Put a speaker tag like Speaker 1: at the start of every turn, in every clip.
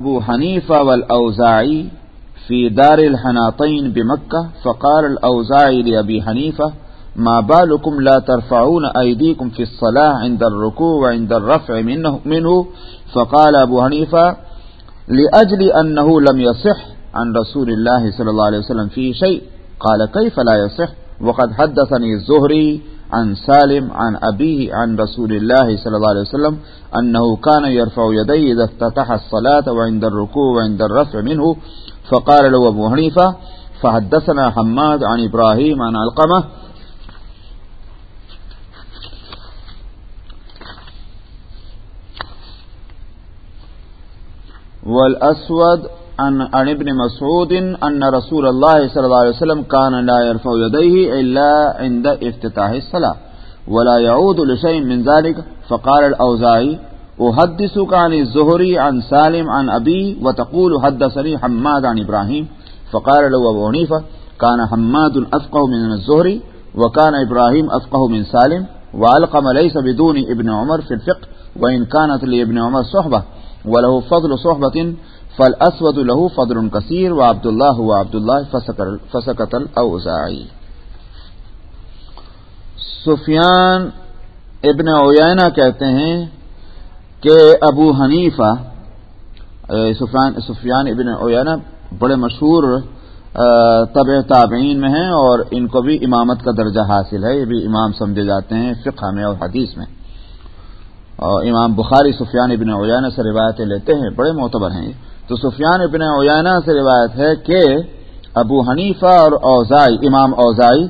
Speaker 1: ابو حنیفہ والاوزاعی فی دار الحناطین بمکہ فقال الاوزاعی لابی حنیفہ ما بالكم لا ترفعون ايديكم في الصلاه عند الركوع وعند الرفع منه, منه فقال ابو حنيفه لاجل انه لم يصح عن رسول الله صلى الله عليه وسلم في شيء قال كيف لا يصح وقد حدثني الزهري عن سالم، عن أبيه، عن رسول الله صلى الله عليه وسلم أنه كان يرفع يديه إذا افتتح الصلاة وعند الركوع وعند الرفع منه، فقال له أبو حنيفة فحدثنا حماد عن إبراهيم عن علقمة والأسود عن عن ابن مسعود أن رسول الله صلى الله عليه وسلم كان لا يرفع يديه إلا عند افتتاح الصلاة ولا يعود لشيء من ذلك. فقال الأوزاعي، أحدثك عن الزهري عن سالم عن أبي وتقول حدثني حماد عن إبراهيم. فقال له أبو حنيفة، كان حماد أفقه من الزهري وكان إبراهيم أفقه من سالم. وعلقم ليس بدون ابن عمر في الفقه، وإن كانت لابن عمر صحبة، وله فضل صحبة فل اسود الہ فضر کثیر و عبد اللہ و عبد اللہ فسکت الاوزاعی سفیان ابن اوینا کہتے ہیں کہ ابو حنیفہ سفیان سفیان ابن اوینا بڑے مشہور طب تابعین میں ہیں اور ان کو بھی امامت کا درجہ حاصل ہے، یہ بھی امام سمجھے جاتے ہیں فقہ میں اور حدیث میں۔ اور امام بخاری سفیان ابن اویانہ سے روایتیں لیتے ہیں، بڑے معتبر ہیں۔ تو سفیان ابن اویانہ سے روایت ہے کہ ابو حنیفہ اور اوزائی، امام اوزائی،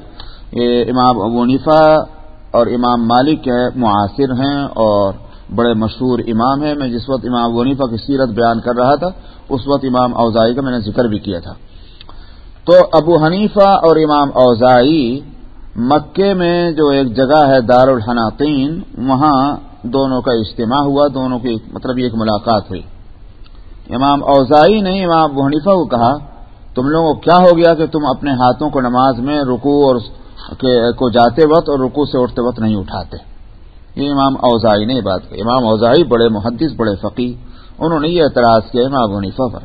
Speaker 1: یہ امام ابو حنیفہ اور امام مالک کے معاصر ہیں اور بڑے مشہور امام ہیں۔ میں جس وقت امام ابو حنیفہ کی سیرت بیان کر رہا تھا، اس وقت امام اوزائی کا میں نے ذکر بھی کیا تھا۔ تو ابو حنیفہ اور امام اوزائی مکے میں جو ایک جگہ ہے دار الحناطین وہاں دونوں کا اجتماع ہوا، دونوں کی مطلب ایک ملاقات ہوئی۔ امام اوزائی نے امام ابو حنیفہ کو کہا، تم لوگوں کو کیا ہو گیا کہ تم اپنے ہاتھوں کو نماز میں رکو اور کو جاتے وقت اور رکو سے اٹھتے وقت نہیں اٹھاتے؟ یہ امام اوزائی نے بات کی امام اوزائی بڑے محدث، بڑے فقی انہوں نے یہ اعتراض کیا امام ابو حنیفہ پر۔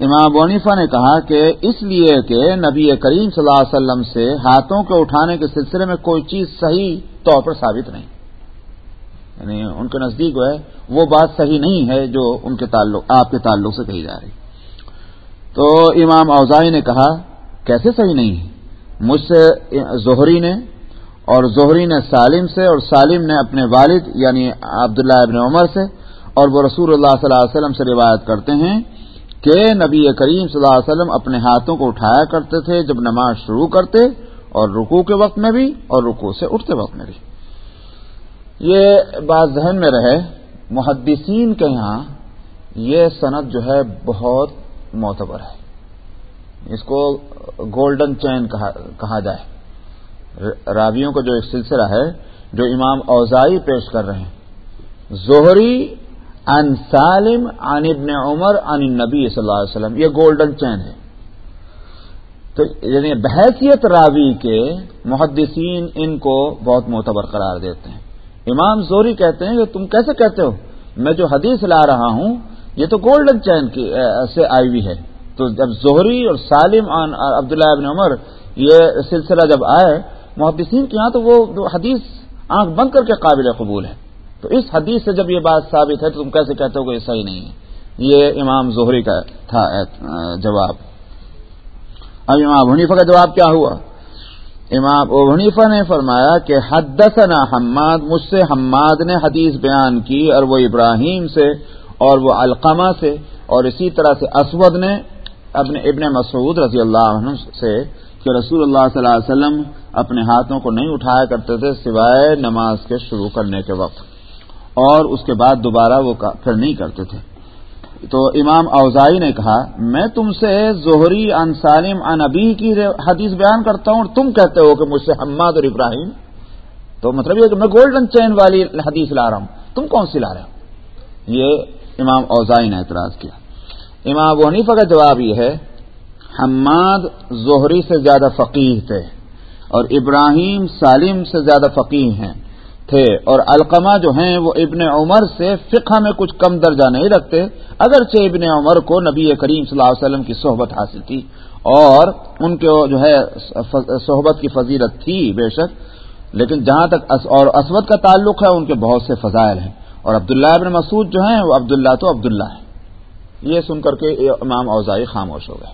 Speaker 1: امام ابو حنیفہ نے کہا کہ اس لیے کہ نبی کریم صلی اللہ علیہ وسلم سے ہاتھوں کے اٹھانے کے سلسلے میں کوئی چیز صحیح طور پر ثابت نہیں۔ یعنی ان کے نزدیک جو ہے، وہ بات صحیح نہیں ہے جو ان کے تعلق، آپ کے تعلق سے کہی جا رہی۔ تو امام اوزائی نے کہا، کیسے صحیح نہیں ہے؟ مجھ سے زہری نے اور زہری نے سالم سے اور سالم نے اپنے والد یعنی عبداللہ ابن عمر سے اور وہ رسول اللہ صلی اللہ علیہ وسلم سے روایت کرتے ہیں کہ نبی کریم صلی اللہ علیہ وسلم اپنے ہاتھوں کو اٹھایا کرتے تھے جب نماز شروع کرتے اور رکو کے وقت میں بھی اور رکو سے اٹھتے وقت میں بھی۔ یہ بات ذہن میں رہے، محدثین کے یہاں یہ صنعت جو ہے بہت معتبر ہے۔ اس کو گولڈن چین کہا جائے۔ راویوں کا جو ایک سلسلہ ہے، جو امام اوزائی پیش کر رہے ہیں۔ زہری ان سالم عن ابن عمر عن نبی صلی اللہ علیہ وسلم، یہ گولڈن چین ہے۔ تو یعنی بحیثیت راوی کے محدثین ان کو بہت معتبر قرار دیتے ہیں۔ امام زوری کہتے ہیں کہ تم کیسے کہتے ہو؟ میں جو حدیث لا رہا ہوں، یہ تو گولڈن چین کی سے آئی ہوئی ہے۔ تو جب زہری اور سالم عبداللہ ابن عمر یہ سلسلہ جب آئے، محدثین کے یہاں تو وہ حدیث آنکھ بند کر کے قابل قبول ہے۔ تو اس حدیث سے جب یہ بات ثابت ہے، تو تم کیسے کہتے ہو کہ یہ صحیح نہیں ہے؟ یہ امام زہری کا تھا جواب۔ اب امام حنیفہ کا جواب کیا ہوا؟ امام ابو حنیفہ نے فرمایا کہ حدثنا حماد، مجھ سے حماد نے حدیث بیان کی اور وہ ابراہیم سے اور وہ القمہ سے اور اسی طرح سے اسود نے اپنے ابن مسعود رضی اللہ عنہ سے کہ رسول اللہ صلی اللہ علیہ وسلم اپنے ہاتھوں کو نہیں اٹھایا کرتے تھے سوائے نماز کے شروع کرنے کے وقت اور اس کے بعد دوبارہ وہ پھر نہیں کرتے تھے۔ تو امام اوزائی نے کہا، میں تم سے زہری ان سالم ان ابی کی حدیث بیان کرتا ہوں اور تم کہتے ہو کہ مجھ سے حماد اور ابراہیم۔ تو مطلب یہ کہ میں گولڈن چین والی حدیث لا رہا ہوں۔ تم کون سی لا رہے ہو؟ یہ امام اوزائی نے اعتراض کیا۔ امام ونیفا کا جواب یہ ہے، حماد زہری سے زیادہ فقیر تھے اور ابراہیم سالم سے زیادہ فقیر ہیں۔ تھے اور القمہ جو ہیں وہ ابن عمر سے فقہ میں کچھ کم درجہ نہیں رکھتے، اگرچہ ابن عمر کو نبی کریم صلی اللہ علیہ وسلم کی صحبت حاصل تھی اور ان کے جو ہے صحبت کی فضیلت تھی بے شک، لیکن جہاں تک اور اسود کا تعلق ہے، ان کے بہت سے فضائل ہیں۔ اور عبداللہ ابن مسعود جو ہیں، وہ عبداللہ تو عبداللہ ہے یہ سن کر کے امام اوزائی خاموش ہو گئے۔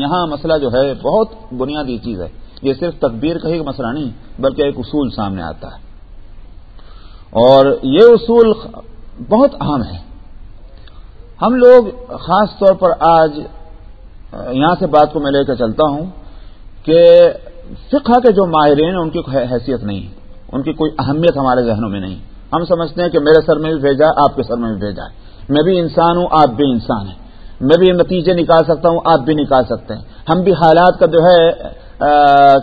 Speaker 1: یہاں مسئلہ جو ہے، بہت بنیادی چیز ہے۔ یہ صرف تقبیر کا ہی مسئلہ نہیں، بلکہ ایک اصول سامنے آتا ہے۔ اور یہ اصول بہت اہم ہے ہم لوگ خاص طور پر آج، یہاں سے بات کو میں لے کر چلتا ہوں کہ فقہ کے جو ماہرین ہیں، ان کی حیثیت نہیں ان کی کوئی اہمیت ہمارے ذہنوں میں نہیں۔ ہم سمجھتے ہیں کہ میرے سر میں بھی بھیجا، آپ کے سر میں بھی بھیجا ہے۔ میں بھی انسان ہوں، آپ بھی انسان ہیں۔ میں بھی نتیجے نکال سکتا ہوں، آپ بھی نکال سکتے ہیں۔ ہم بھی حالات کا جو ہے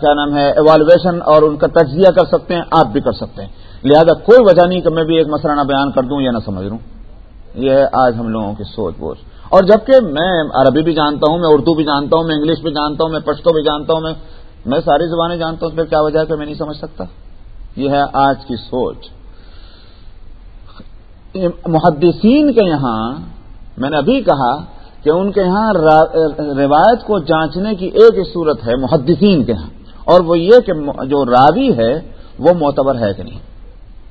Speaker 1: کیا نام ہے ایوالویشن اور ان کا تجزیہ کر سکتے ہیں، آپ بھی کر سکتے ہیں۔ لہذا کوئی وجہ نہیں کہ میں بھی ایک مسئلہ نہ بیان کر دوں یا نہ سمجھ لوں۔ یہ ہے آج ہم لوگوں کی سوچ بوجھ۔ اور جبکہ میں عربی بھی جانتا ہوں، میں اردو بھی جانتا ہوں، میں انگلش بھی جانتا ہوں، میں پشتو بھی جانتا ہوں، میں میں ساری زبانیں جانتا ہوں، پھر کیا وجہ ہے کہ میں نہیں سمجھ سکتا؟ یہ ہے آج کی سوچ۔ محدثین کے یہاں میں نے ابھی کہا کہ ان کے یہاں روایت کو جانچنے کی ایک ہی صورت ہے، محدثین کے یہاں۔ اور وہ یہ کہ جو راوی ہے، وہ معتبر ہے کہ نہیں۔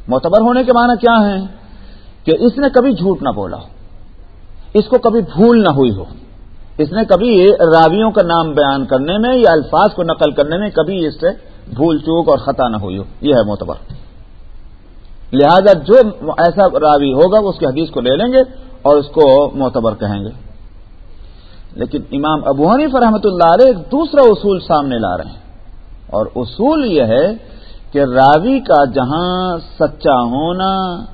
Speaker 1: معتبر ہونے کے معنی کیا ہے کہ اس نے کبھی جھوٹ نہ بولا ہو۔ اس کو کبھی بھول نہ ہوئی ہو۔ اس نے کبھی راویوں کا نام بیان کرنے میں یا الفاظ کو نقل کرنے میں کبھی اس سے بھول چوک اور خطا نہ ہوئی ہو۔ یہ ہے معتبر۔ لہذا جو ایسا راوی ہوگا، وہ اس کی حدیث کو لے لیں گے اور اس کو معتبر کہیں گے۔ لیکن امام ابو حنیف رحمۃ اللہ علیہ ایک دوسرا اصول سامنے لا رہے ہیں۔ اور اصول یہ ہے کہ راوی کا جہاں سچا ہونا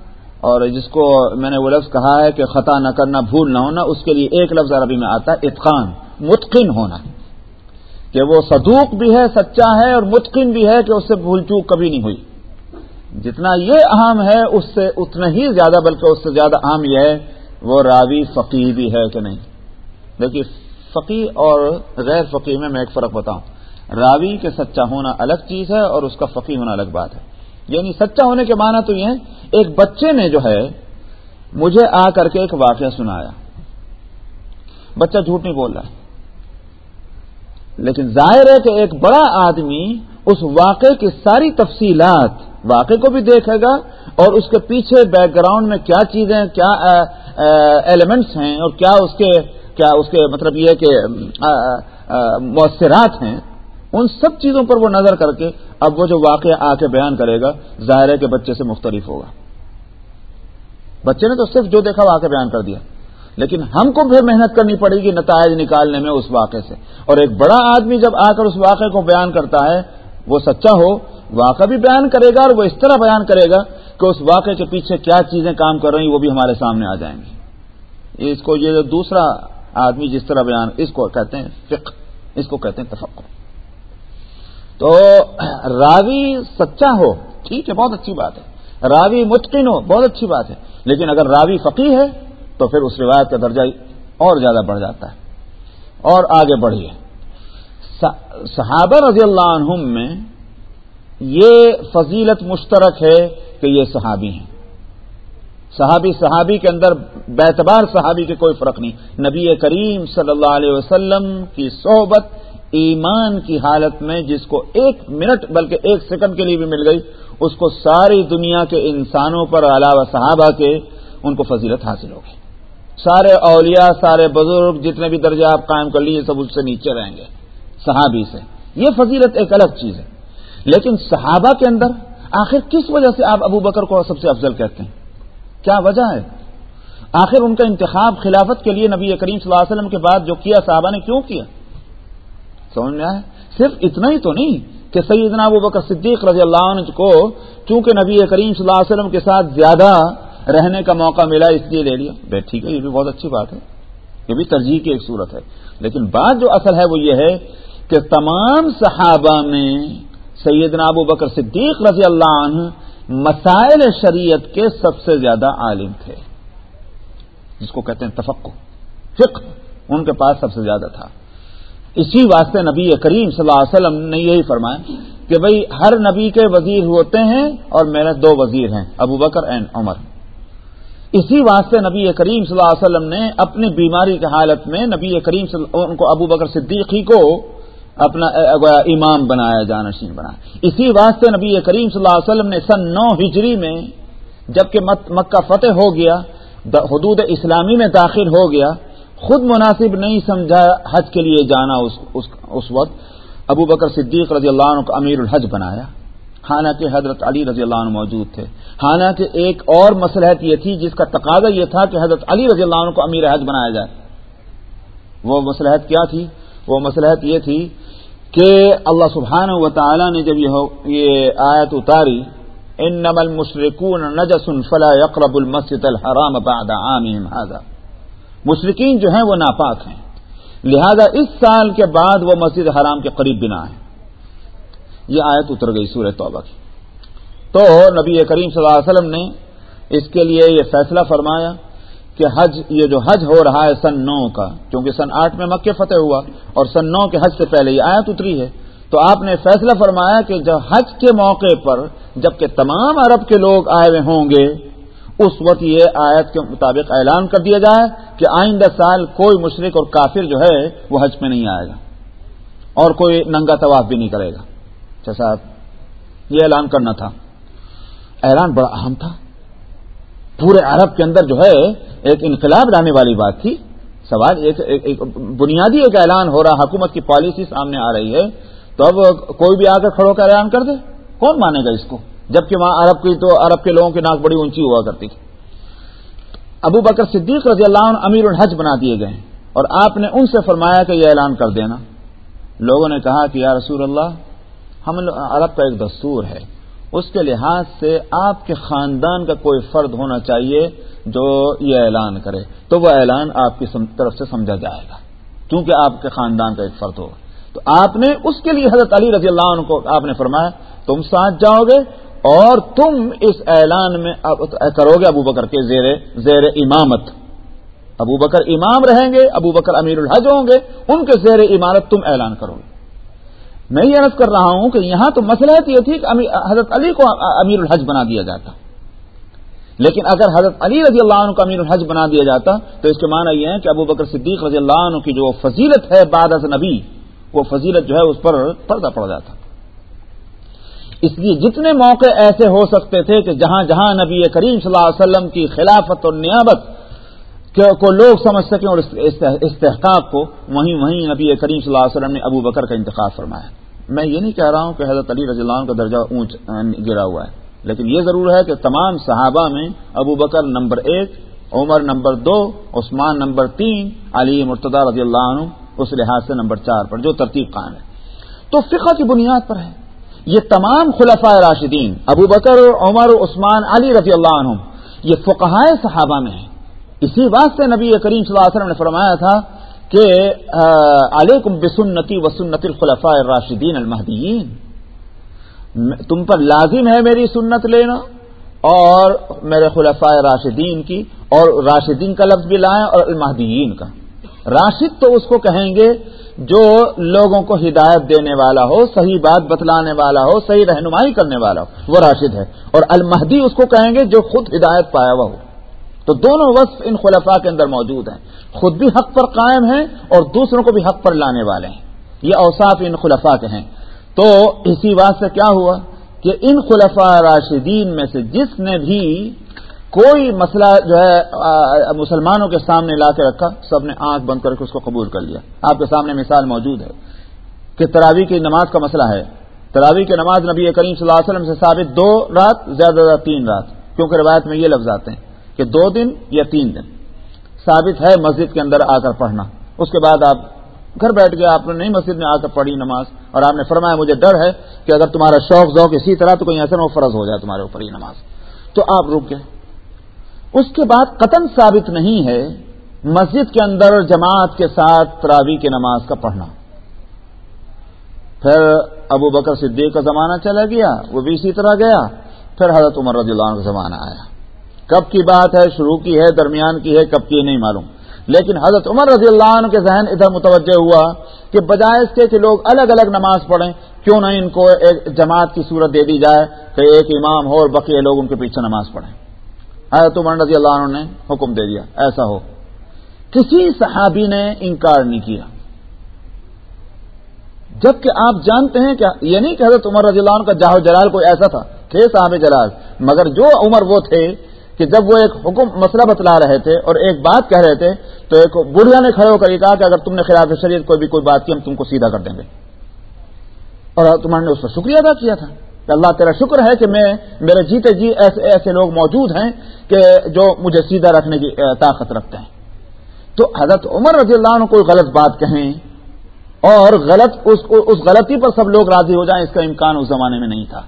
Speaker 1: اور جس کو میں نے وہ لفظ کہا ہے کہ خطا نہ کرنا، بھول نہ ہونا، اس کے لیے ایک لفظ عربی میں آتا ہے، اتقان، متقن ہونا۔ کہ وہ صدوق بھی ہے، سچا ہے اور متقن بھی ہے کہ اس سے بھول چوک کبھی نہیں ہوئی۔ جتنا یہ اہم ہے، اس سے اتنا ہی زیادہ، بلکہ اس سے زیادہ اہم یہ ہے، وہ راوی فقی بھی ہے کہ نہیں۔ دیکھیے فقی اور غیر فقی میں میں ایک فرق بتاؤں۔ راوی کے سچا ہونا الگ چیز ہے اور اس کا فقی ہونا الگ بات ہے۔ یعنی سچا ہونے کے معنی تو یہ ایک بچے نے جو ہے، مجھے آ کر کے ایک واقعہ سنایا۔ بچہ جھوٹ نہیں بول رہا۔ لیکن ظاہر ہے کہ ایک بڑا آدمی اس واقعے کی ساری تفصیلات واقعے کو بھی دیکھے گا اور اس کے پیچھے بیک گراؤنڈ میں کیا چیزیں، کیا ایلیمنٹس ہیں اور کیا اس کے، کیا اس کے مطلب یہ کہ مؤثرات ہیں۔ ان سب چیزوں پر وہ نظر کر کے اب وہ جو واقعہ آ کے بیان کرے گا، ظاہر ہے کہ بچے سے مختلف ہوگا۔ بچے نے تو صرف جو دیکھا واقعہ بیان کر دیا۔ لیکن ہم کو پھر محنت کرنی پڑے گی نتائج نکالنے میں اس واقعے سے۔ اور ایک بڑا آدمی جب آ کر اس واقعے کو بیان کرتا ہے، وہ سچا ہو، واقعہ بھی بیان کرے گا اور وہ اس طرح بیان کرے گا کہ اس واقعے کے پیچھے کیا چیزیں کام کر رہی ہیں، وہ بھی ہمارے سامنے آ جائیں گی۔ اس کو یہ دوسرا آدمی جس طرح بیان، اس کو کہتے ہیں فقہ، اس کو کہتے ہیں تفقع تو راوی سچا ہو، ٹھیک ہے، بہت اچھی بات ہے۔ راوی متقن ہو، بہت اچھی بات ہے۔ لیکن اگر راوی فقی ہے، تو پھر اس روایت کا درجہ اور زیادہ بڑھ جاتا ہے اور آگے بڑھیے۔ صحابہ رضی اللہ عنہم میں یہ فضیلت مشترک ہے کہ یہ صحابی ہیں۔ صحابی صحابی کے اندر بیتبار صحابی کے کوئی فرق نہیں۔ نبی کریم صلی اللہ علیہ وسلم کی صحبت ایمان کی حالت میں جس کو ایک منٹ بلکہ ایک سیکنڈ کے لیے بھی مل گئی، اس کو ساری دنیا کے انسانوں پر علاوہ صحابہ کے ان کو فضیلت حاصل ہوگی۔ سارے اولیاء، سارے بزرگ جتنے بھی درجے آپ قائم کر لیجیے سب اس سے نیچے رہیں گے۔ صحابی سے۔ یہ فضیلت ایک الگ چیز ہے۔ لیکن صحابہ کے اندر آخر کس وجہ سے آپ ابو بکر کو سب سے افضل کہتے ہیں؟ کیا وجہ ہے؟ آخر ان کا انتخاب خلافت کے لیے نبی کریم صلی اللہ علیہ وسلم کے بعد جو کیا صحابہ نے کیوں کیا؟ سمجھ میں آئے صرف اتنا ہی تو نہیں کہ سیدنا ابو بکر صدیق رضی اللہ عنہ کو چونکہ نبی کریم صلی اللہ علیہ وسلم کے ساتھ زیادہ رہنے کا موقع ملا، اس لیے لے لیا۔ ٹھیک ہے، یہ بھی بہت اچھی بات ہے۔ یہ بھی ترجیح کی ایک صورت ہے۔ لیکن بات جو اصل ہے وہ یہ ہے کہ تمام صحابہ میں سیدنا ابو بکر صدیق رضی اللہ عنہ مسائل شریعت کے سب سے زیادہ عالم تھے۔ جس کو کہتے ہیں تفقو فقہ، ان کے پاس سب سے زیادہ تھا۔ اسی واسطے نبی کریم صلی اللہ علیہ وسلم نے یہی فرمایا کہ بھئی ہر نبی کے وزیر ہوتے ہیں اور میرے دو وزیر ہیں، ابو بکر اینڈ عمر۔ اسی واسطے نبی کریم صلی اللہ علیہ وسلم نے اپنی بیماری کی حالت میں نبی کریم صلی اللہ ان کو ابو بکر صدیقی کو اپنا امام بنایا، جانشین بنایا۔ اسی واسطے نبی کریم صلی اللہ علیہ وسلم نے سن نو ہجری میں جبکہ مکہ فتح ہو گیا حدود اسلامی میں داخل ہو گیا خود مناسب نہیں سمجھا حج کے لیے جانا اس اس, اس وقت۔ ابو بکر صدیق رضی اللہ عنہ کو امیر الحج بنایا۔ حالانکہ حضرت علی رضی اللہ عنہ موجود تھے۔ حالانکہ ایک اور مسلحت یہ تھی جس کا تقاضا یہ تھا کہ حضرت علی رضی اللہ عنہ کو امیر حج بنایا جائے۔ وہ مسلحت کیا تھی؟ وہ مسلحت یہ تھی کہ اللہ سبحانہ و تعالی نے جب یہ آیت اتاری ان نمل مشرقون نجس فلا یقرب المسد الحرام بعد عامهم هذا۔ مشرقین جو ہیں وہ ناپاک ہیں۔ لہذا اس سال کے بعد وہ مسجد حرام کے قریب بنا ہے۔ یہ آیت اتر گئی سورہ توبہ کی۔ تو نبی کریم صلی اللہ علیہ وسلم نے اس کے لیے یہ فیصلہ فرمایا کہ حج، یہ جو حج ہو رہا ہے سن نو کا کیونکہ سن آٹھ میں مکہ فتح ہوا اور سن نو کے حج سے پہلے یہ آیت اتری ہے۔ تو آپ نے فیصلہ فرمایا کہ جب حج کے موقع پر، جبکہ تمام عرب کے لوگ آئے ہوئے ہوں گے اس وقت یہ آیت کے مطابق اعلان کر دیا جائے کہ آئندہ سال کوئی مشرق اور کافر جو ہے وہ حج میں نہیں آئے گا اور کوئی ننگا طواف بھی نہیں کرے گا۔ اچھا صاحب یہ اعلان کرنا تھا۔ اعلان بڑا اہم تھا۔ پورے عرب کے اندر جو ہے ایک انقلاب لانے والی بات تھی۔ سوال ایک, ایک, ایک بنیادی ایک اعلان ہو رہا حکومت کی پالیسی سامنے آ رہی ہے۔ تو اب کوئی بھی آ کر کھڑوں کا اعلان کر دے۔ کون مانے گا اس کو؟ جبکہ وہاں عرب کی تو عرب کے لوگوں کی ناک بڑی اونچی ہوا کرتی تھی۔ ابو بکر صدیق رضی اللہ عنہ امیر الحج بنا دیے گئے اور آپ نے ان سے فرمایا کہ یہ اعلان کر دینا۔ لوگوں نے کہا کہ یا رسول اللہ، ہم عرب کا ایک دستور ہے۔ اس کے لحاظ سے آپ کے خاندان کا کوئی فرد ہونا چاہیے جو یہ اعلان کرے۔ تو وہ اعلان آپ کی طرف سے سمجھا جائے گا۔ کیونکہ آپ کے خاندان کا ایک فرد ہوگا تو آپ نے اس کے لیے حضرت علی رضی اللہ عنہ کو آپ نے فرمایا، تم ساتھ جاؤ گے۔ اور تم اس اعلان میں کرو گے ابو بکر کے زیر زیر امامت۔ ابو بکر امام رہیں گے، ابو بکر امیر الحج ہوں گے، ان کے زیر امارت تم اعلان کرو گے۔ میں یہ عرض کر رہا ہوں کہ یہاں تو مسئلہ یہ تھی کہ حضرت علی کو امیر الحج بنا دیا جاتا۔ لیکن اگر حضرت علی رضی اللہ عنہ کو امیر الحج بنا دیا جاتا، تو اس کے معنی یہ ہے کہ ابو بکر صدیق رضی اللہ عنہ کی جو فضیلت ہے بعد از نبی، وہ فضیلت جو ہے اس پر پردہ پڑ جاتا۔ اس لیے جتنے موقع ایسے ہو سکتے تھے کہ جہاں جہاں نبی کریم صلی اللہ علیہ وسلم کی خلافت اور نیابت کو لوگ سمجھ سکیں اور استحقاق کو، وہیں وہیں نبی کریم صلی اللہ علیہ وسلم نے ابو بکر کا انتخاب فرمایا۔ میں یہ نہیں کہہ رہا ہوں کہ حضرت علی رضی اللہ عنہ کا درجہ اونچ گرا ہوا ہے، لیکن یہ ضرور ہے کہ تمام صحابہ میں ابو بکر نمبر ایک، عمر نمبر دو، عثمان نمبر تین، علی مرتضی رضی اللہ عنہ، اس لحاظ سے نمبر چار پر، جو ترتیب قائم ہے۔ تو فقہ کی بنیاد پر ہے۔ یہ تمام خلفۂ راشدین، ابو بکر، عمر، عثمان، علی رضی اللہ عنہ یہ فقہائے صحابہ میں ہیں۔ اسی واسطے نبی کریم صلی اللہ علیہ وسلم نے فرمایا تھا کہ علیکم بسنتی و سنت الخلفاء راشدین المحدین تم پر لازم ہے میری سنت لینا اور میرے خلفاء راشدین کی، اور راشدین کا لفظ بھی لائیں اور المحدین کا۔ راشد تو اس کو کہیں گے جو لوگوں کو ہدایت دینے والا ہو، صحیح بات بتلانے والا ہو، صحیح رہنمائی کرنے والا ہو، وہ راشد ہے۔ اور المہدی اس کو کہیں گے جو خود ہدایت پایا ہوا ہو۔ تو دونوں وصف ان خلفاء کے اندر موجود ہیں۔ خود بھی حق پر قائم ہیں اور دوسروں کو بھی حق پر لانے والے ہیں۔ یہ اوصاف ان خلفاء کے ہیں۔ تو اسی بات سے کیا ہوا کہ ان خلفاء راشدین میں سے جس نے بھی کوئی مسئلہ جو ہے مسلمانوں کے سامنے لا کے رکھا، سب نے آنکھ بند کر کے اس کو قبول کر لیا۔ آپ کے سامنے مثال موجود ہے کہ تراوی کی نماز کا مسئلہ ہے۔ تراوی کی نماز نبی کریم صلی اللہ علیہ وسلم سے ثابت دو رات، زیادہ زیادہ تین رات۔ کیونکہ روایت میں یہ لفظ آتے ہیں کہ دو دن یا تین دن۔ ثابت ہے مسجد کے اندر آ کر پڑھنا۔ اس کے بعد آپ گھر بیٹھ گئے آپ نے نہیں مسجد میں آ کر پڑھی نماز۔ اور آپ نے فرمایا، مجھے ڈر ہے کہ اگر تمہارا شوق ذوق اسی طرح تو کہیں ایسا نہ فرض ہو جائے تمہارے اوپر یہ نماز۔ تو آپ رک گئے۔ اس کے بعد قتم ثابت نہیں ہے، مسجد کے اندر جماعت کے ساتھ تراوی کی نماز کا پڑھنا۔ پھر ابو بکر صدیق کا زمانہ چلا گیا، وہ بھی اسی طرح گیا۔ پھر حضرت عمر رضی اللہ عنہ کا زمانہ آیا۔ کب کی بات ہے، شروع کی ہے، درمیان کی ہے، کب کی نہیں معلوم۔ لیکن حضرت عمر رضی اللہ عنہ کے ذہن ادھر متوجہ ہوا کہ بجائے اس کے کہ لوگ الگ الگ نماز پڑھیں، کیوں نہ ان کو ایک جماعت کی صورت دے دی جائے کہ ایک امام ہو اور بقیہ لوگ ان کے پیچھے نماز پڑھیں۔ حضرت عمر رضی اللہ عنہ نے حکم دے دیا، ایسا ہو۔ کسی صحابی نے انکار نہیں کیا۔ جبکہ آپ جانتے ہیں کہ یہ نہیں کہ حضرت عمر رضی اللہ عنہ کا جاہو جلال کوئی ایسا تھا، تھے صاحب جلال، مگر جو عمر وہ تھے کہ جب وہ ایک حکم مسئلہ بتلا رہے تھے اور ایک بات کہہ رہے تھے، تو ایک بڑھیا نے کھڑے ہو کر یہ کہا کہ اگر تم نے خلاف شریعت کوئی بھی کوئی بات کی، ہم تم کو سیدھا کر دیں گے۔ اور تمہارے نے اس پر شکریہ ادا کیا تھا۔ اللہ تیرا شکر ہے کہ میں میرے جیتے جی ایسے ایسے لوگ موجود ہیں کہ جو مجھے سیدھا رکھنے کی طاقت رکھتے ہیں۔ تو حضرت عمر رضی اللہ عنہ کوئی غلط بات کہیں اور غلط اس اس غلطی پر سب لوگ راضی ہو جائیں، اس کا امکان اس زمانے میں نہیں تھا۔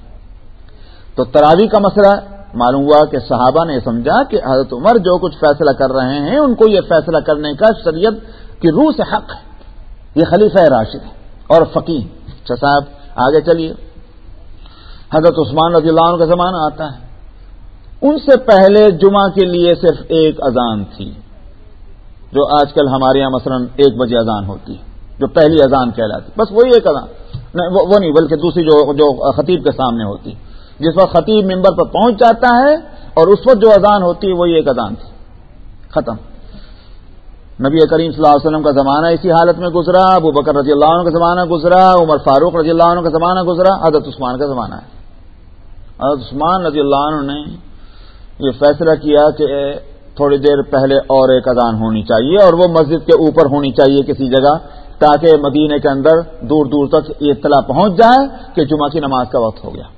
Speaker 1: تو تراوی کا مسئلہ معلوم ہوا کہ صحابہ نے سمجھا کہ حضرت عمر جو کچھ فیصلہ کر رہے ہیں، ان کو یہ فیصلہ کرنے کا شریعت کی روح سے حق ہے۔ یہ خلیفہ راشد ہے اور فقیر اچھا صاحب، آگے چلیے۔ حضرت عثمان رضی اللہ عنہ کا زمانہ آتا ہے۔ ان سے پہلے جمعہ کے لیے صرف ایک اذان تھی، جو آج کل ہمارے یہاں مثلا ایک بجے اذان ہوتی ہے، جو پہلی اذان کہلاتی بس وہی ایک اذان۔ وہ نہیں، بلکہ دوسری جو جو خطیب کے سامنے ہوتی جس وقت خطیب ممبر پر پہنچ جاتا ہے اور اس وقت جو اذان ہوتی ہے، وہی ایک اذان تھی۔ ختم۔ نبی کریم صلی اللہ علیہ وسلم کا زمانہ اسی حالت میں گزرا، ابو بکر رضی اللہ عنہ کا زمانہ گزرا، عمر فاروق رضی اللہ عنہ کا زمانہ گزرا، حضرت عثمان کا زمانہ ہے۔ عثمان رضی اللہ عنہ نے یہ فیصلہ کیا کہ تھوڑی دیر پہلے اور ایک اذان ہونی چاہیے اور وہ مسجد کے اوپر ہونی چاہیے کسی جگہ تاکہ مدینے کے اندر دور دور تک یہ اطلاع پہنچ جائے کہ جمعہ کی نماز کا وقت ہو گیا۔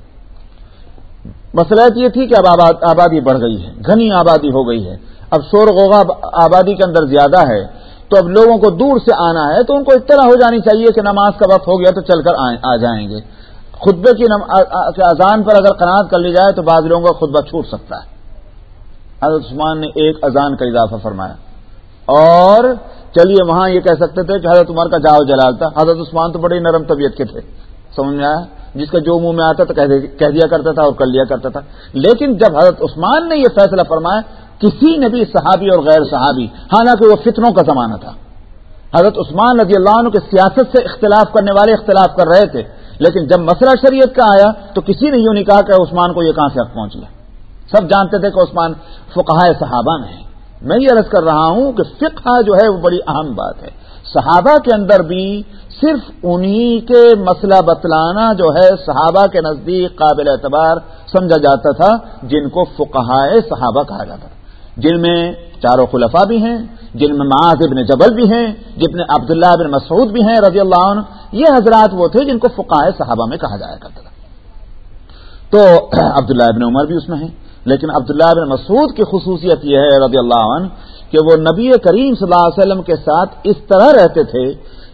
Speaker 1: مسئلہ یہ تھی کہ اب آبادی بڑھ گئی ہے، گھنی آبادی ہو گئی ہے۔ اب شور غوغا آبادی کے اندر زیادہ ہے۔ تو اب لوگوں کو دور سے آنا ہے تو ان کو اطلاع ہو جانی چاہیے کہ نماز کا وقت ہو گیا تو چل کر آ جائیں گے۔ خطبے کی اذان پر اگر قناعت کر لی جائے تو بعض لوگوں کا خطبہ چھوٹ سکتا ہے۔ حضرت عثمان نے ایک اذان کا اضافہ فرمایا۔ اور چلیے، وہاں یہ کہہ سکتے تھے کہ حضرت عمر کا جاؤ جلال تھا۔ حضرت عثمان تو بڑی نرم طبیعت کے تھے، سمجھ میں آیا؟ جس کا جو منہ میں آتا تھا کہہ دیا کرتا تھا اور کر لیا کرتا تھا۔ لیکن جب حضرت عثمان نے یہ فیصلہ فرمایا، کسی نے بھی صحابی اور غیر صحابی، حالانکہ وہ فتنوں کا زمانہ تھا۔ حضرت عثمان رضی اللہ عنہ کے سیاست سے اختلاف کرنے والے اختلاف کر رہے تھے۔ لیکن جب مسئلہ شریعت کا آیا تو کسی نے یوں نہیں کہا کہ عثمان کو یہ کہاں سے حق پہنچ گیا۔ سب جانتے تھے کہ عثمان فقہ صحابہ میں ہے میں یہ عرض کر رہا ہوں کہ فقہ جو ہے وہ بڑی اہم بات ہے۔ صحابہ کے اندر بھی صرف انہی کے مسئلہ بتلانا جو ہے صحابہ کے نزدیک قابل اعتبار سمجھا جاتا تھا، جن کو فقہائے صحابہ کہا جاتا تھا۔ جن میں چاروں خلفاء بھی ہیں، جن میں معاذ ابن جبل بھی ہیں، جن عبداللہ بن مسعود بھی ہیں رضی اللہ عنہ، یہ حضرات وہ تھے جن کو فقائے صحابہ میں کہا جایا کرتا تھا۔ تو عبداللہ ابن عمر بھی اس میں ہیں، لیکن عبداللہ بن مسعود کی خصوصیت یہ ہے رضی اللہ عنہ کہ وہ نبی کریم صلی اللہ علیہ وسلم کے ساتھ اس طرح رہتے تھے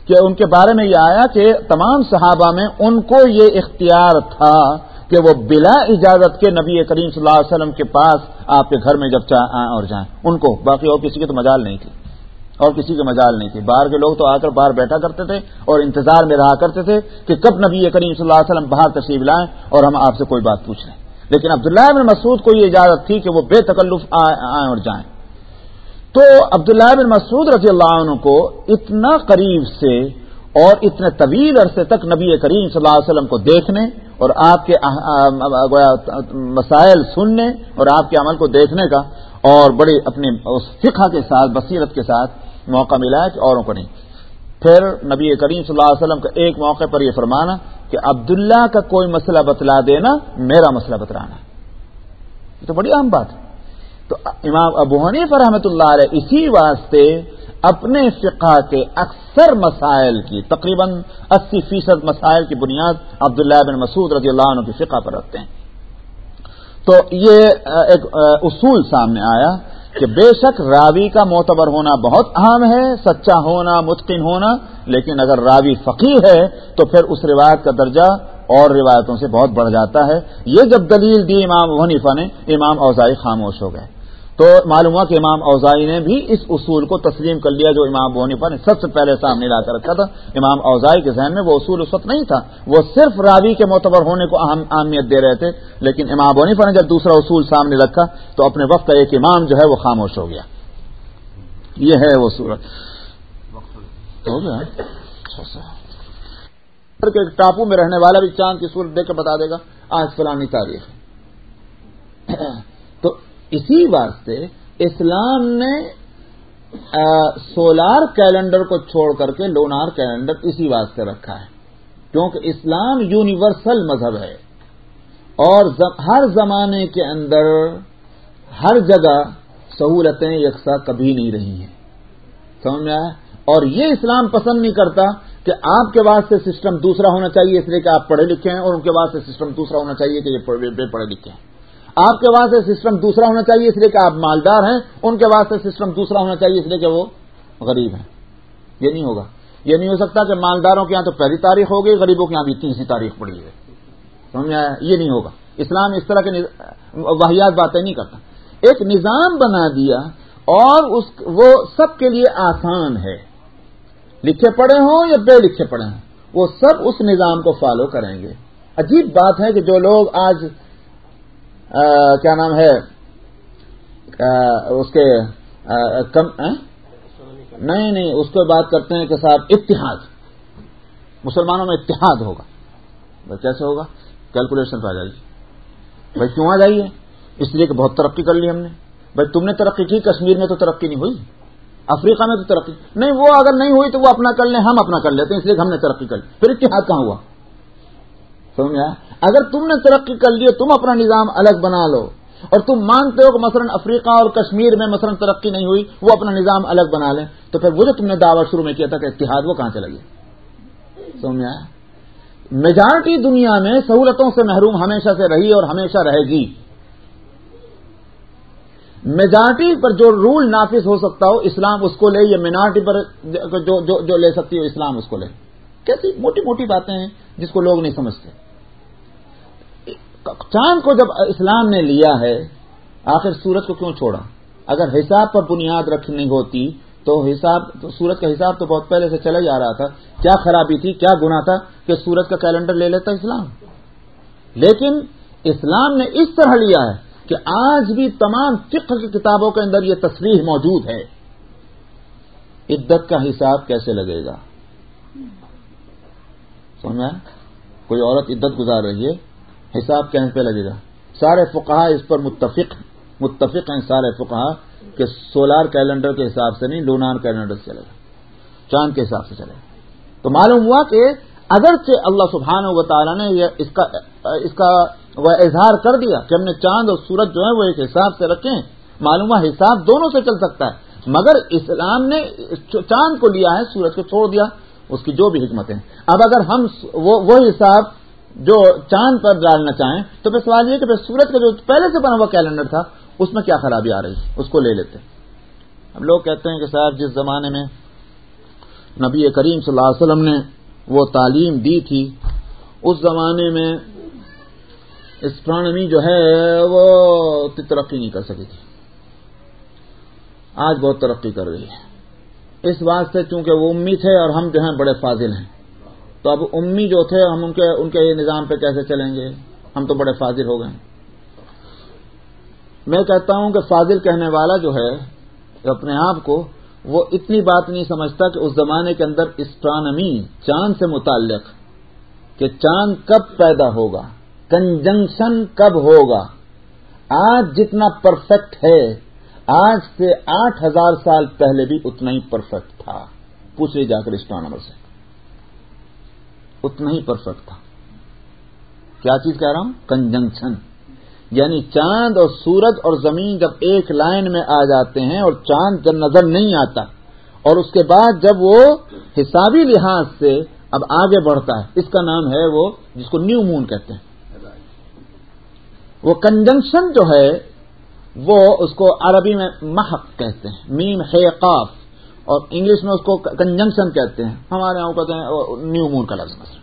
Speaker 1: کہ ان کے بارے میں یہ آیا کہ تمام صحابہ میں ان کو یہ اختیار تھا کہ وہ بلا اجازت کے نبی کریم صلی اللہ علیہ وسلم کے پاس آپ کے گھر میں جب چاہیں اور جائیں۔ ان کو، باقی اور کسی کی تو مجال نہیں تھی۔ اور کسی کی مجال نہیں تھی۔ باہر کے لوگ تو آ کر باہر بیٹھا کرتے تھے اور انتظار میں رہا کرتے تھے کہ کب نبی کریم صلی اللہ علیہ وسلم باہر تشریف لائیں اور ہم آپ سے کوئی بات پوچھ لیں۔ لیکن عبداللہ بن مسعود کو یہ اجازت تھی کہ وہ بے تکلف آئیں اور جائیں۔ تو عبداللہ بن مسعود رضی اللہ عنہ کو اتنا قریب سے اور اتنے طویل عرصے تک نبی کریم صلی اللہ علیہ وسلم کو دیکھنے اور آپ کے مسائل سننے اور آپ کے عمل کو دیکھنے کا اور بڑی اپنی فقہ کے ساتھ، بصیرت کے ساتھ موقع ملا ہے کہ اوروں کو نہیں۔ پھر نبی کریم صلی اللہ علیہ وسلم کا ایک موقع پر یہ فرمانا کہ عبداللہ کا کوئی مسئلہ بتلا دینا، میرا مسئلہ بتلانا۔ یہ تو بڑی اہم بات ہے۔ تو امام ابو حنیف رحمۃ اللہ علیہ اسی واسطے اپنے فقہ کے اکثر مسائل کی، تقریباً اسی فیصد مسائل کی بنیاد عبداللہ بن مسعود رضی اللہ عنہ کی فقہ پر رکھتے ہیں۔ تو یہ ایک اصول سامنے آیا کہ بے شک راوی کا معتبر ہونا بہت اہم ہے، سچا ہونا، متقن ہونا، لیکن اگر راوی فقی ہے تو پھر اس روایت کا درجہ اور روایتوں سے بہت بڑھ جاتا ہے۔ یہ جب دلیل دی امام حنیفہ نے، امام اوزائی خاموش ہو گئے۔ تو معلوم ہوا کہ امام اوزائی نے بھی اس اصول کو تسلیم کر لیا جو امام بونیفا نے سب سے پہلے سامنے لا کر رکھا تھا۔ امام اوزائی کے ذہن میں وہ اصول اس وقت نہیں تھا۔ وہ صرف راوی کے معتبر ہونے کو اہم اہمیت دے رہے تھے، لیکن امام بونیفا نے جب دوسرا اصول سامنے رکھا تو اپنے وقت کا ایک امام جو ہے وہ خاموش ہو گیا۔ یہ ہے وہ سورج ہو گیا۔ ٹاپو میں رہنے والا بھی چاند کی صورت دیکھ کے بتا دے گا۔ آج فلانی تاریخ۔ اسی واسطے اسلام نے سولار کیلنڈر کو چھوڑ کر کے لونار کیلنڈر اسی واسطے رکھا ہے، کیونکہ اسلام یونیورسل مذہب ہے۔ اور ہر زمانے کے اندر ہر جگہ سہولتیں یکساں کبھی نہیں رہی ہیں۔ سمجھ میں آیا؟ اور یہ اسلام پسند نہیں کرتا کہ آپ کے واسطے سسٹم دوسرا ہونا چاہیے، اس لیے کہ آپ پڑھے لکھے ہیں، اور ان کے واسطے سسٹم دوسرا ہونا چاہیے کہ یہ بے پڑھے لکھے ہیں۔ آپ کے واسطے سسٹم دوسرا ہونا چاہیے، اس لیے کہ آپ مالدار ہیں، ان کے واسطے سسٹم دوسرا ہونا چاہیے، اس لیے کہ وہ غریب ہیں۔ یہ نہیں ہوگا۔ یہ نہیں ہو سکتا کہ مالداروں کے یہاں تو پہلی تاریخ ہوگی غریبوں کے یہاں بھی تیسری تاریخ پڑی ہے سمجھ یہ نہیں ہوگا۔ اسلام اس طرح کے واحد باتیں نہیں کرتا۔ ایک نظام بنا دیا اور اس وہ سب کے لیے آسان ہے۔ لکھے پڑے ہوں یا بے لکھے پڑے ہوں، وہ سب اس نظام کو فالو کریں گے۔ عجیب بات ہے کہ جو لوگ آج کیا نام ہے؟ اس کے کم نہیں نہیں، اس کو بات کرتے ہیں کہ صاحب اتحاد، مسلمانوں میں اتحاد ہوگا۔ بھائی، کیسے ہوگا؟ کیلکولیشن پہ آ جائیے۔ بھائی، کیوں آ جائیے؟ اس لیے کہ بہت ترقی کر لی ہم نے۔ بھائی، تم نے ترقی کی؟ کشمیر میں تو ترقی نہیں ہوئی۔ افریقہ میں تو ترقی۔ نہیں، وہ اگر نہیں ہوئی تو وہ اپنا کر لیں، ہم اپنا کر لیتے ہیں، اس لیے ہم نے ترقی کر لی۔ پھر اتحاد کہاں ہوا؟ سمجھا اگر تم نے ترقی کر لی تم اپنا نظام الگ بنا لو۔ اور تم مانتے ہو کہ مثلا افریقہ اور کشمیر میں مثلا ترقی نہیں ہوئی وہ اپنا نظام الگ بنا لیں۔ تو پھر وہ جو تم نے دعوت شروع میں کیا تھا کہ اتحاد وہ کہاں چلا گیا؟ سمجھا میجارٹی دنیا میں سہولتوں سے محروم ہمیشہ سے رہی اور ہمیشہ رہے گی۔ میجارٹی پر جو رول نافذ ہو سکتا ہو اسلام اس کو لے یا مینارٹی پر جو جو, جو لے سکتی ہو اسلام اس کو لے۔ کیسی موٹی موٹی باتیں ہیں جس کو لوگ نہیں سمجھتے۔ چاند کو جب اسلام نے لیا ہے، آخر سورج کو کیوں چھوڑا؟ اگر حساب پر بنیاد رکھنی ہوتی تو حساب، تو سورج کا حساب تو بہت پہلے سے چلا جا رہا تھا۔ کیا خرابی تھی؟ کیا گنا تھا کہ سورج کا کیلنڈر لے لیتا اسلام؟ لیکن اسلام نے اس طرح لیا ہے کہ آج بھی تمام فقہ کی کتابوں کے اندر یہ تصریح موجود ہے۔ عدت کا حساب کیسے لگے گا؟ سمجھا؟ کوئی عورت عدت گزار رہی ہے؟ حساب کہیں پہ لگے گا۔ سارے فقہ اس پر متفق متفق ہیں سارے فقہ کہ سولار کیلنڈر کے حساب سے نہیں، لونار کیلنڈر سے چلے گا۔ چاند کے حساب سے چلے گا۔ تو معلوم ہوا کہ اگرچہ اللہ سبحانہ و تعالیٰ نے اس کا اس کا وہ اظہار کر دیا کہ ہم نے چاند اور سورج جو ہے وہ ایک حساب سے رکھے معلوم ہوا حساب دونوں سے چل سکتا ہے۔ مگر اسلام نے چاند کو لیا ہے، سورج کو چھوڑ دیا، اس کی جو بھی حکمت ہے اب اگر ہم وہ حساب جو چاند پر ڈالنا چاہیں، تو پھر سوال یہ کہ پھر سورج کا جو پہلے سے بنا ہوا کیلنڈر تھا، اس میں کیا خرابی آ رہی اس کو لے لیتے۔ اب لوگ کہتے ہیں کہ صاحب جس زمانے میں نبی کریم صلی اللہ علیہ وسلم نے وہ تعلیم دی تھی، اس زمانے میں اسٹرانمی جو ہے، وہ اتنی ترقی نہیں کر سکی تھی۔ آج بہت ترقی کر رہی ہے۔ اس واسطے چونکہ وہ امی تھے اور ہم جو ہیں بڑے فاضل ہیں۔ تو اب امی جو تھے، ہم ان کے ان کے نظام پہ کیسے چلیں گے؟ ہم تو بڑے فاضل ہو گئے میں کہتا ہوں کہ فاضل کہنے والا جو ہے، اپنے آپ کو، وہ اتنی بات نہیں سمجھتا کہ اس زمانے کے اندر اسٹرانمی چاند سے متعلق کہ چاند کب پیدا ہوگا، کنجنکشن کب ہوگا۔ آج جتنا پرفیکٹ ہے، آج سے آٹھ ہزار سال پہلے بھی اتنا ہی پرفیکٹ تھا۔ پوچھ جا کر اسٹرانمر سے۔ اتنا ہی پرفیکٹ تھا۔ کیا چیز کہہ رہا ہوں؟ کنجنکشن یعنی چاند اور سورج اور زمین جب ایک لائن میں آ جاتے ہیں اور چاند جب نظر نہیں آتا، اور اس کے بعد جب وہ حسابی لحاظ سے اب آگے بڑھتا ہے، اس کا نام ہے وہ جس کو نیو مون کہتے ہیں۔ وہ کنجنکشن جو ہے، وہ اس کو عربی میں محق کہتے ہیں، میم، ہے، قاف۔ اور انگلش میں اس کو کنجنکشن کہتے ہیں۔ ہمارے یہاں کہتے ہیں نیو مون کا لفظ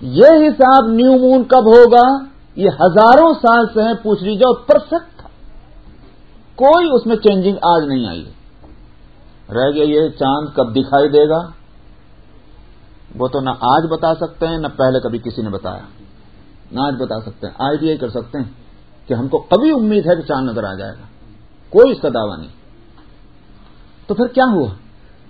Speaker 1: یہ حساب نیو مون کب ہوگا؟ یہ ہزاروں سال سے ہیں، پوچھ لیجیے اور پرفیکٹ تھا۔ کوئی اس میں چینجنگ آج نہیں آئی۔ رہ گیا یہ چاند کب دکھائی دے گا؟ وہ تو نہ آج بتا سکتے ہیں، نہ پہلے کبھی کسی نے بتایا۔ نہ آج بتا سکتے ہیں۔ آئیڈیا کر سکتے ہیں کہ ہم کو کبھی امید ہے کہ چاند نظر آ جائے گا۔ کوئی اس کا دعویٰ نہیں۔ تو پھر کیا ہوا؟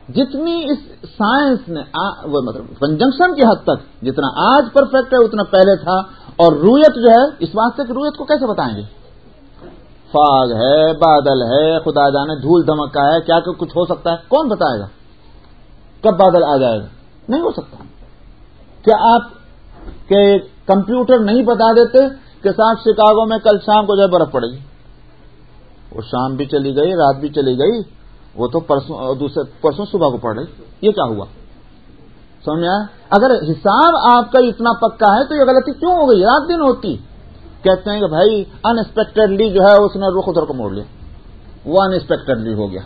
Speaker 1: جتنی اس سائنس نے مطلب کنجنکشن کی حد تک جتنا آج پرفیکٹ ہے، اتنا پہلے تھا۔ اور رویت جو ہے، اس واسطے کہ رویت کو کیسے بتائیں گے؟ فاگ ہے، بادل ہے، خدا جانے دھول دھمکا ہے، کیا کہ کچھ ہو سکتا ہے؟ کون بتائے گا؟ کب بادل آ جائے گا؟ نہیں ہو سکتا۔ کیا آپ کے کمپیوٹر نہیں بتا دیتے کہ ساتھ شکاگو میں کل شام کو جو ہے برف پڑے گی؟ وہ شام بھی چلی گئی، رات بھی چلی گئی۔ وہ تو پرسوں دوسرے پرسوں صبح کو پڑ رہی یہ کیا ہوا؟ سمجھا؟ اگر حساب آپ کا اتنا پکا ہے تو یہ غلطی کیوں ہو گئی؟ رات دن ہوتی۔ کہتے ہیں کہ بھائی انسپیکٹڈلی جو ہے اس نے رخ ادھر کو موڑ لیا۔ وہ انسپیکٹڈلی ہو گیا۔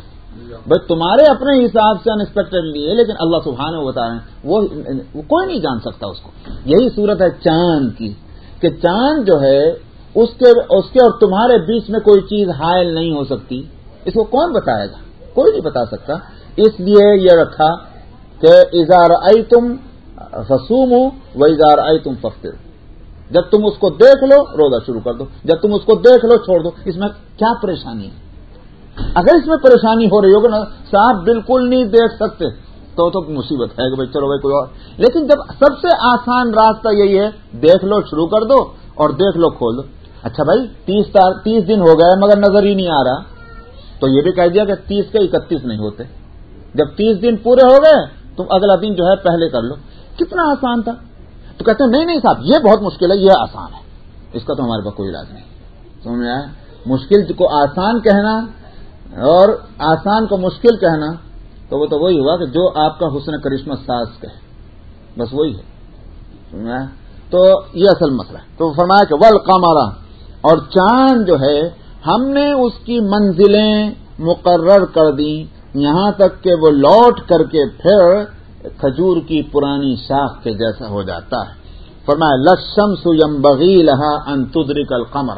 Speaker 1: بھائی، تمہارے اپنے حساب سے انسپیکٹڈلی ہے، لیکن اللہ سبحانہ وہ بتا رہے ہیں وہ کوئی نہیں جان سکتا اس کو۔ یہی صورت ہے چاند کی، کہ چاند جو ہے، اس کے اس کے اور تمہارے بیچ میں کوئی چیز حائل نہیں ہو سکتی۔ اس کو کون بتائے گا؟ کوئی نہیں بتا سکتا۔ اس لیے یہ رکھا کہ اظہار آئی تم فسوم ہوں وہ اظہار آئی تم فخر جب تم اس کو دیکھ لو، روزہ شروع کر دو۔ جب تم اس کو دیکھ لو، چھوڑ دو۔ اس میں کیا پریشانی ہے؟ اگر اس میں پریشانی ہو رہی ہوگی نا، صاحب بالکل نہیں دیکھ سکتے۔ تو تو مصیبت ہے کہ بھائی، چلو بھائی، کوئی اور۔ لیکن جب سب سے آسان راستہ یہی ہے، دیکھ لو، شروع کر دو اور دیکھ لو، کھول دو۔ اچھا بھائی، تیس تیس دن ہو گئے، مگر نظر ہی نہیں آ رہا۔ تو یہ بھی کہہ دیا کہ تیس کے اکتیس نہیں ہوتے۔ جب تیس دن پورے ہو گئے، تم اگلا دن جو ہے پہلے کر لو۔ کتنا آسان تھا۔ تو کہتے ہیں، نہیں نہیں صاحب، یہ بہت مشکل ہے، یہ آسان ہے۔ اس کا تو ہمارے پاس کوئی علاج نہیں۔ سمجھ میں آیا؟ مشکل کو آسان کہنا اور آسان کو مشکل کہنا، تو وہ تو وہی ہوا کہ جو آپ کا حسن کرشمہ ساز کہے۔ بس وہی ہے۔ تو یہ اصل مسئلہ ہے۔ تو فرمایا کہ ول اور چاند جو ہے ہم نے اس کی منزلیں مقرر کر دی یہاں تک کہ وہ لوٹ کر کے پھر کھجور کی پرانی شاخ کے جیسا ہو جاتا ہے۔ فرمایا لشم سم بغی لہا انتدری کل قمر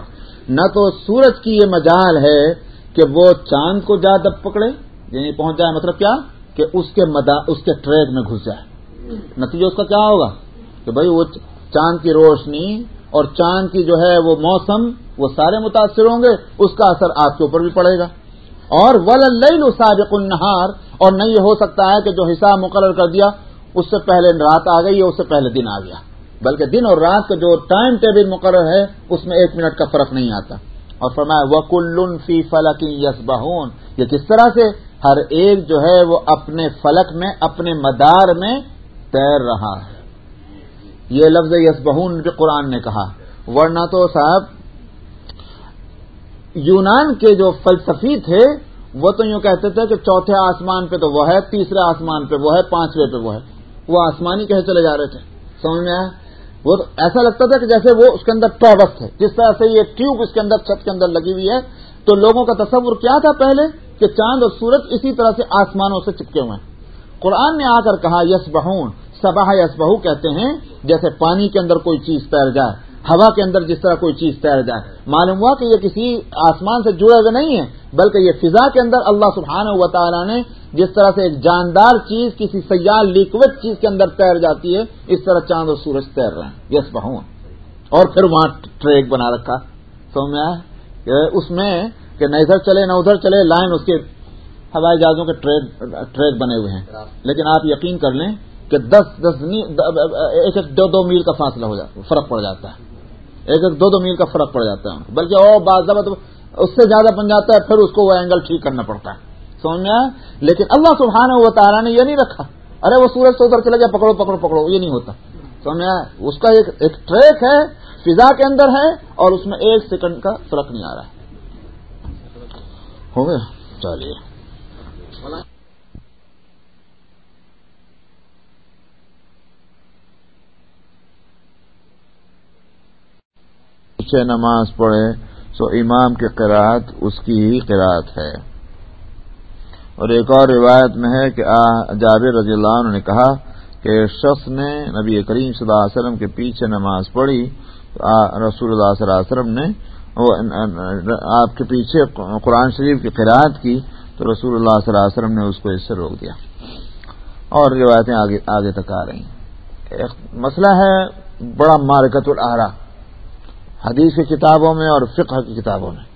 Speaker 1: نہ تو سورج کی یہ مجال ہے کہ وہ چاند کو جا دب پکڑے یعنی پہنچ جائے مطلب کیا؟ کہ اس کے مدا، اس کے ٹریک میں گھس جائے۔ نتیجہ اس کا کیا ہوگا؟ کہ بھائی وہ چاند کی روشنی اور چاند کی جو ہے وہ موسم وہ سارے متاثر ہوں گے، اس کا اثر آپ کے اوپر بھی پڑے گا۔ اور ول سابق النہار اور نہیں یہ ہو سکتا ہے کہ جو حساب مقرر کر دیا، اس سے پہلے رات آ گئی اس سے پہلے دن آ گیا۔ بلکہ دن اور رات کا جو ٹائم ٹیبل مقرر ہے، اس میں ایک منٹ کا فرق نہیں آتا۔ اور فرمایا وکل فی فلک یس یہ کس طرح سے؟ ہر ایک جو ہے وہ اپنے فلک میں، اپنے مدار میں تیر رہا ہے۔ یہ لفظ یس بہون بھی قرآن نے کہا۔ ورنہ تو صاحب، یونان کے جو فلسفی تھے، وہ تو یوں کہتے تھے کہ چوتھے آسمان پہ تو وہ ہے، تیسرے آسمان پہ وہ ہے، پانچویں پہ وہ ہے۔ وہ آسمانی کہے چلے جا رہے تھے۔ سمجھ میں آیا؟ وہ تو ایسا لگتا تھا کہ جیسے وہ اس کے اندر ٹاوس ہے جس طرح سے یہ ٹیوب اس کے اندر چھت کے اندر لگی ہوئی ہے، تو لوگوں کا تصور کیا تھا پہلے؟ کہ چاند اور سورج اسی طرح سے آسمانوں سے چپکے ہوئے ہیں۔ قرآن نے آ کر کہا یس بہون سباہ یس بہو کہتے ہیں جیسے پانی کے اندر کوئی چیز تیر جائے ہوا کے اندر جس طرح کوئی چیز تیر جائے۔ معلوم ہوا کہ یہ کسی آسمان سے جڑے ہوئے نہیں ہے بلکہ یہ فضا کے اندر اللہ سبحانہ و تعالیٰ نے جس طرح سے ایک جاندار چیز کسی سیال لیکوڈ چیز کے اندر تیر جاتی ہے اس طرح چاند اور سورج تیر رہے ہیں۔ یس بہو اور پھر وہاں ٹریک بنا رکھا۔ سمجھ میں آیا؟ اس میں کہ نہ ادھر چلے نہ ادھر چلے لائن اس کے ہوائی جہازوں کے ٹریک بنے ہوئے ہیں۔ لیکن آپ یقین کر لیں کہ دس دس ایک ایک دو دو میل کا فاصلہ ہو جاتا فرق پڑ جاتا ہے۔ ایک ایک دو دو میل کا فرق پڑ جاتا ہے۔ بلکہ اور بعض اس سے زیادہ بن جاتا ہے، پھر اس کو وہ اینگل ٹھیک کرنا پڑتا ہے۔ سمجھ میں لیکن اللہ سبحانہ و تعالیٰ نے یہ نہیں رکھا۔ ارے وہ سورج سے ادھر چلا گیا، پکڑو پکڑو پکڑو، یہ نہیں ہوتا۔ سمجھ میں اس کا ایک ایک ٹریک ہے، فضا کے اندر ہے، اور اس میں ایک سیکنڈ کا فرق نہیں آ رہا ہے۔ ہو گیا؟ چلیے۔ پیچھے نماز پڑھے، سو امام کی قرآت اس کی ہی قرآت ہے۔ اور ایک اور روایت میں ہے کہ جابر رضی اللہ عنہ نے کہا کہ شخص نے نبی کریم صلی اللہ علیہ وسلم کے پیچھے نماز پڑھی رسول اللہ صلی اللہ علیہ وسلم نے آپ کے پیچھے قرآن شریف کی قرآت کی، تو رسول اللہ صلی اللہ علیہ وسلم نے اس کو اس سے روک دیا۔ اور روایتیں آگے آگے تک آ رہی ہیں۔ مسئلہ ہے، بڑا مارکت الحرا حدیث کی کتابوں میں اور فقہ کی کتابوں میں۔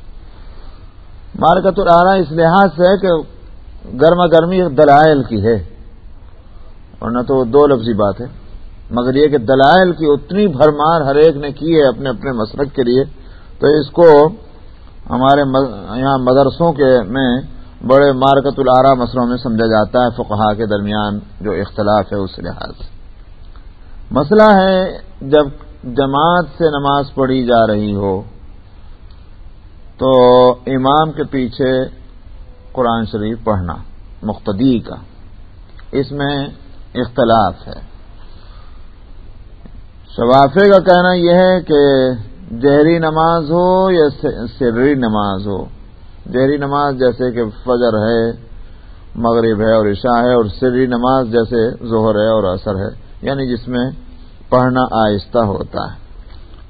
Speaker 1: مارکت العرا اس لحاظ سے ہے کہ گرما گرمی دلائل کی ہے۔ ورنہ تو دو لفظی بات ہے۔ مگر یہ کہ دلائل کی اتنی بھرمار ہر ایک نے کی ہے اپنے اپنے مسلک کے لیے، تو اس کو ہمارے یہاں مدرسوں کے میں بڑے مارکت العرا مسئلوں میں سمجھا جاتا ہے، فقہا کے درمیان جو اختلاف ہے اس لحاظ سے۔ مسئلہ ہے جب جماعت سے نماز پڑھی جا رہی ہو تو امام کے پیچھے قرآن شریف پڑھنا، مقتدی کا۔ اس میں اختلاف ہے۔ شفافے کا کہنا یہ ہے کہ جہری نماز ہو یا سری نماز ہو۔ جہری نماز جیسے کہ فجر ہے، مغرب ہے اور عشاء ہے اور سری نماز جیسے ظہر ہے اور اثر ہے یعنی جس میں پڑھنا آہستہ ہوتا ہے۔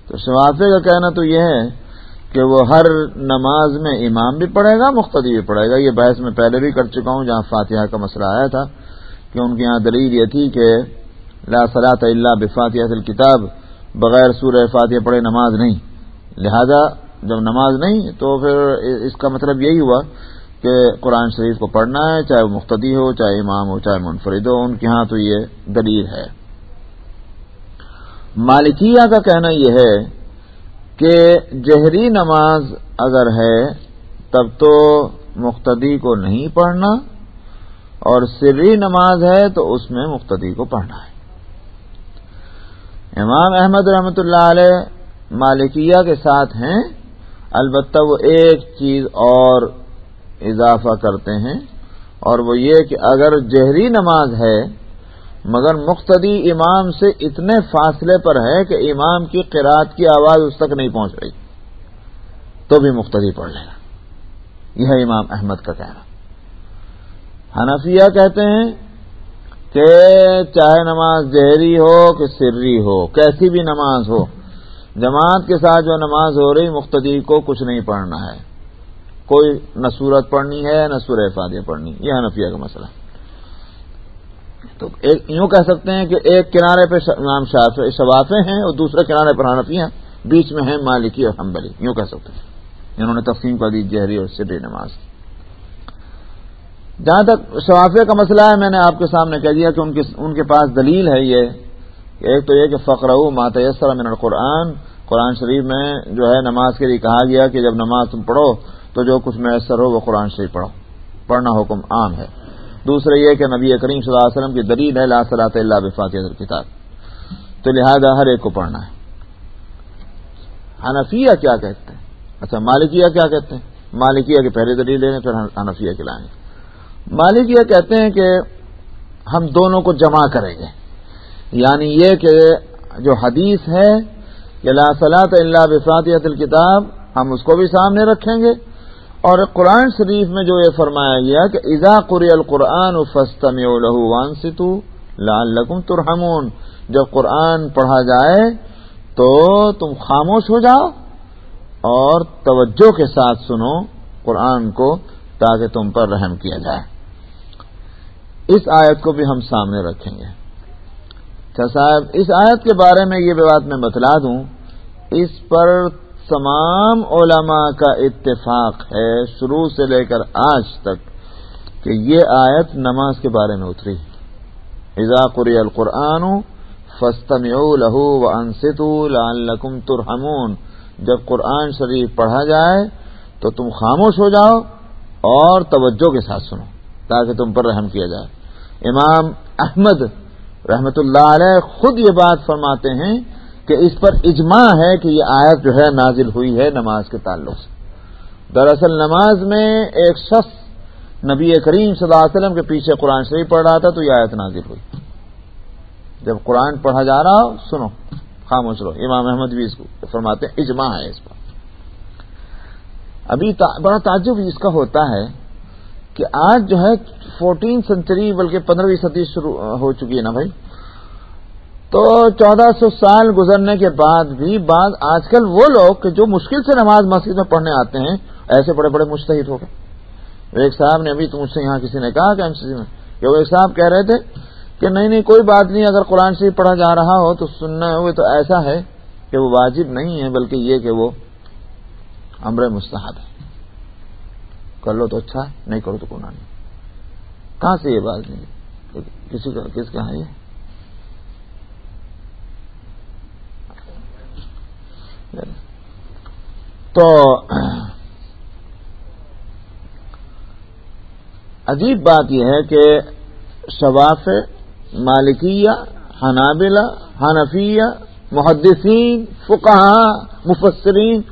Speaker 1: تو شفافے کا کہنا تو یہ ہے کہ وہ ہر نماز میں امام بھی پڑھے گا مختدی بھی پڑھے گا۔ یہ بحث میں پہلے بھی کر چکا ہوں جہاں فاتحہ کا مسئلہ آیا تھا کہ ان کے یہاں دلیل یہ تھی کہ لا صلاح اللہ بفاتحہ الکتاب بغیر سورہ فاتحہ پڑھے نماز نہیں۔ لہذا جب نماز نہیں تو پھر اس کا مطلب یہی ہوا کہ قرآن شریف کو پڑھنا ہے، چاہے وہ مختدی ہو، چاہے امام ہو، چاہے منفرد ہو، ان کے ہاں تو یہ دلیل ہے۔ مالکیہ کا کہنا یہ ہے کہ جہری نماز اگر ہے تب تو مقتدی کو نہیں پڑھنا اور سری نماز ہے تو اس میں مقتدی کو پڑھنا ہے۔ امام احمد رحمۃ اللہ علیہ مالکیہ کے ساتھ ہیں۔ البتہ وہ ایک چیز اور اضافہ کرتے ہیں اور وہ یہ کہ اگر جہری نماز ہے مگر مقتدی امام سے اتنے فاصلے پر ہے کہ امام کی قرآت کی آواز اس تک نہیں پہنچ رہی۔ تو بھی مقتدی پڑھ لے گا یہ ہے امام احمد کا کہنا۔ حنفیہ کہتے ہیں کہ چاہے نماز جہری ہو کہ سری ہو، کیسی بھی نماز ہو، جماعت کے ساتھ جو نماز ہو رہی، مقتدی کو کچھ نہیں پڑھنا ہے۔ کوئی نہ سورت پڑھنی ہے، نہ سورہ فادیہ پڑھنی۔ یہ حنفیہ کا مسئلہ۔ ہے تو ایک یوں کہہ سکتے ہیں کہ ایک کنارے پہ امام شفافے ہیں اور دوسرے کنارے پر حنفیاں بیچ میں ہیں مالکی اور حنبلی، یوں کہہ سکتے ہیں۔ انہوں نے تقسیم کر دی، جہری اور سری نماز جہاں تک شفافے کا مسئلہ ہے، میں نے آپ کے سامنے کہہ دیا کہ ان ان کے پاس دلیل ہے یہ۔ کہ ایک تو یہ کہ فقر ماتیسر من القرآن، قرآن شریف میں جو ہے نماز کے لیے کہا گیا کہ جب نماز تم پڑھو تو جو کچھ میسر ہو وہ قرآن شریف پڑھو۔ پڑھنا حکم عام ہے۔ دوسرے یہ کہ نبی کریم صلی اللہ علیہ وسلم کی دلیل ہے لا صلاح اللہ بفات کتاب تو لہذا ہر ایک کو پڑھنا ہے۔ حنفیہ کیا کہتے ہیں؟ اچھا مالکیہ کیا کہتے ہیں؟ مالکیہ کے پہلے دلیل لیں پھر حنفیہ کے لائیں مالکیہ کہتے ہیں کہ ہم دونوں کو جمع کریں گے۔ یعنی یہ کہ جو حدیث ہے کہ لا صلاح اللہ بفاتحت الکتاب، ہم اس کو بھی سامنے رکھیں گے۔ اور قرآن شریف میں جو یہ فرمایا گیا کہ ازا قری القرآن فستم وان ستو لال لکم ترہمون جب قرآن پڑھا جائے تو تم خاموش ہو جاؤ اور توجہ کے ساتھ سنو قرآن کو تاکہ تم پر رحم کیا جائے۔ اس آیت کو بھی ہم سامنے رکھیں گے۔ اچھا صاحب، اس آیت کے بارے میں یہ بات میں بتلا دوں، اس پر تمام علماء کا اتفاق ہے شروع سے لے کر آج تک کہ یہ آیت نماز کے بارے میں اتری۔ قری القرآن فستم لہو و انست لعلکم ترحمون۔ جب قرآن شریف پڑھا جائے تو تم خاموش ہو جاؤ اور توجہ کے ساتھ سنو تاکہ تم پر رحم کیا جائے۔ امام احمد رحمت اللہ علیہ خود یہ بات فرماتے ہیں کہ اس پر اجماع ہے کہ یہ آیت جو ہے نازل ہوئی ہے نماز کے تعلق سے۔ دراصل نماز میں ایک شخص نبی کریم صلی اللہ علیہ وسلم کے پیچھے قرآن شریف پڑھ رہا تھا تو یہ آیت نازل ہوئی۔ جب قرآن پڑھا جا رہا ہو، سنو، خاموش رہو۔ امام احمد بھی اس کو فرماتے ہیں، اجماع ہے اس پر۔ ابھی تا، بڑا تعجب اس کا ہوتا ہے کہ آج جو ہے فورٹین سینچری بلکہ پندرہویں صدی شروع ہو چکی ہے نا بھائی؟ تو چودہ سو سال گزرنے کے بعد بھی بعض آج کل وہ لوگ جو مشکل سے نماز مسجد میں پڑھنے آتے ہیں، ایسے بڑے بڑے مشتحد ہو گئے۔ ایک صاحب نے ابھی تو مجھ سے یہاں کسی نے کہا کہ ایم سی سی میں۔ کہ وہ ایک صاحب کہہ رہے تھے کہ نہیں نہیں، کوئی بات نہیں، اگر قرآن شریف پڑھا جا رہا ہو تو سننا ہوئے تو ایسا ہے کہ وہ واجب نہیں ہے، بلکہ یہ کہ وہ امر مستحد ہے۔ کر لو تو اچھا نہیں کرو تو گناہ نہیں۔ کہاں سے یہ بات نہیں کسی کا کس کا ہے یہ؟ تو عجیب بات یہ ہے کہ شواف مالکیہ، حنابلہ، حنفیہ، محدثین فقہ مفسرین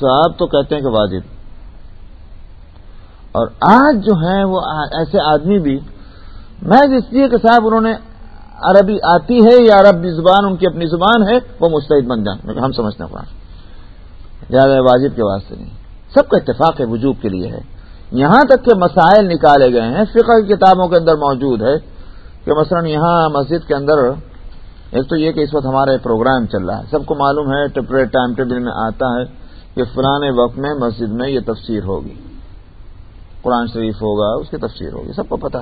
Speaker 1: صاحب تو کہتے ہیں کہ واجب۔ اور آج جو ہیں وہ ایسے آدمی بھی، میں اس لیے کہ صاحب انہوں نے عربی آتی ہے یا عربی زبان ان کی اپنی زبان ہے، وہ مستعد بن جائیں ہم سمجھتے ہیں قرآن زیادہ واجب کے واسطے نہیں۔ سب کا اتفاق ہے، وجوب کے لیے ہے۔ یہاں تک کہ مسائل نکالے گئے ہیں۔ فقہ کی کتابوں کے اندر موجود ہے کہ مثلا یہاں مسجد کے اندر، ایک تو یہ کہ اس وقت ہمارے پروگرام چل رہا ہے۔ سب کو معلوم ہے ٹائم ٹیبل میں آتا ہے کہ فلانے وقت میں مسجد میں یہ تفسیر ہوگی۔ قرآن شریف ہوگا، اس کی تفسیر ہوگی، سب کو پتا۔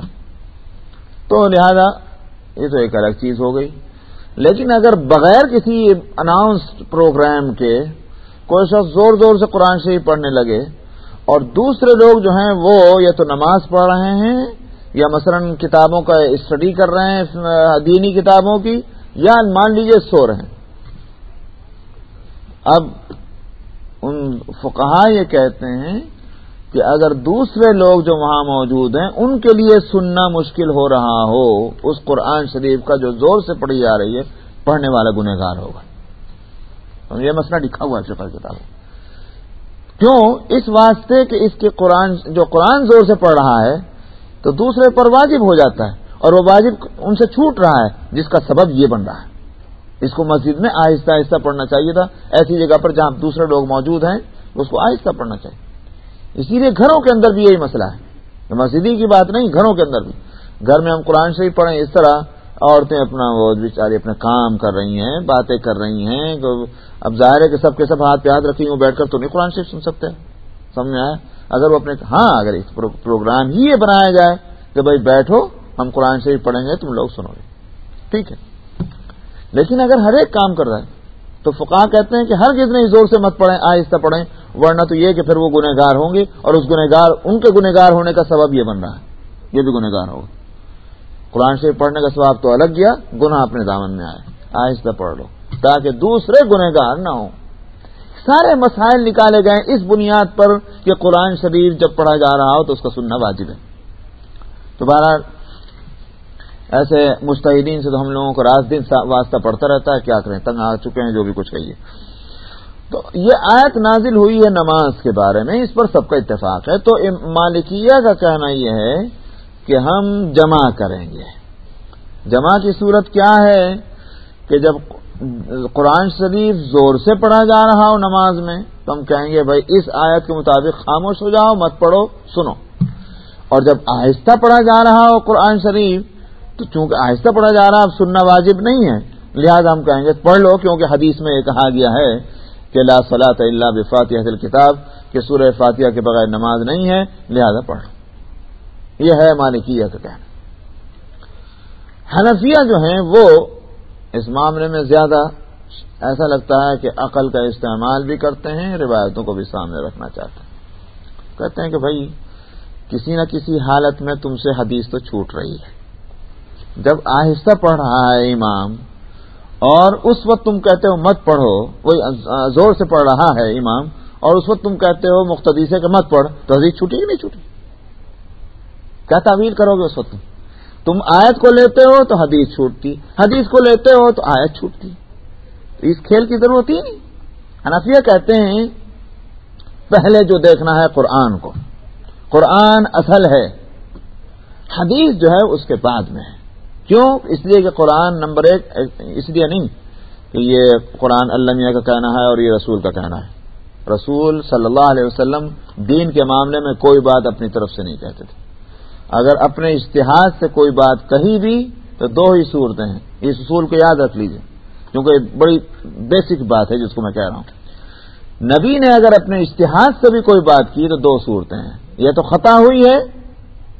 Speaker 1: تو لہذا یہ تو ایک الگ چیز ہو گئی۔ لیکن اگر بغیر کسی اناؤنسڈ پروگرام کے کوئی شخص زور زور سے قرآن شریف پڑھنے لگے اور دوسرے لوگ جو ہیں وہ یا تو نماز پڑھ رہے ہیں یا مثلا کتابوں کا اسٹڈی کر رہے ہیں دینی کتابوں کی یا مان لیجیے سو رہے ہیں۔ اب ان فقہا یہ کہتے ہیں کہ اگر دوسرے لوگ جو وہاں موجود ہیں، ان کے لیے سننا مشکل ہو رہا ہو، اس قرآن شریف کا جو زور سے پڑھی جا رہی ہے، پڑھنے والا گنہگار ہوگا۔ یہ مسئلہ لکھا ہوا ہے فکر کتاب کیوں؟ اس واسطے کہ اس کے قرآن، جو قرآن زور سے پڑھ رہا ہے، تو دوسرے پر واجب ہو جاتا ہے۔ اور وہ واجب ان سے چھوٹ رہا ہے، جس کا سبب یہ بن رہا ہے۔ اس کو مسجد میں آہستہ آہستہ پڑھنا چاہیے تھا۔ ایسی جگہ پر جہاں دوسرے لوگ موجود ہیں، اس کو آہستہ پڑھنا چاہیے۔ اسی لیے گھروں کے اندر بھی یہی مسئلہ ہے۔ مسجدی کی بات نہیں، گھروں کے اندر بھی۔ گھر میں ہم قرآن شریف پڑھیں اس طرح، عورتیں اپنا وہ بیچاری اپنا کام کر رہی ہیں، باتیں کر رہی ہیں اب ظاہر ہے کہ سب کے سب ہاتھ پہ ہاتھ رکھی ہوں بیٹھ کر تو نہیں قرآن شریف سن سکتے۔ سمجھ آیا؟ اگر وہ اپنے ہاں اگر پروگرام ہی یہ بنایا جائے کہ بھائی بیٹھو، ہم قرآن شریف پڑھیں گے، تم لوگ سنو گے۔ ٹھیک ہے۔ لیکن اگر ہر ایک کام کر رہا ہے تو فقہ کہتے ہیں کہ ہر کتنے زور سے مت پڑھیں، آہستہ پڑھیں، ورنہ تو یہ کہ پھر وہ گنہگار ہوں گے اور اس گنہگار، ان کے گنہگار ہونے کا سبب یہ بن رہا ہے، یہ بھی گنہگار ہوگا۔ قرآن شریف پڑھنے کا سبب تو الگ گیا، گناہ اپنے دامن میں آئے۔ آہستہ پڑھ لو، تاکہ دوسرے گنہگار نہ ہوں۔ سارے مسائل نکالے گئے اس بنیاد پر کہ قرآن شریف جب پڑھا جا رہا ہو تو اس کا سننا واجب ہے۔ تو بہرحال ایسے مستحدین سے تو ہم لوگوں کو راست دن واسطہ پڑتا رہتا ہے، کیا کریں؟ تنگ آ چکے ہیں، جو بھی کچھ کہیے۔ تو یہ آیت نازل ہوئی ہے نماز کے بارے میں، اس پر سب کا اتفاق ہے۔ تو مالکیہ کا کہنا یہ ہے کہ ہم جمع کریں گے۔ جمع کی صورت کیا ہے؟ کہ جب قرآن شریف زور سے پڑھا جا رہا ہو نماز میں، تو ہم کہیں گے، بھائی، اس آیت کے مطابق خاموش ہو جاؤ، مت پڑھو، سنو۔ اور جب آہستہ پڑھا جا رہا ہو قرآن شریف تو چونکہ آہستہ پڑھا جا رہا اب سننا واجب نہیں ہے۔ لہذا ہم کہیں گے، پڑھ لو، کیونکہ حدیث میں یہ کہا گیا ہے کہ لا صلاح اللہ بفاتح کتاب کہ سورہ فاتحہ کے بغیر نماز نہیں ہے، لہذا پڑھ۔ یہ ہے مالکیہ کا کہنا۔ حنفیہ جو ہیں، وہ اس معاملے میں زیادہ ایسا لگتا ہے کہ عقل کا استعمال بھی کرتے ہیں، روایتوں کو بھی سامنے رکھنا چاہتے ہیں۔ کہتے ہیں کہ بھائی، کسی نہ کسی حالت میں تم سے حدیث تو چھوٹ رہی ہے۔ جب آہستہ پڑھ رہا ہے امام اور اس وقت تم کہتے ہو مت پڑھو، وہی زور سے پڑھ رہا ہے امام، اور اس وقت تم کہتے ہو مختدی سے کہ مت پڑھ تو حدیث چھوٹی کہ نہیں چھوٹی؟ کیا تعویل کرو گے اس وقت تم آیت کو لیتے ہو تو حدیث چھوٹتی، حدیث کو لیتے ہو تو آیت چھوٹتی۔ اس کھیل کی ضرورت ہی نہیں۔ حنفیہ کہتے ہیں، پہلے جو دیکھنا ہے قرآن کو۔ قرآن اصل ہے، حدیث جو ہے اس کے بعد میں ہے۔ کیوں؟ اس لیے کہ قرآن نمبر ایک، اس لیے نہیں کہ یہ قرآن اللہ کا کہنا ہے اور یہ رسول کا کہنا ہے۔ رسول صلی اللہ علیہ وسلم دین کے معاملے میں کوئی بات اپنی طرف سے نہیں کہتے تھے۔ اگر اپنے اشتہاد سے کوئی بات کہی بھی تو دو ہی صورتیں ہیں۔ اس اصول کو یاد رکھ لیجیے کیونکہ بڑی بیسک بات ہے جس کو میں کہہ رہا ہوں۔ نبی نے اگر اپنے اشتہاد سے بھی کوئی بات کی تو دو صورتیں ہیں۔ یا تو خطا ہوئی ہے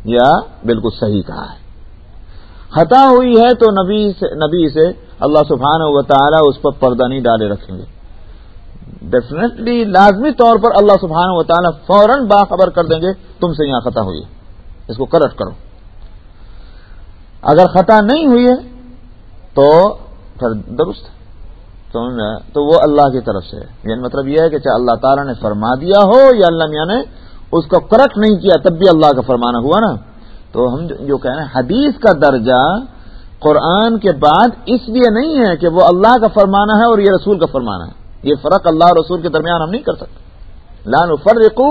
Speaker 1: یا بالکل صحیح کہا ہے۔ خطا ہوئی ہے تو نبی سے نبی سے اللہ سبحانہ و تعالی اس پر پردہ نہیں ڈالے رکھیں گے۔ ڈیفینیٹلی لازمی طور پر اللہ سبحانہ و تعالیٰ فوراً باخبر کر دیں گے، تم سے یہاں خطا ہوئی ہے۔ اس کو کریکٹ کرو۔ اگر خطا نہیں ہوئی ہے تو پھر درست۔ سمجھ تو وہ اللہ کی طرف سے یعنی مطلب یہ ہے کہ چاہے اللہ تعالیٰ نے فرما دیا ہو یا اللہ میاں نے اس کو کریکٹ نہیں کیا، تب بھی اللہ کا فرمانا ہوا نا۔ تو ہم جو کہہ رہے ہیں، حدیث کا درجہ قرآن کے بعد اس لیے نہیں ہے کہ وہ اللہ کا فرمانا ہے اور یہ رسول کا فرمانا ہے۔ یہ فرق اللہ اور رسول کے درمیان ہم نہیں کر سکتے۔ لان فرقو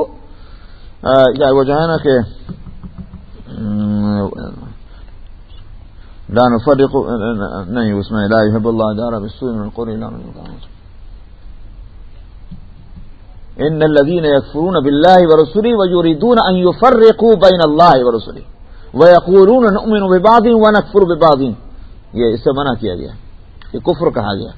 Speaker 1: یا وہ جو ہے نا کہ لان فرق نہیں، اس میں لا يحب اللہ جارا بسوء من القول الا من ان الذين يكفرون بالله ورسوله ويريدون ان يفرقوا بين الله ورسوله ويقولون نؤمن ببعض ونكفر ببعض یہ اس سے منع کیا گیا یہ کفر کہا گیا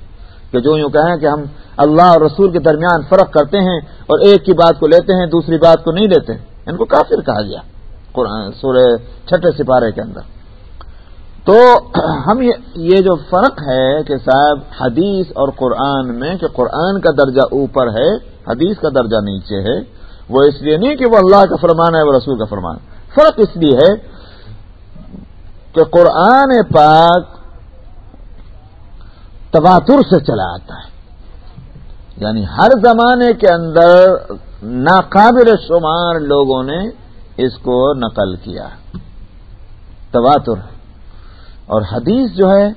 Speaker 1: کہ جو یوں کہیں کہ ہم اللہ اور رسول کے درمیان فرق کرتے ہیں اور ایک کی بات کو لیتے ہیں، دوسری بات کو نہیں لیتے ان کو کافر کہا گیا قرآن، سورہ چھٹے سپارے کے اندر۔ تو ہم یہ جو فرق ہے کہ صاحب حدیث اور قرآن میں کہ قرآن کا درجہ اوپر ہے، حدیث کا درجہ نیچے ہے، وہ اس لیے نہیں کہ وہ اللہ کا فرمان ہے، وہ رسول کا فرمان فرق اس لیے ہے کہ قرآن پاک تباتر سے چلا آتا ہے۔ یعنی ہر زمانے کے اندر ناقابل شمار لوگوں نے اس کو نقل کیا۔ تواتر اور حدیث جو ہے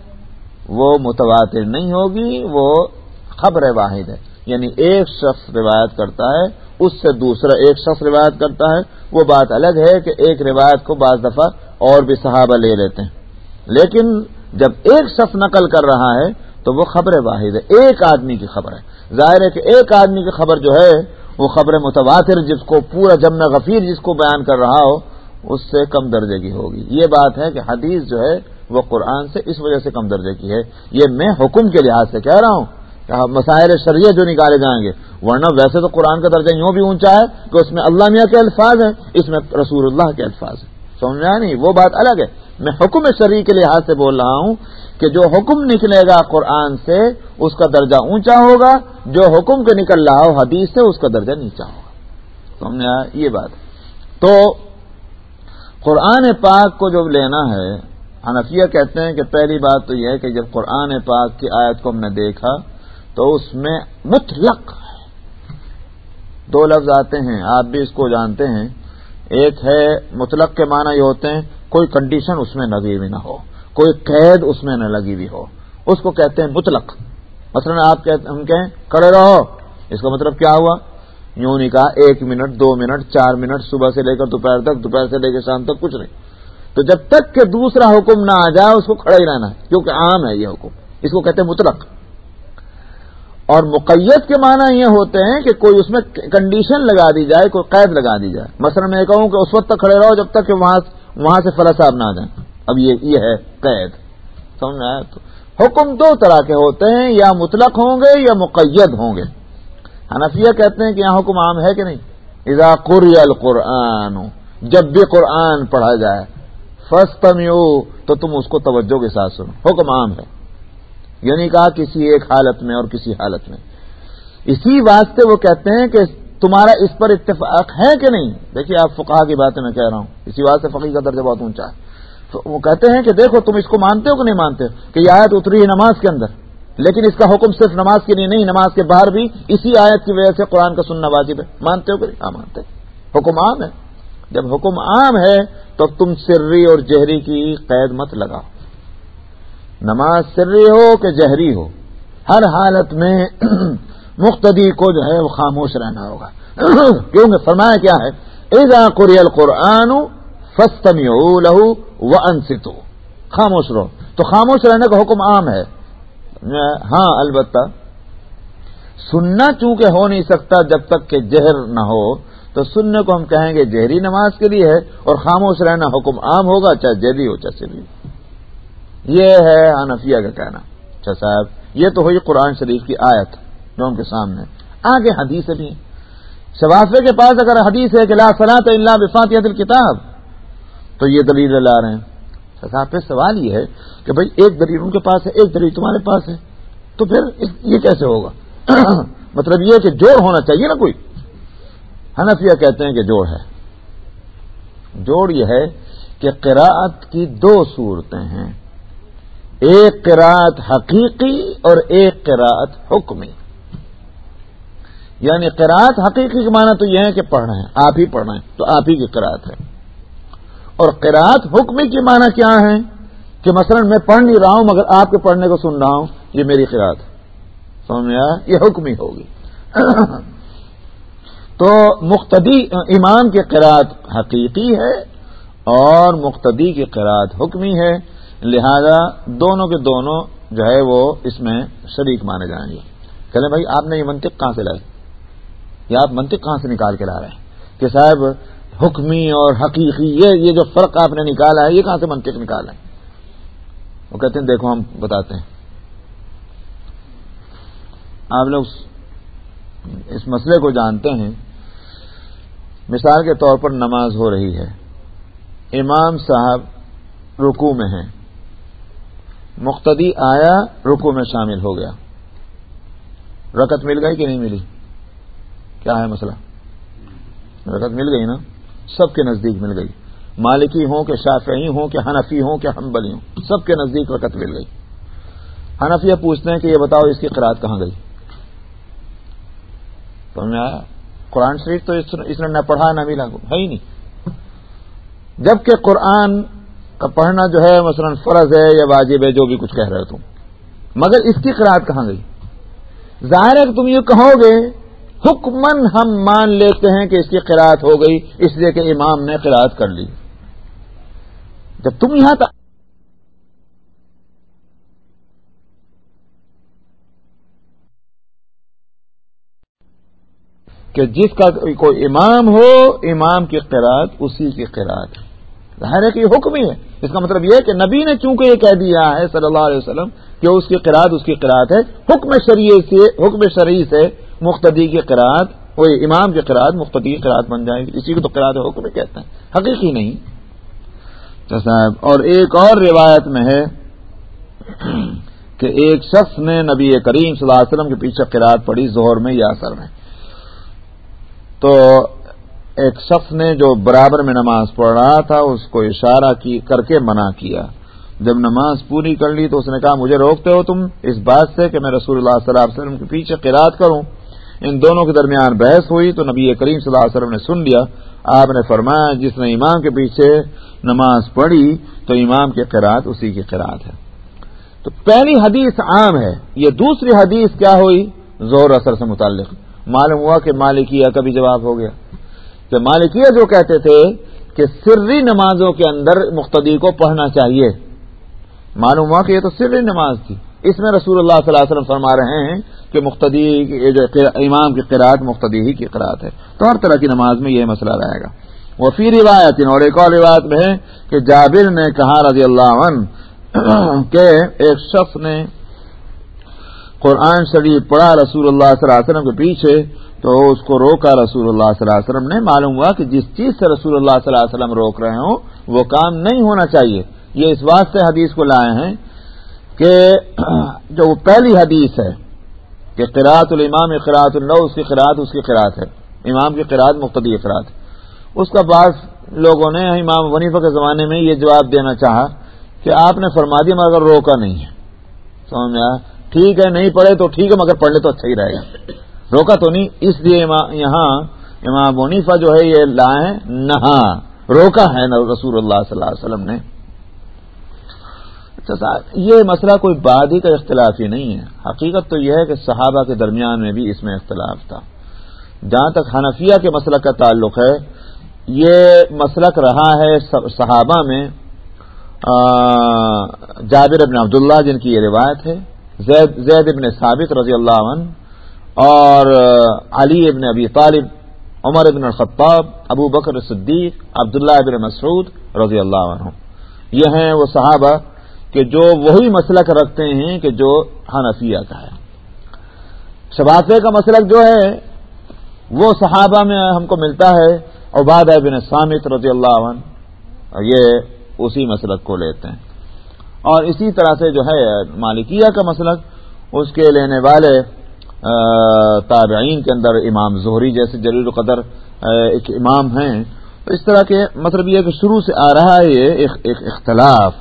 Speaker 1: وہ متواتر نہیں ہوگی، وہ خبر واحد ہے۔ یعنی ایک شخص روایت کرتا ہے اس سے دوسرا ایک شخص روایت کرتا ہے، وہ بات الگ ہے کہ ایک روایت کو بعض دفعہ اور بھی صحابہ لے لیتے ہیں۔ لیکن جب ایک شخص نقل کر رہا ہے، تو وہ خبر واحد ہے، ایک آدمی کی خبر ہے۔ ظاہر ہے کہ ایک آدمی کی خبر جو ہے، وہ خبر متواتر جس کو پورا جمع غفیر جس کو بیان کر رہا ہو، اس سے کم درجے کی ہوگی۔ یہ بات ہے کہ حدیث جو ہے، وہ قرآن سے اس وجہ سے کم درجے کی ہے۔ یہ میں حکم کے لحاظ سے کہہ رہا ہوں مسائل شریعہ جو نکالے جائیں گے۔ ورنہ ویسے تو قرآن کا درجہ یوں بھی اونچا ہے کہ اس میں اللہ میاں کے الفاظ ہیں، اس میں رسول اللہ کے الفاظ ہیں۔ سمجھ میں نہیں؟ وہ بات الگ ہے۔ میں حکم شریع کے لحاظ سے بول رہا ہوں کہ جو حکم نکلے گا قرآن سے، اس کا درجہ اونچا ہوگا۔ جو حکم کے نکل رہا ہو حدیث سے، اس کا درجہ نیچا ہوگا۔ سمجھا یہ بات۔ تو قرآن پاک کو جو لینا ہے، حنفیہ کہتے ہیں کہ پہلی بات تو یہ ہے کہ جب قرآن پاک کی آیت کو ہم نے دیکھا تو اس میں مطلق ہے۔ دو لفظ آتے ہیں، آپ بھی اس کو جانتے ہیں۔ ایک ہے مطلق کے معنی یہ ہوتے ہیں، کوئی کنڈیشن اس میں لگی ہوئی نہ ہو، کوئی قید اس میں نہ لگی ہوئی ہو۔ اس کو کہتے ہیں مطلق۔ مثلا آپ ہم کہیں کڑے رہو۔ اس کا مطلب کیا ہوا؟ یوں نہیں کہا، ایک منٹ، دو منٹ، چار منٹ، صبح سے لے کر دوپہر تک، دوپہر سے لے کر شام تک، کچھ نہیں۔ تو جب تک کہ دوسرا حکم نہ آ جائے، اس کو کھڑا ہی رہنا ہے، کیونکہ عام ہے یہ حکم۔ اس کو کہتے ہیں مطلق۔ اور مقیت کے معنی یہ ہوتے ہیں کہ کوئی اس میں کنڈیشن لگا دی جائے، کوئی قید لگا دی جائے۔ مثلا میں کہوں کہ اس وقت تک کھڑے رہو جب تک کہ وہاں وہاں سے فلاں صاحب نہ آ جائیں۔ اب یہ یہ ہے قید۔ سمجھ میں آیا؟ تو حکم دو طرح کے ہوتے ہیں، یا مطلق ہوں گے یا مقید ہوں گے۔ حنفیہ کہتے ہیں کہ یہاں حکم عام ہے کہ نہیں؟ اذا قری القرآن، جب بھی قرآن پڑھا جائے فسٹ تو تم اس کو توجہ کے ساتھ سنو۔ حکم عام ہے۔ یعنی کہا کسی ایک حالت میں اور کسی حالت میں۔ اسی واسطے وہ کہتے ہیں کہ تمہارا اس پر اتفاق ہے کہ نہیں؟ دیکھیے آپ فقہ کی باتیں میں کہہ رہا ہوں۔ اسی واسطے فقی کا درجہ بہت اونچا ہے۔ وہ کہتے ہیں کہ دیکھو تم اس کو مانتے ہو کہ نہیں مانتے ہو؟ کہ یہ آیت اتری ہے نماز کے اندر۔ لیکن اس کا حکم صرف نماز کے لیے نہیں، نماز کے باہر بھی اسی آیت کی وجہ سے قرآن کا سننا واجب ہے۔ مانتے ہو کہ نہیں؟ ہاں مانتے۔ حکم عام ہے۔ جب حکم عام ہے تو تم سری اور جہری کی قید مت لگاؤ۔ نماز سری ہو کہ جہری ہو، ہر حالت میں مختدی کو جو ہے وہ خاموش رہنا ہوگا۔ کیونکہ فرمایا کیا ہے؟ ایزا قری القرآن فستم لہو و انستو خاموش رہو۔ تو خاموش رہنے کا حکم عام ہے۔ ہاں البتہ سننا چونکہ ہو نہیں سکتا جب تک کہ زہر نہ ہو، تو سننے کو ہم کہیں گے جہری نماز کے لیے ہے اور خاموش رہنا حکم عام ہوگا، چاہے جہری ہو، چاہے سری ہو۔ یہ ہے حنفیہ کا کہنا۔ اچھا صاحب، یہ تو ہوئی قرآن شریف کی آیت جو ان کے سامنے۔ آگے حدیث بھی شفافے اچھا، کے پاس اگر حدیث ہے کہ لا صلاح اللہ بفات کتاب تو یہ دلیل لا رہے ہیں۔ اچھا صاحب سوال یہ ہے کہ بھائی ایک دلیل ان کے پاس ہے، ایک دلیل تمہارے پاس ہے۔ تو پھر یہ کیسے ہوگا؟ مطلب یہ کہ جوڑ ہونا چاہیے نا کوئی۔ حنفیہ کہتے ہیں کہ جوڑ ہے۔ جوڑ یہ ہے کہ قراءت کی دو صورتیں ہیں۔ ایک قراءت حقیقی اور ایک قراءت حکمی۔ یعنی قراءت حقیقی کا معنی تو یہ ہے کہ پڑھنا ہے، آپ ہی پڑھنا ہے، تو آپ ہی کی قراءت ہے۔ اور قراءت حکمی کی معنی کیا ہے؟ کہ مثلا میں پڑھ نہیں رہا ہوں، مگر آپ کے پڑھنے کو سن رہا ہوں، یہ میری قراءت ہے۔ سمجھ میں آیا یہ حکمی ہوگی۔ تو مقتدی، امام کی قراءت حقیقی ہے اور مقتدی کی قراءت حکمی ہے۔ لہذا دونوں کے دونوں جو ہے وہ اس میں شریک مانے جائیں گے۔ کہلیں بھائی، آپ نے یہ منطق کہاں سے لائے؟ یا آپ منطق کہاں سے نکال کے لا رہے ہیں؟ کہ صاحب، حکمی اور حقیقی، یہ یہ جو فرق آپ نے نکالا ہے، یہ کہاں سے منطق نکالا ہے؟ وہ کہتے ہیں، دیکھو ہم بتاتے ہیں۔ آپ لوگ اس مسئلے کو جانتے ہیں۔ مثال کے طور پر نماز ہو رہی ہے۔ امام صاحب رکو میں ہیں۔ مقتدی آیا رکو میں شامل ہو گیا۔ رکت مل گئی کہ نہیں ملی؟ کیا ہے مسئلہ؟ رکت مل گئی نا؟ سب کے نزدیک مل گئی۔ مالکی ہوں کہ شافعی ہوں کہ حنفی ہوں کہ ہمبلی ہوں، سب کے نزدیک رکت مل گئی۔ حنفیہ پوچھتے ہیں کہ یہ بتاؤ اس کی قرآد کہاں گئی؟ تو میں آیا؟ قرآن شریف تو اس نے نہ پڑھا نہ ملا، ہے ہی نہیں۔ جبکہ قرآن کا پڑھنا جو ہے مثلا فرض ہے یا واجب ہے، جو بھی کچھ کہہ رہے تم۔ مگر اس کی قرآد کہاں گئی؟ ظاہر ہے کہ تم یہ کہو گے حکمن ہم مان لیتے ہیں کہ اس کی قرآت ہو گئی، اس لیے کہ امام نے قرآت کر لی۔ جب تم یہاں تک کہ جس کا کوئی امام ہو، امام کی قرآت اسی کی قرآت ہے۔ ظاہر ہے کہ یہ حکم ہی ہے۔ اس کا مطلب یہ کہ نبی نے چونکہ یہ کہہ دیا ہے صلی اللہ علیہ وسلم کہ اس کی قرآت اس کی قرآت ہے، حکم شریع سے، حکم شریع سے مختدی کی قرآت وہ امام کی قرآت مختدی کی قرآت بن جائے گی۔ اسی کو تو قرآت حکم کہتے ہیں۔ حقیقی نہیں۔ صاحب، اور ایک اور روایت میں ہے کہ ایک شخص نے نبی کریم صلی اللہ علیہ وسلم کے پیچھے قرآت پڑی زہر میں یا اثر میں۔ تو ایک شخص نے جو برابر میں نماز پڑھ رہا تھا، اس کو اشارہ کی کر کے منع کیا۔ جب نماز پوری کر لی تو اس نے کہا، مجھے روکتے ہو تم اس بات سے کہ میں رسول اللہ صلی اللہ علیہ وسلم کے پیچھے قرات کروں۔ ان دونوں کے درمیان بحث ہوئی تو نبی کریم صلی اللہ علیہ وسلم نے سن لیا۔ آپ نے فرمایا، جس نے امام کے پیچھے نماز پڑھی تو امام کی قرات اسی کی قرات ہے۔ تو پہلی حدیث عام ہے۔ یہ دوسری حدیث کیا ہوئی؟ زور اثر سے متعلق۔ معلوم ہوا کہ مالکیہ کا بھی جواب ہو گیا۔ کہ مالکیہ جو کہتے تھے کہ سری نمازوں کے اندر مقتدی کو پڑھنا چاہیے۔ معلوم ہوا کہ یہ تو سری نماز تھی۔ اس میں رسول اللہ صلی اللہ علیہ وسلم فرما رہے ہیں کہ مقتدی امام کی قرآت مقتدی ہی کی قرآت ہے۔ تو ہر طرح کی نماز میں یہ مسئلہ رہے گا۔ وہ فی روایت، اور ایک اور روایت میں ہے کہ جابر نے کہا رضی اللہ عنہ کہ ایک شخص نے قرآن شریف پڑھا رسول اللہ صلی اللہ علیہ وسلم کے پیچھے تو اس کو روکا رسول اللہ صلی اللہ علیہ وسلم نے. معلوم ہوا کہ جس چیز سے رسول اللہ صلی اللہ علیہ وسلم روک رہے ہوں، وہ کام نہیں ہونا چاہیے. یہ اس واسطے حدیث کو لائے ہیں کہ جو پہلی حدیث ہے کہ قرآت الامام قرآت اللہ اس کی قرآت اس کی قرآت ہے. امام کی قرآت مقتدی قرآت اس کا بعض لوگوں نے امام ونیفہ کے زمانے میں یہ جواب دینا چاہا کہ آپ نے فرما دیا مگر روکا نہیں ہے. سمجھ میں ٹھیک ہے، نہیں پڑھے تو ٹھیک ہے، مگر پڑھ لے تو اچھا ہی رہے گا. روکا تو نہیں، اس لیے یہاں امام منیفا جو ہے یہ لائے نہا، روکا ہے رسول اللہ صلی اللہ علیہ وسلم نے۔ اچھا یہ مسئلہ کوئی بادی کا اختلاف ہی نہیں ہے۔ حقیقت تو یہ ہے کہ صحابہ کے درمیان میں بھی اس میں اختلاف تھا۔ جہاں تک حنفیہ کے مسئلہ کا تعلق ہے، یہ مسلک رہا ہے صحابہ میں جابر ابن عبداللہ جن کی یہ روایت ہے، زید زید ابن ثابت رضی اللہ عنہ اور علی ابن ابی طالب، عمر ابن الخطاب، ابو بکر صدیق، عبداللہ ابن مسعود رضی اللہ عنہ۔ یہ ہیں وہ صحابہ کہ جو وہی مسلک رکھتے ہیں کہ جو حنفیہ کا ہے۔ شبافے کا مسلک جو ہے، وہ صحابہ میں ہم کو ملتا ہے عباد ابن سامت رضی اللہ عنہ۔ یہ اسی مسلک کو لیتے ہیں۔ اور اسی طرح سے جو ہے، مالکیہ کا مسلک، اس کے لینے والے تابعین کے اندر امام زہری جیسے جلیل القدر ایک امام ہیں۔ تو اس طرح کے مطلب یہ کہ شروع سے آ رہا ہے یہ ایک اختلاف۔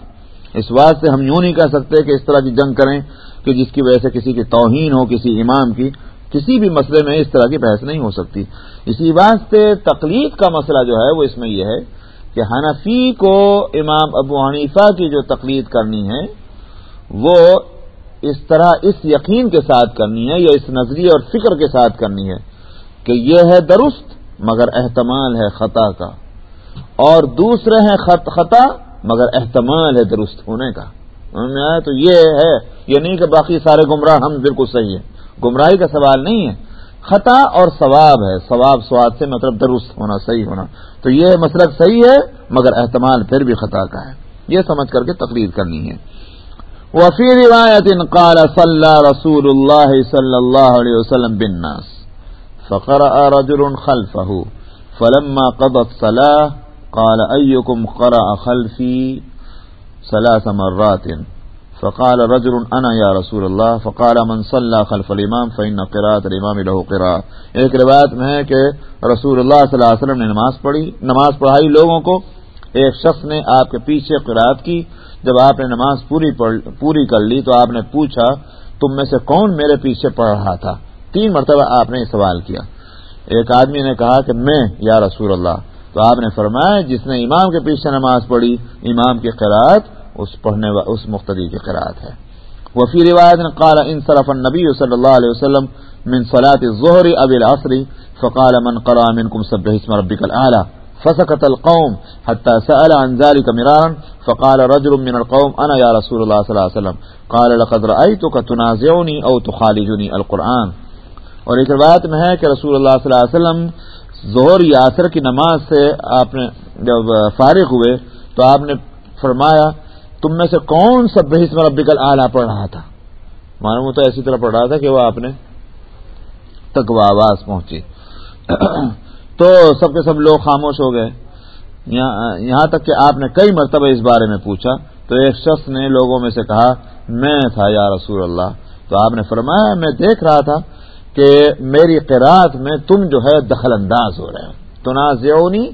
Speaker 1: اس بات سے ہم یوں نہیں کہہ سکتے کہ اس طرح کی جنگ کریں کہ جس کی وجہ سے کسی کی توہین ہو، کسی امام کی، کسی بھی مسئلے میں اس طرح کی بحث نہیں ہو سکتی۔ اسی بات سے تقلید کا مسئلہ جو ہے، وہ اس میں یہ ہے کہ حنفی کو امام ابو حنیفہ کی جو تقلید کرنی ہے، وہ اس طرح اس یقین کے ساتھ کرنی ہے یا اس نظریے اور فکر کے ساتھ کرنی ہے کہ یہ ہے درست مگر احتمال ہے خطا کا اور دوسرے ہیں خط خطا مگر احتمال ہے درست ہونے کا۔ تو یہ ہے، یہ نہیں کہ باقی سارے گمراہ ہم بالکل صحیح ہیں۔ گمراہی کا سوال نہیں ہے۔ خطا اور ثواب ہے، ثواب سواد سے مطلب درست ہونا، صحیح ہونا۔ تو یہ مسلک صحیح ہے مگر احتمال پھر بھی خطا کا ہے۔ یہ سمجھ کر کے تقریر کرنی ہے۔ وفی روایت قال صلی رسول اللہ صلی اللہ علیہ وسلم بن ناس فقر رجل خلفه، فلما قضت صلاح قال ایکم قرأ خلفی ثلاث مرات، فقال رجل انا یا رسول اللہ فقال من صلى خلف الامام فان قراءه الامام له قراءه ایک روایت میں ہے کہ رسول اللہ صلی اللہ علیہ وسلم نے نماز پڑھی، نماز پڑھائی لوگوں کو، ایک شخص نے آپ کے پیچھے قراءت کی جب آپ نے نماز پوری پوری کر لی تو آپ نے پوچھا، تم میں سے کون میرے پیچھے پڑھ رہا تھا؟ تین مرتبہ آپ نے سوال کیا۔ ایک آدمی نے کہا کہ میں، یا رسول اللہ۔ تو آپ نے فرمایا، جس نے امام کے پیچھے نماز پڑھی، امام کی قرآت، اس پڑھنے اس مختری کی قرآت ہے۔ وفی روایت نے قال، ان صرف النبی صلی اللہ علیہ وسلم من صلاة الظهر ابي العصر فقال من قرأ منكم سبح اسم ربك الاعلى فسكت القوم حتى سأل عن ذلك مرارا فقال رجل من القوم انا يا رسول الله صلى الله عليه وسلم قال لقد رأيتك تنازعني او تخالجني القرآن اور ایک روایت میں ہے کہ رسول اللہ صلی اللہ علیہ وسلم ظہر یا عصر کی نماز سے آپ نے جب فارغ ہوئے تو آپ نے فرمایا، تم میں سے کون سا بحث میں ربکل آلہ پڑھ رہا تھا؟ معلوم تو ایسی طرح پڑھ رہا تھا کہ وہ آپ نے تک آواز پہنچی۔ تو سب کے سب لوگ خاموش ہو گئے۔ یہاں تک کہ آپ نے کئی مرتبہ اس بارے میں پوچھا، تو ایک شخص نے لوگوں میں سے کہا، میں تھا یا رسول اللہ۔ تو آپ نے فرمایا، میں دیکھ رہا تھا کہ میری قرآت میں تم جو ہے دخل انداز ہو رہے ہو۔ تو نہ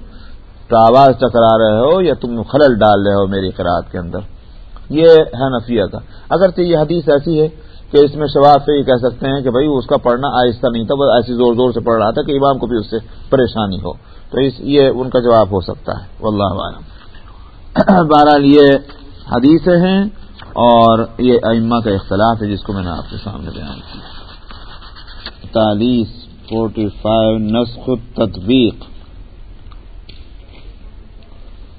Speaker 1: تو آواز چکرا رہے ہو یا تم خلل ڈال رہے ہو میری قرآت کے اندر۔ یہ ہے نفیہ کا اگرچہ یہ حدیث ایسی ہے کہ اس میں شباب سے یہ کہہ سکتے ہیں کہ بھائی اس کا پڑھنا آہستہ نہیں تھا، وہ ایسی زور زور سے پڑھ رہا تھا کہ امام کو بھی اس سے پریشانی ہو۔ تو اس، یہ ان کا جواب ہو سکتا ہے۔ واللہ عالم بہرحال یہ حدیثیں ہیں اور یہ ائمہ کا اختلاف ہے، جس کو میں نے آپ کے سامنے بیان کیا۔ تالیس فورٹی فائیو نسخ تطبیق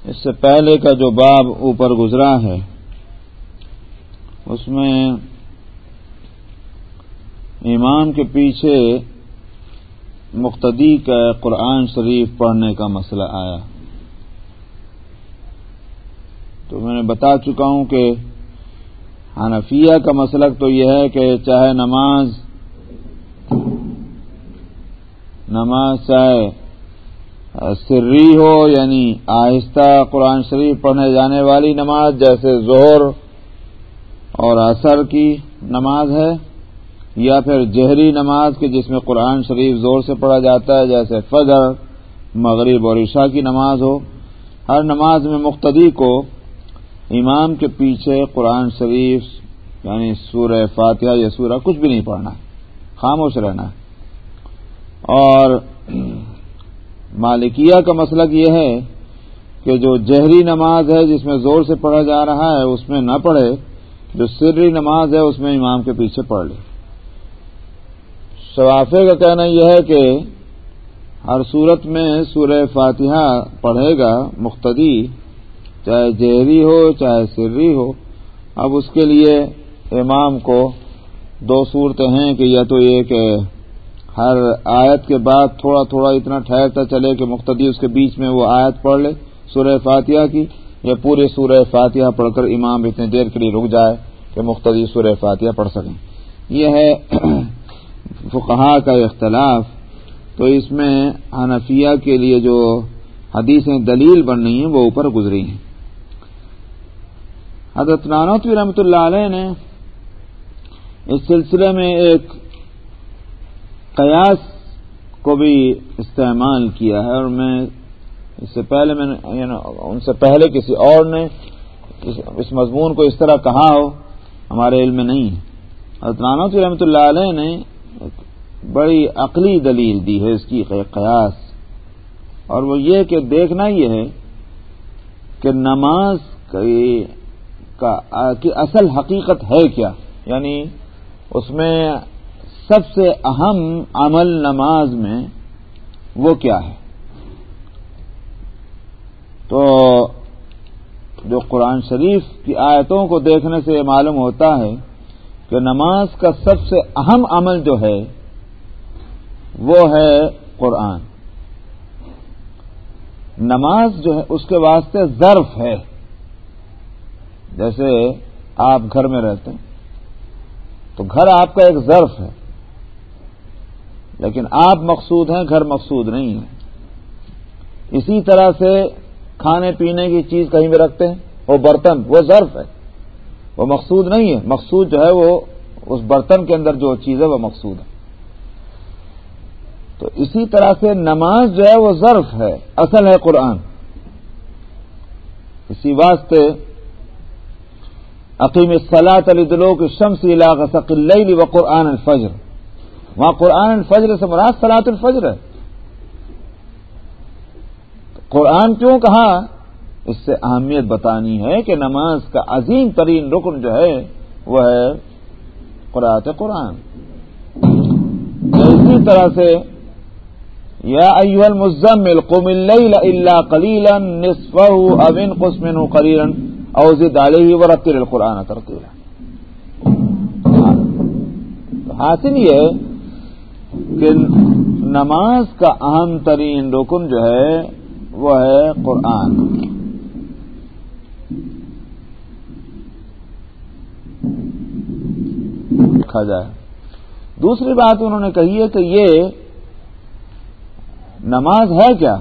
Speaker 1: اس سے پہلے کا جو باب اوپر گزرا ہے، اس میں امام کے پیچھے مقتدی کا قرآن شریف پڑھنے کا مسئلہ آیا۔ تو میں نے بتا چکا ہوں کہ حنفیہ کا مسلک تو یہ ہے کہ چاہے نماز نماز چاہے سری ہو یعنی آہستہ قرآن شریف پڑھنے جانے والی نماز جیسے زہر اور اثر کی نماز ہے یا پھر جہری نماز کی جس میں قرآن شریف زور سے پڑھا جاتا ہے، جیسے فجر، مغرب اور عشاء کی نماز ہو، ہر نماز میں مختدی کو امام کے پیچھے قرآن شریف یعنی سورہ فاتحہ یا سورہ کچھ بھی نہیں پڑھنا خاموش رہنا اور مالکیہ کا مسلک یہ ہے کہ جو جہری نماز ہے جس میں زور سے پڑھا جا رہا ہے، اس میں نہ پڑھے، جو سری نماز ہے، اس میں امام کے پیچھے پڑھ لے۔ شوافے کا کہنا یہ ہے کہ ہر صورت میں سورہ فاتحہ پڑھے گا مختدی چاہے جہری ہو، چاہے سری ہو۔ اب اس کے لیے امام کو دو صورتیں ہیں کہ یا تو یہ کہ ہر آیت کے بعد تھوڑا تھوڑا اتنا ٹھہرتا چلے کہ مختدی اس کے بیچ میں وہ آیت پڑھ لے، سورہ فاتحہ کی، یا پورے سورہ فاتحہ پڑھ کر امام اتنی دیر کے لیے رک جائے کہ مختدی سورہ فاتحہ پڑھ سکیں۔ یہ ہے فقہا کا اختلاف۔ تو اس میں حنفیہ کے لیے جو حدیثیں دلیل بن رہی ہیں، وہ اوپر گزری ہیں۔ حضرت نانوتوی رحمۃ اللہ علیہ نے اس سلسلے میں ایک قیاس کو بھی استعمال کیا ہے، اور میں اس سے پہلے میں نے یعنی ان سے پہلے کسی اور نے اس مضمون کو اس طرح کہا ہو، ہمارے علم میں نہیں۔ ہے حضرت نانوی رحمۃ اللہ علیہ نے بڑی عقلی دلیل دی ہے اس کی قیاس۔ اور وہ یہ کہ دیکھنا یہ ہے کہ نماز کی اصل حقیقت ہے کیا؟ یعنی اس میں سب سے اہم عمل نماز میں وہ کیا ہے؟ تو جو قرآن شریف کی آیتوں کو دیکھنے سے معلوم ہوتا ہے کہ نماز کا سب سے اہم عمل جو ہے، وہ ہے قرآن۔ نماز جو ہے، اس کے واسطے ظرف ہے۔ جیسے آپ گھر میں رہتے ہیں، تو گھر آپ کا ایک ظرف ہے۔ لیکن آپ مقصود ہیں، گھر مقصود نہیں ہے۔ اسی طرح سے کھانے پینے کی چیز کہیں بھی رکھتے ہیں، وہ برتن، وہ ظرف ہے۔ وہ مقصود نہیں ہے مقصود جو ہے وہ اس برتن کے اندر جو چیز ہے وہ مقصود ہے۔ تو اسی طرح سے نماز جو ہے وہ ظرف ہے، اصل ہے قرآن۔ اسی واسطے عقیم صلاح علی دلو کی شمس علاقہ ثقل و قرآن الفجر۔ وہاں قرآن الفجر سے مراد سلاط الفجر ہے۔ قرآن کیوں کہا؟ اس سے اہمیت بتانی ہے کہ نماز کا عظیم ترین رکن جو ہے، وہ ہے قرآت قرآن۔ اسی طرح سے، یا ایو المزمل، قم اللیل الا قلیلا نصفه او انقص منه قلیلا او زد علیہ ورتل القرآن ترتیلا۔ حاصل یہ کہ نماز کا اہم ترین رکن جو ہے، وہ ہے قرآن۔ لکھا جائے۔ دوسری بات انہوں نے کہی ہے کہ یہ نماز ہے کیا؟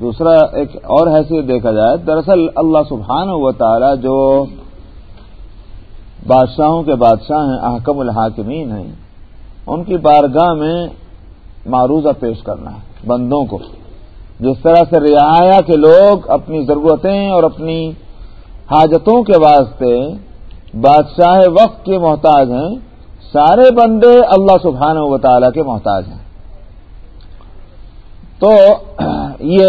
Speaker 1: دوسرا ایک اور حیثیت دیکھا جائے، دراصل اللہ سبحانہ و تعالی جو بادشاہوں کے بادشاہ ہیں، احکم الحاکمین ہیں، ان کی بارگاہ میں معروضہ پیش کرنا ہے، بندوں کو۔ جس طرح سے رعایا کے لوگ اپنی ضرورتیں اور اپنی حاجتوں کے واسطے بادشاہ وقت کے محتاج ہیں، سارے بندے اللہ سبحانہ و تعالی کے محتاج ہیں۔ تو یہ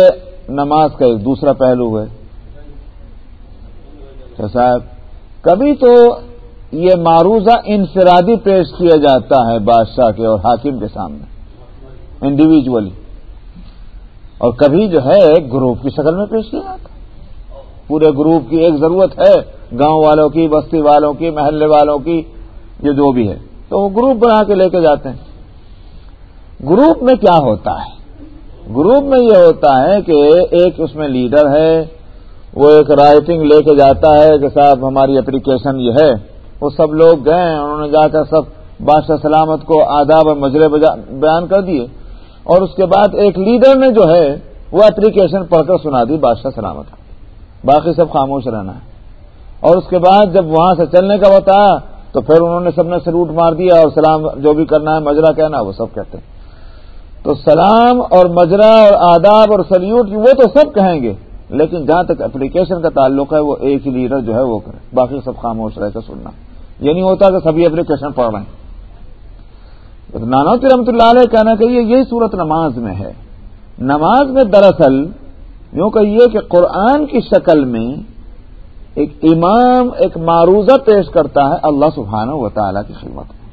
Speaker 1: نماز کا ایک دوسرا پہلو ہے۔ صاحب، کبھی تو یہ معروضہ انفرادی پیش کیا جاتا ہے بادشاہ کے اور حاکم کے سامنے انڈیویجلی اور کبھی جو ہے گروپ کی شکل میں پیش کیا جاتا ہے۔ پورے گروپ کی ایک ضرورت ہے۔ گاؤں والوں کی، بستی والوں کی، محلے والوں کی، یہ جو بھی ہے۔ تو وہ گروپ بنا کے لے کے جاتے ہیں۔ گروپ میں کیا ہوتا ہے؟ گروپ میں یہ ہوتا ہے کہ ایک اس میں لیڈر ہے، وہ ایک رائٹنگ لے کے جاتا ہے کہ صاحب ہماری اپلیکیشن یہ ہے۔ وہ سب لوگ گئے، انہوں نے جا کر سب بادشاہ سلامت کو آداب اور مجرے بیان کر دیے۔ اور اس کے بعد ایک لیڈر نے جو ہے، وہ اپلیکیشن پڑھ کر سنا دی، بادشاہ سلامت۔ باقی سب خاموش رہنا ہے۔ اور اس کے بعد جب وہاں سے چلنے کا ہوتا تو پھر انہوں نے سب نے سلوٹ مار دیا اور سلام جو بھی کرنا ہے، مجرا کہنا، وہ سب کہتے ہیں۔ تو سلام اور مجرا اور آداب اور سلیوٹ وہ تو سب کہیں گے، لیکن جہاں تک اپلیکیشن کا تعلق ہے، وہ ایک ہی لیڈر جو ہے وہ کرے۔ باقی سب خاموش رہ کر سننا۔ یہ نہیں ہوتا کہ سبھی اپلیکیشن پڑھ رہے ہیں۔ نانوتی جی رحمۃ اللہ علیہ کہنا چاہیے یہی صورت نماز میں ہے۔ نماز میں دراصل یوں کہیے کہ قرآن کی شکل میں ایک امام، ایک معروضہ پیش کرتا ہے اللہ سبحانہ و تعالی کی خدمت میں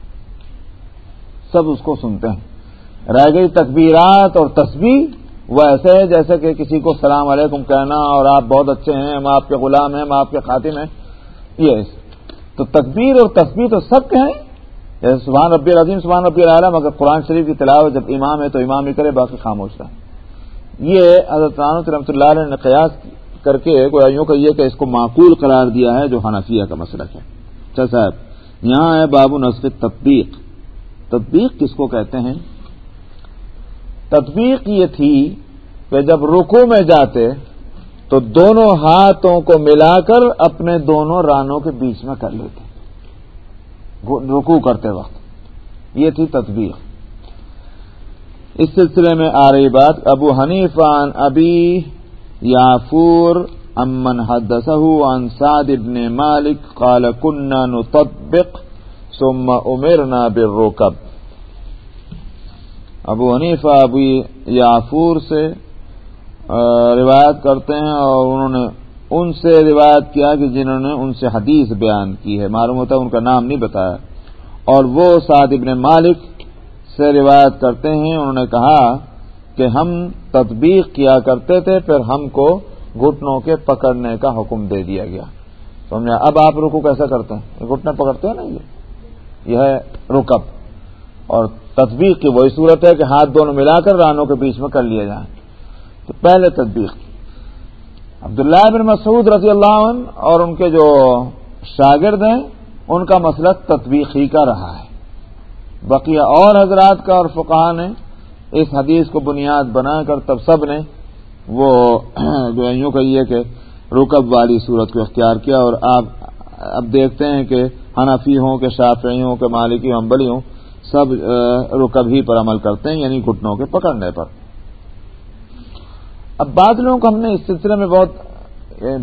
Speaker 1: سب اس کو سنتے ہیں۔ رہ گئی تکبیرات اور تصویر وہ ایسے ہے جیسے کہ کسی کو سلام علیکم کہنا اور آپ بہت اچھے ہیں، ہم آپ کے غلام ہیں، ہم آپ کے خاتم ہیں۔ یہ تو تکبیر اور تصویر تو سب کے ہیں۔ جیسے سبحان ربی العظیم، سبحان ربی العالم اگر قرآن شریف کی تلاوت جب امام ہے تو امام ہی کرے، باقی خاموش رہے۔ یہ حضرت رحمۃ اللہ علیہ نے قیاس کر کے یوں کہیے کہ اس کو معقول قرار دیا ہے جو حنفیہ کا مسئلہ ہے۔ اچھا صاحب، یہاں ہے بابو نصف تطبیق۔ تطبیق کس کو کہتے ہیں؟ تطبیق یہ تھی کہ جب رکو میں جاتے تو دونوں ہاتھوں کو ملا کر اپنے دونوں رانوں کے بیچ میں کر لیتے۔ رکو کرتے وقت۔ یہ تھی تطبیق۔ اس سلسلے میں آ رہی بات، ابو حنیفان ابی یافور امن حدثه عن سعد بن مالک قال كنا نطبق ثم امرنا بالركب. ابو حنیفہ ابو یافور سے روایت کرتے ہیں اور انہوں نے ان سے روایت کیا کہ جنہوں نے ان سے حدیث بیان کی ہے۔ معلوم ہوتا ہے ان کا نام نہیں بتایا۔ اور وہ سعد ابن مالک سے روایت کرتے ہیں، انہوں نے کہا کہ ہم تطبیق کیا کرتے تھے، پھر ہم کو گھٹنوں کے پکڑنے کا حکم دے دیا گیا۔ سمجھا؟ اب آپ رکو کیسا کرتے ہیں؟ گھٹنے پکڑتے ہیں نا یہ؟ یہ ہے رکب۔ اور تطبیق کی وہی صورت ہے کہ ہاتھ دونوں ملا کر رانوں کے بیچ میں کر لیا جائے تو پہلے تطبیق۔ عبداللہ بن مسعود رضی اللہ عنہ اور ان کے جو شاگرد ہیں، ان کا مسلک تطبیق ہی کا رہا ہے۔ بقیہ اور حضرات کا اور فقہ نے اس حدیث کو بنیاد بنا کر تب سب نے وہ جو یوں کہیے کہ رکب والی صورت کو اختیار کیا اور آپ اب دیکھتے ہیں کہ حنفی ہوں کہ شافعی ہوں کہ مالکی ہوں ہوں، سب رکب ہی پر عمل کرتے ہیں یعنی گھٹنوں کے پکڑنے پر۔ اب بعض لوگوں کو ہم نے اس سلسلے میں بہت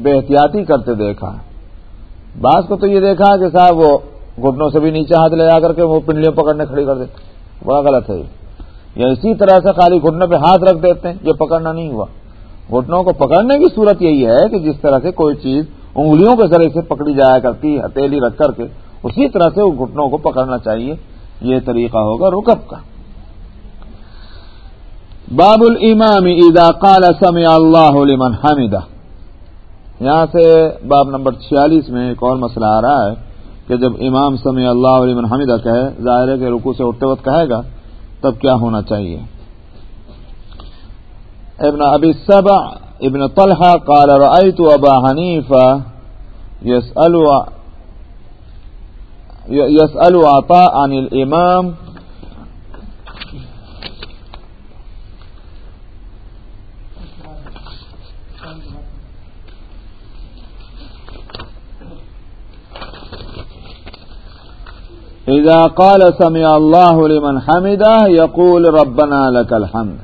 Speaker 1: بے احتیاطی کرتے دیکھا۔ بعض کو تو یہ دیکھا کہ صاحب وہ گھٹنوں سے بھی نیچے ہاتھ لے جا کر کے وہ پنڈلیوں پکڑنے کھڑی کر دیتے بڑا غلط ہے یا اسی طرح سے خالی گھٹنوں پہ ہاتھ رکھ دیتے ہیں، یہ پکڑنا نہیں ہوا۔ گھٹنوں کو پکڑنے کی صورت یہی ہے کہ جس طرح سے کوئی چیز انگلیوں کے ذریعے سے پکڑی جایا کرتی، ہتھیلی رکھ کر کے، اسی طرح سے گھٹنوں کو پکڑنا چاہیے۔ یہ طریقہ ہوگا رکب کا۔ باب الامام اذا قال سمع اللہ لمن حمدہ۔ یہاں سے باب نمبر چھیالیس میں ایک اور مسئلہ آ رہا ہے کہ جب امام سمع اللہ علیہ حمیدہ کہے، ظاہر ہے کہ رکو سے اٹھتے وقت کہے گا تب کیا ہونا چاہیے؟ ابن ابی سبع، ابن طلحہ قال رأيت ابا حنیفہ يسأل يسأل عطاء عن الامام إذا قال سمع الله لمن حمده يقول ربنا لك الحمد.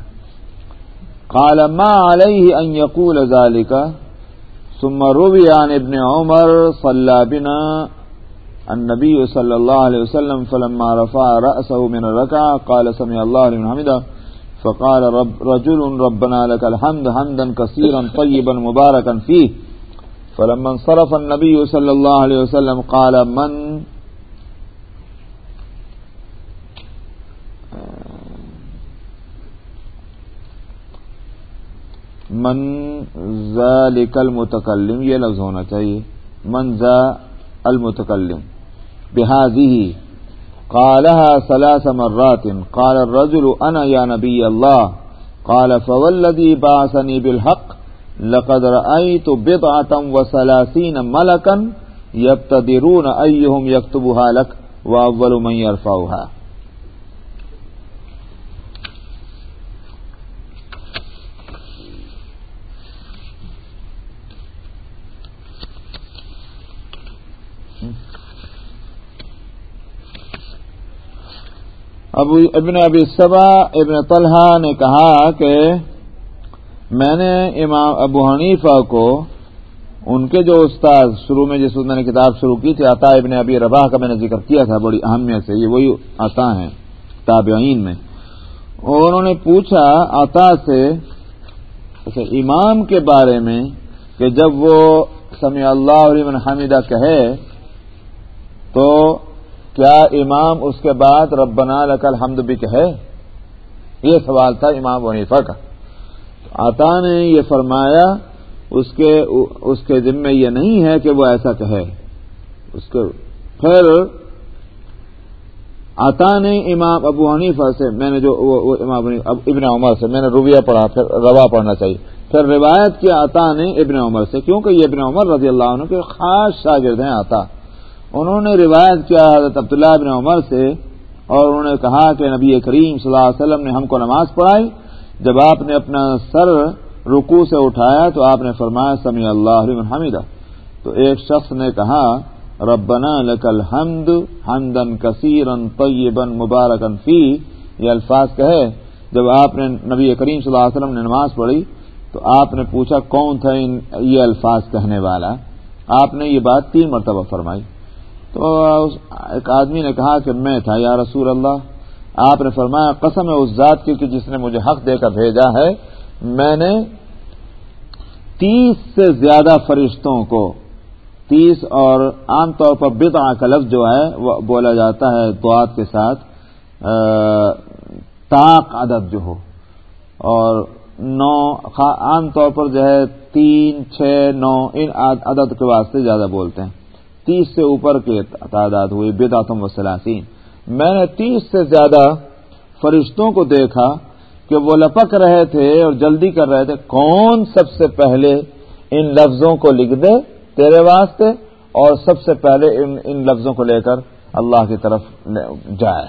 Speaker 1: قال ما عليه أن يقول ذلك؟ ثم روي عن ابن عمر صلى بنا النبي صلى الله عليه وسلم فلما رفع رأسه من الركعة قال سمع الله لمن حمده فقال رب رجل ربنا لك الحمد حمدا كثيرا طيبا مباركا فيه. فلما انصرف النبي صلى الله عليه وسلم قال من؟ من ذلك المتکلم، یہ لفظ ہونا چاہیے۔ من ذا المتکلم۔ بهذه قالها ثلاث مرات۔ قال الرجل انا يا نبي الله قال فوالذي بعثني بالحق۔ لقد رأيت بضعة وثلاثين ملكا يبتدرون أيهم يكتبها لك وأول من يرفعها ابو ابن ابی صبا ابن طلحہ نے کہا کہ میں نے امام ابو حنیفہ کو ان کے جو استاد شروع میں جس میں نے کتاب شروع کی تھی، عطا ابن ابی رباح کا میں نے ذکر کیا تھا، بڑی اہمیت سے، یہ وہی عطا ہیں، تابعین میں۔ اور انہوں نے پوچھا عطا سے امام کے بارے میں کہ جب وہ سمیع اللہ علیہ حمیدہ کہے تو کیا امام اس کے بعد ربنا لک الحمد بھی کہے؟ یہ سوال تھا امام ونیفا کا۔ آتا نے یہ فرمایا، اس کے اس کے ذمے یہ نہیں ہے کہ وہ ایسا کہے۔ اس کے، پھر آتا نے امام ابو حنیفہ سے، میں نے جو امام ابن عمر سے، میں نے رویہ پڑھا، پھر روا پڑھنا چاہیے۔ پھر روایت کیا آتا نے ابن عمر سے؟ کیونکہ یہ ابن عمر رضی اللہ عنہ کے خاص شاگرد ہیں آتا۔ انہوں نے روایت کیا حضرت عبداللہ ابن عمر سے اور انہوں نے کہا کہ نبی کریم صلی اللہ علیہ وسلم نے ہم کو نماز پڑھائی، جب آپ نے اپنا سر رکو سے اٹھایا تو آپ نے فرمایا، سمی اللہ علیہ حمیدہ۔ تو ایک شخص نے کہا، ربنا لک الحمد حمدن کثیرن طیبن مبارکن فی۔ یہ الفاظ کہے، جب آپ نے نبی کریم صلی اللہ علیہ وسلم نے نماز پڑھی تو آپ نے پوچھا، کون تھا ان یہ الفاظ کہنے والا؟ آپ نے یہ بات تین مرتبہ فرمائی۔ تو ایک آدمی نے کہا کہ میں تھا، یا رسول اللہ، آپ نے فرمایا، قسم ہے اس ذات کی کہ جس نے مجھے حق دے کر بھیجا ہے، میں نے تیس سے زیادہ فرشتوں کو، تیس اور عام طور پر بدع کا لفظ جو ہے، وہ بولا جاتا ہے دعات کے ساتھ طاق عدد جو ہو۔ اور نو عام طور پر جو ہے، تین، چھ، نو، ان عدد کے واسطے زیادہ بولتے ہیں۔ تیس سے اوپر کے تعداد ہوئی بدعتم و سلاسین میں نے تیس سے زیادہ فرشتوں کو دیکھا کہ وہ لپک رہے تھے اور جلدی کر رہے تھے۔ کون سب سے پہلے ان لفظوں کو لکھ دے تیرے واسطے اور سب سے پہلے ان ان لفظوں کو لے کر اللہ کی طرف جائے۔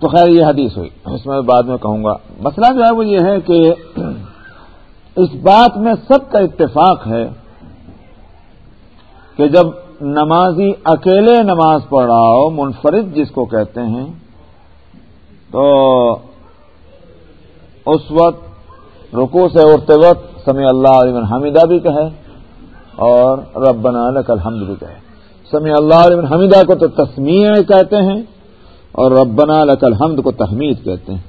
Speaker 1: تو خیر، یہ حدیث ہوئی۔ اس میں بعد میں کہوں گا۔ مسئلہ جو ہے وہ یہ ہے کہ اس بات میں سب کا اتفاق ہے کہ جب نمازی اکیلے نماز پڑھ رہا ہو منفرد جس کو کہتے ہیں، تو اس وقت رکو سے اٹھتے وقت سمی اللہ علیہ حمیدہ بھی کہے اور ربنا لک الحمد بھی کہے۔ سمی اللہ علیہ حمیدہ کو تو تسمیع کہتے ہیں اور ربنا لک الحمد کو تحمید کہتے ہیں۔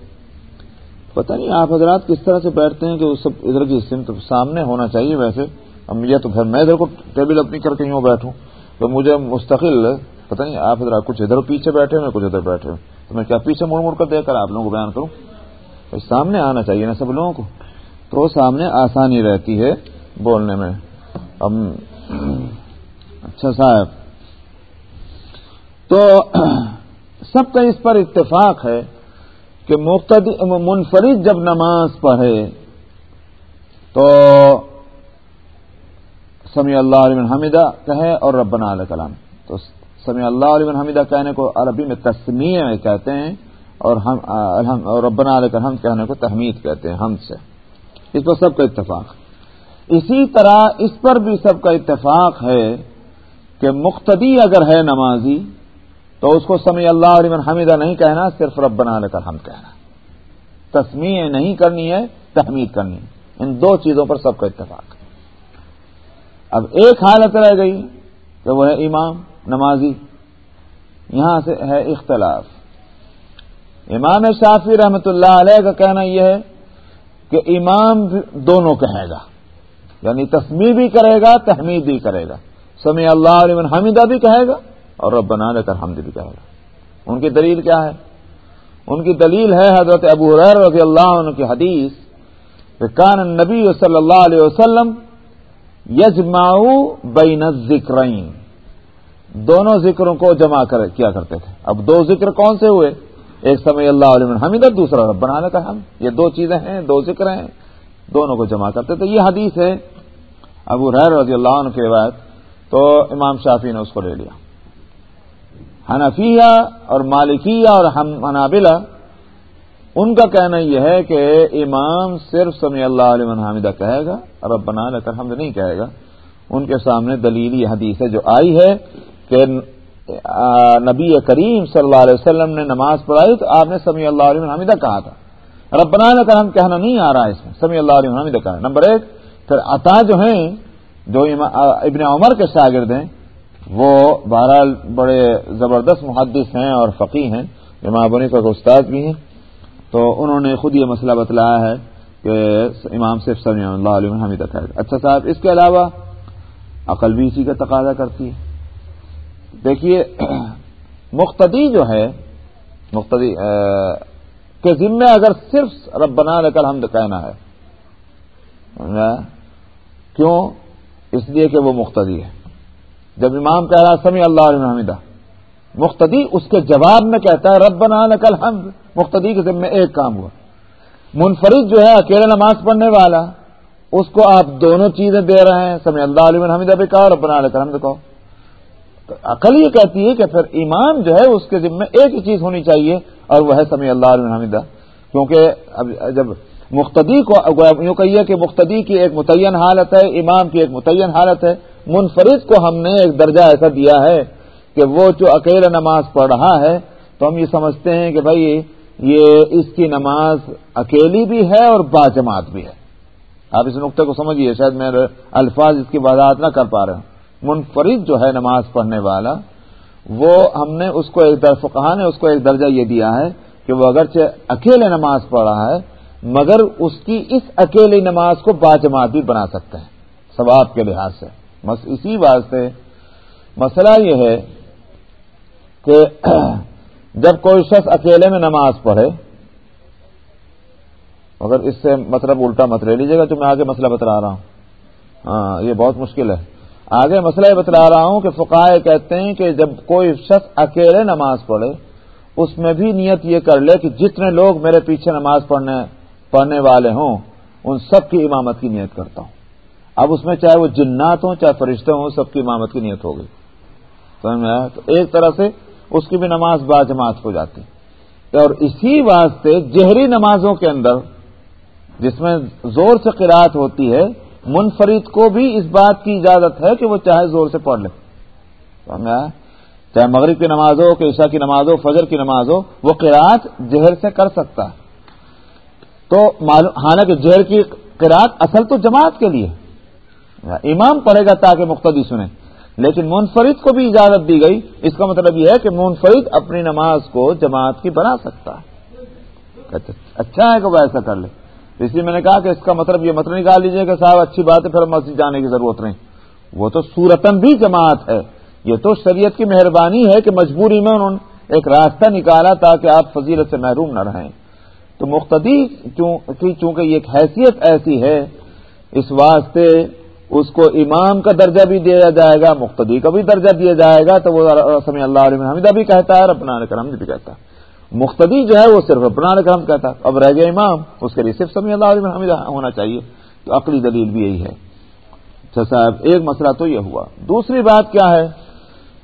Speaker 1: پتہ نہیں آپ حضرات کس طرح سے بیٹھتے ہیں کہ وہ سب ادھر کی سمت سامنے ہونا چاہیے ویسے۔ اب یہ تو پھر میں ادھر کو ٹیبل اپنی کر کے یوں بیٹھوں۔ تو مجھے مستقل پتہ نہیں، آپ ادھر کچھ ادھر پیچھے بیٹھے میں کچھ ادھر بیٹھے تو میں کیا پیچھے مڑ مڑ کر دے کر آپ لوگوں کو بیان کروں؟ سامنے آنا چاہیے نا سب لوگوں کو۔ تو سامنے آسانی رہتی ہے بولنے میں۔ اب اچھا صاحب۔ تو سب کا اس پر اتفاق ہے کہ منفرد جب نماز پڑھے، تو سمی اللہ علیہ حمیدہ کہے اور ربنا علیہ کلام تو سمی اللہ علیہ حمیدہ کہنے کو عربی میں تسمیہ میں کہتے ہیں اور ہم ربنا علیہ کلام کہنے کو تحمید کہتے ہیں ہم سے۔ اس پر سب کا اتفاق۔ اسی طرح اس پر بھی سب کا اتفاق ہے کہ مقتدی اگر ہے نمازی، تو اس کو سمی اللہ علیہ حمیدہ نہیں کہنا، صرف ربنا علیہ کلام کہنا۔ تسمیہ نہیں کرنی ہے، تحمید کرنی ہے۔ ان دو چیزوں پر سب کا اتفاق۔ ہے اب ایک حالت رہ گئی کہ وہ ہے امام، نمازی۔ یہاں سے ہے اختلاف۔ امام شافی رحمت اللہ علیہ کا کہنا یہ ہے کہ امام دونوں کہے گا۔ یعنی تصمیب بھی کرے گا، تحمید بھی کرے گا۔ سمی اللہ علیہ حمیدہ بھی کہے گا اور رب بنا لے کر حمد بھی کہے گا۔ ان کی دلیل کیا ہے؟ ان کی دلیل ہے حضرت ابو رضی اللہ عنہ کی حدیث کہ کان نبی صلی اللہ علیہ وسلم یجماؤ بین ذکرین دونوں ذکروں کو جمع کر کیا کرتے تھے۔ اب دو ذکر کون سے ہوئے؟ ایک سمے اللہ علیہ حمید دوسرا رب بنانے کا ہم۔ یہ دو چیزیں ہیں، دو ذکر ہیں، دونوں کو جمع کرتے تھے۔ یہ حدیث ہے، ابو رحر رضی اللہ عنہ کی روایت۔ تو امام شافی نے اس کو لے لیا۔ حنفیہ اور مالکیہ اور حنابلہ ان کا کہنا یہ ہے کہ امام صرف سمی اللہ علیہ حامدہ کہے گا رب بنا لے کر حمد نہیں کہے گا۔ ان کے سامنے دلیلی حدیث ہے جو آئی ہے کہ نبی کریم صلی اللہ علیہ وسلم نے نماز پڑھائی تو آپ نے سمی اللہ علیہ حامدہ کہا تھا۔ رب بنا لے کر ہم کہنا نہیں آ رہا ہے اس میں سمی اللہ علیہ حامدہ کہا۔ نمبر ایک، پھر عطا جو ہیں، جو ابن عمر کے شاگرد ہیں، وہ بہرحال بڑے زبردست محدث ہیں اور فقی ہیں۔ امام بنی کا استاد بھی ہیں۔ تو انہوں نے خود یہ مسئلہ بتلایا ہے کہ امام صرف سمی اللہ علیہ حمید ہے۔ اچھا صاحب، اس کے علاوہ عقل بھی اسی کا تقاضا کرتی ہے۔ دیکھیے، مقتدی جو ہے، مقتدی کے ذمے اگر صرف ربنا لے کر حمد کہنا ہے کیوں؟ اس لیے کہ وہ مقتدی ہے۔ جب امام کہہ رہا سمی اللہ علیہ حمیدہ مقتدی اس کے جواب میں کہتا ہے رب بنا نقل ہم مقتدی کے ذمہ ایک کام ہوا۔ منفرد جو ہے، اکیلے نماز پڑھنے والا، اس کو آپ دونوں چیزیں دے رہے ہیں۔ سمی اللہ علیہ حمید ابھی کہا رب بنا لکل حمد کہو۔ عقل یہ کہتی ہے کہ پھر امام جو ہے، اس کے ذمہ ایک ہی چیز ہونی چاہیے، اور وہ ہے سمی اللہ علیہ حمیدہ۔ کیونکہ اب جب مقتدی کو یوں کہیے کہ مقتدی کی ایک متعین حالت ہے، امام کی ایک متعین حالت ہے، منفرد کو ہم نے ایک درجہ ایسا دیا ہے کہ وہ جو اکیلا نماز پڑھ رہا ہے، تو ہم یہ سمجھتے ہیں کہ بھائی، یہ اس کی نماز اکیلی بھی ہے اور باجماعت بھی ہے۔ آپ اس نقطے کو سمجھیے، شاید میرے الفاظ اس کی وضاحت نہ کر پا رہے ہیں منفرد جو ہے نماز پڑھنے والا، وہ ہم نے اس کو ایک درف نے اس کو ایک درجہ یہ دیا ہے کہ وہ اگرچہ اکیلے نماز پڑھ رہا ہے، مگر اس کی اس اکیلی نماز کو باجماعت بھی بنا سکتے ہیں، ثواب کے لحاظ سے۔ بس اسی واسطے مسئلہ یہ ہے کہ جب کوئی شخص اکیلے میں نماز پڑھے، مگر اس سے مطلب الٹا مت لے لیجیے گا تو میں آگے مسئلہ بتلا رہا ہوں۔ ہاں یہ بہت مشکل ہے۔ آگے مسئلہ یہ بتلا رہا ہوں کہ فقائے کہتے ہیں کہ جب کوئی شخص اکیلے نماز پڑھے، اس میں بھی نیت یہ کر لے کہ جتنے لوگ میرے پیچھے نماز پڑھنے پڑھنے والے ہوں، ان سب کی امامت کی نیت کرتا ہوں۔ اب اس میں چاہے وہ جنات ہوں، چاہے فرشتے ہوں، سب کی امامت کی نیت ہو گئی۔ سمجھ میں آیا؟ تو ایک طرح سے اس کی بھی نماز با جماعت ہو جاتی۔ اور اسی واسطے جہری نمازوں کے اندر جس میں زور سے قرآت ہوتی ہے، منفرد کو بھی اس بات کی اجازت ہے کہ وہ چاہے زور سے پڑھ لے۔ چاہے مغرب کی نماز ہو کہ عشاء کی نماز ہو، فجر کی نماز ہو، وہ قرآت جہر سے کر سکتا ہے۔ تو حالانکہ ہاں جہر کی قرآت اصل تو جماعت کے لیے۔ ہاں، امام پڑھے گا تاکہ مقتدی سنیں۔ لیکن منفرد کو بھی اجازت دی گئی۔ اس کا مطلب یہ ہے کہ منفرد اپنی نماز کو جماعت کی بنا سکتا ہے۔ اچھا ہے کہ وہ ایسا کر لے۔ اس لیے میں نے کہا کہ اس کا مطلب یہ مطلب نکال لیجیے کہ صاحب، اچھی بات ہے، پھر مسجد جانے کی ضرورت نہیں۔ وہ تو سورتن بھی جماعت ہے۔ یہ تو شریعت کی مہربانی ہے کہ مجبوری میں انہوں نے ایک راستہ نکالا تاکہ آپ فضیلت سے محروم نہ رہیں۔ تو مختدی چونکہ یہ ایک حیثیت ایسی ہے، اس واسطے اس کو امام کا درجہ بھی دیا جائے گا مختدی کا بھی درجہ دیا جائے گا، تو وہ سمی اللہ علیہ حمیدہ بھی کہتا ہے، اور اپنا کرم بھی کہتا ہے۔ مختدی جو ہے، وہ صرف اپنا کرم کہتا ہے۔ اب رہ گیا امام، اس کے لیے صرف سمی اللہ علیہ حمیدہ ہونا چاہیے۔ تو عقلی دلیل بھی یہی ہے۔ اچھا صاحب، ایک مسئلہ تو یہ ہوا۔ دوسری بات کیا ہے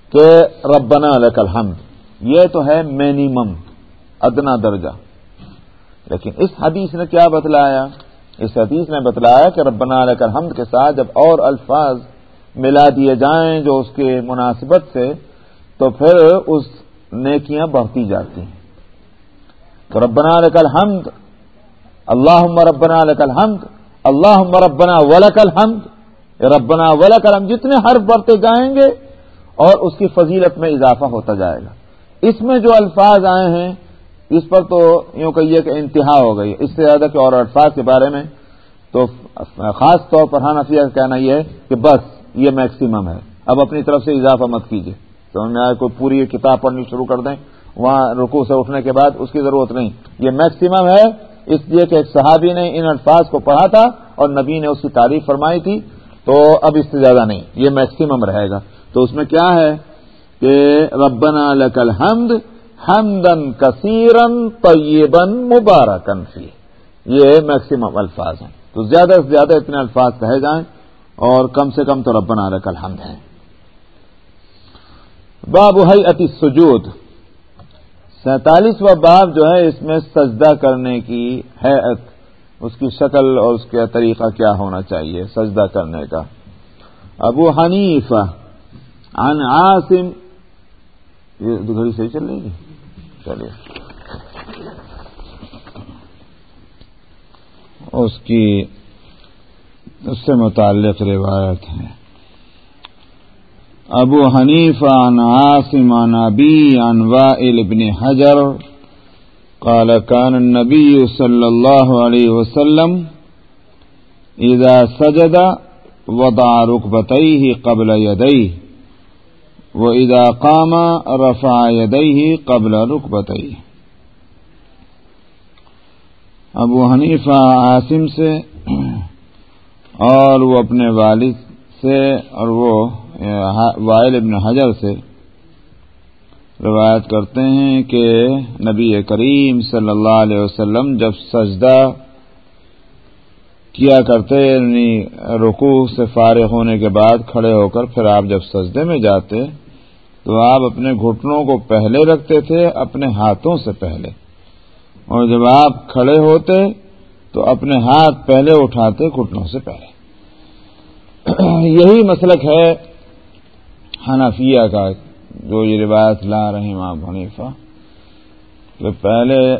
Speaker 1: کہ ربنا لک الحمد، یہ تو ہے مینیمم ادنا درجہ۔ لیکن اس حدیث نے کیا بتلایا؟ اس حدیث نے بتلایا کہ ربنا لک الحمد کے ساتھ جب اور الفاظ ملا دیے جائیں جو اس کے مناسبت سے، تو پھر اس نیکیاں بڑھتی جاتی ہیں۔ تو ربنا لک الحمد اللہ ربنا لک الحمد اللہ ربنا ولک الحمد ربنا ولک الحمد، جتنے حرف بڑھتے جائیں گے اور اس کی فضیلت میں اضافہ ہوتا جائے گا۔ اس میں جو الفاظ آئے ہیں اس پر تو یوں کہیے کہ انتہا ہو گئی اس سے زیادہ کہ اور الفاظ کے بارے میں تو خاص طور پر حنفیہ کا کہنا یہ ہے کہ بس یہ میکسیمم ہے۔ اب اپنی طرف سے اضافہ مت کیجیے۔ تو میں کوئی پوری کتاب پڑھنی شروع کر دیں، وہاں رکو سے اٹھنے کے بعد اس کی ضرورت نہیں۔ یہ میکسیمم ہے، اس لیے کہ ایک صحابی نے ان الفاظ کو پڑھا تھا اور نبی نے اس کی تعریف فرمائی تھی، تو اب اس سے زیادہ نہیں۔ یہ میکسیمم رہے گا۔ تو اس میں کیا ہے کہ ربنا لک الحمد حمدن کثیرن طیبن مبارکن فی یہ میکسیمم الفاظ ہیں۔ تو زیادہ سے زیادہ اتنے الفاظ کہے جائیں اور کم سے کم تو ربنا لک الحمد ہیں۔ باب ہی اتی سجود سینتالیسواں باب جو ہے اس میں سجدہ کرنے کی حیت اس کی شکل اور اس کا طریقہ کیا ہونا چاہیے سجدہ کرنے کا۔ ابو حنیف عن عاصم، یہ گھڑی صحیح چل رہی ہے؟ چلیے۔ اس کی اس سے متعلق روایت ہے۔ ابو حنیف عن عاصم عن ابی عن وائل ابن حجر قال كان النبي صلى الله عليه وسلم إذا سجد وضع ركبتيه قبل يديه وإذا قام رفع يديه قبل ركبتيه ابو حنیفہ عاصم سے اور وہ اپنے والد سے اور وہ، وائل ابن حجر سے روایت کرتے ہیں کہ نبی کریم صلی اللہ علیہ وسلم جب سجدہ کیا کرتے یعنی رکوع سے فارغ ہونے کے بعد کھڑے ہو کر پھر آپ جب سجدے میں جاتے تو آپ اپنے گھٹنوں کو پہلے رکھتے تھے، اپنے ہاتھوں سے پہلے۔ اور جب آپ کھڑے ہوتے، تو اپنے ہاتھ پہلے اٹھاتے گھٹنوں سے پہلے۔ یہی مسلک ہے حنفیہ کا، جو یہ روایت لا رہے ہیں ماں حنیفہ۔ کہ پہلے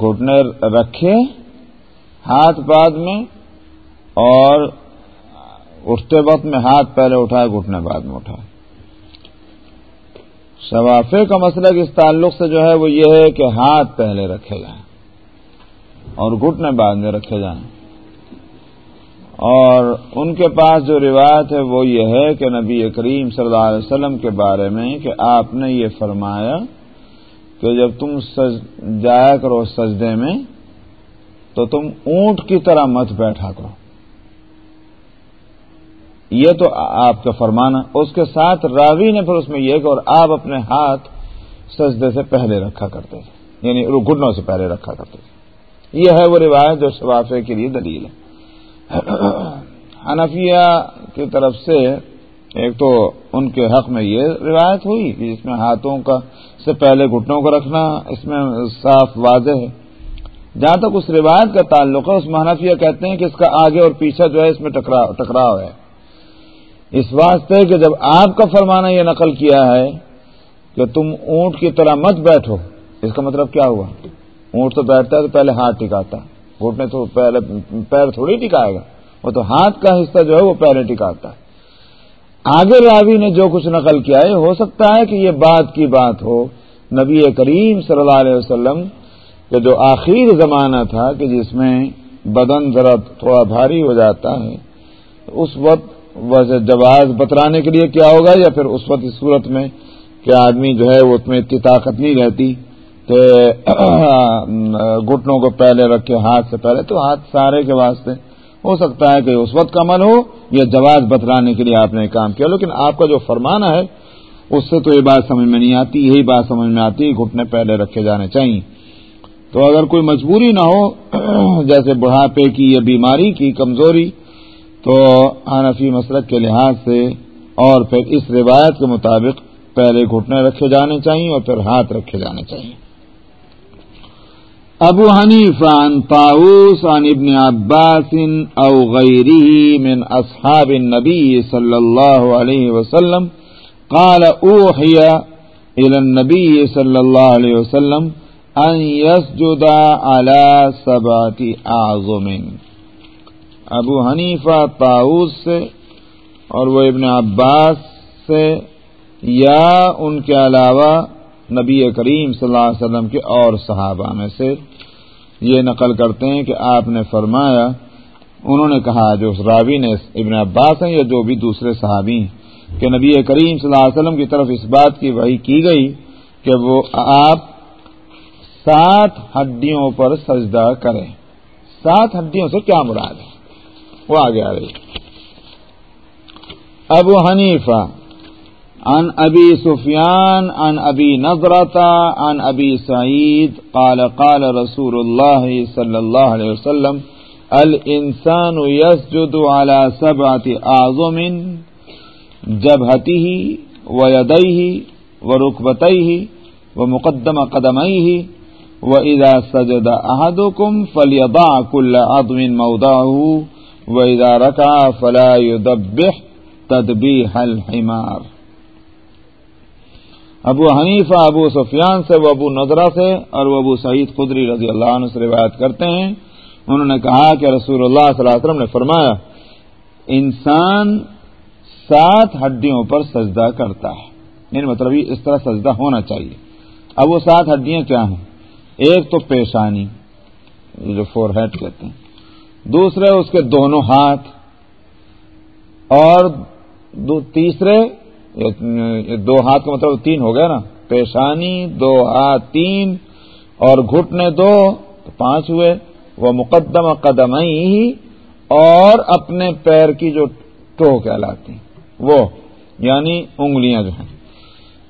Speaker 1: گھٹنے رکھے ہاتھ بعد میں، اور اٹھتے وقت میں ہاتھ پہلے اٹھائے، گھٹنے بعد میں اٹھائے۔ شفافے کا مسئلہ اس تعلق سے جو ہے وہ یہ ہے کہ ہاتھ پہلے رکھے جائیں اور گھٹنے بعد میں رکھے جائیں۔ اور ان کے پاس جو روایت ہے وہ یہ ہے کہ نبی کریم صلی اللہ علیہ وسلم کے بارے میں کہ آپ نے یہ فرمایا کہ جب تم سج، جایا کرو سجدے میں تو تم اونٹ کی طرح مت بیٹھا کرو۔ یہ تو آپ کا فرمانا، اس کے ساتھ راوی نے پھر اس میں یہ کہ اور آپ اپنے ہاتھ سجدے سے پہلے رکھا کرتے تھے یعنی گھٹنوں سے پہلے رکھا کرتے تھے۔ یہ ہے وہ روایت جو شفافے کے لیے دلیل ہے۔ حنفیہ کی طرف سے ایک تو ان کے حق میں یہ روایت ہوئی کہ جس میں ہاتھوں کا سے پہلے گھٹنوں کو رکھنا، اس میں صاف واضح ہے۔ جہاں تک اس روایت کا تعلق ہے، اس میں حنفیہ کہتے ہیں کہ اس کا آگے اور پیچھے جو ہے اس میں ٹکراؤ ہے۔ اس واسطے کہ جب آپ کا فرمانا یہ نقل کیا ہے کہ تم اونٹ کی طرح مت بیٹھو، اس کا مطلب کیا ہوا؟ اونٹ تو بیٹھتا ہے تو پہلے ہاتھ ٹکاتا اونٹ نے تو پہلے پیر تھوڑی ٹکائے گا۔ وہ تو ہاتھ کا حصہ جو ہے وہ پہلے ٹکاتا ہے۔ آگے راوی نے جو کچھ نقل کیا ہے، ہو سکتا ہے کہ یہ بات کی بات ہو۔ نبی کریم صلی اللہ علیہ وسلم کہ جو آخری زمانہ تھا کہ جس میں بدن ذرا تھوڑا بھاری ہو جاتا ہے، اس وقت جواز بترانے کے لیے کیا ہوگا یا پھر اس وقت اس صورت میں کہ آدمی جو ہے وہ اس میں اتنی طاقت نہیں رہتی کہ گھٹنوں کو پہلے رکھے ہاتھ سے پہلے، تو ہاتھ سارے کے واسطے ہو سکتا ہے کہ اس وقت کا عمل ہو یا جواز بترانے کے لیے آپ نے کام کیا۔ لیکن آپ کا جو فرمانا ہے، اس سے تو یہ بات سمجھ میں نہیں آتی، یہی بات سمجھ میں آتی گھٹنے پہلے رکھے جانے چاہیے۔ تو اگر کوئی مجبوری نہ ہو، جیسے بڑھاپے کی یا بیماری کی، کمزوری تو حنفی مسلک کے لحاظ سے اور پھر اس روایت کے مطابق پہلے گھٹنے رکھے جانے چاہیے اور پھر ہاتھ رکھے جانے چاہیے۔ ابو حنیف عن طاووس عن ابن عباس او غیره من اصحاب النبی صلی اللہ علیہ وسلم قال اوحی الى النبی صلی اللہ علیہ وسلم ان يسجد على سبعة اعظم۔ ابو حنیفہ تاؤس سے اور وہ ابن عباس سے یا ان کے علاوہ نبی کریم صلی اللہ علیہ وسلم کے اور صحابہ میں سے یہ نقل کرتے ہیں کہ آپ نے فرمایا، انہوں نے کہا جو راوی نے، ابن عباس ہیں یا جو بھی دوسرے صحابی ہیں، کہ نبی کریم صلی اللہ علیہ وسلم کی طرف اس بات کی وہی کی گئی کہ وہ آپ سات ہڈیوں پر سجدہ کریں۔ سات ہڈیوں سے کیا مراد ہے؟ وہ آگے آ رہی ابو حنیفہ، عن ابی سفیان، عن ابی نظرتا عن ابی سعید، قال قال رسول اللہ صلی اللہ علیہ وسلم، الانسان يسجد على سبعة اعظم جبهته ويديه وركبتيه ومقدم قدميه واذا سجد احدكم فليضع كل عظم موضعه وَإِذَا رَكَعَ فَلَا يُدَبِّحْ تَدْبِيحَ الْحِمَارِ ابو حنیفہ، ابو سفیان سے، وہ ابو نظرہ سے اور وہ ابو سعید خدری رضی اللہ عنہ سے روایت کرتے ہیں۔ انہوں نے کہا کہ رسول اللہ صلی اللہ علیہ وسلم نے فرمایا، انسان سات ہڈیوں پر سجدہ کرتا ہے۔ یعنی مطلب اس طرح سجدہ ہونا چاہیے۔ اب وہ سات ہڈیاں کیا ہیں؟ ایک تو پیشانی جو فور ہیڈ کہتے ہیں۔ دوسرے اس کے دونوں ہاتھ اور دو تیسرے دو ہاتھ کا مطلب تین ہو گیا نا پیشانی دو ہاتھ تین اور گھٹنے دو تو پانچ ہوئے وہ مقدم قدم ہی اور اپنے پیر کی جو ٹو کہلاتی وہ یعنی انگلیاں جو ہیں۔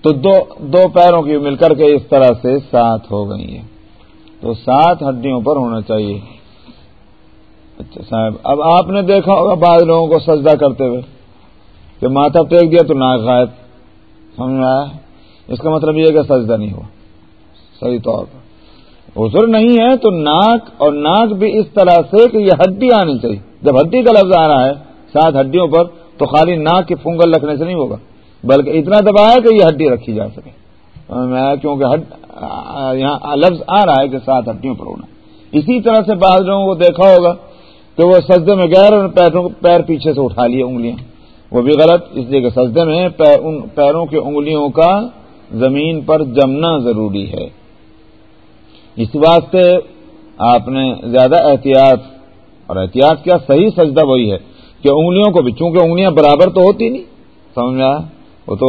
Speaker 1: تو دو دو پیروں کی مل کر کے اس طرح سے سات ہو گئی ہیں۔ تو سات ہڈیوں پر ہونا چاہیے۔ اچھا صاحب، اب آپ نے دیکھا ہوگا بعض لوگوں کو سجدہ کرتے ہوئے کہ ماتھا ٹیک دیا تو ناک غائب، سمجھ میں آیا؟ اس کا مطلب یہ کہ سجدہ نہیں ہوا، صحیح طور پر۔ عذر نہیں ہے تو ناک، اور ناک بھی اس طرح سے کہ یہ ہڈی آنی چاہیے۔ جب ہڈی کا لفظ آ رہا ہے سات ہڈیوں پر، تو خالی ناک کے فنگل رکھنے سے نہیں ہوگا، بلکہ اتنا دبایا کہ یہ ہڈی رکھی جا سکے۔ میں کیونکہ یہاں لفظ آ رہا ہے کہ سات ہڈیوں پر ہونا۔ اسی طرح سے بعض لوگوں کو دیکھا ہوگا کہ وہ سجدے میں گئے اور پیروں پیر پیچھے سے اٹھا لیے انگلیاں۔ وہ بھی غلط، اس لیے کہ سجدے میں پیروں کی انگلیوں کا زمین پر جمنا ضروری ہے۔ اس واسطے آپ نے زیادہ احتیاط اور احتیاط کیا؟ صحیح سجدہ وہی ہے کہ انگلیوں کو بھی، چونکہ انگلیاں برابر تو ہوتی نہیں، سمجھ میں آیا؟ وہ تو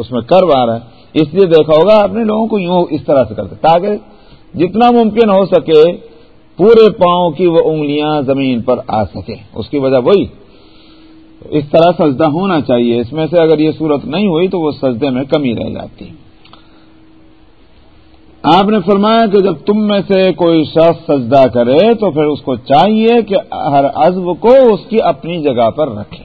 Speaker 1: اس میں کر آ رہا ہے۔ اس لیے دیکھا ہوگا آپ نے لوگوں کو یوں اس طرح سے کرتے تاکہ جتنا ممکن ہو سکے پورے پاؤں کی وہ انگلیاں زمین پر آ سکے اس کی وجہ وہی۔ اس طرح سجدہ ہونا چاہیے۔ اس میں سے اگر یہ صورت نہیں ہوئی تو وہ سجدے میں کمی رہ جاتی۔ آپ نے فرمایا کہ جب تم میں سے کوئی شخص سجدہ کرے تو پھر اس کو چاہیے کہ ہر عزب کو اس کی اپنی جگہ پر رکھے۔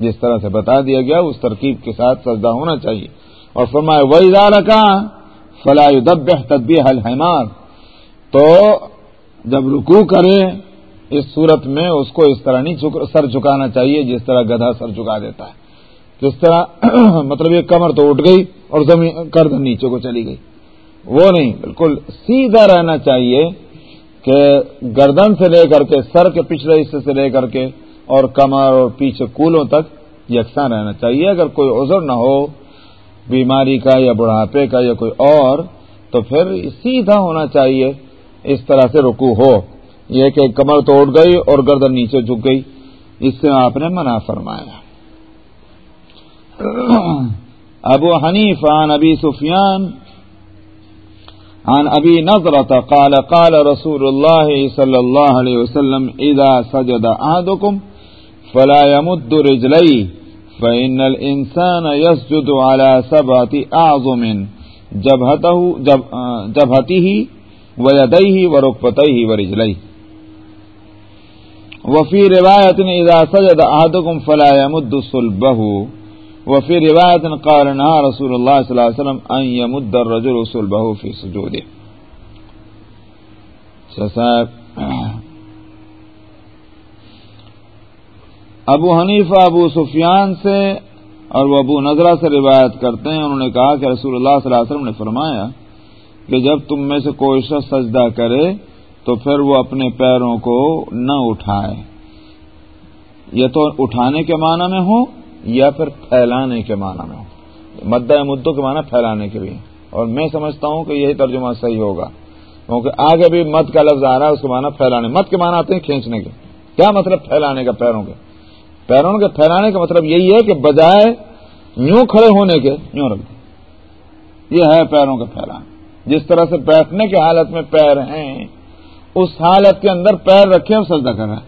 Speaker 1: جس طرح سے بتا دیا گیا، اس ترکیب کے ساتھ سجدہ ہونا چاہیے۔ اور فرمایا وہی رکھا فلاح دب تدبی حل تو جب رکو کرے اس صورت میں اس کو اس طرح نہیں سر جھکانا چاہیے، جس طرح گدھا سر جھکا دیتا ہے۔ کس طرح مطلب یہ کمر تو اٹھ گئی اور زمین کرد نیچے کو چلی گئی۔ وہ نہیں، بالکل سیدھا رہنا چاہیے کہ گردن سے لے کر کے، سر کے پچھلے حصے سے لے کر کے اور کمر اور پیچھے کولوں تک یکساں رہنا چاہیے۔ اگر کوئی عذر نہ ہو، بیماری کا یا بڑھاپے کا یا کوئی اور، تو پھر سیدھا ہونا چاہیے۔ اس طرح سے رکو ہو۔ یہ کہ کمر توڑ گئی اور گردن نیچے جھک گئی۔ اس سے آپ نے منع فرمایا۔ ابو حنیف عن ابی سفیان عن ابی نظرت قال قال رسول اللہ صلی اللہ علیہ وسلم، اذا سجد احدكم فلا يمد رجليه فإن الإنسان يسجد على سبعة أعظم جبهته جب جبهته ويديه وركبتيه ورجليه. وفی روایت اذا سجد احدكم فلا يمد صلبه. وفی روایت قال نهى رسول الله صلی اللہ علیہ وسلم ان يمد الرجل صلبه في سجوده. صاحب ابو حنیفہ ابو سفیان سے اور وہ ابو نظرہ سے روایت کرتے ہیں. انہوں نے کہا کہ رسول اللہ صلی اللہ علیہ وسلم نے فرمایا کہ جب تم میں سے کوئی شخص سجدہ کرے تو پھر وہ اپنے پیروں کو نہ اٹھائے۔ یہ تو اٹھانے کے معنی میں ہو یا پھر پھیلانے کے معنی میں ہو۔ مدہ مدوں کے معنی پھیلانے کے بھی اور میں سمجھتا ہوں کہ یہی ترجمہ صحیح ہوگا۔ کیونکہ آگے بھی مد کا لفظ آ رہا ہے، اس کے معنی پھیلانے۔ مد کے معنی آتے ہیں کھینچنے کے۔ کیا مطلب پھیلانے کا پیروں کے؟ پیروں کے پھیلانے کا مطلب یہی ہے کہ بجائے یوں کھڑے ہونے کے، یوں رکھ دیں یہ ہے پیروں کا پھیلانا۔ جس طرح سے بیٹھنے کی حالت میں پیر ہیں، اس حالت کے اندر پیر رکھے اور سجدہ کر رہا ہے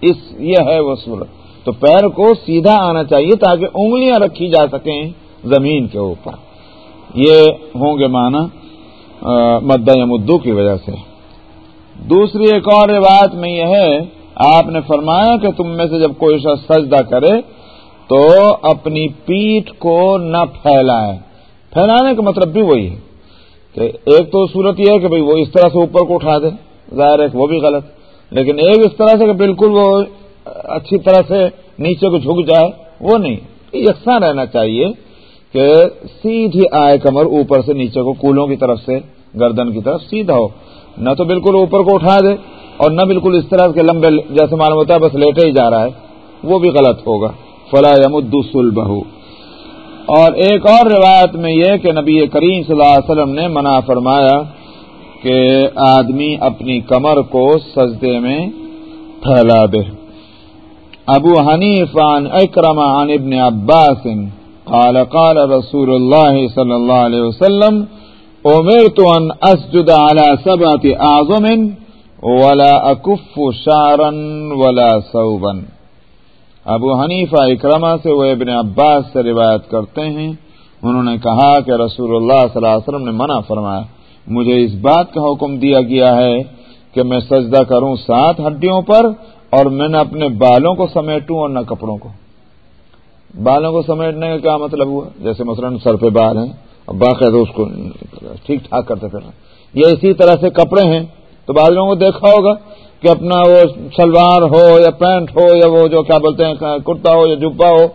Speaker 1: اس، یہ ہے وہ صورت۔ تو پیر کو سیدھا آنا چاہیے تاکہ انگلیاں رکھی جا سکیں زمین کے اوپر۔ یہ ہوں گے مانا مدہ یا مدو کی وجہ سے۔ دوسری ایک اور روایت میں یہ ہے، آپ نے فرمایا کہ تم میں سے جب کوئی شخص سجدہ کرے تو اپنی پیٹھ کو نہ پھیلائے۔ پھیلانے کا مطلب بھی وہی ہے۔ کہ ایک تو صورت یہ ہے کہ بھئی وہ اس طرح سے اوپر کو اٹھا دے ظاہر ہے کہ وہ بھی غلط۔ لیکن ایک اس طرح سے کہ بالکل وہ اچھی طرح سے نیچے کو جھک جائے، وہ نہیں۔ یکساں رہنا چاہیے کہ سیدھی آئے کمر اوپر سے نیچے کو کولوں کی طرف سے، گردن کی طرف سیدھا ہو۔ نہ تو بالکل اوپر کو اٹھا دے اور نہ بالکل اس طرح کے لمبے جیسے معلوم ہوتا ہے بس لیٹے ہی جا رہا ہے۔ وہ بھی غلط ہوگا۔ فلاح یمد بہو اور ایک اور روایت میں یہ کہ نبی کریم صلی اللہ علیہ وسلم نے منع فرمایا کہ آدمی اپنی کمر کو سجدے میں پھیلا دے۔ ابو حنیف عن اکرم عن ابن عباس قال قال رسول اللہ صلی اللہ علیہ وسلم امرت ان اسجد على سبعة اعظم ولا اکف شعرا ولا صوبا ابو حنیفہ اکرما سے وہ ابن عباس سے روایت کرتے ہیں۔ انہوں نے کہا کہ رسول اللہ صلی اللہ علیہ وسلم نے منع فرمایا، مجھے اس بات کا حکم دیا گیا ہے کہ میں سجدہ کروں سات ہڈیوں پر اور میں نہ اپنے بالوں کو سمیٹوں اور نہ کپڑوں کو۔ بالوں کو سمیٹنے کا کیا مطلب ہوا؟ جیسے مثلا سر پہ بال ہیں اور باقاعدہ اس کو ٹھیک ٹھاک کرتے پھر یہ اسی طرح سے کپڑے ہیں۔ تو بالوں کو دیکھا ہوگا کہ اپنا وہ شلوار ہو یا پینٹ ہو یا وہ جو کیا بولتے ہیں، کرتا ہو یا جبا ہو،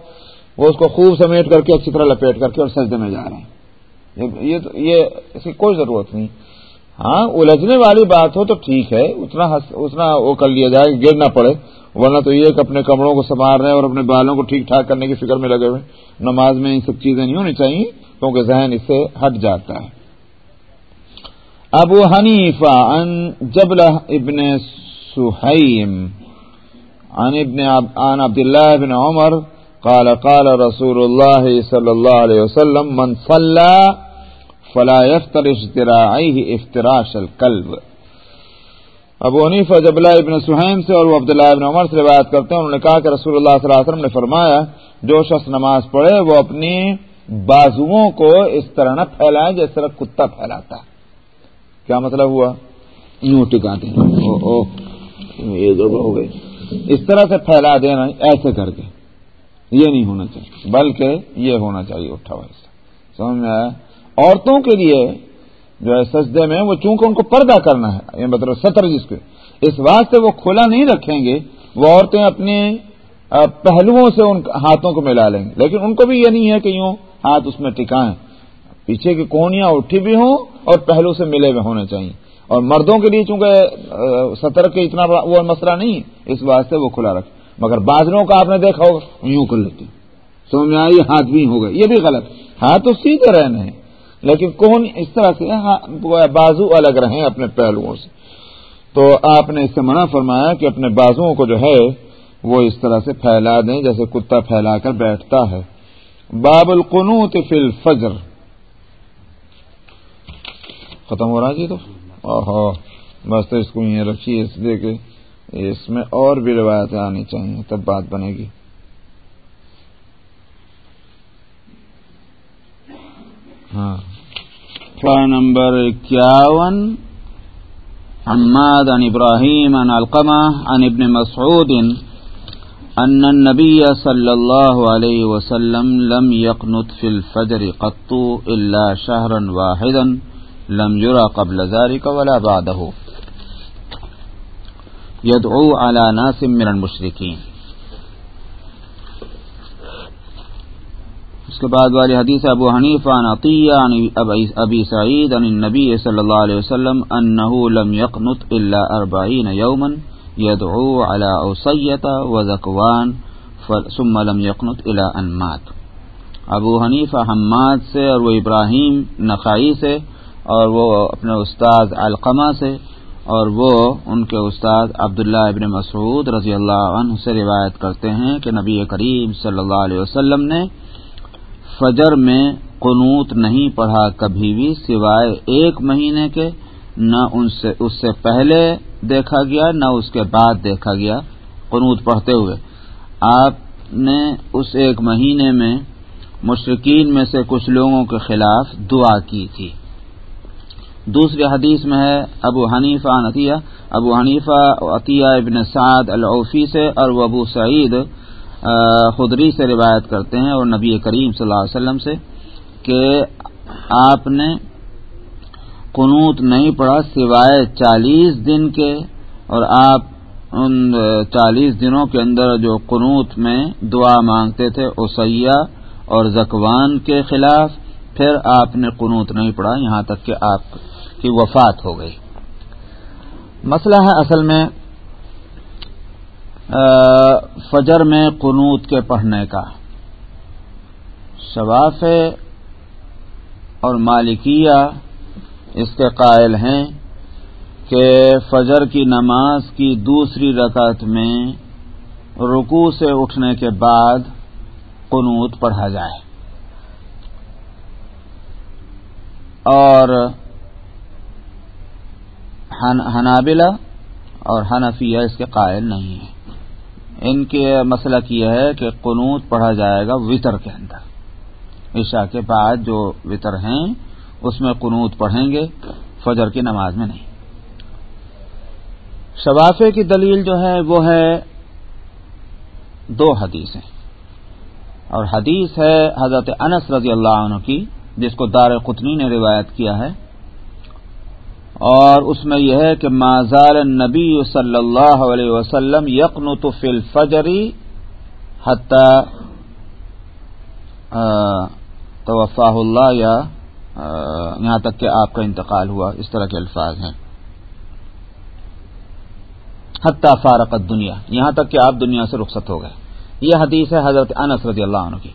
Speaker 1: وہ اس کو خوب سمیٹ کر کے اچھی طرح لپیٹ کر کے اور سجدے میں جا رہے ہیں۔ یہ اس کی کوئی ضرورت نہیں۔ ہاں الجھنے والی بات ہو تو ٹھیک ہے، اتنا اتنا وہ کر لیا جائے گر نہ پڑے، ورنہ تو یہ کہ اپنے کمروں کو سنبھال رہے ہیں اور اپنے بالوں کو ٹھیک ٹھاک کرنے کی فکر میں لگے ہوئے نماز میں ان سب چیزیں نہیں ہونی چاہیے، کیونکہ ذہن اس سے ہٹ جاتا ہے۔ ابو حنیفہ ان جبل ابن سہیم عن ابن عن عبد الله بن عمر قال قال رسول الله صلى الله عليه وسلم من صلى فلا يفترش ذراعيه افتراش الكلب ابو حنیفہ جبلہ ابن سہیم سے اور وہ عبداللہ ابن عمر سے روایت کرتے ہیں انہوں نے کہا کہ رسول اللہ صلی اللہ علیہ وسلم نے فرمایا جو شخص نماز پڑھے وہ اپنی بازوؤں کو اس طرح نہ پھیلائے جس طرح کتا پھیلاتا ہے۔ کیا مطلب ہوا؟ یوں ٹکاتے ہیں۔ یہ ہو گئی۔ اس طرح سے پھیلا دینا، ایسے کر کے۔ یہ نہیں ہونا چاہیے، بلکہ یہ ہونا چاہیے اٹھا ویسا سمجھ میں آیا؟ عورتوں کے لیے جو ہے، سجدے میں وہ چونکہ ان کو پردہ کرنا ہے، یہ مطلب سطر جس کے۔ اس واسطے وہ کھلا نہیں رکھیں گے، وہ عورتیں اپنے پہلوؤں سے ان ہاتھوں کو ملا لیں گے۔ لیکن ان کو بھی یہ نہیں ہے کہ یوں ہاتھ اس میں ٹکائیں۔ پیچھے کی کونیاں اٹھی بھی ہوں اور پہلو سے ملے ہوئے ہونے چاہیے۔ اور مردوں کے لیے چونکہ سطر کے اتنا وہ مسئلہ نہیں، اس واسطے وہ کھلا رکھے۔ مگر بازروں کا آپ نے دیکھا ہوگا، یوں کر لیتے سمجھ میں آئی؟ ہاتھ بھی ہوگا یہ بھی غلط۔ ہاتھ تو سیدھے رہنے ہیں، لیکن کون اس طرح سے ہاں، بازو الگ رہیں اپنے پہلوؤں سے۔ تو آپ نے اس سے منع فرمایا کہ اپنے بازوؤں کو جو ہے، وہ اس طرح سے پھیلا دیں جیسے کتا پھیلا کر بیٹھتا ہے۔ باب القنوت فی الفجر۔ ختم ہو رہا جی تو؟ بس تو اس کو یہ رکھیے اس لیے کہ اس میں اور بھی روایتیں آنی چاہیے، تب بات بنے گی۔ ہاں۔ نمبر اکیاون، حماد عن ابراہیم عن القمہ عن ابن مسعود ان النبي صلى الله عليه وسلم لم يقنط في الفجر قط الا شهرا واحدا۔ لم يرى قبل ذلك ولا بعده. يدعو على ناس من المشركين. اس کے بعد والی حدیث ابو حنیف عن عطیہ، عن ابی سعید، عن النبی صلی اللہ علیہ وسلم، انہو لم يقنط الا اربعین یوما يدعو على اوسیت و زکوان، ثم لم يقنط الى انمات ابو حنیف حماد سے اور وہ ابراہیم نخائی سے اور وہ اپنے استاد علقمہ سے اور وہ ان کے استاد عبداللہ ابن مسعود رضی اللہ عنہ سے روایت کرتے ہیں کہ نبی کریم صلی اللہ علیہ وسلم نے فجر میں قنوت نہیں پڑھا کبھی بھی سوائے ایک مہینے کے، نہ ان سے، اس سے پہلے دیکھا گیا، نہ اس کے بعد دیکھا گیا قنوت پڑھتے ہوئے۔ آپ نے اس ایک مہینے میں مشرقین میں سے کچھ لوگوں کے خلاف دعا کی تھی۔ دوسری حدیث میں ہے ابو حنیفہ عطیہ، ابو حنیفہ عطیہ ابن سعد العفی سے اور وہ ابو سعید خدری سے روایت کرتے ہیں اور نبی کریم صلی اللہ علیہ وسلم سے کہ آپ نے قنوت نہیں پڑھا سوائے چالیس دن کے اور آپ ان چالیس دنوں کے اندر جو قنوت میں دعا مانگتے تھے اسیہ اور زکوان کے خلاف، پھر آپ نے قنوت نہیں پڑھا، یہاں تک کہ آپ کی وفات ہو گئی۔ مسئلہ ہے اصل میں فجر میں قنوت کے پڑھنے کا۔ شواف اور مالکیہ اس کے قائل ہیں کہ فجر کی نماز کی دوسری رکعت میں رکو سے اٹھنے کے بعد قنوت پڑھا جائے۔ اور حنابلہ اور حنفیہ اس کے قائل نہیں ہیں۔ ان کے مسئلہ یہ ہے کہ قنوت پڑھا جائے گا وطر کے اندر۔ عشاء کے بعد جو وطر ہیں، اس میں قنوت پڑھیں گے، فجر کی نماز میں نہیں۔ شوافے کی دلیل جو ہے، وہ ہے دو حدیثیں۔ اور حدیث ہے حضرت انس رضی اللہ عنہ کی، جس کو دار قطنی نے روایت کیا ہے۔ اور اس میں یہ ہے کہ مازال نبی صلی اللہ علیہ وسلم یقن تو فل فجری حتیٰ توفاہ اللہ یا یہاں تک کہ آپ کا انتقال ہوا، اس طرح کے الفاظ ہیں۔ حتیٰ فارقت دنیا یہاں تک کہ آپ دنیا سے رخصت ہو گئے۔ یہ حدیث ہے حضرت انس رضی اللہ عنہ کی۔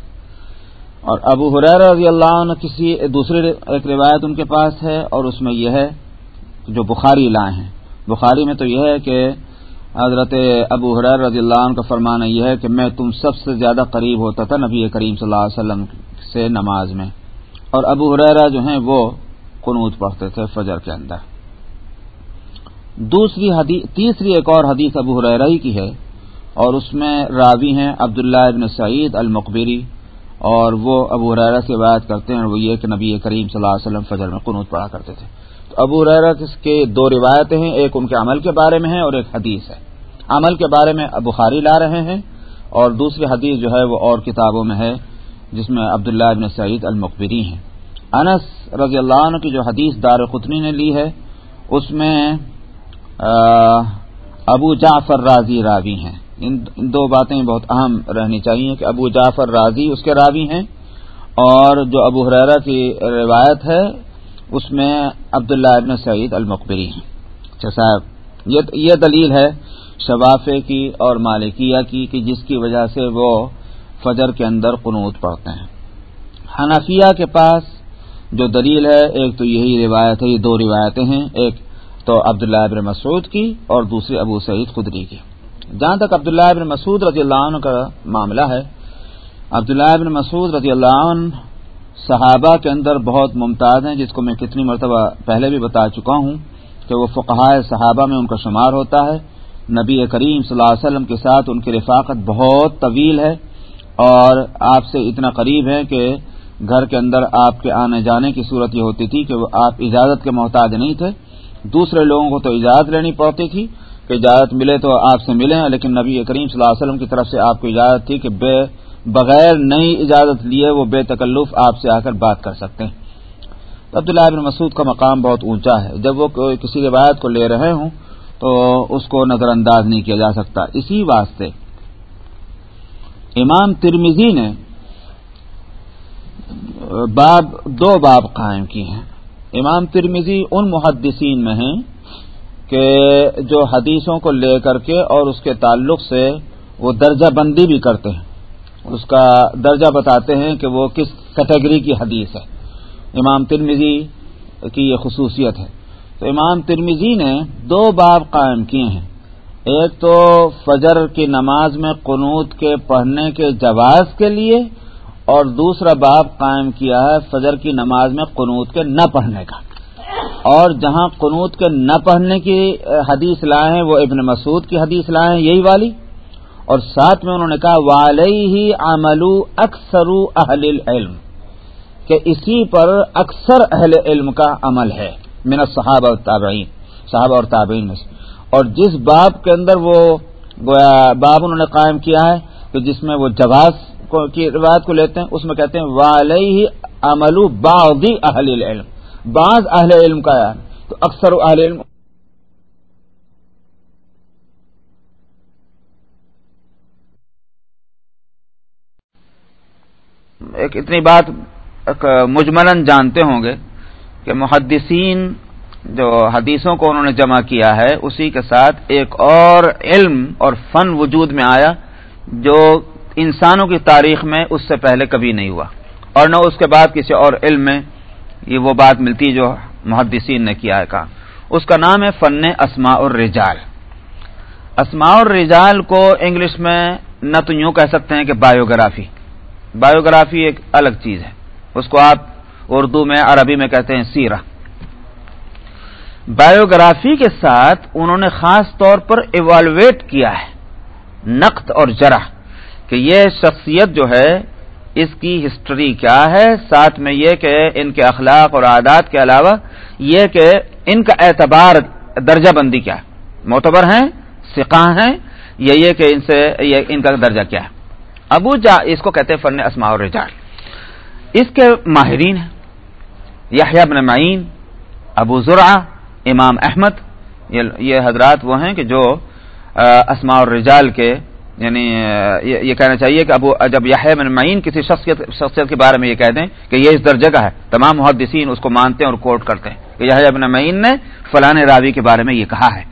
Speaker 1: اور ابو حریر رضی اللہ عنہ کسی دوسری ایک روایت ان کے پاس ہے اور اس میں یہ ہے جو بخاری لائے ہیں۔ بخاری میں تو یہ ہے کہ حضرت ابو حریر رضی اللہ عنہ کا فرمانا یہ ہے کہ میں تم سب سے زیادہ قریب ہوتا تھا نبی کریم صلی اللہ علیہ وسلم سے نماز میں۔ اور ابو حریرہ جو ہیں وہ قنوت پڑھتے تھے فجر کے اندر۔ دوسری حدیث تیسری ایک اور حدیث ابو حریرہ ہی کی ہے اور اس میں راوی ہیں عبداللہ ابن سعید المقبری اور وہ ابو حریرہ سے بات کرتے ہیں وہ یہ کہ نبی کریم صلی اللہ علیہ وسلم فجر میں قنوت پڑھا کرتے تھے۔ ابو حریرہ کے دو روایتیں ہیں، ایک ان کے عمل کے بارے میں ہے اور ایک حدیث ہے۔ عمل کے بارے میں بخاری لا رہے ہیں اور دوسری حدیث جو ہے وہ اور کتابوں میں ہے، جس میں عبداللہ ابن سعید المقبری ہیں۔ انس رضی اللہ عنہ کی جو حدیث دار قطنی نے لی ہے، اس میں ابو جعفر راضی راوی ہیں۔ ان دو باتیں بہت اہم رہنی چاہیے کہ ابو جعفر راضی اس کے راوی ہیں اور جو ابو حریرہ کی روایت ہے اس میں عبداللہ ابن سعید المقبری ہیں۔ اچھا صاحب، یہ دلیل ہے شفافے کی اور مالکیہ کی کہ جس کی وجہ سے وہ فجر کے اندر قنوت پڑھتے ہیں۔ حنفیہ کے پاس جو دلیل ہے، ایک تو یہی روایت ہے، یہ دو روایتیں ہیں، ایک تو عبداللہ ابن مسعود کی اور دوسری ابو سعید خدری کی۔ جہاں تک عبداللہ ابن مسعود رضی اللہ عنہ کا معاملہ ہے، عبداللہ ابن مسعود رضی اللہ عنہ صحابہ کے اندر بہت ممتاز ہیں، جس کو میں کتنی مرتبہ پہلے بھی بتا چکا ہوں کہ وہ فقہ صحابہ میں ان کا شمار ہوتا ہے۔ نبی کریم صلی اللہ علیہ وسلم کے ساتھ ان کی رفاقت بہت طویل ہے اور آپ سے اتنا قریب ہے کہ گھر کے اندر آپ کے آنے جانے کی صورت یہ ہوتی تھی کہ وہ آپ اجازت کے محتاج نہیں تھے۔ دوسرے لوگوں کو تو اجازت لینی پڑتی تھی کہ اجازت ملے تو آپ سے ملیں، لیکن نبی کریم صلی اللہ علیہ وسلم کی طرف سے آپ کو اجازت تھی کہ بے بغیر نئی اجازت لیے وہ بے تکلف آپ سے آ کر بات کر سکتے ہیں۔ عبداللہ بن مسعود کا مقام بہت اونچا ہے۔ جب وہ کسی روایت کو لے رہے ہوں تو اس کو نظر انداز نہیں کیا جا سکتا۔ اسی واسطے امام ترمیزی نے باب دو باب قائم کی ہیں۔ امام ترمیزی ان محدثین میں ہیں کہ جو حدیثوں کو لے کر کے اور اس کے تعلق سے وہ درجہ بندی بھی کرتے ہیں۔ اس کا درجہ بتاتے ہیں کہ وہ کس کیٹیگری کی حدیث ہے۔ امام ترمیزی کی یہ خصوصیت ہے۔ تو امام ترمیزی نے دو باب قائم کیے ہیں۔ ایک تو فجر کی نماز میں قنوت کے پڑھنے کے جواز کے لیے اور دوسرا باب قائم کیا ہے فجر کی نماز میں قنوت کے نہ پڑھنے کا۔ اور جہاں قنوت کے نہ پڑھنے کی حدیث لائے ہیں وہ ابن مسعود کی حدیث لائے ہیں، یہی والی۔ اور ساتھ میں انہوں نے کہا والی ہی عملو اکثر اہل علم کہ اسی پر اکثر اہل علم کا عمل ہے، من صحابہ اور تابعین صحابہ اور تابعین میں اور جس باب کے اندر وہ باب انہوں نے قائم کیا ہے کہ جس میں وہ جواز کی روایت کو لیتے ہیں، اس میں کہتے ہیں والی ہی عملو بعضی اہل علم بعض اہل علم کا تو اکثر اہل علم ایک اتنی بات مجملن جانتے ہوں گے کہ محدثین جو حدیثوں کو انہوں نے جمع کیا ہے، اسی کے ساتھ ایک اور علم اور فن وجود میں آیا جو انسانوں کی تاریخ میں اس سے پہلے کبھی نہیں ہوا۔ اور نہ اس کے بعد کسی اور علم میں یہ وہ بات ملتی جو محدثین نے کیا ہے کہا۔ اس کا نام ہے فن اسماء الرجال۔ اسماء الرجال کو انگلش میں نہ تو یوں کہہ سکتے ہیں کہ بایوگرافی۔ بایوگرافی ایک الگ چیز ہے۔ اس کو آپ اردو میں، عربی میں کہتے ہیں سیرہ۔ بایوگرافی کے ساتھ انہوں نے خاص طور پر ایوالویٹ کیا ہے، نقد اور جرح، کہ یہ شخصیت جو ہے، اس کی ہسٹری کیا ہے، ساتھ میں یہ کہ ان کے اخلاق اور عادات کے علاوہ یہ کہ ان کا اعتبار درجہ بندی کیا۔ ہے معتبر ہیں سکھاں ہیں، یا یہ کہ ان سے یہ ان کا درجہ کیا۔ ہے ابو جا اس کو کہتے ہیں فن اسماء اور رجال اس کے ماہرین ہیں۔ یحییٰ بن معین، ابو ذرا امام احمد، یہ حضرات وہ ہیں کہ جو اسماء اور رجال کے یعنی یہ کہنا چاہیے کہ ابو، جب یہ معین کسی شخصیت شخصیت کے بارے میں یہ کہہ دیں کہ یہ اس درجے کا ہے، تمام محدثین اس کو مانتے ہیں اور کوٹ کرتے ہیں کہ یہ ابن معین نے فلاں راوی کے بارے میں یہ کہا ہے۔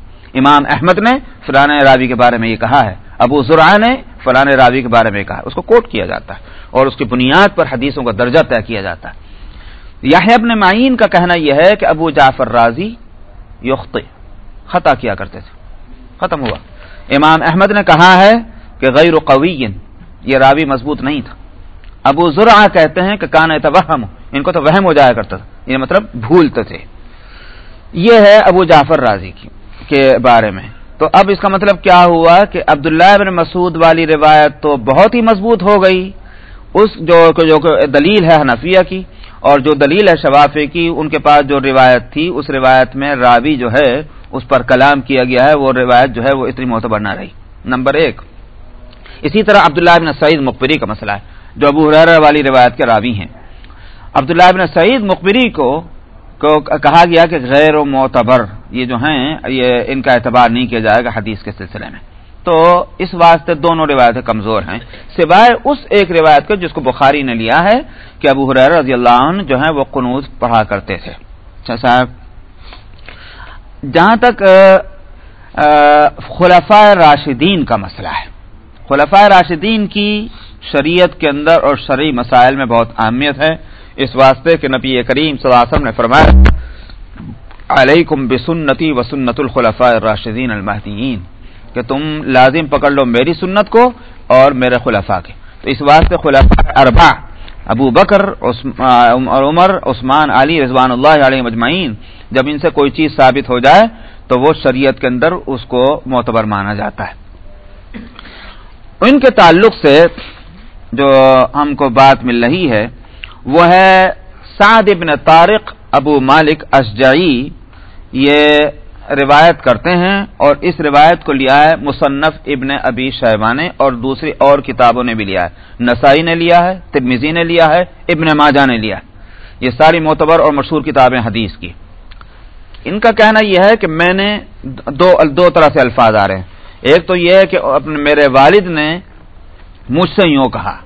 Speaker 1: امام احمد نے فلاں راوی کے بارے میں یہ کہا ہے۔ ابو ذرا نے فلاں راوی کے بارے میں کہا، اس کو کوٹ کیا جاتا ہے اور اس کی بنیاد پر حدیثوں کا درجہ طے کیا جاتا ہے۔ یہ ابن معین کا کہنا یہ ہے کہ ابو جعفر راضی یخت خطا کیا کرتے تھے۔ ختم ہوا۔ امام احمد نے کہا ہے کہ غیر قوی یہ راوی مضبوط نہیں تھا۔ ابو ذرا کہتے ہیں کہ کان توہم ان کو تو وہم ہو جایا کرتا تھا۔ یہ مطلب بھولتے تھے۔ یہ ہے ابو جعفر راضی کی کے بارے میں۔ تو اب اس کا مطلب کیا ہوا کہ عبداللہ بن مسعود والی روایت تو بہت ہی مضبوط ہو گئی۔ اس جو جو دلیل ہے حنفیہ کی اور جو دلیل ہے شفافے کی، ان کے پاس جو روایت تھی، اس روایت میں راوی جو ہے، اس پر کلام کیا گیا ہے، وہ روایت جو ہے وہ اتنی معتبر نہ رہی۔ نمبر ایک، اسی طرح عبداللہ بن سعید مقبری کا مسئلہ ہے، جو ابو حرار والی روایت کے راوی ہیں۔ عبداللہ بن سعید مقبری کو کو کہا گیا کہ غیر و معتبر یہ جو ہیں، یہ ان کا اعتبار نہیں کیا جائے گا حدیث کے سلسلے میں۔ تو اس واسطے دونوں روایتیں کمزور ہیں۔ سوائے اس ایک روایت کو جس کو بخاری نے لیا ہے کہ ابو حریر رضی اللہ عنہ جو ہے وہ قنوط پڑھا کرتے تھے۔ اچھا صاحب، جہاں تک خلفاء راشدین کا مسئلہ ہے۔ خلفاء راشدین کی شریعت کے اندر اور شرعی مسائل میں بہت اہمیت ہے۔ اس واسطے کہ نبی کریم صلی اللہ علیہ وسلم نے فرمایا، علیکم بسنتی و سنت الخلفاء راشدین المحدین کہ تم لازم پکڑ لو میری سنت کو اور میرے خلفاء کے۔ تو اس واسطے خلفاء اربع ابو بکر اور عمر، عثمان، علی رضوان اللہ علیہ مجمعین جب ان سے کوئی چیز ثابت ہو جائے، تو وہ شریعت کے اندر اس کو معتبر مانا جاتا ہے۔ ان کے تعلق سے جو ہم کو بات مل رہی ہے وہ ہے سعد ابن طارق ابو مالک اشجعی، یہ روایت کرتے ہیں اور اس روایت کو لیا ہے مصنف ابن ابی شہبہ نے اور دوسری اور کتابوں نے بھی لیا ہے۔ نسائی نے لیا ہے ترمیزی نے لیا ہے، ابن ماجہ نے لیا ہے۔ یہ ساری معتبر اور مشہور کتابیں حدیث کی۔ ان کا کہنا یہ ہے کہ میں نے دو دو طرح سے الفاظ آ رہے ہیں۔ ایک تو یہ ہے کہ اپنے میرے والد نے مجھ سے یوں کہا۔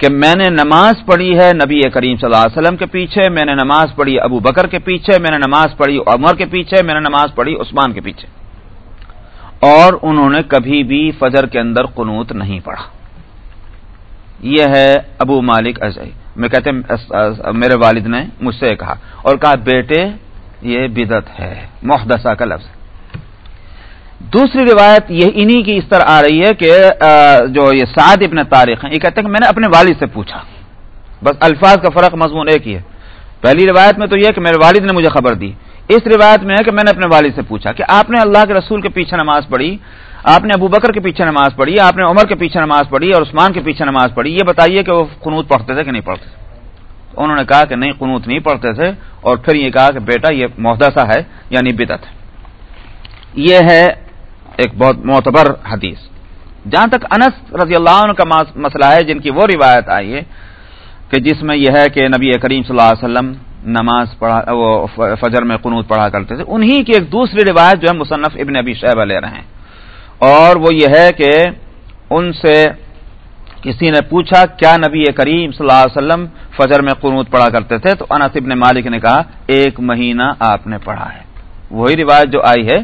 Speaker 1: کہ میں نے نماز پڑھی ہے نبی کریم صلی اللہ علیہ وسلم کے پیچھے، میں نے نماز پڑھی ابو بکر کے پیچھے، میں نے نماز پڑھی عمر کے پیچھے، میں نے نماز پڑھی عثمان کے پیچھے۔ اور انہوں نے کبھی بھی فجر کے اندر قنوت نہیں پڑھا۔ یہ ہے ابو مالک اجے میں کہتے میرے والد نے مجھ سے کہا اور کہا، بیٹے، یہ بدت ہے، محدثہ کا لفظ دوسری روایت یہ انہی کی اس طرح آ رہی ہے کہ جو یہ سعد ابن تاریخ ہیں، یہ کہتے ہیں کہ میں نے اپنے والد سے پوچھا۔ بس الفاظ کا فرق مضمون ایک ہی ہے۔ پہلی روایت میں تو یہ کہ میرے والد نے مجھے خبر دی۔ اس روایت میں ہے کہ میں نے اپنے والد سے پوچھا کہ آپ نے اللہ کے رسول کے پیچھے نماز پڑھی؟ آپ نے ابو بکر کے پیچھے نماز پڑھی؟ آپ نے عمر کے پیچھے نماز پڑھی اور عثمان کے پیچھے نماز پڑھی؟ یہ بتائیے کہ وہ قنوت پڑھتے تھے کہ نہیں پڑھتے تھے؟ انہوں نے کہا کہ نہیں، قنوت نہیں پڑھتے تھے۔ اور پھر یہ کہا کہ بیٹا، یہ محدثہ ہے یعنی بدت یہ ہے ایک بہت معتبر حدیث۔ جہاں تک انس رضی اللہ عنہ کا مسئلہ ہے، جن کی وہ روایت آئی ہے کہ جس میں یہ ہے کہ نبی کریم صلی اللہ علیہ وسلم نماز پڑھا، وہ فجر میں قنوت پڑھا کرتے تھے۔ انہی کی ایک دوسری روایت جو ہے مصنف ابن ابی شہبہ لے رہے ہیں۔ اور وہ یہ ہے کہ ان سے کسی نے پوچھا، کیا نبی کریم صلی اللہ علیہ وسلم فجر میں قنوت پڑھا کرتے تھے؟ تو انس ابن مالک نے کہا، ایک مہینہ آپ نے پڑھا ہے۔ وہی روایت جو آئی ہے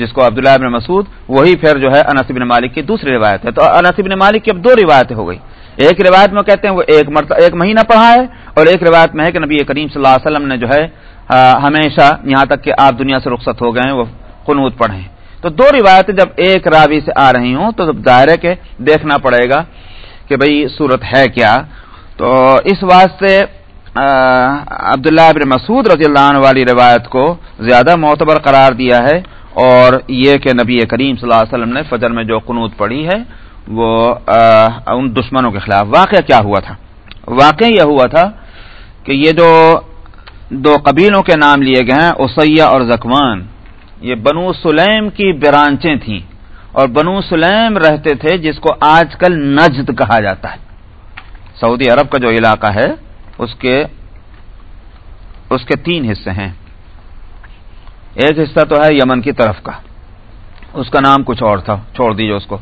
Speaker 1: جس کو عبداللہ ابن مسعود، وہی پھر جو ہے انس ابن مالک کی دوسری روایت ہے۔ تو انس ابن مالک کی اب دو روایتیں ہو گئی۔ ایک روایت میں کہتے ہیں وہ ایک مرتبہ، ایک مہینہ پڑھا ہے، اور ایک روایت میں ہے کہ نبی کریم صلی اللہ علیہ وسلم نے جو ہے ہمیشہ یہاں تک کہ آپ دنیا سے رخصت ہو گئے ہیں، وہ قنوت پڑھیں۔ تو دو روایتیں جب ایک راوی سے آ رہی ہوں، تو ظاہر ہے کہ دیکھنا پڑے گا کہ بھئی صورت ہے کیا۔ تو اس واسطے عبداللہ ابن مسعود رضی اللہ عنہ والی روایت کو زیادہ معتبر قرار دیا ہے۔ اور یہ کہ نبی کریم صلی اللہ علیہ وسلم نے فجر میں جو قنوت پڑھی ہے، وہ ان دشمنوں کے خلاف واقعہ کیا ہوا تھا؟ واقع یہ ہوا تھا کہ یہ جو دو قبیلوں کے نام لیے گئے ہیں اسیہ اور زکوان۔ یہ بنو سلیم کی برانچیں تھیں اور بنو سلیم رہتے تھے جس کو آج کل نجد کہا جاتا ہے۔ سعودی عرب کا جو علاقہ ہے، اس کے اس کے تین حصے ہیں۔ ایک حصہ تو ہے یمن کی طرف کا۔ اس کا نام کچھ اور تھا، چھوڑ دیجیے اس کو۔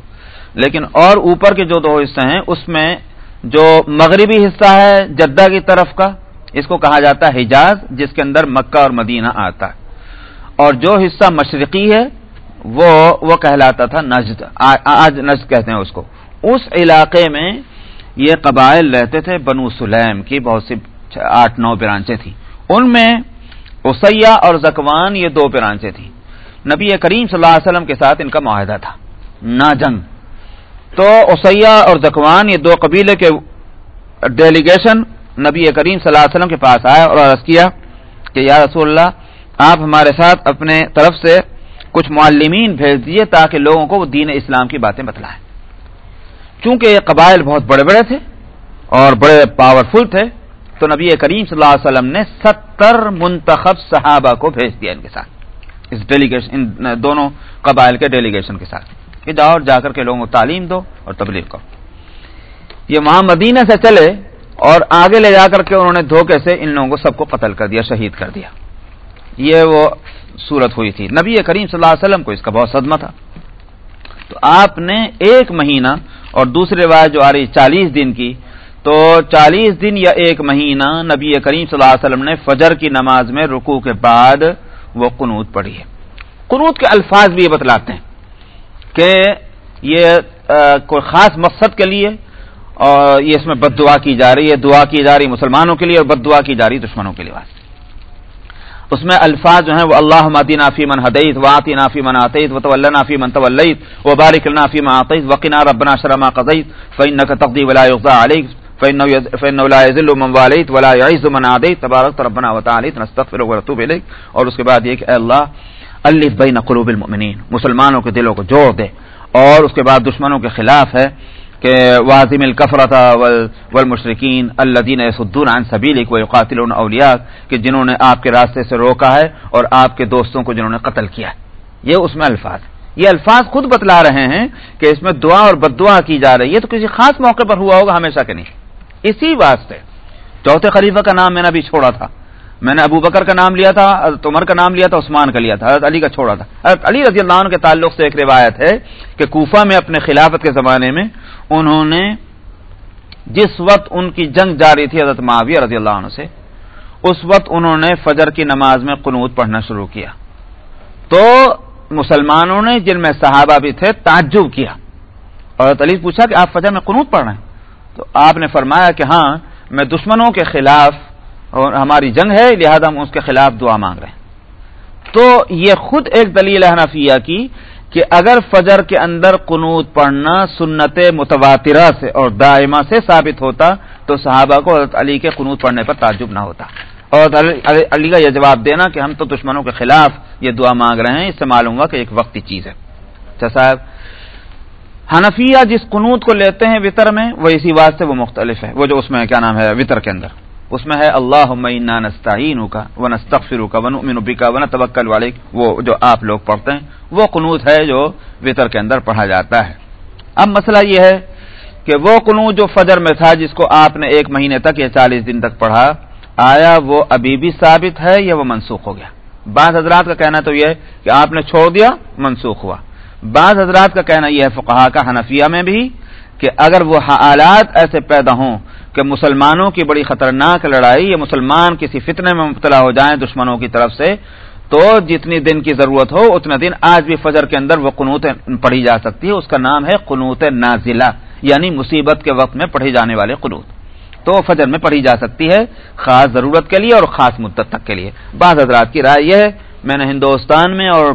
Speaker 1: لیکن اور اوپر کے جو دو حصے ہیں، اس میں جو مغربی حصہ ہے جدہ کی طرف کا، اس کو کہا جاتا ہے حجاز، جس کے اندر مکہ اور مدینہ آتا ہے۔ اور جو حصہ مشرقی ہے، وہ وہ کہلاتا تھا نجد۔ آج نجد کہتے ہیں اس کو۔ اس علاقے میں یہ قبائل رہتے تھے بنو سلیم کی، بہت سی آٹھ، نو برانچیں تھیں۔ ان میں اسیا اور زکوان یہ دو برانچیں تھیں۔ نبی کریم صلی اللہ علیہ وسلم کے ساتھ ان کا معاہدہ تھا۔ نا جنگ۔ تو اسیا اور زکوان یہ دو قبیلے کے ڈیلیگیشن نبی کریم صلی اللہ علیہ وسلم کے پاس آیا اور عرض کیا کہ یا رسول اللہ، آپ ہمارے ساتھ اپنے طرف سے کچھ معلمین بھیج دیے تاکہ لوگوں کو وہ دین اسلام کی باتیں بتلائیں۔ چونکہ یہ قبائل بہت بڑے بڑے تھے اور بڑے پاورفل تھے تو نبی کریم صلی اللہ علیہ وسلم نے ستر منتخب صحابہ کو بھیج دیا ان کے ساتھ، اس ڈیلیگیشن ان دونوں قبائل کے ڈیلیگیشن کے ساتھ۔ کہ جاؤ جا کر کے لوگوں کو تعلیم دو اور تبلیغ کرو۔ یہ وہاں مدینہ سے چلے اور آگے لے جا کر کے انہوں نے دھوکے سے ان لوگوں کو سب کو قتل کر دیا، شہید کر دیا۔ یہ وہ صورت ہوئی تھی۔ نبی کریم صلی اللہ علیہ وسلم کو اس کا بہت صدمہ تھا۔ تو آپ نے ایک مہینہ اور دوسرے روایت جو آ رہی چالیس دن کی تو چالیس دن یا ایک مہینہ نبی کریم صلی اللہ علیہ وسلم نے فجر کی نماز میں رکو کے بعد وہ قنوت پڑھی ہے۔ قنوت کے الفاظ بھی یہ بتلاتے ہیں کہ یہ کوئی خاص مقصد کے لیے اور یہ اس میں بد دعا کی جا رہی ہے، دعا کی جا رہی مسلمانوں کے لیے اور بد دعا کی جا رہی دشمنوں کے لیے۔ اس میں الفاظ جو ہیں وہ اللہ مدی نافی من حدیت واطی نافی من آتیت و طول نافی من طولیت و بارک نافی من آتیت وقنا ربنا شرما قضیت فإنك تقضي ولا يقضى عليك فإنه لا يذل من واليت ولا يعز من عاديت. تبارك ربنا وتعالى نستغفرك ونتوب اليك اور اس کے بعد یہ کہ اے اللہ، الف بین قلوب المؤمنین. مسلمانوں کے دلوں کو جوڑ دے. اور اس کے بعد دشمنوں کے خلاف ہے کہ واضم الکفرت والمشرکین الدین صدون عن سبیلک و قاتل اولیا کہ جنہوں نے آپ کے راستے سے روکا ہے اور آپ کے دوستوں کو جنہوں نے قتل کیا ہے. یہ اس میں الفاظ یہ الفاظ خود بتلا رہے ہیں کہ اس میں دعا اور بد دعا کی جا رہی ہے، تو کسی خاص موقع پر ہوا ہوگا، ہمیشہ کہ نہیں. اسی واسطے چوتھے خلیفہ کا نام میں نے ابھی چھوڑا تھا۔ میں نے ابو بکر کا نام لیا تھا، حضرت عمر کا نام لیا تھا، عثمان کا لیا تھا، حضرت علی کا چھوڑا تھا۔ حضرت علی رضی اللہ عنہ کے تعلق سے ایک روایت ہے کہ کوفہ میں اپنے خلافت کے زمانے میں انہوں نے جس وقت ان کی جنگ جاری تھی حضرت معاویہ رضی اللہ عنہ سے، اس وقت انہوں نے فجر کی نماز میں قنوت پڑھنا شروع کیا۔ تو مسلمانوں نے جن میں صحابہ بھی تھے تعجب کیا۔ اور حضرت علی پوچھا کہ آپ فجر میں قنوت پڑھ رہے ہیں؟ تو آپ نے فرمایا کہ ہاں میں دشمنوں کے خلاف اور ہماری جنگ ہے، لہذا ہم اس کے خلاف دعا مانگ رہے ہیں۔ تو یہ خود ایک دلیل حنفیہ کی کہ اگر فجر کے اندر قنوت پڑھنا سنت متواترہ سے اور دائمہ سے ثابت ہوتا، تو صحابہ کو حضرت علی کے قنوت پڑھنے پر تعجب نہ ہوتا۔ اور علی کا یہ جواب دینا کہ ہم تو دشمنوں کے خلاف یہ دعا مانگ رہے ہیں، اس سے معلوم ہوا کہ ایک وقتی چیز ہے۔ اچھا صاحب حنفیہ جس قنوت کو لیتے ہیں وطر میں، وہ اسی بات سے وہ مختلف ہے۔ وہ جو اس میں کیا نام ہے؟ وطر کے اندر۔ اس میں ہے اللہ نستعین کا و نستغفر کا ون امنبی کا ون توکل والے وہ جو آپ لوگ پڑھتے ہیں، وہ قنوت ہے جو وطر کے اندر پڑھا جاتا ہے۔ اب مسئلہ یہ ہے کہ وہ قنوت جو فجر میں تھا، جس کو آپ نے ایک مہینے تک یا چالیس دن تک پڑھا، آیا وہ ابھی بھی ثابت ہے یا وہ منسوخ ہو گیا؟ بعض حضرات کا کہنا تو یہ ہے کہ آپ نے چھوڑ دیا، منسوخ ہوا۔ بعض حضرات کا کہنا یہ ہے فقہا کا حنفیہ میں بھی کہ اگر وہ حالات ایسے پیدا ہوں کہ مسلمانوں کی بڑی خطرناک لڑائی یا مسلمان کسی فتنے میں مبتلا ہو جائیں دشمنوں کی طرف سے، تو جتنی دن کی ضرورت ہو، اتنا دن آج بھی فجر کے اندر وہ قنوت پڑھی جا سکتی ہے۔ اس کا نام ہے قنوت نازلہ یعنی مصیبت کے وقت میں پڑھی جانے والے قنوت۔ تو فجر میں پڑھی جا سکتی ہے خاص ضرورت کے لیے اور خاص مدت تک کے لیے۔ بعض حضرات کی رائے یہ ہے، میں نے ہندوستان میں اور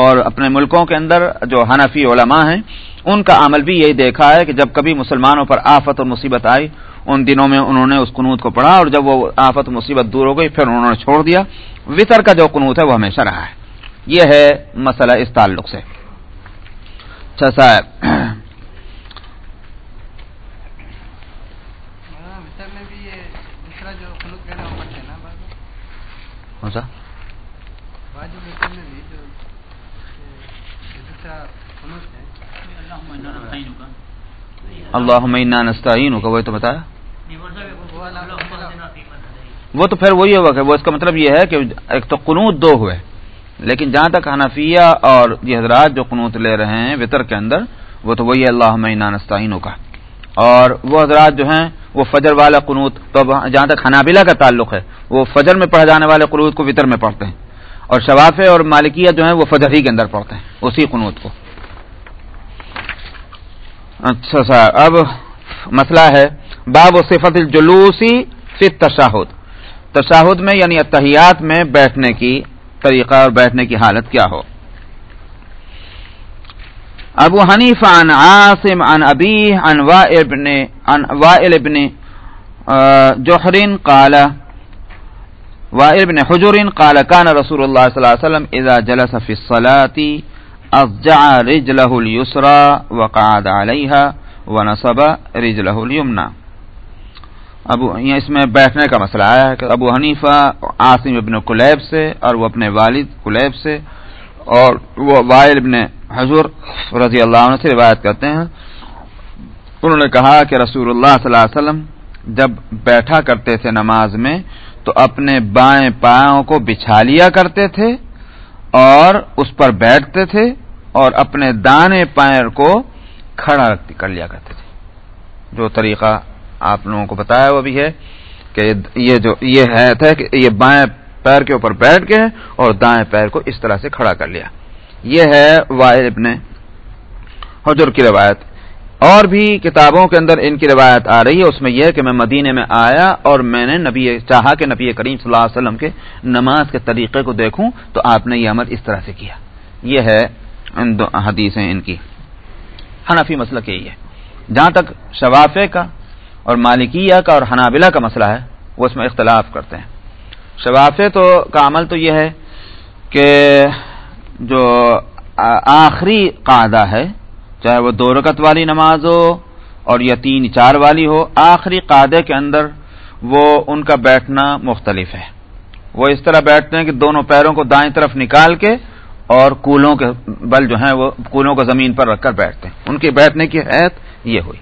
Speaker 1: اور اپنے ملکوں کے اندر جو حنفی علماء ہیں ان کا عمل بھی یہی دیکھا ہے کہ جب کبھی مسلمانوں پر آفت اور مصیبت آئی ان دنوں میں انہوں نے اس قنوت کو پڑھا اور جب وہ آفت مصیبت دور ہو گئی پھر انہوں نے چھوڑ دیا۔ وطر کا جو قنوت ہے وہ ہمیشہ رہا ہے۔ یہ ہے مسئلہ اس تعلق سے۔ اچھا صاحب۔ کون سا؟ اللہ نستعین کا وہ تو بتایا؟ وہ تو پھر وہی ہوگا کہ وہ اس کا مطلب یہ ہے کہ ایک تو قنوت دو ہوئے، لیکن جہاں تک حنفیہ اور یہ حضرات جو قنوت لے رہے ہیں وطر کے اندر، وہ تو وہی اللہ نستعین کا اور وہ حضرات جو ہیں، وہ فجر والا قنوت، تو جہاں تک حنابلہ کا تعلق ہے، وہ فجر میں پڑھے جانے والے قنوت کو وطر میں پڑھتے ہیں، اور شوافے اور مالکیہ جو ہیں، وہ فجر ہی کے اندر پڑھتے ہیں، اسی قنوت کو۔ اچھا سر اب مسئلہ ہے، باب و صفت الجلوسی فی تشاہد تشاہد میں یعنی اتحیات میں بیٹھنے کی طریقہ اور بیٹھنے کی حالت کیا ہو؟ ابو حنیف عن عاصم عن ابی عن وائل ابن عن وائل ابن جوہر قال وائل ابن حجر قال كان رسول الله صلى الله عليه وسلم اذا جلس في الصلاه اضجع رجله اليسرى وقعد عليها ونصب رجله اليمنى. ابو یہ اس میں بیٹھنے کا مسئلہ آیا ہے کہ ابو حنیفہ عاصم ابن کلیب سے اور وہ اپنے والد کلیب سے اور وہ وائل ابن حضور رضی اللہ عنہ سے روایت کرتے ہیں۔ انہوں نے کہا کہ رسول اللہ صلی اللہ علیہ وسلم جب بیٹھا کرتے تھے نماز میں تو اپنے بائیں پاؤں کو بچھا لیا کرتے تھے اور اس پر بیٹھتے تھے اور اپنے دانے پیر کو کھڑا کر لیا کرتے تھے۔ جو طریقہ آپ لوگوں کو بتایا وہ بھی ہے کہ یہ جو یہ ہے کہ یہ بائیں پیر کے اوپر بیٹھ گئے اور دائیں پیر کو اس طرح سے کھڑا کر لیا۔ یہ ہے واحد ابن حجر کی روایت۔ اور بھی کتابوں کے اندر ان کی روایت آ رہی ہے۔ اس میں یہ کہ میں مدینے میں آیا اور میں نے نبی چاہا کہ نبی کریم صلی اللہ علیہ وسلم کے نماز کے طریقے کو دیکھوں تو آپ نے یہ عمل اس طرح سے کیا۔ یہ ہے ان دو حدیثیں ان کی۔ حنفی مسئلہ یہی ہے۔ جہاں تک شوافے کا اور مالکیہ کا اور حنابلہ کا مسئلہ ہے، وہ اس میں اختلاف کرتے ہیں۔ شوافے تو کا عمل تو یہ ہے کہ جو آخری قاعدہ ہے چاہے وہ دو رکت والی نماز ہو اور یا تین چار والی ہو، آخری قاعدے کے اندر وہ ان کا بیٹھنا مختلف ہے۔ وہ اس طرح بیٹھتے ہیں کہ دونوں پیروں کو دائیں طرف نکال کے اور کولوں کے بل جو ہیں وہ کولوں کو زمین پر رکھ کر بیٹھتے ہیں۔ ان کے بیٹھنے کی حیت یہ ہوئی۔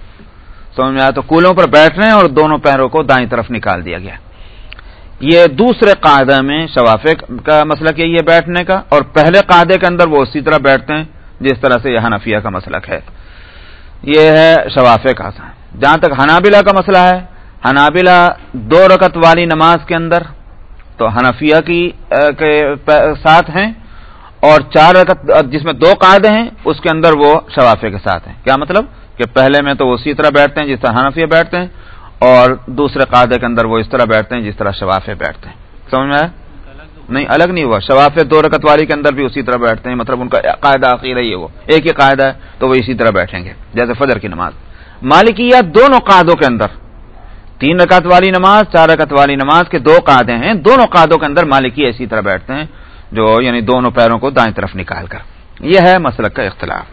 Speaker 1: سمجھ میں آیا؟ تو کولوں پر بیٹھ رہے ہیں اور دونوں پیروں کو دائیں طرف نکال دیا گیا۔ یہ دوسرے قاعدہ میں شوافے کا مسئلہ کیا یہ بیٹھنے کا اور پہلے قاعدے کے اندر وہ اسی طرح بیٹھتے ہیں۔ جس طرح سے یہ حنفیہ کا مسلک ہے۔ یہ ہے شوافے کا جہاں تک حنابلہ کا مسئلہ ہے، حنابلہ دو رکت والی نماز کے اندر تو حنفیہ کی کے ساتھ ہیں اور چار رکت جس میں دو قاعدے ہیں، اس کے اندر وہ شوافے کے ساتھ ہیں۔ کیا مطلب؟ کہ پہلے میں تو وہ اسی طرح بیٹھتے ہیں جس طرح حنفیہ بیٹھتے ہیں اور دوسرے قاعدے کے اندر وہ اس طرح بیٹھتے ہیں جس طرح شفافے بیٹھتے ہیں۔ سمجھ میں آیا؟ نہیں، الگ نہیں ہوا۔ شفاف دو رکت والی کے اندر بھی اسی طرح بیٹھتے ہیں۔ مطلب ان کا قاعدہ عقیر ہے وہ ایک ہی قاعدہ ہے، تو وہ اسی طرح بیٹھیں گے، جیسے فجر کی نماز۔ مالکیہ دونوں قاعدوں کے اندر۔ تین رکعت والی نماز، چار رکعت والی نماز کے دو قاعدے ہیں۔ دونوں قاعدوں کے اندر مالکی اسی طرح بیٹھتے ہیں، جو یعنی دونوں پیروں کو دائیں طرف نکال کر۔ یہ ہے مسلک کا اختلاف۔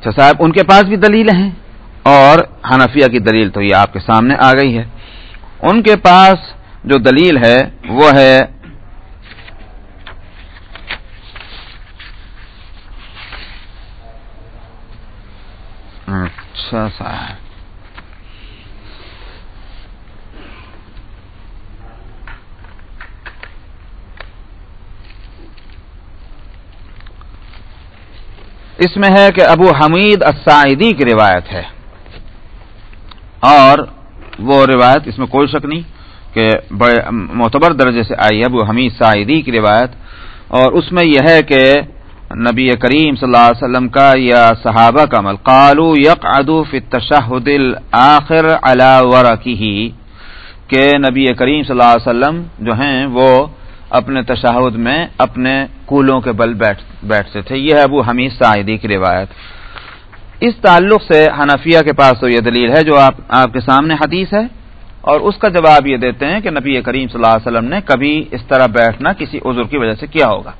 Speaker 1: اچھا صاحب، ان کے پاس بھی دلیل ہیں؟ اور حنفیہ کی دلیل تو یہ آپ کے سامنے آ گئی ہے۔ ان کے پاس جو دلیل ہے، وہ ہے اچھا صاحب اس میں ہے کہ ابو حمید السائدی کی روایت ہے اور وہ روایت اس میں کوئی شک نہیں کہ بڑے معتبر درجے سے آئی ابو حمید سعیدی کی روایت اور اس میں یہ ہے کہ نبی کریم صلی اللہ علیہ وسلم کا یا صحابہ کا عمل قالو یک ادو فتشاہد آخر ورکی کہ نبی کریم صلی اللہ علیہ وسلم جو ہیں وہ اپنے تشاہد میں اپنے کولوں کے بل بیٹھتے تھے۔ یہ ہے ابو حمید سعیدی کی روایت۔ اس تعلق سے حنفیہ کے پاس تو یہ دلیل ہے جو آپ آپ کے سامنے حدیث ہے، اور اس کا جواب یہ دیتے ہیں کہ نبی کریم صلی اللہ علیہ وسلم نے کبھی اس طرح بیٹھنا کسی عذر کی وجہ سے کیا ہوگا۔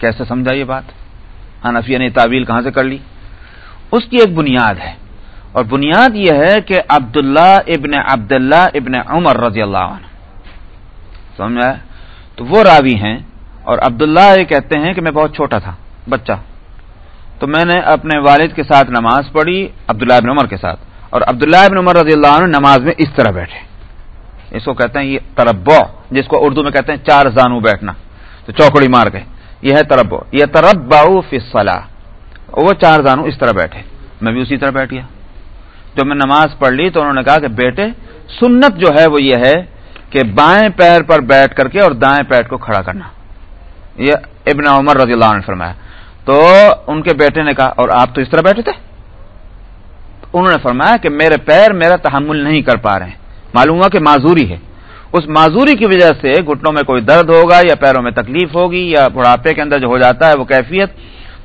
Speaker 1: کیسے سمجھا یہ بات؟ حنفیہ نے تعویل کہاں سے کر لی؟ اس کی ایک بنیاد ہے۔ اور بنیاد یہ ہے کہ عبداللہ ابن عبداللہ ابن عمر رضی اللہ عنہ۔ سمجھا تو وہ راوی ہیں اور عبداللہ یہ کہتے ہیں کہ میں بہت چھوٹا تھا، بچہ۔ تو میں نے اپنے والد کے ساتھ نماز پڑھی، عبداللہ ابن عمر کے ساتھ۔ اور عبداللہ ابن عمر رضی اللہ عنہ نماز میں اس طرح بیٹھے۔ اس کو کہتے ہیں یہ تربو جس کو اردو میں کہتے ہیں چار زانو بیٹھنا۔ تو چوکڑی مار گئے۔ یہ ہے تربو یہ تربا فصلا وہ چار زانو اس طرح بیٹھے. میں بھی اسی طرح بیٹھ گیا. جب میں نماز پڑھ لی تو انہوں نے کہا کہ بیٹے، سنت جو ہے وہ یہ ہے کہ بائیں پیر پر بیٹھ کر کے اور دائیں پیر کو کھڑا کرنا. یہ ابن عمر رضی اللہ عنہ فرمایا. تو ان کے بیٹے نے کہا، اور آپ تو اس طرح بیٹھے تھے؟ انہوں نے فرمایا کہ میرے پیر میرا تحمل نہیں کر پا رہے ہیں. معلوم ہوا کہ معذوری ہے. اس معذوری کی وجہ سے گھٹنوں میں کوئی درد ہوگا یا پیروں میں تکلیف ہوگی یا بڑھاپے کے اندر جو ہو جاتا ہے وہ کیفیت،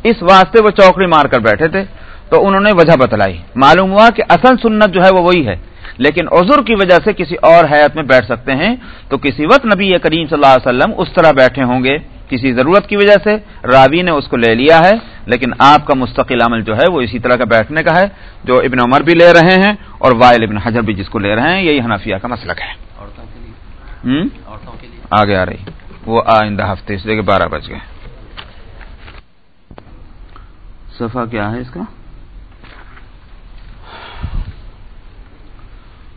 Speaker 1: اس واسطے وہ چوکڑی مار کر بیٹھے تھے، تو انہوں نے وجہ بتلائی۔ معلوم ہوا کہ اصل سنت جو ہے وہ وہی ہے، لیکن عذر کی وجہ سے کسی اور حیات میں بیٹھ سکتے ہیں، تو کسی وقت نبی کریم صلی اللہ علیہ وسلم اس طرح بیٹھے ہوں گے۔ کسی ضرورت کی وجہ سے راوی نے اس کو لے لیا ہے، لیکن آپ کا مستقل عمل جو ہے وہ اسی طرح کا بیٹھنے کا ہے، جو ابن عمر بھی لے رہے ہیں اور وائل ابن حجر بھی جس کو لے رہے ہیں، یہی حنفیہ کا مسلک ہے۔ آگے آ رہی۔ وہ آئندہ ہفتے، اس لیے بارہ بج گئے۔ صفحہ کیا ہے اس کا؟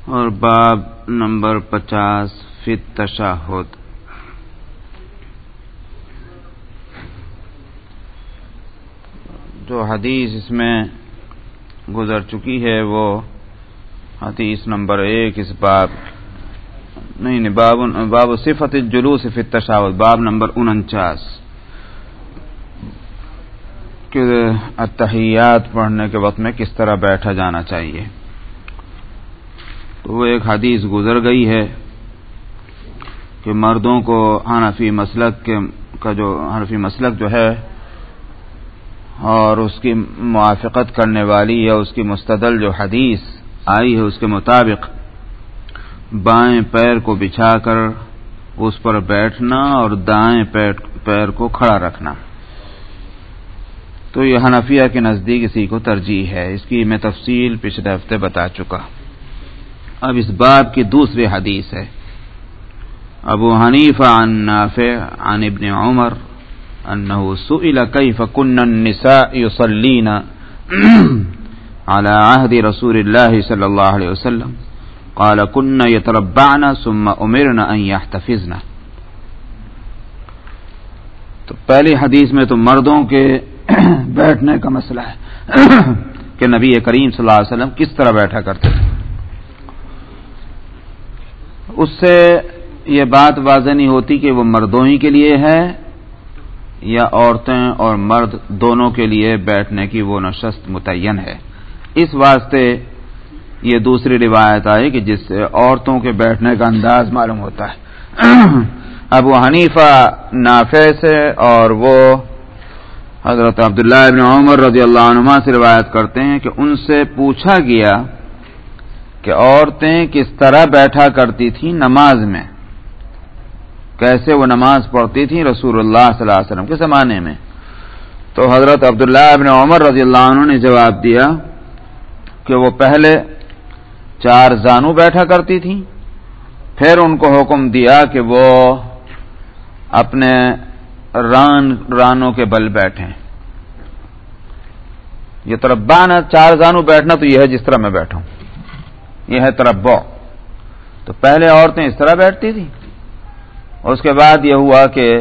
Speaker 1: اور باب نمبر پچاس فت تشاہد جو حدیث اس میں گزر چکی ہے وہ حدیث نمبر ایک، اس باب۔ نہیں نہیں، باب باب صفت جلوس فت تشاوت باب نمبر انچاس۔ کہ اتحیات پڑھنے کے وقت میں کس طرح بیٹھا جانا چاہیے۔ تو وہ ایک حدیث گزر گئی ہے کہ مردوں کو حنفی مسلک کے، کا جو حنفی مسلک جو ہے، اور اس کی موافقت کرنے والی یا اس کی مستدل جو حدیث آئی ہے، اس کے مطابق بائیں پیر کو بچھا کر اس پر بیٹھنا اور دائیں پیر کو کھڑا رکھنا۔ تو یہ حنفیہ کے نزدیک اسی کو ترجیح ہے۔ اس کی میں تفصیل پچھلے ہفتے بتا چکا۔ اب اس باب کی دوسری حدیث ہے۔ ابو حنیف عن نافع عن ابن عمر انه سئل كيف كن النساء يصلين على عهد رسول الله صلى الله عليه وسلم۔ قال كن يتربعن ثم امرن ان يحتفظن. تو پہلی حدیث میں تو مردوں کے بیٹھنے کا مسئلہ ہے کہ نبی کریم صلی اللہ علیہ وسلم کس طرح بیٹھا کرتے تھے. اس سے یہ بات واضح نہیں ہوتی کہ وہ مردوں ہی کے لیے ہے یا عورتیں اور مرد دونوں کے لیے بیٹھنے کی وہ نشست متعین ہے. اس واسطے یہ دوسری روایت آئی کہ جس سے عورتوں کے بیٹھنے کا انداز معلوم ہوتا ہے۔ ابو حنیفہ نافع سے اور وہ حضرت عبداللہ ابن عمر رضی اللہ عنہ سے روایت کرتے ہیں کہ ان سے پوچھا گیا کہ عورتیں کس طرح بیٹھا کرتی تھیں نماز میں؟ کیسے وہ نماز پڑھتی تھیں رسول اللہ صلی اللہ علیہ وسلم کے زمانے میں؟ تو حضرت عبداللہ ابن عمر رضی اللہ عنہ نے جواب دیا کہ وہ پہلے چار زانو بیٹھا کرتی تھیں۔ پھر ان کو حکم دیا کہ وہ اپنے ران، رانوں کے بل بیٹھیں۔ یہ تربان چار زانو بیٹھنا تو یہ ہے جس طرح میں بیٹھوں۔ یہ ہے تربو تو پہلے عورتیں اس طرح بیٹھتی تھیں۔ اس کے بعد یہ ہوا کہ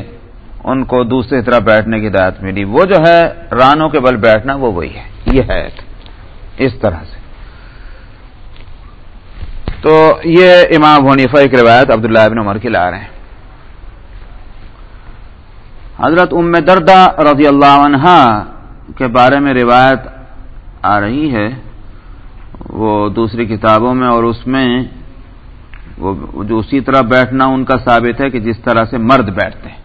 Speaker 1: ان کو دوسری طرح بیٹھنے کی ہدایت ملی۔ وہ جو ہے، رانوں کے بل بیٹھنا وہ وہی ہے۔ یہ ہے۔ اس طرح سے۔ تو یہ امام حنیفہ ایک روایت عبداللہ ابن عمر کی لا رہے ہیں۔ حضرت ام دردہ رضی اللہ عنہ کے بارے میں روایت آ رہی ہے۔ وہ دوسری کتابوں میں اور اس میں وہ جو اسی طرح بیٹھنا ان کا ثابت ہے کہ جس طرح سے مرد بیٹھتے ہیں۔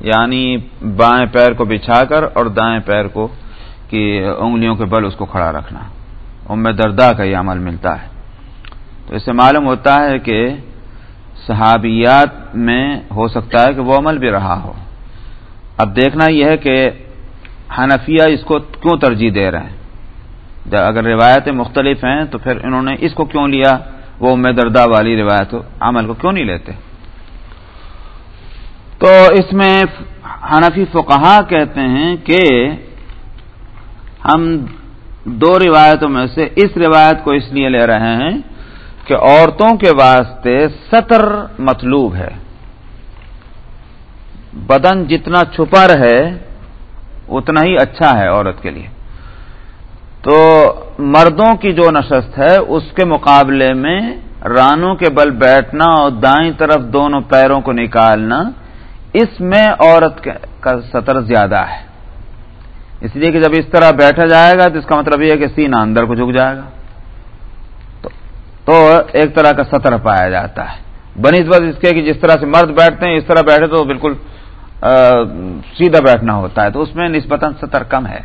Speaker 1: یعنی بائیں پیر کو بچھا کر اور دائیں پیر کو کی انگلیوں کے بل اس کو کھڑا رکھنا۔ ام دردا کا یہ عمل ملتا ہے۔ تو اس سے معلوم ہوتا ہے کہ صحابیات میں ہو سکتا ہے کہ وہ عمل بھی رہا ہو۔ اب دیکھنا یہ ہے کہ حنفیہ اس کو کیوں ترجیح دے رہے ہیں؟ اگر روایتیں مختلف ہیں تو پھر انہوں نے اس کو کیوں لیا؟ وہ میں دردہ والی روایت عمل کو کیوں نہیں لیتے؟ تو اس میں حنفی فقہا کہتے ہیں کہ ہم دو روایتوں میں سے اس روایت کو اس لیے لے رہے ہیں کہ عورتوں کے واسطے سطر مطلوب ہے۔ بدن جتنا چھپا رہے، اتنا ہی اچھا ہے عورت کے لیے۔ تو مردوں کی جو نشست ہے، اس کے مقابلے میں رانوں کے بل بیٹھنا اور دائیں طرف دونوں پیروں کو نکالنا، اس میں عورت کا سطر زیادہ ہے۔ اس لیے کہ جب اس طرح بیٹھا جائے گا تو اس کا مطلب یہ ہے کہ سینہ اندر کو جھک جائے گا۔ تو ایک طرح کا سطر پایا جاتا ہے۔ بنسبت اس کے کہ جس طرح سے مرد بیٹھتے ہیں، اس طرح بیٹھے تو بالکل سیدھا بیٹھنا ہوتا ہے۔ تو اس میں نسبتاً سطر کم ہے۔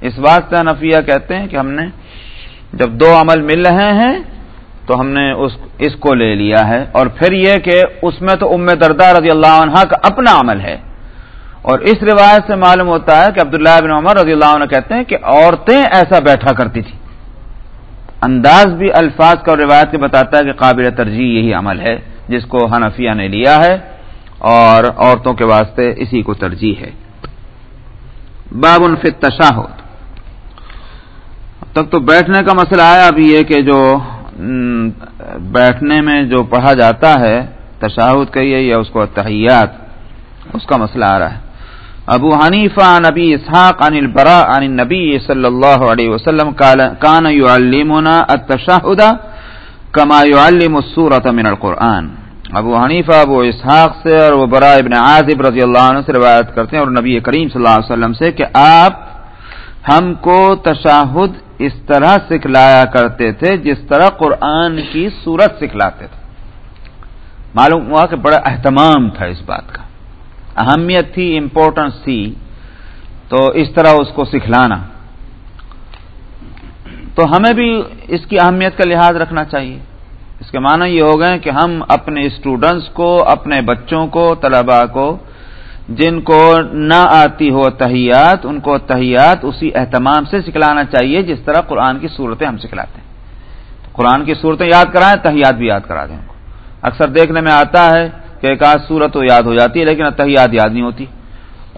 Speaker 1: اس بات سے نفیہ کہتے ہیں کہ ہم نے جب دو عمل مل رہے ہیں تو ہم نے اس اس کو لے لیا ہے۔ اور پھر یہ کہ اس میں تو ام دردہ رضی اللہ عنہ کا اپنا عمل ہے۔ اور اس روایت سے معلوم ہوتا ہے کہ عبداللہ بن عمر رضی اللہ عنہ کہتے ہیں کہ عورتیں ایسا بیٹھا کرتی تھیں۔ انداز بھی الفاظ کا روایت کے بتاتا ہے کہ قابل ترجیح یہی عمل ہے، جس کو حنفیہ نے لیا ہے اور عورتوں کے واسطے اسی کو ترجیح ہے۔ باب فت تشاہد تب تو بیٹھنے کا مسئلہ آیا۔ ابھی یہ کہ جو بیٹھنے میں جو پڑھا جاتا ہے، تشاہد کہیے یا اس کو تحیات، اس کا مسئلہ آ رہا ہے۔ ابو حنیفہ نبی اسحاق، عن البراء، عن النبی صلی اللہ علیہ وسلم کان يعلمنا التشاہد کما يعلم السورة من القرآن. ابو حنیفہ، ابو اسحاق سے اور وہ برا ابن عازب رضی اللہ عنہ سے روایت کرتے ہیں اور نبی کریم صلی اللہ علیہ وسلم سے کہ آپ ہم کو تشاہد اس طرح سکھلایا کرتے تھے جس طرح قرآن کی صورت سکھلاتے تھے۔ معلوم ہوا کہ بڑا اہتمام تھا اس بات کا۔ اہمیت تھی امپورٹنس تھی، تو اس طرح اس کو سکھلانا۔ تو ہمیں بھی اس کی اہمیت کا لحاظ رکھنا چاہیے۔ اس کے معنی یہ ہو گئے کہ ہم اپنے اسٹوڈنٹس کو، اپنے بچوں کو، طلباء کو، جن کو نہ آتی ہو تحیات، ان کو تحیات اسی اہتمام سے سکھلانا چاہیے، جس طرح قرآن کی صورتیں ہم سکھلاتے ہیں۔ قرآن کی صورتیں یاد کرائیں، تحیات بھی یاد کرا دیں ان کو۔ اکثر دیکھنے میں آتا ہے کہ ایک آدھ صورت تو یاد ہو جاتی ہے، لیکن تحیات یاد نہیں ہوتی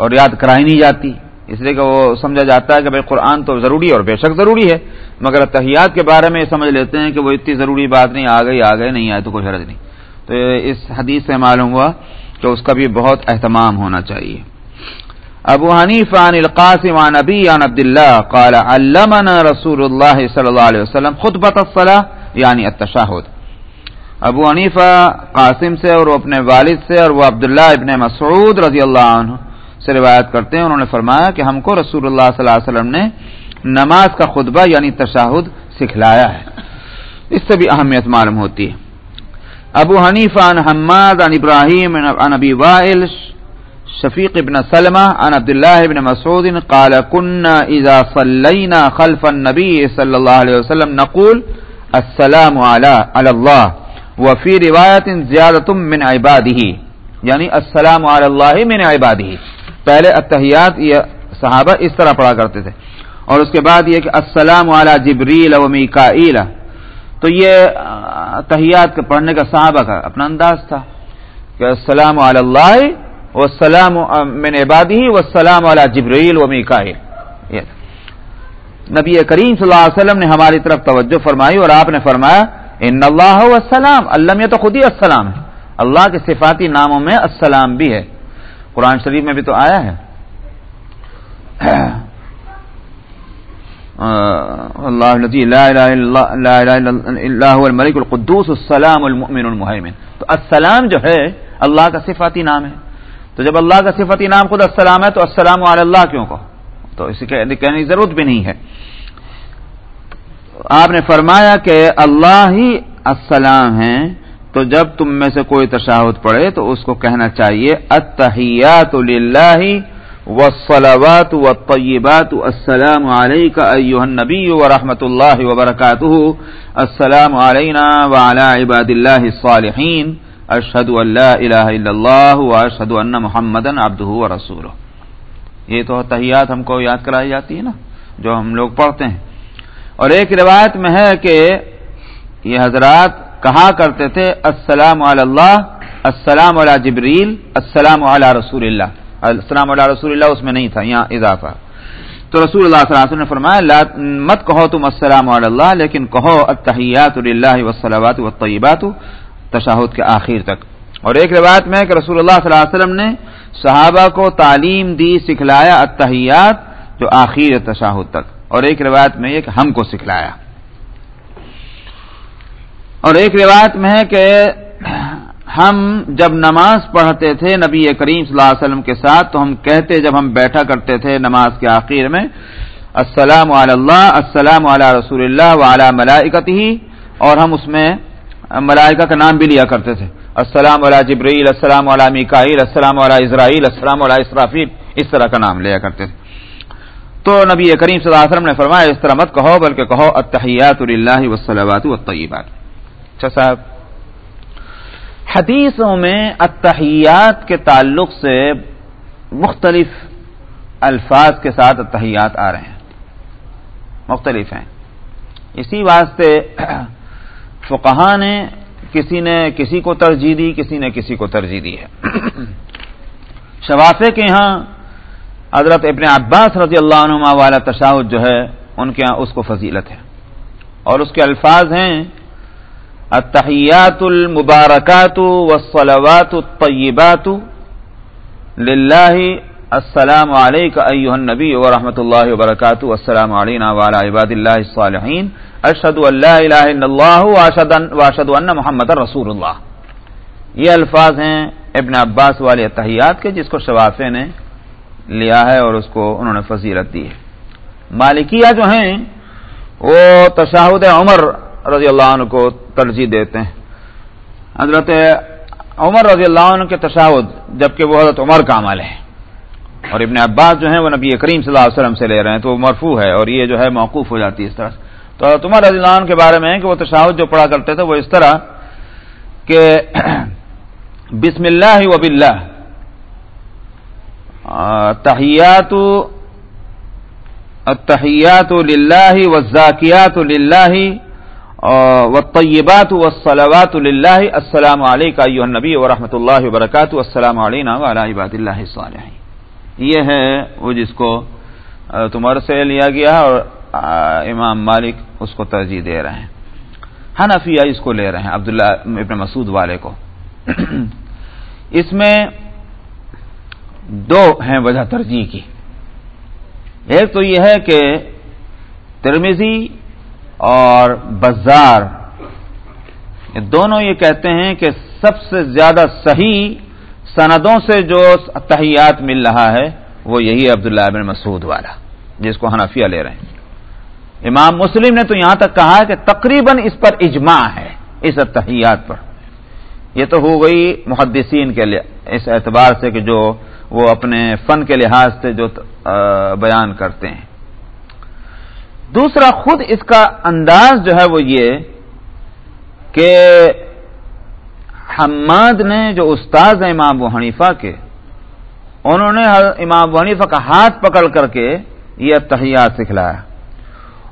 Speaker 1: اور یاد کرائی نہیں جاتی۔ اس لیے کہ وہ سمجھا جاتا ہے کہ بھائی قرآن تو ضروری ہے اور بے شک ضروری ہے، مگر تحیات کے بارے میں یہ سمجھ لیتے ہیں کہ وہ اتنی ضروری بات نہیں، آ گئی، آ گئے نہیں، آئے تو کوئی حرض نہیں۔ تو اس حدیث سے معلوم ہوا کہ اس کا بھی بہت اہتمام ہونا چاہیے۔ ابو حنیف عن القاسم عن ابی عن عبد اللہ قال، علمنا رسول اللہ صلی اللہ علیہ وسلم خطبت الصلاة یعنی التشاہد ابو حنیفہ قاسم سے اور وہ اپنے والد سے اور وہ عبداللہ ابن مسعود رضی اللہ عنہ سے روایت کرتے ہیں۔ انہوں نے فرمایا کہ ہم کو رسول اللہ صلی اللہ علیہ وسلم نے نماز کا خطبہ یعنی تشاہد سکھلایا ہے۔ اس سے بھی اہمیت معلوم ہوتی ہے۔ ابو حنیف عن حماد، عن ابراہیم، عن ابی وائل شفیق ابن سلمہ، عن عبداللہ ابن مسعود، قال كنا اذا صلینا خلف النبی صلی اللہ علیہ وسلم نقول السلام علی اللہ. وفی روایت زیادت من عباده یعنی السلام علی اللہ من عباده. پہلے اتحیات یہ صحابہ اس طرح پڑھا کرتے تھے۔ اور اس کے بعد یہ کہ السلام علی جبریل و میکائیل۔ تو یہ تحیات کے پڑھنے کا صحابہ کا اپنا انداز تھا کہ السلام علی اللہ والسلام من عبادی والسلام علی جبریل و میکائیل۔ نبی کریم صلی اللہ علیہ وسلم نے ہماری طرف توجہ فرمائی اور آپ نے فرمایا ان اللہ السلام، اللہ میں تو خود ہی السلام ہے۔ اللہ کے صفاتی ناموں میں السلام بھی ہے۔ قرآن شریف میں بھی تو آیا ہے۔ اللہ الملک القدوس السلام المؤمن المحمن تو السلام جو ہے، اللہ کا صفاتی نام ہے۔ تو جب اللہ کا صفاتی نام خود السلام ہے، تو السلام علی اللہ کیوں کو؟ تو اسی کہنے کی ضرورت بھی نہیں ہے۔ آپ نے فرمایا کہ اللہ ہی السلام ہیں، تو جب تم میں سے کوئی تشاہد پڑے تو اس کو کہنا چاہیے اتحیات للہ والصلوات والطیبات، السلام علیکہ ایوہ النبی ورحمت اللہ وبرکاتہ، السلام علینا وعلا عباد اللہ الصالحین، اشہد ان لا الہ الا اللہ واشہد ان محمدا عبدہ یہ تو تحیات ہم کو یاد کرائی جاتی ہے نا، جو ہم لوگ پڑھتے ہیں۔ اور ایک روایت میں ہے کہ یہ حضرات کہا کرتے تھے، السلام علی اللہ، السلام علی جبریل، السلام علی رسول اللہ۔ السلام علی رسول اللہ اس میں نہیں تھا، یہاں اضافہ۔ تو رسول اللہ صلی اللہ علیہ وسلم نے فرمایا مت کہو تم السلام علی اللہ، لیکن کہو، التحیات للہ والصلوات والطیبات تشاہد کے آخر تک۔ اور ایک روایت میں کہ رسول اللہ صلی اللہ علیہ وسلم نے صحابہ کو تعلیم دی، سکھلایا اتحیات جو آخر تشاہد تک۔ اور ایک روایت میں یہ کہ ہم کو سکھلایا۔ اور ایک روایت میں ہے کہ ہم جب نماز پڑھتے تھے نبی کریم صلی اللہ علیہ وسلم کے ساتھ تو ہم کہتے جب ہم بیٹھا کرتے تھے نماز کے آخر میں، السلام علی اللہ، السلام علی رسول اللہ وعلی ملائکت ہی اور ہم اس میں ملائکہ کا نام بھی لیا کرتے تھے۔ السلام علی جبریل، السلام علی میکائیل، السلام علی اسرائیل، السلام علی اسرافیل، اس طرح کا نام لیا کرتے تھے۔ تو نبی کریم صلی اللہ علیہ وسلم نے فرمایا، اس طرح مت کہو، بلکہ کہو اتحیات اللہ وسلمات والطیبات۔ اچھا صاحب، حدیثوں میں اتحیات کے تعلق سے مختلف الفاظ کے ساتھ اتحیات آ رہے ہیں۔ مختلف ہیں۔ اسی واسطے فقہ نے کسی نے کسی کو ترجیح دی، کسی نے کسی کو ترجیح دی ہے۔ شوافے کے یہاں حضرت ابن عباس رضی اللہ عنہ والا تشاہد جو ہے، ان کے اس کو فضیلت ہے۔ اور اس کے الفاظ ہیں، التحیات المبارکات والصلوات الطیبات للہ، السلام علیکم ایوہ النبی ورحمۃ اللہ وبرکاتہ السلام علینا وعلی عباد اللہ الصالحین، اشہد اللہ الہ الا اللہ واشہد ان محمد رسول اللہ۔ یہ الفاظ ہیں ابن عباس والے تحیات کے، جس کو شوافے نے لیا ہے اور اس کو انہوں نے فضیلت دی ہے۔ مالکیہ جو ہیں، وہ تشاہد عمر رضی اللہ عنہ کو ترجیح دیتے ہیں۔ حضرت عمر رضی اللہ عنہ کے تشاہد، جبکہ وہ حضرت عمر کا عمل ہے۔ اور ابن عباس جو ہیں، وہ نبی کریم صلی اللہ علیہ وسلم سے لے رہے ہیں، تو وہ مرفو ہے اور یہ جو ہے موقوف ہو جاتی ہے اس طرح سے۔ تو تمہر رضی اللہ عنہ کے بارے میں ہے کہ وہ تشاہد جو پڑھا کرتے تھے، وہ اس طرح کہ بسم اللہ و بلّہ تحیات تحیات للہ و ذاکیات للہ و طیبات و اللہ السلام علیکم نبی و رحمۃ اللہ وبرکاتہ السلام علیہ وباد اللہ صلیہ یہ ہے وہ جس کو تمہر سے لیا گیا اور امام مالک اس کو ترجیح دے رہے ہیں۔ حنفیہ اس کو لے رہے ہیں، عبداللہ ابن مسعود والے کو۔ اس میں دو ہیں وجہ ترجیح کی۔ ایک تو یہ ہے کہ ترمیزی اور بزار دونوں یہ کہتے ہیں کہ سب سے زیادہ صحیح سندوں سے جو تحیات مل رہا ہے، وہ یہی عبداللہ بن مسعود والا، جس کو حنفیہ لے رہے ہیں۔ امام مسلم نے تو یہاں تک کہا کہ تقریباً اس پر اجماع ہے، اس تحیات پر۔ یہ تو ہو گئی محدثین کے لیے اس اعتبار سے کہ جو وہ اپنے فن کے لحاظ سے جو بیان کرتے ہیں۔ دوسرا، خود اس کا انداز جو ہے وہ یہ کہ حماد نے جو استاذ ہیں امام ابو حنیفہ کے، انہوں نے امام ابو حنیفہ کا ہاتھ پکڑ کر کے یہ تحیات سکھلایا۔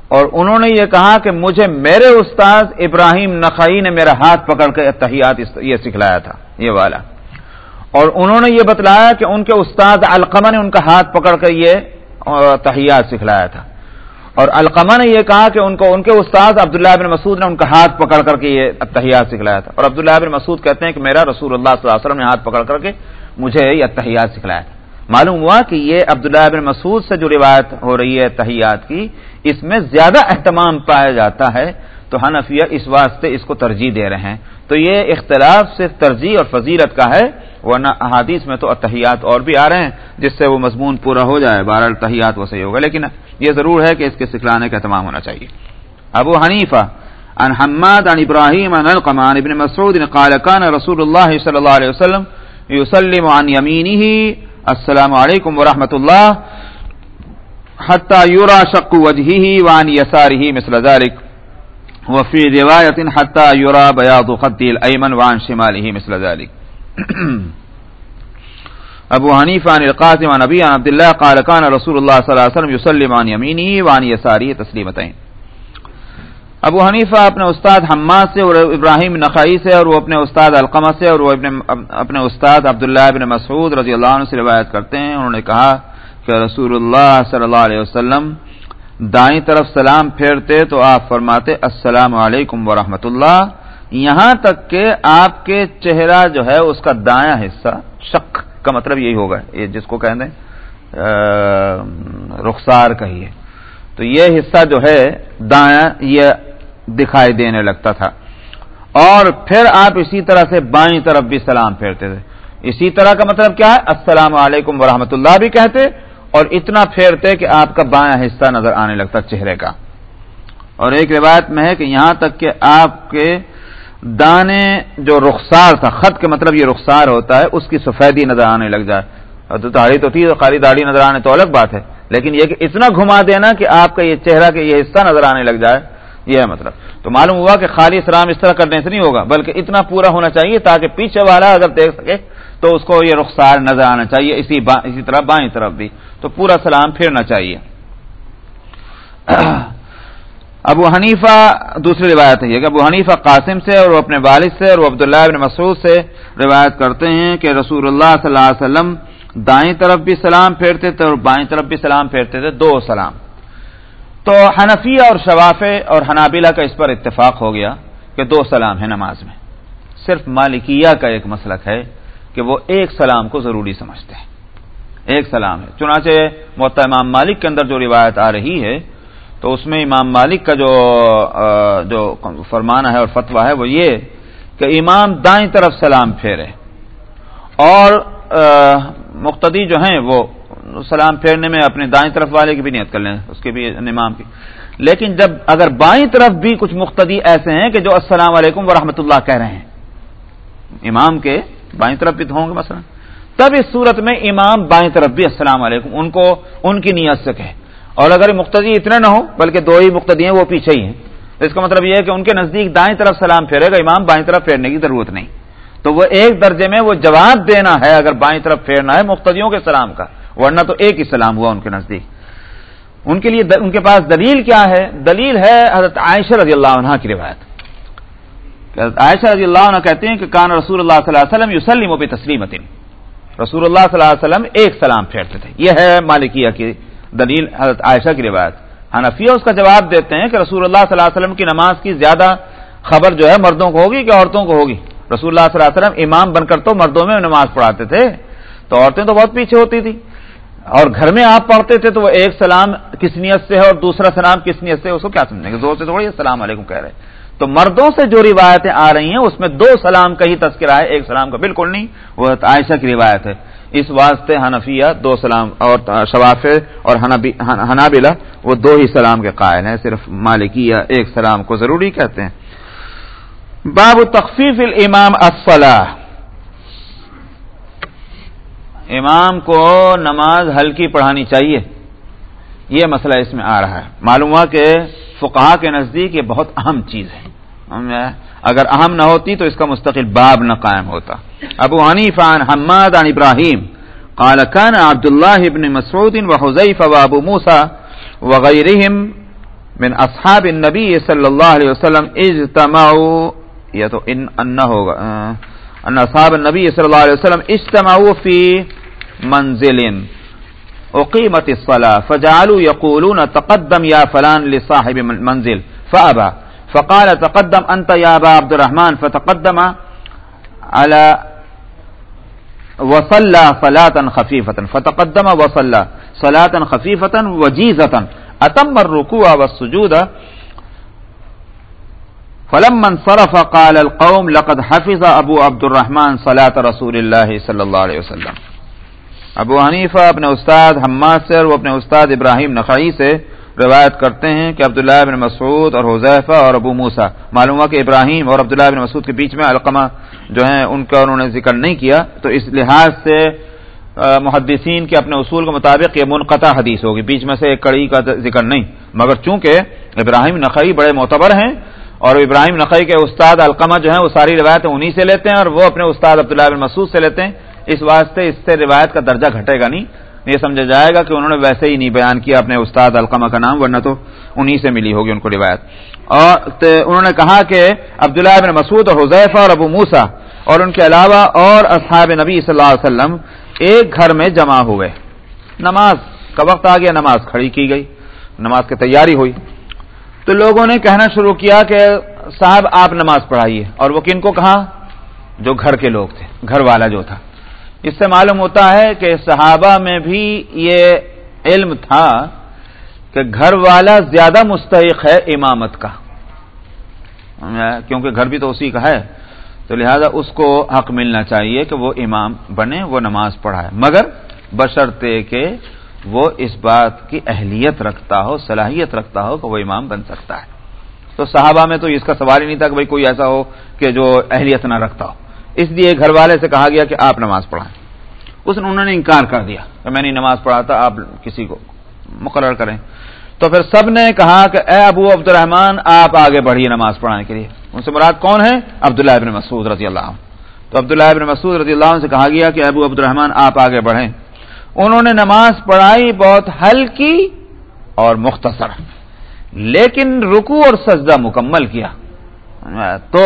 Speaker 1: اور انہوں نے یہ کہا کہ مجھے میرے استاذ ابراہیم نقائی نے میرا ہاتھ پکڑ کے تحیات یہ سکھلایا تھا، یہ والا۔ اور انہوں نے یہ بتلایا کہ ان کے استاد القمہ نے ان کا ہاتھ پکڑ کر یہ تحیات سکھلایا تھا۔ اور القمہ نے یہ کہا کہ ان کو، ان کے استاد عبداللہ بن مسعود نے ان کا ہاتھ پکڑ کر کے یہ اتحیات سکھلایا تھا۔ اور عبداللہ بن مسعود کہتے ہیں کہ میرا رسول اللہ صلی اللہ علیہ وسلم نے ہاتھ پکڑ کر کے مجھے یہ اتحیات سکھلایا تھا۔ معلوم ہوا کہ یہ عبداللہ بن مسعود سے جو روایت ہو رہی ہے تحیات کی، اس میں زیادہ اہتمام پایا جاتا ہے تو حنفیہ اس واسطے اس کو ترجیح دے رہے ہیں۔ تو یہ اختلاف صرف ترجیح اور فضیلت کا ہے، ورنہ احادیث میں تو اتحیات اور بھی آ رہے ہیں، جس سے وہ مضمون پورا ہو جائے بارہ التحیات وہ صحیح ہوگا۔ لیکن یہ ضرور ہے کہ اس کے سکھلانے کا اہتمام ہونا چاہیے۔ ابو حنیفہ، عن حماد، عن ابراہیم، عن القمان ابن مسعود، قال كان رسول الله صلی اللہ علیہ وسلم يسلم عن يمينه السلام علیکم ورحمۃ اللہ حتى يرى شق وجهه وعن يساره مثل ذلك وفي رواية حتى يرى بياض خده الأيمن وعن شماله مثل ذلك. ابو حنیف عن القاسم عن نبی عن عبداللہ قال کان رسول اللہ صلی اللہ علیہ وسلم یسلم عن یمینی وعن یساری تسلیمتین ابو حنیفہ اپنے استاد حماد سے اور ابراہیم نقائی سے اور وہ اپنے استاد القمہ سے اور وہ اپنے اپنے استاد عبداللہ ابن مسعود رضی اللہ عنہ سے روایت کرتے ہیں۔ انہوں نے کہا کہ رسول اللہ صلی اللہ علیہ وسلم دائیں طرف سلام پھیرتے تو آپ فرماتے، السلام علیکم ورحمۃ اللہ یہاں تک کہ آپ کے چہرہ جو ہے، اس کا دایاں حصہ، شک کا مطلب یہی ہوگا، یہ جس کو کہیں رخسار کہیے۔ تو یہ حصہ جو ہے، دایاں، یہ دکھائی دینے لگتا تھا۔ اور پھر آپ اسی طرح سے بائیں طرف بھی سلام پھیرتے تھے۔ اسی طرح کا مطلب کیا ہے؟ السلام علیکم ورحمۃ اللہ بھی کہتے اور اتنا پھیرتے کہ آپ کا بائیں حصہ نظر آنے لگتا چہرے کا۔ اور ایک روایت میں ہے کہ یہاں تک کہ آپ کے دانے جو رخسار تھا، خط کے مطلب یہ رخسار ہوتا ہے، اس کی سفیدی نظر آنے لگ جائے۔ تو داڑھی تو تھی تو خالی داڑھی نظر آنے تو الگ بات ہے، لیکن یہ کہ اتنا گھما دینا کہ آپ کا یہ چہرہ کے یہ حصہ نظر آنے لگ جائے، یہ ہے مطلب۔ تو معلوم ہوا کہ خالی سلام اس طرح کرنے سے نہیں ہوگا، بلکہ اتنا پورا ہونا چاہیے تاکہ پیچھے والا اگر دیکھ سکے تو اس کو یہ رخسار نظر آنا چاہیے، اسی با، اسی طرح بائیں طرف بھی۔ تو پورا سلام پھرنا چاہیے۔ ابو حنیفہ، دوسری روایت ہے کہ ابو حنیفہ قاسم سے اور وہ اپنے والد سے اور وہ عبداللہ بن مسعود سے روایت کرتے ہیں کہ رسول اللہ صلی اللہ علیہ وسلم دائیں طرف بھی سلام پھیرتے تھے اور بائیں طرف بھی سلام پھیرتے تھے، دو سلام۔ تو حنفیہ اور شوافے اور حنابلہ کا اس پر اتفاق ہو گیا کہ دو سلام ہے نماز میں۔ صرف مالکیہ کا ایک مسلک ہے۔ کہ وہ ایک سلام کو ضروری سمجھتے ہیں۔ ایک سلام ہے۔ چنانچہ محتا امام مالک کے اندر جو روایت آ رہی ہے، تو اس میں امام مالک کا جو جو فرمانا ہے اور فتویٰ ہے، وہ یہ کہ امام دائیں طرف سلام پھیرے اور مقتدی جو ہیں، وہ سلام پھیرنے میں اپنے دائیں طرف والے کی بھی نیت کر لیں، اس کے بھی امام کی۔ لیکن جب اگر بائیں طرف بھی کچھ مقتدی ایسے ہیں کہ جو السلام علیکم ورحمۃ اللہ کہہ رہے ہیں، امام کے بائیں طرف بھی تو ہوں گے مثلا۔ تب اس صورت میں امام بائیں طرف بھی السلام علیکم، ان کو، ان کی نیت سے کہے۔ اور اگر مقتدی اتنے نہ ہو بلکہ دو ہی مقتدی ہیں، وہ پیچھے ہی ہیں۔ اس کا مطلب یہ ہے کہ ان کے نزدیک دائیں طرف سلام پھیرے گا، امام بائیں طرف پھیرنے کی ضرورت نہیں۔ تو وہ ایک درجے میں وہ جواب دینا ہے اگر بائیں طرف پھیرنا ہے مقتدیوں کے سلام کا، ورنہ تو ایک ہی سلام ہوا ان کے نزدیک۔ ان کے لیے ان کے پاس دلیل کیا ہے؟ دلیل ہے حضرت عائشہ رضی اللہ عنہ کی روایت۔ عائشہ رضی اللہ عنہ کہتے ہیں کہ کان رسول اللہ صلی اللہ علیہ وسلم یوسلیم و تسلیم رسول اللہ صلی اللہ علیہ وسلم ایک سلام پھیرتے تھے. یہ ہے مالکیہ کی دلیل حضرت عائشہ کی روایت. حنفیہ اس کا جواب دیتے ہیں کہ رسول اللہ صلی اللہ علیہ وسلم کی نماز کی زیادہ خبر جو ہے مردوں کو ہوگی کہ عورتوں کو ہوگی؟ رسول اللہ صلی اللہ علیہ وسلم امام بن کر تو مردوں میں نماز پڑھاتے تھے، تو عورتیں تو بہت پیچھے ہوتی تھی اور گھر میں آپ پڑھتے تھے تو وہ ایک سلام کس نیت سے ہے اور دوسرا سلام کس نیت سے اس کو کیا سمجھیں گے؟ زور سے تھوڑی السلام علیکم کہہ رہے تو مردوں سے جو روایتیں آ رہی ہیں، اس میں دو سلام کا ہی تذکرہ ہے، ایک سلام کا بالکل نہیں، وہ عائشہ کی روایت ہے۔ اس واسطے حنفیہ دو سلام اور شواف اور حنابلہ وہ دو ہی سلام کے قائل ہیں، صرف مالکیہ ایک سلام کو ضروری کہتے ہیں۔ باب تخفیف الامام الصلاح۔ امام کو نماز ہلکی پڑھانی چاہیے۔ یہ مسئلہ اس میں آ رہا ہے۔ معلوم ہوا کہ فقہا کے نزدیک یہ بہت اہم چیز ہے۔ اگر اہم نہ ہوتی تو اس کا مستقل باب نہ قائم ہوتا۔ ابو حنیف عن حماد عن ابراہیم قال كان عبد الله بن مسعود وحذيفة وابو موسى وغيرهم من اصحاب النبي صلى الله عليه وسلم اجتمعوا یا تو ان ان ہوگا ان اصحاب النبي صلى الله عليه وسلم اجتمعوا في منزل اقيمت الصلاه فجعلوا يقولون تقدم يا فلان لصاحب المنزل فابى فقال تقدم انت يا ابا عبد الرحمن، فتقدم على، وصلى صلاه خفيفه فتقدم وصلى صلاه خفيفه وجيزه اتم الركوع والسجود، فلما انصرف قال القوم لقد حفظ ابو عبد الرحمن صلاه رسول الله صلى الله عليه وسلم. ابو حنیفہ اپنے استاد حماد سے اور وہ اپنے استاد ابراہیم نقعی سے روایت کرتے ہیں کہ عبداللہ بن مسعود اور حذیفہ اور ابو موسا معلوم ہوا کہ ابراہیم اور عبداللہ بن مسعود کے بیچ میں علقمہ جو ہیں، ان کا انہوں نے ذکر نہیں کیا۔ تو اس لحاظ سے محدثین کے اپنے اصول کے مطابق یہ منقطع حدیث ہوگی۔ بیچ میں سے ایک کڑی کا ذکر نہیں۔ مگر چونکہ ابراہیم نقی بڑے معتبر ہیں اور ابراہیم نقی کے استاد علقمہ جو ہیں، وہ ساری روایتیں انہی سے لیتے ہیں اور وہ اپنے استاد عبداللہ بن مسعود سے لیتے ہیں۔ اس واسطے اس سے روایت کا درجہ گھٹے گا نہیں۔ یہ سمجھا جائے گا کہ انہوں نے ویسے ہی نہیں بیان کیا اپنے استاد القمہ کا نام، ورنہ تو انہی سے ملی ہوگی ان کو روایت۔ اور انہوں نے کہا کہ عبداللہ بن مسعود اور حضیفہ اور ابو موسا اور ان کے علاوہ اور اصحاب نبی صلی اللہ علیہ وسلم ایک گھر میں جمع ہوئے۔ نماز، کا وقت آ گیا، نماز کھڑی کی گئی، نماز کی تیاری ہوئی۔ تو لوگوں نے کہنا شروع کیا کہ صاحب، آپ نماز پڑھائیے۔ اور وہ کن کو کہا؟ جو گھر کے لوگ تھے، گھر والا جو تھا۔ اس سے معلوم ہوتا ہے کہ صحابہ میں بھی یہ علم تھا کہ گھر والا زیادہ مستحق ہے امامت کا۔ کیونکہ گھر بھی تو اسی کا ہے۔ تو لہذا اس کو حق ملنا چاہیے کہ وہ امام بنے، وہ نماز پڑھائے۔ مگر بشرطے کہ وہ اس بات کی اہلیت رکھتا ہو، صلاحیت رکھتا ہو کہ وہ امام بن سکتا ہے۔ تو صحابہ میں تو اس کا سوال ہی نہیں تھا کہ بھائی کوئی ایسا ہو کہ جو اہلیت نہ رکھتا ہو۔ اس لیے گھر والے سے کہا گیا کہ آپ نماز پڑھائیں۔ اس نے انہوں نے انکار کر دیا کہ میں نہیں نماز پڑھاتا آپ کسی کو مقرر کریں۔ تو پھر سب نے کہا کہ اے ابو عبد الرحمان آپ آگے بڑھیے نماز پڑھانے کے لیے۔ ان سے مراد کون ہے عبداللہ ابن مسعود رضی اللہ عنہ۔ تو عبداللہ ابن مسعود رضی اللہ عنہ سے کہا گیا کہ ابو عبد الرحمان آپ آگے بڑھیں۔ انہوں نے نماز پڑھائی بہت ہلکی اور مختصر، لیکن رکو اور سجدہ مکمل کیا۔ تو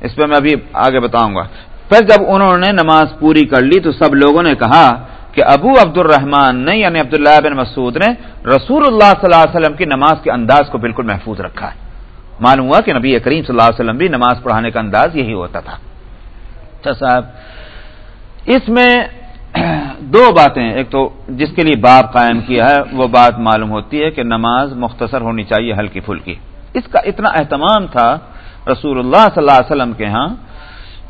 Speaker 1: اس پہ میں ابھی آگے بتاؤں گا۔ پھر جب انہوں نے نماز پوری کر لی تو سب لوگوں نے کہا کہ ابو عبد الرحمان نے یعنی عبداللہ بن مسعود نے رسول اللہ صلی اللہ علیہ وسلم کی نماز کے انداز کو بالکل محفوظ رکھا ہے۔ معلوم ہوا کہ نبی کریم صلی اللہ علیہ وسلم بھی نماز پڑھانے کا انداز یہی ہوتا تھا۔ اچھا صاحب، اس میں دو باتیں، ایک تو جس کے لیے باب قائم کیا ہے، وہ بات معلوم ہوتی ہے کہ نماز مختصر ہونی چاہیے ہلکی پھلکی۔ اس کا اتنا اہتمام تھا رسول اللہ صلی اللہ علیہ وسلم کے ہاں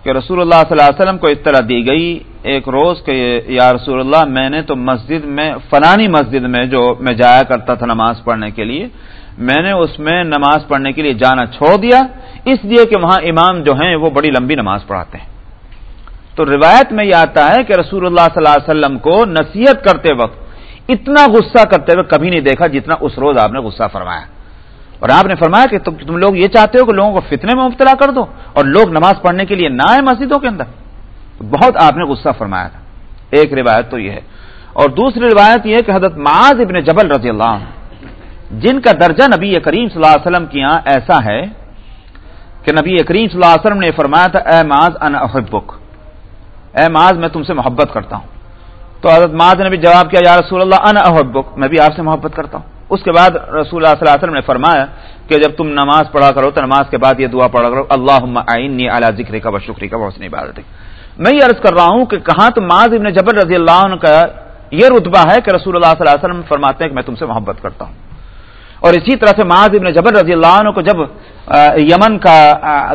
Speaker 1: کہ رسول اللہ صلی اللہ علیہ وسلم کو اطلاع دی گئی ایک روز کہ یا رسول اللہ، میں نے تو مسجد میں، فلانی مسجد میں جو میں جایا کرتا تھا نماز پڑھنے کے لیے، میں نے اس میں نماز پڑھنے کے لیے جانا چھوڑ دیا، اس لیے کہ وہاں امام جو ہیں وہ بڑی لمبی نماز پڑھاتے ہیں۔ تو روایت میں یہ آتا ہے کہ رسول اللہ صلی اللہ علیہ وسلم کو نصیحت کرتے وقت اتنا غصہ کرتے ہوئے کبھی نہیں دیکھا جتنا اس روز آپ نے غصہ فرمایا۔ اور آپ نے فرمایا کہ تم لوگ یہ چاہتے ہو کہ لوگوں کو فتنے میں مبتلا کر دو اور لوگ نماز پڑھنے کے لیے نہ آئے مسجدوں کے اندر۔ بہت آپ نے غصہ فرمایا تھا۔ ایک روایت تو یہ ہے۔ اور دوسری روایت یہ ہے کہ حضرت معاذ ابن جبل رضی اللہ عنہ، جن کا درجہ نبی کریم صلی اللہ علیہ وسلم کی یہاں ایسا ہے کہ نبی کریم صلی اللہ علیہ وسلم نے فرمایا تھا، اے معاذ ان احبک۔ اے معاذ، میں تم سے محبت کرتا ہوں۔ تو حضرت معاذ نے بھی جواب کیا، یا رسول اللہ ان احبک۔ میں بھی آپ سے محبت کرتا ہوں۔ اس کے بعد رسول اللہ صلی اللہ علیہ وسلم نے فرمایا کہ جب تم نماز پڑھا کرو تو نماز کے بعد یہ دعا پڑھا کرو اللہ آئینی اعلیٰ ذکر کا شکری کا بہت عبادت میں یہ عرض کر رہا ہوں کہ کہاں تو معاذ ابن جبر رضی اللہ عنہ کا یہ رتبہ ہے کہ رسول اللہ صلی اللہ علیہ وسلم فرماتے ہیں کہ میں تم سے محبت کرتا ہوں۔ اور اسی طرح سے معاذ ابن جبر رضی اللہ عنہ کو جب یمن کا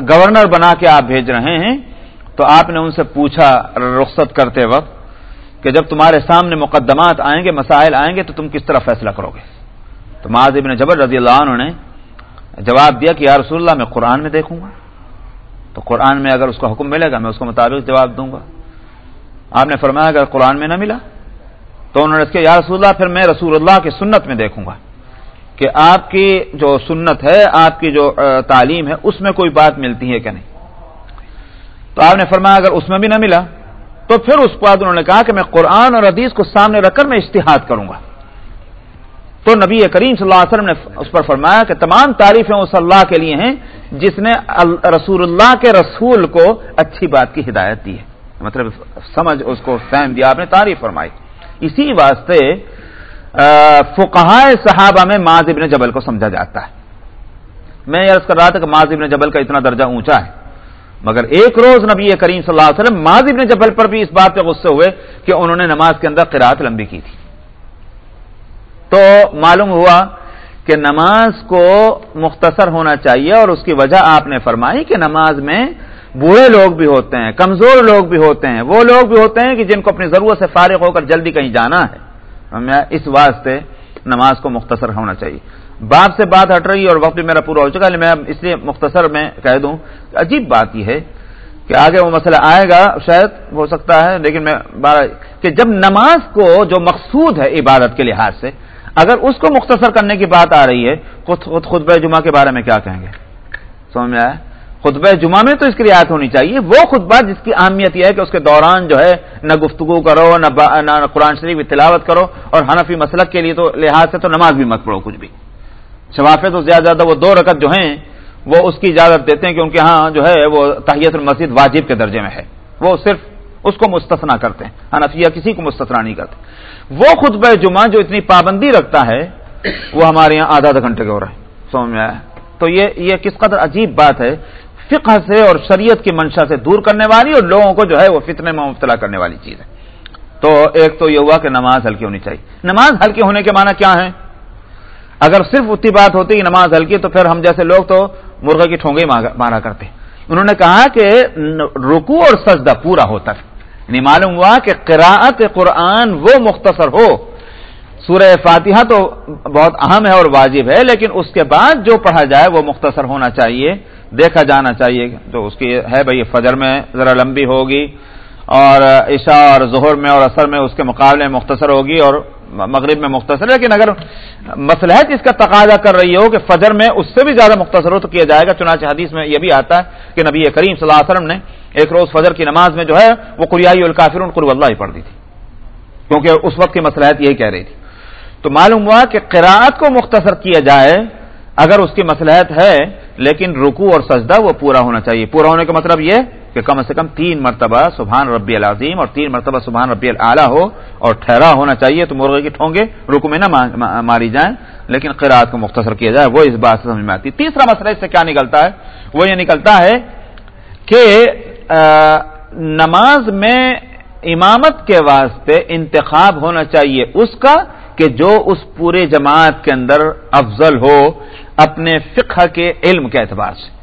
Speaker 1: گورنر بنا کے آپ بھیج رہے ہیں، تو آپ نے ان سے پوچھا رخصت کرتے وقت کہ جب تمہارے سامنے مقدمات آئیں گے، مسائل آئیں گے، تو تم کس طرح فیصلہ کرو گے؟ تو معاذ ابن جبر رضی اللہ عنہ نے جواب دیا کہ یا رسول اللہ، میں قرآن میں دیکھوں گا۔ تو قرآن میں اگر اس کو حکم ملے گا، میں اس کو مطابق جواب دوں گا۔ آپ نے فرمایا اگر قرآن میں نہ ملا، تو انہوں نے اس کے یا رسول اللہ، پھر میں رسول اللہ کی سنت میں دیکھوں گا۔ کہ آپ کی جو سنت ہے، آپ کی جو تعلیم ہے، اس میں کوئی بات ملتی ہے کہ نہیں؟ تو آپ نے فرمایا اگر اس میں بھی نہ ملا، تو پھر اس بعد انہوں نے کہا کہ میں قرآن اور حدیث کو سامنے رکھ کر میں اشتہاد کروں گا۔ تو نبی کریم صلی اللہ علیہ وسلم نے اس پر فرمایا کہ تمام تعریفیں اس اللہ کے لیے ہیں، جس نے رسول اللہ کے رسول کو اچھی بات کی ہدایت دی ہے۔ مطلب سمجھ اس کو، فہم دیا، آپ نے تعریف فرمائی۔ اسی واسطے فقہائے صحابہ میں معاذ ابن جبل کو سمجھا جاتا ہے۔ میں یہ عرض کر رہا تھا کہ معاذ ابن جبل کا اتنا درجہ اونچا ہے۔ مگر ایک روز نبی کریم صلی اللہ علیہ وسلم معاذ ابن جبل پر بھی اس بات پہ غصے ہوئے کہ انہوں نے نماز کے اندر قرآت لمبی کی تھی۔ تو معلوم ہوا کہ نماز کو مختصر ہونا چاہیے اور اس کی وجہ آپ نے فرمائی کہ نماز میں بوڑھے لوگ بھی ہوتے ہیں، کمزور لوگ بھی ہوتے ہیں۔ وہ لوگ بھی ہوتے ہیں کہ جن کو اپنی ضرورت سے فارغ ہو کر جلدی کہیں جانا ہے۔ اس واسطے نماز کو مختصر ہونا چاہیے۔ باپ سے بات ہٹ رہی ہے اور وقت بھی میرا پورا ہو چکا ہے میں اس لیے مختصر میں کہہ دوں کہ عجیب بات یہ ہے کہ آگے وہ مسئلہ آئے گا، شاید ہو سکتا ہے، لیکن میں کہ جب نماز کو جو مقصود ہے عبادت کے لحاظ سے اگر اس کو مختصر کرنے کی بات آ رہی ہے، خود خطبہ جمعہ کے بارے میں کیا کہیں گے؟ سمجھ میں آیا؟ خطبہ جمعہ میں تو اس کی رعایت ہونی چاہیے۔ وہ خطبہ جس کی اہمیت یہ ہے کہ اس کے دوران جو ہے، نہ گفتگو کرو، نہ نہ قرآن شریف تلاوت کرو، اور حنفی مسلک کے لیے تو لحاظ سے تو نماز بھی مت پڑھو کچھ بھی۔ شفافے تو زیادہ زیادہ وہ دو رکعت جو ہیں، وہ اس کی اجازت دیتے ہیں کہ ان کے ہاں جو ہے، وہ تحیت المسد واجب کے درجے میں ہے۔ وہ صرف اس کو مستثنا کرتے ہیں۔ حنفیہ کسی کو مستثنا نہیں کرتے۔ وہ خطبہ جمعہ جو اتنی پابندی رکھتا ہے، وہ ہمارے یہاں آدھا آدھا گھنٹے کے ہو رہا ہے۔ سمجھ میں آیا؟ تو یہ یہ کس قدر عجیب بات ہے۔ فقہ سے اور شریعت کی منشا سے دور کرنے والی اور لوگوں کو جو ہے وہ فتنے میں مبتلا کرنے والی چیز ہے۔ تو ایک تو یہ ہوا کہ نماز ہلکی ہونی چاہیے۔ نماز ہلکی ہونے کے معنی کیا ہے اگر صرف اتنی بات ہوتی کہ نماز ہلکی، تو پھر ہم جیسے لوگ تو مرغے کی ٹھونگے مارا کرتے انہوں نے کہا کہ رکو اور سجدہ پورا ہوتا ہے۔ یعنی معلوم ہوا کہ قراءت قرآن وہ مختصر ہو۔ سورہ فاتحہ تو بہت اہم ہے اور واجب ہے، لیکن اس کے بعد جو پڑھا جائے وہ مختصر ہونا چاہیے، دیکھا جانا چاہیے۔ تو اس کی ہے بھائی فجر میں ذرا لمبی ہوگی اور عشاء اور ظہر میں اور اثر میں اس کے مقابلے میں مختصر ہوگی اور مغرب میں مختصر لیکن اگر مسلحت اس کا تقاضا کر رہی ہو کہ فجر میں اس سے بھی زیادہ مختصر ہو تو کیا جائے گا؟ چنانچہ حدیث میں یہ بھی آتا ہے کہ نبی کریم صلی اللہ علیہ وسلم نے ایک روز فجر کی نماز میں جو ہے، وہ قریائی الکافر قرب اللہ ہی پڑھ دی تھی، کیونکہ اس وقت کی مسلحت یہی کہہ رہی تھی۔ تو معلوم ہوا کہ قراءت کو مختصر کیا جائے اگر اس کی مسلحت ہے، لیکن رکو اور سجدہ وہ پورا ہونا چاہیے۔ پورا ہونے کا مطلب یہ کہ کم سے کم تین مرتبہ سبحان ربی العظیم اور تین مرتبہ سبحان ربی العلیٰ ہو اور ٹھہرا ہونا چاہیے تو مرغے کی ٹھونگے رکو میں نہ ماری جائیں، لیکن قرآت کو مختصر کیا جائے، وہ اس بات سے سمجھ میں آتی۔ تیسرا مسئلہ اس سے کیا نکلتا ہے؟ وہ یہ نکلتا ہے کہ نماز میں امامت کے واسطے انتخاب ہونا چاہیے اس کا کہ جو اس پورے جماعت کے اندر افضل ہو۔ اپنے فقہ کے علم کے اعتبار سے۔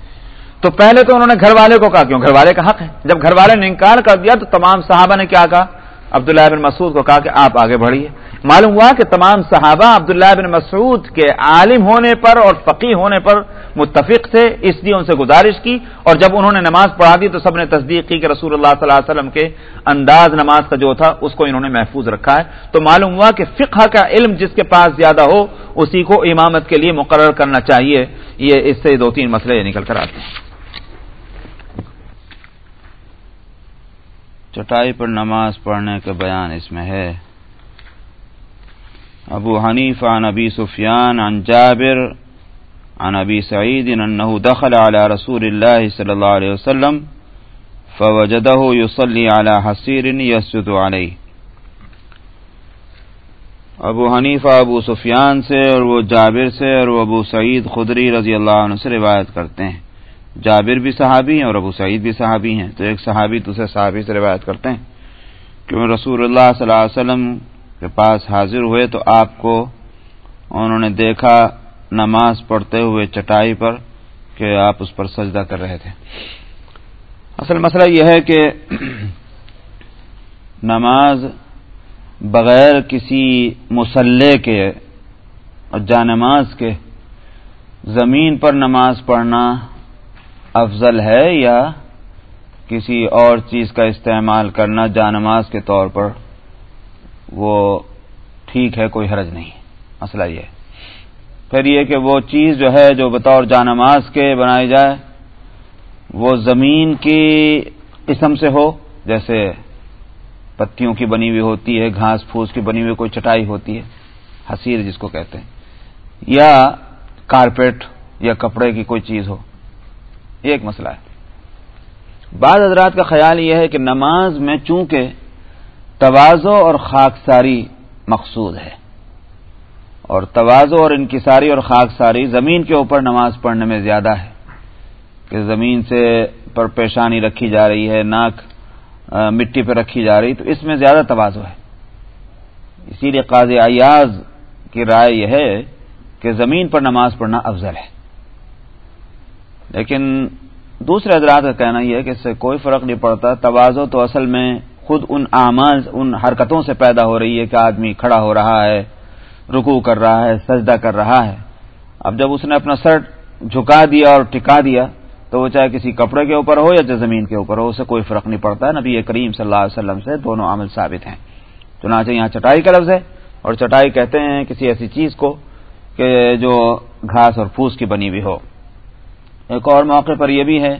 Speaker 1: تو پہلے تو انہوں نے گھر والے کو کہا، کیوں؟ گھر والے کا حق ہے جب گھر والے نے انکار کر دیا تو تمام صحابہ نے کیا کہا؟ عبداللہ بن مسعود کو کہا کہ آپ آگے بڑھیے۔ معلوم ہوا کہ تمام صحابہ عبداللہ بن مسعود کے عالم ہونے پر اور فقی ہونے پر متفق تھے، اس لیے ان سے گزارش کی اور جب انہوں نے نماز پڑھا دی تو سب نے تصدیق کی کہ رسول اللہ صلی اللہ علیہ وسلم کے انداز نماز کا جو تھا، اس کو انہوں نے محفوظ رکھا ہے۔ تو معلوم ہوا کہ فقہ کا علم جس کے پاس زیادہ ہو، اسی کو امامت کے لیے مقرر کرنا چاہیے۔ یہ اس سے دو تین مسئلے نکل کر آتے ہیں۔
Speaker 2: چٹائی پر نماز پڑھنے کا بیان اس میں ہے۔ ابو حنیف عن ابی سفیان، عن جابر، عن ابی سعید انه دخل على رسول الله صلی اللہ علیہ وسلم فوجده يصلي على حسير يسجد عليه ابو حنیفہ، ابو سفیان سے اور وہ جابر سے اور وہ ابو سعید خدری رضی اللہ عنہ سے روایت کرتے ہیں۔ جابر بھی صحابی ہیں اور ابو سعید بھی صحابی ہیں۔ تو ایک صحابی دوسرے صحابی سے روایت کرتے ہیں کہ رسول اللہ صلی اللہ علیہ وسلم کے پاس حاضر ہوئے تو آپ کو انہوں نے دیکھا نماز پڑھتے ہوئے چٹائی پر کہ آپ اس پر سجدہ کر رہے تھے۔ اصل مسئلہ یہ ہے کہ نماز بغیر کسی مسلح کے اور جانماز کے زمین پر نماز پڑھنا افضل ہے یا کسی اور چیز کا استعمال کرنا جانماز کے طور پر وہ ٹھیک ہے، کوئی حرج نہیں۔ مسئلہ یہ پھر یہ کہ وہ چیز جو ہے، جو بطور جانماز کے بنائی جائے، وہ زمین کی قسم سے ہو، جیسے پتیوں کی بنی ہوئی ہوتی ہے، گھاس پھوس کی بنی ہوئی کوئی چٹائی ہوتی ہے حسیر جس کو کہتے ہیں، یا کارپیٹ یا کپڑے کی کوئی چیز ہو۔ یہ ایک مسئلہ ہے۔ بعض حضرات کا خیال یہ ہے کہ نماز میں چونکہ توازو اور خاک ساری مقصود ہے۔ اور توازو اور انکساری اور خاک ساری زمین کے اوپر نماز پڑھنے میں زیادہ ہے۔ کہ زمین سے پر پیشانی رکھی جا رہی ہے، ناک مٹی پہ رکھی جا رہی، تو اس میں زیادہ توازو ہے۔ اسی لیے قاضی ایاز کی رائے یہ ہے کہ زمین پر نماز پڑھنا افضل ہے۔ لیکن دوسرے حضرات کا کہنا یہ ہے کہ اس سے کوئی فرق نہیں پڑتا توازو تو اصل میں خود ان اعمال، ان حرکتوں سے پیدا ہو رہی ہے کہ آدمی کھڑا ہو رہا ہے رکو کر رہا ہے، سجدہ کر رہا ہے۔ اب جب اس نے اپنا سر جھکا دیا اور ٹکا دیا، تو وہ چاہے کسی کپڑے کے اوپر ہو یا زمین کے اوپر ہو، اسے کوئی فرق نہیں پڑتا۔ ہے نبی کریم صلی اللہ علیہ وسلم سے دونوں عمل ثابت ہیں۔ چنانچہ یہاں چٹائی کا لفظ ہے اور چٹائی کہتے ہیں کسی ایسی چیز کو کہ جو گھاس اور پھوس کی بنی ہوئی ہو۔ ایک اور موقع پر یہ بھی ہے،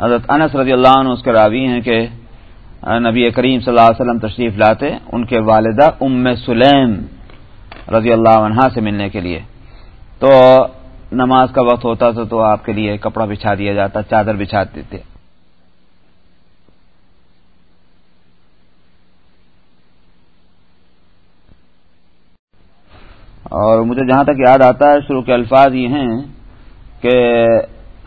Speaker 2: حضرت انس رضی اللہ عنہ اس کے راوی ہیں کہ نبی کریم صلی اللہ علیہ وسلم تشریف لاتے ان کے والدہ ام سلیم رضی اللہ عنہ سے ملنے کے لیے۔ تو نماز کا وقت ہوتا تھا تو آپ کے لیے کپڑا بچھا دیا جاتا، چادر بچھا دیتے۔ اور مجھے جہاں تک یاد آتا ہے، شروع کے الفاظ یہ ہیں کہ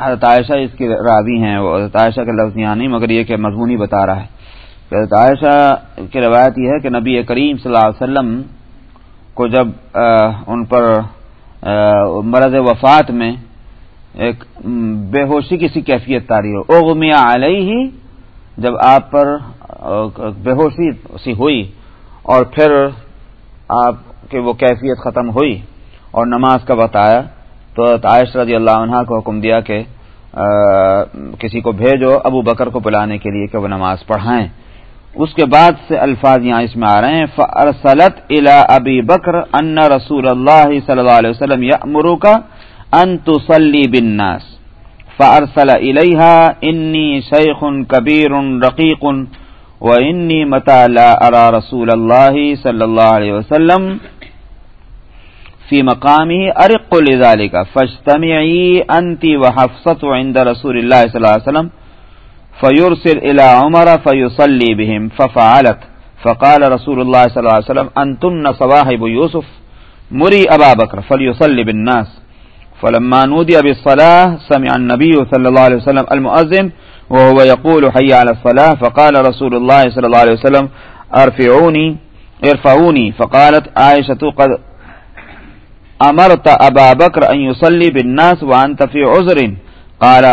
Speaker 1: حضرت عائشہ اس کی راوی ہیں، وہ حضرت عائشہ کے لفظ یہاں نہیں مگر یہ کہ مضمون ہی بتا رہا ہے۔ عائشہ کی روایت یہ ہے کہ نبی کریم صلی اللہ علیہ وسلم کو جب ان پر مرض وفات میں ایک بے ہوشی کی سی کیفیت تاری ہو۔ اوغمیا علیہ ہی جب آپ پر بے ہوشی سی ہوئی اور پھر آپ کی وہ کیفیت ختم ہوئی اور نماز کا بتایا تو عائش رضی اللہ عنہ کو حکم دیا کہ کسی کو بھیجو، ابو بکر کو بلانے کے لیے کہ وہ نماز پڑھائیں۔ اس کے بعد سے الفاظ یہاں اس میں آ رہے ہیں فرسلت الى ابی بکر ان رسول اللہ صلی اللہ علیہ وسلم یامرو کا ان تصلی بالناس فارسل الیها انی شیخ کبیر رقیق و انی متا لا ارى رسول اللہ صلی اللہ علیہ وسلم فی مقامی ارق لذالک فاجتمعی انتی وحفصت عند رسول اللہ صلی اللہ علیہ وسلم فیرسل الى عمر فیصلی بهم ففعلت. فقال رسول الله صلی اللہ علیہ وسلم، انتن صواحب یوسف. مری ابا بکر، فلیصلی بالناس. فلما نودي بالصلاة، سمع النبي صلى الله عليه وسلم المؤذن، وهو يقول حي على الصلاة، فقال رسول الله صلى الله عليه وسلم ارفعوني ارفعوني فقالت عائشة، قد امرت ابا بکر ان يصلي بالناس وانت في عذر قال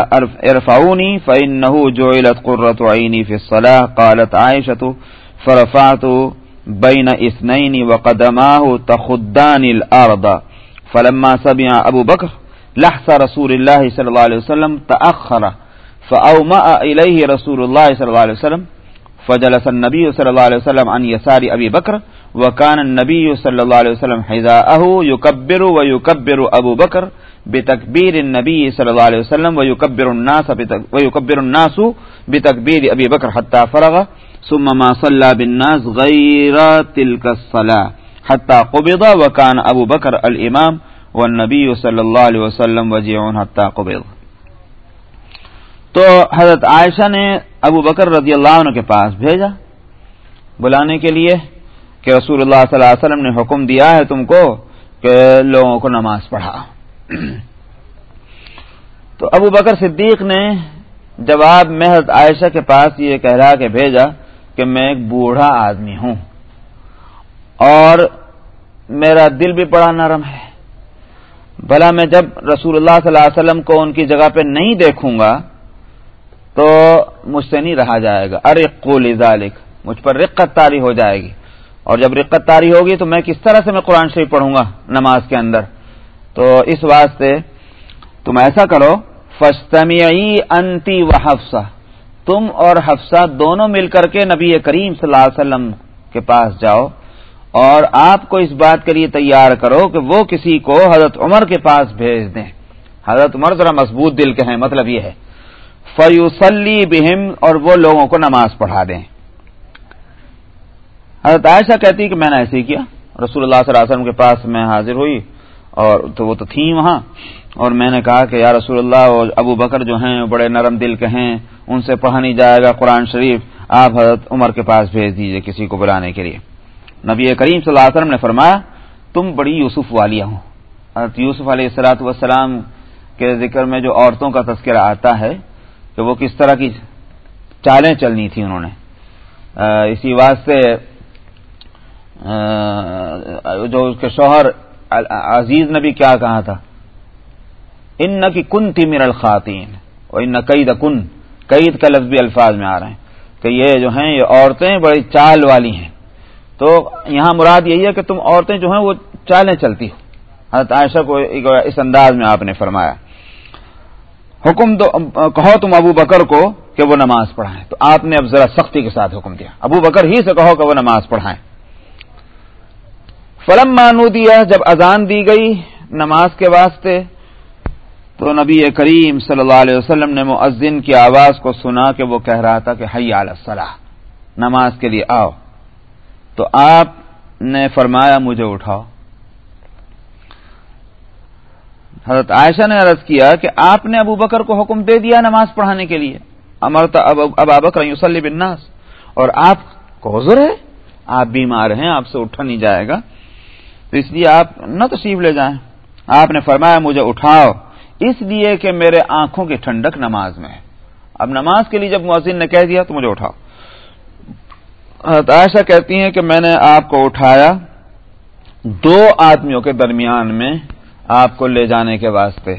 Speaker 1: ارفعوني فانه جعلت قرة عيني في الصلاة قالت عائشة، فرفعت بين اثنين وقدماه تخدان الارض. فلما سمع ابو بکر لحس رسول الله صلى الله عليه وسلم تأخر، فأومأ إليه رسول الله صلى الله عليه وسلم، فجلس النبي صلى الله عليه وسلم عن يسار أبي بكر وكان النبي صلى الله عليه وسلم حذاءه يكبر ويكبر ابو بكر بتكبير النبي صلى الله عليه وسلم ويكبر الناس ويكبر الناس بتكبير ابي بكر حتى فرغ. ثم ما صلى بالناس غير تلك الصلاه حتى قبض وكان ابو بكر الامام والنبي صلى الله عليه وسلم وجيع حتى قبض. تو حضرت عائشہ نے ابو بکر رضی اللہ عنہ کے پاس بھیجا، بلانے کے لیے کہ رسول اللہ صلی اللہ علیہ وسلم نے حکم دیا ہے تم کو کہ لوگوں کو نماز پڑھا تو ابو بکر صدیق نے جواب محض عائشہ کے پاس یہ کہہ رہا کہ بھیجا کہ میں ایک بوڑھا آدمی ہوں اور میرا دل بھی بڑا نرم ہے، بھلا میں جب رسول اللہ صلی اللہ علیہ وسلم کو ان کی جگہ پہ نہیں دیکھوں گا تو مجھ سے نہیں رہا جائے گا۔ ارے قول ذالک مجھ پر رقت تاری ہو جائے گی۔ اور جب رقت تاری ہوگی تو میں کس طرح سے میں قرآن شریف پڑھوں گا نماز کے اندر؟ تو اس واسطے تم ایسا کرو فستمی انتی و حفصہ، تم اور حفصہ دونوں مل کر کے نبی کریم صلی اللہ علیہ وسلم کے پاس جاؤ اور آپ کو اس بات کے لیے تیار کرو کہ وہ کسی کو حضرت عمر کے پاس بھیج دیں۔ حضرت عمر ذرا مضبوط دل کے ہیں مطلب یہ ہے۔ فیوسلی بہم اور وہ لوگوں کو نماز پڑھا دیں۔ حضرت عائشہ کہتی کہ میں نے ایسے ہی کیا، رسول اللہ صلی اللہ علیہ وسلم کے پاس میں حاضر ہوئی۔ اور تو وہ تو تھیں وہاں۔ اور میں نے کہا کہ یا رسول اللہ ابو بکر جو ہیں بڑے نرم دل کے ہیں، ان سے پڑھا نہیں جائے گا قرآن شریف۔ آپ حضرت عمر کے پاس بھیج دیجیے کسی کو بلانے کے لیے۔ نبی کریم صلی اللہ علیہ وسلم نے فرمایا، تم بڑی یوسف والیہ ہوں حضرت یوسف علیہ السلاۃ والسلام کے ذکر میں جو عورتوں کا تذکرہ آتا ہے، کہ وہ کس طرح کی چالیں چلنی تھی انہوں نے۔ اسی واسطے جو اس کے شوہر عزیز نے بھی کیا کہا تھا؟ ان نہ کی کن تھی میرا الخواتین اور ان قید کن، قید کا لفظ بھی الفاظ میں آ رہے ہیں کہ یہ جو ہیں، یہ عورتیں بڑی چال والی ہیں۔ تو یہاں مراد یہی ہے کہ تم عورتیں جو ہیں، وہ چالیں چلتی ہو۔ حضرت عائشہ کو اس انداز میں آپ نے فرمایا۔ حکم دو کہو تم ابو بکر کو کہ وہ نماز پڑھائیں۔ تو آپ نے اب ذرا سختی کے ساتھ حکم دیا۔ ابو بکر ہی سے کہو کہ وہ نماز پڑھائیں۔ فلم مانو دیا جب اذان دی گئی نماز کے واسطے، تو نبی کریم صلی اللہ علیہ وسلم نے مؤذن کی آواز کو سنا کہ وہ کہہ رہا تھا کہ حی الصلاح نماز کے لیے آؤ۔ تو آپ نے فرمایا، مجھے اٹھاؤ۔ حضرت عائشہ نے عرض کیا کہ آپ نے ابو بکر کو حکم دے دیا نماز پڑھانے کے لیے۔ امرتا اب ابکر یوسلی بنناس اور آپ کو حضر ہے؟ آپ بیمار ہیں، آپ سے اٹھا نہیں جائے گا۔ تو اس لیے آپ نہ تشریف لے جائیں۔ آپ نے فرمایا مجھے اٹھاؤ۔ اس لیے کہ میرے آنکھوں کی ٹھنڈک نماز میں ہے۔ اب نماز کے لیے جب مؤذن نے کہہ دیا تو مجھے اٹھاؤ۔ عائشہ کہتی ہیں کہ میں نے آپ کو اٹھایا۔ دو آدمیوں کے درمیان میں آپ کو لے جانے کے واسطے۔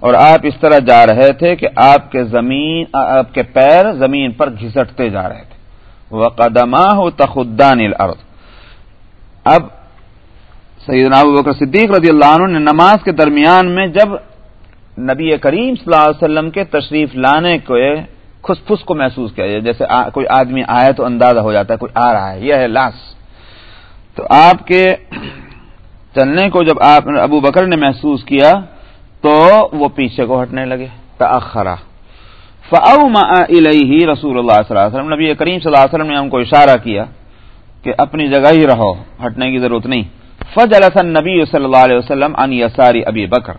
Speaker 1: اور آپ اس طرح جا رہے تھے کہ آپ کے زمین، آپ کے پیر زمین پر گھسٹتے جا رہے تھے۔ وہ قدمہ ہو تخدان اب سیدنا ابو بکر صدیق رضی اللہ عنہ نے نماز کے درمیان میں جب نبی کریم صلی اللہ علیہ وسلم کے تشریف لانے کو کھس پھس کو محسوس کیا جیسے کوئی آدمی آئے تو اندازہ ہو جاتا ہے، کوئی آ رہا ہے، یہ ہے لاس تو آپ کے چلنے کو جب آپ ابو بکر نے محسوس کیا تو وہ پیچھے کو ہٹنے لگے تاخرا فاؤ ہی رسول اللہ صلی اللہ علیہ وسلم۔ نبی کریم صلی اللہ علیہ وسلم نے ہم کو اشارہ کیا کہ اپنی جگہ ہی رہو، ہٹنے کی ضرورت نہیں۔ فج الحسن نبی صلی اللہ علیہ وسلم ان یساری ابی بکر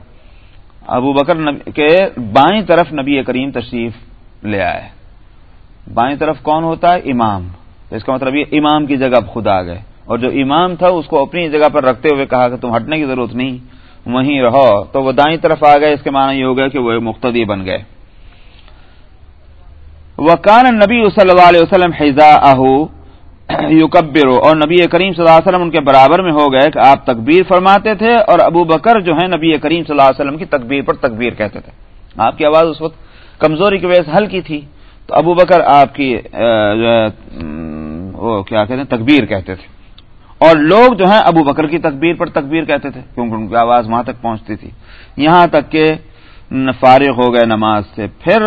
Speaker 1: ابو بکر کے بائیں طرف نبی کریم تشریف لے آئے. بائیں طرف کون ہوتا ہے؟ امام. اس کا مطلب یہ امام کی جگہ خود آ گئے. اور جو امام تھا، اس کو اپنی جگہ پر رکھتے ہوئے کہا کہ تم ہٹنے کی ضرورت نہیں، وہیں رہو. تو وہ دائیں طرف آ گئے، اس کے معنی یہ ہو گیا کہ وہ مقتدی بن گئے. وہ کان نبی صلی اللہ علیہ وسلم حضا یوکبرو اور نبی کریم صلی اللہ علیہ وسلم ان کے برابر میں ہو گئے کہ آپ تکبیر فرماتے تھے اور ابو بکر جو ہے نبی کریم صلی اللہ علیہ وسلم کی تکبیر پر تکبیر کہتے تھے۔ آپ کی آواز اس وقت کمزوری کی وجہ سے ہلکی تھی۔ تو ابو بکر آپ کی وہ کیا کہتے ہیں؟ تکبیر کہتے تھے۔ اور لوگ جو ہیں ابو بکر کی تکبیر پر تکبیر کہتے تھے، کیونکہ ان کی آواز وہاں تک پہنچتی تھی۔ یہاں تک کہ فارغ ہو گئے نماز سے۔ پھر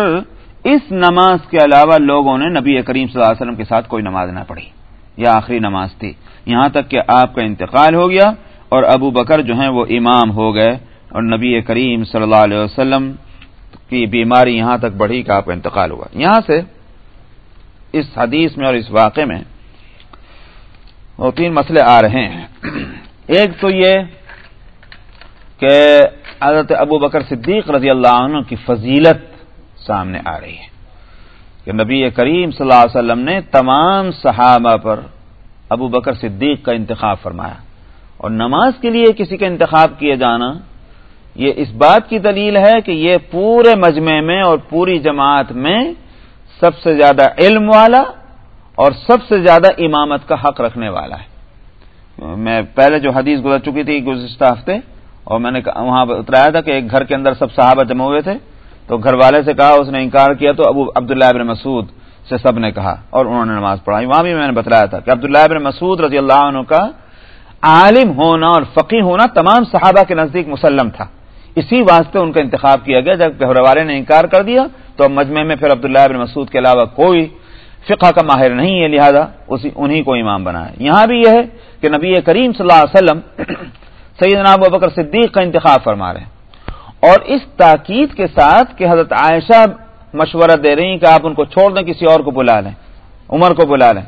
Speaker 1: اس نماز کے علاوہ لوگوں نے نبی کریم صلی اللہ علیہ وسلم کے ساتھ کوئی نماز نہ پڑھی۔ یہ آخری نماز تھی۔ یہاں تک کہ آپ کا انتقال ہو گیا اور ابو بکر جو ہیں وہ امام ہو گئے اور نبی کریم صلی اللہ علیہ وسلم کی بیماری یہاں تک بڑھی کہ آپ کا انتقال ہوا۔ یہاں سے اس حدیث میں اور اس واقعے میں وہ تین مسئلے آ رہے ہیں۔ ایک تو یہ کہ حضرت ابو بکر صدیق رضی اللہ عنہ کی فضیلت سامنے آ رہی ہے۔ کہ نبی کریم صلی اللہ علیہ وسلم نے تمام صحابہ پر ابو بکر صدیق کا انتخاب فرمایا اور نماز کے لیے کسی کا انتخاب کیے جانا، یہ اس بات کی دلیل ہے کہ یہ پورے مجمع میں اور پوری جماعت میں سب سے زیادہ علم والا اور سب سے زیادہ امامت کا حق رکھنے والا ہے۔ میں پہلے جو حدیث گزر چکی تھی گزشتہ ہفتے اور میں نے وہاں اترایا تھا کہ ایک گھر کے اندر سب صحابہ جمع ہوئے تھے۔ تو گھر والے سے کہا، اس نے انکار کیا تو ابو عبداللہ ابن مسعود سے سب نے کہا، اور انہوں نے نماز پڑھائی۔ وہاں بھی میں نے بتلایا تھا کہ عبداللہ ابن مسعود رضی اللہ عنہ کا عالم ہونا اور فقی ہونا تمام صحابہ کے نزدیک مسلم تھا۔ اسی واسطے ان کا انتخاب کیا گیا۔ جب گھر والے نے انکار کر دیا تو اب مجمع میں پھر عبداللہ ابن مسعود کے علاوہ کوئی فقہ کا ماہر نہیں ہے۔ لہذا اسی انہی کو امام بنا ہے یہاں بھی یہ ہے کہ نبی کریم صلی اللہ علیہ وسلم سیدنا ابو بکر صدیق کا انتخاب فرما رہے ہیں۔ اور اس تاکید کے ساتھ کہ حضرت عائشہ مشورہ دے رہی ہیں کہ آپ ان کو چھوڑ دیں، کسی اور کو بلا لیں، عمر کو بلا لیں۔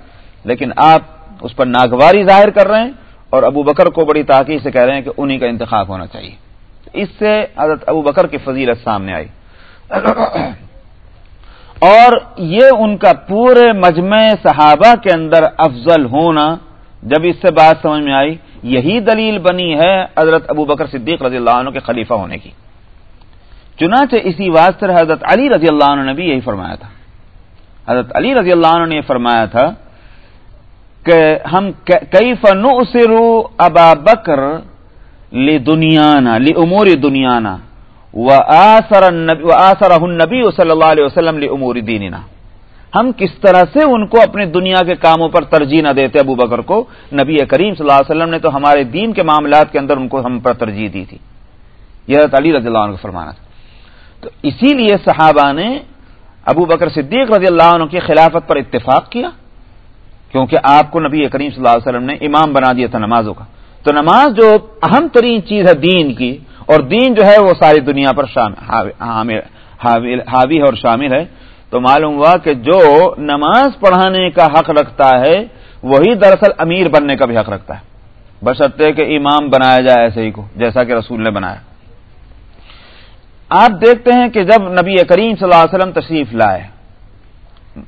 Speaker 1: لیکن آپ اس پر ناگواری ظاہر کر رہے ہیں اور ابو بکر کو بڑی تاکید سے کہہ رہے ہیں کہ انہی کا انتخاب ہونا چاہیے۔ اس سے حضرت ابو بکر کی فضیلت سامنے آئی۔ اور یہ ان کا پورے مجمع صحابہ کے اندر افضل ہونا جب اس سے بات سمجھ میں آئی، یہی دلیل بنی ہے حضرت ابو بکر صدیق رضی اللہ عنہ کے خلیفہ ہونے کی۔ چنانچہ اسی واسطے حضرت علی رضی اللہ عنہ نے بھی یہی فرمایا تھا۔ حضرت علی رضی اللہ عنہ نے یہ فرمایا تھا کہ ہم کئی فنو اسرو ابا بکر لی دنیا لی امور دنیا و آسر نبی صلی اللہ علیہ وسلم لی امور دیننا۔ ہم کس طرح سے ان کو اپنے دنیا کے کاموں پر ترجیح نہ دیتے ابو بکر کو؟ نبی کریم صلی اللہ علیہ وسلم نے تو ہمارے دین کے معاملات کے اندر ان کو ہم پر ترجیح دی تھی۔ یہ حضرت علی رضی اللہ عنہ کو فرمانا تھا۔ تو اسی لیے صحابہ نے ابو بکر صدیق رضی اللہ عنہ کی خلافت پر اتفاق کیا، کیونکہ آپ کو نبی کریم صلی اللہ علیہ وسلم نے امام بنا دیا تھا نمازوں کا۔ تو نماز جو اہم ترین چیز ہے دین کی، اور دین جو ہے وہ ساری دنیا پر حاوی ہے اور شامل ہے۔ تو معلوم ہوا کہ جو نماز پڑھانے کا حق رکھتا ہے، وہی دراصل امیر بننے کا بھی حق رکھتا ہے۔ بشرطے کہ امام بنایا جائے ایسے ہی کو، جیسا کہ رسول نے بنایا۔ آپ دیکھتے ہیں کہ جب نبی کریم صلی اللہ علیہ وسلم تشریف لائے،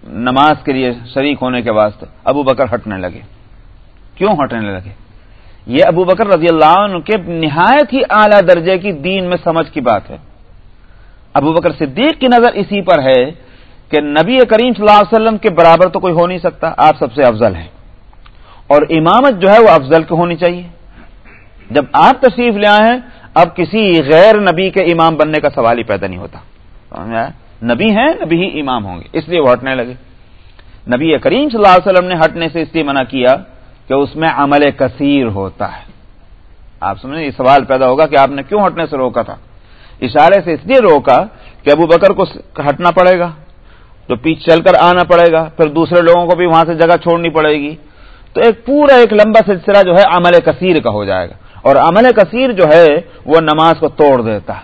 Speaker 1: نماز کے لیے شریک ہونے کے واسطے ابو بکر ہٹنے لگے۔ کیوں ہٹنے لگے؟ یہ ابو بکر رضی اللہ عنہ کے نہایت ہی اعلی درجے کی دین میں سمجھ کی بات ہے۔ ابو بکر صدیق کی نظر اسی پر ہے کہ نبی کریم صلی اللہ علیہ وسلم کے برابر تو کوئی ہو نہیں سکتا، آپ سب سے افضل ہیں۔ اور امامت جو ہے وہ افضل کی ہونی چاہیے۔ جب آپ تشریف لے آئے ہیں اب کسی غیر نبی کے امام بننے کا سوال ہی پیدا نہیں ہوتا۔ نبی ہیں، نبی ہی امام ہوں گے۔ اس لیے وہ ہٹنے لگے۔ نبی کریم صلی اللہ علیہ وسلم نے ہٹنے سے اس لیے منع کیا کہ اس میں عمل کثیر ہوتا ہے۔ آپ سمجھیں، یہ سوال پیدا ہوگا کہ آپ نے کیوں ہٹنے سے روکا تھا؟ اشارے سے اس لیے روکا کہ ابو بکر کو ہٹنا پڑے گا تو پیچھے چل کر آنا پڑے گا، پھر دوسرے لوگوں کو بھی وہاں سے جگہ چھوڑنی پڑے گی۔ تو ایک پورا، ایک لمبا سلسلہ جو ہے عمل کثیر کا ہو جائے گا۔ اور عمل کثیر جو ہے وہ نماز کو توڑ دیتا ہے۔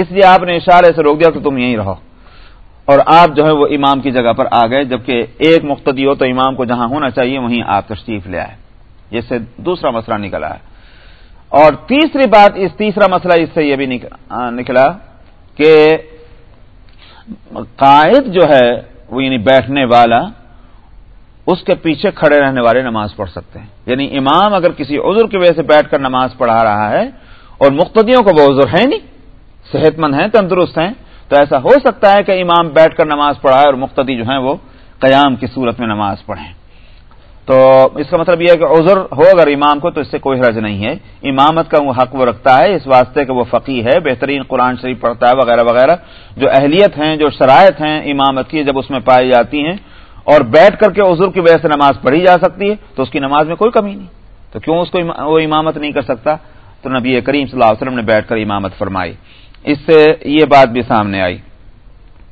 Speaker 1: اس لیے آپ نے اشارے سے روک دیا کہ تم یہیں رہو۔ اور آپ جو ہے وہ امام کی جگہ پر آ گئے، جبکہ ایک مقتدی ہو تو امام کو جہاں ہونا چاہیے وہیں آپ تشریف لے آئے۔ جس سے دوسرا مسئلہ نکلا ہے۔ اور تیسری بات، اس تیسرا مسئلہ اس سے یہ بھی نکلا کہ قائد جو ہے وہ یعنی بیٹھنے والا اس کے پیچھے کھڑے رہنے والے نماز پڑھ سکتے ہیں۔ یعنی امام اگر کسی عذر کی وجہ سے بیٹھ کر نماز پڑھا رہا ہے اور مقتدیوں کو وہ عذر ہے نہیں صحت مند ہیں، تندرست ہیں، تو ایسا ہو سکتا ہے کہ امام بیٹھ کر نماز پڑھائے اور مقتدی جو ہیں وہ قیام کی صورت میں نماز پڑھیں۔ تو اس کا مطلب یہ ہے کہ عذر ہو اگر امام کو تو اس سے کوئی حرج نہیں ہے۔ امامت کا وہ حق وہ رکھتا ہے، اس واسطے کہ وہ فقی ہے، بہترین قرآن شریف پڑھتا ہے، وغیرہ وغیرہ۔ جو اہلیت ہیں، جو شرائط ہیں امامت کی، جب اس میں پائی جاتی ہیں اور بیٹھ کر کے عذر کی وجہ سے نماز پڑھی جا سکتی ہے، تو اس کی نماز میں کوئی کمی نہیں۔ تو کیوں اس کو وہ امامت نہیں کر سکتا؟ تو نبی کریم صلی اللہ علیہ وسلم نے بیٹھ کر امامت فرمائی۔ اس سے یہ بات بھی سامنے آئی۔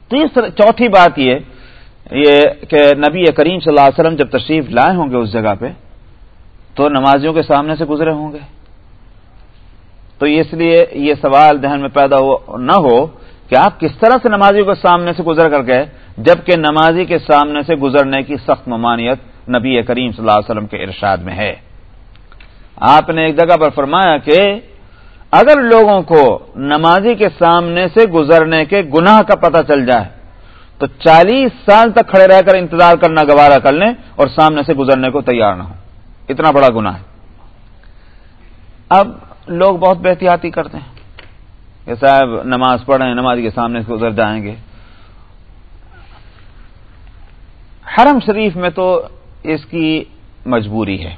Speaker 1: تیسر چوتھی بات یہ یہ کہ نبی کریم صلی اللہ علیہ وسلم جب تشریف لائے ہوں گے اس جگہ پہ، تو نمازیوں کے سامنے سے گزرے ہوں گے۔ تو اس لیے یہ سوال ذہن میں پیدا ہو نہ ہو کہ آپ کس طرح سے نمازیوں کے سامنے سے گزر کر گئے، جبکہ نمازی کے سامنے سے گزرنے کی سخت ممانعت نبی کریم صلی اللہ علیہ وسلم کے ارشاد میں ہے۔ آپ نے ایک جگہ پر فرمایا کہ اگر لوگوں کو نمازی کے سامنے سے گزرنے کے گناہ کا پتہ چل جائے، تو چالیس سال تک کھڑے رہ کر انتظار کرنا گوارا کر لیں اور سامنے سے گزرنے کو تیار نہ ہو اتنا بڑا گناہ ہے۔ اب لوگ بہت بحتیاتی کرتے ہیں۔ کہ صاحب نماز پڑھ رہے ہیں نماز کے سامنے سے گزر جائیں گے۔ حرم شریف میں تو اس کی مجبوری ہے۔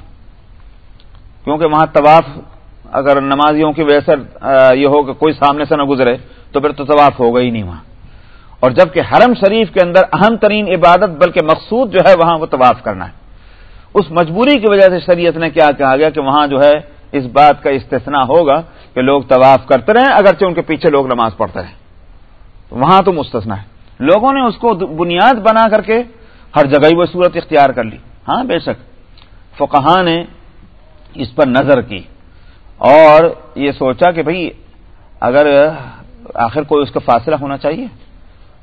Speaker 1: کیونکہ وہاں طواف، اگر نمازیوں کی وجہ سے یہ ہو کہ کوئی سامنے سے نہ گزرے، تو پھر تو طواف ہوگا ہی نہیں وہاں۔ اور جبکہ حرم شریف کے اندر اہم ترین عبادت، بلکہ مقصود جو ہے، وہاں وہ طواف کرنا ہے۔ اس مجبوری کی وجہ سے شریعت نے کیا، کہا گیا کہ وہاں جو ہے اس بات کا استثنا ہوگا کہ لوگ طواف کرتے رہیں اگرچہ ان کے پیچھے لوگ نماز پڑھتے رہیں وہاں تو مستثنا ہے۔ لوگوں نے اس کو بنیاد بنا کر کے ہر جگہ ہی وہ صورت اختیار کر لی۔ ہاں بے شک۔ فقہ نے اس پر نظر کی اور یہ سوچا کہ بھئی اگر آخر کوئی اس کا فاصلہ ہونا چاہیے۔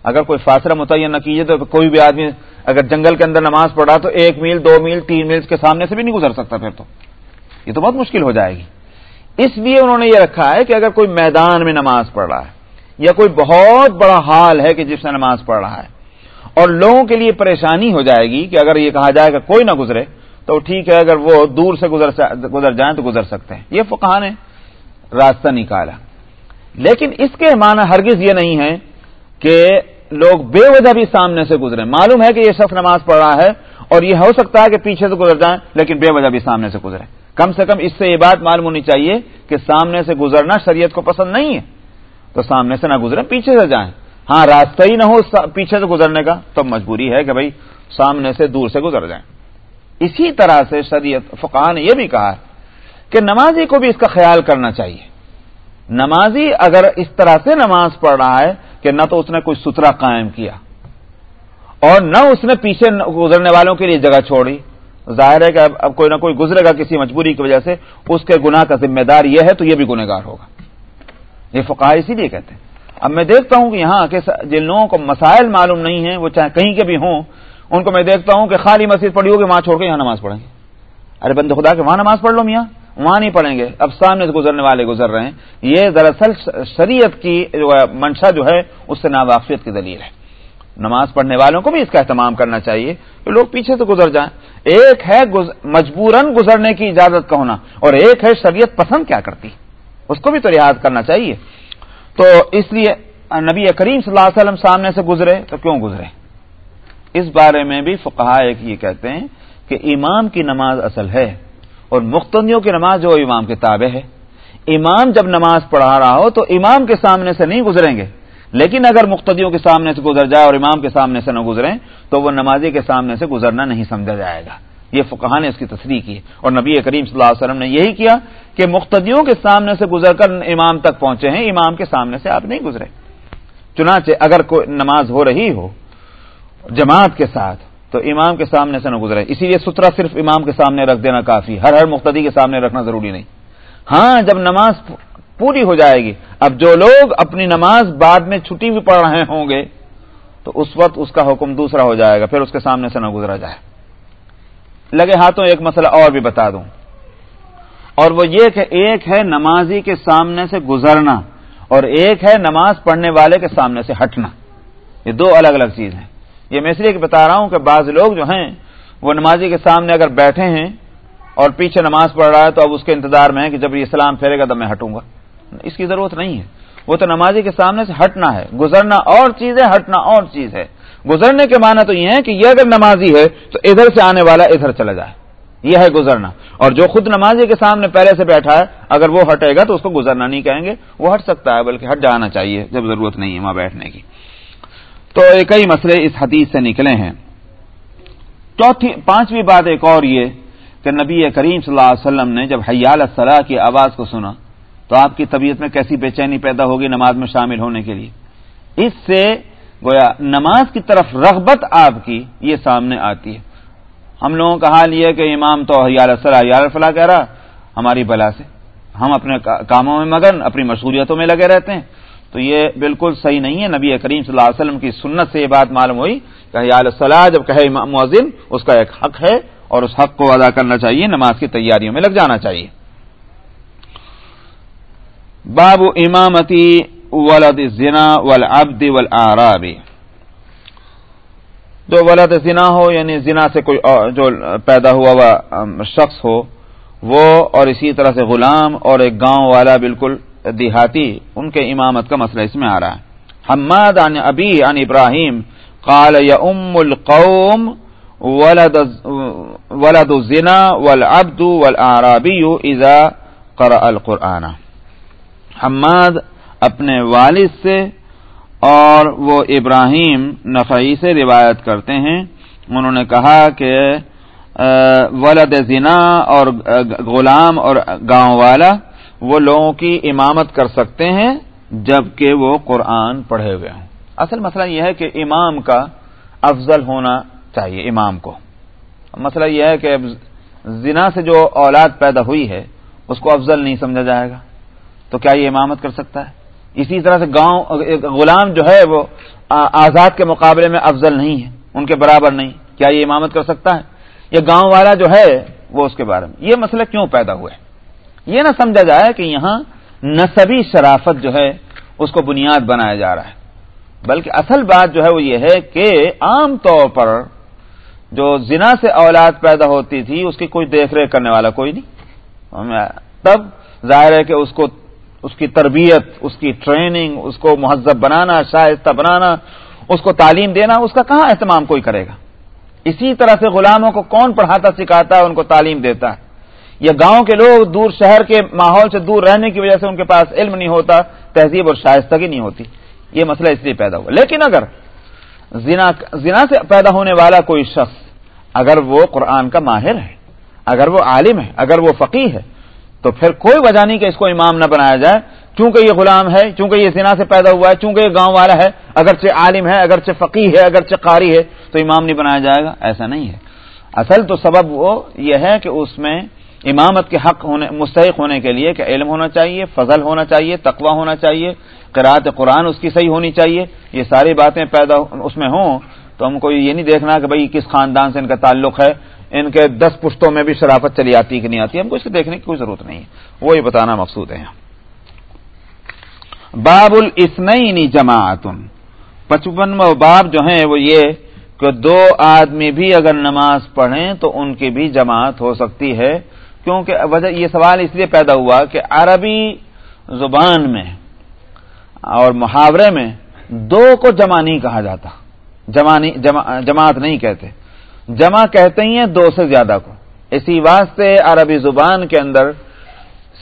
Speaker 1: اگر کوئی فاصلہ متعین نہ کیجیے تو کوئی بھی آدمی اگر جنگل کے اندر نماز پڑھا تو ایک میل، دو میل، تین میل کے سامنے سے بھی نہیں گزر سکتا پھر تو۔ یہ تو بہت مشکل ہو جائے گی۔ اس لیے انہوں نے یہ رکھا ہے کہ اگر کوئی میدان میں نماز پڑھ رہا ہے یا کوئی بہت بڑا حال ہے کہ جس سے نماز پڑھ رہا ہے اور لوگوں کے لیے پریشانی ہو جائے گی کہ اگر یہ کہا جائے کہ کوئی نہ گزرے تو ٹھیک ہے، اگر وہ دور سے گزر جائیں تو گزر سکتے ہیں۔ یہ فقہ نے راستہ نکالا۔ لیکن اس کے معنی ہرگز یہ نہیں ہے کہ لوگ بے وجہ بھی سامنے سے گزرے معلوم ہے کہ یہ شخص نماز پڑھ رہا ہے اور یہ ہو سکتا ہے کہ پیچھے سے گزر جائیں لیکن بے وجہ بھی سامنے سے گزرے کم سے کم اس سے یہ بات معلوم ہونی چاہیے کہ سامنے سے گزرنا شریعت کو پسند نہیں ہے۔ تو سامنے سے نہ گزرے، پیچھے سے جائیں۔ ہاں راستہ ہی نہ ہو پیچھے سے گزرنے کا، تو مجبوری ہے کہ بھائی سامنے سے دور سے گزر جائیں۔ اسی طرح سے شریعت فقہ نے یہ بھی کہا کہ نمازی کو بھی اس کا خیال کرنا چاہیے۔ نمازی اگر اس طرح سے نماز پڑھ رہا ہے کہ نہ تو اس نے کوئی سترا قائم کیا اور نہ اس نے پیچھے گزرنے والوں کے لیے جگہ چھوڑی۔ ظاہر ہے کہ اب اب کوئی نہ کوئی گزرے گا کسی مجبوری کی وجہ سے، اس کے گناہ کا ذمہ دار یہ ہے تو یہ بھی گنہگار ہوگا۔ یہ فقہ اسی لیے کہتے ہیں۔ اب میں دیکھتا ہوں کہ یہاں کے جن لوگوں کو مسائل معلوم نہیں ہیں، وہ چاہے کہیں کے بھی ہوں، ان کو میں دیکھتا ہوں کہ خالی مسجد پڑھی ہوگی، وہاں چھوڑ کے یہاں نماز پڑھیں گے۔ ارے بند خدا کہ وہاں نماز پڑھ لو میاں، وہاں نہیں پڑھیں گے۔ اب سامنے سے گزرنے والے گزر رہے ہیں۔ یہ دراصل شریعت کی جو منشا جو ہے، اس سے ناواقفیت کی دلیل ہے۔ نماز پڑھنے والوں کو بھی اس کا اہتمام کرنا چاہیے کہ لوگ پیچھے سے گزر جائیں۔ ایک ہے مجبوراً گزرنے کی اجازت کا ہونا اور ایک ہے شریعت پسند کیا کرتی۔ اس کو بھی تو رعایت کرنا چاہیے۔ تو اس لیے نبی کریم صلی اللہ علیہ وسلم سامنے سے گزرے تو کیوں گزرے؟ اس بارے میں بھی فقہ ایک یہ کہتے ہیں کہ امام کی نماز اصل ہے اور مختندیوں کی نماز جو امام کے تابع ہے۔ امام جب نماز پڑھا رہا ہو تو امام کے سامنے سے نہیں گزریں گے۔ لیکن اگر مقتدیوں کے سامنے سے گزر جائے اور امام کے سامنے سے نہ گزریں، تو وہ نمازی کے سامنے سے گزرنا نہیں سمجھا جائے گا۔ یہ فقہ نے اس کی تصریح کی اور نبی کریم صلی اللہ علیہ وسلم نے یہی کیا کہ مقتدیوں کے سامنے سے گزر کر امام تک پہنچے ہیں، امام کے سامنے سے آپ نہیں گزرے چنانچہ اگر کوئی نماز ہو رہی ہو جماعت کے ساتھ، تو امام کے سامنے سے نہ گزرے۔ اسی لیے سترا صرف امام کے سامنے رکھ دینا کافی، ہر ہر مقتدی کے سامنے رکھنا ضروری نہیں۔ ہاں جب نماز پوری ہو جائے گی۔ اب جو لوگ اپنی نماز بعد میں چھٹی بھی پڑھ رہے ہوں گے، تو اس وقت اس کا حکم دوسرا ہو جائے گا، پھر اس کے سامنے سے نہ گزرا جائے۔ لگے ہاتھوں ایک مسئلہ اور بھی بتا دوں۔ اور وہ یہ کہ ایک ہے نمازی کے سامنے سے گزرنا، اور ایک ہے نماز پڑھنے والے کے سامنے سے ہٹنا۔ یہ دو الگ الگ چیز ہیں۔ یہ میں اس لیے بتا رہا ہوں کہ بعض لوگ جو ہیں، وہ نمازی کے سامنے اگر بیٹھے ہیں اور پیچھے نماز پڑھ رہا ہے، تو اب اس کے انتظار میں ہے کہ جب یہ اسلام پھیرے گا تو میں ہٹوں گا۔ اس کی ضرورت نہیں ہے۔ وہ تو نمازی کے سامنے سے ہٹنا ہے، گزرنا اور چیز ہے، ہٹنا اور چیز ہے۔ گزرنے کے معنی تو یہ ہے کہ یہ اگر نمازی ہے تو ادھر سے آنے والا ادھر چلا جائے۔ یہ ہے گزرنا۔ اور جو خود نمازی کے سامنے پہلے سے بیٹھا ہے، اگر وہ ہٹے گا تو اس کو گزرنا نہیں کہیں گے، وہ ہٹ سکتا ہے، بلکہ ہٹ جانا چاہیے جب ضرورت نہیں ہے وہاں بیٹھنے کی۔ تو کئی مسئلے اس حدیث سے نکلے ہیں۔ چوتھی، پانچویں بات ایک اور یہ کہ نبی کریم صلی اللہ علیہ وسلم نے جب حیال الصلاح کی آواز کو سنا تو آپ کی طبیعت میں کیسی بے چینی پیدا ہوگی نماز میں شامل ہونے کے لیے؟ اس سے گویا نماز کی طرف رغبت آپ کی یہ سامنے آتی ہے۔ ہم لوگوں کا حال یہ کہ امام تو حیال الصلاح حیال الفلاح کہہ رہا، ہماری بلا سے۔ ہم اپنے کاموں میں مگن اپنی مشغولیتوں میں لگے رہتے ہیں۔ تو یہ بالکل صحیح نہیں ہے۔ نبی کریم صلی اللہ علیہ وسلم کی سنت سے یہ بات معلوم ہوئی کہ حیال الصلاح جب کہے مؤذن، اس کا ایک حق ہے اور اس حق کو ادا کرنا چاہیے، نماز کی تیاریوں میں لگ جانا چاہیے۔ باب امامتی ولد زنا ولابد ولآرابی جو ولد زنا ہو یعنی زنا سے کوئی جو پیدا ہوا ہوا شخص ہو، وہ اور اسی طرح سے غلام اور ایک گاؤں والا بالکل دیہاتی، ان کے امامت کا مسئلہ اس میں آ رہا ہے۔ حماد عن ابی عن ابراہیم قال، یا ام القوم، ولد ولد الزنا والعبد والآرابی اذا قرأ القرآن. حماد اپنے والد سے اور وہ ابراہیم نفعی سے روایت کرتے ہیں۔ انہوں نے کہا کہ ولد زنا اور غلام اور گاؤں والا وہ لوگوں کی امامت کر سکتے ہیں جبکہ وہ قرآن پڑھے ہوئے ہوں۔ اصل مسئلہ یہ ہے کہ امام کا افضل ہونا چاہیے، امام کو۔ مسئلہ یہ ہے کہ زنا سے جو اولاد پیدا ہوئی ہے، اس کو افضل نہیں سمجھا جائے گا۔ تو کیا یہ امامت کر سکتا ہے؟ اسی طرح سے گاؤں غلام جو ہے وہ آزاد کے مقابلے میں افضل نہیں ہے، ان کے برابر نہیں۔ کیا یہ امامت کر سکتا ہے؟ یہ گاؤں والا جو ہے وہ اس کے بارے میں، یہ مسئلہ کیوں پیدا ہوا ہے یہ نہ سمجھا جائے کہ یہاں نصبی شرافت جو ہے اس کو بنیاد بنایا جا رہا ہے۔ بلکہ اصل بات جو ہے وہ یہ ہے کہ عام طور پر جو زنا سے اولاد پیدا ہوتی تھی، اس کی کوئی دیکھ ریکھ کرنے والا کوئی نہیں۔ تب ظاہر ہے کہ اس کو اس کی تربیت، اس کی ٹریننگ اس کو مہذب بنانا، شائستہ بنانا، اس کو تعلیم دینا، اس کا کہاں اہتمام کوئی کرے گا؟ اسی طرح سے غلاموں کو کون پڑھاتا، سکھاتا ہے ان کو تعلیم دیتا ہے؟ یا گاؤں کے لوگ دور شہر کے ماحول سے دور رہنے کی وجہ سے ان کے پاس علم نہیں ہوتا، تہذیب اور شائستگی نہیں ہوتی۔ یہ مسئلہ اس لیے پیدا ہوا۔ لیکن اگر زنا زنا سے پیدا ہونے والا کوئی شخص، اگر وہ قرآن کا ماہر ہے، اگر وہ عالم ہے، اگر وہ فقی ہے تو پھر کوئی وجہ نہیں کہ اس کو امام نہ بنایا جائے۔ چونکہ یہ غلام ہے، چونکہ یہ زنا سے پیدا ہوا ہے، چونکہ یہ گاؤں والا ہے، اگرچہ عالم ہے، اگرچہ فقی ہے، اگرچہ قاری ہے، تو امام نہیں بنایا جائے گا، ایسا نہیں ہے۔ اصل تو سبب وہ یہ ہے کہ اس میں امامت کے حق ہونے، مستحق ہونے کے لیے کہ علم ہونا چاہیے، فضل ہونا چاہیے، تقوی ہونا چاہیے قرآت قرآن اس کی صحیح ہونی چاہیے، یہ ساری باتیں پیدا اس میں ہوں۔ تو ہم کو یہ نہیں دیکھنا کہ بھائی کس خاندان سے ان کا تعلق ہے ان کے دس پشتوں میں بھی شرافت چلی آتی کہ نہیں آتی ہم کو اسے دیکھنے کی کوئی ضرورت نہیں ہے۔ وہی بتانا مقصود ہے۔ باب الاسنئی جماعت پچپن باب جو ہیں وہ یہ کہ دو آدمی بھی اگر نماز پڑھیں تو ان کی بھی جماعت ہو سکتی ہے۔ کیونکہ وجہ یہ سوال اس لیے پیدا ہوا کہ عربی زبان میں اور محاورے میں دو کو جمع نہیں کہا جاتا۔ جماعت نہیں کہتے۔ جمع کہتے ہی ہیں دو سے زیادہ کو۔ اسی واسطے عربی زبان کے اندر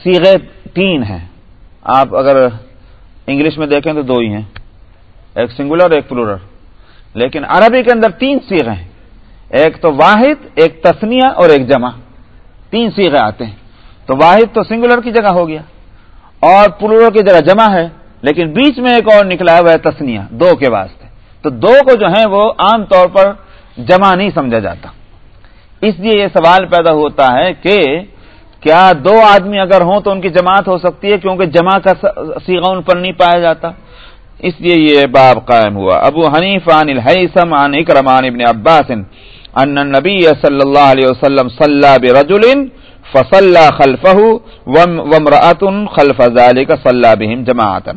Speaker 1: سیغے تین ہیں۔ آپ اگر انگلش میں دیکھیں تو دو ہی ہیں۔ ایک سنگولر ایک پلورر لیکن عربی کے اندر تین سیغے ہیں۔ ایک تو واحد، ایک تسنیا اور ایک جمع۔ تین سیغے آتے ہیں۔ تو واحد تو سنگولر کی جگہ ہو گیا۔ اور پلورر کی جگہ جمع ہے، لیکن بیچ میں ایک اور نکلا ہوا ہے تسنیا دو کے واسطے۔ تو دو کو جو ہیں وہ عام طور پر جمع نہیں سمجھا جاتا۔ اس لیے یہ سوال پیدا ہوتا ہے کہ کیا دو آدمی اگر ہوں تو ان کی جماعت ہو سکتی ہے کیونکہ جمع کا سیگا ان پر نہیں پایا جاتا۔ اس لیے یہ باب قائم ہوا۔ ابو حنیف عن الحیسم عن اکرمان ابن عباس ان النبی صلی اللہ علیہ وسلم صلی برجل فصلى خلفه وامرأة خلف ذلك صلى بهم جماعتا۔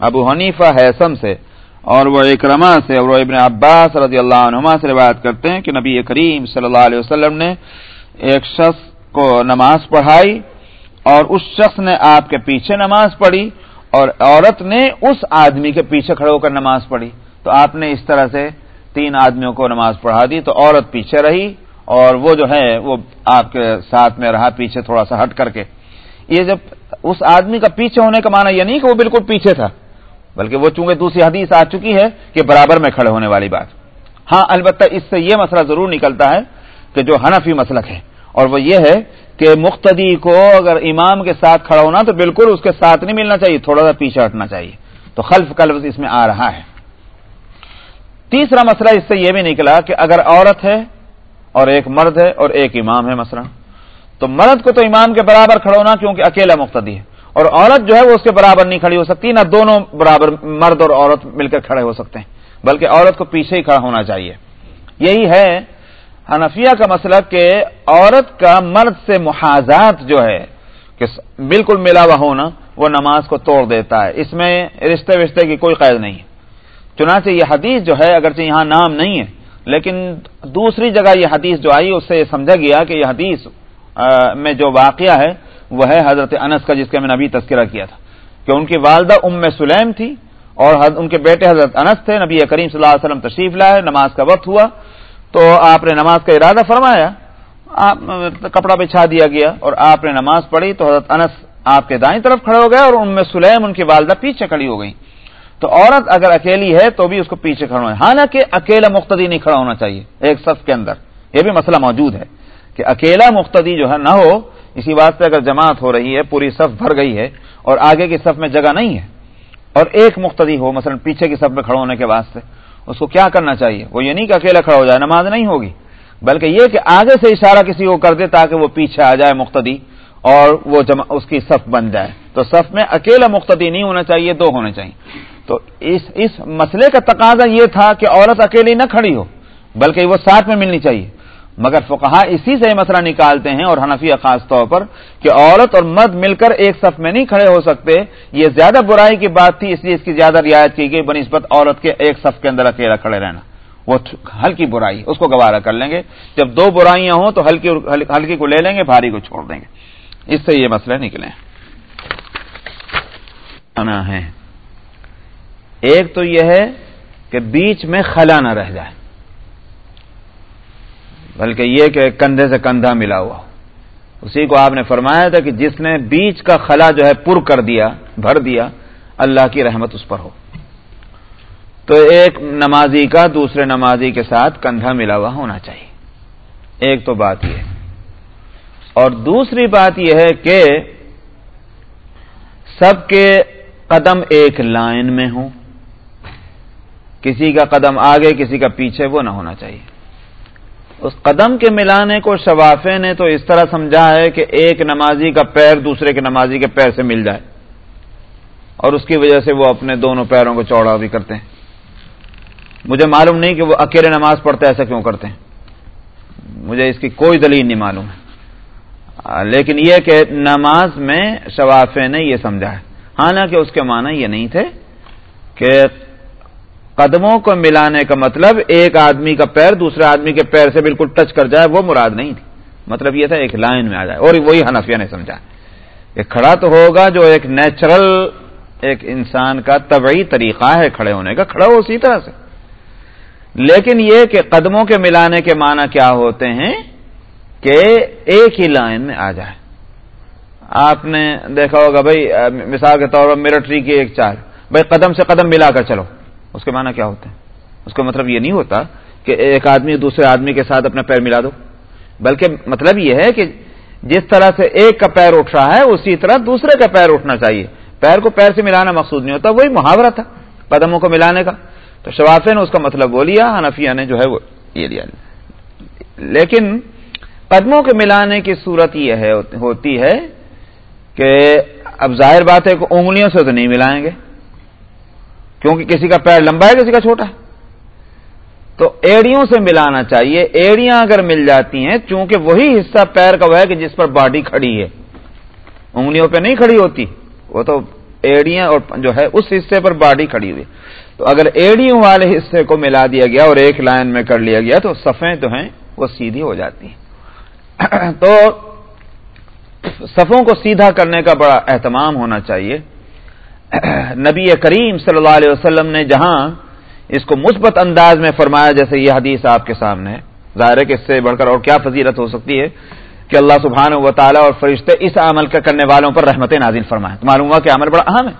Speaker 1: ابو حنیفہ حیسم سے اور وہ اکرما سے اور وہ ابن عباس رضی اللہ عنہما سے روایت کرتے ہیں کہ نبی کریم صلی اللہ علیہ وسلم نے ایک شخص کو نماز پڑھائی اور اس شخص نے آپ کے پیچھے نماز پڑھی اور عورت نے اس آدمی کے پیچھے کھڑے ہو کر نماز پڑھی۔ تو آپ نے اس طرح سے تین آدمیوں کو نماز پڑھا دی تو عورت پیچھے رہی اور وہ جو ہے وہ آپ کے ساتھ میں رہا پیچھے تھوڑا سا ہٹ کر کے۔ یہ جب اس آدمی کا پیچھے ہونے کا معنی یہ نہیں کہ وہ بالکل پیچھے تھا۔ بلکہ وہ چونکہ دوسری حدیث آ چکی ہے کہ برابر میں کھڑے ہونے والی بات۔ ہاں البتہ اس سے یہ مسئلہ ضرور نکلتا ہے کہ جو حنفی مسلک ہے اور وہ یہ ہے کہ مختدی کو اگر امام کے ساتھ کھڑا ہونا تو بالکل اس کے ساتھ نہیں ملنا چاہیے، تھوڑا سا پیچھے ہٹنا چاہیے۔ تو خلف کلف اس میں آ رہا ہے۔ تیسرا مسئلہ اس سے یہ بھی نکلا کہ اگر عورت ہے اور ایک مرد ہے اور ایک امام ہے مثلا، تو مرد کو تو امام کے برابر کھڑا ہونا کیونکہ اکیلا مقتدی ہے۔ اور عورت جو ہے وہ اس کے برابر نہیں کھڑی ہو سکتی، نہ دونوں برابر مرد اور عورت مل کر کھڑے ہو سکتے ہیں، بلکہ عورت کو پیچھے ہی کھڑا ہونا چاہیے۔ یہی ہے حنفیہ کا مسئلہ کہ عورت کا مرد سے محاذات جو ہے، کہ بالکل ملا ہوا ہونا، وہ نماز کو توڑ دیتا ہے۔ اس میں رشتے وشتے کی کوئی قید نہیں۔ چنانچہ یہ حدیث جو ہے، اگرچہ یہاں نام نہیں ہے، لیکن دوسری جگہ یہ حدیث جو آئی، اس سے یہ سمجھا گیا کہ یہ حدیث میں جو واقعہ ہے وہ ہے حضرت انس کا جس کا میں نے ابھی تذکرہ کیا تھا کہ ان کی والدہ ام سلیم تھی اور ان کے بیٹے حضرت انس تھے نبی کریم صلی اللہ علیہ وسلم تشریف لائے، نماز کا وقت ہوا، تو آپ نے نماز کا ارادہ فرمایا کپڑا بچھا دیا گیا اور آپ نے نماز پڑھی، تو حضرت انس آپ کے دائیں طرف کھڑے ہو گئے اور ام سلیم ان کی والدہ پیچھے کھڑی ہو گئی تو عورت اگر اکیلی ہے تو بھی اس کو پیچھے کھڑا ہونا حالانکہ اکیلا مقتدی نہیں کھڑا ہونا چاہیے ایک صف کے اندر۔ یہ بھی مسئلہ موجود ہے کہ اکیلا مقتدی جو ہے نہ ہو اسی واسطے اگر جماعت ہو رہی ہے، پوری صف بھر گئی ہے اور آگے کی صف میں جگہ نہیں ہے اور ایک مقتدی ہو، مثلا پیچھے کی صف میں کھڑا ہونے کے واسطے، اس کو کیا کرنا چاہیے؟ وہ یہ نہیں کہ اکیلا کھڑا ہو جائے، نماز نہیں ہوگی۔ بلکہ یہ کہ آگے سے اشارہ کسی کو کر دے تاکہ وہ پیچھے آ جائے مقتدی اور وہ جمع، اس کی صف بن جائے۔ تو صف میں اکیلا مقتدی نہیں ہونا چاہیے، دو ہونے چاہیے۔ تو اس اس مسئلے کا تقاضا یہ تھا کہ عورت اکیلی نہ کھڑی ہو، بلکہ وہ ساتھ میں ملنی چاہیے۔ مگر فقہا اسی سے یہ مسئلہ نکالتے ہیں اور حنفیہ خاص طور پر کہ عورت اور مرد مل کر ایک صف میں نہیں کھڑے ہو سکتے، یہ زیادہ برائی کی بات تھی، اس لیے اس کی زیادہ رعایت کی گئی، بنسبت عورت کے ایک صف کے اندر اکیلا کھڑے رہنا۔ وہ ہلکی برائی، اس کو گوارا کر لیں گے۔ جب دو برائیاں ہوں تو ہلکی ہلکی کو لے لیں گے، بھاری کو چھوڑ دیں گے۔ اس سے یہ مسئلہ نکلے۔ ہے۔ ایک تو یہ ہے کہ بیچ میں خلا نہ رہ جائے۔ بلکہ یہ کہ کندھے سے کندھا ملا ہوا اسی کو آپ نے فرمایا تھا کہ جس نے بیچ کا خلا جو ہے پر کر دیا، بھر دیا، اللہ کی رحمت اس پر ہو۔ تو ایک نمازی کا دوسرے نمازی کے ساتھ کندھا ملا ہوا ہونا چاہیے۔ ایک تو بات یہ۔ اور دوسری بات یہ ہے کہ سب کے قدم ایک لائن میں ہوں۔ کسی کا قدم آگے، کسی کا پیچھے، وہ نہ ہونا چاہیے۔ اس قدم کے ملانے کو شوافے نے تو اس طرح سمجھا ہے کہ ایک نمازی کا پیر دوسرے کے نمازی کے پیر سے مل جائے اور اس کی وجہ سے وہ اپنے دونوں پیروں کو چوڑا بھی کرتے ہیں۔ مجھے معلوم نہیں کہ وہ اکیلے نماز پڑھتے ایسا کیوں کرتے ہیں۔ مجھے اس کی کوئی دلیل نہیں معلوم ہے۔ لیکن یہ کہ نماز میں شوافے نے یہ سمجھا ہے۔ حالانکہ اس کے معنی یہ نہیں تھے کہ قدموں کو ملانے کا مطلب ایک آدمی کا پیر دوسرے آدمی کے پیر سے بالکل ٹچ کر جائے، وہ مراد نہیں تھی۔ مطلب یہ تھا ایک لائن میں آ جائے۔ اور وہی حنفیہ نے سمجھا۔ کہ کھڑا تو ہوگا جو ایک نیچرل، ایک انسان کا طبعی طریقہ ہے کھڑے ہونے کا، کھڑا ہو اسی طرح سے۔ لیکن یہ کہ قدموں کے ملانے کے معنی کیا ہوتے ہیں کہ ایک ہی لائن میں آ جائے۔ آپ نے دیکھا ہوگا بھائی، مثال کے طور پر ملٹری کی ایک چال۔ بھائی قدم سے قدم ملا کر چلو۔ اس کے معنی کیا ہوتے ہیں؟ اس کا مطلب یہ نہیں ہوتا کہ ایک آدمی دوسرے آدمی کے ساتھ اپنا پیر ملا دو۔ بلکہ مطلب یہ ہے کہ جس طرح سے ایک کا پیر اٹھ رہا ہے، اسی طرح دوسرے کا پیر اٹھنا چاہیے۔ پیر کو پیر سے ملانا مقصود نہیں ہوتا، وہی محاورہ تھا قدموں کو ملانے کا۔ تو شفافے نے اس کا مطلب وہ لیا، حنفیہ نے جو ہے وہ یہ لیا۔ لیکن قدموں کے ملانے کی صورت یہ ہے، ہوتی ہے کہ اب ظاہر بات ہے کہ انگلیوں سے تو نہیں ملائیں گے۔ کیونکہ کسی کا پیر لمبا ہے، کسی کا چھوٹا ہے۔ تو ایڑیوں سے ملانا چاہیے۔ ایڑیاں اگر مل جاتی ہیں، چونکہ وہی حصہ پیر کا وہ ہے کہ جس پر باڈی کھڑی ہے۔ انگلیوں پہ نہیں کھڑی ہوتی، وہ تو ایڑیاں اور جو ہے، اس حصے پر باڈی کھڑی ہوئی۔ تو اگر ایڑیوں والے حصے کو ملا دیا گیا اور ایک لائن میں کر لیا گیا، تو صفیں جو ہیں، وہ سیدھی ہو جاتی ہیں۔ تو صفوں کو سیدھا کرنے کا بڑا اہتمام ہونا چاہیے۔ نبی کریم صلی اللہ علیہ وسلم نے جہاں اس کو مثبت انداز میں فرمایا، جیسے یہ حدیث آپ کے سامنے ہے۔ ظاہر ہے کہ اس سے بڑھ کر اور کیا فضیلت ہو سکتی ہے کہ اللہ سبحانہ و تعالیٰ اور فرشتے اس عمل کا کرنے والوں پر رحمت نازل فرمائے تو معلوم ہوا کہ عمل بڑا اہم ہے۔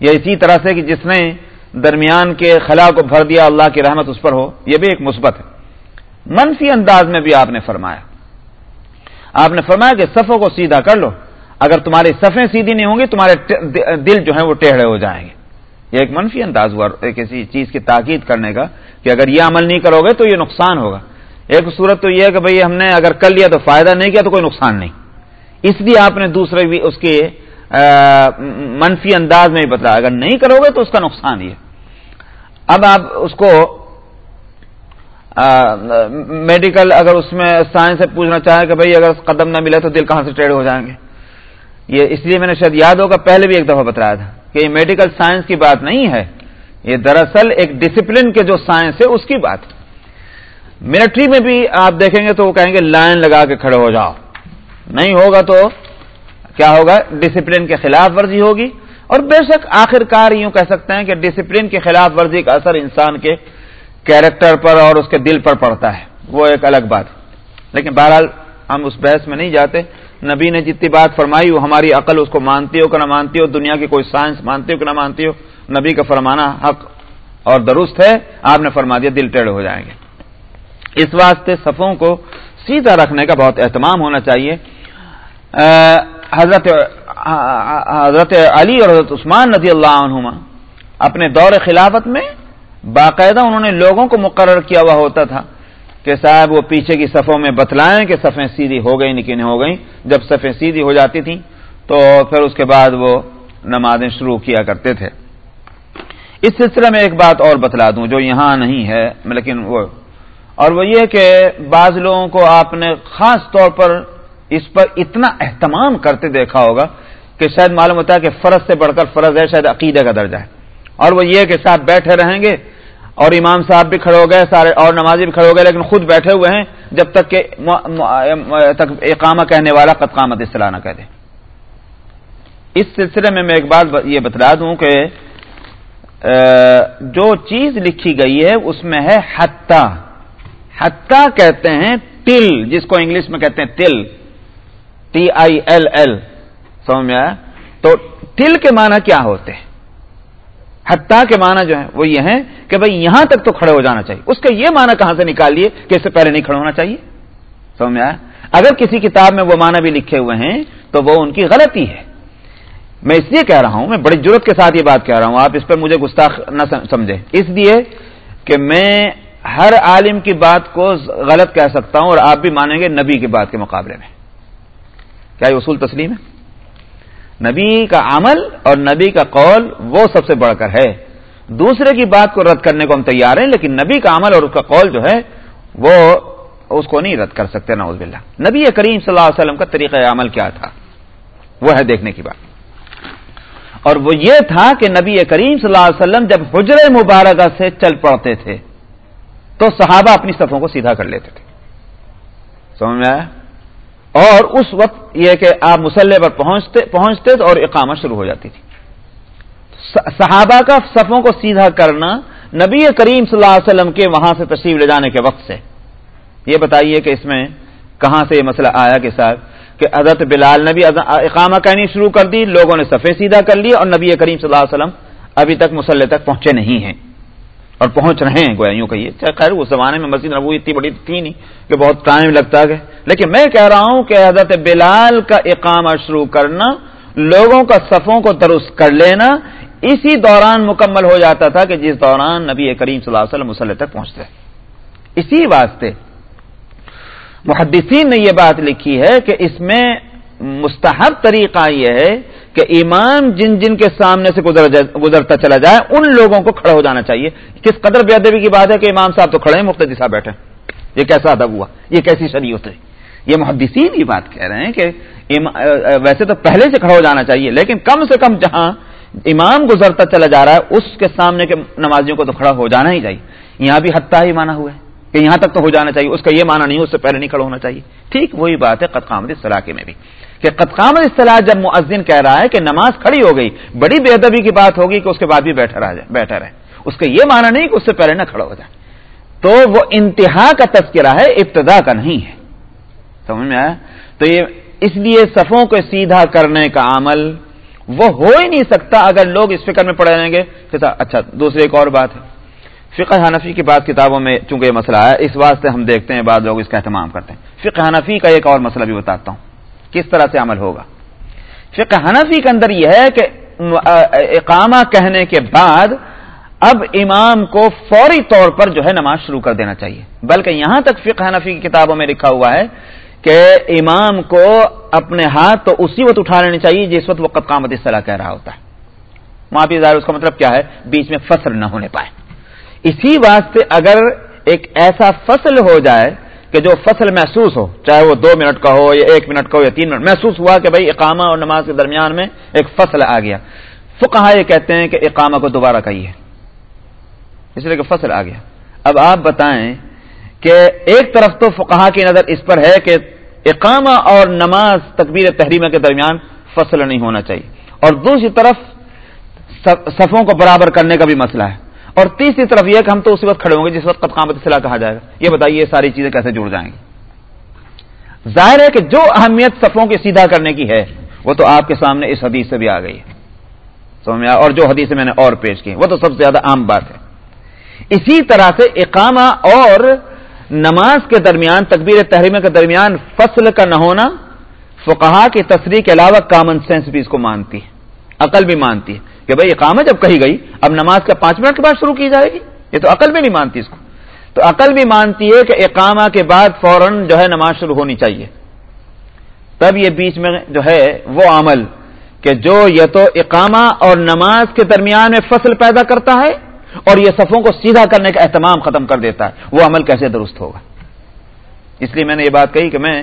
Speaker 1: یہ اسی طرح سے کہ جس نے درمیان کے خلا کو بھر دیا، اللہ کی رحمت اس پر ہو، یہ بھی ایک مثبت ہے۔ منفی انداز میں بھی آپ نے فرمایا۔ آپ نے فرمایا کہ صفوں کو سیدھا کر لو۔ اگر تمہاری صفیں سیدھی نہیں ہوں گی تمہارے دل جو ہیں وہ ٹیڑھے ہو جائیں گے۔ یہ ایک منفی انداز ہوا کسی چیز کی تاکید کرنے کا کہ اگر یہ عمل نہیں کرو گے تو یہ نقصان ہوگا۔ ایک صورت تو یہ ہے کہ بھئی ہم نے اگر کر لیا تو فائدہ نہیں کیا تو کوئی نقصان نہیں۔ اس لیے آپ نے دوسرے بھی اس کے منفی انداز میں بتایا اگر نہیں کرو گے تو اس کا نقصان یہ اب آپ اس کو میڈیکل اگر اس میں سائنس سے پوچھنا چاہیں کہ بھئی اگر قدم نہ ملے تو دل کہاں سے ٹیڑھ ہو جائیں گے؟ یہ اس لیے میں نے شاید یاد ہوگا، پہلے بھی ایک دفعہ بتایا تھا کہ یہ میڈیکل سائنس کی بات نہیں ہے، یہ دراصل ایک ڈسپلن کے جو سائنس ہے، اس کی بات ملٹری میں بھی آپ دیکھیں گے تو وہ کہیں گے لائن لگا کے کھڑے ہو جاؤ۔ نہیں ہوگا تو کیا ہوگا؟ ڈسپلن کے خلاف ورزی ہوگی۔ اور بے شک آخر کار یوں کہہ سکتے ہیں کہ ڈسپلن کے خلاف ورزی کا اثر انسان کے کیریکٹر پر اور اس کے دل پر پڑتا ہے۔ وہ ایک الگ بات لیکن بہرحال ہم اس بحث میں نہیں جاتے۔ نبی نے جتنی بات فرمائی، وہ ہماری عقل اس کو مانتی ہو کہ نہ مانتی ہو، دنیا کی کوئی سائنس مانتی ہو کہ نہ مانتی ہو، نبی کا فرمانا حق اور درست ہے، آپ نے فرما دیا دل ٹیڑھے ہو جائیں گے۔ اس واسطے صفوں کو سیدھا رکھنے کا بہت اہتمام ہونا چاہیے۔ حضرت حضرت علی اور حضرت عثمان نظی اللہ عنہما اپنے دور خلافت میں باقاعدہ انہوں نے لوگوں کو مقرر کیا ہوا ہوتا تھا۔ کہ صاحب وہ پیچھے کی صفوں میں بتلائیں کہ صفیں سیدھی ہو گئی نکن ہو گئیں۔ جب صفیں سیدھی ہو جاتی تھیں تو پھر اس کے بعد وہ نمازیں شروع کیا کرتے تھے۔ اس سلسلے میں ایک بات اور بتلا دوں جو یہاں نہیں ہے، لیکن وہ۔ اور وہ یہ کہ بعض لوگوں کو آپ نے خاص طور پر اس پر اتنا اہتمام کرتے دیکھا ہوگا کہ شاید معلوم ہوتا ہے کہ فرض سے بڑھ کر فرض ہے، شاید عقیدے کا درجہ ہے۔ اور وہ یہ کہ صاحب بیٹھے رہیں گے اور امام صاحب بھی کھڑے ہو گئے، سارے اور نمازی بھی کھڑے ہو گئے، لیکن خود بیٹھے ہوئے ہیں جب تک کہ تک اقامہ کہنے والا قد قامت اصطلاح نہ کہہ دے۔ اس سلسلے میں میں ایک بات یہ بتلا دوں کہ جو چیز لکھی گئی ہے، اس میں ہے حتہ حتہ کہتے ہیں ٹل جس کو انگلش میں کہتے ہیں till. T I L L, سمجھ میں آیا؟ تو ٹل کے معنی کیا ہوتے ہیں؟ حتیٰ کے معنی جو ہے وہ یہ ہے کہ بھائی یہاں تک تو کھڑے ہو جانا چاہیے۔ اس کا یہ معنی کہاں سے نکال لیے کہ اس سے پہلے نہیں کھڑے ہونا چاہیے؟ سمجھ میں آیا؟ اگر کسی کتاب میں وہ معنی بھی لکھے ہوئے ہیں تو وہ ان کی غلطی ہے۔ میں اس لیے کہہ رہا ہوں، میں بڑی ضرورت کے ساتھ یہ بات کہہ رہا ہوں، آپ اس پر مجھے گستاخ نہ سمجھے اس لیے کہ میں ہر عالم کی بات کو غلط کہہ سکتا ہوں اور آپ بھی مانیں گے نبی کی بات کے مقابلے میں۔ کیا یہ اصول تسلیم ہے؟ نبی کا عمل اور نبی کا قول وہ سب سے بڑھ کر ہے۔ دوسرے کی بات کو رد کرنے کو ہم تیار ہیں، لیکن نبی کا عمل اور اس کا قول جو ہے، وہ اس کو نہیں رد کر سکتے نوز باللہ۔ نبی کریم صلی اللہ علیہ وسلم کا طریقہ عمل کیا تھا؟ وہ ہے دیکھنے کی بات۔ اور وہ یہ تھا کہ نبی کریم صلی اللہ علیہ وسلم جب حجر مبارکہ سے چل پڑتے تھے، تو صحابہ اپنی صفوں کو سیدھا کر لیتے تھے۔ سمجھ میں آیا؟ اور اس وقت یہ کہ آپ مسلح پر پہنچتے پہنچتے اور اقامت شروع ہو جاتی تھی۔ صحابہ کا صفوں کو سیدھا کرنا نبی کریم صلی اللہ علیہ وسلم کے وہاں سے تشریف لے جانے کے وقت سے۔ یہ بتائیے کہ اس میں کہاں سے یہ مسئلہ آیا کہ صاحب، کہ حضرت بلال نبی اقامہ کہنی شروع کر دی، لوگوں نے صفے سیدھا کر لی اور نبی کریم صلی اللہ علیہ وسلم ابھی تک مسلح تک پہنچے نہیں ہیں۔ اور پہنچ رہے ہیں گویا یوں کہیے۔ خیر اس زمانے میں مسجد نبوی اتنی بڑی تھی نہیں کہ بہت ٹائم لگتا ہے لیکن میں کہہ رہا ہوں کہ حضرت بلال کا اقامہ شروع کرنا، لوگوں کا صفوں کو درست کر لینا، اسی دوران مکمل ہو جاتا تھا کہ جس دوران نبی کریم صلی اللہ علیہ وسلم مسلح تک پہنچتے اسی واسطے محدثین نے یہ بات لکھی ہے کہ اس میں مستحب طریقہ یہ ہے کہ امام جن جن کے سامنے سے گزرتا چلا جائے، ان لوگوں کو کھڑا ہو جانا چاہیے۔ کس قدر بے ادبی کی بات ہے کہ امام صاحب تو کھڑے ہیں مختلف صاحب بیٹھے یہ کیسا ادب ہوا؟ یہ کیسی شریعت ہے؟ یہ محدثین یہ بات کہہ رہے ہیں کہ ویسے تو پہلے سے کھڑا ہو جانا چاہیے، لیکن کم سے کم جہاں امام گزرتا چلا جا رہا ہے، اس کے سامنے کے نمازیوں کو تو کھڑا ہو جانا ہی چاہیے۔ یہاں بھی حتیٰ ہی مانا ہوا ہے کہ یہاں تک تو ہو جانا چاہیے، اس کا یہ مانا نہیں، اس سے پہلے نہیں کھڑا ہونا چاہیے۔ ٹھیک وہی بات ہے قطقامت اصطلاح کے میں بھی۔ کہ قطقامت اصطلاح جب معذن کہہ رہا ہے کہ نماز کھڑی ہو گئی، بڑی بے ادبی کی بات ہوگی کہ اس کے بعد بھی بیٹھا رہ جائے، بیٹھا رہے۔ اس کا یہ مانا نہیں کہ اس سے پہلے نہ کھڑا ہو جائے۔ تو وہ انتہا کا تذکرہ ہے، ابتدا کا نہیں ہے۔ سمجھ میں آیا؟ تو یہ اس لیے صفوں کو سیدھا کرنے کا عمل وہ ہو ہی نہیں سکتا اگر لوگ اس فکر میں پڑے رہیں گے اچھا دوسری ایک اور بات ہے۔ فقہ حنفی کی بعض کتابوں میں چونکہ یہ مسئلہ ہے، اس واسطے ہم دیکھتے ہیں، بعض لوگ اس کا اہتمام کرتے ہیں۔ فقہ حنفی کا ایک اور مسئلہ بھی بتاتا ہوں۔ کس طرح سے عمل ہوگا۔ فقہ حنفی کے اندر یہ ہے کہ اقامہ کہنے کے بعد اب امام کو فوری طور پر جو ہے نماز شروع کر دینا چاہیے۔ بلکہ یہاں تک فقہ حنفی کی کتابوں میں لکھا ہوا ہے کہ امام کو اپنے ہاتھ تو اسی وقت اٹھا لینی چاہیے جس وقت وہ قامت صلاح کہہ رہا ہوتا ہے۔ معافی ظاہر اس کا مطلب کیا ہے؟ بیچ میں فصل نہ ہونے پائے۔ اسی واسطے اگر ایک ایسا فصل ہو جائے کہ جو فصل محسوس ہو، چاہے وہ دو منٹ کا ہو یا ایک منٹ کا ہو یا تین منٹ، محسوس ہوا کہ بھائی اقامہ اور نماز کے درمیان میں ایک فصل آ گیا۔ فکہ یہ کہتے ہیں کہ اقامہ کو دوبارہ کہیے۔ اس لیے کہ فصل آ گیا۔ اب آپ بتائیں کہ ایک طرف تو فقہ کی نظر اس پر ہے کہ اقامہ اور نماز تکبیر تحریمہ کے درمیان فصل نہیں ہونا چاہیے۔ اور دوسری طرف صفوں کو برابر کرنے کا بھی مسئلہ ہے۔ اور تیسری طرف یہ کہ ہم تو اسی وقت کھڑے ہوں گے، جس وقت قامت صلاح کہا جائے گا۔ یہ بتائیے یہ ساری چیزیں کیسے جڑ جائیں گی؟ ظاہر ہے کہ جو اہمیت صفوں کے سیدھا کرنے کی ہے، وہ تو آپ کے سامنے اس حدیث سے بھی آ گئی ہے۔ سمجھ اور جو حدیث میں نے اور پیش کی وہ تو سب سے زیادہ عام بات ہے۔ اسی طرح سے اقامہ اور نماز کے درمیان، تکبیر تحریمہ کے درمیان فصل کا نہ ہونا، فقہا کی تصریح کے علاوہ کامن سینس بھی اس کو مانتی ہے، عقل بھی مانتی ہے۔ کہ بھائی اقامہ جب کہی گئی، اب نماز کا پانچ منٹ کے بعد شروع کی جائے گی۔ یہ تو عقل بھی نہیں مانتی اس کو۔ تو عقل بھی مانتی ہے کہ اقامہ کے بعد فوراً جو ہے نماز شروع ہونی چاہیے۔ تب یہ بیچ میں جو ہے وہ عمل کہ جو یہ تو اقامہ اور نماز کے درمیان میں فصل پیدا کرتا ہے اور یہ صفوں کو سیدھا کرنے کا اہتمام ختم کر دیتا ہے۔ وہ عمل کیسے درست ہوگا؟ اس لیے میں نے یہ بات کہی کہ میں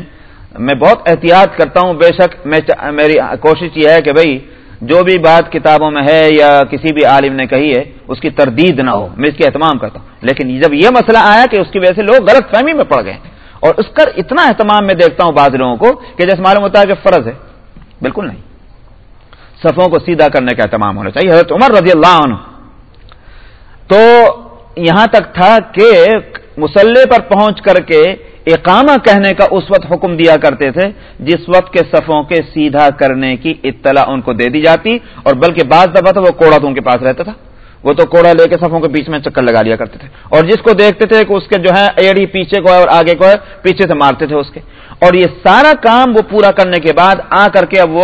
Speaker 1: میں بہت احتیاط کرتا ہوں۔ بے شک میں میری کوشش یہ ہے کہ بھائی جو بھی بات کتابوں میں ہے یا کسی بھی عالم نے کہی ہے، اس کی تردید نہ ہو۔ میں اس کی اہتمام کرتا ہوں۔ لیکن جب یہ مسئلہ آیا کہ اس کی وجہ سے لوگ غلط فہمی میں پڑ گئے اور اس کا اتنا اہتمام میں دیکھتا ہوں بعض لوگوں کو کہ جیسے معلوم ہوتا ہے کہ فرض ہے۔ بالکل نہیں۔ صفوں کو سیدھا کرنے کا اہتمام ہونا چاہیے۔ حضرت عمر رضی اللہ عنہ۔ تو یہاں تک تھا کہ مسلح پر پہنچ کر کے اقامہ کہنے کا اس وقت حکم دیا کرتے تھے جس وقت کے صفوں کے سیدھا کرنے کی اطلاع ان کو دے دی جاتی اور بلکہ بعض دفعہ تو وہ کوڑا تو ان کے پاس رہتا تھا۔ وہ تو کوڑا لے کے صفوں کے بیچ میں چکر لگا لیا کرتے تھے۔ اور جس کو دیکھتے تھے کہ اس کے جو ہے ایڑی پیچھے کو ہے اور آگے کو ہے، پیچھے سے مارتے تھے اس کے۔ اور یہ سارا کام وہ پورا کرنے کے بعد آ کر کے اب وہ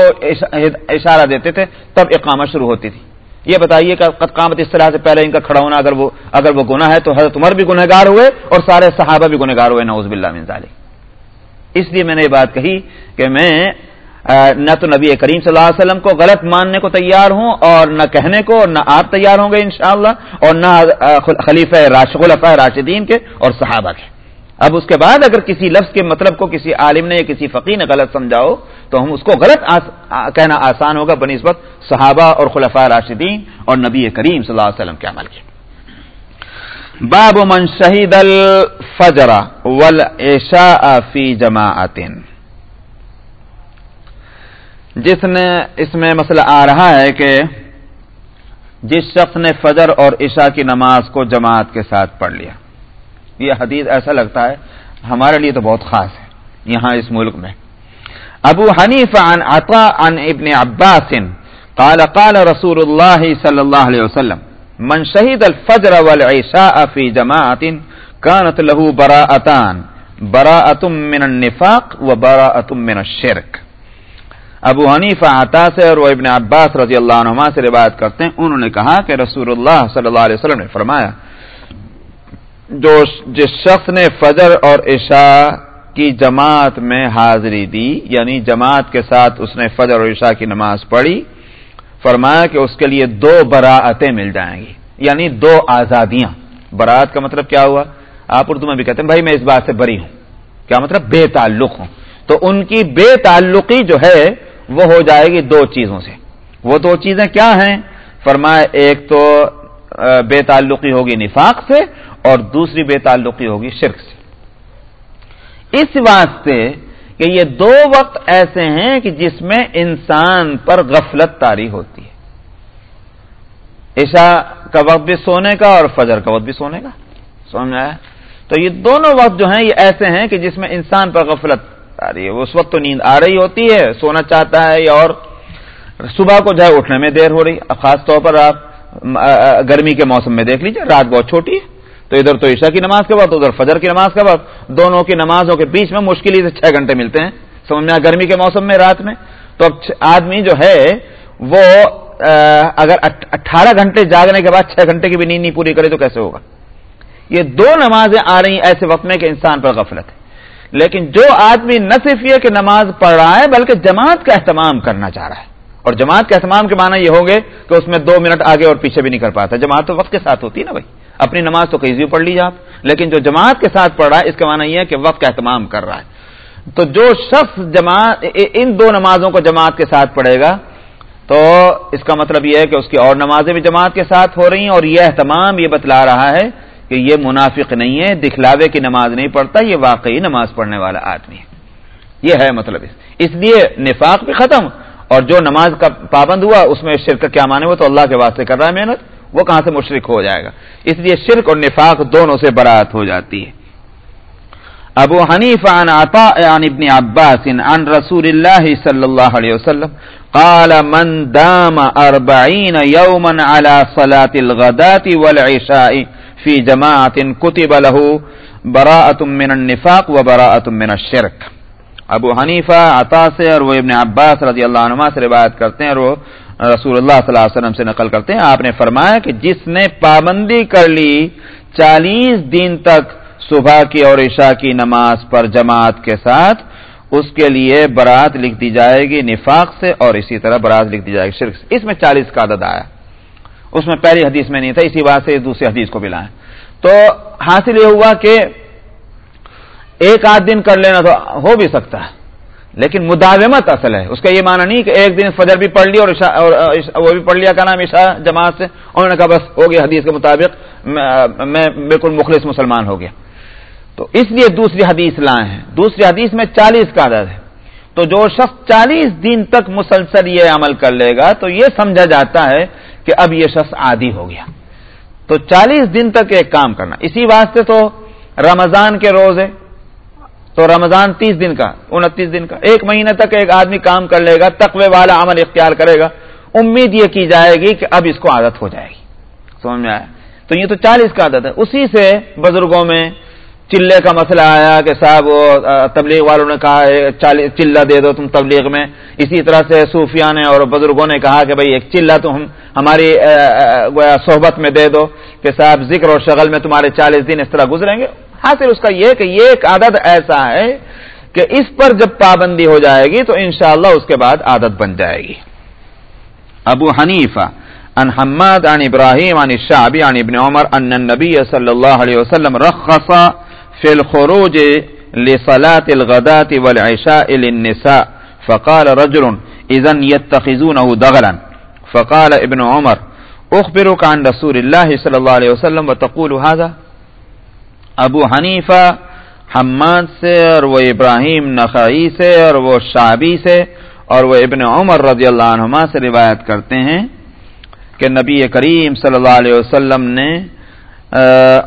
Speaker 1: اشارہ دیتے تھے، تب اقامہ شروع ہوتی تھی۔ یہ بتائیے کہ قامت اس طرح سے پہلے ان کا کھڑا ہونا اگر وہ اگر وہ گناہ ہے تو حضرت عمر بھی گنہ گار ہوئے اور سارے صحابہ بھی گنہ گار ہوئے نوز باللہ من ذالک۔ اس لیے میں نے یہ بات کہی کہ میں نہ تو نبی کریم صلی اللہ علیہ وسلم کو غلط ماننے کو تیار ہوں اور نہ کہنے کو اور نہ آپ تیار ہوں گے انشاءاللہ اور نہ خلیفہ خلفۂ راشدین کے اور صحابہ کے۔ اب اس کے بعد اگر کسی لفظ کے مطلب کو کسی عالم نے یا کسی فقیر نے غلط سمجھاؤ، تو ہم اس کو غلط آس کہنا آسان ہوگا بنسبت صحابہ اور خلفاء راشدین اور نبی کریم صلی اللہ علیہ وسلم کے عمل کے باب من شہید الفجر والعشاء فی جماعت جس نے، اس میں مسئلہ آ رہا ہے کہ جس شخص نے فجر اور عشاء کی نماز کو جماعت کے ساتھ پڑھ لیا یہ حدیث ایسا لگتا ہے، ہمارے لیے تو بہت خاص ہے، یہاں اس ملک میں۔ ابو حنیف عن عطا عن ابن عباس قال قال رسول اللہ صلی اللہ علیہ وسلم، من شہید الفجر والعشاء فی جماعت كانت له براءتان براءت من النفاق و براءت من الشرک. ابو حنیفہ عطا سے اور وہ ابن عباس رضی اللہ عنہما سے روایت کرتے ہیں، انہوں نے کہا کہ رسول اللہ صلی اللہ علیہ وسلم نے فرمایا جو جس شخص نے فجر اور عشاء کی جماعت میں حاضری دی یعنی جماعت کے ساتھ اس نے فجر اور عشاء کی نماز پڑھی، فرمایا کہ اس کے لیے دو براعتیں مل جائیں گی یعنی دو آزادیاں۔ برات کا مطلب کیا ہوا؟ آپ اردو میں بھی کہتے ہیں، بھائی میں اس بات سے بری ہوں۔ کیا مطلب؟ بے تعلق ہوں۔ تو ان کی بے تعلقی جو ہے، وہ ہو جائے گی دو چیزوں سے۔ وہ دو چیزیں کیا ہیں؟ فرمایا، ایک تو بے تعلقی ہوگی نفاق سے اور دوسری بے تعلقی ہوگی شرک سے۔ اس واسطے کہ یہ دو وقت ایسے ہیں کہ جس میں انسان پر غفلت تاری ہوتی ہے۔ عشاء کا وقت بھی سونے کا اور فجر کا وقت بھی سونے کا۔ سمجھ آیا؟ تو یہ دونوں وقت جو ہیں یہ ایسے ہیں کہ جس میں انسان پر غفلت آ رہی ہے۔ اس وقت تو نیند آ رہی ہوتی ہے، سونا چاہتا ہے یا اور صبح کو جو ہے اٹھنے میں دیر ہو رہی ہے۔ خاص طور پر آپ گرمی کے موسم میں دیکھ لیجیے رات بہت چھوٹی ہے۔ تو ادھر تو عشاء کی نماز کا وقت، ادھر فجر کی نماز کا وقت، دونوں کی نمازوں کے بیچ میں مشکل ہی سے چھ گھنٹے ملتے ہیں۔ سمجھ میں گرمی کے موسم میں، رات میں۔ تو اب آدمی جو ہے، وہ اگر اٹھارہ گھنٹے جاگنے کے بعد چھ گھنٹے کی بھی نیند نہیں پوری کرے تو کیسے ہوگا؟ یہ دو نمازیں آ رہی ایسے وقت میں کہ انسان پر غفلت ہے۔ لیکن جو آدمی نہ صرف یہ کہ نماز پڑھ رہا ہے، بلکہ جماعت کا اہتمام کرنا چاہ رہا ہے۔ اور جماعت کے اہتمام کے معنی یہ ہوں گے کہ اس میں دو منٹ آگے اور پیچھے بھی نہیں کر پاتا۔ جماعت تو وقت کے ساتھ ہوتی ہے نا بھائی؟ اپنی نماز تو کہیں پڑھ لیجیے آپ، لیکن جو جماعت کے ساتھ پڑھ رہا ہے، اس کا معنی یہ ہے کہ وقت کا اہتمام کر رہا ہے۔ تو جو شخص جماعت ان دو نمازوں کو جماعت کے ساتھ پڑھے گا، تو اس کا مطلب یہ ہے کہ اس کی اور نمازیں بھی جماعت کے ساتھ ہو رہی ہیں، اور یہ اہتمام یہ بتلا رہا ہے کہ یہ منافق نہیں ہے، دکھلاوے کی نماز نہیں پڑھتا، یہ واقعی نماز پڑھنے والا آدمی ہے۔ یہ ہے مطلب اس۔ لیے نفاق بھی ختم، اور جو نماز کا پابند ہوا، اس میں شرک کیا مانے وہ تو اللہ کے واسطے کر رہا ہے محنت۔ وہ کہاں سے مشرق ہو جائے گا؟ اس لیے شرک اور نفاق دونوں سے برات ہو جاتی ہے۔ ابو حنیف عن عطاء عن ابن عباس عن رسول اللہ صلی اللہ علیہ وسلم قال، من دام اربعین یوما على صلاة الغداة والعشاء فی جماعت کتب له براءت من النفاق و براءت من الشرک. ابو حنیفہ، عطا سے اور وہ ابن عباس رضی اللہ عنہ سے روایت کرتے ہیں اور وہ رسول اللہ صلی اللہ علیہ وسلم سے نقل کرتے ہیں۔ آپ نے فرمایا کہ جس نے پابندی کر لی چالیس دن تک صبح کی اور عشاء کی نماز پر جماعت کے ساتھ، اس کے لیے برات لکھ دی جائے گی نفاق سے اور اسی طرح برات لکھ دی جائے گی شرک سے۔ اس میں چالیس کا عدد آیا۔ اس میں پہلی حدیث میں نہیں تھا، اسی بات سے دوسری حدیث کو بھی لائیں۔ تو حاصل یہ ہوا کہ ایک آدھ دن کر لینا تو ہو بھی سکتا ہے۔ لیکن مداومت اصل ہے۔ اس کا یہ معنی نہیں کہ ایک دن فجر بھی پڑھ لی اور اور وہ بھی پڑھ لیا کا نام عشاء جماعت سے۔ انہوں نے کہا بس ہو گیا حدیث کے مطابق۔ میں بالکل مخلص مسلمان ہو گیا۔ تو اس لیے دوسری حدیث لائے ہیں۔ دوسری حدیث میں چالیس کا عدد ہے۔ تو جو شخص چالیس دن تک مسلسل یہ عمل کر لے گا تو یہ سمجھا جاتا ہے کہ اب یہ شخص عادی ہو گیا۔ تو چالیس دن تک ایک کام کرنا۔ اسی واسطے تو رمضان کے روز ہے تو رمضان تیس دن کا، انتیس دن کا۔ ایک مہینے تک ایک آدمی کام کر لے گا، تقوی والا عمل اختیار کرے گا۔ امید یہ کی جائے گی کہ اب اس کو عادت ہو جائے گی۔ سمجھ میں آیا؟ تو یہ تو چالیس کا عادت ہے۔ اسی سے بزرگوں میں چلے کا مسئلہ آیا کہ صاحب تبلیغ والوں نے کہا چلہ دے دو تم تبلیغ میں۔ اسی طرح سے صوفیہ نے اور بزرگوں نے کہا کہ بھائی، ایک چلہ تو ہم، ہماری صحبت میں دے دو کہ صاحب، ذکر اور شغل میں تمہارے چالیس دن اس طرح گزریں گے۔ حاصل اس کا یہ کہ یہ ایک عادت ایسا ہے کہ اس پر جب پابندی ہو جائے گی تو انشاءاللہ اس کے بعد عادت بن جائے گی۔ ابو حنیفہ، عن حماد، عن ابراہیم، عن الشعبی، عن ابن عمر، ان النبی صلی اللہ علیہ وسلم رخص في الخروج لصلاة الغداة والعشاء للنساء، فقال رجل إذن يتخذونه دغلا؟ فقال ابن عمر أخبرك عن رسول الله صلى الله عليه وسلم وتقول هذا؟ ابو حنیفہ، حماد سے اور وہ ابراہیم، نخعی سے اور وہ شعبی سے اور وہ ابن عمر رضی اللہ عنہما سے روایت کرتے ہیں کہ نبی کریم صلی اللہ علیہ وسلم نے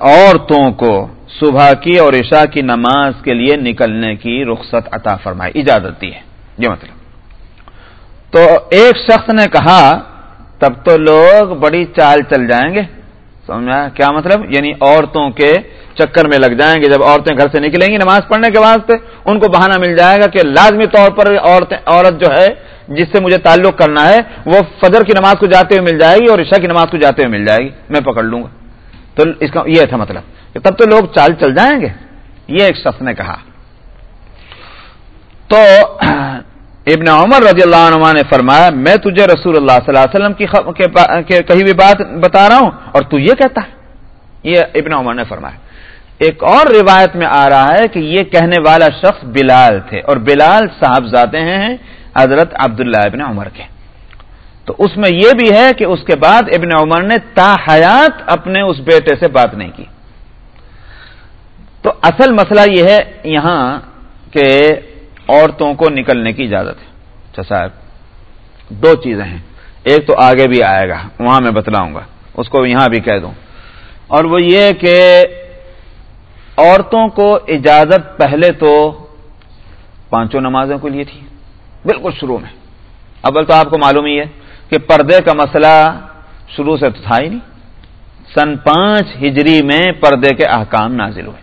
Speaker 1: عورتوں کو صبح کی اور عشاء کی نماز کے لیے نکلنے کی رخصت عطا فرمائی، اجازت دی ہے۔ یہ مطلب۔ تو ایک شخص نے کہا، تب تو لوگ بڑی چال چل جائیں گے۔ سمجھا؟ کیا مطلب؟ یعنی عورتوں کے چکر میں لگ جائیں گے جب عورتیں گھر سے نکلیں گی نماز پڑھنے کے واسطے، ان کو بہانہ مل جائے گا کہ لازمی طور پر عورتیں، عورت جو ہے، جس سے مجھے تعلق کرنا ہے، وہ فجر کی نماز کو جاتے ہوئے مل جائے گی اور عشاء کی نماز کو جاتے ہوئے مل جائے گی۔ میں پکڑ لوں گا۔ تو اس کا یہ تھا مطلب۔ کہ تب تو لوگ چال چل جائیں گے۔ یہ ایک شخص نے کہا۔ تو ابن عمر رضی اللہ عنہ نے فرمایا، میں تجھے رسول اللہ صلی اللہ علیہ وسلم کی کہیں بھی بات بتا رہا ہوں اور تو یہ کہتا ہے۔ یہ ابن عمر نے فرمایا۔ ایک اور روایت میں آ رہا ہے کہ یہ کہنے والا شخص بلال تھے اور بلال صاحب زاتے ہیں حضرت عبداللہ ابن عمر کے۔ تو اس میں یہ بھی ہے کہ اس کے بعد ابن عمر نے تا حیات اپنے اس بیٹے سے بات نہیں کی۔ تو اصل مسئلہ یہ ہے یہاں کہ عورتوں کو نکلنے کی اجازت ہے۔ اچھا صاحب، دو چیزیں ہیں۔ ایک تو آگے بھی آئے گا، وہاں میں بتلاؤں گا، اس کو یہاں بھی کہہ دوں۔ اور وہ یہ کہ عورتوں کو اجازت پہلے تو پانچوں نمازوں کے لیے تھی۔ بالکل شروع میں۔ اول تو آپ کو معلوم ہی ہے کہ پردے کا مسئلہ شروع سے تو تھا ہی نہیں۔ سن پانچ ہجری میں پردے کے احکام نازل ہوئے۔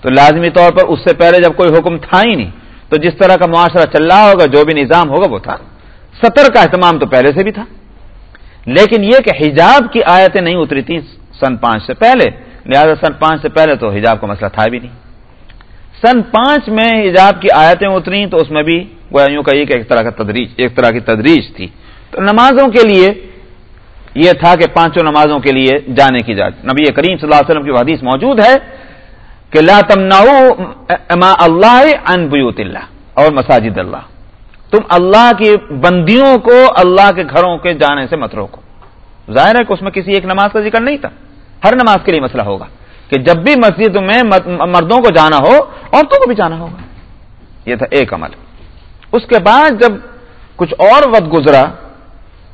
Speaker 1: تو لازمی طور پر اس سے پہلے جب کوئی حکم تھا ہی نہیں تو جس طرح کا معاشرہ چل رہا ہوگا، جو بھی نظام ہوگا، وہ تھا۔ سطر کا اہتمام تو پہلے سے بھی تھا۔ لیکن یہ کہ حجاب کی آیتیں نہیں اتری تھیں سن پانچ سے پہلے۔ لہذا سن پانچ سے پہلے تو حجاب کا مسئلہ تھا بھی نہیں۔ سن پانچ میں حجاب کی آیتیں اتری تو اس میں بھی یوں کہیے کہ ایک طرح کا تدریج، ایک طرح کی تدریج تھی۔ تو نمازوں کے لیے یہ تھا کہ پانچوں نمازوں کے لیے جانے کی جاتی نبی کریم صلی اللہ علیہ وسلم کی حدیث موجود ہے۔ کہ لا اما اللہ ان بیوت اللہ اور مساجد اللہ۔ تم اللہ کی بندیوں کو، اللہ کے گھروں کے جانے سے مت روکو۔ ظاہر ہے کہ اس میں کسی ایک نماز کا ذکر نہیں تھا۔ ہر نماز کے لیے مسئلہ ہوگا کہ جب بھی مسجد میں مردوں کو جانا ہو، عورتوں کو بھی جانا ہوگا۔ یہ تھا ایک عمل۔ اس کے بعد جب کچھ اور وقت گزرا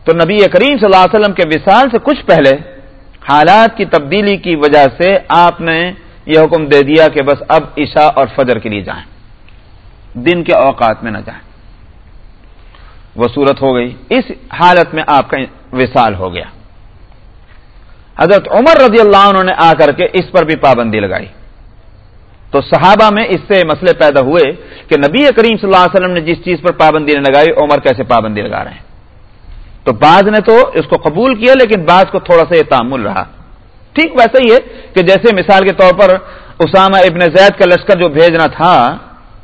Speaker 1: تو نبی کریم صلی اللہ علیہ وسلم کے وصال سے کچھ پہلے حالات کی تبدیلی کی وجہ سے آپ نے یہ حکم دے دیا کہ بس اب عشاء اور فجر کے لیے جائیں۔ دن کے اوقات میں نہ جائیں۔ وہ صورت ہو گئی۔ اس حالت میں آپ کا وصال ہو گیا۔ حضرت عمر رضی اللہ عنہ نے آ کر کے اس پر بھی پابندی لگائی۔ تو صحابہ میں اس سے مسئلے پیدا ہوئے کہ نبی کریم صلی اللہ علیہ وسلم نے جس چیز پر پابندی نے لگائی، عمر کیسے پابندی لگا رہے ہیں؟ تو بعض نے تو اس کو قبول کیا، لیکن بعض کو تھوڑا سا یہ تعمل رہا۔ ٹھیک ویسا ہی ہے کہ جیسے مثال کے طور پر اسامہ ابن زید کا لشکر جو بھیجنا تھا،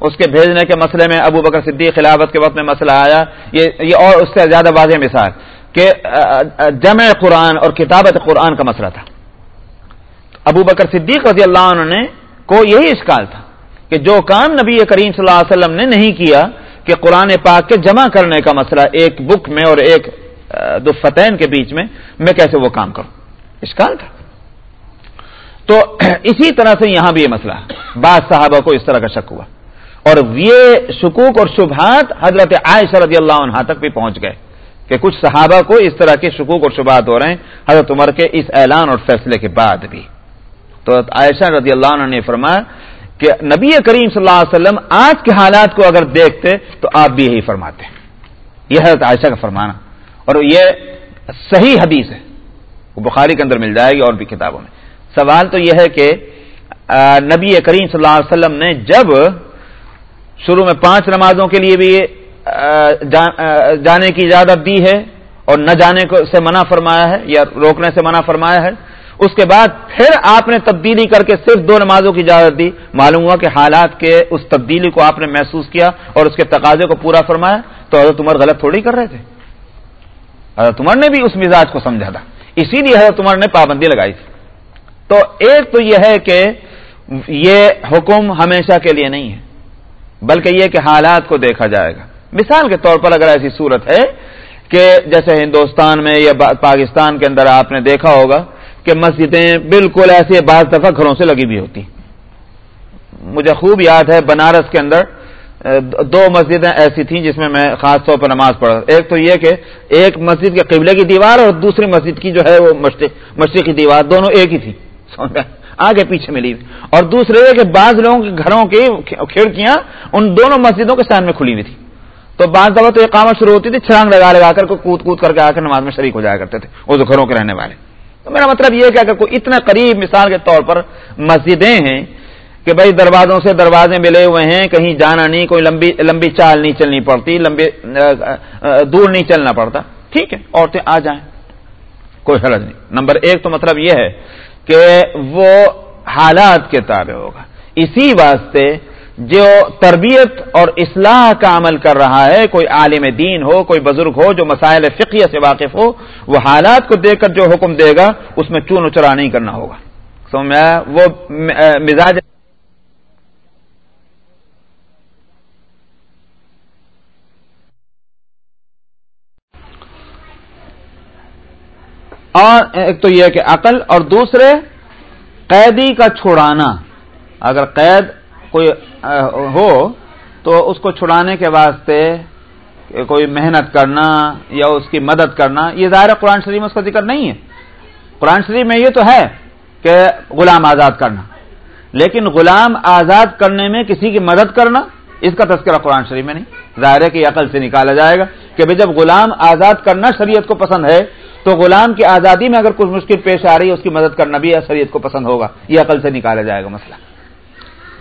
Speaker 1: اس کے بھیجنے کے مسئلے میں ابو بکر صدیق خلافت کے وقت میں مسئلہ آیا۔ یہ اور اس سے زیادہ واضح مثال کہ جمع قرآن اور کتابت قرآن کا مسئلہ تھا۔ ابو بکر صدیق رضی اللہ عنہ نے کو یہی اشکال تھا کہ جو کام نبی کریم صلی اللہ علیہ وسلم نے نہیں کیا کہ قرآن پاک کے جمع کرنے کا مسئلہ ایک بک میں اور ایک دو فتین کے بیچ میں میں کیسے وہ کام کروں؟ اشکال تھا۔ تو اسی طرح سے یہاں بھی یہ مسئلہ بعض صحابہ کو اس طرح کا شک ہوا۔ اور یہ شکوک اور شبہات حضرت عائشہ رضی اللہ عنہ تک بھی پہنچ گئے کہ کچھ صحابہ کو اس طرح کے شکوک اور شبہات ہو رہے ہیں، حضرت عمر کے اس اعلان اور فیصلے کے بعد بھی۔ تو عائشہ رضی اللہ عنہ نے فرمایا کہ نبی کریم صلی اللہ علیہ وسلم آج کے حالات کو اگر دیکھتے تو آپ بھی یہی فرماتے۔ یہ حضرت عائشہ کا فرمانا۔ اور یہ صحیح حدیث ہے۔ وہ بخاری کے اندر مل جائے گی اور بھی کتابوں میں۔ سوال تو یہ ہے کہ نبی کریم صلی اللہ علیہ وسلم نے جب شروع میں پانچ نمازوں کے لیے بھی جانے کی اجازت دی ہے اور نہ جانے سے منع فرمایا ہے یا روکنے سے منع فرمایا ہے، اس کے بعد پھر آپ نے تبدیلی کر کے صرف دو نمازوں کی اجازت دی۔ معلوم ہوا کہ حالات کے اس تبدیلی کو آپ نے محسوس کیا اور اس کے تقاضے کو پورا فرمایا تو حضرت عمر غلط تھوڑی کر رہے تھے۔ حضرت عمر نے بھی اس مزاج کو سمجھا تھا۔ اسی لیے حضرت عمر نے پابندی لگائی تھی۔ تو ایک تو یہ ہے کہ یہ حکم ہمیشہ کے لیے نہیں ہے، بلکہ یہ کہ حالات کو دیکھا جائے گا۔ مثال کے طور پر اگر ایسی صورت ہے کہ جیسے ہندوستان میں یا پاکستان کے اندر آپ نے دیکھا ہوگا کہ مسجدیں بالکل ایسی بعض دفعہ گھروں سے لگی ہوئی ہوتی مجھے خوب یاد ہے بنارس کے اندر دو مسجدیں ایسی تھیں جس میں میں خاص طور پر نماز پڑھا۔ ایک تو یہ کہ ایک مسجد کے قبلے کی دیوار اور دوسری مسجد کی جو ہے وہ مشرق کی دیوار دونوں ایک ہی تھی۔ آگے پیچھے ملی اور دوسرے یہ کہ بعض لوگوں کے گھروں کی کھڑکیاں ان دونوں مسجدوں کے سامنے کھلی ہوئی تھی۔ تو بعض دفعہ تو یہ کامت شروع ہوتی تھی، چھلانگ لگا لگا کر کود کود کر کے آ کر نماز میں شریک ہو جایا کرتے تھے، وہ جو گھروں کے رہنے والے۔ تو میرا مطلب یہ کہ اگر کوئی اتنا قریب مثال کے طور پر مسجدیں ہیں کہ بھائی دروازوں سے دروازے ملے ہوئے ہیں، کہیں جانا نہیں، کوئی لمبی لمبی چال نہیں چلنی پڑتی، لمبی دور نہیں چلنا پڑتا، ٹھیک ہے، عورتیں آ جائیں، کوئی حرج نہیں۔ نمبر ایک تو مطلب یہ ہے کہ وہ حالات کے تابع ہوگا۔ اسی واسطے جو تربیت اور اصلاح کا عمل کر رہا ہے، کوئی عالم دین ہو، کوئی بزرگ ہو جو مسائل فقیہ سے واقف ہو، وہ حالات کو دیکھ کر جو حکم دے گا، اس میں چون اچرا نہیں کرنا ہوگا۔ سو میں وہ مزاج اور ایک تو یہ کہ عقل اور دوسرے قیدی کا چھڑانا۔ اگر قید کوئی ہو، تو اس کو چھڑانے کے واسطے کوئی محنت کرنا یا اس کی مدد کرنا، یہ ظاہر قرآن شریف میں اس کا ذکر نہیں ہے۔ قرآن شریف میں یہ تو ہے کہ غلام آزاد کرنا۔ لیکن غلام آزاد کرنے میں کسی کی مدد کرنا، اس کا تذکرہ قرآن شریف میں نہیں۔ ظاہر ہے کہ عقل سے نکالا جائے گا کہ جب غلام آزاد کرنا شریعت کو پسند ہے تو غلام کی آزادی میں اگر کچھ مشکل پیش آ رہی ہے، اس کی مدد کرنا بھی شریعت کو پسند ہوگا۔ یہ عقل سے نکالا جائے گا مسئلہ۔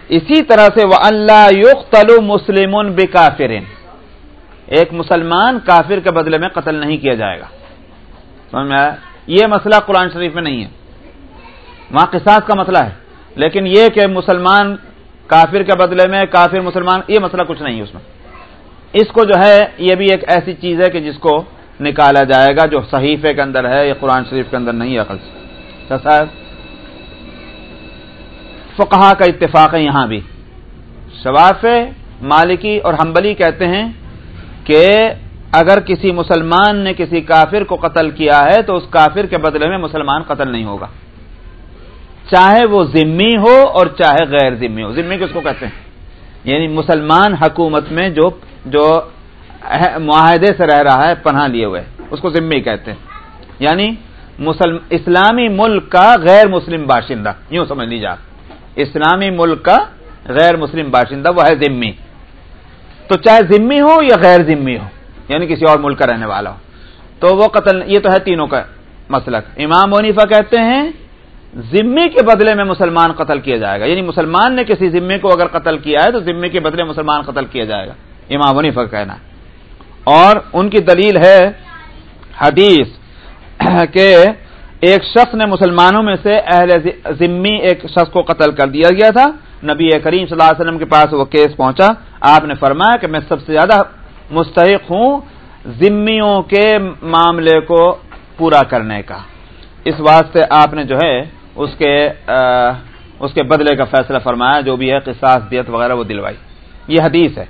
Speaker 1: اسی طرح سے وہ اللہ مسلم بے ایک مسلمان کافر کے بدلے میں قتل نہیں کیا جائے گا۔ سمجھ میں آیا؟ یہ مسئلہ قرآن شریف میں نہیں ہے۔ وہاں قصاص کا مسئلہ ہے۔ لیکن یہ کہ مسلمان کافر کے بدلے میں کافر مسلمان، یہ مسئلہ کچھ نہیں ہے اس میں۔ اس کو جو ہے، یہ بھی ایک ایسی چیز ہے کہ جس کو نکالا جائے گا جو صحیفے کے اندر ہے یا قرآن شریف کے اندر نہیں عقل صاحب؟ فقہا کا اتفاق ہے یہاں بھی۔ شواف مالکی اور ہمبلی کہتے ہیں کہ اگر کسی مسلمان نے کسی کافر کو قتل کیا ہے تو اس کافر کے بدلے میں مسلمان قتل نہیں ہوگا۔ چاہے وہ ذمی ہو اور چاہے غیر ذمی ہو۔ ذمی کس کو کہتے ہیں؟ یعنی مسلمان حکومت میں جو جو معاہدے سے رہ رہا ہے، پناہ لیے ہوئے۔ اس کو ذمہ کہتے ہیں۔ یعنی مسلم، اسلامی ملک کا غیر مسلم باشندہ۔ یوں سمجھ لیجیے اسلامی ملک کا غیر مسلم باشندہ، وہ ہے ذمی تو چاہے ذمی ہو یا غیر ذمی ہو یعنی کسی اور ملک کا رہنے والا ہو، تو وہ قتل، یہ تو ہے تینوں کا مسلک۔ امام ونیفا کہتے ہیں ذمی کے بدلے میں مسلمان قتل کیا جائے گا۔ یعنی مسلمان نے کسی ذمے کو اگر قتل کیا ہے، تو ذمے کے بدلے مسلمان قتل کیا جائے گا۔ امام ونیفا کا کہنا ہے۔ اور ان کی دلیل ہے حدیث کہ ایک شخص نے مسلمانوں میں سے اہل ذمی ایک شخص کو قتل کر دیا گیا تھا۔ نبی کریم صلی اللہ علیہ وسلم کے پاس وہ کیس پہنچا۔ آپ نے فرمایا کہ میں سب سے زیادہ مستحق ہوں ذمیوں کے معاملے کو پورا کرنے کا۔ اس واسطے آپ نے جو ہے اس کے اس کے بدلے کا فیصلہ فرمایا، جو بھی ہے قصاص، دیت وغیرہ وہ دلوائی۔ یہ حدیث ہے۔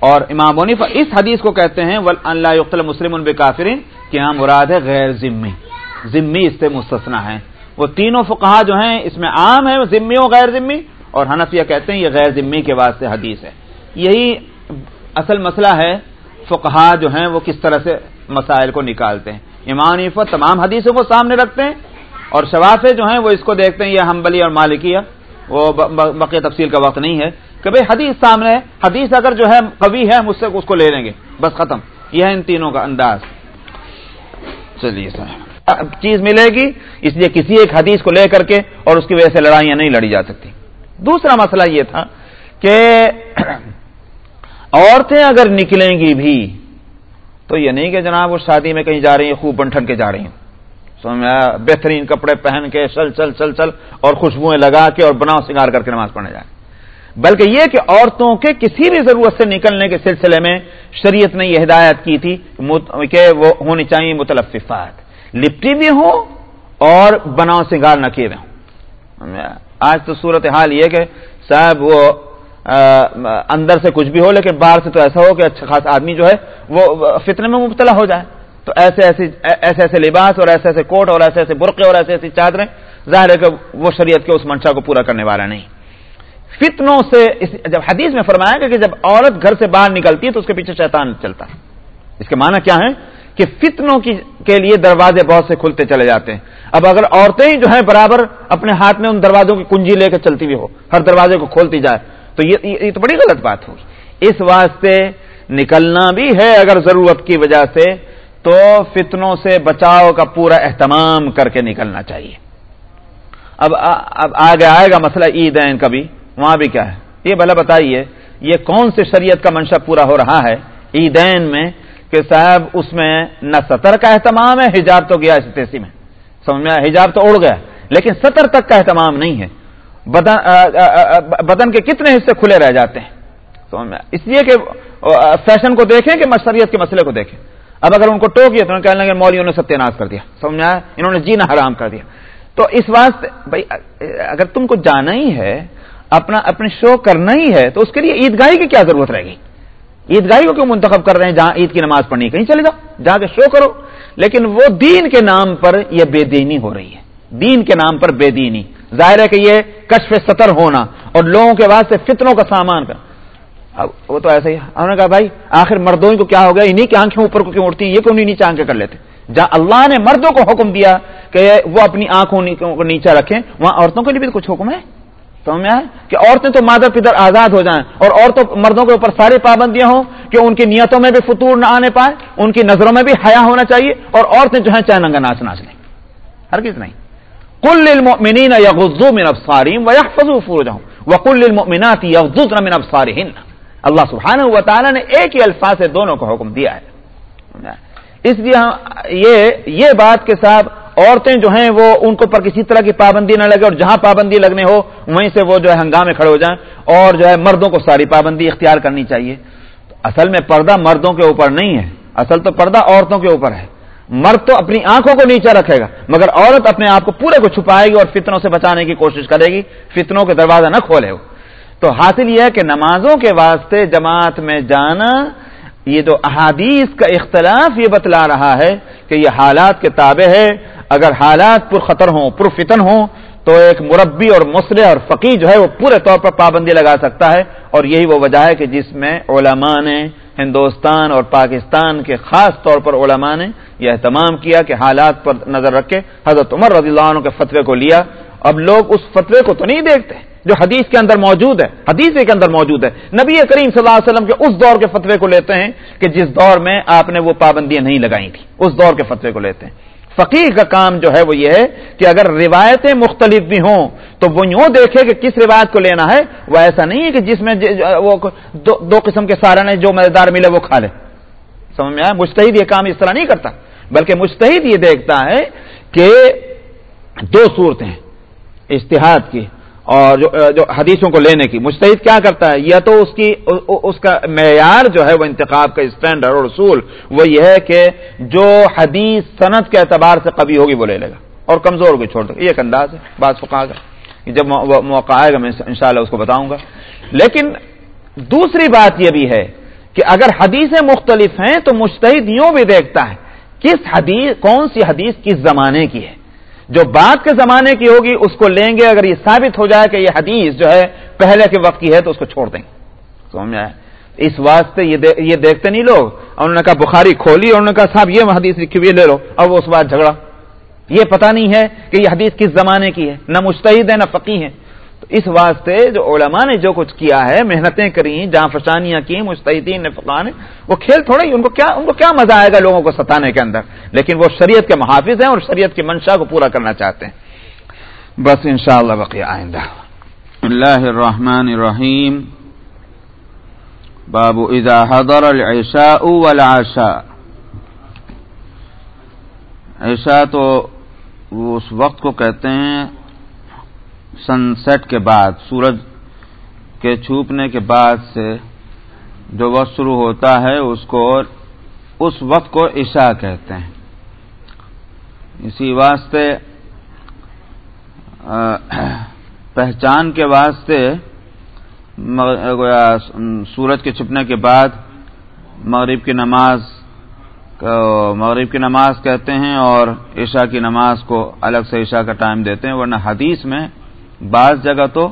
Speaker 1: اور امام ونیفا اس حدیث کو کہتے ہیں اللہ مسلم ان کافرین کہ یہاں مراد ہے غیر ذمی۔ ذمی اس سے مستثنا ہے وہ تینوں فقہا جو ہیں، اس میں عام ہے ذمی و غیر ذمی، اور حنفیہ کہتے ہیں یہ غیر ذمی کے واسطے حدیث ہے۔ یہی اصل مسئلہ ہے فقہا جو ہیں وہ کس طرح سے مسائل کو نکالتے ہیں۔ امام ونیفا تمام حدیثوں کو سامنے رکھتے ہیں، اور شوافے جو ہیں وہ اس کو دیکھتے ہیں، یہ ہمبلی اور مالکیہ۔ وہ بقیہ تفصیل کا وقت نہیں ہے۔ کہ بھائی حدیث سامنے ہے، حدیث اگر جو ہے قوی ہے، مجھ سے اس کو لے لیں گے۔ بس ختم۔ یہ ہے ان تینوں کا انداز۔ چلیے سر۔ چیز ملے گی، اس لیے کسی ایک حدیث کو لے کر کے اور اس کی وجہ سے لڑائیاں نہیں لڑی جا سکتی۔ دوسرا مسئلہ یہ تھا کہ عورتیں اگر نکلیں گی بھی، تو یہ نہیں کہ جناب وہ شادی میں کہیں جا رہی ہیں، خوب بنٹھن کے جا رہی ہیں۔ بہترین کپڑے پہن کے چل چل چل چل اور خوشبوئیں لگا کے اور بناؤ، سنگار کر کے نماز پڑھنے جائیں۔ بلکہ یہ کہ عورتوں کے کسی بھی ضرورت سے نکلنے کے سلسلے میں شریعت نے یہ ہدایت کی تھی کہ وہ ہونی چاہیے متلفات لپٹی بھی ہوں اور بناؤ سنگار نہ کیے ہوں۔ آج تو صورت حال یہ کہ صاحب وہ اندر سے کچھ بھی ہو لیکن باہر سے تو ایسا ہو کہ اچھا خاص آدمی جو ہے وہ فتنے میں مبتلا ہو جائے۔ تو ایسے ایسے ایسے ایسے لباس اور ایسے ایسے کوٹ اور ایسے ایسے برقے اور ایسے ایسی چادریں، ظاہر ہے کہ وہ شریعت کے اس منشا کو پورا کرنے والا نہیں۔ فتنوں سے جب حدیث میں فرمایا گیا کہ جب عورت گھر سے باہر نکلتی ہے تو اس کے پیچھے شیطان چلتا ہے۔ اس کے معنی کیا ہے؟ کہ فتنوں کی کے لیے دروازے بہت سے کھلتے چلے جاتے ہیں۔ اب اگر عورتیں ہی جو ہیں برابر اپنے ہاتھ میں ان دروازوں کی کنجی لے کے چلتی ہوئی ہو، ہر دروازے کو کھولتی جائے، تو یہ تو بڑی غلط بات ہوگی۔ اس واسطے نکلنا بھی ہے اگر ضرورت کی وجہ سے، تو فتنوں سے بچاؤ کا پورا اہتمام کر کے نکلنا چاہیے۔ اب اب آگے آئے گا مسئلہ عیدین کا بھی۔ وہاں بھی کیا ہے؟ یہ بھلا بتائیے، یہ کون سے شریعت کا منشا پورا ہو رہا ہے؟ عیدین میں کہ صاحب اس میں نہ سطر کا اہتمام ہے، حجاب تو گیا اس میں۔ سمجھ میں حجاب تو اڑ گیا، لیکن سطر تک کا اہتمام نہیں ہے۔ بدن بدن کے کتنے حصے کھلے رہ جاتے ہیں؟ سمجھ میں اس لیے کہ فیشن کو دیکھیں کہ شریعت کے مسئلے کو دیکھیں۔ اب اگر ان کو ٹوکیے تو کہنے لگے مولویوں نے ستیہ ناش کر دیا۔ سمجھ میں آیا؟ انہوں نے جینا حرام کر دیا۔ تو اس واسطے، بھائی، اگر تم کو جانا ہی ہے اپنا اپنے شو کرنا ہی ہے تو اس کے لیے عیدگاہی کی کیا ضرورت رہے گی عیدگاہی کو کیوں منتخب کر رہے ہیں، جہاں عید کی نماز پڑھنی کہیں چلے جاؤ، جا کے شو کرو۔ لیکن وہ دین کے نام پر یہ بے دینی ہو رہی ہے۔ دین کے نام پر بے دینی۔ ظاہر ہے کہ یہ کشف سطر ہونا اور لوگوں کے واسطے فطروں کا سامان کا اب وہ تو ایسا ہی انہوں نے کہا، بھائی، آخر مردوں کو کیا ہو گیا؟ انہیں کی آنکھیں اوپر کو کیوں اڑتی یہ کیوں نہیں نیچے آنکھیں کر لیتے؟ جہاں اللہ نے مردوں کو حکم دیا کہ وہ اپنی آنکھوں کو نیچے رکھیں، وہاں عورتوں کے لیے بھی کچھ حکم ہے۔ سمجھ میں آئے کہ عورتیں تو مادر پدر آزاد ہو جائیں اور عورتوں مردوں کے اوپر ساری پابندیاں ہوں کہ ان کی نیتوں میں بھی فطور نہ آنے پائے، ان کی نظروں میں بھی حیا ہونا چاہیے اور عورتیں جو ہیں چاہے ننگا ناچ ناچ لیں۔ ہر کس نہیں۔ کل المؤمنین یغضوا من ابصارهم ويحفظوا فروجهم وقل للمؤمنات یغضضن من ابصارهن اللہ سبحانہ و تعالی نے ایک ہی الفاظ سے دونوں کو حکم دیا ہے۔ اس لیے یہ یہ بات کے ساتھ عورتیں جو ہیں وہ ان کو پر کسی طرح کی پابندی نہ لگے اور جہاں پابندی لگنے ہو، وہیں سے وہ جو ہے ہنگامے کھڑے ہو جائیں اور جو ہے مردوں کو ساری پابندی اختیار کرنی چاہیے۔ اصل میں پردہ مردوں کے اوپر نہیں ہے، اصل تو پردہ عورتوں کے اوپر ہے۔ مرد تو اپنی آنکھوں کو نیچے رکھے گا، مگر عورت اپنے آپ کو پورے کو چھپائے گی اور فتنوں سے بچانے کی کوشش کرے گی، فتنوں کے دروازہ نہ کھولے ہو۔ تو حاصل یہ ہے کہ نمازوں کے واسطے جماعت میں جانا، یہ جو احادیث کا اختلاف یہ بتلا رہا ہے کہ یہ حالات کے تابع ہے۔ اگر حالات پر خطر ہوں، پر فتن ہوں، تو ایک مربی اور مسلح اور فقی جو ہے وہ پورے طور پر پابندی لگا سکتا ہے اور یہی وہ وجہ ہے کہ جس میں علماء نے ہندوستان اور پاکستان کے خاص طور پر علماء نے یہ اہتمام کیا کہ حالات پر نظر رکھے۔ حضرت عمر رضی اللہ عنہ کے فتوے کو لیا۔ اب لوگ اس فتوے کو تو نہیں دیکھتے جو حدیث کے اندر موجود ہے۔ حدیث کے اندر موجود ہے۔ نبی کریم صلی اللہ علیہ وسلم کے اس دور کے فتوے کو لیتے ہیں کہ جس دور میں آپ نے وہ پابندیاں نہیں لگائی تھیں۔ اس دور کے فتوے کو لیتے ہیں۔ فقیر کا کام جو ہے وہ یہ ہے کہ اگر روایتیں مختلف بھی ہوں تو وہ یوں دیکھے کہ کس روایت کو لینا ہے، وہ ایسا نہیں ہے کہ جس میں وہ دو قسم کے سارن جو مزیدار ملے وہ کھا لے۔ سمجھ میں آیا؟ مستحد یہ کام اس طرح نہیں کرتا، بلکہ مستحد یہ دیکھتا ہے کہ دو صورتیں اشتہاد کی۔ اور جو جو حدیثوں کو لینے کی مستحد کیا کرتا ہے؟ یا تو اس کی اس کا معیار جو ہے وہ انتخاب کا اسٹینڈرڈ اور اصول، وہ یہ ہے کہ جو حدیث صنعت کے اعتبار سے کبھی ہوگی وہ لے لے گا اور کمزور کو چھوڑ دے گا۔ یہ ایک انداز ہے بات فکا گا جب موقع آئے گا، میں انشاءاللہ اس کو بتاؤں گا۔ لیکن دوسری بات یہ بھی ہے کہ اگر حدیثیں مختلف ہیں تو مستحد یوں بھی دیکھتا ہے، کس حدیث، کون سی حدیث کس زمانے کی ہے؟ جو بعد کے زمانے کی ہوگی اس کو لیں گے، اگر یہ ثابت ہو جائے کہ یہ حدیث جو ہے پہلے کے وقت کی ہے تو اس کو چھوڑ دیں۔ گے سمجھ میں آئے اس واسطے یہ دیکھتے نہیں لوگ۔ انہوں نے کہا، بخاری کھولی اور انہوں نے کہا، صاحب، یہ حدیث لکھی ہوئی لے لو۔ اب اس بات جھگڑا۔ یہ پتہ نہیں ہے کہ یہ حدیث کس زمانے کی ہے۔ نہ مستعد ہے نہ فقی ہے اس واسطے جو علماء نے جو کچھ کیا ہے، محنتیں کری، جہاں فشانیاں کی مستحدین نے فقان وہ کھیل تھوڑا ہی، ان کو کیا، ان کو کیا مزہ آئے گا لوگوں کو ستانے کے اندر؟ لیکن وہ شریعت کے محافظ ہیں اور شریعت کی منشا کو پورا کرنا چاہتے ہیں۔ بس انشاءاللہ شاء اللہ آئندہ
Speaker 2: اللہ الرحمن الرحیم۔ باب اذا حضر العشاء والعشاء۔ عشاء تو اس وقت کو کہتے ہیں سن سیٹ کے بعد، سورج کے چھوپنے کے بعد سے جو وقت شروع ہوتا ہے، اس کو اس وقت کو عشاء کہتے ہیں۔ اسی واسطے پہچان کے واسطے سورج کے چھپنے کے بعد مغرب کی نماز مغرب کی نماز کہتے ہیں اور عشاء کی نماز کو الگ سے عشاء کا ٹائم دیتے ہیں، ورنہ حدیث میں بعض جگہ تو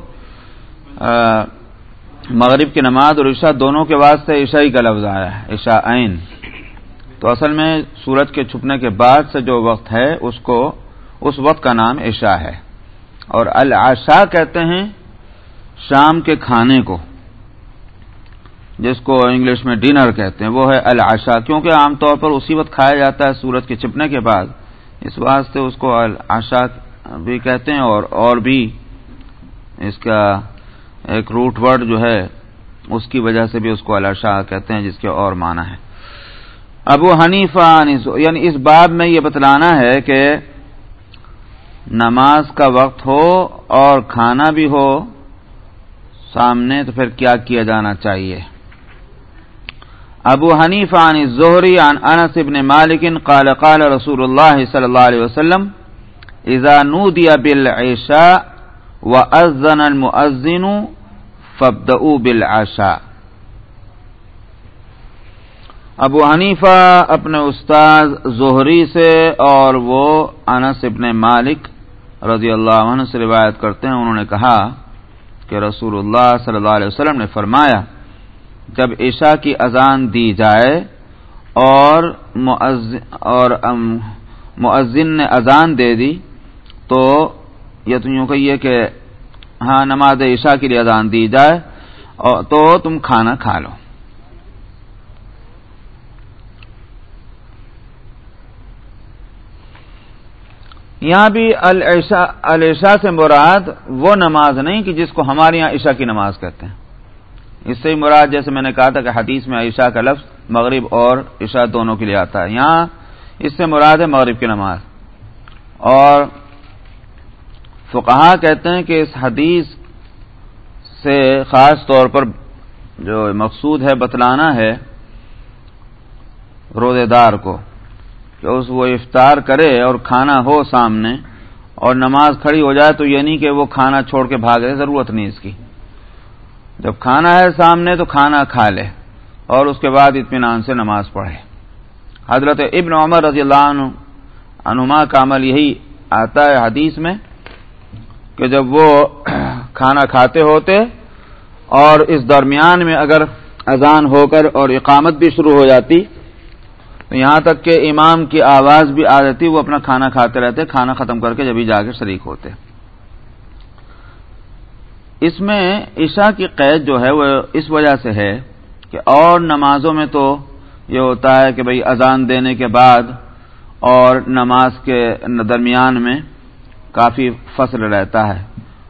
Speaker 1: مغرب کی نماز اور عشاء دونوں کے واسطے عشائی کا لفظ آیا ہے، عشاء عین۔ تو اصل میں سورج کے چھپنے کے بعد سے جو وقت ہے، اس کو، اس وقت کا نام عشاء ہے۔ اور العشاء کہتے ہیں شام کے کھانے کو، جس کو انگلش میں ڈنر کہتے ہیں، وہ ہے العشاء۔ کیونکہ عام طور پر اسی وقت کھایا جاتا ہے سورج کے چھپنے کے بعد، اس واسطے اس کو العشاء بھی کہتے ہیں اور اور بھی اس کا ایک روٹ ورڈ جو ہے، اس کی وجہ سے بھی اس کو الشاہ کہتے ہیں، جس کے اور معنی ہے ابو حنیفہ یعنی اس باب میں یہ بتلانا ہے کہ نماز کا وقت ہو اور کھانا بھی ہو، سامنے تو پھر کیا کیا جانا چاہیے۔ ابو حنیف عن الزہری عن انس ابن مالک قال قال رسول اللہ صلی اللہ علیہ وسلم، اذا نودی بالعشاء واذن المؤذن فابدؤوا بالعشاء ابو حنیفہ اپنے استاد زہری سے اور وہ انس ابن مالک رضی اللہ عنہ سے روایت کرتے ہیں، انہوں نے کہا کہ رسول اللہ صلی اللہ علیہ وسلم نے فرمایا، جب عشاء کی اذان دی جائے اور اور معذن نے اذان دے دی تو یہ تو یوں کہیے کہ ہاں نماز عشاء کے لیے اذان دی جائے تو تم کھانا کھا لو۔ یہاں بھی العشاء سے مراد وہ نماز نہیں کہ جس کو ہمارے یہاں عشاء کی نماز کہتے ہیں۔ اس سے مراد جیسے میں نے کہا تھا کہ حدیث میں عشاء کا لفظ مغرب اور عشاء دونوں کے لیے آتا ہے۔ یہاں اس سے مراد ہے مغرب کی نماز۔ اور فقہا کہتے ہیں کہ اس حدیث سے خاص طور پر جو مقصود ہے، بتلانا ہے روزے دار کو کہ اس وہ افطار کرے اور کھانا ہو سامنے اور نماز کھڑی ہو جائے تو یہ نہیں کہ وہ کھانا چھوڑ کے بھاگے ضرورت نہیں اس کی۔ جب کھانا ہے سامنے تو کھانا کھا لے اور اس کے بعد اطمینان سے نماز پڑھے۔ حضرت ابن عمر رضی اللہ عنہ عنما کا عمل یہی آتا ہے حدیث میں کہ جب وہ کھانا کھاتے ہوتے اور اس درمیان میں اگر اذان ہو کر اور اقامت بھی شروع ہو جاتی، تو یہاں تک کہ امام کی آواز بھی آ جاتی، وہ اپنا کھانا کھاتے رہتے، کھانا ختم کر کے جبھی جا کے شریک ہوتے۔ اس میں عشاء کی قید جو ہے، وہ اس وجہ سے ہے کہ اور نمازوں میں تو یہ ہوتا ہے کہ بھئی اذان دینے کے بعد اور نماز کے درمیان میں کافی فصل رہتا ہے۔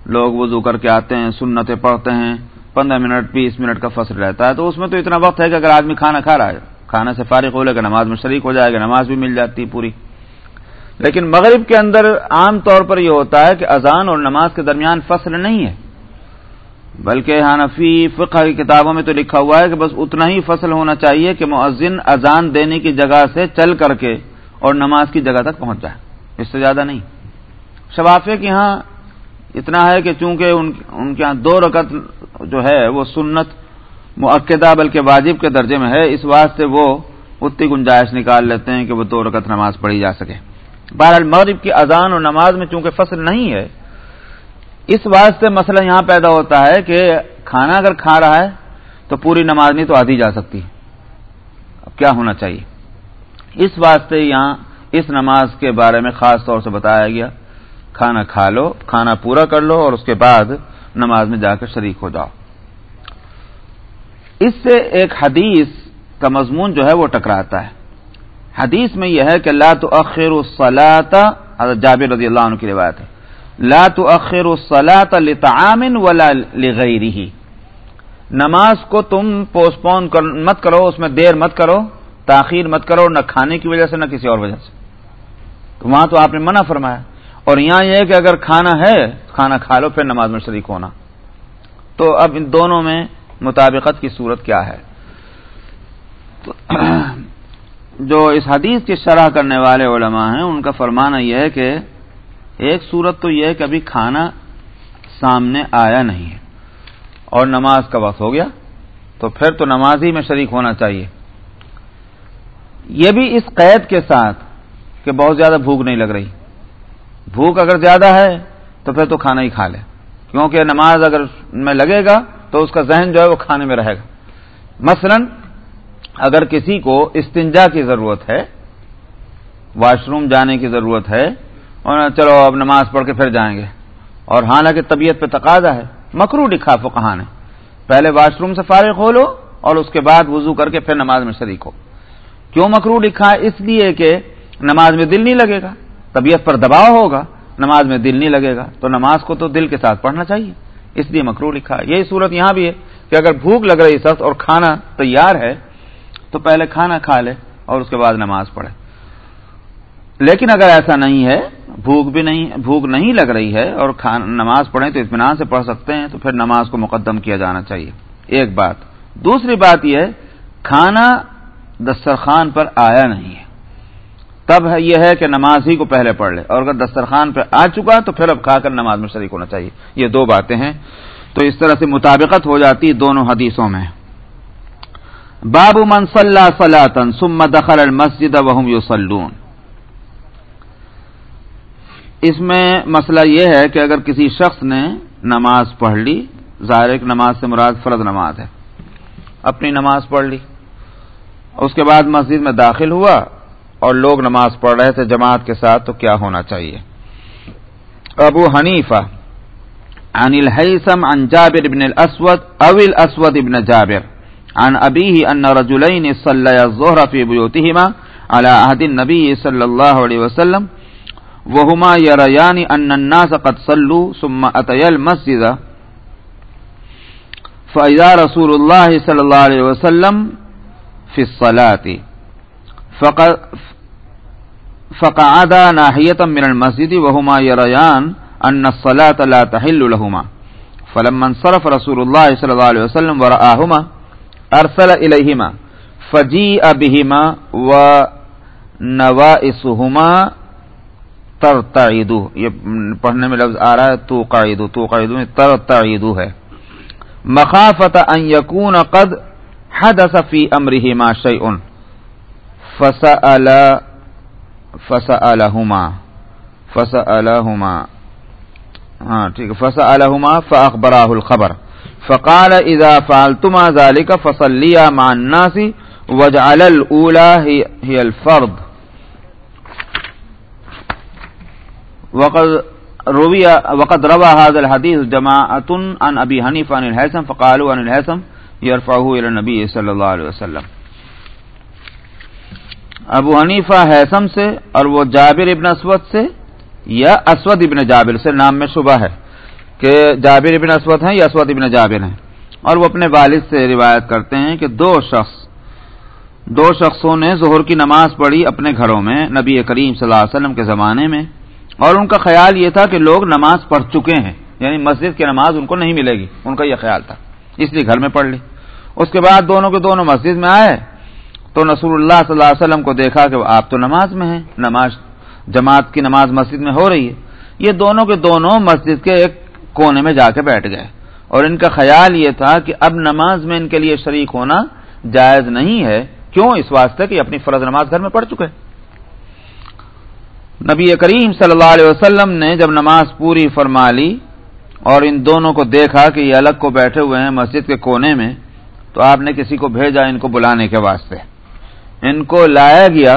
Speaker 1: لوگ وضو کر کے آتے ہیں، سنتیں پڑھتے ہیں، پندرہ منٹ، بیس منٹ کا فصل رہتا ہے۔ تو اس میں تو اتنا وقت ہے کہ اگر آدمی کھانا کھا رہا ہے کھانا سے فارغ ہو لے گا، نماز میں شریک ہو جائے گا، نماز بھی مل جاتی پوری۔ لیکن مغرب کے اندر عام طور پر یہ ہوتا ہے کہ اذان اور نماز کے درمیان فصل نہیں ہے۔ بلکہ حنفی فقہ کی کتابوں میں تو لکھا ہوا ہے کہ بس اتنا ہی فصل ہونا چاہیے کہ مؤذن اذان دینے کی جگہ سے چل کر کے اور نماز کی جگہ تک پہنچ جائے۔ اس سے زیادہ نہیں۔ شفافے کے ہاں اتنا ہے کہ چونکہ ان کے ہاں دو رکعت جو ہے وہ سنت معقدہ بلکہ واجب کے درجے میں ہے، اس واسطے وہ اتنی گنجائش نکال لیتے ہیں کہ وہ دو رکعت نماز پڑھی جا سکے۔ بہرحال مغرب کی اذان اور نماز میں چونکہ فصل نہیں ہے، اس واسطے مسئلہ یہاں پیدا ہوتا ہے کہ کھانا اگر کھا رہا ہے تو پوری نماز نہیں تو آدھی جا سکتی۔ اب کیا ہونا چاہیے؟ اس واسطے یہاں اس نماز کے بارے میں خاص طور سے بتایا گیا۔ کھانا کھا لو، کھانا پورا کر لو اور اس کے بعد نماز میں جا کر شریک ہو جاؤ۔ اس سے ایک حدیث کا مضمون جو ہے وہ ٹکراتا ہے۔ حدیث میں یہ ہے کہ لا تو اخر حضرت جابر رضی اللہ عنہ کی روایت ہے۔ لا تو اخر لطعام ولا لغیره نماز کو تم پوسٹ پون مت کرو، اس میں دیر مت کرو، تاخیر مت کرو، نہ کھانے کی وجہ سے، نہ کسی اور وجہ سے۔ تو وہاں تو آپ نے منع فرمایا۔ اور یہاں یہ ہے کہ اگر کھانا ہے کھانا کھا لو، پھر نماز میں شریک ہونا۔ تو اب ان دونوں میں مطابقت کی صورت کیا ہے؟ تو جو اس حدیث کی شرح کرنے والے علماء ہیں، ان کا فرمانا یہ ہے کہ ایک صورت تو یہ ہے کہ ابھی کھانا سامنے آیا نہیں ہے اور نماز کا وقت ہو گیا، تو پھر تو نماز ہی میں شریک ہونا چاہیے۔ یہ بھی اس قید کے ساتھ کہ بہت زیادہ بھوک نہیں لگ رہی۔ بھوک اگر زیادہ ہے تو پھر تو کھانا ہی کھا لے۔ کیونکہ نماز اگر میں لگے گا تو اس کا ذہن جو ہے وہ کھانے میں رہے گا۔ مثلا اگر کسی کو استنجا کی ضرورت ہے، واش روم جانے کی ضرورت ہے، اور چلو اب نماز پڑھ کے پھر جائیں گے۔ اور حالانکہ طبیعت پہ تقاضا ہے، مکرو لکھا فقہ نے۔ پہلے واش روم سے فارغ ہو لو اور اس کے بعد وضو کر کے پھر نماز میں شریک ہو۔ کیوں مکرو لکھا اس لیے کہ نماز میں دل نہیں لگے گا۔ طبیعت پر دباؤ ہوگا، نماز میں دل نہیں لگے گا، تو نماز کو تو دل کے ساتھ پڑھنا چاہیے۔ اس لیے مکرو لکھا یہی صورت یہاں بھی ہے کہ اگر بھوک لگ رہی سخت اور کھانا تیار ہے، تو پہلے کھانا کھا لے اور اس کے بعد نماز پڑھے۔ لیکن اگر ایسا نہیں ہے، بھوک بھی نہیں، بھوک نہیں لگ رہی ہے اور نماز پڑھیں تو اطمینان سے پڑھ سکتے ہیں، تو پھر نماز کو مقدم کیا جانا چاہیے۔ ایک بات۔ دوسری بات یہ ہے، کھانا دسترخوان پر آیا نہیں ہے۔ تب یہ ہے کہ نماز ہی کو پہلے پڑھ لے۔ اور اگر دسترخوان پہ آ چکا تو پھر اب کھا کر نماز میں شریک ہونا چاہیے۔ یہ دو باتیں ہیں۔ تو اس طرح سے مطابقت ہو جاتی دونوں حدیثوں میں۔ باب من صلی صلاطن ثم دخل المسجد وهم يصلون اس میں مسئلہ یہ ہے کہ اگر کسی شخص نے نماز پڑھ لی، ظاہر نماز سے مراد فرض نماز ہے۔ اپنی نماز پڑھ لی۔ اس کے بعد مسجد میں داخل ہوا۔ اور لوگ نماز پڑھ رہے تھے جماعت کے ساتھ، تو کیا ہونا چاہیے؟ ابو حنیفہ، عن الحیسم عن جابر بن الاسود او الاسود ابن جابر، عن ابیه ان رجلین صلی الظہر فی بیوتهما على عهد النبی صلی اللہ علیہ وسلم وهما يريان ان الناس قد صلوا ثم اتيا المسجد. فاذا رسول الله صلى الله عليه وسلم في الصلاه فقد فقعد من المسجد وهما يريان ان الصلاه لا تحل لهما. فلما انصرف رسول الله صلى الله عليه وسلم وراهما ارسل اليهما فجيء بهما ونوائسهما ترتعیدو یہ پڑھنے میں لفظ آ رہا ہے تو قاعدو تو قاعدو میں ترتعیدو ہے. مخافت ان یکون قد حدث فی امره ما شیء فسأل فسألهما. فسألهما. ہاں ٹھیک ہے. فسألهما فاخبراه الخبر. فقال اذا فعلتما ذلك فصليا مع الناس وجعل الاولى هي الفرض. وقد روی وقد روا هذا الحديث جماعه عن ابي حنيفه عن الهيثم، فقالوا عن الهيثم يرفعه الى النبي صلی اللہ علیہ وسلم. ابو حنیفہ حیثم سے اور وہ جابر ابن اسود سے یا اسود ابن جابر سے، نام میں شبہ ہے کہ جابر ابن اسود ہیں یا اسود ابن جابر ہیں۔ اور وہ اپنے والد سے روایت کرتے ہیں کہ دو شخص، دو شخصوں نے ظہر کی نماز پڑھی اپنے گھروں میں نبی کریم صلی اللہ علیہ وسلم کے زمانے میں۔ اور ان کا خیال یہ تھا کہ لوگ نماز پڑھ چکے ہیں یعنی مسجد کی نماز ان کو نہیں ملے گی، ان کا یہ خیال تھا، اس لیے گھر میں پڑھ لی۔ اس کے بعد دونوں کے دونوں مسجد میں آئے۔ تو نصور اللہ صلی اللہ علیہ وسلم کو دیکھا کہ آپ تو نماز میں ہیں، نماز، جماعت کی نماز مسجد میں ہو رہی ہے۔ یہ دونوں کے دونوں مسجد کے ایک کونے میں جا کے بیٹھ گئے۔ اور ان کا خیال یہ تھا کہ اب نماز میں ان کے لیے شریک ہونا جائز نہیں ہے۔ کیوں؟ اس واسطے کہ اپنی فرض نماز گھر میں پڑھ چکے۔ نبی کریم صلی اللہ علیہ وسلم نے جب نماز پوری فرما لی اور ان دونوں کو دیکھا کہ یہ الگ کو بیٹھے ہوئے ہیں مسجد کے کونے میں، تو آپ نے کسی کو بھیجا ان کو بلانے کے واسطے۔ ان کو لایا گیا،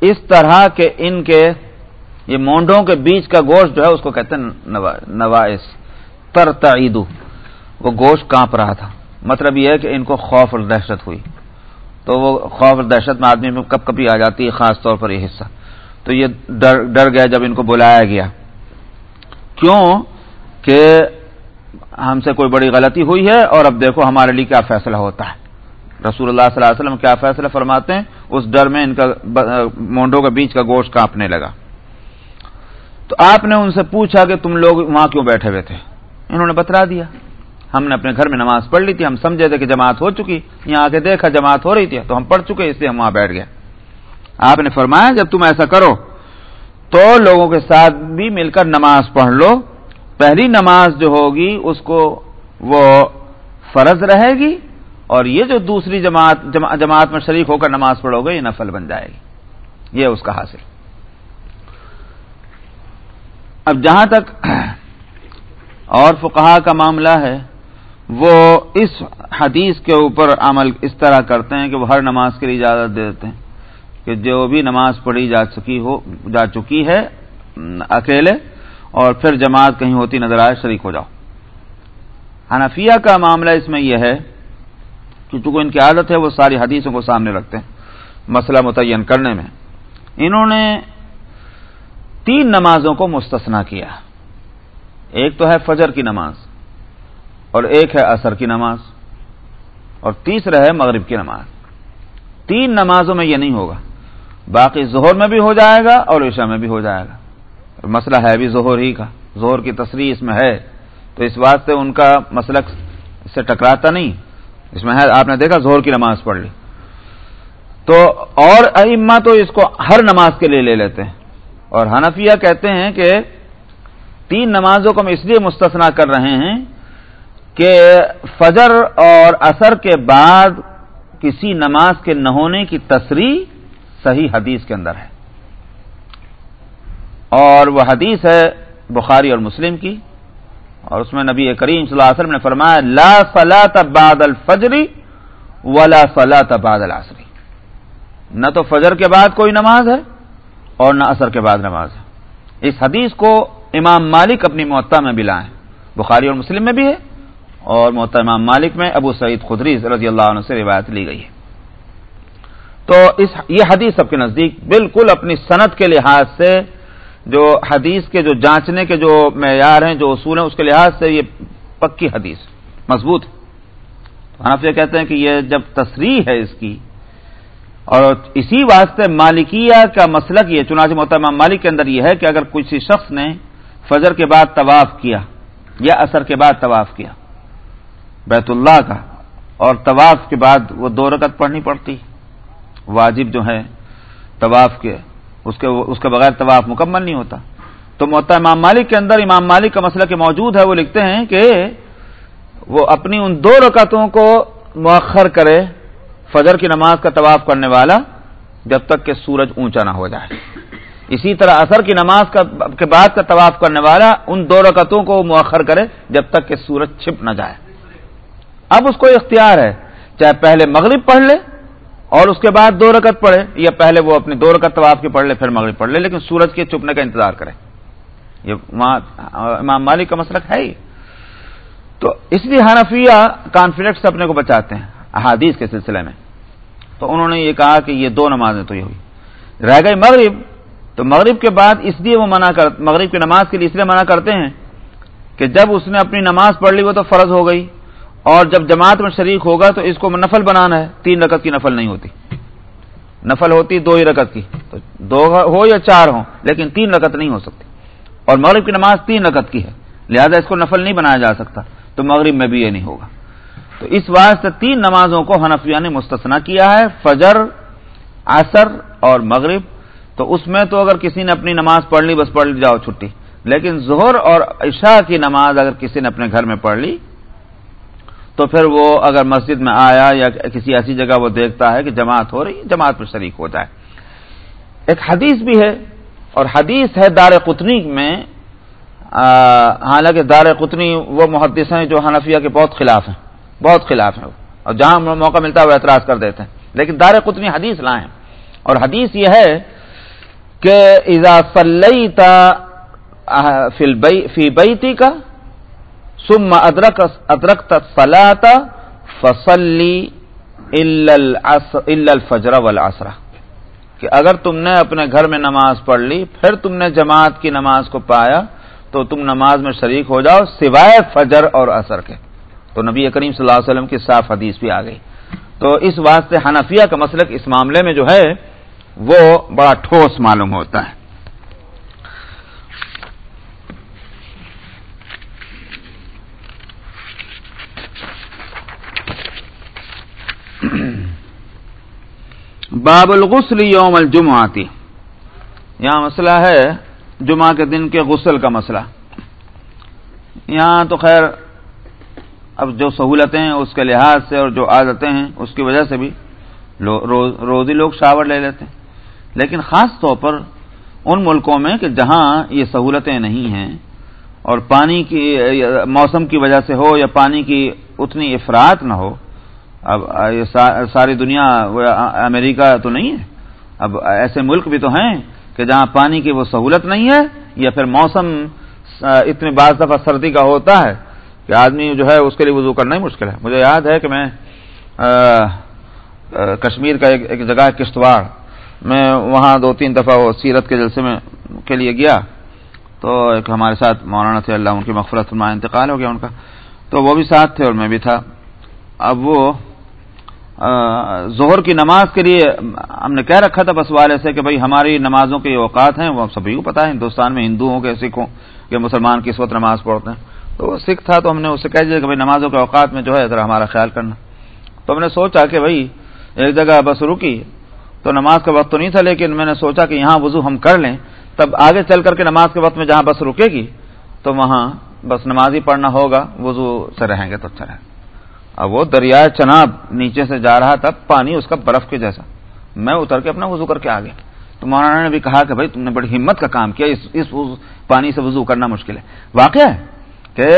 Speaker 1: اس طرح کہ ان کے، یہ مونڈوں کے بیچ کا گوشت جو ہے، اس کو کہتے ہیں نوائس تر تعیدو وہ گوشت کانپ رہا تھا۔ مطلب یہ ہے کہ ان کو خوف اور دہشت ہوئی۔ تو وہ خوف اور دہشت میں آدمی میں کب کبھی آ جاتی ہے، خاص طور پر یہ حصہ۔ تو یہ ڈر ڈر گیا جب ان کو بلایا گیا۔ کیوں کہ ہم سے کوئی بڑی غلطی ہوئی ہے اور اب دیکھو ہمارے لیے کیا فیصلہ ہوتا ہے۔ رسول اللہ صلی اللہ علیہ وسلم کیا فیصلہ فرماتے ہیں؟ اس ڈر میں ان کا مونڈوں کے بیچ کا گوشت کانپنے لگا۔ تو آپ نے ان سے پوچھا کہ تم لوگ وہاں کیوں بیٹھے ہوئے تھے؟ انہوں نے بتلا دیا۔ ہم نے اپنے گھر میں نماز پڑھ لی تھی، ہم سمجھے تھے کہ جماعت ہو چکی۔ یہاں آ کے دیکھا جماعت ہو رہی تھی، تو ہم پڑھ چکے، اس لیے ہم وہاں بیٹھ گئے۔ آپ نے فرمایا، جب تم ایسا کرو تو لوگوں کے ساتھ بھی مل کر نماز پڑھ لو۔ پہلی نماز جو ہوگی، اس کو وہ فرض رہے گی۔ اور یہ جو دوسری جماعت جماعت میں شریک ہو کر نماز پڑھو گے، یہ نفل بن جائے گی۔ یہ اس کا حاصل۔ اب جہاں تک اور فقہا کا معاملہ ہے، وہ اس حدیث کے اوپر عمل اس طرح کرتے ہیں کہ وہ ہر نماز کے لیے اجازت دے دیتے ہیں کہ جو بھی نماز پڑھی جا چکی ہو، جا چکی ہے، اکیلے، اور پھر جماعت کہیں ہوتی نظر آئے، شریک ہو جاؤ۔ حنفیہ کا معاملہ اس میں یہ ہے چونکہ ان کی عادت ہے وہ ساری حدیثوں کو سامنے رکھتے ہیں، مسئلہ متعین کرنے میں۔ انہوں نے تین نمازوں کو مستثنا کیا۔ ایک تو ہے فجر کی نماز اور ایک ہے عصر کی نماز اور تیسرا ہے مغرب کی نماز۔ تین نمازوں میں یہ نہیں ہوگا۔ باقی زہر میں بھی ہو جائے گا اور عشاء میں بھی ہو جائے گا۔ مسئلہ ہے بھی زہر ہی کا۔ زہر کی تصریح اس میں ہے۔ تو اس واسطے ان کا مسلک سے ٹکراتا نہیں۔ اس میں ہے، آپ نے دیکھا زہر کی نماز پڑھ لی۔ تو اور ائمہ تو اس کو ہر نماز کے لیے لے لیتے ہیں۔ اور حنفیہ کہتے ہیں کہ تین نمازوں کو ہم اس لیے مستثنا کر رہے ہیں کہ فجر اور اثر کے بعد کسی نماز کے نہ ہونے کی تصریح صحیح حدیث کے اندر ہے۔ اور وہ حدیث ہے بخاری اور مسلم کی۔ اور اس میں نبی کریم صلی اللہ علیہ وسلم نے فرمایا، لا فلا بعد الفجری ولا فلا بعد العصری نہ تو فجر کے بعد کوئی نماز ہے اور نہ اثر کے بعد نماز ہے۔ اس حدیث کو امام مالک اپنی معطا میں بھی لائیں۔ بخاری اور مسلم میں بھی ہے اور معطا امام مالک میں ابو سعید خدری رضی اللہ عنہ سے روایت لی گئی ہے۔ تو اس یہ حدیث سب کے نزدیک بالکل اپنی صنعت کے لحاظ سے جو حدیث کے جو جانچنے کے جو معیار ہیں، جو اصول ہیں، اس کے لحاظ سے یہ پکی حدیث، مضبوط حنفیہ کہتے ہیں کہ یہ جب تصریح ہے اس کی، اور اسی واسطے مالکیہ کا مسلک یہ، چنانچہ محترمہ مالک کے اندر یہ ہے کہ اگر کسی شخص نے فجر کے بعد طواف کیا یا اثر کے بعد طواف کیا، بیت اللہ کا، اور طواف کے بعد وہ دو رکعت پڑھنی پڑتی، واجب جو ہے طواف کے اس کے اس کے بغیر طواف مکمل نہیں ہوتا۔ تو محتا امام مالک کے اندر امام مالک کا مسئلہ کہ موجود ہے، وہ لکھتے ہیں کہ وہ اپنی ان دو رکعتوں کو مؤخر کرے فجر کی نماز کا طواف کرنے والا جب تک کہ سورج اونچا نہ ہو جائے۔ اسی طرح اثر کی نماز کا کے بعد کا طواف کرنے والا ان دو رکعتوں کو مؤخر کرے جب تک کہ سورج چھپ نہ جائے۔ اب اس کو اختیار ہے، چاہے پہلے مغرب پڑھ لے اور اس کے بعد دو رکعت پڑھے، یا پہلے وہ اپنی دو رکعت طواف کی پڑھ لے، پھر مغرب پڑھ لے، لیکن سورج کے چپنے کا انتظار کرے۔ یہ وہاں امام مالک کا مسلک ہے ہی۔ تو اس لیے حنفیہ کانفیڈنٹ سے اپنے کو بچاتے ہیں، احادیث کے سلسلے میں۔ تو انہوں نے یہ کہا کہ یہ دو نمازیں تو یہ ہوئی۔ رہ گئی مغرب، تو مغرب کے بعد اس لیے وہ منع کر، مغرب کی نماز کے لیے اس لیے منع کرتے ہیں کہ جب اس نے اپنی نماز پڑھ لی وہ تو فرض ہو گئی۔ اور جب جماعت میں شریک ہوگا تو اس کو نفل بنانا ہے، تین رکعت کی نفل نہیں ہوتی۔ نفل ہوتی دو ہی رکعت کی۔ تو دو ہو یا چار ہو لیکن تین رکعت نہیں ہو سکتی۔ اور مغرب کی نماز تین رکعت کی ہے، لہذا اس کو نفل نہیں بنایا جا سکتا۔ تو مغرب میں بھی یہ نہیں ہوگا۔ تو اس واسطے تین نمازوں کو حنفیہ نے مستثنا کیا ہے، فجر، عصر اور مغرب۔ تو اس میں تو اگر کسی نے اپنی نماز پڑھ لی، بس پڑھ لی، جاؤ چھٹی۔ لیکن ظہر اور عشاء کی نماز اگر کسی نے اپنے گھر میں پڑھ لی تو پھر وہ اگر مسجد میں آیا یا کسی ایسی جگہ وہ دیکھتا ہے کہ جماعت ہو رہی جماعت میں شریک ہو جائے۔ ایک حدیث بھی ہے اور حدیث ہے دار قطنی میں حالانکہ دار قطنی وہ محدث ہیں جو حنفیہ کے بہت خلاف ہیں، بہت خلاف ہیں۔ اور جہاں موقع ملتا ہے وہ اعتراض کر دیتے ہیں۔ لیکن دار قطنی حدیث لائیں۔ اور حدیث یہ ہے کہ اذا صلیتا فی بیتی کا سم ادرک ادرک فلاتا فصلی الفجر والعصر. کہ اگر تم نے اپنے گھر میں نماز پڑھ لی، پھر تم نے جماعت کی نماز کو پایا، تو تم نماز میں شریک ہو جاؤ، سوائے فجر اور اثر کے۔ تو نبی کریم صلی اللہ علیہ وسلم کی صاف حدیث بھی آ گئی۔ تو اس واسطے حنفیہ کا مسلک اس معاملے میں جو ہے، وہ بڑا ٹھوس معلوم ہوتا ہے۔ باب الغسل یوم الجمعہ آتی یہاں مسئلہ ہے جمعہ کے دن کے غسل کا مسئلہ. یہاں تو خیر اب جو سہولتیں ہیں اس کے لحاظ سے اور جو عادتیں ہیں اس کی وجہ سے بھی روزی لوگ شاور لے لیتے ہیں. لیکن خاص طور پر ان ملکوں میں کہ جہاں یہ سہولتیں نہیں ہیں اور پانی کی موسم کی وجہ سے ہو یا پانی کی اتنی افراد نہ ہو اب ساری دنیا امریکہ تو نہیں ہے؟ اب ایسے ملک بھی تو ہیں کہ جہاں پانی کی وہ سہولت نہیں ہے یا پھر موسم اتنے بعض دفعہ سردی کا ہوتا ہے کہ آدمی جو ہے اس کے لیے وضو کرنا ہی مشکل ہے۔ مجھے یاد ہے کہ میں کشمیر کا ایک ایک جگہ ہے کشتواڑ۔ میں وہاں دو تین دفعہ وہ سیرت کے جلسے میں کے لیے گیا۔ تو ایک ہمارے ساتھ مولانا تھے اللہ ان کی مغفرت فرما انتقال ہو گیا ان کا۔ تو وہ بھی ساتھ تھے اور میں بھی تھا۔ اب وہ ظہر کی نماز کے لیے ہم نے کہہ رکھا تھا بس والے سے کہ بھائی ہماری نمازوں کے اوقات ہیں، وہ سبھی کو پتا ہے، ہندوستان میں ہندو ہوں کہ سکھوں کہ مسلمان کس وقت نماز پڑھتے ہیں۔ تو وہ سکھ تھا تو ہم نے اسے کہہ دیا کہ بھائی نمازوں کے اوقات میں جو ہے، ذرا ہمارا خیال کرنا۔ تو ہم نے سوچا کہ بھائی ایک جگہ بس رکی، تو نماز کا وقت تو نہیں تھا، لیکن میں نے سوچا کہ یہاں وضو ہم کر لیں۔ تب آگے چل کر کے نماز کے وقت میں جہاں بس رکے گی، تو وہاں بس نماز ہی پڑھنا ہوگا، وضو سے رہیں گے تو اچھا رہے اب وہ دریائے چناب نیچے سے جا رہا تھا، پانی اس کا برف کے جیسا۔ میں اتر کے اپنا وضو کر کے آ گیا۔ تو مولانا نے بھی کہا کہ بھائی، تم نے بڑی ہمت کا کام کیا، اس اس پانی سے وضو کرنا مشکل ہے۔ واقع ہے کہ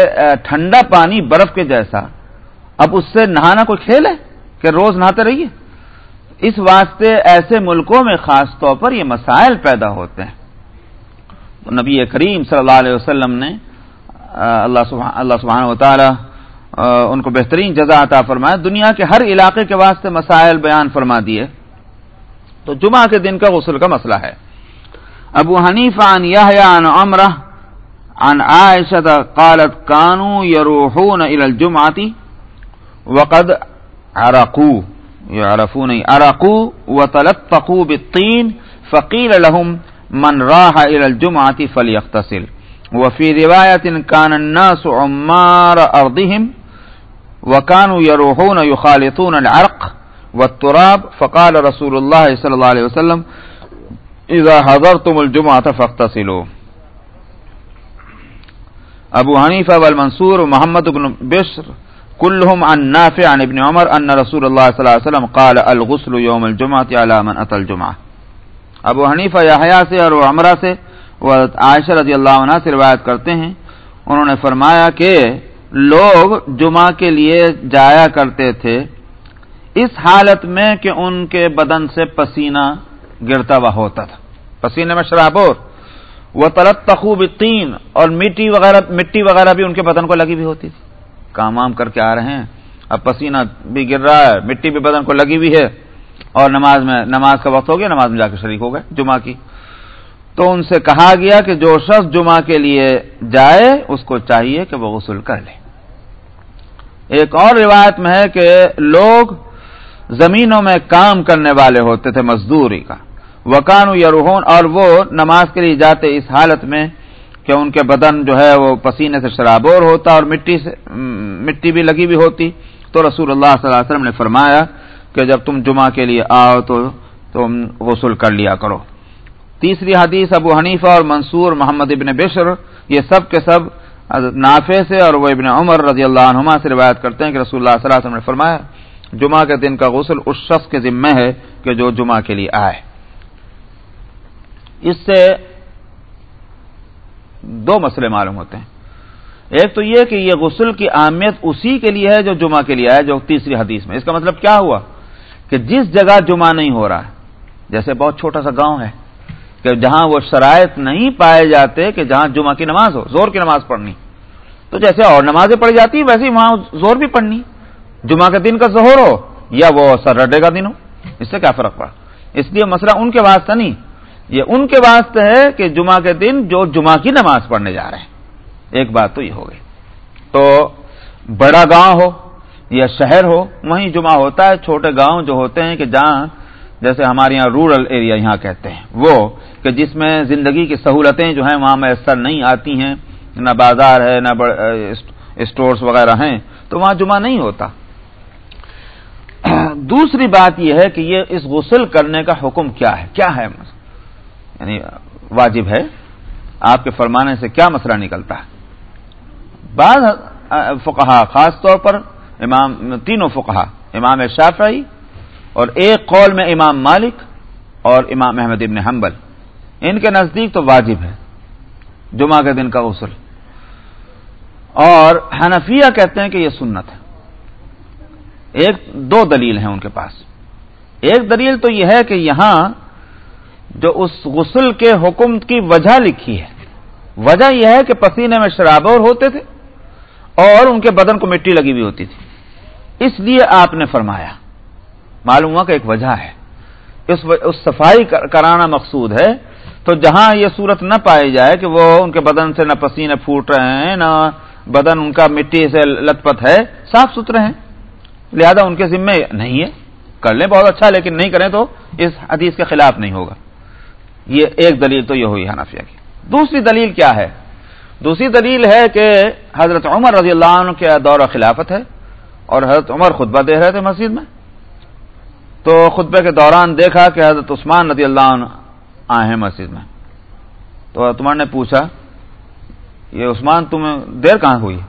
Speaker 1: ٹھنڈا پانی برف کے جیسا۔ اب اس سے نہانا کوئی کھیل ہے کہ روز نہاتے رہیے؟ اس واسطے ایسے ملکوں میں خاص طور پر یہ مسائل پیدا ہوتے ہیں۔ نبی کریم صلی اللہ علیہ وسلم نے اللہ سبحانہ و تعالی ان کو بہترین جزا عطا فرمایا۔ دنیا کے ہر علاقے کے واسطے مسائل بیان فرما دیے۔ تو جمعہ کے دن کا غسل کا مسئلہ ہے۔ ابو حنیف عن عن عمرہ عن عائشة قالت كانوا يروحون الى الجمعة وقد عرقوا يعرفون عرقوا وتلطقوا بالطين فقيل لهم من راح الى الجمعة فليغتسل وفي رواية كان الناس عمار ارضهم وكانوا يروحون يخالطون العرق والتراب فقال رسول الله صلى الله عليه وسلم اذا حضرتم الجمعة فاغتسلوا. ابو حنیفہ والمنصور، محمد بن بشر، كلهم عن نافع عن ابن عمر ان رسول الله صلى الله عليه وسلم قال الغسل يوم الجمعة على من اتى الجمعة. ابو حنیفہ یحییٰ سے اور عمرہ سے وہ عائشہ رضی اللہ عنہ سے روایت کرتے ہیں، انہوں نے فرمایا کہ لوگ جمعہ کے لیے جایا کرتے تھے، اس حالت میں کہ ان کے بدن سے پسینہ گرتا ہوا ہوتا تھا۔ پسینے میں شرابور وہ تلت تخوب تین اور مٹی وغیرہ مٹی وغیرہ بھی ان کے بدن کو لگی بھی ہوتی تھی۔ کام وام کر کے آ رہے ہیں۔ اب پسینہ بھی گر رہا ہے، مٹی بھی بدن کو لگی ہوئی ہے۔ اور نماز میں، نماز کا وقت ہو گیا، نماز میں جا کے شریک ہو گئے جمعہ کی۔ تو ان سے کہا گیا کہ جو شخص جمعہ کے لیے جائے، اس کو چاہیے کہ وہ غسل کر لے۔ ایک اور روایت میں ہے کہ لوگ زمینوں میں کام کرنے والے ہوتے تھے مزدوری کا۔ وکان یا اور وہ نماز کے لیے جاتے اس حالت میں کہ ان کے بدن جو ہے وہ پسینے سے شرابور ہوتا اور مٹی سے، مٹی بھی لگی بھی ہوتی۔ تو رسول اللہ صلی اللہ علیہ وسلم نے فرمایا کہ جب تم جمعہ کے لیے آؤ تو تم غسل کر لیا کرو۔ تیسری حدیث ابو حنیفہ اور منصور محمد ابن بشر، یہ سب کے سب نافع سے اور وہ ابن عمر رضی اللہ عنہما سے روایت کرتے ہیں کہ رسول اللہ صلی اللہ علیہ وسلم نے فرمایا، جمعہ کے دن کا غسل اس شخص کے ذمہ ہے کہ جو جمعہ کے لیے آئے۔ اس سے دو مسئلے معلوم ہوتے ہیں۔ ایک تو یہ کہ یہ غسل کی اہمیت اسی کے لیے ہے جو جمعہ کے لیے آئے، جو تیسری حدیث میں۔ اس کا مطلب کیا ہوا؟ کہ جس جگہ جمعہ نہیں ہو رہا ہے جیسے بہت چھوٹا سا گاؤں ہے کہ جہاں وہ شرائط نہیں پائے جاتے کہ جہاں جمعہ کی نماز ہو زور کی نماز پڑھنی۔ تو جیسے اور نمازیں پڑھی جاتی، ویسے ہی وہاں زور بھی پڑھنی۔ جمعہ کے دن کا ظہور ہو یا وہ سرڈے کا دن ہو، اس سے کیا فرق پڑا؟ اس لیے مسئلہ ان کے واسطے نہیں، یہ ان کے واسطے ہے کہ جمعہ کے دن جو جمعہ کی نماز پڑھنے جا رہے ہیں۔ ایک بات تو یہ ہو گئی۔ تو بڑا گاؤں ہو یا شہر ہو، وہیں جمعہ ہوتا ہے، چھوٹے گاؤں جو ہوتے ہیں کہ جہاں جیسے ہمارے یہاں رورل ایریا یہاں کہتے ہیں۔ وہ کہ جس میں زندگی کی سہولتیں جو ہیں وہاں میسر نہیں آتی ہیں، نہ بازار ہے، نہ اسٹورس وغیرہ ہیں، تو وہاں جمعہ نہیں ہوتا۔ دوسری بات یہ ہے کہ یہ اس غسل کرنے کا حکم کیا ہے؟ کیا ہے؟ یعنی واجب ہے؟ آپ کے فرمانے سے کیا مسئلہ نکلتا ہے؟ بعض فقہا خاص طور پر امام، تینوں فقہا امام شافعی اور ایک قول میں امام مالک اور امام احمد ابن حنبل، ان کے نزدیک تو واجب ہے، جمعہ کے دن کا غسل۔ اور حنفیہ کہتے ہیں کہ یہ سنت ہے۔ ایک دو دلیل ہیں ان کے پاس۔ ایک دلیل تو یہ ہے کہ یہاں جو اس غسل کے حکم کی وجہ لکھی ہے، وجہ یہ ہے کہ پسینے میں شرابور ہوتے تھے اور ان کے بدن کو مٹی لگی ہوئی ہوتی تھی۔ اس لیے آپ نے فرمایا معلوم ہوا کہ ایک وجہ ہے۔ اس اس صفائی کرانا مقصود ہے۔ تو جہاں یہ صورت نہ پائی جائے کہ وہ ان کے بدن سے نہ پسینے پھوٹ رہے ہیں، نہ بدن ان کا مٹی سے لت پت ہے، صاف ستھرے ہیں۔ لہذا ان کے ذمے نہیں ہے۔ کر لیں بہت اچھا لیکن نہیں کریں تو اس حدیث کے خلاف نہیں ہوگا۔ یہ ایک دلیل تو یہ ہوئی حنفیہ کی۔ دوسری دلیل کیا ہے؟ دوسری دلیل ہے کہ حضرت عمر رضی اللہ عنہ کے دور خلافت ہے اور حضرت عمر خطبہ دے رہے تھے مسجد میں۔ تو خطبے کے دوران دیکھا کہ حضرت عثمان رضی اللہ عنہ آئے ہیں مسجد میں۔ تو حضرت عمر نے پوچھا، یہ عثمان تم دیر کہاں ہوئی؟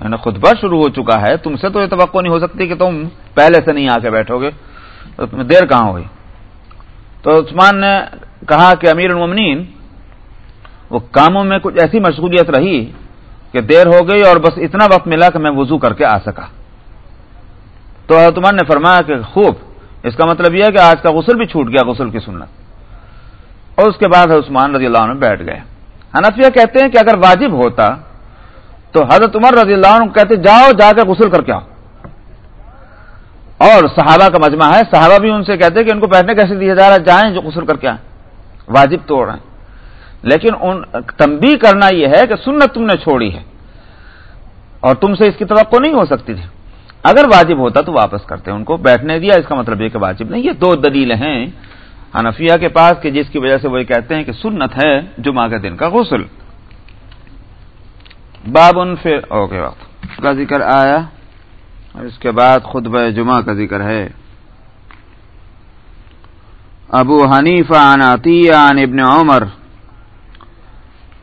Speaker 1: یعنی خطبہ شروع ہو چکا ہے، تم سے تو یہ توقع نہیں ہو سکتی کہ تم پہلے سے نہیں آ کے بیٹھو گے۔ تو تمہیں دیر کہاں ہوئی؟ تو عثمان نے کہا کہ، امیر المومنین، وہ کاموں میں کچھ ایسی مشغولیت رہی کہ دیر ہو گئی اور بس اتنا وقت ملا کہ میں وضو کر کے آ سکا۔ تو حضرت نے فرمایا کہ، خوب اس کا مطلب یہ ہے کہ آج کا غسل بھی چھوٹ گیا غسل کی سنت۔ اور اس کے بعد عثمان رضی اللہ عنہ بیٹھ گئے۔ حنفیہ کہتے ہیں کہ اگر واجب ہوتا تو حضرت عمر رضی اللہ عنہ کہتے جاؤ، جا کے غسل کر کے آؤ۔ اور صحابہ کا مجمع ہے، صحابہ بھی ان سے کہتے کہ ان کو بیٹھنے کیسے دیا جا رہا ہے، جائیں جو غسل کر کے آئیں۔ واجب توڑ رہے ہیں لیکن ان تنبی کرنا یہ ہے کہ سنت تم نے چھوڑی ہے۔ اور تم سے اس کی توقع نہیں ہو سکتی تھی۔ اگر واجب ہوتا تو واپس کرتے ان کو بیٹھنے دیا، اس کا مطلب یہ کہ واجب نہیں یہ دو دلیل ہیں حنفیہ کے پاس کہ جس کی وجہ سے وہ کہتے ہیں کہ سنت ہے جمعہ کے دن کا غسل۔ باب ان پھر اوکے، وقت کا ذکر آیا اور اس کے بعد خود جمعہ کا ذکر ہے۔ ابو حنیف عن عطیہ عن ابن عمر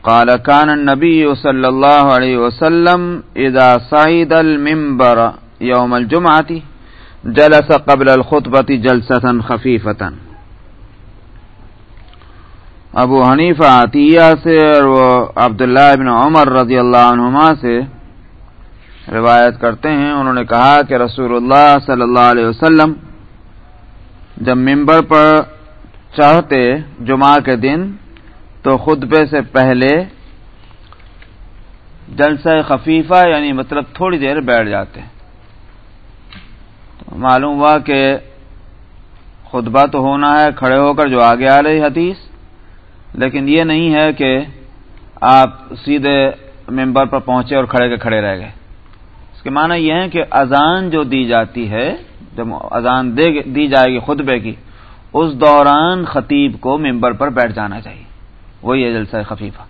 Speaker 1: قال كان النبي صلى الله عليه وسلم إذا صعد المنبر يوم الجمعة جلس قبل الخطبة جلسة خفيفة ابو حنیفہ، عطیہ سے اور وہ عبداللہ ابن عمر رضی اللہ عنہما سے روایت کرتے ہیں۔ انہوں نے کہا کہ رسول اللہ صلی اللہ علیہ وسلم جب ممبر پر چڑھتے جمعہ کے دن، تو خطبے سے پہلے جلسہ خفیفہ یعنی مطلب تھوڑی دیر بیٹھ جاتے۔ ہیں معلوم ہوا کہ خطبہ تو ہونا ہے، کھڑے ہو کر جو آگے آ رہی حدیث۔ لیکن یہ نہیں ہے کہ آپ سیدھے ممبر پر پہنچے اور کھڑے کے کھڑے رہ گئے۔ اس کے معنی یہ ہے کہ اذان جو دی جاتی ہے، جب اذان دی جائے گی خطبے کی، اس دوران خطیب کو ممبر پر بیٹھ جانا چاہیے۔ وہی ہے جلسہ خفیفہ۔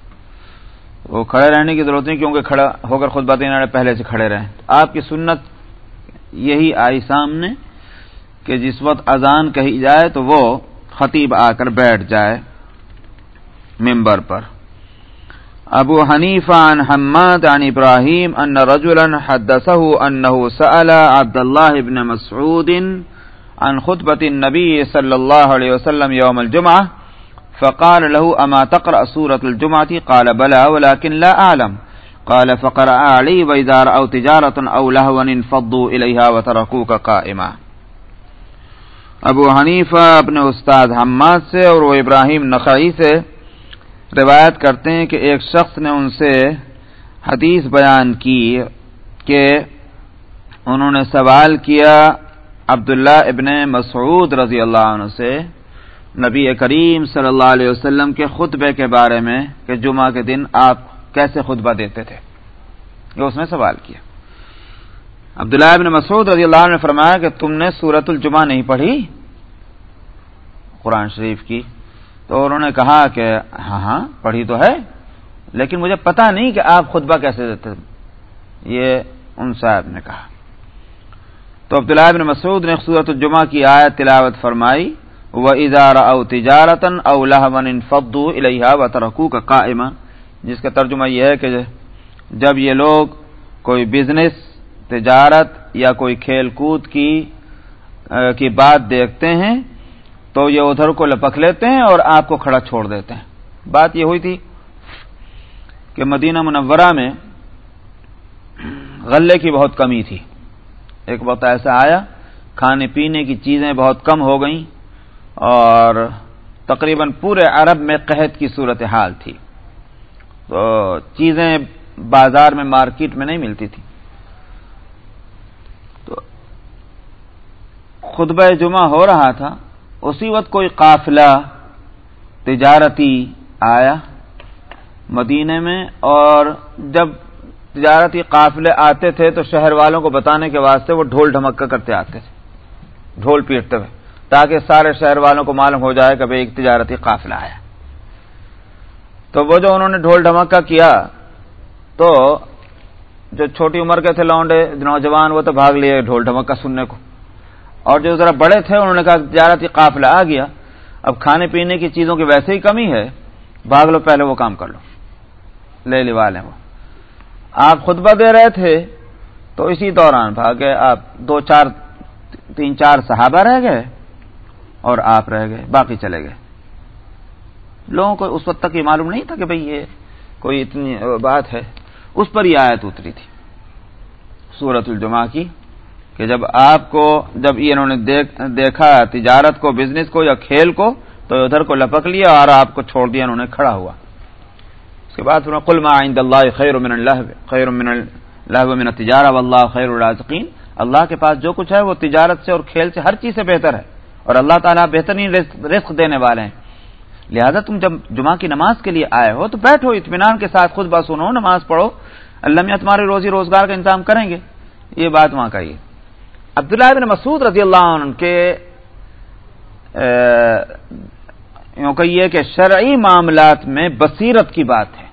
Speaker 1: وہ کھڑے رہنے کی ضرورت نہیں، کیونکہ کھڑا ہو کر خود باتیں پہلے سے کھڑے رہیں۔ آپ کی سنت یہی آئی سامنے کہ جس وقت اذان کہی جائے تو وہ خطیب آ کر بیٹھ جائے ممبر پر۔ ابو حنیف عن حماد عن ابراہیم ان رجلا حدثه انه سأل عبد الله ابن مسعود عن خطبة النبي صلى الله عليه وسلم يوم الجمعة فقال له أما تقرأ سورة الجمعة؟ قال بلى، ولكن لا أعلم قال فقرأ علي وإذا رأوا تجارة أو لهوا انفضوا إليها وتركوك قائما. ابو حنیفہ اپنے استاد حماد سے اور وہ ابراہیم نقعی سے روایت کرتے ہیں کہ ایک شخص نے ان سے حدیث بیان کی کہ انہوں نے سوال کیا عبداللہ ابن مسعود رضی اللہ عنہ سے نبی کریم صلی اللہ علیہ وسلم کے خطبے کے بارے میں کہ جمعہ کے دن آپ کیسے خطبہ دیتے تھے؟ یہ اس نے سوال کیا۔ عبداللہ ابن مسعود رضی اللہ عنہ نے فرمایا کہ تم نے سورت الجمعہ نہیں پڑھی؟ قرآن شریف کی۔ تو انہوں نے کہا کہ ہاں ہاں پڑھی تو ہے، لیکن مجھے پتا نہیں کہ آپ خطبہ کیسے دیتے یہ ان صاحب نے کہا۔ تو عبداللہ ابن مسعود نے سورت الجمعہ کی آیت تلاوت فرمائی وہ ادارہ او تجارتن او لہمن فدو الحا و ترقو کا قائمہ جس کا ترجمہ یہ ہے کہ جب یہ لوگ کوئی بزنس تجارت یا کوئی کھیل کود کی کی بات دیکھتے ہیں، تو یہ ادھر کو لپک لیتے ہیں اور آپ کو کھڑا چھوڑ دیتے ہیں۔ بات یہ ہوئی تھی کہ مدینہ منورہ میں غلے کی بہت کمی تھی۔ ایک وقت ایسا آیا، کھانے پینے کی چیزیں بہت کم ہو گئیں اور تقریباً پورے عرب میں قحط کی صورت حال تھی۔ چیزیں بازار میں مارکیٹ میں نہیں ملتی تھی تو خطبہ جمعہ ہو رہا تھا، اسی وقت کوئی قافلہ تجارتی آیا مدینے میں، اور جب تجارتی قافلے آتے تھے تو شہر والوں کو بتانے کے واسطے وہ ڈھول ڈھمکا کرتے آتے تھے، ڈھول پیٹتے ہوئے، تاکہ سارے شہر والوں کو معلوم ہو جائے کہ بھائی ایک تجارتی قافلہ آیا۔ تو وہ جو انہوں نے ڈھول ڈھمکا کیا، تو جو چھوٹی عمر کے تھے لونڈے، نوجوان، وہ تو بھاگ لیے ڈھول ڈھمکا سننے کو۔ اور جو ذرا بڑے تھے، انہوں نے کہا تجارتی قافلہ آ گیا، اب کھانے پینے کی چیزوں کی ویسے ہی کمی ہے، بھاگ لو، پہلے وہ کام کر لو۔ لے لوا لیں وہ۔ آپ خطبہ دے رہے تھے، تو اسی دوران بھاگے آپ دو چار، تین چار صحابہ رہ گئے اور آپ رہ گئے، باقی چلے گئے۔ لوگوں کو اس وقت تک یہ معلوم نہیں تھا کہ بھئی یہ کوئی اتنی بات ہے۔ اس پر یہ آیت اتری تھی سورت الجمہ کی کہ جب آپ کو جب یہ انہوں نے دیکھا تجارت کو بزنس کو یا کھیل کو، تو ادھر کو لپک لیا اور آپ کو چھوڑ دیا، انہوں نے کھڑا ہوا۔ اس کے بعد قل ما عند اللہ خیر من اللہ خیر من اللہ من تجارہ واللہ خیر الرازقین۔ اللہ کے پاس جو کچھ ہے وہ تجارت سے اور کھیل سے ہر چیز سے بہتر ہے اور اللہ تعالیٰ بہترین رزق دینے والے ہیں۔ لہذا تم جب جمعہ کی نماز کے لیے آئے ہو تو بیٹھو، اطمینان کے ساتھ خود بات سنو، نماز پڑھو۔ اللہ میں تمہاری روزی روزگار کا انتظام کریں گے۔ یہ بات وہاں کہیے عبداللہ بن مسعود رضی اللہ عنہ کے یوں کہیے کہ شرعی معاملات میں بصیرت کی بات ہے۔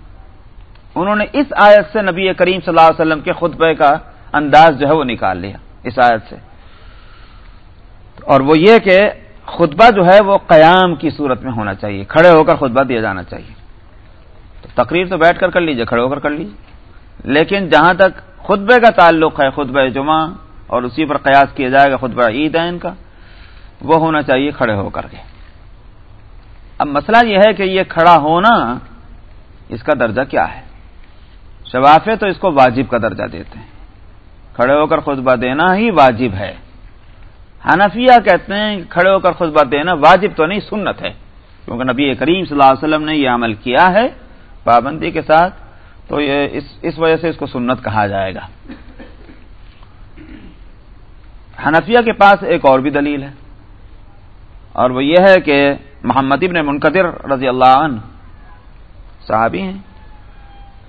Speaker 1: انہوں نے اس آیت سے نبی کریم صلی اللہ علیہ وسلم کے خطبے کا انداز جو ہے وہ نکال لیا۔ اس آیت سے۔ اور وہ یہ کہ خطبہ جو ہے وہ قیام کی صورت میں ہونا چاہیے۔ کھڑے ہو کر خطبہ دیا جانا چاہیے۔ تو تقریر تو بیٹھ کر کر لیجیے، کھڑے ہو کر کر لیجیے۔ لیکن جہاں تک خطبے کا تعلق ہے، خطبہ جمعہ اور اسی پر قیاس کیا جائے گا، خطبہ عید ہے ان کا، وہ ہونا چاہیے کھڑے ہو کر کے۔ اب مسئلہ یہ ہے کہ یہ کھڑا ہونا اس کا درجہ کیا ہے؟ شفافے تو اس کو واجب کا درجہ دیتے ہیں۔ کھڑے ہو کر خطبہ دینا ہی واجب ہے۔ حنفیہ کہتے ہیں، کھڑے ہو کر خطبہ دینا واجب تو نہیں، سنت ہے۔ کیونکہ نبی کریم صلی اللہ علیہ وسلم نے یہ عمل کیا ہے پابندی کے ساتھ، تو یہ اس اس وجہ سے اس کو سنت کہا جائے گا۔ حنفیہ کے پاس ایک اور بھی دلیل ہے۔ اور وہ یہ ہے کہ محمد ابن منقدر رضی اللہ عنہ صحابی ہیں۔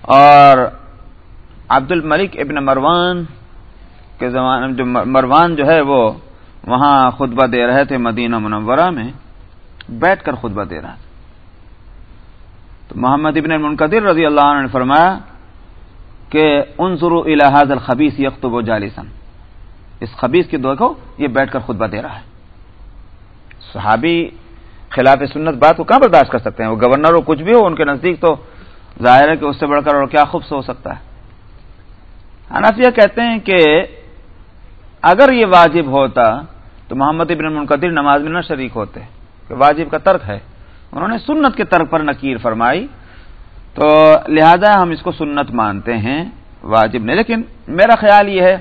Speaker 1: اور عبد الملک ابن مروان کے زمانے جو مروان جو ہے وہ وہاں خطبہ دے رہے تھے مدینہ منورہ میں، بیٹھ کر خطبہ دے رہا تھا۔ تو محمد ابن منقدر رضی اللہ عنہ نے فرمایا کہ انظروا الى هذا الخبيث يخطب جالسا۔ اس خبیث کی دیکھو، یہ بیٹھ کر خطبہ دے رہا ہے۔ صحابی خلاف سنت بات کو کہاں برداشت کر سکتے ہیں؟ وہ گورنر ہو، کچھ بھی ہو، ان کے نزدیک تو ظاہر ہے کہ اس سے بڑھ کر اور کیا خوبص ہو سکتا ہے۔ حنفیہ کہتے ہیں کہ اگر یہ واجب ہوتا تو محمد ابن منقدر نماز میں نہ شریک ہوتے، کہ واجب کا ترک ہے۔ انہوں نے سنت کے ترک پر نکیر فرمائی۔ تو لہذا ہم اس کو سنت مانتے ہیں، واجب نہیں۔ لیکن میرا خیال یہ ہے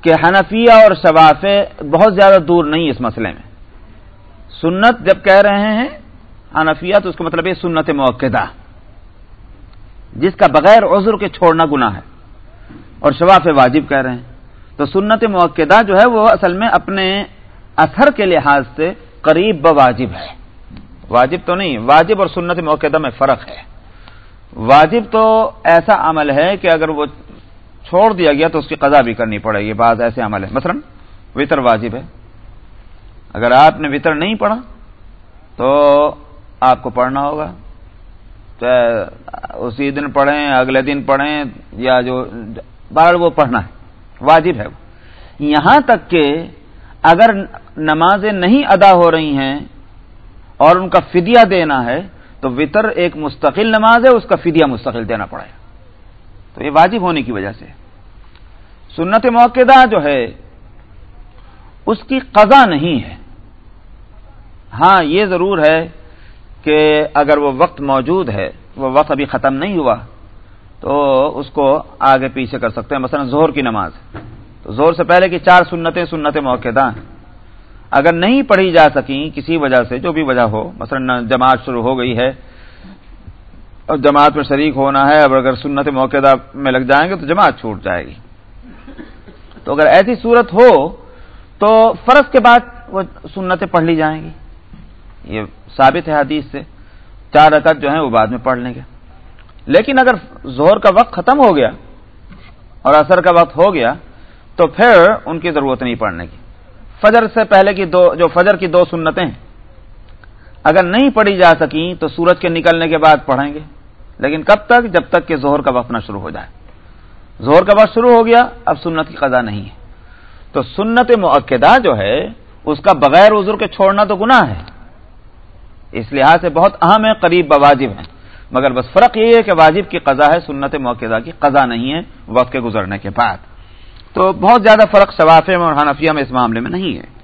Speaker 1: کہ حنفیہ اور شفافے بہت زیادہ دور نہیں اس مسئلے میں۔ سنت جب کہہ رہے ہیں حنفیہ، تو اس کا مطلب یہ سنت موقع جس کا بغیر عذر کے چھوڑنا گنا ہے۔ اور شفاف واجب کہہ رہے ہیں۔ تو سنت موقع جو ہے وہ اصل میں اپنے اثر کے لحاظ سے قریب بواجب ہے۔ واجب تو نہیں، واجب اور سنت موقع میں فرق ہے۔ واجب تو ایسا عمل ہے کہ اگر وہ چھوڑ دیا گیا تو اس کی قضا بھی کرنی پڑے گی، بعض ایسے عمل ہے مثلا وطر واجب ہے۔ اگر آپ نے وطر نہیں پڑھا تو آپ کو پڑھنا ہوگا۔ چاہے اسی دن پڑھیں، اگلے دن پڑھیں یا جو بار وہ پڑھنا ہے۔ واجب ہے یہاں تک کہ اگر نمازیں نہیں ادا ہو رہی ہیں اور ان کا فدیہ دینا ہے، تو وطر ایک مستقل نماز ہے، اس کا فدیہ مستقل دینا پڑے تو یہ واجب ہونے کی وجہ سے۔ سنت موقع جو ہے، اس کی قضا نہیں ہے۔ ہاں یہ ضرور ہے کہ اگر وہ وقت موجود ہے، وہ وقت ابھی ختم نہیں ہوا تو اس کو آگے پیچھے کر سکتے ہیں۔ مثلا زہر کی نماز۔ تو زہر سے پہلے کی چار سنتیں سنت موقع اگر نہیں پڑھی جا سکیں کسی وجہ سے، جو بھی وجہ ہو، مثلا جماعت شروع ہو گئی ہے اور جماعت میں شریک ہونا ہے، اب اگر سنت موقع میں لگ جائیں گے تو جماعت چھوٹ جائے گی۔ تو اگر ایسی صورت ہو تو فرض کے بعد وہ سنتیں پڑھ لی جائیں گی۔ یہ ثابت ہے حدیث سے۔ چار رکعت جو ہیں وہ بعد میں پڑھ لیں گے۔ لیکن اگر زہر کا وقت ختم ہو گیا اور اثر کا وقت ہو گیا تو پھر ان کی ضرورت نہیں پڑھنے کی۔ فجر سے پہلے کی دو جو فجر کی دو سنتیں ہیں، اگر نہیں پڑھی جا سکیں تو سورج کے نکلنے کے بعد پڑھیں گے، لیکن کب تک؟ جب تک کہ زہر کا وقت نہ شروع ہو جائے۔ زہر کا وقت شروع ہو گیا، اب سنت کی قضا نہیں ہے۔ تو سنت معقدہ جو ہے، اس کا بغیر عذر کے چھوڑنا تو گناہ ہے۔ اس لحاظ سے بہت اہم ہے، قریب بواجب ہیں مگر بس فرق یہ ہے کہ واجب کی قضا ہے، سنت موقع کی، قضا نہیں ہے وقت کے گزرنے کے بعد۔ تو بہت زیادہ فرق شوافے میں اور حنفیہ میں اس معاملے میں نہیں ہے۔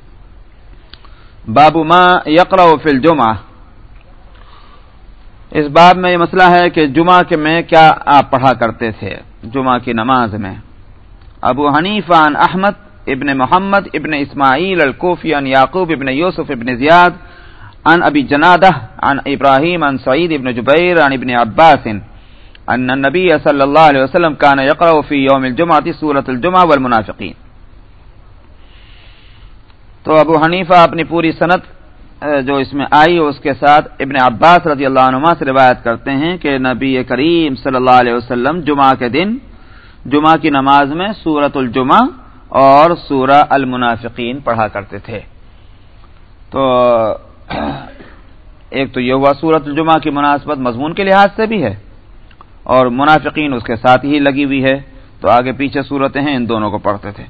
Speaker 1: بابو ماں یقرا فل جمعہ اس باب میں یہ مسئلہ ہے کہ جمعہ کے میں کیا آپ پڑھا کرتے تھے؟ جمعہ کی نماز میں۔ ابو حنیف عن احمد ابن محمد ابن اسماعیل القوفی عن یعقوب ابن یوسف ابن زیاد عن ابی جنادہ، عن ابراہیم، عن سعید ابن جبیر، عن ابن عباس، ان النبی صلی اللہ علیہ وسلم کان یقرأ فی یوم الجمعہ سورة الجمعہ والمنافقین۔ تو ابو حنیفہ اپنی پوری صنعت جو اس میں آئی، اس کے ساتھ ابن عباس رضی اللہ عنہ سے روایت کرتے ہیں کہ نبی کریم صلی اللہ علیہ وسلم جمعہ کے دن، جمعہ کی نماز میں سورت الجمعہ اور سورہ المنافقین پڑھا کرتے تھے۔ تو ایک تو یہ ہوا سورت الجمعہ کی مناسبت مضمون کے لحاظ سے بھی ہے اور منافقین اس کے ساتھ ہی لگی ہوئی ہے تو آگے پیچھے صورتیں ہیں، ان دونوں کو پڑھتے تھے۔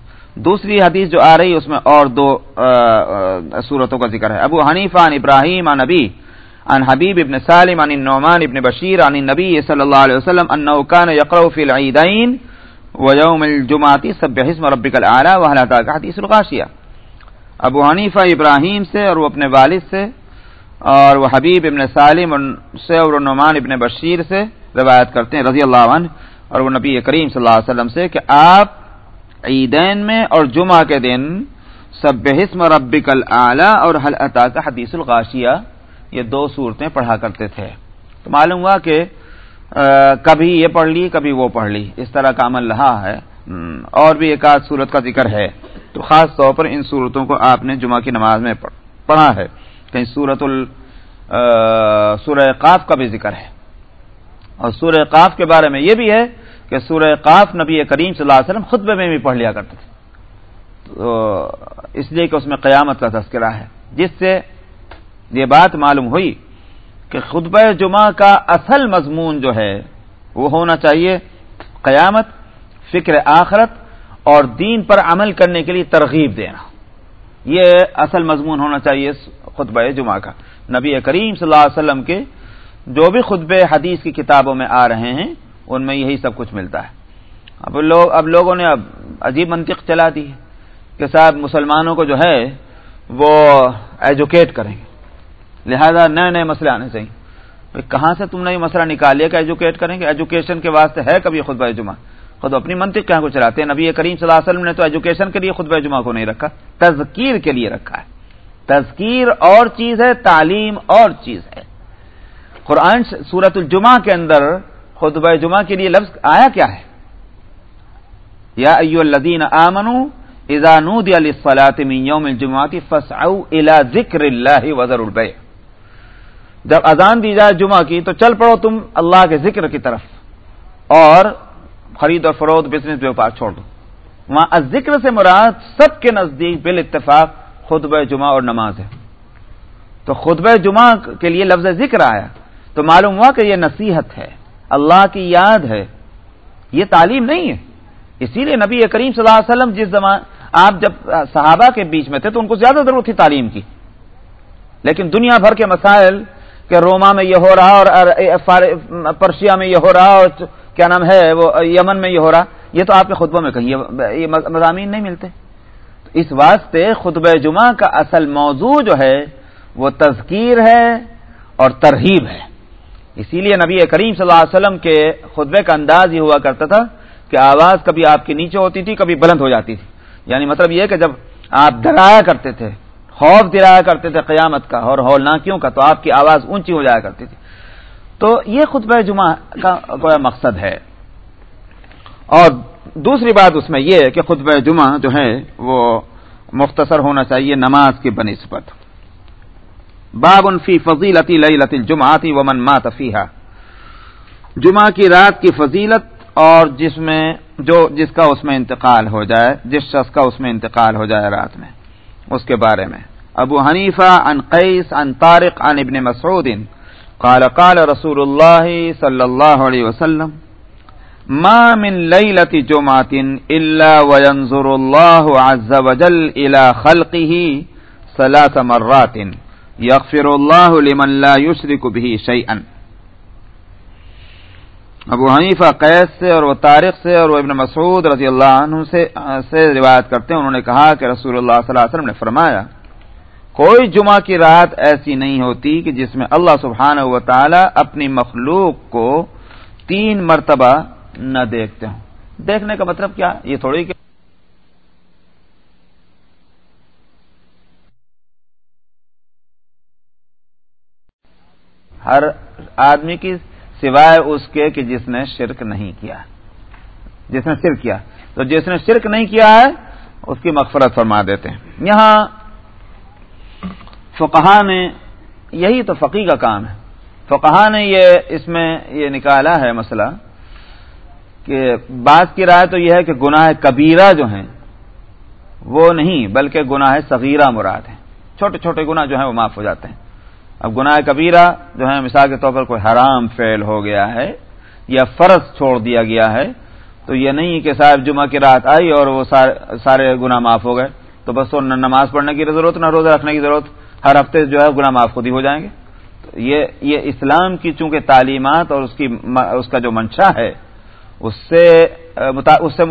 Speaker 1: دوسری حدیث جو آ رہی اس میں اور دو صورتوں کا ذکر ہے۔ ابو حنیف عن ابراہیم عن نبی، عن حبیب ابن سالم عن النعمان ابن بشیر عن نبی صلی اللہ علیہ وسلم انه كان يقرأ في العيدين ويوم الجمعة سبح اسم ربك الاعلى وهل اتاك حديث الغاشية ابو حنیفہ ابراہیم سے اور وہ اپنے والد سے اور وہ حبیب ابن سالم سے اور نعمان ابن بشیر سے روایت کرتے ہیں، رضی اللہ عنہ، اور وہ نبی کریم صلی اللہ علیہ وسلم سے کہ آپ عیدین میں اور جمعہ کے دن سب حسم ربک العلی اور حل عطا کا حدیث الغاشیہ، یہ دو صورتیں پڑھا کرتے تھے۔ تو معلوم ہوا کہ کبھی یہ پڑھ لی، کبھی وہ پڑھ لی۔ اس طرح کا عمل رہا ہے۔ اور بھی ایک آدھ صورت کا ذکر ہے۔ تو خاص طور پر ان صورتوں کو آپ نے جمعہ کی نماز میں پڑھا ہے۔ کہیں سورت ال سورہ قاف کا بھی ذکر ہے۔ اور سورہ قاف کے بارے میں یہ بھی ہے کہ سورہ قاف نبی کریم صلی اللہ علیہ وسلم خطبے میں بھی پڑھ لیا کرتے تھے۔ تو اس لیے کہ اس میں قیامت کا تذکرہ ہے۔ جس سے یہ بات معلوم ہوئی کہ خطبہ جمعہ کا اصل مضمون جو ہے وہ ہونا چاہیے قیامت، فکر آخرت اور دین پر عمل کرنے کے لیے ترغیب دینا۔ یہ اصل مضمون ہونا چاہیے خطبہ جمعہ کا۔ نبی کریم صلی اللہ علیہ وسلم کے جو بھی خطبے حدیث کی کتابوں میں آ رہے ہیں، ان میں یہی سب کچھ ملتا ہے۔ اب لوگ، اب لوگوں نے اب عجیب منطق چلا دی ہے کہ صاحب مسلمانوں کو جو ہے، وہ ایجوکیٹ کریں گے۔ لہذا نئے نئے مسئلے آنے چاہیے۔ کہاں سے تم نے یہ مسئلہ نکال لیا کہ ایجوکیٹ کریں گے؟ ایجوکیشن کے واسطے ہے کبھی خطبہ جمعہ۔ خود اپنی منطق کہاں کو چلاتے ہیں۔ نبی کریم صلی اللہ علیہ وسلم نے تو ایجوکیشن کے لیے خطبہ جمعہ کو نہیں رکھا، تذکیر کے لیے رکھا ہے۔ تذکیر اور چیز ہے، تعلیم اور چیز ہے۔ قرآن سورت الجمعہ کے اندر خطبہ جمعہ کے لیے لفظ آیا کیا ہے؟ یا ایو الذین آمنوا اذا نودی من یوم الجمعہ فسعوا الى ذکر اللہ وذر البیع۔ جب اذان دی جائے جمعہ کی تو چل پڑو تم اللہ کے ذکر کی طرف۔ اور خرید اور فروخت بزنس ویوپار چھوڑ دو۔ وہاں ذکر سے مراد سب کے نزدیک بال اتفاق خطبہ جمعہ اور نماز ہے۔ تو خطبہ جمعہ کے لیے لفظ ذکر آیا۔ تو معلوم ہوا کہ یہ نصیحت ہے۔ اللہ کی یاد ہے۔ یہ تعلیم نہیں ہے۔ اسی لیے نبی کریم صلی اللہ علیہ وسلم جس زمان آپ جب صحابہ کے بیچ میں تھے تو ان کو زیادہ ضرورت تھی تعلیم کی۔ لیکن دنیا بھر کے مسائل کہ روما میں یہ ہو رہا اور پرشیا میں یہ ہو رہا اور کیا نام ہے وہ، یمن میں یہ ہو رہا، یہ تو آپ کے خطبوں میں کہیں، یہ مضامین نہیں ملتے۔ اس واسطے خطبہ جمعہ کا اصل موضوع جو ہے، وہ تذکیر ہے اور ترہیب ہے۔ اسی لیے نبی کریم صلی اللہ علیہ وسلم کے خطبے کا انداز یہ ہوا کرتا تھا کہ آواز کبھی آپ کے نیچے ہوتی تھی، کبھی بلند ہو جاتی تھی۔ یعنی مطلب یہ کہ جب آپ ڈرایا کرتے تھے، خوف دلایا کرتے تھے قیامت کا اور ہولناکیوں کا، تو آپ کی آواز اونچی ہو جایا کرتی تھی۔ تو یہ خطبہ جمعہ کا مقصد ہے۔ اور دوسری بات اس میں یہ ہے کہ خطبہ جمعہ جو ہے وہ مختصر ہونا چاہیے نماز کی بنسبت۔ باب فی فضیلتی لئی لتی جمعاتی و من مات فیحا جمعہ کی رات کی فضیلت اور جس میں جو جس کا اس میں انتقال ہو جائے، جس شخص کا اس میں انتقال ہو جائے رات میں، اس کے بارے میں۔ ابو حنیفہ ان قیس ان طارق ان ابن مسعود قال قال رسول اللہ صلی اللہ علیہ وسلم، ما من ليلة جمعة إلا وينظر الله عز وجل إلى خلقه ثلاث مرات يغفر الله لمن لا يشرك به شيئا ابو حنیفہ قیس سے اور وہ تاریخ سے اور وہ ابن مسعود رضی اللہ عنہ سے سے روایت کرتے ہیں، انہوں نے کہا کہ رسول اللہ صلی اللہ علیہ وسلم نے فرمایا کوئی جمعہ کی رات ایسی نہیں ہوتی کہ جس میں اللہ سبحانہ و تعالی اپنی مخلوق کو تین مرتبہ نہ دیکھتے ہوں۔ دیکھنے کا مطلب کیا؟ یہ تھوڑی کہ ہر آدمی کی سوائے اس کے کہ جس نے شرک نہیں کیا۔ جس نے شرک کیا۔ تو جس نے شرک نہیں کیا ہے، اس کی مغفرت فرما دیتے ہیں۔ یہاں فقہ نے یہی تو فقی کا کام ہے۔ فقہ نے یہ اس میں یہ نکالا ہے مسئلہ کہ بعض کی رائے تو یہ ہے کہ گناہ کبیرہ جو ہیں وہ نہیں، بلکہ گناہ صغیرہ مراد ہیں۔ چھوٹے چھوٹے گناہ جو ہیں وہ معاف ہو جاتے ہیں۔ اب گناہ کبیرہ جو ہے مثال کے طور پر کوئی حرام فیل ہو گیا ہے یا فرض چھوڑ دیا گیا ہے، تو یہ نہیں کہ صاحب جمعہ کی رات آئی اور وہ سارے گناہ معاف ہو گئے۔ تو بس نہ نماز پڑھنے کی ضرورت، نہ روزہ رکھنے کی ضرورت۔ ہر ہفتے جو ہے گناہ معاف خود ہی ہو جائیں گے۔ یہ یہ اسلام کی چونکہ تعلیمات اور اس کی اس کا جو منشا ہے اس سے،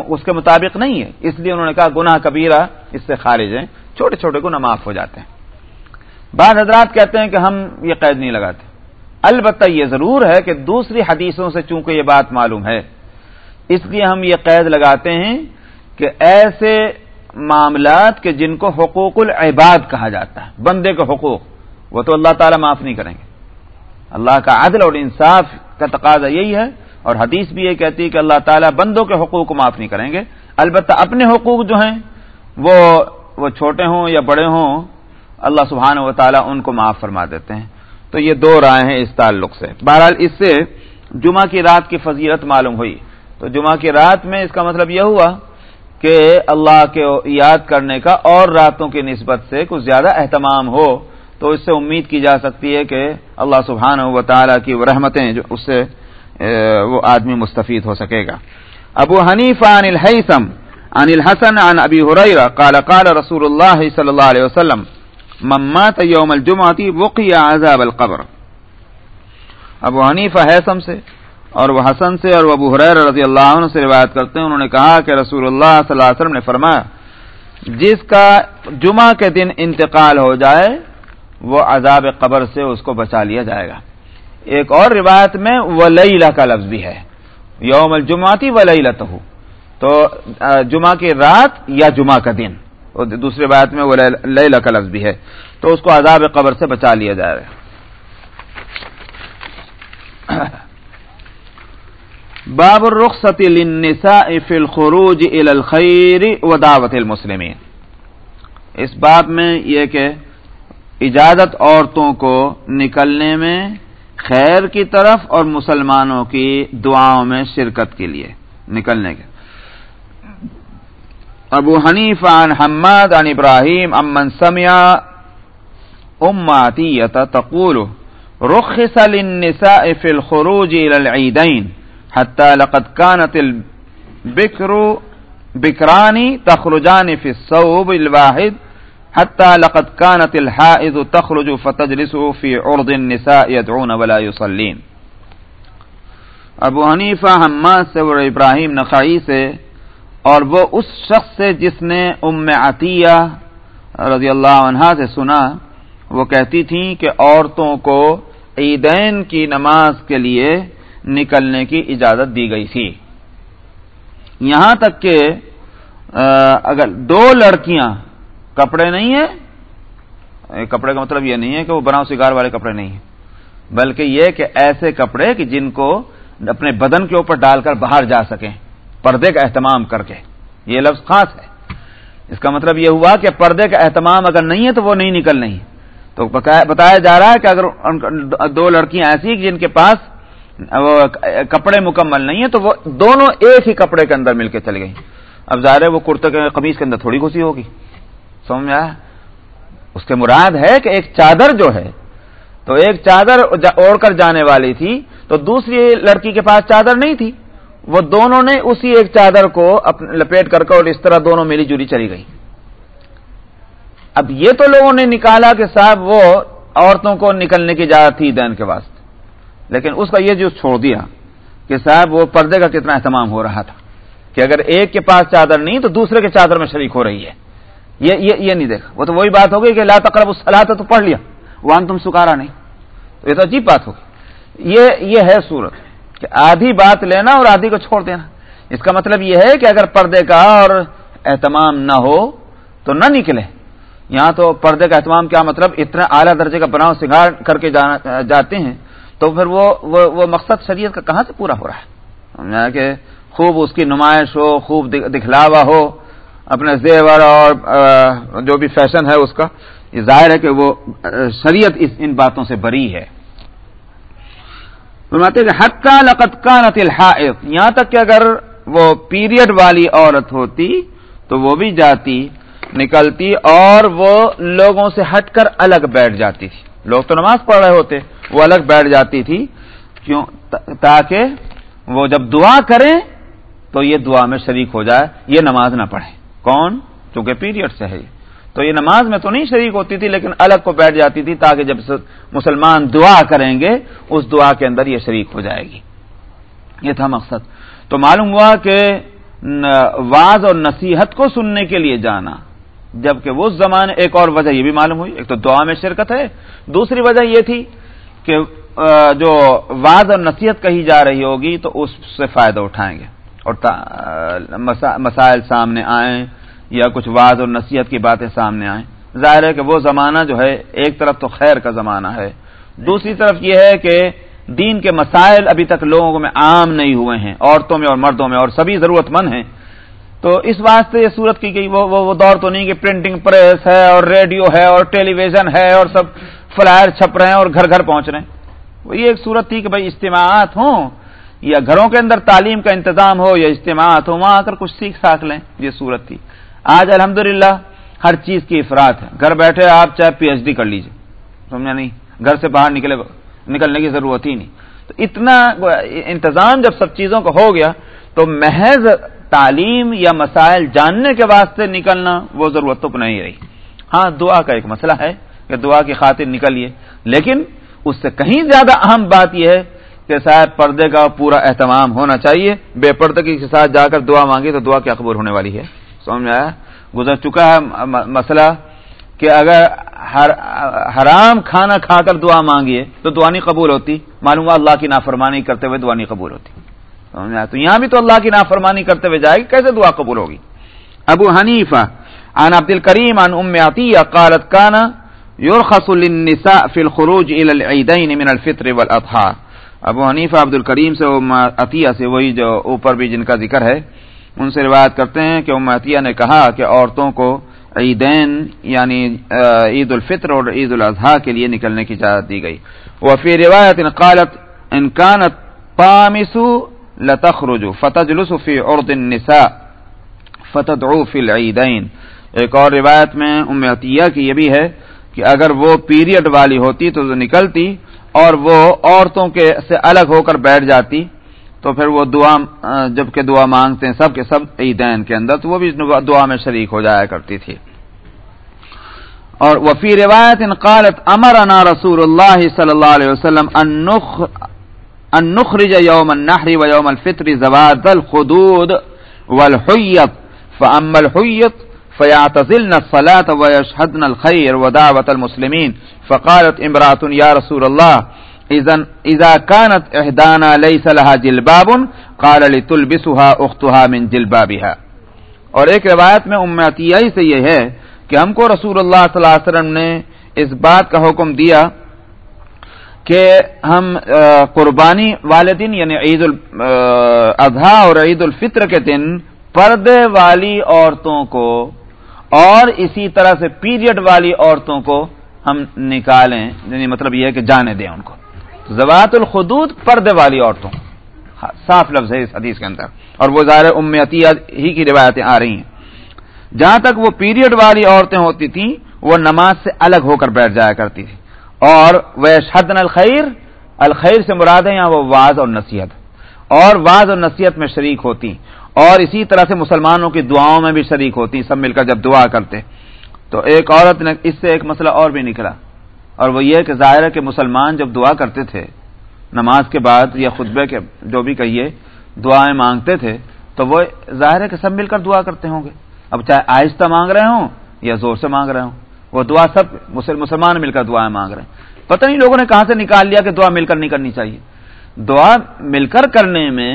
Speaker 1: اس کے مطابق نہیں ہے۔ اس لیے انہوں نے کہا گناہ کبیرہ، اس سے خارج ہیں۔ چھوٹے چھوٹے گناہ معاف ہو جاتے ہیں۔ بعض حضرات کہتے ہیں کہ ہم یہ قید نہیں لگاتے۔ البتہ یہ ضرور ہے کہ دوسری حدیثوں سے چونکہ یہ بات معلوم ہے، اس لیے ہم یہ قید لگاتے ہیں کہ ایسے معاملات کے جن کو حقوق العباد کہا جاتا ہے، بندے کے حقوق، وہ تو اللہ تعالیٰ معاف نہیں کریں گے۔ اللہ کا عدل اور انصاف کا تقاضا یہی ہے، اور حدیث بھی یہ کہتی ہے کہ اللہ تعالیٰ بندوں کے حقوق کو معاف نہیں کریں گے۔ البتہ اپنے حقوق جو ہیں، وہ وہ چھوٹے ہوں یا بڑے ہوں، اللہ سبحانہ و تعالیٰ ان کو معاف فرما دیتے ہیں۔ تو یہ دو رائے ہیں اس تعلق سے۔ بہرحال اس سے جمعہ کی رات کی فضیلت معلوم ہوئی۔ تو جمعہ کی رات میں اس کا مطلب یہ ہوا کہ اللہ کے یاد کرنے کا اور راتوں کی نسبت سے کچھ زیادہ اہتمام ہو تو اس سے امید کی جا سکتی ہے کہ اللہ سبحانہ و تعالیٰ کی وہ رحمتیں جو اس سے وہ آدمی مستفید ہو سکے گا۔ ابو حنیف عن الحیثم عن الحسن عن ابی حریرہ قال قال رسول اللہ صلی اللہ علیہ وسلم ممات یوم الجمعتی وقی عذاب القبر. ابو حنیفہ حیثم سے اور وہ حسن سے اور وہ ابو حریر رضی اللہ عنہ سے روایت کرتے ہیں، انہوں نے کہا کہ رسول اللہ صلی اللہ علیہ وسلم نے فرمایا، جس کا جمعہ کے دن انتقال ہو جائے، وہ عذاب قبر سے اس کو بچا لیا جائے گا۔ ایک اور روایت میں ولیلہ کا لفظ بھی ہے۔ یوم الجمعاتی ولیلہ تو جمعہ کی رات یا جمعہ کا دن۔ دوسری روایت میں ولیلہ کا لفظ بھی ہے۔ تو اس کو عذاب قبر سے بچا لیا جائے۔ گا باب الرخصت للنساء فی الخروج الى الخیر و دعوت المسلمین اس باب میں یہ کہ اجازت عورتوں کو نکلنے میں خیر کی طرف اور مسلمانوں کی دعاؤں میں شرکت کے لیے نکلنے کے۔ ابو حنیف عن حماد عن ابراہیم امن سمیا اماتیت تقول رخص للنساء في الخروج الى العيدين حتى لقد كانت البكر بكران تخرجان في الصوب الواحد حتى لقد كانت الحائض تخرج فتجلس في عرض النساء يدعون ولا يصلين. ابو حنیفہ حماد سے اور ابراہیم نقائی سے اور وہ اس شخص سے جس نے ام عطیہ رضی اللہ عنہ سے سنا، وہ کہتی تھیں کہ عورتوں کو عیدین کی نماز کے لیے نکلنے کی اجازت دی گئی تھی۔ یہاں تک کہ اگر دو لڑکیاں کپڑے نہیں ہیں کپڑے کا مطلب یہ نہیں ہے کہ وہ براؤں سگار والے کپڑے نہیں ہیں، بلکہ یہ کہ ایسے کپڑے کہ جن کو اپنے بدن کے اوپر ڈال کر باہر جا سکیں، پردے کا اہتمام کر کے۔ یہ لفظ خاص ہے۔ اس کا مطلب یہ ہوا کہ پردے کا اہتمام اگر نہیں ہے تو وہ نہیں نکل نہیں۔ تو بتایا جا رہا ہے کہ اگر دو لڑکیاں ایسی جن کے پاس وہ کپڑے مکمل نہیں ہیں تو وہ دونوں ایک ہی کپڑے کے اندر مل کے چل گئی اب ظاہر ہے وہ کرتے کے قمیض کے اندر تھوڑی گھسی ہوگی۔ سمجھ آیا؟ اس کے مراد ہے کہ ایک چادر جو ہے، تو ایک چادر اوڑھ کر جانے والی تھی، تو دوسری لڑکی کے پاس چادر نہیں تھی۔ وہ دونوں نے اسی ایک چادر کو لپیٹ کر کے اور اس طرح دونوں ملی جلی چلی گئی۔ اب یہ تو لوگوں نے نکالا کہ صاحب وہ عورتوں کو نکلنے کی اجازت تھی دین کے واسطے۔ لیکن اس کا یہ جو چھوڑ دیا کہ صاحب وہ پردے کا کتنا اہتمام ہو رہا تھا کہ اگر ایک کے پاس چادر نہیں تو دوسرے کے چادر میں شریک ہو رہی ہے۔ یہ یہ, یہ نہیں دیکھا۔ وہ تو وہی بات ہوگی کہ لا تقرب الصلاح تو پڑھ لیا۔ وہاں تم سکارا نہیں۔ تو یہ تو عجیب بات ہوگی یہ یہ ہے صورت کہ آدھی بات لینا اور آدھی کو چھوڑ دینا۔ اس کا مطلب یہ ہے کہ اگر پردے کا اور اہتمام نہ ہو تو نہ نکلے۔ یہاں تو پردے کا اہتمام کیا مطلب اتنا اعلیٰ درجے کا بناؤ سنگار کر کے جاتے ہیں۔ تو پھر وہ وہ مقصد شریعت کا کہاں سے پورا ہو رہا ہے؟ کہ خوب اس کی نمائش ہو، خوب دکھلاوا ہو، اپنے زیور اور جو بھی فیشن ہے اس کا۔ یہ ظاہر ہے کہ وہ شریعت اس ان باتوں سے بری ہے۔ حق کا لقت کا نتل یہاں تک کہ اگر وہ پیریڈ والی عورت ہوتی تو وہ بھی جاتی، نکلتی اور وہ لوگوں سے ہٹ کر الگ بیٹھ جاتی تھی۔ لوگ تو نماز پڑھ رہے ہوتے۔ وہ الگ بیٹھ جاتی تھی۔ کیوں؟ تاکہ وہ جب دعا کریں تو یہ دعا میں شریک ہو جائے، یہ نماز نہ پڑھے کون؟ چونکہ پیریڈ سے ہے۔ تو یہ نماز میں تو نہیں شریک ہوتی تھی، لیکن الگ کو بیٹھ جاتی تھی تاکہ جب مسلمان دعا کریں گے، اس دعا کے اندر یہ شریک ہو جائے گی۔ یہ تھا مقصد۔ تو معلوم ہوا کہ واز اور نصیحت کو سننے کے لیے جانا، جبکہ وہ زمانے، ایک اور وجہ یہ بھی معلوم ہوئی، ایک تو دعا میں شرکت ہے، دوسری وجہ یہ تھی کہ جو واض اور نصیحت کہی جا رہی ہوگی تو اس سے فائدہ اٹھائیں گے۔ اور مسائل سامنے آئیں یا کچھ واض اور نصیحت کی باتیں سامنے آئیں۔ ظاہر ہے کہ وہ زمانہ جو ہے، ایک طرف تو خیر کا زمانہ ہے، دوسری طرف یہ ہے کہ دین کے مسائل ابھی تک لوگوں میں عام نہیں ہوئے ہیں، عورتوں میں اور مردوں میں، اور سبھی ضرورت مند ہیں۔ تو اس واسطے یہ صورت کی گئی وہ وہ دور تو نہیں کہ پرنٹنگ پریس ہے اور ریڈیو ہے اور ٹیلی ویژن ہے اور سب فلائر چھپ رہے ہیں اور گھر گھر پہنچ رہے ہیں۔ وہ یہ ایک صورت تھی کہ بھائی اجتماعات ہوں، یا گھروں کے اندر تعلیم کا انتظام ہو یا اجتماعات ہو وہاں آ کر کچھ سیکھ ساکھ لیں، یہ صورت تھی۔ آج الحمد ہر چیز کی افراد ہے۔ گھر بیٹھے آپ چاہے پی ایچ ڈی کر لیجیے سمجھا نہیں؟ گھر سے باہر نکلے نکلنے کی ضرورت ہی نہیں۔ تو اتنا انتظام جب سب چیزوں کا ہو گیا، تو محض تعلیم یا مسائل جاننے کے واسطے نکلنا وہ ضرورت تو نہیں رہی۔ ہاں دعا کا ایک مسئلہ ہے۔ کہ دعا کی خاطر نکلیے۔ لیکن اس سے کہیں زیادہ اہم بات یہ ہے کہ شاید پردے کا پورا اہتمام ہونا چاہیے۔ بے پردگی کے ساتھ جا کر دعا مانگی تو دعا کیا قبول ہونے والی ہے؟ سمجھ میں آیا؟ گزر چکا ہے مسئلہ کہ اگر حرام کھانا کھا کر دعا مانگیے تو دعا نہیں قبول ہوتی۔ معلوم اللہ کی نافرمانی کرتے ہوئے دعا نہیں قبول ہوتی۔ سمجھ آیا؟ تو یہاں بھی تو اللہ کی نافرمانی کرتے ہوئے جائے گی، کیسے دعا قبول ہوگی؟ ابو حنیفہ، عن عبد الکریم عن ام عطیہ قالت کانا یرخص للنساء فی الخروج الى العیدین من الفطر والاضحى ابو حنیفہ، عبد الکریم سے عطیہ سے وہی جو اوپر بھی جن کا ذکر ہے، ان سے روایت کرتے ہیں کہ ام عطیہ نے کہا کہ عورتوں کو عیدین یعنی عید الفطر اور عید الاضحیٰ کے لیے نکلنے کی اجازت دی گئی۔ وفی روایت قالت، ان كانت طامسو لتخرج فتجلس في عرض النساء فتدعو في العيدين ایک اور روایت میں ام عطیہ کی یہ بھی ہے کہ اگر وہ پیریڈ والی ہوتی تو نکلتی اور وہ عورتوں کے سے الگ ہو کر بیٹھ جاتی، تو پھر وہ دعا، جبکہ دعا مانگتے ہیں سب کے سب عیدین کے اندر، تو وہ بھی دعا میں شریک ہو جایا کرتی تھی۔ اور وفی روایت ان قالت امرنا رسول اللہ صلی اللہ علیہ وسلم ان نخرج يوم النحر ويوم الفطر زواد الخدود والحيط فأما الحيط فيعتزلن الصلاة ويشهدن الخير ودعوة المسلمين فقالت امرأة يا رسول الله اذا كانت احدانا ليس لها جلباب، قال لتلبسها اختها من جلبابها۔ اور ایک روایت میں ام سے یہ ہے کہ ہم کو رسول اللہ صلی اللہ علیہ وسلم نے اس بات کا حکم دیا کہ ہم قربانی والے دن یعنی عید الاضحیٰ اور عید الفطر کے دن پردے والی عورتوں کو اور اسی طرح سے پیریڈ والی عورتوں کو ہم نکالیں یعنی مطلب یہ ہے کہ جانے دیں ان کو۔ زوات الخدود پردے والی عورتوں۔ صاف لفظ ہے اس حدیث کے اندر۔ اور وہ ظاہر ام عطیہ ہی کی روایتیں آ رہی ہیں۔ جہاں تک وہ پیریڈ والی عورتیں ہوتی تھیں، وہ نماز سے الگ ہو کر بیٹھ جایا کرتی تھی۔ اور وہ شدن الخیر الخیر سے مراد ہے یہاں وہ واز اور نصیحت۔ اور واز اور نصیحت میں شریک ہوتی۔ اور اسی طرح سے مسلمانوں کی دعاؤں میں بھی شریک ہوتی سب مل کر جب دعا کرتے تو ایک عورت نے، اس سے ایک مسئلہ اور بھی نکلا۔ اور وہ یہ کہ ظاہر ہے کہ مسلمان جب دعا کرتے تھے، نماز کے بعد یا خطبے کے جو بھی کہیے، دعائیں مانگتے تھے، تو وہ ظاہر ہے کہ سب مل کر دعا کرتے ہوں گے۔ اب چاہے آہستہ مانگ رہے ہوں یا زور سے مانگ رہے ہوں، وہ دعا سب مسلمان مل کر دعائیں مانگ رہے ہیں۔ پتہ نہیں لوگوں نے کہاں سے نکال لیا کہ دعا مل کر نہیں کرنی چاہیے۔ دعا مل کر کرنے میں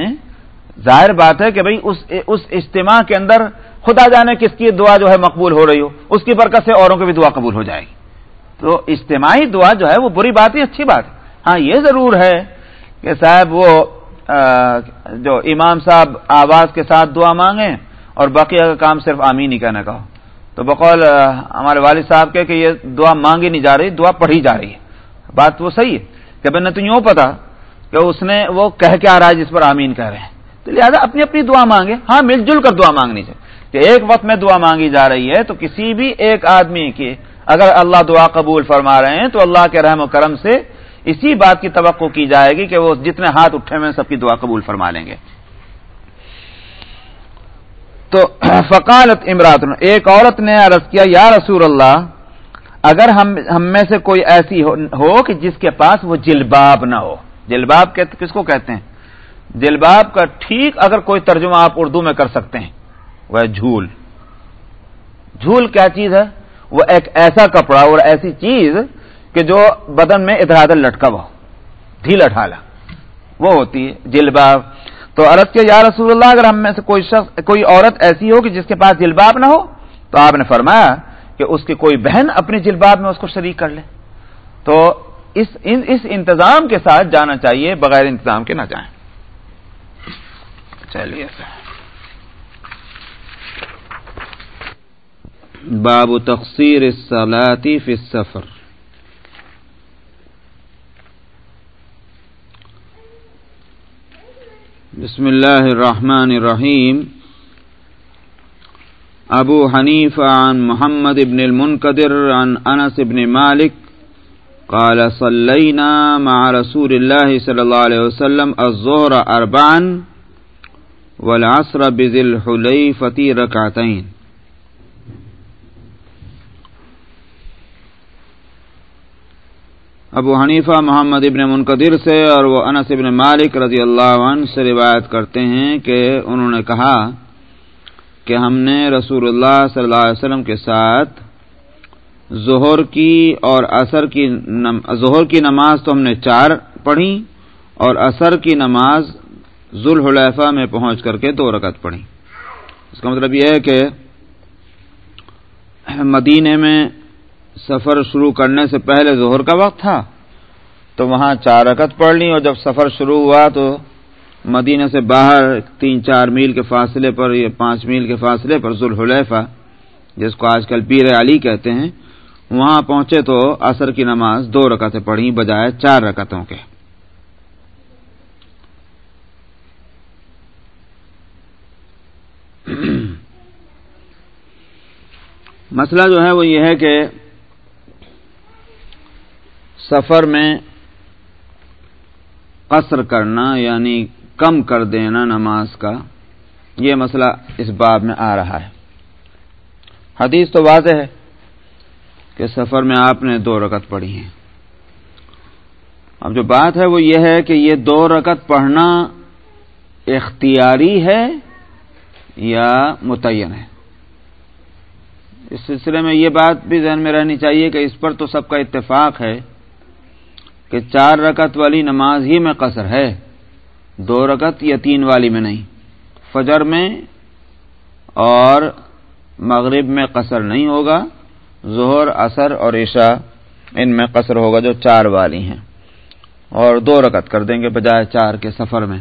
Speaker 1: ظاہر بات ہے کہ بھائی اس اجتماع کے اندر خدا جانے کس کی دعا جو ہے مقبول ہو رہی ہو، اس کی برکت سے اوروں کی بھی دعا قبول ہو جائے گی۔ تو اجتماعی دعا جو ہے وہ بری بات ہی اچھی بات ہاں یہ ضرور ہے کہ صاحب وہ جو امام صاحب آواز کے ساتھ دعا مانگیں اور باقی اگر کام صرف آمین ہی کہنے کا ہو۔ تو بقول ہمارے والد صاحب کے کہ یہ دعا مانگی نہیں جا رہی، دعا پڑھی جا رہی ہے۔ بات وہ صحیح ہے کہ میں نے تو یوں پتا کہ اس نے وہ کہہ کے آ رہا ہے جس پر آمین کہہ رہے ہیں۔ تو لہٰذا اپنی اپنی دعا مانگے۔ ہاں مل جل کر دعا مانگنی چاہیے۔ کہ ایک وقت میں دعا مانگی جا رہی ہے تو کسی بھی ایک آدمی کی اگر اللہ دعا قبول فرما رہے ہیں تو اللہ کے رحم و کرم سے اسی بات کی توقع کی جائے گی کہ وہ جتنے ہاتھ اٹھے ہوئے سب کی دعا قبول فرما لیں گے۔ تو فقالت امرات ایک عورت نے عرض کیا، یا رسول اللہ، اگر ہم ہم میں سے کوئی ایسی ہو کہ جس کے پاس وہ جلباب نہ ہو۔ جلباب کس کو کہتے ہیں؟ جلباب کا ٹھیک اگر کوئی ترجمہ آپ اردو میں کر سکتے ہیں۔ وہ ہے جھول۔ جھول کیا چیز ہے؟ وہ ایک ایسا کپڑا اور ایسی چیز کہ جو بدن میں ادھر ادھر لٹکا ہوا ڈھیلا ڈھالا وہ ہوتی ہے جلباب۔ تو عرض کیا، یا رسول اللہ، اگر ہم میں سے کوئی شخص، کوئی عورت ایسی ہو کہ جس کے پاس جلباب نہ ہو، تو آپ نے فرمایا کہ اس کی کوئی بہن اپنے جلباب میں اس کو شریک کر لے۔ تو اس اس انتظام کے ساتھ جانا چاہیے، بغیر انتظام کے نہ جائیں۔ چلیے۔
Speaker 2: باب تقصیر الصلاة فی السفر۔ بسم اللہ الرحمن الرحیم۔ ابو حنیف عن محمد ابن المنقدر عن انس ابن مالک قال صلينا مع رسول الله صلى الله عليه وسلم الظهر اربعا۔ والعصر بذي الحليفة ركعتين ابو حنیفہ محمد ابن منقدر سے اور وہ انس ابن مالک رضی اللہ عنہ سے روایت کرتے ہیں کہ انہوں نے کہا کہ ہم نے رسول اللہ صلی اللہ علیہ وسلم کے ساتھ ظہر کی اور عصر کی ظہر کی نماز تو ہم نے چار پڑھی اور عصر کی نماز ذوالحلیفہ میں پہنچ کر کے دو رکعت پڑھی۔ اس کا مطلب یہ ہے کہ مدینے میں سفر شروع کرنے سے پہلے ظہر کا وقت تھا، تو وہاں چار رکت پڑھ لی اور جب سفر شروع ہوا تو مدینہ سے باہر تین چار میل کے فاصلے پر یا پانچ میل کے فاصلے پر ذوالحلیفہ، جس کو آج کل پیر علی کہتے ہیں، وہاں پہنچے تو عصر کی نماز دو رکعتیں پڑھی بجائے چار رکعتوں کے۔ مسئلہ جو ہے وہ یہ ہے کہ سفر میں قصر کرنا یعنی کم کر دینا نماز کا یہ مسئلہ اس باب میں آ رہا ہے۔ حدیث تو واضح ہے کہ سفر میں آپ نے دو رکت پڑھی ہیں۔ اب جو بات ہے وہ یہ ہے کہ یہ دو رکت پڑھنا اختیاری ہے یا متعین ہے۔ اس سلسلے میں یہ بات بھی ذہن میں رہنی چاہیے کہ اس پر تو سب کا اتفاق ہے
Speaker 1: کہ چار رکت والی نماز ہی میں قصر ہے، دو رکت یا تین والی میں نہیں۔ فجر میں اور مغرب میں قصر نہیں ہوگا، ظہر اثر اور عشاء ان میں قصر ہوگا جو چار والی ہیں۔ اور دو رکت کر دیں گے بجائے چار کے سفر میں۔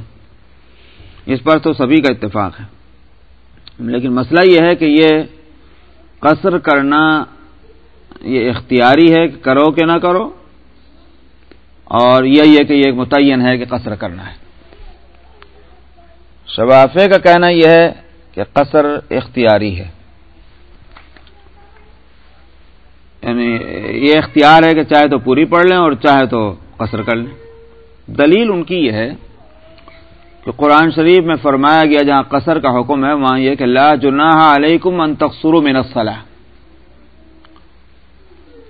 Speaker 1: اس پر تو سبھی کا اتفاق ہے۔ لیکن مسئلہ یہ ہے کہ یہ قصر کرنا یہ اختیاری ہے کہ کرو کہ نہ کرو اور یہی ہے کہ یہ متعین ہے کہ قصر کرنا ہے۔ شبافے کا کہنا یہ ہے کہ قصر اختیاری ہے۔ یعنی یہ اختیار ہے کہ چاہے تو پوری پڑھ لیں اور چاہے تو قصر کر لیں۔ دلیل ان کی یہ ہے کہ قرآن شریف میں فرمایا گیا جہاں قصر کا حکم ہے، وہاں یہ کہ لا جناح علیکم ان تقصروا من الصلاح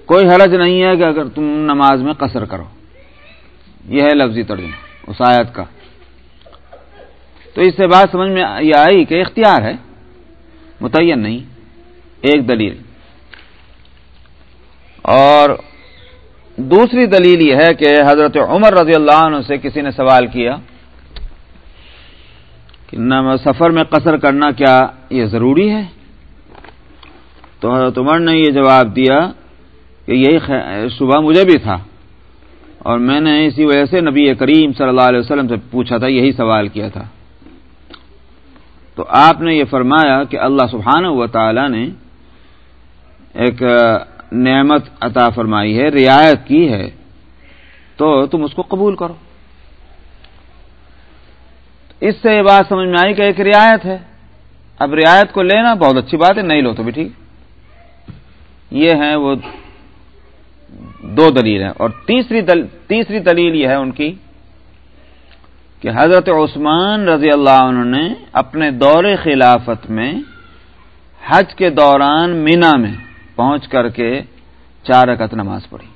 Speaker 1: کوئی حرج نہیں ہے کہ اگر تم نماز میں قصر کرو۔ یہ ہے لفظی ترجمہ، اس آیت کا۔ تو اس سے بات سمجھ میں یہ آئی کہ اختیار ہے، متعین نہیں، ایک دلیل۔ اور دوسری دلیل یہ ہے کہ حضرت عمر رضی اللہ عنہ سے کسی نے سوال کیا کہ سفر میں قصر کرنا کیا یہ ضروری ہے؟ تو حضرت عمر نے یہ جواب دیا کہ یہی صبح مجھے بھی تھا۔ اور میں نے اسی وجہ سے نبی کریم صلی اللہ علیہ وسلم سے پوچھا تھا، یہی سوال کیا تھا۔ تو آپ نے یہ فرمایا کہ اللہ سبحانہ و تعالی نے ایک نعمت عطا فرمائی ہے، رعایت کی ہے۔ تو تم اس کو قبول کرو۔ اس سے یہ بات سمجھ میں آئی کہ ایک رعایت ہے۔ اب رعایت کو لینا بہت اچھی بات ہے، نہیں لو تو بھی ٹھیک۔ یہ ہیں وہ دو دلیل ہیں۔ اور تیسری دل، تیسری دلیل یہ ہے ان کی کہ حضرت عثمان رضی اللہ عنہ نے اپنے دور خلافت میں حج کے دوران مینا میں پہنچ کر کے چار رکعت نماز پڑھی۔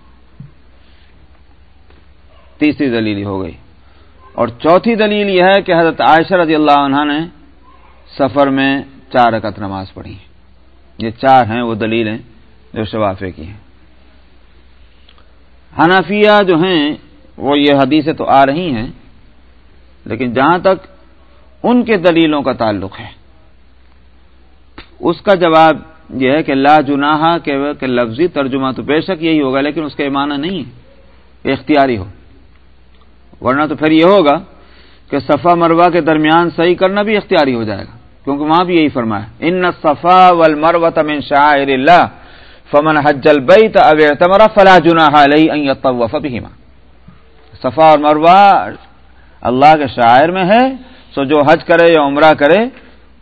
Speaker 1: تیسری دلیل ہو گئی۔ اور چوتھی دلیل یہ ہے کہ حضرت عائشہ رضی اللہ عنہ نے سفر میں چار رکعت نماز پڑھی یہ چار ہیں، وہ دلیلیں جو شفافے کی ہیں۔ حنفیہ جو ہیں، وہ یہ حدیثیں تو آ رہی ہیں، لیکن جہاں تک ان کے دلیلوں کا تعلق ہے، اس کا جواب یہ ہے کہ لا جناح کہ لفظی ترجمہ تو بے شک یہی ہوگا، لیکن اس کا معنی نہیں ہے اختیاری ہو۔ ورنہ تو پھر یہ ہوگا کہ صفا مروا کے درمیان صحیح کرنا بھی اختیاری ہو جائے گا۔ کیونکہ وہاں بھی یہی فرمایا ان صفا ول من شاعر اللہ، فمن حج البیت او اعتمر فلا جناح علیہ ان یطوف بہما صفا اور مروا اللہ کے شاعر میں ہے، سو جو حج کرے یا عمرہ کرے،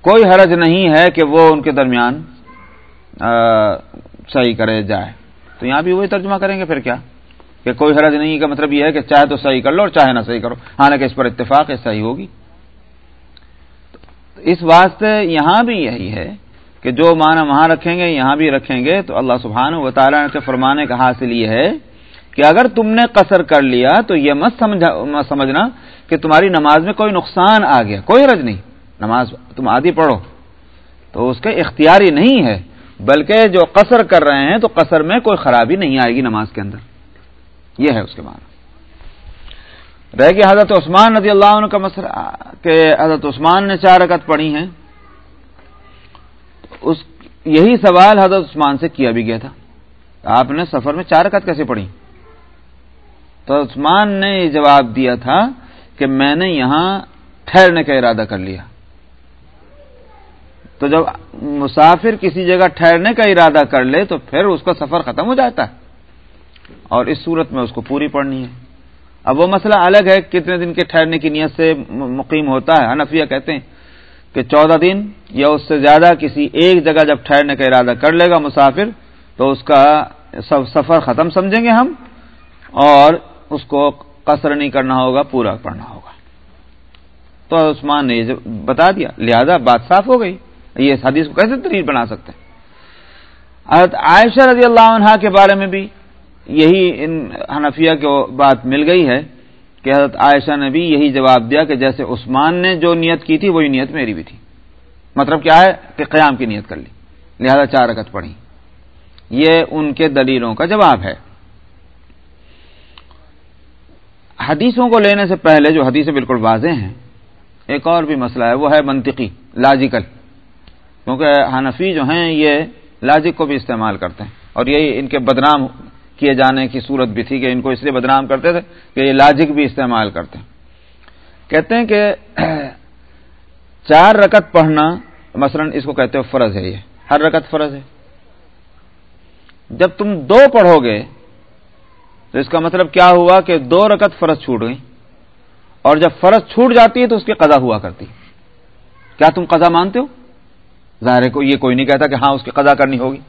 Speaker 1: کوئی حرج نہیں ہے کہ وہ ان کے درمیان صحیح کرے جائے۔ تو یہاں بھی وہی ترجمہ کریں گے پھر کیا؟ کہ کوئی حرج نہیں کا مطلب یہ ہے کہ چاہے تو صحیح کر لو اور چاہے نہ صحیح کرو۔ حالانکہ اس پر اتفاق ہے صحیح ہوگی۔ اس واسطے یہاں بھی یہی ہے کہ جو معنی وہاں رکھیں گے، یہاں بھی رکھیں گے۔ تو اللہ سبحانہ و تعالیٰ کے فرمانے کا حاصل یہ ہے کہ اگر تم نے قصر کر لیا تو یہ مت سمجھنا کہ تمہاری نماز میں کوئی نقصان آ گیا۔ کوئی حرج نہیں۔ نماز تم آدھی پڑھو۔ تو اس کے اختیاری نہیں ہے، بلکہ جو قصر کر رہے ہیں تو قصر میں کوئی خرابی نہیں آئے گی نماز کے اندر۔ یہ ہے اس کے معنی۔ رہ گیا حضرت عثمان رضی اللہ عنہ کا مسئلہ، کہ حضرت عثمان نے چار رکعت پڑھی ہیں۔ اس، یہی سوال حضرت عثمان سے کیا بھی گیا تھا۔ آپ نے سفر میں چار رکعت کیسے پڑھی؟ تو عثمان نے یہ جواب دیا تھا کہ میں نے یہاں ٹھہرنے کا ارادہ کر لیا۔ تو جب مسافر کسی جگہ ٹھہرنے کا ارادہ کر لے تو پھر اس کا سفر ختم ہو جاتا ہے۔ اور اس صورت میں اس کو پوری پڑھنی ہے۔ اب وہ مسئلہ الگ ہے کتنے دن کے ٹھہرنے کی نیت سے مقیم ہوتا ہے۔ حنفیہ کہتے ہیں کہ چودہ دن یا اس سے زیادہ کسی ایک جگہ جب ٹھہرنے کا ارادہ کر لے گا مسافر، تو اس کا سفر ختم سمجھیں گے ہم اور اس کو قصر نہیں کرنا ہوگا، پورا پڑھنا ہوگا۔ تو عثمان نے یہ بتا دیا، لہذا بات صاف ہو گئی۔ یہ حدیث کو کیسے دلیل بنا سکتے ہیں؟ عائشہ رضی اللہ عنہ کے بارے میں بھی یہی ان حنفیہ کو بات مل گئی ہے کہ حضرت عائشہ نے بھی یہی جواب دیا کہ جیسے عثمان نے جو نیت کی تھی وہی نیت میری بھی تھی۔ مطلب کیا ہے؟ کہ قیام کی نیت کر لی۔ لہذا چار رکت پڑھی۔ یہ ان کے دلیلوں کا جواب ہے۔ حدیثوں کو لینے سے پہلے جو حدیثیں بالکل واضح ہیں، ایک اور بھی مسئلہ ہے، وہ ہے منطقی، لاجیکل۔ کیونکہ حنفی جو ہیں، یہ لاجک کو بھی استعمال کرتے ہیں۔ اور یہی ان کے بدنام کیے جانے کی صورت بھی تھی کہ ان کو اس لیے بدنام کرتے تھے کہ یہ لاجک بھی استعمال کرتے ہیں۔ کہتے ہیں کہ چار رکت پڑھنا، مثلا اس کو کہتے ہو فرض ہے یہ، ہر رکت فرض ہے۔ جب تم دو پڑھو گے تو اس کا مطلب کیا ہوا کہ دو رکت فرض چھوٹ گئی اور جب فرض چھوٹ جاتی ہے تو اس کی قضا ہوا کرتی۔ کیا تم قضا مانتے ہو؟ ظاہر کو یہ کوئی نہیں کہتا کہ ہاں اس کی قضا کرنی ہوگی۔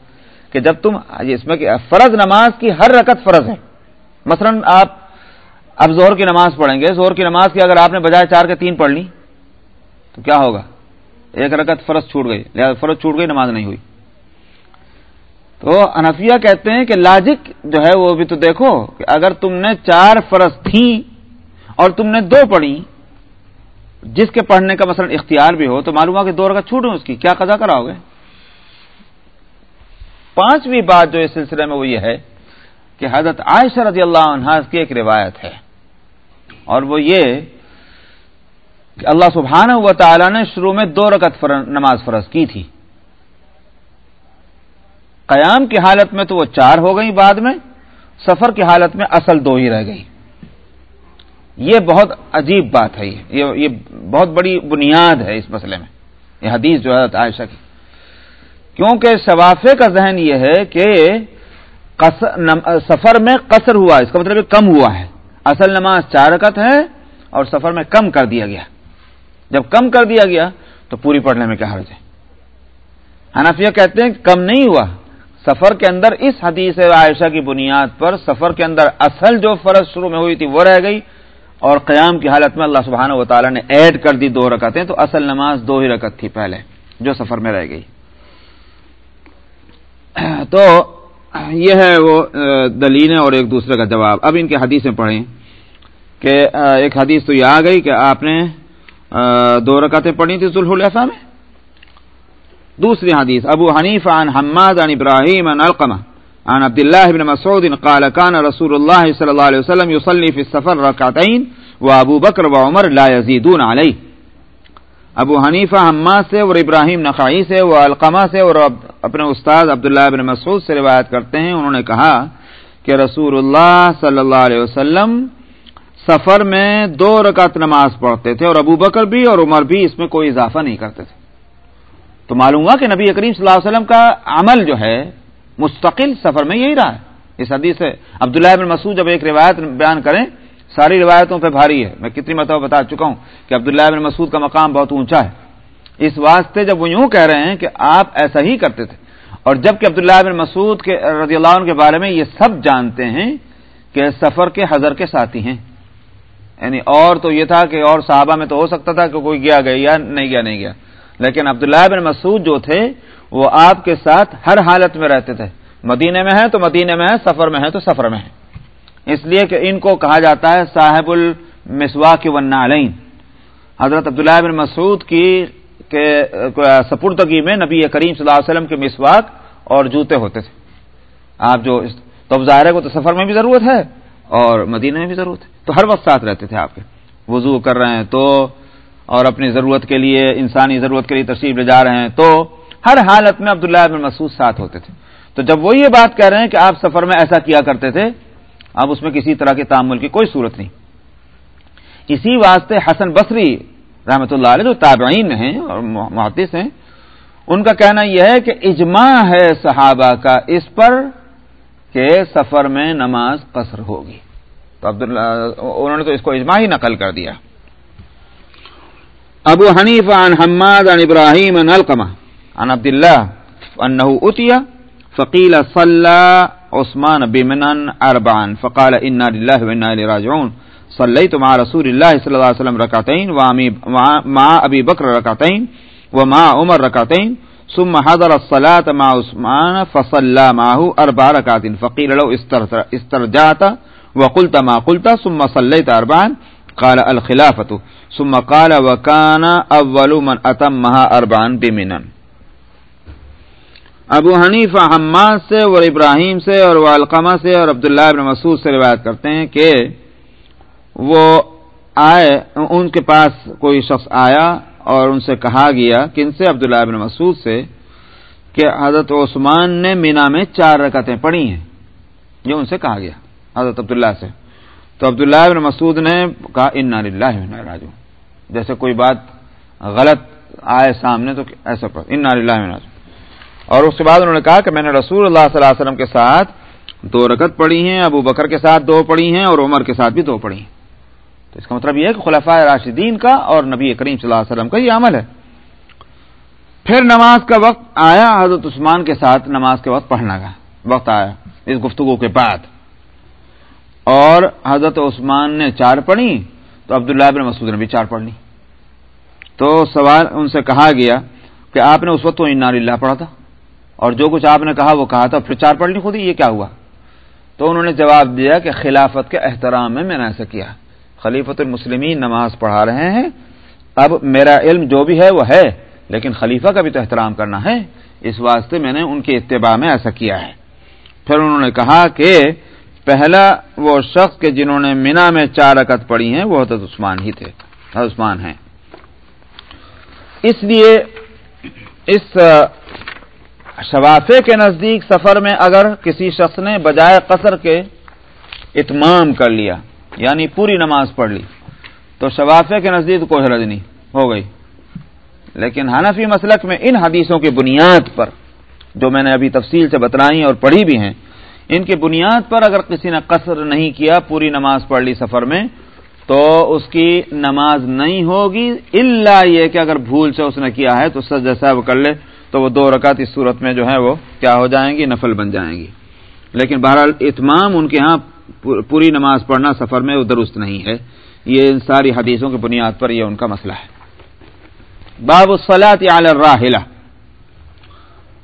Speaker 1: کہ جب تم اس میں فرض نماز کی ہر رکت فرض ہے۔ مثلا آپ اب زہر کی نماز پڑھیں گے زہر کی نماز کی اگر آپ نے بجائے چار کے تین پڑھ لی، تو کیا ہوگا؟ ایک رکت فرض چھوٹ گئی، لہٰذا فرض چھوٹ گئی، نماز نہیں ہوئی۔ تو انفیہ کہتے ہیں کہ لاجک جو ہے وہ بھی تو دیکھو کہ اگر تم نے چار فرض تھیں اور تم نے دو پڑھی، جس کے پڑھنے کا مثلا اختیار بھی ہو، تو معلوم ہوا کہ دو رکعت چھوٹ اس کی۔ کیا قضا کراؤ گے؟ پانچویں بات جو اس سلسلے میں وہ یہ ہے کہ حضرت عائشہ رضی اللہ عنہ کی ایک روایت ہے اور وہ یہ کہ اللہ سبحانہ و تعالی نے شروع میں دو رکعت نماز فرض کی تھی۔ قیام کی حالت میں تو وہ چار ہو گئی بعد میں، سفر کی حالت میں اصل دو ہی رہ گئی یہ بہت عجیب بات ہے یہ یہ بہت بڑی بنیاد ہے اس مسئلے میں۔ یہ حدیث جو ہے عائشہ کی۔ کیونکہ شوافے کا ذہن یہ ہے کہ سفر میں قصر ہوا اس کا مطلب کم ہوا ہے۔ اصل نماز چار رکت ہے اور سفر میں کم کر دیا گیا۔ جب کم کر دیا گیا تو پوری پڑھنے میں کیا حرج ہے؟ حنفیہ کہتے ہیں کہ کم نہیں ہوا۔ سفر کے اندر اس حدیث عائشہ کی بنیاد پر سفر کے اندر اصل جو فرض شروع میں ہوئی تھی وہ رہ گئی اور قیام کی حالت میں اللہ سبحانہ و تعالیٰ نے ایڈ کر دی دو رکعتیں تو اصل نماز دو ہی رکت تھی پہلے جو سفر میں رہ گئی۔ تو یہ ہے وہ دلیل اور ایک دوسرے کا جواب۔ اب ان کی حدیثیں پڑھیں کہ ایک حدیث تو یہ آ گئی کہ آپ نے دو رکعتیں پڑھی تھی ذوالحلیفہ میں۔ دوسری حدیث، ابو حنیف عن حماد عن ابراہیم عن القمہ عن عبد الله بن مسعود قال كان رسول الله صلى الله عليه وسلم يصلي في السفر ركعتين وابو بكر وعمر لا يزيدون عليه ابو حنیفہ حماد سے اور ابراہیم نقائی سے وہ القمہ سے اور اپنے استاد عبداللہ بن مسعود سے روایت کرتے ہیں۔ انہوں نے کہا کہ رسول اللہ صلی اللہ علیہ وسلم سفر میں دو رکعت نماز پڑھتے تھے اور ابو بکر بھی اور عمر بھی اس میں کوئی اضافہ نہیں کرتے تھے۔ تو معلوم ہوا کہ نبی کریم صلی اللہ علیہ وسلم کا عمل جو ہے مستقل سفر میں یہی رہا ہے۔ اس حدیث سے عبداللہ بن مسعود جب ایک روایت بیان کریں ساری روایتوں پہ بھاری ہے۔ میں کتنی مرتبہ بتا چکا ہوں کہ عبداللہ بن مسعود کا مقام بہت اونچا ہے۔ اس واسطے جب وہ یوں کہہ رہے ہیں کہ آپ ایسا ہی کرتے تھے، اور جبکہ عبداللہ بن مسعود کے رضی اللہ عنہ کے بارے میں یہ سب جانتے ہیں کہ سفر کے حضر کے ساتھی ہیں۔ یعنی اور تو یہ تھا کہ اور صحابہ میں تو ہو سکتا تھا کہ کوئی گیا گیا نہیں گیا نہیں گیا۔ لیکن عبداللہ بن مسعود جو تھے، وہ آپ کے ساتھ ہر حالت میں رہتے تھے۔ مدینے میں ہے تو مدینے میں ہے سفر میں ہے تو سفر میں ہے اس لیے کہ ان کو کہا جاتا ہے صاحب المسوا کی علین حضرت عبداللہ بن مسعود کی سپردگی میں نبی کریم صلی اللہ علیہ وسلم کے مسواک اور جوتے ہوتے تھے۔ آپ جو تو ظاہر کو تو سفر میں بھی ضرورت ہے اور مدینے میں بھی ضرورت ہے۔ تو ہر وقت ساتھ رہتے تھے آپ کے۔ وضو کر رہے ہیں تو، اور اپنی ضرورت کے لیے، انسانی ضرورت کے لیے تشریف لے جا رہے ہیں تو ہر حالت میں عبداللہ بن مسعود ساتھ ہوتے تھے۔ تو جب وہ یہ بات کہہ رہے ہیں کہ آپ سفر میں ایسا کیا کرتے تھے اب اس میں کسی طرح کے تعمل کی کوئی صورت نہیں۔ اسی واسطے حسن بصری رحمۃ اللہ علیہ جو تابعین ہیں اور محدث ہیں، ان کا کہنا یہ ہے کہ اجماع ہے صحابہ کا اس پر کہ سفر میں نماز قصر ہوگی۔ تو عبداللہ، انہوں نے تو اس کو اجماع ہی نقل کر دیا۔ ابو حنیف عن حماد عن ابراہیم عن القمہ عن عبد الله أنه أتي فقيل صلى عثمان بمنا أربعا. فقال إنا لله وإنا إليه راجعون. صليت مع رسول الله صلى الله عليه وسلم ركعتين، ومع أبي بكر ركعتين، ومع عمر ركعتين. ثم حضر الصلاة مع عثمان، فصلى معه أربع ركعات. فقيل له استرجعت، وقلت ما قلت، ثم صليت أربعا. قال الخلافة. ثم قال وكان أول من أتمها أربعا بمنا ابو حنیفہ حماد سے اور ابراہیم سے اور وہ القمہ سے اور عبداللہ ابن مسعود سے روایت کرتے ہیں کہ وہ آئے، ان کے پاس کوئی شخص آیا اور ان سے کہا گیا کن سے عبداللہ ابن مسعود سے کہ حضرت عثمان نے مینا میں چار رکعتیں پڑھی ہیں، یہ ان سے کہا گیا، حضرت عبداللہ سے۔ تو عبداللہ ابن مسعود نے کہا ان راجو جیسے کوئی بات غلط آئے سامنے تو ایسا پڑھ ان راجو اور اس کے بعد انہوں نے کہا کہ میں نے رسول اللہ صلی اللہ علیہ وسلم کے ساتھ دو رکت پڑھی ہیں، ابو بکر کے ساتھ دو پڑھی ہیں اور عمر کے ساتھ بھی دو پڑھی ہیں۔ تو اس کا مطلب یہ ہے کہ خلفۂ راشدین کا اور نبی کریم صلی اللہ علیہ وسلم کا یہ عمل ہے۔ پھر نماز کا وقت آیا، حضرت عثمان کے ساتھ نماز کے وقت پڑھنا کا وقت آیا، اس گفتگو کے بعد۔ اور حضرت عثمان نے چار پڑھی، تو عبداللہ بن مسعود نے بھی چار پڑھ لی۔ تو سوال ان سے کہا گیا کہ آپ نے اس وقت تو انار اللہ پڑھا تھا؟ اور جو کچھ آپ نے کہا، وہ کہا تھا، پھر چار پڑھ لی خود ہی، یہ کیا ہوا؟ تو انہوں نے جواب دیا کہ خلافت کے احترام میں میں نے ایسا کیا۔ خلیفت المسلمین نماز پڑھا رہے ہیں۔ اب میرا علم جو بھی ہے، وہ ہے، لیکن خلیفہ کا بھی تو احترام کرنا ہے۔ اس واسطے میں نے ان کے اتباع میں ایسا کیا ہے۔ پھر انہوں نے کہا کہ پہلا وہ شخص کے جنہوں نے مینا میں چار رکت پڑی ہیں، وہ حضرت عثمان ہی تھے۔ عثمان ہیں۔ اس لیے اس شوافے کے نزدیک سفر میں اگر کسی شخص نے بجائے قصر کے اتمام کر لیا یعنی پوری نماز پڑھ لی، تو شوافے کے نزدیک کوئی حرج نہیں، ہو گئی۔ لیکن حنفی مسلک میں ان حدیثوں کی بنیاد پر، جو میں نے ابھی تفصیل سے بتلائی اور پڑھی بھی ہیں، ان کی بنیاد پر اگر کسی نے قصر نہیں کیا، پوری نماز پڑھ لی سفر میں، تو اس کی نماز نہیں ہوگی اللہ یہ کہ اگر بھول سے اس نے کیا ہے تو سج جیسا وہ کر لے۔ تو وہ دو رکعت اس صورت میں جو ہے وہ کیا ہو جائیں گی؟ نفل بن جائیں گی۔ لیکن بہرحال اتمام ان کے ہاں پوری نماز پڑھنا سفر میں وہ درست نہیں ہے۔ یہ ان ساری حدیثوں کی بنیاد پر یہ ان کا مسئلہ ہے۔ باب الصلاة على الراحلة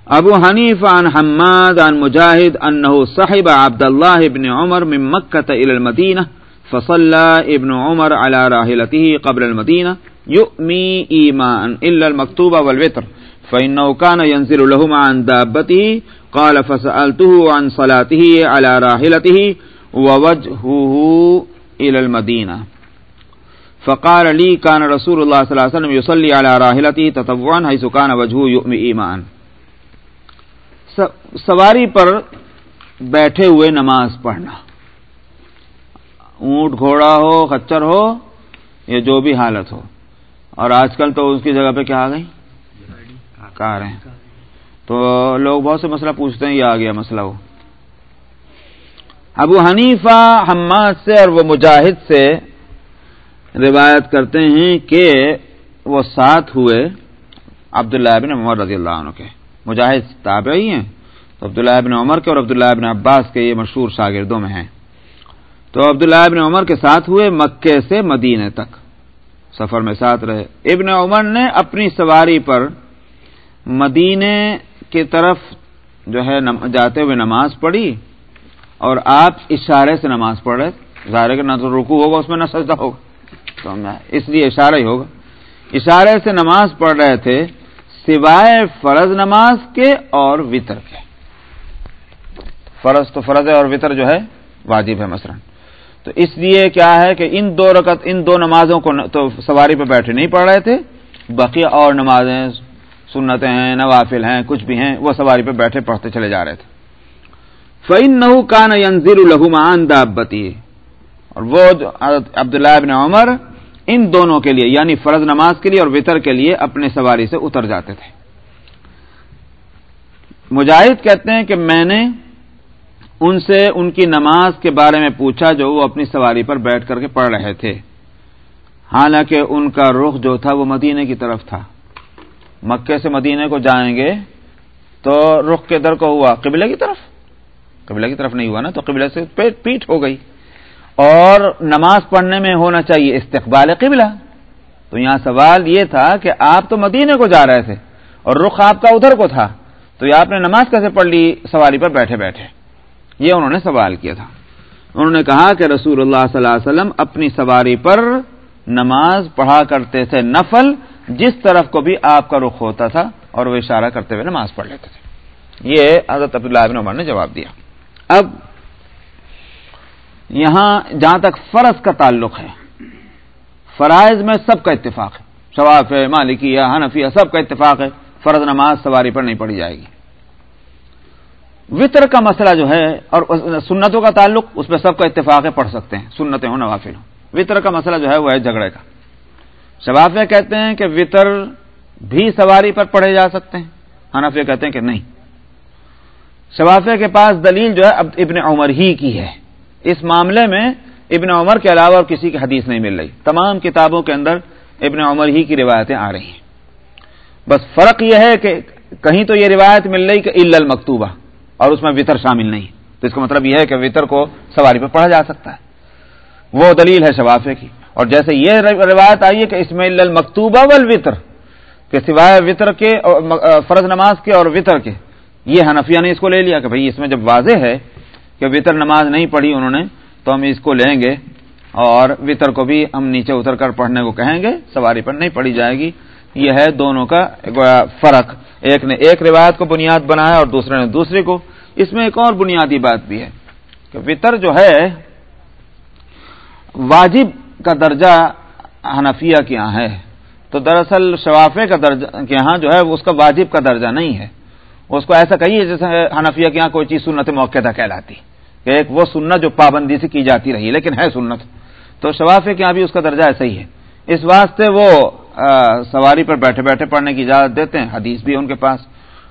Speaker 1: ابو حنیف عن حماد عن مجاهد انه صحب عبد الله بن عمر من مكة الى المدينة فصلى ابن عمر على راحلته قبل المدينة يؤمي ايمان الا المكتوبة والوتر۔ فإنه كان ينزل لهما عن دابته قال فسألته عن صلاته على راحلته ووجهه إلى المدينة فقال علی کان رسول اللہ صلی اللہ علیہ وسلم یصلی علی راحلتی تطوعا حيث كان وجهه يؤمن ایمان سواری پر بیٹھے ہوئے نماز پڑھنا اونٹ گھوڑا ہو، خچر ہو، یا جو بھی حالت ہو اور آج کل تو اس کی جگہ پہ کیا آ گئی؟ کار ہیں۔ تو لوگ بہت سے مسئلہ پوچھتے ہیں، یہ آ گیا مسئلہ وہ۔ ابو حنیفہ حماد سے اور وہ مجاہد سے روایت کرتے ہیں کہ وہ ساتھ ہوئے عبداللہ ابن عمر رضی اللہ عنہ کے۔ مجاہد تابعی ہیں۔ تو عبداللہ ابن عمر کے اور عبداللہ ابن عباس کے یہ مشہور شاگردوں میں ہیں۔ تو عبداللہ ابن عمر کے ساتھ ہوئے مکے سے مدینے تک۔ سفر میں ساتھ رہے۔ ابن عمر نے اپنی سواری پر مدینے کی طرف جو ہے جاتے ہوئے نماز پڑھی اور آپ اشارے سے نماز پڑھ رہے ظاہر نہ تو رکو ہوگا، اس میں نہ سجدہ ہوگا۔ اس لیے اشارہ ہی ہوگا۔ اشارے سے نماز پڑھ رہے تھے سوائے فرض نماز کے اور وطر کے۔ فرض تو فرض ہے اور وطر جو ہے واجب ہے مثلا۔ تو اس لیے کیا ہے کہ ان دو رکت ان دو نمازوں کو تو سواری پہ بیٹھے نہیں پڑھ رہے تھے، باقی اور نمازیں سنتیں ہیں، نوافل ہیں، کچھ بھی ہیں، وہ سواری پہ بیٹھے پڑھتے چلے جا رہے تھے۔ فعین نحو کان ینزیر الحمان دابتی اور وہ عبداللہ ابن عمر، ان دونوں کے لیے یعنی فرض نماز کے لیے اور وطر کے لیے اپنے سواری سے اتر جاتے تھے۔ مجاہد کہتے ہیں کہ میں نے ان سے ان کی نماز کے بارے میں پوچھا جو وہ اپنی سواری پر بیٹھ کر کے پڑھ رہے تھے۔ حالانکہ ان کا رخ جو تھا وہ مدینے کی طرف تھا۔ مکے سے مدینے کو جائیں گے تو رخ کے در کو ہوا؟ قبلے کی طرف۔ قبلہ کی طرف نہیں ہوا نا، تو قبلہ سے پیٹ ہو گئی۔ اور نماز پڑھنے میں ہونا چاہیے استقبال قبلہ۔ تو یہاں سوال یہ تھا کہ آپ تو مدینے کو جا رہے تھے اور رخ آپ کا ادھر کو تھا۔ تو یہ آپ نے نماز کیسے پڑھ لی؟ سواری پر بیٹھے بیٹھے۔ یہ انہوں نے سوال کیا تھا۔ انہوں نے کہا کہ رسول اللہ صلی اللہ علیہ وسلم اپنی سواری پر نماز پڑھا کرتے تھے نفل جس طرف کو بھی آپ کا رخ ہوتا تھا اور وہ اشارہ کرتے ہوئے نماز پڑھ لیتے تھے۔ یہ حضرت عبداللہ بن عمر نے جواب دیا۔ اب یہاں جہاں تک فرض کا تعلق ہے، فرائض میں سب کا اتفاق ہے۔ شواف ہے، مالکیہ، حنفیہ، سب کا اتفاق ہے۔ فرض نماز سواری پر نہیں پڑی جائے گی۔ وطر کا مسئلہ جو ہے اور سنتوں کا تعلق، اس میں سب کا اتفاق ہے، پڑھ سکتے ہیں۔ سنتیں ہوں، نوافل ہوں۔ وطر کا مسئلہ جو ہے، وہ ہے جھگڑے کا۔ شفافیہ کہتے ہیں کہ وطر بھی سواری پر پڑھے جا سکتے ہیں۔ حنفیہ کہتے ہیں کہ نہیں۔ شفافیہ کے پاس دلیل جو ہے اب ابن عمر ہی کی ہے۔ اس معاملے میں ابن عمر کے علاوہ اور کسی کی حدیث نہیں مل رہی۔ تمام کتابوں کے اندر ابن عمر ہی کی روایتیں آ رہی ہیں۔ بس فرق یہ ہے کہ کہیں تو یہ روایت مل رہی کہ عل المکتوبہ اور اس میں وطر شامل نہیں۔ تو اس کا مطلب یہ ہے کہ وطر کو سواری پہ پڑھا جا سکتا ہے۔ وہ دلیل ہے شفافے کی۔ اور جیسے یہ روایت آئی ہے کہ اس میں المکتوبہ والوطر کہ سوائے وطر کے فرض نماز کے اور وطر کے۔ یہ حنفیہ نے اس کو لے لیا کہ بھائی اس میں جب واضح ہے کہ وطر نماز نہیں پڑھی انہوں نے، تو ہم اس کو لیں گے اور وطر کو بھی ہم نیچے اتر کر پڑھنے کو کہیں گے، سواری پر نہیں پڑھی جائے گی۔ یہ ہے دونوں کا فرق۔ ایک نے ایک روایت کو بنیاد بنایا اور دوسرے نے دوسرے کو۔ اس میں ایک اور بنیادی بات بھی ہے کہ وطر جو ہے، واجب کا درجہ حنفیہ کے یہاں ہے۔ تو دراصل شوافے کا درجہ کے یہاں جو ہے اس کا واجب کا درجہ نہیں ہے۔ اس کو ایسا کہیے جیسے حنفیہ کے یہاں کوئی چیز سنت موقع کہلاتی، کہ ایک وہ سنت جو پابندی سے کی جاتی رہی، لیکن ہے سنت۔ تو شفافے کے یہاں بھی اس کا درجہ ایسا ہی ہے۔ اس واسطے وہ سواری پر بیٹھے بیٹھے پڑھنے کی اجازت دیتے ہیں۔ حدیث بھی ان کے پاس،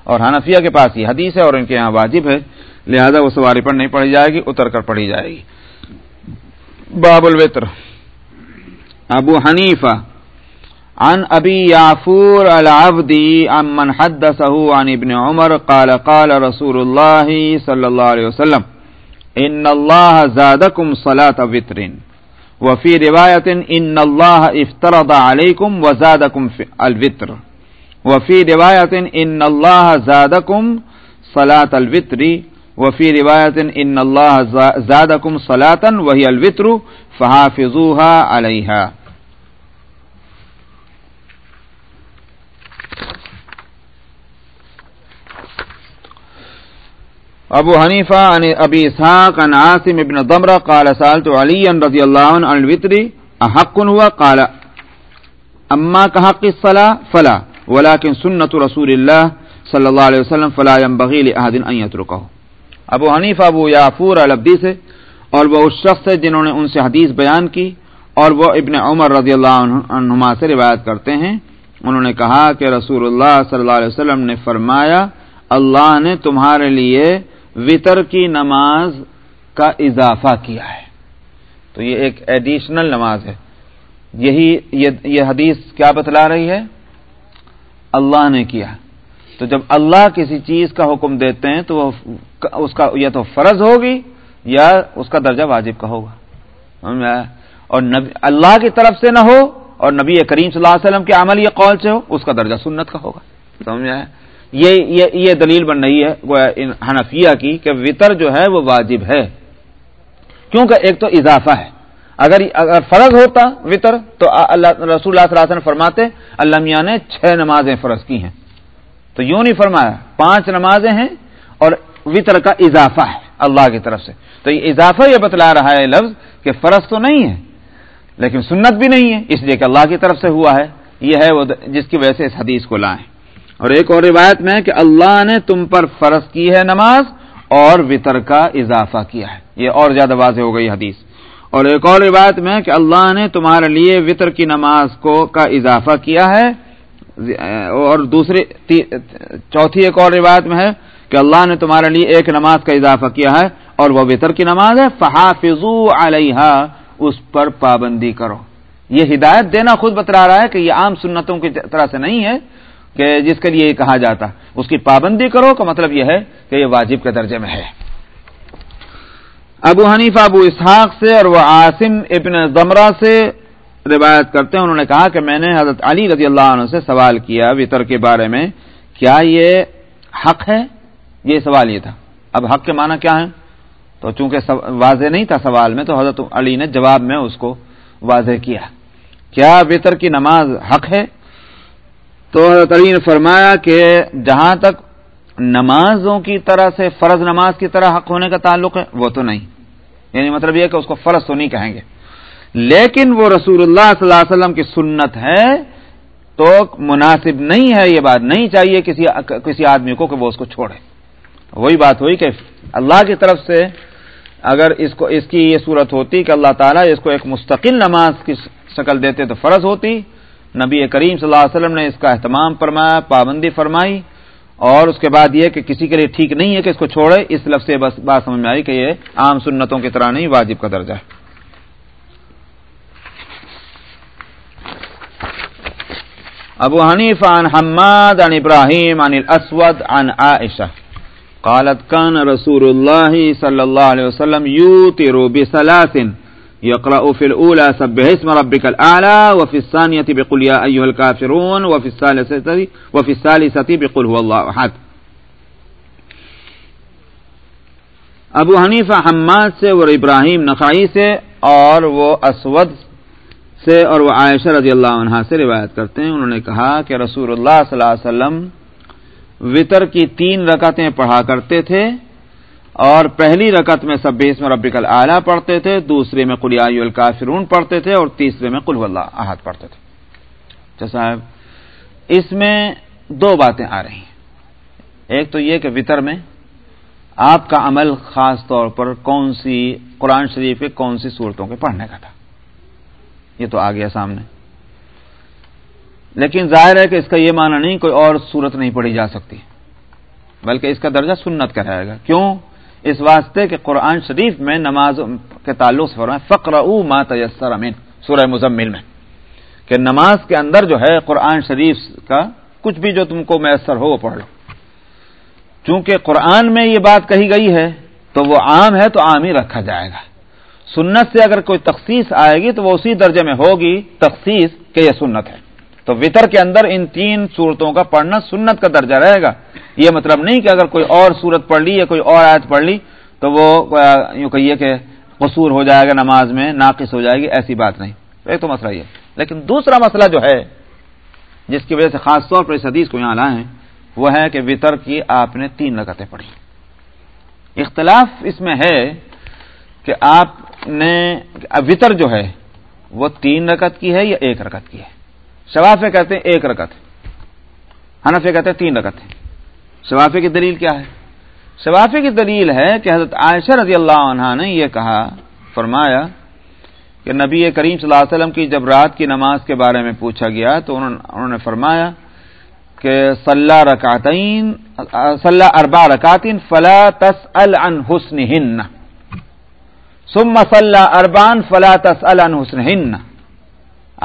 Speaker 1: اور حنفیہ کے پاس یہ حدیث ہے اور ان کے یہاں واجب ہے۔ لہذا وہ سواری پر نہیں پڑھی جائے گی، اتر کر پڑھی جائے گی۔ باب الوطر ابو حنیفہ، عن ابی یافور العبدی عن من حدثه عن ابن عمر قال قال رسول اللہ صلی اللہ علیہ وسلم، ان اللہ زادکم صلاة وطرین وفي رواية إن الله افترض عليكم وزادكم الوتر وفي رواية إن الله زادكم صلاة الوتر وفي رواية إن الله زادكم صلاة وهي الوتر فحافظوها عليها ابو حنیفہ عن ابی اسحاق عن عاصم ابن ضمرہ قال سالت علی رضی اللہ عنہ عن الوتر، احق ہوا قال، اما كحق الصلاة فلا، ولكن سنة رسول الله صلی اللہ علیہ وسلم فلا ينبغي لأحد ان يتركه. ابو حنیفہ، ابو یافور الابدی سے اور وہ اس شخص ہے جنہوں نے ان سے حدیث بیان کی، اور وہ ابن عمر رضی اللہ عنہما سے روایت کرتے ہیں۔ انہوں نے کہا کہ رسول اللہ صلی اللہ علیہ وسلم نے فرمایا، اللہ نے تمہارے لیے وطر کی نماز کا اضافہ کیا ہے۔ تو یہ ایک ایڈیشنل نماز ہے۔ یہی یہ حدیث کیا بتلا رہی ہے؟ اللہ نے کیا۔ تو جب اللہ کسی چیز کا حکم دیتے ہیں تو وہ اس کا یا تو فرض ہوگی یا اس کا درجہ واجب کا ہوگا۔ اور نبی اللہ کی طرف سے نہ ہو اور نبی کریم صلی اللہ علیہ وسلم کے عمل یہ قول سے ہو، اس کا درجہ سنت کا ہوگا۔ سمجھ میں یہ یہ, یہ دلیل بن رہی ہے حنفیہ کی کہ وطر جو ہے وہ واجب ہے۔ کیونکہ ایک تو اضافہ ہے۔ اگر اگر فرض ہوتا وطر تو اللہ رسول اللہ صلی اللہ علیہ وسلم فرماتے اللہ میاں نے چھ نمازیں فرض کی ہیں۔ تو یوں نہیں فرمایا پانچ نمازیں ہیں اور وطر کا اضافہ ہے اللہ کی طرف سے۔ تو یہ اضافہ یہ بتلا رہا ہے لفظ کہ فرض تو نہیں ہے لیکن سنت بھی نہیں ہے اس لیے کہ اللہ کی طرف سے ہوا ہے۔ یہ ہے وہ جس کی وجہ سے اس حدیث کو لائیں۔ اور ایک اور روایت میں کہ اللہ نے تم پر فرض کی ہے نماز اور وطر کا اضافہ کیا ہے۔ یہ اور زیادہ واضح ہو گئی حدیث۔ اور ایک اور روایت میں کہ اللہ نے تمہارے لیے وطر کی نماز کو کا اضافہ کیا ہے۔ اور دوسری چوتھی ایک اور روایت میں ہے کہ اللہ نے تمہارے لیے ایک نماز کا اضافہ کیا ہے اور وہ وطر کی نماز ہے۔ فحافظو علیہ اس پر پابندی کرو۔ یہ ہدایت دینا خود بتلا رہا ہے کہ یہ عام سنتوں کی طرح سے نہیں ہے۔ کہ جس کے لیے یہ کہا جاتا اس کی پابندی کرو کا مطلب یہ ہے کہ یہ واجب کے درجے میں ہے۔ ابو حنیف ابو اسحاق سے اور وہ عاصم ابن زمرہ سے روایت کرتے ہیں۔ انہوں نے کہا کہ میں نے حضرت علی رضی اللہ عنہ سے سوال کیا وطر کے بارے میں، کیا یہ حق ہے؟ یہ سوال یہ تھا۔ اب حق کے معنی کیا ہے تو چونکہ واضح نہیں تھا سوال میں، تو حضرت علی نے جواب میں اس کو واضح کیا۔ کیا وطر کی نماز حق ہے؟ تو حضرت علی نے فرمایا کہ جہاں تک نمازوں کی طرح سے فرض نماز کی طرح حق ہونے کا تعلق ہے، وہ تو نہیں۔ یعنی مطلب یہ کہ اس کو فرض تو نہیں کہیں گے۔ لیکن وہ رسول اللہ صلی اللہ علیہ وسلم کی سنت ہے، تو مناسب نہیں ہے، یہ بات نہیں چاہیے کسی کسی آدمی کو کہ وہ اس کو چھوڑے۔ وہی بات ہوئی کہ اللہ کی طرف سے اگر اس کو اس کی یہ صورت ہوتی کہ اللہ تعالیٰ اس کو ایک مستقل نماز کی شکل دیتے تو فرض ہوتی۔ نبی کریم صلی اللہ علیہ وسلم نے اس کا اہتمام فرمایا، پابندی فرمائی، اور اس کے بعد یہ کہ کسی کے لیے ٹھیک نہیں ہے کہ اس کو چھوڑے، اس لفظ سے بس بات سمجھ میں آئی کہ یہ عام سنتوں کی طرح نہیں، واجب کا درجہ ہے۔ ابو حنیف عن حماد عن ابراہیم عن الاسود عن عائشہ قالت كان رسول الله صلى الله عليه وسلم يوتر بثلاث يقرأ في الأولى سبح اسم ربك الأعلى، وفي الثانية بقل يا أيها الكافرون، وفي الثالثة وفي الثالثة بقل هو الله أحد. ابو حنیفہ حماد سے اور ابراہیم نقائی سے اور وہ اسود سے اور وہ عائشہ رضی اللہ عنہ سے روایت کرتے ہیں۔ انہوں نے کہا کہ رسول اللہ صلی اللہ علیہ وسلم وطر کی تین رکعتیں پڑھا کرتے تھے۔ اور پہلی رکعت میں سب بیس میں ربک العلیٰ پڑھتے تھے، دوسرے میں قلیائی الکافرون پڑھتے تھے اور تیسرے میں قلو اللہ، احد پڑھتے تھے۔ اچھا صاحب، اس میں دو باتیں آ رہی ہیں۔ ایک تو یہ کہ وطر میں آپ کا عمل خاص طور پر کون سی قرآن شریف کے کون سی صورتوں کے پڑھنے کا تھا۔ یہ تو آ گیا سامنے۔ لیکن ظاہر ہے کہ اس کا یہ معنی نہیں، کوئی اور صورت نہیں پڑھی جا سکتی، بلکہ اس کا درجہ سنت کا رہے گا۔ کیوں؟ اس واسطے کہ قرآن شریف میں نماز کے تعلق سے فرمائے فقر او ما تیسر امین سورہ مزمل میں، کہ نماز کے اندر جو ہے قرآن شریف کا کچھ بھی جو تم کو میسر ہو وہ پڑھ لو۔ چونکہ قرآن میں یہ بات کہی گئی ہے، تو وہ عام ہے تو عام ہی رکھا جائے گا۔ سنت سے اگر کوئی تخصیص آئے گی تو وہ اسی درجے میں ہوگی تخصیص کہ یہ سنت ہے۔ تو وطر کے اندر ان تین صورتوں کا پڑھنا سنت کا درجہ رہے گا۔ یہ مطلب نہیں کہ اگر کوئی اور صورت پڑھ لی یا کوئی اور آیت پڑھ لی تو وہ یوں کہیے کہ قصور ہو جائے گا نماز میں، ناقص ہو جائے گی، ایسی بات نہیں۔ ایک تو مسئلہ یہ۔ لیکن دوسرا مسئلہ جو ہے، جس کی وجہ سے خاص طور پر اس حدیث کو یہاں لائیں وہ ہے کہ وطر کی آپ نے تین رکعتیں پڑھی۔ اختلاف اس میں ہے کہ آپ نے، وطر جو ہے، وہ تین رکعت کی ہے یا ایک رکعت کی ہے؟ شفافے کہتے ہیں ایک رکت حنفے کہتے ہیں تین رکت ہے۔ کی دلیل کیا ہے؟ شفافے کی دلیل ہے کہ حضرت عائشہ رضی اللہ عنہ نے یہ کہا، فرمایا کہ نبی کریم صلی اللہ علیہ وسلم کی جب رات کی نماز کے بارے میں پوچھا گیا تو انہوں نے فرمایا کہ صلاح رکاتین صلاح اربا رکاتین فلا تس ان حسن ہن سم صلاح اربان فلا تس ان حسن ہن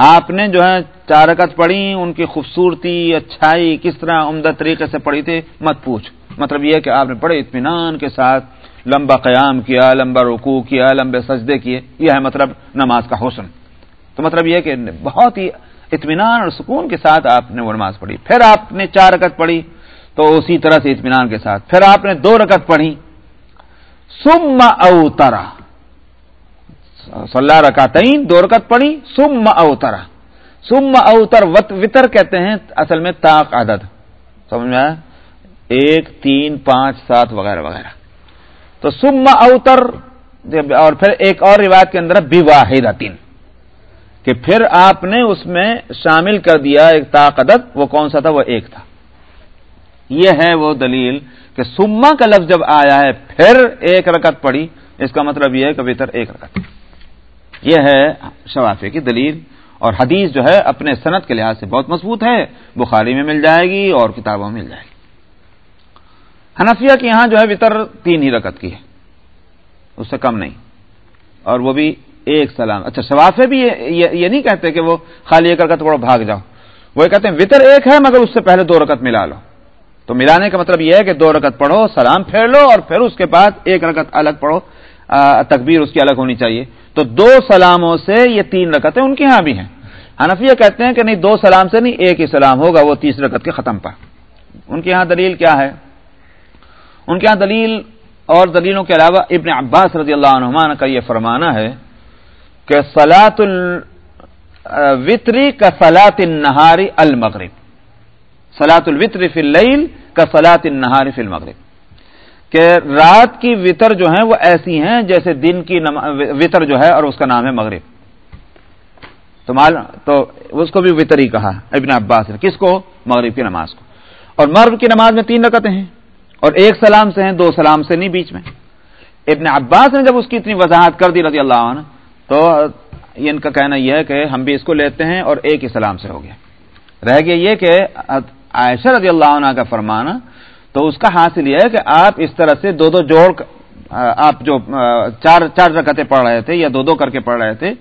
Speaker 1: آپ نے جو ہے چارکت پڑھی، ان کی خوبصورتی، اچھائی کس طرح عمدہ طریقے سے پڑھی تھی، مت پوچھ۔ مطلب یہ کہ آپ نے بڑے اطمینان کے ساتھ لمبا قیام کیا، لمبا رکوع کیا، لمبے سجدے کیے، یہ ہے مطلب نماز کا حسن۔ تو مطلب یہ کہ بہت ہی اطمینان اور سکون کے ساتھ آپ نے وہ نماز پڑھی۔ پھر آپ نے چار رکت پڑھی تو اسی طرح سے اطمینان کے ساتھ۔ پھر آپ نے دو رکت پڑھی۔ سم اوترا۔ صلاح رکاتین دو رکت پڑھی سم اوترا سم اوتر وطر کہتے ہیں، اصل میں تاک عدد. سمجھ میں ایک، تین، پانچ، سات، وغیرہ وغیرہ. تو سم اوتر، اور پھر ایک اور روایت کے اندر واحد تین کہ پھر آپ نے اس میں شامل کر دیا ایک تاک عدد، وہ کون سا تھا؟ وہ ایک تھا. یہ ہے وہ دلیل کہ سما کا لفظ جب آیا ہے، پھر ایک رکت پڑی اس کا مطلب یہ ہے کہ وطر ایک رکت یہ ہے شوافے کی دلیل اور حدیث جو ہے اپنے صنعت کے لحاظ سے بہت مضبوط ہے، بخاری میں مل جائے گی اور کتابوں میں مل جائے گی۔ حنفیہ کے یہاں جو ہے وطر تین ہی رکت کی ہے، اس سے کم نہیں۔ اور وہ بھی ایک سلام۔ اچھا شوافے بھی یہ نہیں کہتے کہ وہ خالی ایک رکت پڑھو، بھاگ جاؤ۔ وہ کہتے ہیں وطر ایک ہے، مگر اس سے پہلے دو رکت ملا لو۔ تو ملانے کا مطلب یہ ہے کہ دو رکت پڑھو، سلام پھیر لو اور پھر اس کے بعد ایک رکت الگ پڑھو۔ تکبیر اس کی الگ ہونی چاہیے۔ تو دو سلاموں سے یہ تین رکتیں ان کے ہاں بھی ہیں۔ حنفیہ کہتے ہیں کہ نہیں، دو سلام سے نہیں، ایک ہی سلام ہوگا، وہ تیس رکت کے ختم پر۔ ان کے ہاں دلیل کیا ہے؟ ان کے ہاں دلیل اور دلیلوں کے علاوہ ابن عباس رضی اللہ عنہ کا یہ فرمانا ہے کہ سلاۃ الوطری کا سلاط النہاری المغرب۔ سلاۃ الوطری فی اللیل کا سلاط النہاری فی المغرب۔
Speaker 2: کہ رات کی وطر جو ہیں وہ ایسی ہیں جیسے دن کی وطر جو ہے اور اس کا نام ہے مغرب۔ تو مال تو اس کو بھی وطر ہی کہا ابن عباس نے۔ کس کو؟ مغرب کی نماز کو۔ اور مغرب کی نماز میں تین رکعتیں ہیں اور ایک سلام سے ہیں، دو سلام سے نہیں بیچ میں۔ ابن عباس نے جب اس کی اتنی وضاحت کر دی رضی اللہ عنہ، تو ان کا کہنا یہ ہے کہ ہم بھی اس کو لیتے ہیں اور ایک ہی سلام سے ہو گیا۔ رہ گیا یہ کہ عائشہ رضی اللہ عنہ کا فرمانا تو اس کا حاصل یہ ہے کہ آپ اس طرح سے دو دو جوڑ آپ جو چار چار رکعتیں پڑھ رہے تھے یا دو دو کر کے پڑھ رہے تھے،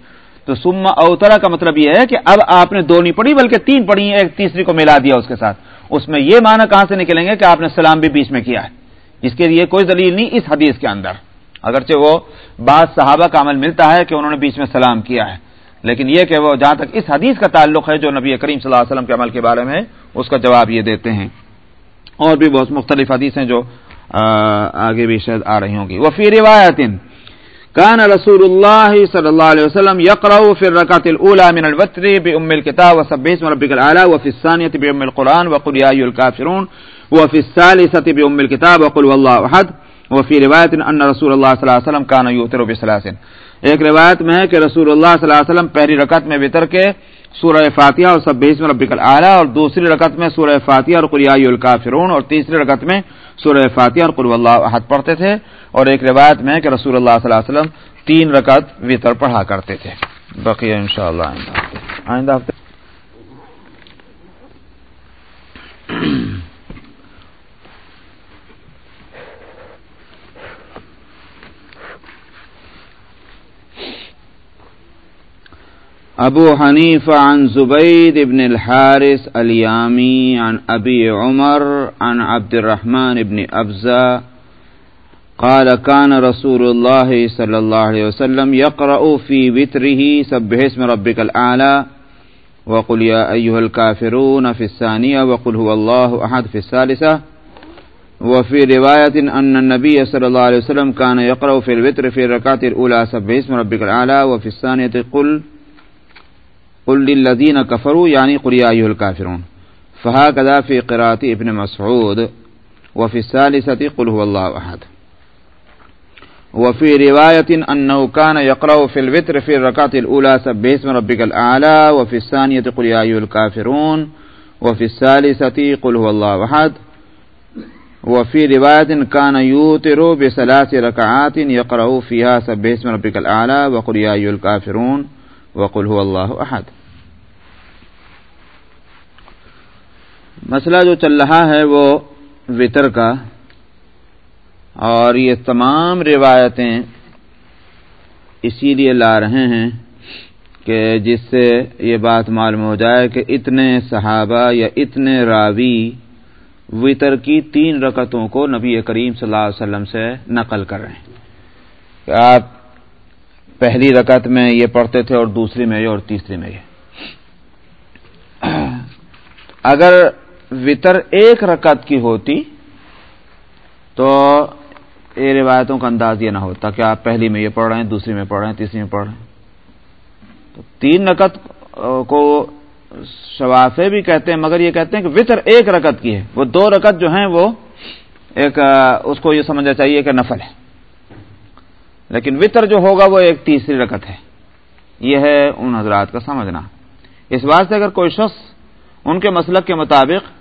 Speaker 2: تو سما اوترا کا مطلب یہ ہے کہ اب آپ نے دو نہیں پڑھی بلکہ تین پڑھی، ایک تیسری کو ملا دیا اس کے ساتھ۔ اس میں یہ معنی کہاں سے نکلیں گے کہ آپ نے سلام بھی بیچ میں کیا ہے۔ اس کے لیے کوئی دلیل نہیں اس حدیث کے اندر۔ اگرچہ وہ بعض صحابہ کا عمل ملتا ہے کہ انہوں نے بیچ میں سلام کیا ہے، لیکن یہ کہ وہ جہاں تک اس حدیث کا تعلق ہے جو نبی کریم صلی اللہ علیہ وسلم کے عمل کے بارے میں اس کا جواب یہ دیتے ہیں۔ اور بھی بہت مختلف حدیث ہیں جو آگے بھی شاید آ رہی ہوں گی۔ وہ فی روایت كان رسول الله صلى الله عليه وسلم يقرأ في الركعة الأولى من الوتر بأم الكتاب وسبح اسم ربك الأعلى وفي الثانية بأم القرآن وقل يا أيها الكافرون وفي الثالثة بأم الكتاب وقل والله أحد وفي رواية أن رسول الله صلى الله عليه وسلم كان يؤتر بثلاث۔ ایک روایت میں ہے کہ رسول اللہ صلی اللہ علیہ وسلم پہلی رکعت میں وطر کے سورہ فاتحہ اور سب میں ربک العلیٰ اور دوسری رکعت میں سورہ فاتحہ اور قریائی الکافرون، اور تیسری رکعت میں سورہ فاتحہ اور قرب اللہ احد پڑھتے تھے، اور ایک روایت میں کہ رسول اللہ صلی اللہ علیہ وسلم تین رکعت وطر پڑھا کرتے تھے۔ بقیہ انشاءاللہ آئندہ ہفتے
Speaker 1: ابو حنیف عن زبید ابن الحارث الیامی عن ابی عمر عن عبد الرحمن ابن ابزا قال كان رسول الله صلى الله عليه وسلم يقرأ في وتره سبح اسم ربك الأعلى وقل يا أيها الكافرون في الثانية وقل هو الله أحد في الثالثة وفي رواية أن النبي صلى الله عليه وسلم كان يقرأ في الوتر في الركعة الأولى سبح اسم ربك الأعلى وفي الثانية قل قل للذين كفروا يعني یعنی قل يا أيها الكافرون فهكذا في قراءة ابن مسعود وفي الثالثة قل هو الله أحد وفي رواية أنه كان يقرأ في الوتر في الركعة الأولى سبح اسم ربك الأعلى وفي الثانية قل يا أيها الكافرون وفي الثالثة قل هو الله أحد وفي رواية كان يوتر بثلاث ركعات يقرأ فيها سبح اسم ربك الأعلى وقل يا أيها الكافرون وقل هو الله أحد مسئلہ جو چل رہا ہے وہ وطر کا اور یہ تمام روایتیں اسی لیے لا رہے ہیں کہ جس سے یہ بات معلوم ہو جائے کہ اتنے صحابہ یا اتنے راوی وطر کی تین رکتوں کو نبی کریم صلی اللہ علیہ وسلم سے نقل کر رہے ہیں۔ کہ آپ پہلی رکعت میں یہ پڑھتے تھے اور دوسری میں یہ اور تیسری میں یہ۔ اگر وطر ایک رکعت کی ہوتی تو یہ روایتوں کا انداز یہ نہ ہوتا کہ آپ پہلی میں یہ پڑھ رہے ہیں، دوسری میں پڑھ رہے ہیں، تیسری میں پڑھ رہے ہیں۔ تو تین رکت کو شوافے بھی کہتے ہیں، مگر یہ کہتے ہیں کہ وطر ایک رکت کی ہے۔ وہ دو رکت جو ہیں، وہ ایک اس کو یہ سمجھنا چاہیے کہ نفل ہے۔ لیکن وطر جو ہوگا، وہ ایک تیسری رکت ہے۔ یہ ہے ان حضرات کا سمجھنا۔ اس بات سے اگر کوئی شخص ان کے مسلک کے مطابق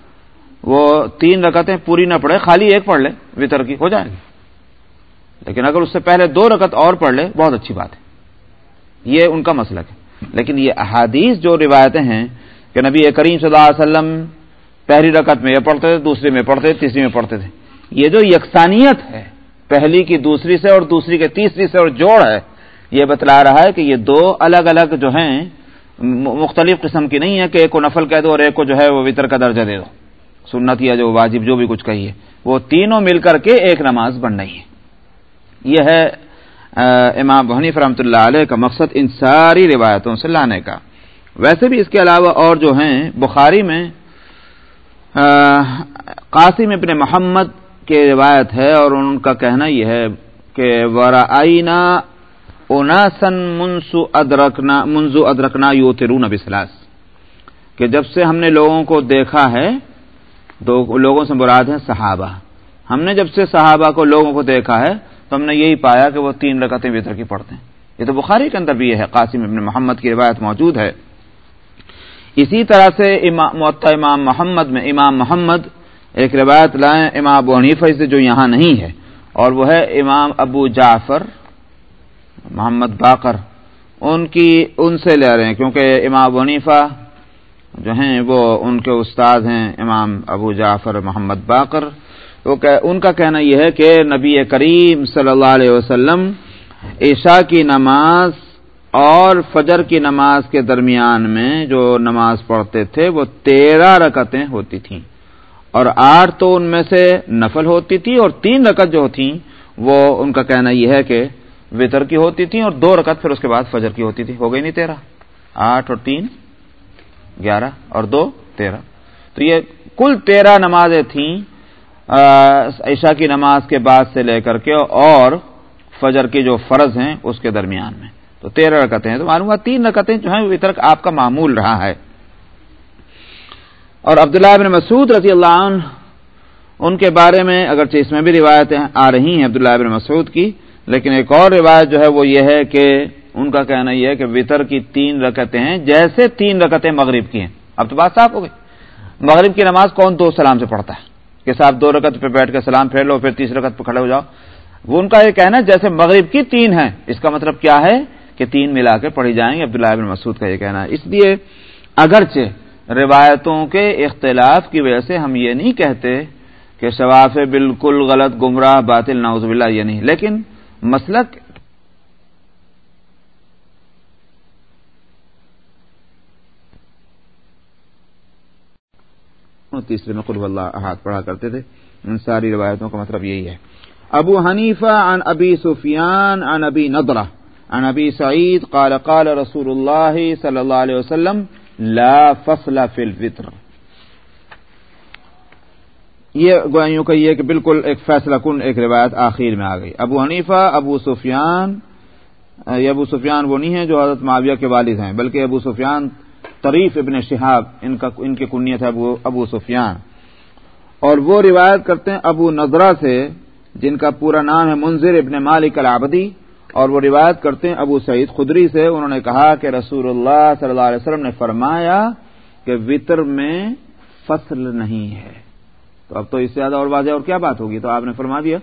Speaker 1: وہ تین رکتیں پوری نہ پڑے خالی ایک پڑھ لے، وطر کی، ہو جائے گی۔ لیکن اگر اس سے پہلے دو رکت اور پڑھ لے، بہت اچھی بات ہے۔ یہ ان کا مسلک ہے۔ لیکن یہ احادیث جو روایتیں ہیں کہ نبی کریم صلی اللہ علیہ وسلم پہلی رکعت میں یہ پڑھتے تھے، دوسری میں پڑھتے تھے، تیسری میں پڑھتے تھے۔ یہ جو یکسانیت ہے، پہلی کی دوسری سے اور دوسری کے تیسری سے اور جوڑ ہے، یہ بتلا رہا ہے کہ یہ دو الگ الگ جو ہیں مختلف قسم کی نہیں ہے کہ ایک کو نفل کہہ دو اور ایک کو جو ہے وہ وطر کا درجہ دے دو۔ سنت یا جو واجب جو بھی کچھ کہیے، وہ تینوں مل کر کے ایک نماز بن رہی ہے یہ ہے امام حنیف رحمۃ اللہ علیہ کا مقصد ان ساری روایتوں سے لانے کا۔ ویسے بھی اس کے علاوہ اور جو ہیں، بخاری میں قاسم ابن محمد کی روایت ہے اور ان کا کہنا یہ ہے کہ ورا اوناسن منسو ادرکنا منزو ادرکنا یو ترون بسلاس کہ جب سے ہم نے لوگوں کو دیکھا ہے دو لوگوں سے مراد ہیں صحابہ۔ ہم نے جب سے صحابہ کو لوگوں کو دیکھا ہے، تو ہم نے یہی پایا کہ وہ تین رکعتیں وطر کی پڑھتے ہیں۔ یہ تو بخاری کے اندر بھی یہ ہے، قاسم ابن محمد کی روایت موجود ہے۔ اسی طرح سے معطا امام محمد میں امام محمد ایک روایت لائیں، امام ابو حنیفہ سے جو یہاں نہیں ہے، اور وہ ہے امام ابو جعفر، محمد باقر۔ ان کی ان سے لے رہے ہیں، کیونکہ امام ابو حنیفہ جو ہیں وہ ان کے استاد ہیں امام ابو جعفر محمد باقر۔ تو ان کا کہنا یہ ہے کہ نبی کریم صلی اللہ علیہ وسلم عشاء کی نماز اور فجر کی نماز کے درمیان میں جو نماز پڑھتے تھے وہ تیرہ رکتیں ہوتی تھیں۔ اور آٹھ تو ان میں سے نفل ہوتی تھی اور تین رکت جو تھیں وہ ان کا کہنا یہ ہے کہ وطر کی ہوتی تھی اور دو رکت پھر اس کے بعد فجر کی ہوتی تھی۔ ہو گئی نہیں تیرہ؟ آٹھ اور تین؟ گیارہ اور دو تیرہ۔ تو یہ کل تیرہ نمازیں تھیں عشاء کی نماز کے بعد سے لے کر کے اور فجر کی جو فرض ہیں اس کے درمیان میں۔ تو تیرہ رکتیں ہیں۔ تو معلوم ہوا تین رکتیں جو ہیں وطر آپ کا معمول رہا ہے۔ اور عبداللہ بن مسعود رضی اللہ عنہ، ان کے بارے میں اگرچہ اس میں بھی روایتیں آ رہی ہیں عبداللہ بن مسعود کی، لیکن ایک اور روایت جو ہے وہ یہ ہے کہ ان کا کہنا یہ ہے کہ وطر کی تین رکتیں ہیں، جیسے تین رکتیں مغرب کی ہیں۔ اب تو بات صاف ہو گئی۔ مغرب کی نماز کون دو سلام سے پڑھتا ہے؟ کہ صاحب دو رکت پہ بیٹھ کے سلام پھیر لو، پھر تیس رکت پہ کھڑے ہو جاؤ۔ وہ ان کا یہ کہنا ہے، جیسے مغرب کی تین ہیں۔ اس کا مطلب کیا ہے؟ کہ تین ملا کے پڑھی جائیں گے عبداللہ بن مسعود کا یہ کہنا ہے۔ اس لیے اگرچہ روایتوں کے اختلاف کی وجہ سے ہم یہ نہیں کہتے کہ شواف بالکل غلط، گمراہ، باطل ناؤز باللہ، یہ نہیں۔ لیکن مسلک تیسرے میں قلب اللہ ہاتھ پڑھا کرتے تھے۔ ان ساری روایتوں کا مطلب یہی ہے۔ ابو حنیفہ عن ابی سفیان عن ابی نضرہ عن ابی سعید قال قال رسول اللہ صلی اللہ علیہ وسلم، لا فصل فی الفطر یہ گوائیوں کا یہ کہ بالکل ایک فیصلہ کن ایک روایت آخر میں آ گئی۔ ابو حنیفہ، ابو سفیان، یہ ابو سفیان وہ نہیں ہے جو حضرت معاویہ کے والد ہیں، بلکہ ابو سفیان طریف ابن شہاب، ان کا ان کی کنیت ہے ابو ابو سفیان۔ اور وہ روایت کرتے ہیں ابو نظرہ سے، جن کا پورا نام ہے منظر ابن مالک العبدی اور وہ روایت کرتے ہیں ابو سعید خدری سے، انہوں نے کہا کہ رسول اللہ صلی اللہ علیہ وسلم نے فرمایا کہ وطر میں فصل نہیں ہے۔ تو اب تو اس سے زیادہ اور واضح اور کیا بات ہوگی؟ تو آپ نے فرما دیا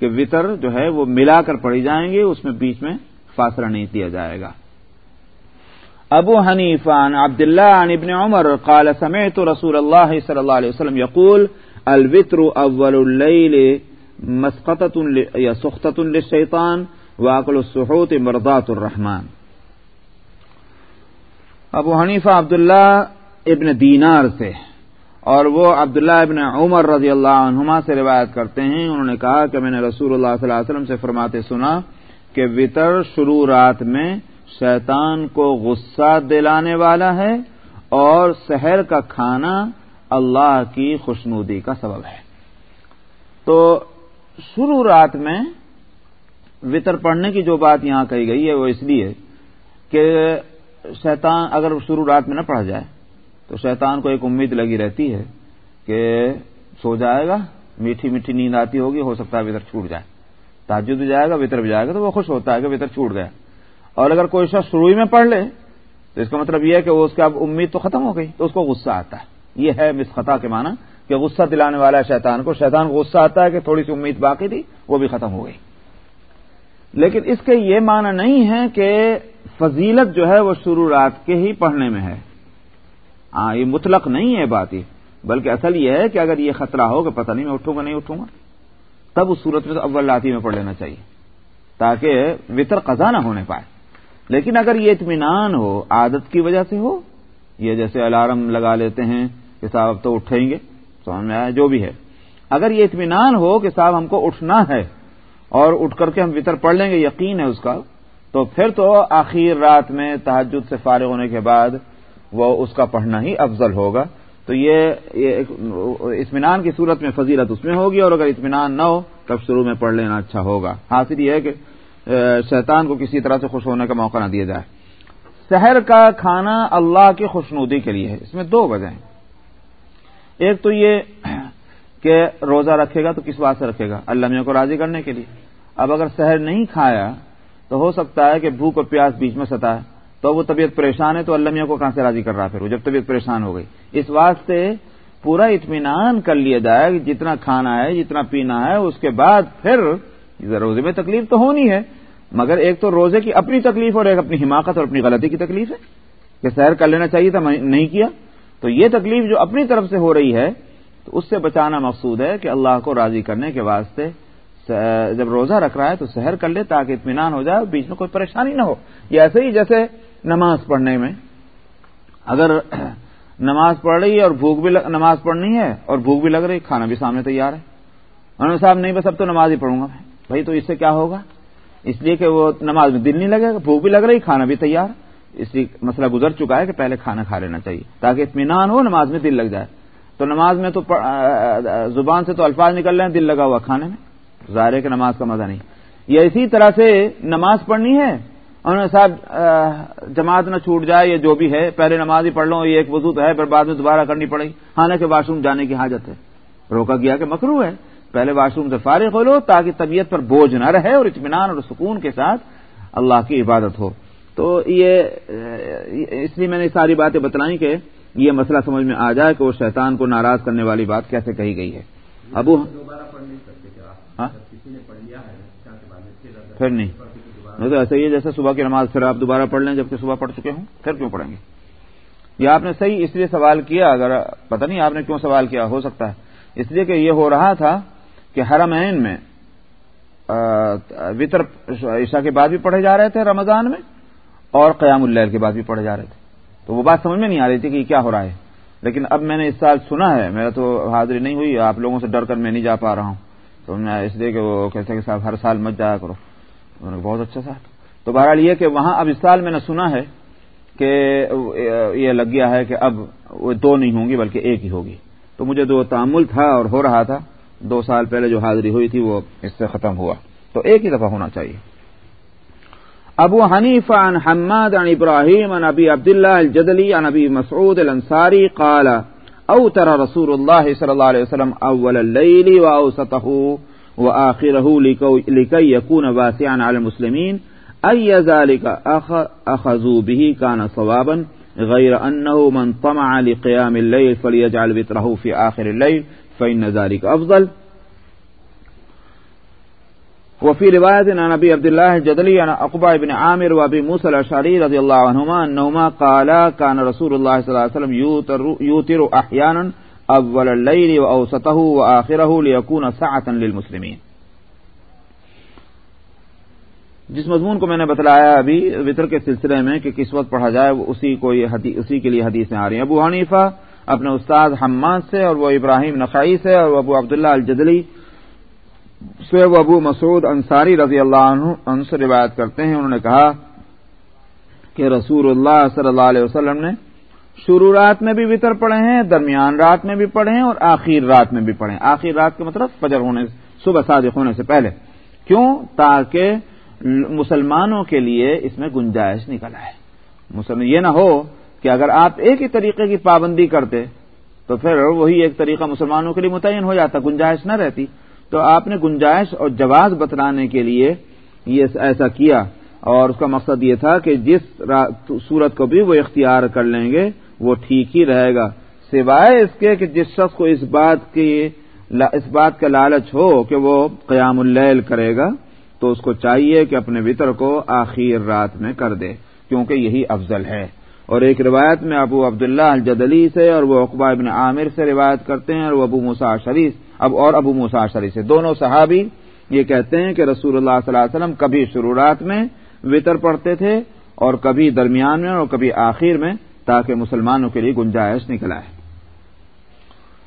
Speaker 1: کہ وطر جو ہے وہ ملا کر پڑھی جائیں گے، اس میں بیچ میں فاصلہ نہیں دیا جائے گا۔ ابو حنیفان عبد اللہ ابن عمر قال سمعت رسول اللہ صلی اللہ علیہ وسلم یقول الوطر اول اللیل مسقطت یا سختت للشیطان السحوت مرضات الرحمان ابو حنیفہ عبداللہ ابن دینار سے اور وہ عبداللہ ابن عمر رضی اللہ عنہما سے روایت کرتے ہیں۔ انہوں نے کہا کہ میں نے رسول اللہ صلی اللہ علیہ وسلم سے فرماتے سنا کہ وطر شروع رات میں شیطان کو غصہ دلانے والا ہے اور شہر کا کھانا اللہ کی خوشنودی کا سبب ہے۔ تو شروع رات میں وطر پڑھنے کی جو بات یہاں کہی گئی ہے وہ اس لیے کہ شیطان اگر شروع رات میں نہ پڑھا جائے تو شیطان کو ایک امید لگی رہتی ہے کہ سو جائے گا، میٹھی میٹھی نیند آتی ہوگی، ہو سکتا ہے وطر چھوٹ جائے۔ تاجد بھی جائے گا، وطر بھی جائے گا تو وہ خوش ہوتا ہے کہ وطر چھوٹ گیا۔ اور اگر کوئی شخص شروع میں پڑھ لے، تو اس کا مطلب یہ ہے کہ وہ اس کی اب امید تو ختم ہو گئی، تو اس کو غصہ آتا ہے۔ یہ ہے مسخطا کے معنی کہ غصہ دلانے والا ہے شیطان کو شیطان کو غصہ آتا ہے کہ تھوڑی سی امید باقی تھی، وہ بھی ختم ہو گئی۔ لیکن اس کے یہ معنی نہیں ہے کہ فضیلت جو ہے وہ شروع رات کے ہی پڑھنے میں ہے۔ ہاں یہ مطلق نہیں ہے بات یہ، بلکہ اصل یہ ہے کہ اگر یہ خطرہ ہو کہ پتہ نہیں میں اٹھوں گا، نہیں اٹھوں گا، تب اس صورت میں تو اول راتی میں پڑھ لینا چاہیے، تاکہ وطر قضا نہ ہونے پائے۔ لیکن اگر یہ اطمینان ہو، عادت کی وجہ سے ہو، یہ جیسے الارم لگا لیتے ہیں کہ صاحب اب تو اٹھیں گے، سمجھ میں آیا؟ جو بھی ہے۔ اگر یہ اطمینان ہو کہ صاحب ہم کو اٹھنا ہے اور اٹھ کر کے ہم وطر پڑھ لیں گے، یقین ہے اس کا، تو پھر تو آخر رات میں تحجد سے فارغ ہونے کے بعد وہ اس کا پڑھنا ہی افضل ہوگا۔ تو یہ اطمینان کی صورت میں فضیلت اس میں ہوگی اور اگر اطمینان نہ ہو، تب شروع میں پڑھ لینا اچھا ہوگا۔ حاصل یہ ہے کہ شیطان کو کسی طرح سے خوش ہونے کا موقع نہ دیا جائے۔ شہر کا کھانا اللہ کی خوشنودی کے لیے ہے۔ اس میں دو وجہ ہیں۔ ایک تو یہ کہ روزہ رکھے گا تو کس بات سے رکھے گا؟ اللہ میاں کو راضی کرنے کے لیے۔ اب اگر سحر نہیں کھایا تو ہو سکتا ہے کہ بھوک اور پیاس بیچ میں ستا ہے۔ تو وہ طبیعت پریشان ہے تو اللہ میاں کو کہاں سے راضی کر رہا پھر؟ وہ جب طبیعت پریشان ہو گئی۔ اس واسطے پورا اطمینان کر لیا جائے کہ جتنا کھانا ہے، جتنا پینا ہے، اس کے بعد پھر روزے میں تکلیف تو ہونی ہے، مگر ایک تو روزے کی اپنی تکلیف اور ایک اپنی حماقت اور اپنی غلطی کی تکلیف ہے۔ کہ سیر کر لینا چاہیے تھا نہیں کیا۔ تو یہ تکلیف جو اپنی طرف سے ہو رہی ہے، تو اس سے بچانا مقصود ہے کہ اللہ کو راضی کرنے کے واسطے جب روزہ رکھ رہا ہے تو سحر کر لے تاکہ اطمینان ہو جائے اور بیچ میں کوئی پریشانی نہ ہو۔ یہ ایسے ہی جیسے نماز پڑھنے میں۔ اگر نماز پڑھ رہی ہے اور بھوک بھی نماز پڑھنی ہے اور بھوک بھی لگ رہی، کھانا بھی سامنے تیار ہے۔ انہوں نے صاحب، نہیں بس اب تو نماز ہی پڑھوں گا میں۔ بھائی تو اس سے کیا ہوگا؟ اس لیے کہ وہ نماز میں دل نہیں لگے گا، بھوک بھی لگ رہی، کھانا بھی تیار۔ اس لیے مسئلہ گزر چکا ہے کہ پہلے کھانا کھا لینا چاہیے، تاکہ اطمینان ہو نماز میں دل لگ جائے۔ تو نماز میں تو زبان سے تو الفاظ نکل رہے ہیں، دل لگا ہوا کھانے میں۔ ظاہر ہے کہ نماز کا مزہ نہیں۔ یہ اسی طرح سے نماز پڑھنی ہے۔ انہوں نے صاحب جماعت نہ چھوٹ جائے یا جو بھی ہے، پہلے نماز ہی پڑھ لو، یہ ایک وضو تو ہے، پھر بعد میں دوبارہ کرنی پڑے گی۔ حالانکہ واش روم جانے کی حاجت ہے۔ روکا گیا کہ مکرو ہے۔ پہلے واش روم سے فارغ ہو لو تاکہ طبیعت پر بوجھ نہ رہے اور اطمینان اور سکون کے ساتھ اللہ کی عبادت ہو۔ تو یہ اس لیے میں نے ساری باتیں بتلائیں کہ یہ مسئلہ سمجھ میں آ جائے کہ وہ شیطان کو ناراض کرنے والی بات کیسے کہی گئی ہے۔ ابو ہاں؟ پھر نہیں۔ تو ایسا ہی ہے جیسے صبح کی نماز پھر آپ دوبارہ پڑھ لیں جبکہ صبح پڑھ چکے ہوں پھر کیوں پڑھیں گے؟ یہ آپ نے صحیح اس لیے سوال کیا اگر پتہ نہیں آپ نے کیوں سوال کیا ہو سکتا ہے۔ اس لیے کہ یہ ہو رہا تھا کہ حرمین میں وطر عشاء کے بعد بھی پڑھے جا رہے تھے رمضان میں اور قیام اللہ کے بعد بھی پڑھے جا رہے تھے۔ تو وہ بات سمجھ میں نہیں آ رہی تھی کہ کیا ہو رہا ہے۔ لیکن اب میں نے اس سال سنا ہے، میرا تو حاضری نہیں ہوئی، آپ لوگوں سے ڈر کر میں نہیں جا پا رہا ہوں۔ تو میں اس لیے کہ وہ کہتے ہیں کہ صاحب ہر سال مت جایا کرو۔ بہت اچھا صاحب تو بہرحال یہ کہ وہاں اب اس سال میں نے سنا ہے کہ یہ لگ گیا ہے کہ اب وہ دو نہیں ہوں گی بلکہ ایک ہی ہوگی۔ تو مجھے دو تعمل تھا اور ہو رہا تھا۔ دو سال پہلے جو حاضری ہوئی تھی وہ اس سے ختم ہوا۔ تو ایک ہی دفعہ ہونا چاہیے۔ ابو حنیف عن حماد عن ابراہیم عن ابی عبداللہ الجدلی عن ابی مسعود الانصاری قال اوتر رسول اللہ صلی اللہ علیہ وسلم اول اللیل و اوسطہ و آخرہ لکی واسعا علی المسلمین، ای ذالک اخذو به کان صوابا غیر انه من طمع لقیام اللیل فلیجعل وطرہ فی آخر اللیل فإن ذلك أفضل. وفي رواية عن أبي عبد الله الجدلي عن أقبع بن عامر وأبي موسى الأشعري رضي الله عنهما أنهما قالا كان رسول الله صلى الله عليه وسلم يوتر, يوتر أحيانا أول الليل وأوسطه وآخره ليكون سعة للمسلمين. جس مضمون کو میں نے بتلایا ابھی وطر کے سلسلے میں کہ کس وقت پڑھا جائے اسی کو اسی کے لیے حدیث میں آ رہی ہیں. ابو حنیفہ اپنے استاد حماد سے اور وہ ابراہیم نقائی سے اور وہ ابو عبداللہ الجدلی سے وہ ابو مسعود انصاری رضی اللہ عنہ ان سے روایت کرتے ہیں۔ انہوں نے کہا کہ رسول اللہ صلی اللہ علیہ وسلم نے شروع رات میں بھی وطر پڑھے ہیں، درمیان رات میں بھی پڑھے ہیں اور آخر رات میں بھی پڑھے ہیں۔ آخر رات کے مطلب فجر ہونے، صبح صادق ہونے سے پہلے۔ کیوں؟ تاکہ مسلمانوں کے لیے اس میں گنجائش نکل آئے۔ مسلم، یہ نہ ہو کہ اگر آپ ایک ہی طریقے کی پابندی کرتے تو پھر وہی ایک طریقہ مسلمانوں کے لیے متعین ہو جاتا، گنجائش نہ رہتی۔ تو آپ نے گنجائش اور جواز بتلانے کے لیے یہ ایسا کیا۔ اور اس کا مقصد یہ تھا کہ جس صورت کو بھی وہ اختیار کر لیں گے، وہ ٹھیک ہی رہے گا۔ سوائے اس کے کہ جس شخص کو اس بات کی اس بات کا لالچ ہو کہ وہ قیام اللیل کرے گا، تو اس کو چاہیے کہ اپنے وطر کو آخر رات میں کر دے، کیونکہ یہی افضل ہے۔ اور ایک روایت میں ابو عبداللہ الجدلی سے اور وہ اقبا ابن عامر سے روایت کرتے ہیں اور وہ ابو مسا شریف اب اور ابو مسا شریف سے دونوں صحابی یہ کہتے ہیں کہ رسول اللہ صلی اللہ علیہ وسلم کبھی شروعات میں وطر پڑھتے تھے اور کبھی درمیان میں اور کبھی آخر میں تاکہ مسلمانوں کے لیے گنجائش نکل آئے۔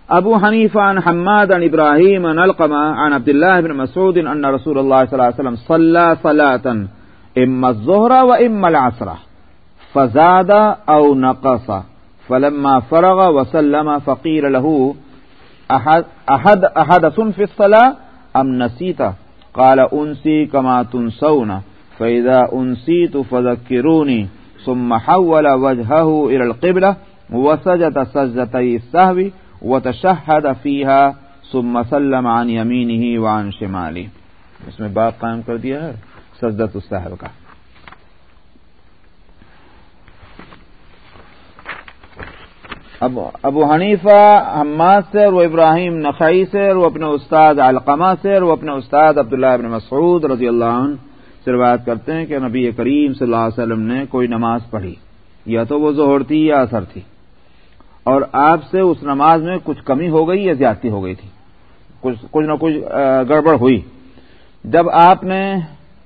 Speaker 1: ابو حنیف عن حماد عن ابراہیم عن القمہ عن عبداللہ بن مسعود ان رسول اللہ صلی اللہ علیہ وسلم صلى صلاة اما الظهر و اما العصرہ فزاد او نقص. فلما فرغ وسلم فقير له، احد احد احد في الصلاه ام نسيت قال انسي كما تنسون. فاذا انسيت فذكروني ثم حول وجهه الى القبلة وسجد سجدتي السهو وتشهد فيها. سب مسلم عن یمین ہی وان شمالی اس میں باپ قائم کر دیا ہے سجدت الصحب کا۔ اب ابو حنیفہ حماد سے اور وہ ابراہیم نقائی سے اور وہ اپنے استاد علقمہ سے اور وہ اپنے استاد عبداللہ ابن مسعود رضی اللہ عنہ سے روایت کرتے ہیں کہ نبی کریم صلی اللہ علیہ وسلم نے کوئی نماز پڑھی، یا تو وہ زہر تھی یا اثر تھی۔ اور آپ سے اس نماز میں کچھ کمی ہو گئی یا زیادتی ہو گئی تھی۔ کچھ کچھ نہ کچھ گڑبڑ ہوئی۔ جب آپ نے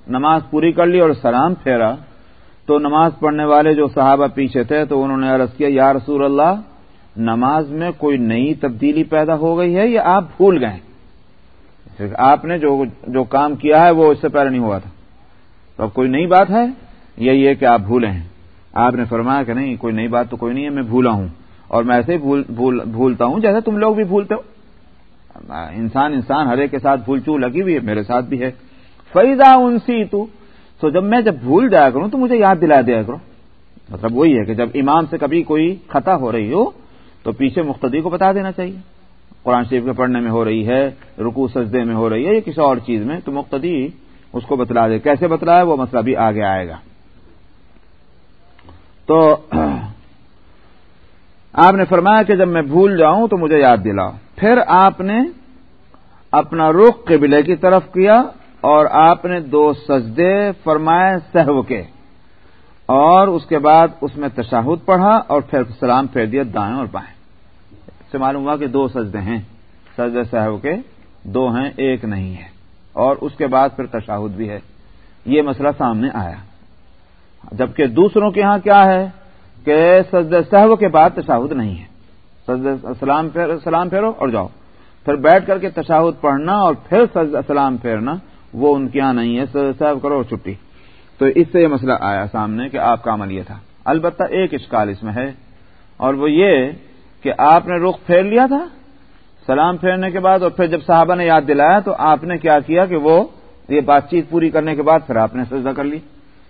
Speaker 1: نماز پوری کر لی اور سلام پھیرا، تو نماز پڑھنے والے جو صحابہ پیچھے تھے تو انہوں نے عرض کیا، یا رسول اللہ نماز میں کوئی نئی تبدیلی پیدا ہو گئی ہے یا آپ بھول گئے آپ نے جو جو کام کیا ہے وہ اس سے پہلے نہیں ہوا تھا۔ تو اب کوئی نئی بات ہے؟ یہی ہے کہ آپ بھولے ہیں۔ آپ نے فرمایا کہ نہیں، کوئی نئی بات تو کوئی نہیں ہے، میں بھولا ہوں۔ اور میں ایسے ہی بھولتا ہوں جیسے تم لوگ بھی بھولتے ہو۔ انسان انسان ہر ایک کے ساتھ بھول چو لگی ہوئی ہے، میرے ساتھ بھی ہے۔ فیضا انسی تو تو جب میں جب بھول جایا کروں تو مجھے یاد دلا دیا کرو۔ مطلب وہی ہے کہ جب امام سے کبھی کوئی خطا ہو رہی ہو تو پیچھے مختدی کو بتا دینا چاہیے۔ قرآن شریف کے پڑھنے میں ہو رہی ہے رکو سجدے میں ہو رہی ہے یا کسی اور چیز میں، تو مختدی اس کو بتلا دے۔ کیسے بتلا ہے وہ مسئلہ بھی آگے آئے گا۔ تو آپ نے فرمایا کہ جب میں بھول جاؤں تو مجھے یاد دلاؤ۔ پھر آپ نے اپنا رخ قبلے کی طرف کیا اور آپ نے دو سجدے فرمائے سہو کے۔ اور اس کے بعد اس میں تشاہد پڑھا اور پھر سلام پھیر دیا دائیں اور بائیں۔ سے معلوم ہوا کہ دو سجدے ہیں۔ سجدے صاحب کے دو ہیں، ایک نہیں ہے۔ اور اس کے بعد پھر تشاہد بھی ہے۔ یہ مسئلہ سامنے آیا۔ جبکہ دوسروں کے ہاں کیا ہے کہ سجد صحب کے بعد تشاہد نہیں ہے۔ سجد سلام سلام پھیرو اور جاؤ۔ پھر بیٹھ کر کے تشاہد پڑھنا اور پھر سجد سلام پھیرنا، وہ ان کے یہاں نہیں ہے۔ سجد صاحب کرو چھٹی۔ تو اس سے یہ مسئلہ آیا سامنے کہ آپ کا عمل یہ تھا۔ البتہ ایک اشکال اس میں ہے اور وہ یہ کہ آپ نے رخ پھیر لیا تھا؟ سلام پھیرنے کے بعد اور پھر جب صحابہ نے یاد دلایا تو آپ نے کیا کیا کہ وہ یہ بات چیت پوری کرنے کے بعد پھر آپ نے سجدہ کر لی۔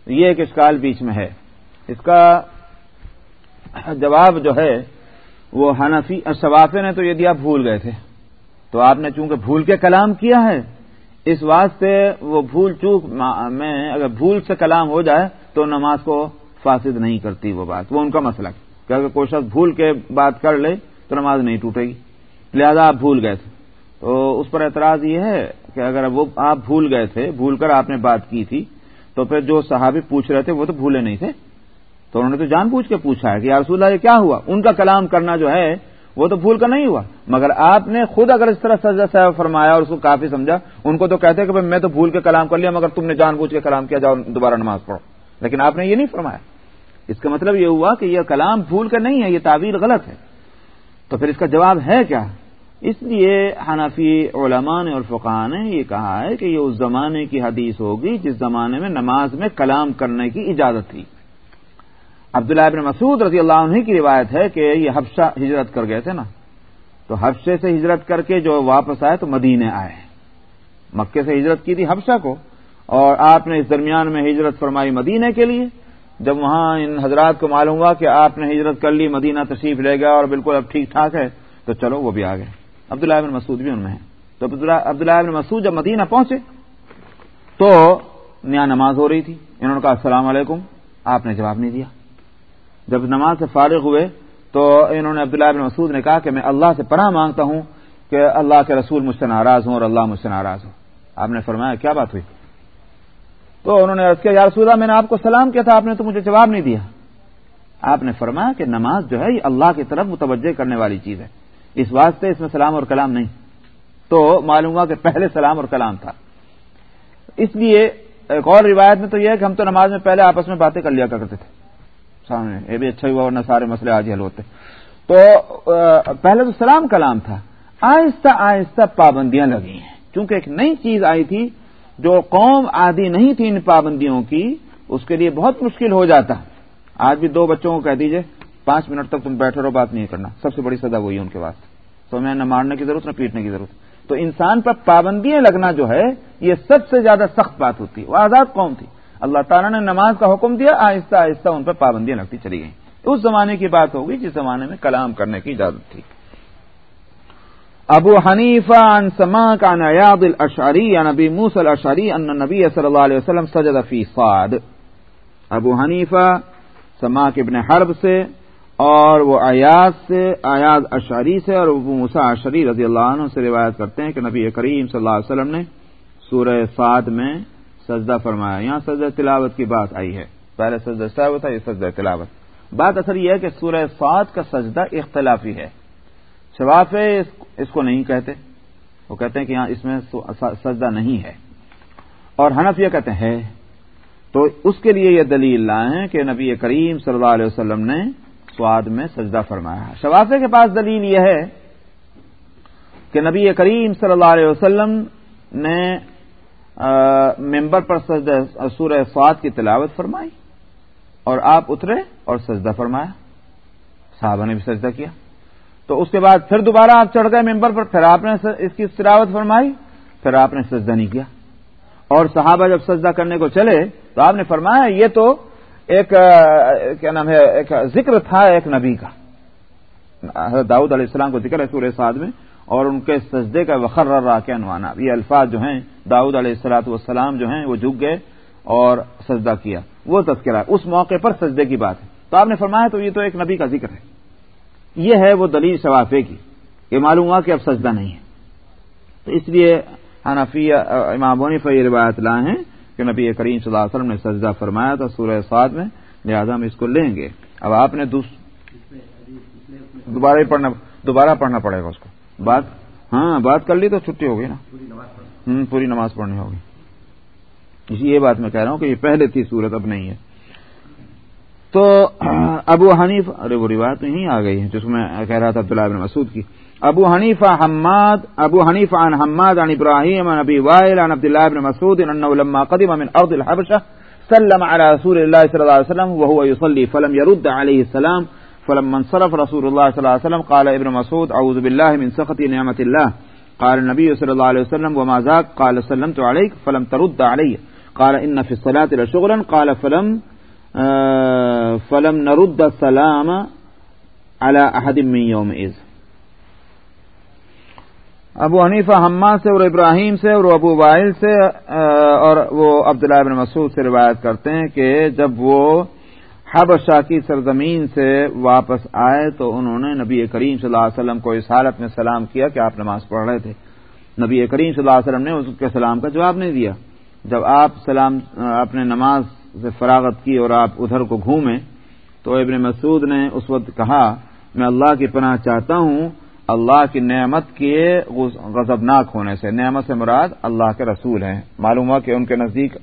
Speaker 1: یہ ایک اشکال بیچ میں ہے۔ اس کا جواب جو ہے وہ حنفی شوافے نے تو یہ دیا بھول گئے تھے۔ تو آپ نے چونکہ بھول کے کلام کیا ہے، اس واسطے وہ بھول چوک میں اگر بھول سے کلام ہو جائے تو نماز کو فاسد نہیں کرتی وہ بات۔ وہ ان کا مسئلہ۔ کہ اگر کوئی شخص بھول کے بات کر لے تو نماز نہیں ٹوٹے گی۔ لہذا آپ بھول گئے تھے۔ تو اس پر اعتراض یہ ہے کہ اگر وہ آپ بھول گئے تھے، بھول کر آپ نے بات کی تھی، تو پھر جو صحابی پوچھ رہے تھے وہ تو بھولے نہیں تھے۔ تو انہوں نے تو جان پوچھ کے پوچھا ہے کہ یا رسول اللہ یہ کیا ہوا؟ ان کا کلام کرنا جو ہے وہ تو بھول کر نہیں ہوا۔ مگر آپ نے خود اگر اس طرح سجا صاحب فرمایا اور اس کو کافی سمجھا، ان کو تو کہتے کہ میں تو بھول کے کلام کر لیا، مگر تم نے جان پوچھ کے کلام کیا، جاؤ دوبارہ نماز پڑھو۔ لیکن آپ نے یہ نہیں فرمایا۔ اس کا مطلب یہ ہوا کہ یہ کلام بھول کر نہیں ہے، یہ تعبیر غلط ہے۔ تو پھر اس کا جواب ہے کیا؟ اس لیے حنفی علماء نے اور فقہ نے یہ کہا ہے کہ یہ اس زمانے کی حدیث ہوگی جس زمانے میں نماز میں کلام کرنے کی اجازت تھی۔ عبداللہ ابن مسعود رضی اللہ عنہ کی روایت ہے کہ یہ حفشہ ہجرت کر گئے تھے نا۔ تو حفشے سے ہجرت کر کے جو واپس آئے تو مدینے آئے۔ مکے سے ہجرت کی تھی حفشہ کو اور آپ نے اس درمیان میں ہجرت فرمائی مدینے کے لیے۔ جب وہاں ان حضرات کو معلوم ہوا کہ آپ نے ہجرت کر لی، مدینہ تشریف لے گیا اور بالکل اب ٹھیک ٹھاک ہے، تو چلو وہ بھی آ گئے۔ عبداللہ ابن مسعود بھی ان میں ہے تو عبداللہ ابن مسعود جب مدینہ پہنچے، تو نیا نماز ہو رہی تھی۔ انہوں نے کہا، السلام علیکم، آپ نے جواب نہیں دیا۔ جب نماز سے فارغ ہوئے، تو انہوں نے عبداللہ ابن مسعود نے کہا کہ میں اللہ سے پناہ مانگتا ہوں کہ اللہ کے رسول مجھ سے ناراض ہوں اور اللہ مجھ سے ناراض ہوں آپ نے فرمایا، کیا بات ہوئی؟ تو انہوں نے کیا، یا رسول اللہ، میں نے آپ کو سلام کیا تھا، آپ نے تو مجھے جواب نہیں دیا۔ آپ نے فرمایا کہ نماز جو ہے، یہ اللہ کی طرف متوجہ کرنے والی چیز ہے۔ اس واسطے اس میں سلام اور کلام نہیں۔ تو معلوم ہوا کہ پہلے سلام اور کلام تھا۔ اس لیے ایک اور روایت میں تو یہ ہے کہ ہم تو نماز میں پہلے آپس میں باتیں کر لیا کرتے تھے۔ سامنے، یہ بھی اچھا ہوا ورنہ سارے مسئلے آج حل ہوتے۔ تو پہلے تو سلام کلام تھا۔ آہستہ آہستہ پابندیاں لگی ہیں۔ کیونکہ ایک نئی چیز آئی تھی جو قوم عادی نہیں تھی ان پابندیوں کی، اس کے لیے بہت مشکل ہو جاتا۔ آج بھی دو بچوں کو کہہ دیجیے، پانچ منٹ تک تم بیٹھے رہو، بات نہیں کرنا۔ سب سے بڑی سزا وہی ہے ان کے پاس تو میں نہ مارنے کی ضرورت، نہ پیٹنے کی ضرورت۔ تو انسان پر پابندیاں لگنا جو ہے، یہ سب سے زیادہ سخت بات ہوتی ہے۔ وہ آزاد قوم تھی۔ اللہ تعالیٰ نے نماز کا حکم دیا، آہستہ آہستہ ان پر پابندیاں لگتی چلی گئیں۔ اس زمانے کی بات ہوگی، جس زمانے میں کلام کرنے کی اجازت تھی۔ ابو حنیفہ عن سماک عن عیاض الاشعری عن ابی موسى الاشعری ان نبی صلی اللہ علیہ وسلم سجد فی صاد. ابو حنیفہ سماک ابن حرب سے اور وہ ایاز سے ایاز اشعری سے اور ابو موسا اشری رضی اللہ عنہ سے روایت کرتے ہیں کہ نبی کریم صلی اللہ علیہ وسلم نے سورہ سعد میں سجدہ فرمایا۔ یہاں سجدہ تلاوت کی بات آئی ہے۔ پہلے سجدہ تلاوت تھا یہ سجدہ تلاوت۔ بات اثر یہ ہے کہ سورہ سعد کا سجدہ اختلافی ہے۔ شواف اس کو نہیں کہتے۔ وہ کہتے ہیں کہ یہاں اس میں سجدہ نہیں ہے۔ اور حنف یہ کہتے ہیں تو اس کے لیے یہ دلیل لائے کہ نبی کریم صلی اللہ علیہ وسلم نے سواد میں سجدہ فرمایا۔ شوافے کے پاس دلیل یہ ہے کہ نبی کریم صلی اللہ علیہ وسلم نے ممبر پر سورہ سواد کی تلاوت فرمائی اور آپ اترے اور سجدہ فرمایا۔ صحابہ نے بھی سجدہ کیا۔ تو اس کے بعد پھر دوبارہ آپ چڑھ گئے ممبر پر، پھر آپ نے اس کی تلاوت فرمائی، پھر آپ نے سجدہ نہیں کیا۔ اور صحابہ جب سجدہ کرنے کو چلے، تو آپ نے فرمایا، یہ تو ایک کیا نام ہے، ایک ذکر تھا ایک نبی کا۔ حضرت داؤد علیہ السلام کو ذکر ہے سورہ سعد میں، اور ان کے سجدے کا وخر را کے انوانا یہ الفاظ جو ہیں، داؤد علیہ السلاۃ والسلام جو ہیں، وہ جھک گئے اور سجدہ کیا۔ وہ تذکرہ، اس موقع پر سجدے کی بات ہے۔ تو آپ نے فرمایا، تو یہ تو ایک نبی کا ذکر ہے۔ یہ ہے وہ دلیل شوافے کی یہ معلوم ہوا کہ اب سجدہ نہیں ہے۔ تو اس لیے حنفی امام یہ روایت لائے ہیں کہ نبی کریم صلی اللہ علیہ وسلم نے سجدہ فرمایا تھا سورہ سعد میں لہٰذا ہم اس کو لیں گے۔ اب آپ نے دوبارہ ہی پڑھنا دوبارہ پڑھنا پڑے گا اس کو۔ بات ہاں بات کر لی تو چھٹی ہوگی نا۔ پوری نماز پڑھنی۔ ہوگی۔ اسی یہ بات میں کہہ رہا ہوں کہ یہ پہلے تھی صورت اب نہیں ہے۔ تو ابو حنیف ارے وہ روایت یہیں آ گئی ہے جس میں کہہ رہا تھا عبداللہ بن مسعود کی۔ ابو حنیفہ حماد، ابو حنیفہ عن حماد عن ابراهيم عن ابي وائل عن عبد الله بن مسعود انه لما قدم من ارض الحبشه سلم على رسول الله صلى الله عليه وسلم وهو يصلي فلم يرد عليه السلام فلما انصرف رسول الله صلى الله عليه وسلم قال ابن مسعود اعوذ بالله من سخط نعمه الله قال النبي صلى الله عليه وسلم وما ذاك قال سلمت عليك فلم ترد علي قال ان في الصلاه لشغلا، قال فلم فلم نرد السلام على احد من يومئذ. ابو حنیفہ حماد سے اور ابراہیم سے اور ابو وائل سے اور وہ عبداللہ ابن مسعود سے روایت کرتے ہیں کہ جب وہ حبشہ کی سرزمین سے واپس آئے تو انہوں نے نبی کریم صلی اللہ علیہ وسلم کو اس حالت میں سلام کیا کہ آپ نماز پڑھ رہے تھے۔ نبی کریم صلی اللہ علیہ وسلم نے اس کے سلام کا جواب نہیں دیا۔ جب آپ سلام اپنے نماز سے فراغت کی اور آپ ادھر کو گھومے تو ابن مسعود نے اس وقت کہا، میں اللہ کی پناہ چاہتا ہوں، اللہ کی نعمت کے غضبناک ہونے سے۔ نعمت سے مراد اللہ کے رسول ہیں۔ معلوم ہوا کہ ان کے نزدیک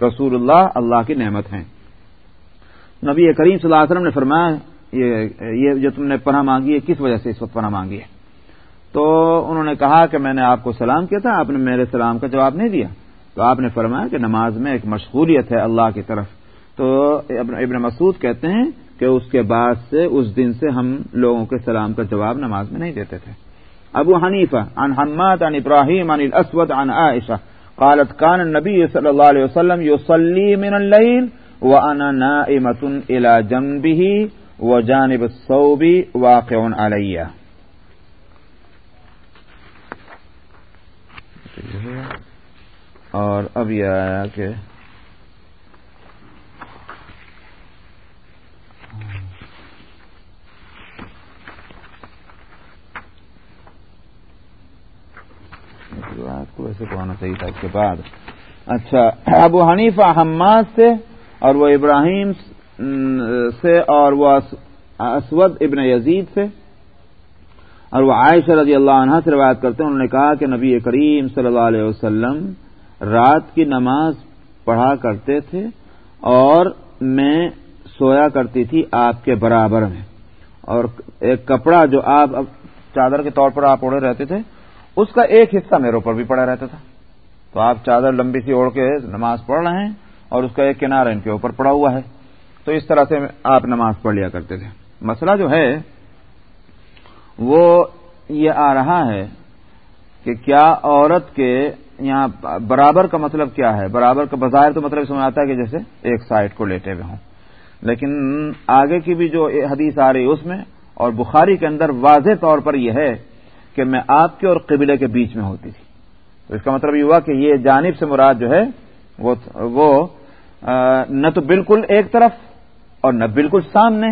Speaker 1: رسول اللہ اللہ کی نعمت ہیں۔ نبی کریم صلی اللہ علیہ وسلم نے فرمایا یہ جو تم نے پناہ مانگی ہے، کس وجہ سے اس وقت پناہ مانگی ہے؟ تو انہوں نے کہا کہ میں نے آپ کو سلام کیا تھا، آپ نے میرے سلام کا جواب نہیں دیا۔ تو آپ نے فرمایا کہ نماز میں ایک مشغولیت ہے اللہ کی طرف۔ تو ابن مسعود کہتے ہیں کہ اس کے بعد سے اس دن سے ہم لوگوں کے سلام کا جواب نماز میں نہیں دیتے تھے۔ ابو حنیفہ، عن حماد، عن ابراہیم، عن الاسود، عن عائشہ، قالت كان النبي صلى الله عليه وسلم يصلي من الليل وانا نائمه الى جنبه وجانب الصوب واقع علي اور اب یہ آیا کہ کو ایسے پڑھانا چاہیے تھا اس کے بعد۔ اچھا ابو حنیفہ حماد سے اور وہ ابراہیم سے اور وہ اسود ابن یزید سے اور وہ عائشہ رضی اللہ عنہ سے روایت کرتے ہیں۔ انہوں نے کہا کہ نبی کریم صلی اللہ علیہ وسلم رات کی نماز پڑھا کرتے تھے اور میں سویا کرتی تھی آپ کے برابر میں۔ اور ایک کپڑا جو آپ چادر کے طور پر آپ اڑے رہتے تھے، اس کا ایک حصہ میرے اوپر بھی پڑا رہتا تھا۔ تو آپ چادر لمبی سی اوڑھ کے نماز پڑھ رہے ہیں اور اس کا ایک کنارہ ان کے اوپر پڑا ہوا ہے۔ تو اس طرح سے آپ نماز پڑھ لیا کرتے تھے۔ مسئلہ جو ہے، وہ یہ آ رہا ہے کہ کیا عورت کے یہاں برابر کا مطلب کیا ہے؟ برابر کا بظاہر تو مطلب سمجھ آتا ہے کہ جیسے ایک سائڈ کو لیٹے ہوئے ہوں۔ لیکن آگے کی بھی جو حدیث آ رہی ہے اس میں اور بخاری کے اندر واضح طور پر یہ ہے کہ میں آپ کے اور قبلے کے بیچ میں ہوتی تھی۔ تو اس کا مطلب یہ ہوا کہ یہ جانب سے مراد جو ہے وہ نہ تو بالکل ایک طرف اور نہ بالکل سامنے،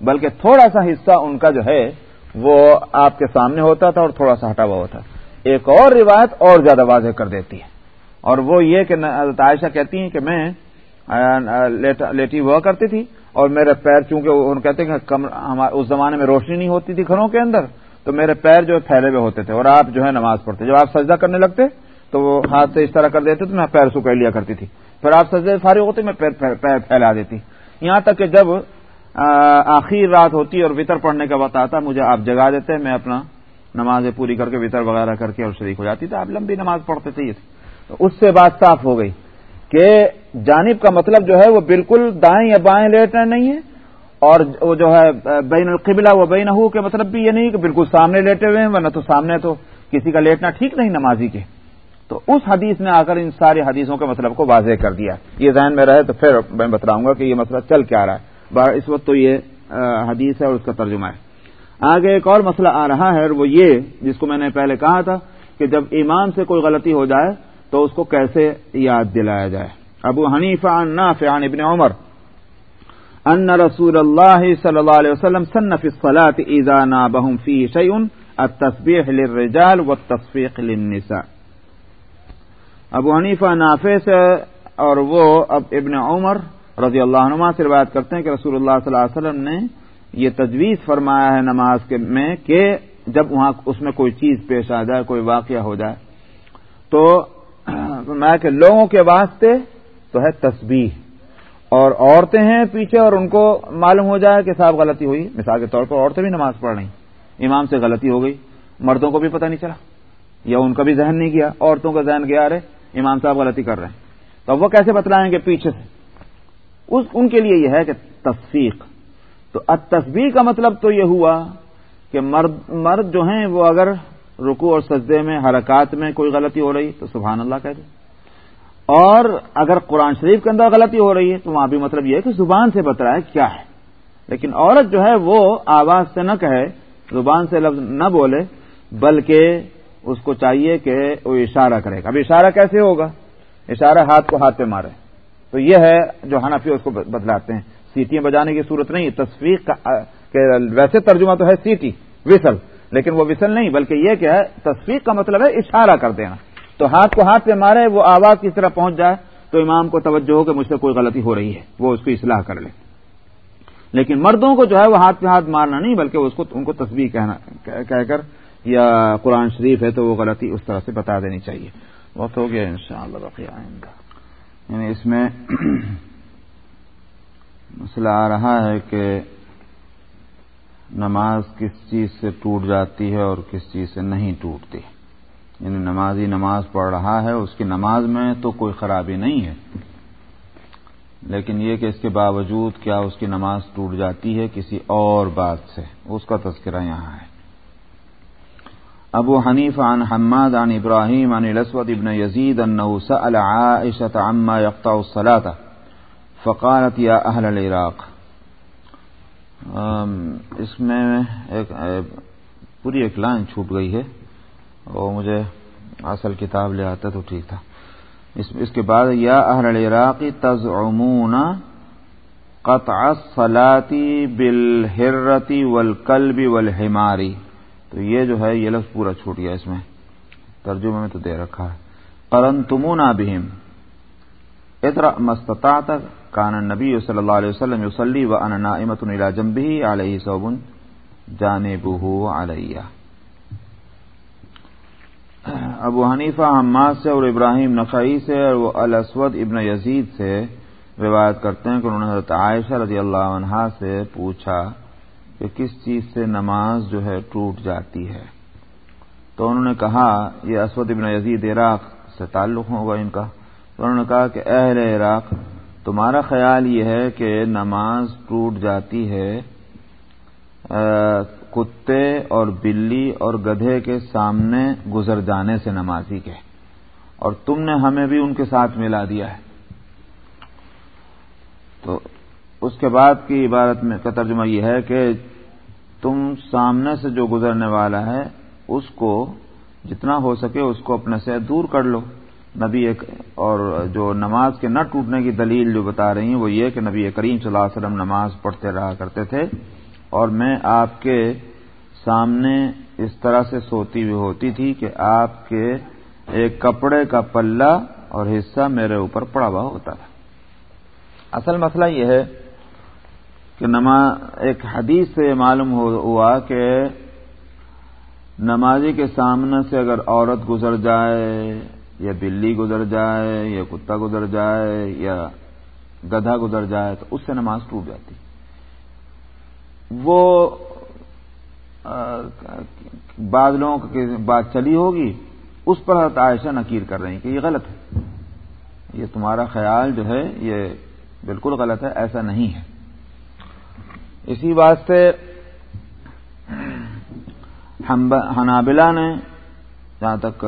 Speaker 1: بلکہ تھوڑا سا حصہ ان کا جو ہے وہ آپ کے سامنے ہوتا تھا اور تھوڑا سا ہٹا ہوا ہوتا تھا۔ ایک اور روایت اور زیادہ واضح کر دیتی ہے۔ اور وہ یہ کہ عائشہ کہتی ہیں کہ میں لیٹی ہوا کرتی تھی اور میرے پیر چونکہ کہتے ہیں کہ اس زمانے میں روشنی نہیں ہوتی تھی گھروں کے اندر، تو میرے پیر جو ہے پھیلے ہوئے ہوتے تھے اور آپ جو ہے نماز پڑھتے۔ جب آپ سجدہ کرنے لگتے تو وہ ہاتھ سے اس طرح کر دیتے تو میں پیر سکڑ لیا کرتی تھی۔ پھر آپ سجدے فارغ ہوتے میں پیر پھیلا دیتی۔ یہاں تک کہ جب آخر رات ہوتی اور وطر پڑھنے کا وقت آتا، مجھے آپ جگا دیتے، میں اپنا نمازیں پوری کر کے وطر وغیرہ کر کے اور شریک ہو جاتی تو آپ لمبی نماز پڑھتے تھے تو اس سے بات صاف ہو گئی کہ جانب کا مطلب جو ہے وہ بالکل دائیں یا بائیں لیٹنا نہیں ہے، اور وہ جو ہے بین القبلہ وہ بین ہو کے مطلب بھی یہ نہیں کہ بالکل سامنے لیٹے ہوئے ہیں، ورنہ تو سامنے تو کسی کا لیٹنا ٹھیک نہیں نمازی کے۔ تو اس حدیث نے آ کر ان ساری حدیثوں کے مطلب کو واضح کر دیا۔ یہ ذہن میں رہے تو پھر میں بتلاؤں گا کہ یہ مسئلہ چل کیا رہا ہے۔ اس وقت تو یہ حدیث ہے اور اس کا ترجمہ ہے۔ آگے ایک اور مسئلہ آ رہا ہے اور وہ یہ جس کو میں نے پہلے کہا تھا کہ جب امام سے کوئی غلطی ہو جائے تو اس کو کیسے یاد دلایا جائے۔ ابو حنیفہ عن نافع عن ابن عمر، ان رسول اللہ صلی اللہ علیہ وسلم صنف الصلاة اذا نابهم فيه شيء التسبیح للرجال والتصفیق للنساء۔ ابو حنیفہ نافع سے اور وہ اب ابن عمر رضی اللہ عنہ سے روایت کرتے ہیں کہ رسول اللہ صلی اللہ علیہ وسلم نے یہ تجویز فرمایا ہے نماز کے میں کہ جب وہاں اس میں کوئی چیز پیش آ جائے، کوئی واقعہ ہو جائے، تو میں کہ لوگوں کے واسطے تو ہے تسبیح۔ اور عورتیں ہیں پیچھے اور ان کو معلوم ہو جائے کہ صاحب غلطی ہوئی۔ مثال کے طور پر عورتیں بھی نماز پڑھ رہی امام سے غلطی ہو گئی۔ مردوں کو بھی پتہ نہیں چلا۔ یا ان کا بھی ذہن نہیں کیا عورتوں کا ذہن گیا رہے امام صاحب غلطی کر رہے ہیں۔ تو اب وہ کیسے بتلائیں گے پیچھے سے؟ اس ان کے لیے یہ ہے کہ تصفیق۔ تو تصویر کا مطلب تو یہ ہوا کہ مرد مرد جو ہیں وہ اگر رکو اور سجدے میں حرکات میں کوئی غلطی ہو رہی تو سبحان اللہ کہہ دیں اور اگر قرآن شریف کے اندر غلطی ہو رہی ہے تو وہاں بھی مطلب یہ ہے کہ زبان سے بترائے کیا ہے۔ لیکن عورت جو ہے وہ آواز سے نہ کہے، زبان سے لفظ نہ بولے، بلکہ اس کو چاہیے کہ وہ اشارہ کرے گا۔ اب اشارہ کیسے ہوگا؟ اشارہ ہاتھ کو ہاتھ پہ مارے۔ تو یہ ہے جو حنفی اس کو بدلاتے ہیں۔ سیٹیاں بجانے کی صورت نہیں، تصویر کا ویسے ترجمہ تو ہے سیٹی، وسل، لیکن وہ وسل نہیں، بلکہ یہ کیا ہے تصویر کا مطلب ہے اشارہ کر دینا۔ تو ہاتھ کو ہاتھ پہ مارے، وہ آواز کس طرح پہنچ جائے، تو امام کو توجہ ہو کہ مجھ سے کوئی غلطی ہو رہی ہے، وہ اس کی اصلاح کر لے۔ لیکن مردوں کو جو ہے وہ ہاتھ پہ ہاتھ مارنا نہیں، بلکہ اس کو، ان کو تصویر کہنا، کہہ کر یا قرآن شریف ہے تو وہ غلطی اس طرح سے بتا دینی چاہیے۔ وقت ہو گیا ان شاء اللہ یعنی اس میں مسئلہ آ رہا ہے کہ نماز کس چیز سے ٹوٹ جاتی ہے اور کس چیز سے نہیں ٹوٹتی۔ یعنی نمازی نماز پڑھ رہا ہے، اس کی نماز میں تو کوئی خرابی نہیں ہے۔ لیکن یہ کہ اس کے باوجود کیا اس کی نماز ٹوٹ جاتی ہے کسی اور بات سے، اس کا تذکرہ یہاں ہے۔ ابو حنیف عن حماد عن ابراہیم عن الاسود ابن یزید انه سأل عائشة عما يقطع الصلاة۔ فقالت یا اہل العراق. اس میں ایک پوری ایک لائن چھوٹ گئی ہے اور مجھے اصل کتاب لے آتا تو ٹھیک تھا۔ اس اس کے بعد یا اہل العراق تزعمون قطع الصلاتی بالحرتی والکلب والحماری تو یہ جو ہے، یہ لفظ پورا چھوٹ گیا اس میں۔ ترجمے میں تو دے رکھا ہے۔ قرن تمونا بہم۔ اترا مستتا تک کان نبی صلی اللہ علیہ وسلم یوسلی و ان نائمت الى جنبه علیہ صوبن جانبه علیہ۔ ابو حنیفہ حماد سے اور ابراہیم نقعی سے اور وہ الاسود ابن یزید سے روایت کرتے ہیں کہ انہوں نے حضرت عائشہ رضی اللہ عنہا سے پوچھا کہ کس چیز سے نماز جو ہے ٹوٹ جاتی ہے۔ تو انہوں نے کہا، یہ اسود ابن یزید عراق سے تعلق ہوگا ان کا۔ تو انہوں نے کہا کہ اہل عراق تمہارا خیال یہ ہے کہ نماز ٹوٹ جاتی ہے کتے اور بلی اور گدھے کے سامنے گزر جانے سے نمازی کے اور تم نے ہمیں بھی ان کے ساتھ ملا دیا ہے۔ تو اس کے بعد کی عبارت میں کا ترجمہ یہ ہے کہ تم سامنے سے جو گزرنے والا ہے، اس کو جتنا ہو سکے اس کو اپنے سے دور کر لو۔ نبی ایک اور جو نماز کے نہ ٹوٹنے کی دلیل جو بتا رہی ہیں وہ یہ کہ نبی کریم صلی اللہ علیہ وسلم نماز پڑھتے رہا کرتے تھے اور میں آپ کے سامنے اس طرح سے سوتی ہوئی ہوتی تھی کہ آپ کے ایک کپڑے کا پلہ اور حصہ میرے اوپر پڑا ہوا ہوتا تھا۔ اصل مسئلہ یہ ہے کہ نماز ایک حدیث سے معلوم ہوا کہ نمازی کے سامنے سے اگر عورت گزر جائے یا بلی گزر جائے، یا کتا گزر جائے، یا گدھا گزر جائے، تو اس سے نماز ٹوٹ جاتی۔ وہ بعض لوگوں کی بات چلی ہوگی، اس پر حضرت عائشہ نکیر کر رہی ہیں کہ یہ غلط ہے۔ یہ تمہارا خیال جو ہے، یہ بالکل غلط ہے، ایسا نہیں ہے۔ اسی واسطے حنابلہ نے جہاں تک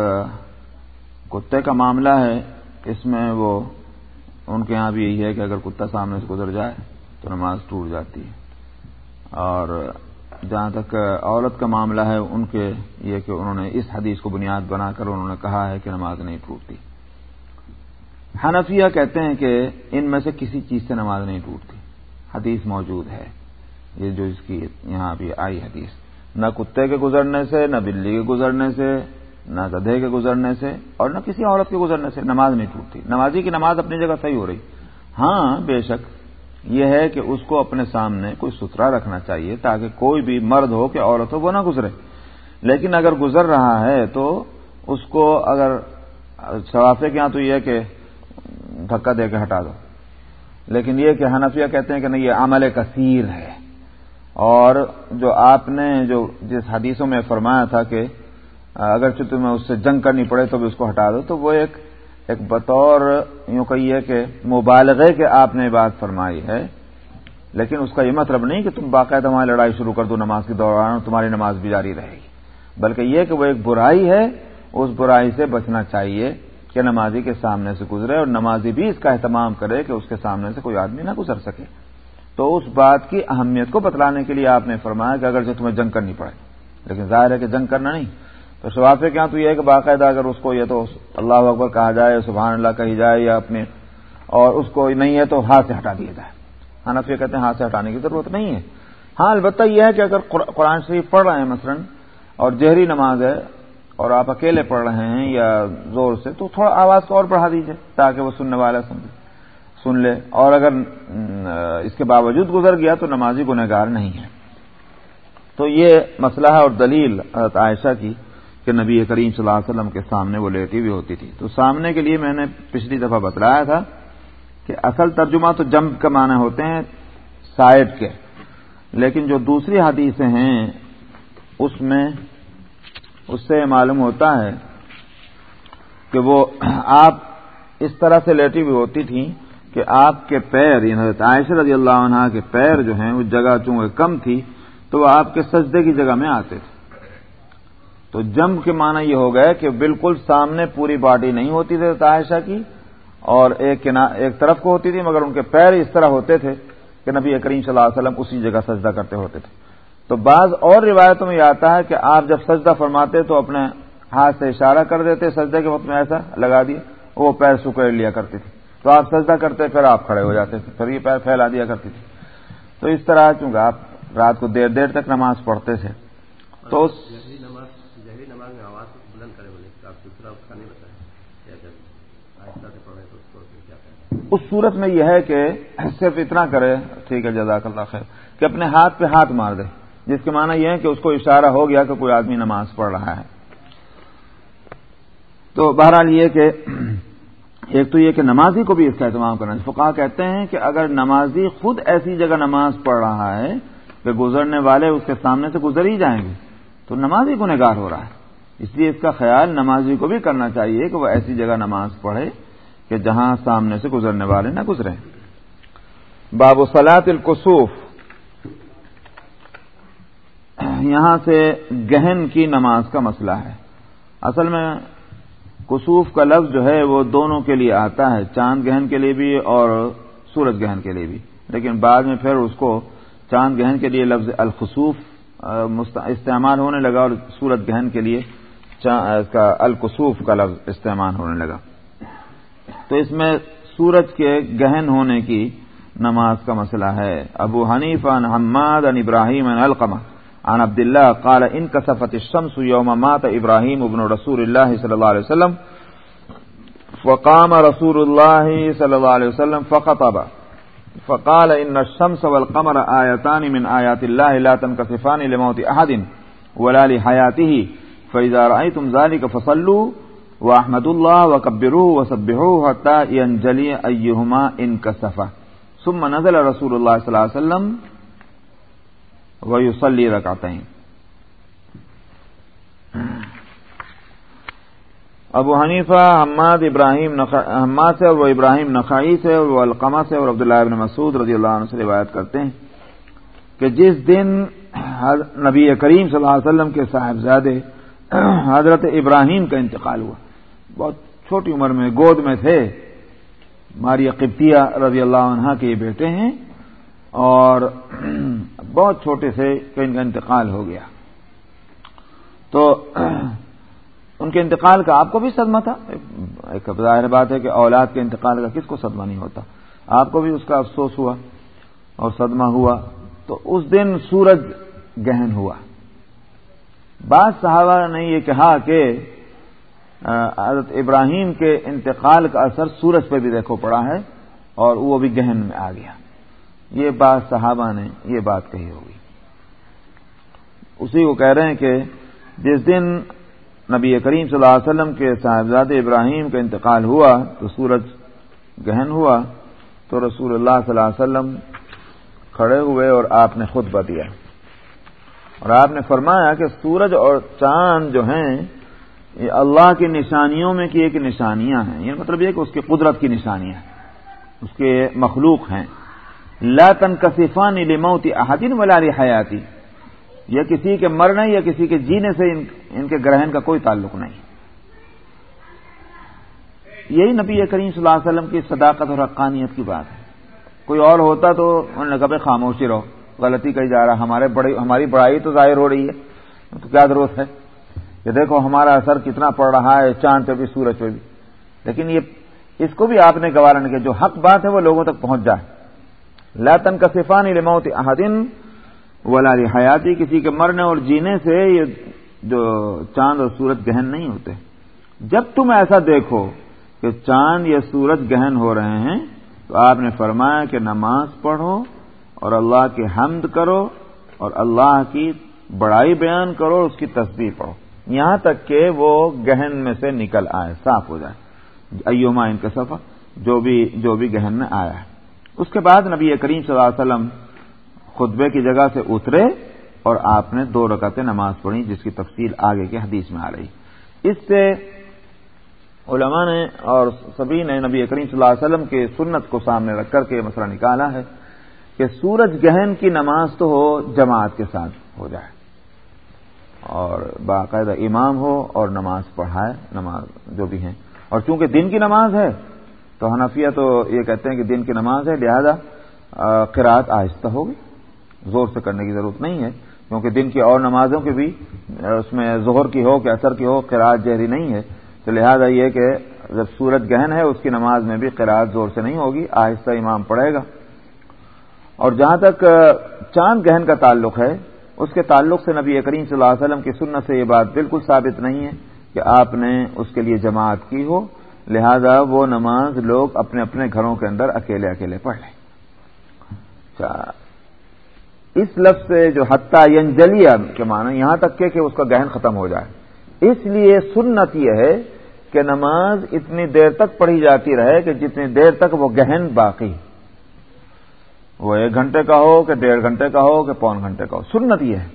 Speaker 1: کتے کا معاملہ ہے اس میں وہ ان کے یہاں بھی یہی ہے کہ اگر کتا سامنے سے گزر جائے تو نماز ٹوٹ جاتی ہے۔ اور جہاں تک عورت کا معاملہ ہے، ان کے یہ کہ انہوں نے اس حدیث کو بنیاد بنا کر انہوں نے کہا ہے کہ نماز نہیں ٹوٹتی۔ حنفیہ کہتے ہیں کہ ان میں سے کسی چیز سے نماز نہیں ٹوٹتی۔ حدیث موجود ہے۔ یہ جو اس کی یہاں بھی آئی حدیث۔ نہ کتے کے گزرنے سے، نہ بلی کے گزرنے سے نہ گدھے کے گزرنے سے اور نہ کسی عورت کے گزرنے سے نماز نہیں ٹوٹتی۔ نمازی کی نماز اپنی جگہ صحیح ہو رہی۔ ہاں بے شک یہ ہے کہ اس کو اپنے سامنے کوئی ستھرا رکھنا چاہیے تاکہ کوئی بھی مرد ہو کہ عورت ہو، وہ نہ گزرے۔ لیکن اگر گزر رہا ہے تو اس کو اگر شوافے کے یہاں تو یہ کہ دھکا دے کے ہٹا دو۔ لیکن یہ کہ حنفیہ کہتے ہیں کہ نہیں، یہ عمل کثیر ہے۔ اور جو آپ نے جو جس حدیثوں میں فرمایا تھا کہ اگر تمہیں اس سے جنگ کرنی پڑے تو بھی اس کو ہٹا دو، تو وہ ایک ایک بطور یوں کہیے کہ مبالغے کے آپ نے بات فرمائی ہے۔ لیکن اس کا یہ مطلب نہیں کہ تم باقاعدہ وہاں لڑائی شروع کر دو نماز کے دوران تمہاری نماز بھی جاری رہے گی، بلکہ یہ کہ وہ ایک برائی ہے، اس برائی سے بچنا چاہیے کہ نمازی کے سامنے سے گزرے اور نمازی بھی اس کا اہتمام کرے کہ اس کے سامنے سے کوئی آدمی نہ گزر سکے۔ تو اس بات کی اہمیت کو بتلانے کے لیے آپ نے فرمایا کہ اگر جو تمہیں جنگ کرنی پڑے، لیکن ظاہر ہے کہ جنگ کرنا نہیں۔ تو شفافے کیا تو یہ ہے کہ باقاعدہ اگر اس کو یہ تو اللہ اکبر کہا جائے، سبحان اللہ کہی جائے یا اپنے اور اس کو نہیں ہے تو ہاتھ سے ہٹا دیا جائے۔ ہاں، حنفی کہتے ہیں ہاتھ سے ہٹانے کی ضرورت نہیں ہے۔ ہاں البتہ یہ ہے کہ اگر قرآن شریف پڑھ رہے ہیں مثلا اور جہری نماز ہے اور آپ اکیلے پڑھ رہے ہیں یا زور سے تو تھوڑا آواز کو اور بڑھا دیجیے تاکہ وہ سننے والا سمجھے۔ سن لے۔ اور اگر اس کے باوجود گزر گیا تو نمازی گنہگار نہیں ہے۔ تو یہ مسئلہ ہے اور دلیل عائشہ کی۔ کہ نبی کریم صلی اللہ علیہ وسلم کے سامنے وہ لیٹی ہوئی ہوتی تھی۔ تو سامنے کے لیے میں نے پچھلی دفعہ بتلایا تھا کہ اصل ترجمہ تو جمپ کا معنی ہوتے ہیں سائڈ کے۔ لیکن جو دوسری حدیثیں ہیں، اس میں اس سے معلوم ہوتا ہے کہ وہ آپ اس طرح سے لیٹی ہوئی ہوتی تھیں کہ آپ کے پیر یعنی حضرت عائشہ رضی اللہ عنہ کے پیر جو ہیں اس جگہ چونکہ کم تھی، تو وہ آپ کے سجدے کی جگہ میں آتے تھے۔ تو جم کے معنی یہ ہو گیا کہ بالکل سامنے پوری باڈی نہیں ہوتی تھی عائشہ کی، اور ایک ایک طرف کو ہوتی تھی، مگر ان کے پیر اس طرح ہوتے تھے کہ نبی کریم صلی اللہ علیہ وسلم اسی جگہ سجدہ کرتے ہوتے تھے۔ تو بعض اور روایتوں میں یہ آتا ہے کہ آپ جب سجدہ فرماتے تو اپنے ہاتھ سے اشارہ کر دیتے سجدے کے وقت میں ایسا لگا دیا، وہ پیر سکڑ لیا کرتی تھی تو آپ سجدہ کرتے پھر آپ کھڑے ہو جاتے تھے، پھر یہ پیر پھیلا دیا کرتی تھی تو اس طرح چونکہ آپ رات کو دیر دیر تک نماز پڑھتے تھے، تو اس صورت میں یہ ہے کہ صرف اتنا کرے، ٹھیک ہے، جزاک اللہ خیر، کہ اپنے ہاتھ پہ ہاتھ مار دے، جس کے معنی یہ ہے کہ اس کو اشارہ ہو گیا کہ کوئی آدمی نماز پڑھ رہا ہے۔ تو بہرحال یہ کہ ایک تو یہ کہ نمازی کو بھی اس کا اہتمام کرنا فقہ کہتے ہیں کہ اگر نمازی خود ایسی جگہ نماز پڑھ رہا ہے کہ گزرنے والے اس کے سامنے سے گزر ہی جائیں گے، تو نمازی کو ہو رہا ہے۔ اس لیے اس کا خیال نمازی کو بھی کرنا چاہیے کہ وہ ایسی جگہ نماز پڑھے۔ کہ جہاں سامنے سے گزرنے والے نہ گزرے باب سلاط القصوف یہاں سے گہن کی نماز کا مسئلہ ہے۔ اصل میں کسوف کا لفظ جو ہے وہ دونوں کے لیے آتا ہے، چاند گہن کے لیے بھی اور سورج گہن کے لیے بھی۔ لیکن بعد میں پھر اس کو چاند گہن کے لیے لفظ الخصوف استعمال ہونے لگا اور سورج گہن کے لیے کا القصوف کا لفظ استعمال ہونے لگا۔ تو اس میں سورج کے گہن ہونے کی نماز کا مسئلہ ہے۔ ابو حنیف ان حماد ان ابراہیم ان القمہ عن عبد الله قال ان كسفت الشمس يوم مات ابراهيم ابن رسول الله صلى الله عليه وسلم فقام رسول الله صلى الله عليه وسلم فخطب۔ فقال ان الشمس والقمر آيتان من آيات الله لا تنكسفان لموت احد ولا لحياته فاذا رايتم ذلك فصلوا واحمدوا الله وكبروه وسبحوه حتى ينجلي ايهما انكسف ثم نزل رسول الله صلى الله عليه وسلم وہ یوسلی ابو حنیفہ، حماد ابراہیم حماد سے اور وہ ابراہیم نقائی سے اور وہ القمہ سے اور عبداللہ ابن مسعود رضی اللہ عنہ سے روایت کرتے ہیں کہ جس دن نبی کریم صلی اللہ علیہ وسلم کے صاحبزادے حضرت ابراہیم کا انتقال ہوا۔ بہت چھوٹی عمر میں گود میں تھے۔ ماری قبطیہ رضی اللہ عنہ کے یہ بیٹے ہیں اور بہت چھوٹے سے ان کا انتقال ہو گیا۔ تو ان کے انتقال کا آپ کو بھی صدمہ تھا؟ ایک ظاہر بات ہے کہ اولاد کے انتقال کا کس کو صدمہ نہیں ہوتا؟ آپ کو بھی اس کا افسوس ہوا اور صدمہ ہوا۔ تو اس دن سورج گہن ہوا۔ بعض صحابہ نے یہ کہا کہ حضرت ابراہیم کے انتقال کا اثر سورج پہ بھی دیکھو پڑا ہے اور وہ بھی گہن میں آ گیا۔ یہ بات صحابہ نے یہ بات کہی ہوگی۔ اسی کو کہہ رہے ہیں کہ جس دن نبی کریم صلی اللہ علیہ وسلم کے صاحبزاد ابراہیم کا انتقال ہوا تو سورج گہن ہوا تو رسول اللہ صلی اللہ علیہ وسلم کھڑے ہوئے اور آپ نے خود دیا۔ اور آپ نے فرمایا کہ سورج اور چاند جو ہیں یہ اللہ کی نشانیوں میں کی ایک نشانیاں ہیں۔ یہ مطلب یہ کہ اس کی قدرت کی نشانیاں ہیں۔ اس کے مخلوق ہیں۔ لا تنکسفان لموت احدین ولا حیاتی یا کسی کے مرنے یا کسی کے جینے سے ان ان کے گرہن کا کوئی تعلق نہیں۔ یہی نبی کریم صلی اللہ علیہ وسلم کی صداقت اور حقانیت کی بات ہے۔ کوئی اور ہوتا تو انہوں نے کہا خاموشی رہو۔ غلطی کہی جا رہا، ہمارے بڑے ہماری بڑائی تو ظاہر ہو رہی ہے۔ تو کیا ضرورت ہے؟ کہ دیکھو ہمارا اثر کتنا پڑ رہا ہے، چاند پہ بھی، سورج پہ بھی۔ لیکن یہ، اس کو بھی آپ نے گوارا کہ جو حق بات ہے وہ لوگوں تک پہنچ جائے۔ لاتن کا صفانی لموت احدن ولا حیاتی کسی کے مرنے اور جینے سے یہ جو چاند اور سورج گہن نہیں ہوتے۔ جب تم ایسا دیکھو کہ چاند یا سورج گہن ہو رہے ہیں، تو آپ نے فرمایا کہ نماز پڑھو اور اللہ کی حمد کرو اور اللہ کی بڑائی بیان کرو اور اس کی تصویر پڑھو۔ یہاں تک کہ وہ گہن میں سے نکل آئے، صاف ہو جائے۔ ایوما ان کا سفر جو بھی جو بھی گہن میں آیا ہے۔ اس کے بعد نبی کریم صلی اللہ علیہ وسلم خطبے کی جگہ سے اترے اور آپ نے دو رکعتیں نماز پڑھی، جس کی تفصیل آگے کے حدیث میں آ رہی۔ اس سے علماء نے اور سبھی نے نبی کریم صلی اللہ علیہ وسلم کے سنت کو سامنے رکھ کر کے مسئلہ نکالا ہے کہ سورج گہن کی نماز تو ہو جماعت کے ساتھ ہو جائے۔ اور باقاعدہ امام ہو اور نماز پڑھائے، نماز جو بھی ہیں۔ اور چونکہ دن کی نماز ہے، تو حنفیہ تو یہ کہتے ہیں کہ دن کی نماز ہے، لہذا قرآت آہستہ ہوگی۔ زور سے کرنے کی ضرورت نہیں ہے، کیونکہ دن کی اور نمازوں کی بھی اس میں ظہر کی ہو کہ اثر کی ہو قرآت جہری نہیں ہے۔ تو لہذا یہ کہ جب سورج گہن ہے، اس کی نماز میں بھی قرآت زور سے نہیں ہوگی، آہستہ امام پڑھے گا۔ اور جہاں تک چاند گہن کا تعلق ہے اس کے تعلق سے نبی کریم صلی اللہ علیہ وسلم کی سنت سے یہ بات بالکل ثابت نہیں ہے کہ آپ نے اس کے لیے جماعت کی ہو، لہذا وہ نماز لوگ اپنے اپنے گھروں کے اندر اکیلے اکیلے پڑھ لیں۔ اچھا، اس لفظ سے جو حتیٰ ینجلیا کے معنی، یہاں تک کہ اس کا گہن ختم ہو جائے۔ اس لیے سنت یہ ہے کہ نماز اتنی دیر تک پڑھی جاتی رہے کہ جتنی دیر تک وہ گہن باقی۔ وہ ایک گھنٹے کا ہو کہ ڈیڑھ گھنٹے کا ہو کہ پون گھنٹے کا ہو۔ سنت یہ ہے۔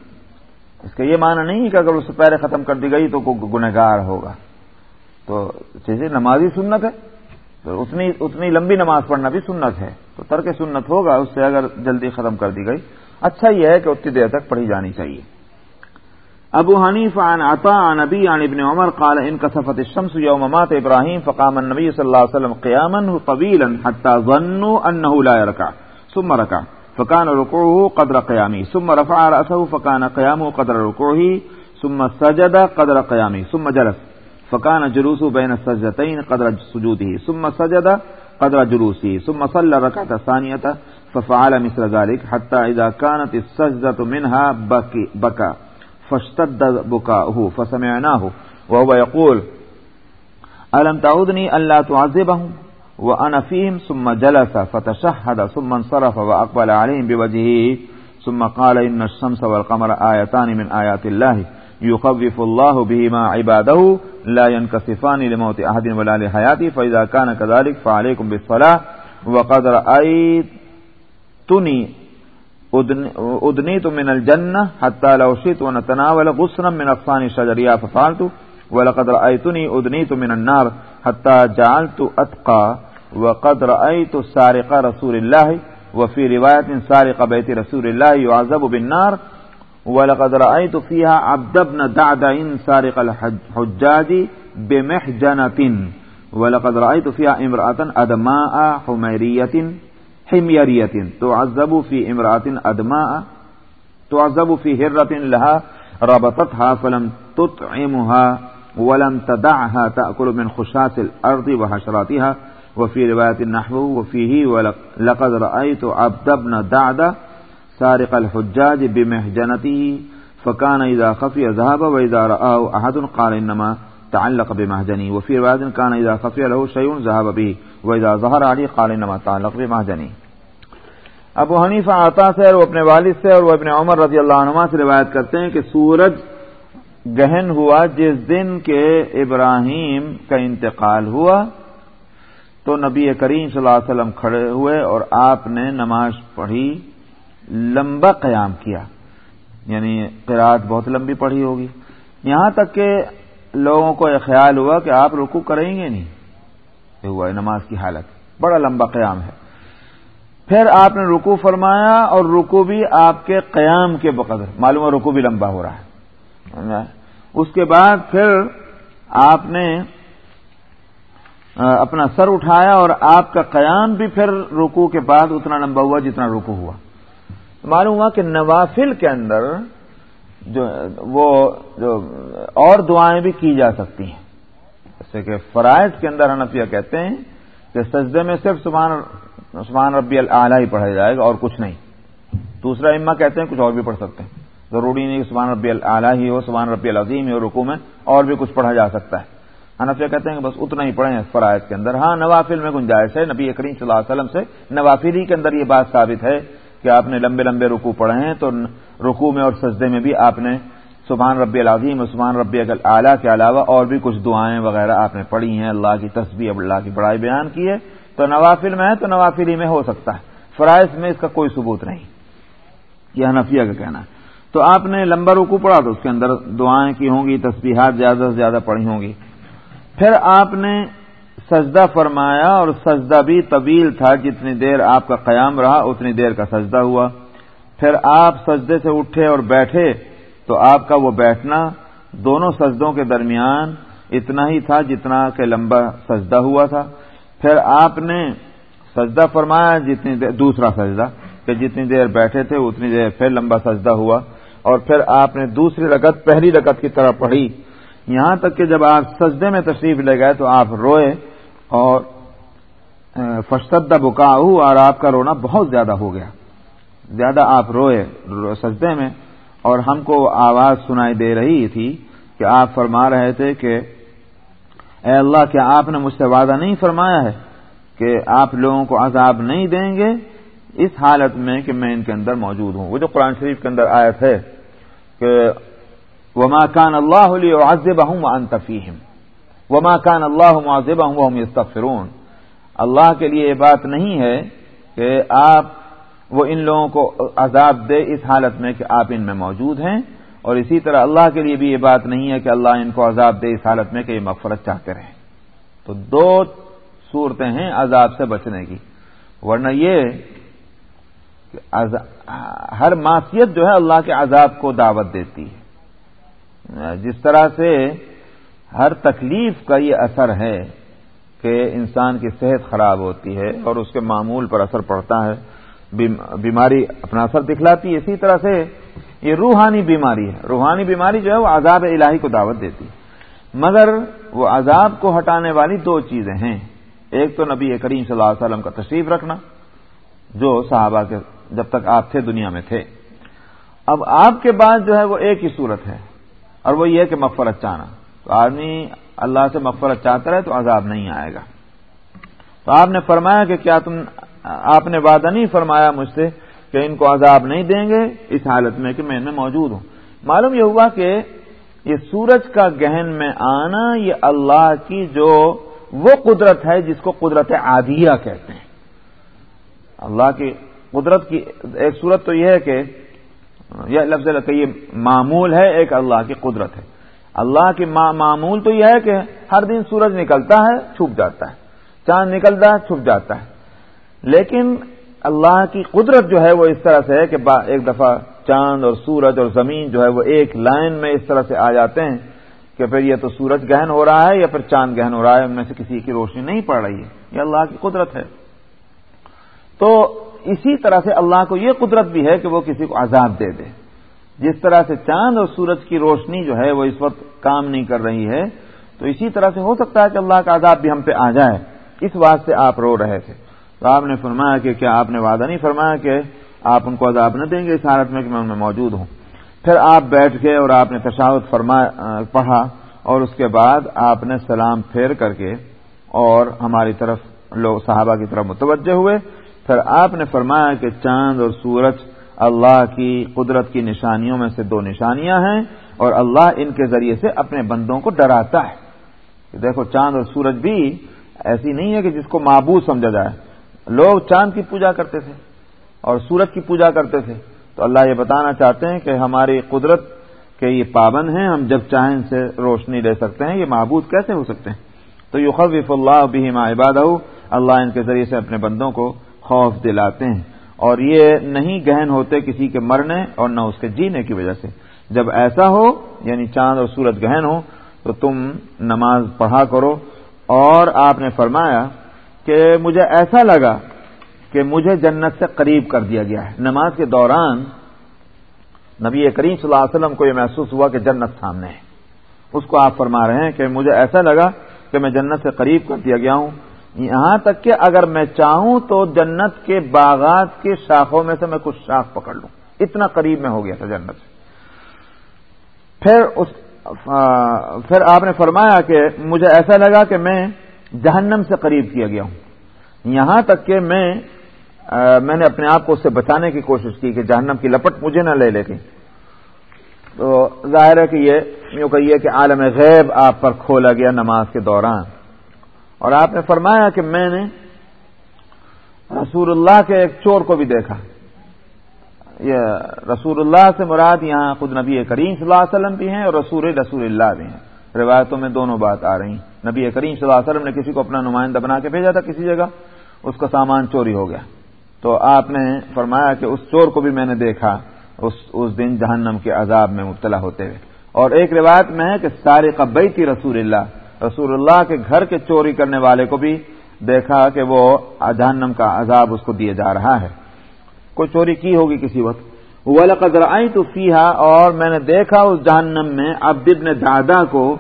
Speaker 1: اس کا یہ معنی نہیں کہ اگر اس سے پہلے ختم کر دی گئی تو گنہگار ہوگا۔ تو جیسے نمازی سنت ہے، تو اتنی اتنی لمبی نماز پڑھنا بھی سنت ہے۔ تو ترک سنت ہوگا، اس سے اگر جلدی ختم کر دی گئی۔ اچھا یہ ہے کہ اتنی دیر تک پڑھی جانی چاہیے۔ ابو حنیف عن عطا عن نبی عن ابن عمر قال ان كسفت الشمس يوم مات ابراهيم فقام النبي صلى الله عليه وسلم قياما طويلا حتى ظنوا انه لا يركع ثم ركع فقان رکوع قدر قیامی. ثم رفع رأسه فقان قیامه قدر رکوعه. ثم سجد قدر قیامی. ثم جلس. فقان جلوسه بين السجدتين قدر سجوده. ثم سجد قدر جلوسه. ثم صلى ركعة ثانية ففعل مثل ذلك حتى إذا كانت السجدة منها بكى, بكى فاشتد بكاؤه فسمعناه. وهو يقول ألم تعودني ألا تعذبهم؟ وأنا فيهم ثم جلس فتشهد ثم انصرف وأقبل عليهم بوجهه ثم قال إن الشمس والقمر آيتان من آيات الله يخوف الله بهما عباده لا ينكسفان لموت أحد ولا لحياته فإذا كان كذلك فعليكم بالصلاة وقد رأيتني أدنيت من الجنة حتى لو شئت ونتناول غصنا من أغصان الشجرية ففعلت ولقد رأيتني أدنيت من النار حتى جعلت أتقى وقد رأيت سارق رسول الله، وفي رواية سارق بيت رسول الله يعذب بالنار، ولقد رأيت فيها عبد بن دعدع سارق الحجاج بمحجنة، ولقد رأيت فيها امرأة أدماء حميرية حميرية، تعذب في امرأة أدماء، تعذب في هرة لها، ربطتها فلم تطعمها، ولم تدعها، تأكل من خشاس الأرض وحشراتها. وفي رواية النحو، وفيه ولقد رأيت عبد بن دعد سارق الحجاج بمهجنته، فكان إذا خفي ذهب، وإذا رآه أحد قال إنما تعلق بمهجني. وفي رواية كان إذا خفي له شيء ذهب به، وإذا ظهر عليه قال إنما تعلق بمهجني. ابو حنیفہ آتا سے اور وہ اپنے والد سے اور وہ اپنے عمر رضی اللہ عنہ سے روایت کرتے ہیں کہ سورج گہن ہوا جس دن کے ابراہیم کا انتقال ہوا۔ تو نبی کریم صلی اللہ علیہ وسلم کھڑے ہوئے اور آپ نے نماز پڑھی، لمبا قیام کیا۔ یعنی قرآت بہت لمبی پڑھی ہوگی۔ یہاں تک کہ لوگوں کو یہ خیال ہوا کہ آپ رکو کریں گے نہیں۔ یہ ہوا ہے نماز کی حالت۔ بڑا لمبا قیام ہے۔ پھر آپ نے رکو فرمایا اور رکو بھی آپ کے قیام کے بقدر، معلوم ہے رکو بھی لمبا ہو رہا ہے۔ اس کے بعد پھر آپ نے اپنا سر اٹھایا اور آپ کا قیام بھی پھر رکو کے بعد اتنا لمبا ہوا جتنا رکو ہوا۔ معلوم ہوا کہ نوافل کے اندر جو وہ جو اور دعائیں بھی کی جا سکتی ہیں۔ جیسے کہ فرائض کے اندر حنفیہ کہتے ہیں کہ سجدے میں صرف سبحان سبحان ربی العلیٰ ہی پڑھا جائے گا اور کچھ نہیں۔ دوسرا اما کہتے ہیں کچھ اور بھی پڑھ سکتے ہیں۔ ضروری نہیں کہ سبحان ربی العلیٰ ہی ہو، سبحان ربی العظیم ہی ہو رکو میں اور بھی کچھ پڑھا جا سکتا ہے۔ حنفیہ کہتے ہیں کہ بس اتنا ہی پڑھیں فرائض کے اندر۔ ہاں نوافل میں گنجائش ہے۔ نبی کریم صلی اللہ علیہ وسلم سے نوافل ہی کے اندر یہ بات ثابت ہے کہ آپ نے لمبے لمبے رکو پڑھے ہیں تو رکو میں اور سجدے میں بھی آپ نے سبحان ربی العظیم اور سبحان ربی اعلیٰ کے علاوہ اور بھی کچھ دعائیں وغیرہ آپ نے پڑھی ہیں، اللہ کی تصویر اب اللہ کی بڑائی بیان کی ہے، تو نوافل میں ہے تو نوافل ہی میں ہو سکتا ہے۔ فرائض میں اس کا کوئی ثبوت نہیں۔ یہ حنفیہ کا کہنا ہے۔ تو آپ نے لمبا رکو پڑھا تو اس کے اندر دعائیں کی ہوں گی، تسبیحات زیادہ سے زیادہ پڑھی ہوں گی۔ پھر آپ نے سجدہ فرمایا اور سجدہ بھی طویل تھا، جتنی دیر آپ کا قیام رہا اتنی دیر کا سجدہ ہوا۔ پھر آپ سجدے سے اٹھے اور بیٹھے تو آپ کا وہ بیٹھنا دونوں سجدوں کے درمیان اتنا ہی تھا جتنا کہ لمبا سجدہ ہوا تھا۔ پھر آپ نے سجدہ فرمایا جتنی دیر، دوسرا سجدہ کہ جتنی دیر بیٹھے تھے اتنی دیر پھر لمبا سجدہ ہوا۔ اور پھر آپ نے دوسری رگت پہلی رگت کی طرح پڑھی۔ یہاں تک کہ جب آپ سجدے میں تشریف لے گئے تو آپ روئے اور فشدہ بکا اور آپ کا رونا بہت زیادہ ہو گیا۔ زیادہ آپ روئے سجدے میں اور ہم کو آواز سنائی دے رہی تھی کہ آپ فرما رہے تھے کہ، اے اللہ، کیا آپ نے مجھ سے وعدہ نہیں فرمایا ہے کہ آپ لوگوں کو عذاب نہیں دیں گے؟ اس حالت میں کہ میں ان کے اندر موجود ہوں۔ وہ جو قرآن شریف کے اندر آیت ہے کہ وما کان اللہ علیہ واضب ہوں انتفیم وما کان اللہ معذب ہوں وہ استفرون اللہ کے لیے یہ بات نہیں ہے کہ آپ وہ ان لوگوں کو عذاب دے اس حالت میں کہ آپ ان میں موجود ہیں اور اسی طرح اللہ کے لیے بھی یہ بات نہیں ہے کہ اللہ ان کو عذاب دے اس حالت میں کہ یہ مغفرت چاہتے رہیں تو دو صورتیں ہیں عذاب سے بچنے کی۔ ورنہ یہ کہ ہر معصیت جو ہے اللہ کے عذاب کو دعوت دیتی ہے۔ جس طرح سے ہر تکلیف کا یہ اثر ہے کہ انسان کی صحت خراب ہوتی ہے اور اس کے معمول پر اثر پڑتا ہے بیماری اپنا اثر دکھلاتی ہے۔ اسی طرح سے یہ روحانی بیماری ہے۔ روحانی بیماری جو ہے وہ عذاب الہی کو دعوت دیتی ہے۔ مگر وہ عذاب کو ہٹانے والی دو چیزیں ہیں۔ ایک تو نبی کریم صلی اللہ علیہ وسلم کا تشریف رکھنا، جو صحابہ کے جب تک آپ تھے دنیا میں تھے۔ اب آپ کے بعد جو ہے وہ ایک ہی صورت ہے۔ اور وہ یہ کہ مغفرت چاہنا۔ تو آدمی اللہ سے مغفرت چاہتا رہے تو عذاب نہیں آئے گا۔ تو آپ نے فرمایا کہ کیا تم آپ نے وعدہ نہیں فرمایا مجھ سے کہ ان کو عذاب نہیں دیں گے؟ اس حالت میں کہ میں ان میں موجود ہوں۔ معلوم یہ ہوا کہ یہ سورج کا گہن میں آنا یہ اللہ کی جو وہ قدرت ہے جس کو قدرت عادیہ کہتے ہیں۔ اللہ کی قدرت کی ایک صورت تو یہ ہے کہ یہ لفظ کہ یہ معمول ہے، ایک اللہ کی قدرت ہے۔ اللہ کی معمول تو یہ ہے کہ ہر دن سورج نکلتا ہے، چھپ جاتا ہے۔ چاند نکلتا ہے، چھپ جاتا ہے۔ لیکن اللہ کی قدرت جو ہے وہ اس طرح سے ہے کہ ایک دفعہ چاند اور سورج اور زمین جو ہے وہ ایک لائن میں اس طرح سے آ جاتے ہیں کہ پھر یہ تو سورج گہن ہو رہا ہے یا پھر چاند گہن ہو رہا ہے، ان میں سے کسی کی روشنی نہیں پڑ رہی ہے۔ یہ اللہ کی قدرت ہے۔ تو اسی طرح سے اللہ کو یہ قدرت بھی ہے کہ وہ کسی کو عذاب دے دے۔ جس طرح سے چاند اور سورج کی روشنی جو ہے وہ اس وقت کام نہیں کر رہی ہے، تو اسی طرح سے ہو سکتا ہے کہ اللہ کا عذاب بھی ہم پہ آ جائے۔ اس واسطے آپ رو رہے تھے۔ تو آپ نے فرمایا کہ کیا آپ نے وعدہ نہیں فرمایا کہ آپ ان کو عذاب نہ دیں گے اس حالت میں کہ میں ان میں موجود ہوں۔ پھر آپ بیٹھ گئے اور آپ نے تشاوت فرمایا پڑھا اور اس کے بعد آپ نے سلام پھیر کر کے اور ہماری طرف لوگ، صحابہ کی طرف متوجہ ہوئے۔ پھر آپ نے فرمایا کہ چاند اور سورج اللہ کی قدرت کی نشانیوں میں سے دو نشانیاں ہیں اور اللہ ان کے ذریعے سے اپنے بندوں کو ڈراتا ہے۔ دیکھو، چاند اور سورج بھی ایسی نہیں ہے کہ جس کو معبود سمجھا جائے۔ لوگ چاند کی پوجا کرتے تھے اور سورج کی پوجا کرتے تھے۔ تو اللہ یہ بتانا چاہتے ہیں کہ ہماری قدرت کے یہ پابند ہیں، ہم جب چاہیں ان سے روشنی لے سکتے ہیں، یہ معبود کیسے ہو سکتے ہیں؟ تو یہ خف اللہ بھی عباد اللہ ان کے ذریعے سے اپنے بندوں کو خوف دلاتے ہیں اور یہ نہیں گہن ہوتے کسی کے مرنے اور نہ اس کے جینے کی وجہ سے۔ جب ایسا ہو یعنی چاند اور سورج گہن ہو تو تم نماز پڑھا کرو۔ اور آپ نے فرمایا کہ مجھے ایسا لگا کہ مجھے جنت سے قریب کر دیا گیا ہے۔ نماز کے دوران نبی کریم صلی اللہ علیہ وسلم کو یہ محسوس ہوا کہ جنت سامنے ہے۔ اس کو آپ فرما رہے ہیں کہ مجھے ایسا لگا کہ میں جنت سے قریب کر دیا گیا ہوں۔ یہاں تک کہ اگر میں چاہوں تو جنت کے باغات کی شاخوں میں سے میں کچھ شاخ پکڑ لوں۔ اتنا قریب میں ہو گیا تھا جنت سے۔ پھر اس پھر آپ نے فرمایا کہ مجھے ایسا لگا کہ میں جہنم سے قریب کیا گیا ہوں۔ یہاں تک کہ میں میں نے اپنے آپ کو اس سے بچانے کی کوشش کی کہ جہنم کی لپٹ مجھے نہ لے لیتی تو ظاہر ہے کہ یہ، یوں کہیے کہ عالم غیب آپ پر کھولا گیا نماز کے دوران۔ اور آپ نے فرمایا کہ میں نے رسول اللہ کے ایک چور کو بھی دیکھا۔ یہ رسول اللہ سے مراد یہاں خود نبی کریم صلی اللہ علیہ وسلم بھی ہیں اور رسول رسول اللہ بھی ہیں۔ روایتوں میں دونوں بات آ رہی ہیں۔ نبی کریم صلی اللہ علیہ وسلم نے کسی کو اپنا نمائندہ بنا کے بھیجا تھا کسی جگہ، اس کا سامان چوری ہو گیا۔ تو آپ نے فرمایا کہ اس چور کو بھی میں نے دیکھا اس اس دن جہنم کے عذاب میں مبتلا ہوتے ہوئے۔ اور ایک روایت میں ہے کہ سارے قبئی تھی رسول اللہ رسول اللہ کے گھر کے چوری کرنے والے کو بھی دیکھا کہ وہ جہنم کا عذاب اس کو دیا جا رہا ہے۔ کوئی چوری کی ہوگی کسی وقت؟ وہ قدر آئی تو فیحا اور میں نے دیکھا اس جہنم میں اب ابن دادا کو،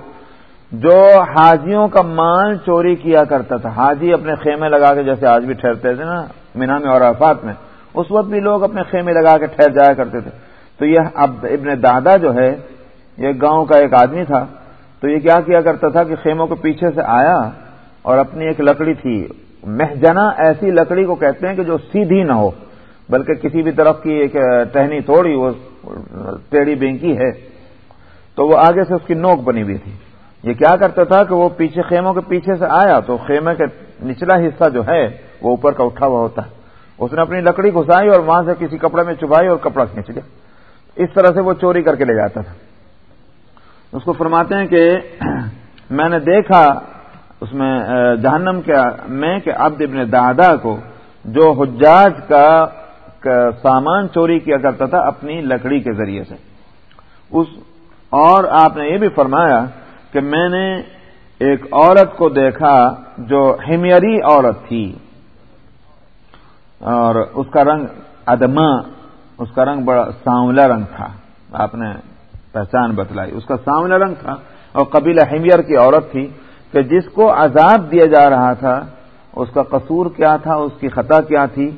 Speaker 1: جو حاجیوں کا مال چوری کیا کرتا تھا۔ حاجی اپنے خیمے لگا کے جیسے آج بھی ٹھہرتے تھے نا، مینا میں اور آفات میں۔ اس وقت بھی لوگ اپنے خیمے لگا کے ٹھہر جایا کرتے تھے۔ تو یہ اب ابن دادا جو ہے، یہ گاؤں کا ایک آدمی تھا۔ تو یہ کیا کیا کرتا تھا کہ خیموں کے پیچھے سے آیا اور اپنی ایک لکڑی تھی محجنا ایسی لکڑی کو کہتے ہیں کہ جو سیدھی نہ ہو، بلکہ کسی بھی طرف کی ایک ٹہنی توڑی، وہ ٹیڑھی بینکی ہے۔ تو وہ آگے سے اس کی نوک بنی ہوئی تھی۔ یہ کیا کرتا تھا کہ وہ پیچھے خیموں کے پیچھے سے آیا تو خیمے کا نچلا حصہ جو ہے، وہ اوپر کا اٹھا ہوا ہوتا۔ ہے اس نے اپنی لکڑی گھسائی اور وہاں سے کسی کپڑے میں چبائی اور کپڑا کھینچ لیا۔ اس طرح سے وہ چوری کر کے لے جاتا تھا۔ اس کو فرماتے ہیں کہ میں نے دیکھا اس میں جہنم کے، میں کہ عبد ابن دادا کو جو حجاج کا سامان چوری کیا کرتا تھا اپنی لکڑی کے ذریعے سے۔ اس، اور آپ نے یہ بھی فرمایا کہ میں نے ایک عورت کو دیکھا جو ہمیری عورت تھی۔
Speaker 3: اور اس کا رنگ ادما، اس کا رنگ بڑا سانولا رنگ تھا۔ آپ نے پہچان بتلائی۔ اس کا سانولا رنگ تھا۔ اور قبیل حمیر کی عورت تھی کہ جس کو عذاب دیا جا رہا تھا، اس کا قصور کیا تھا، اس کی خطا کیا تھی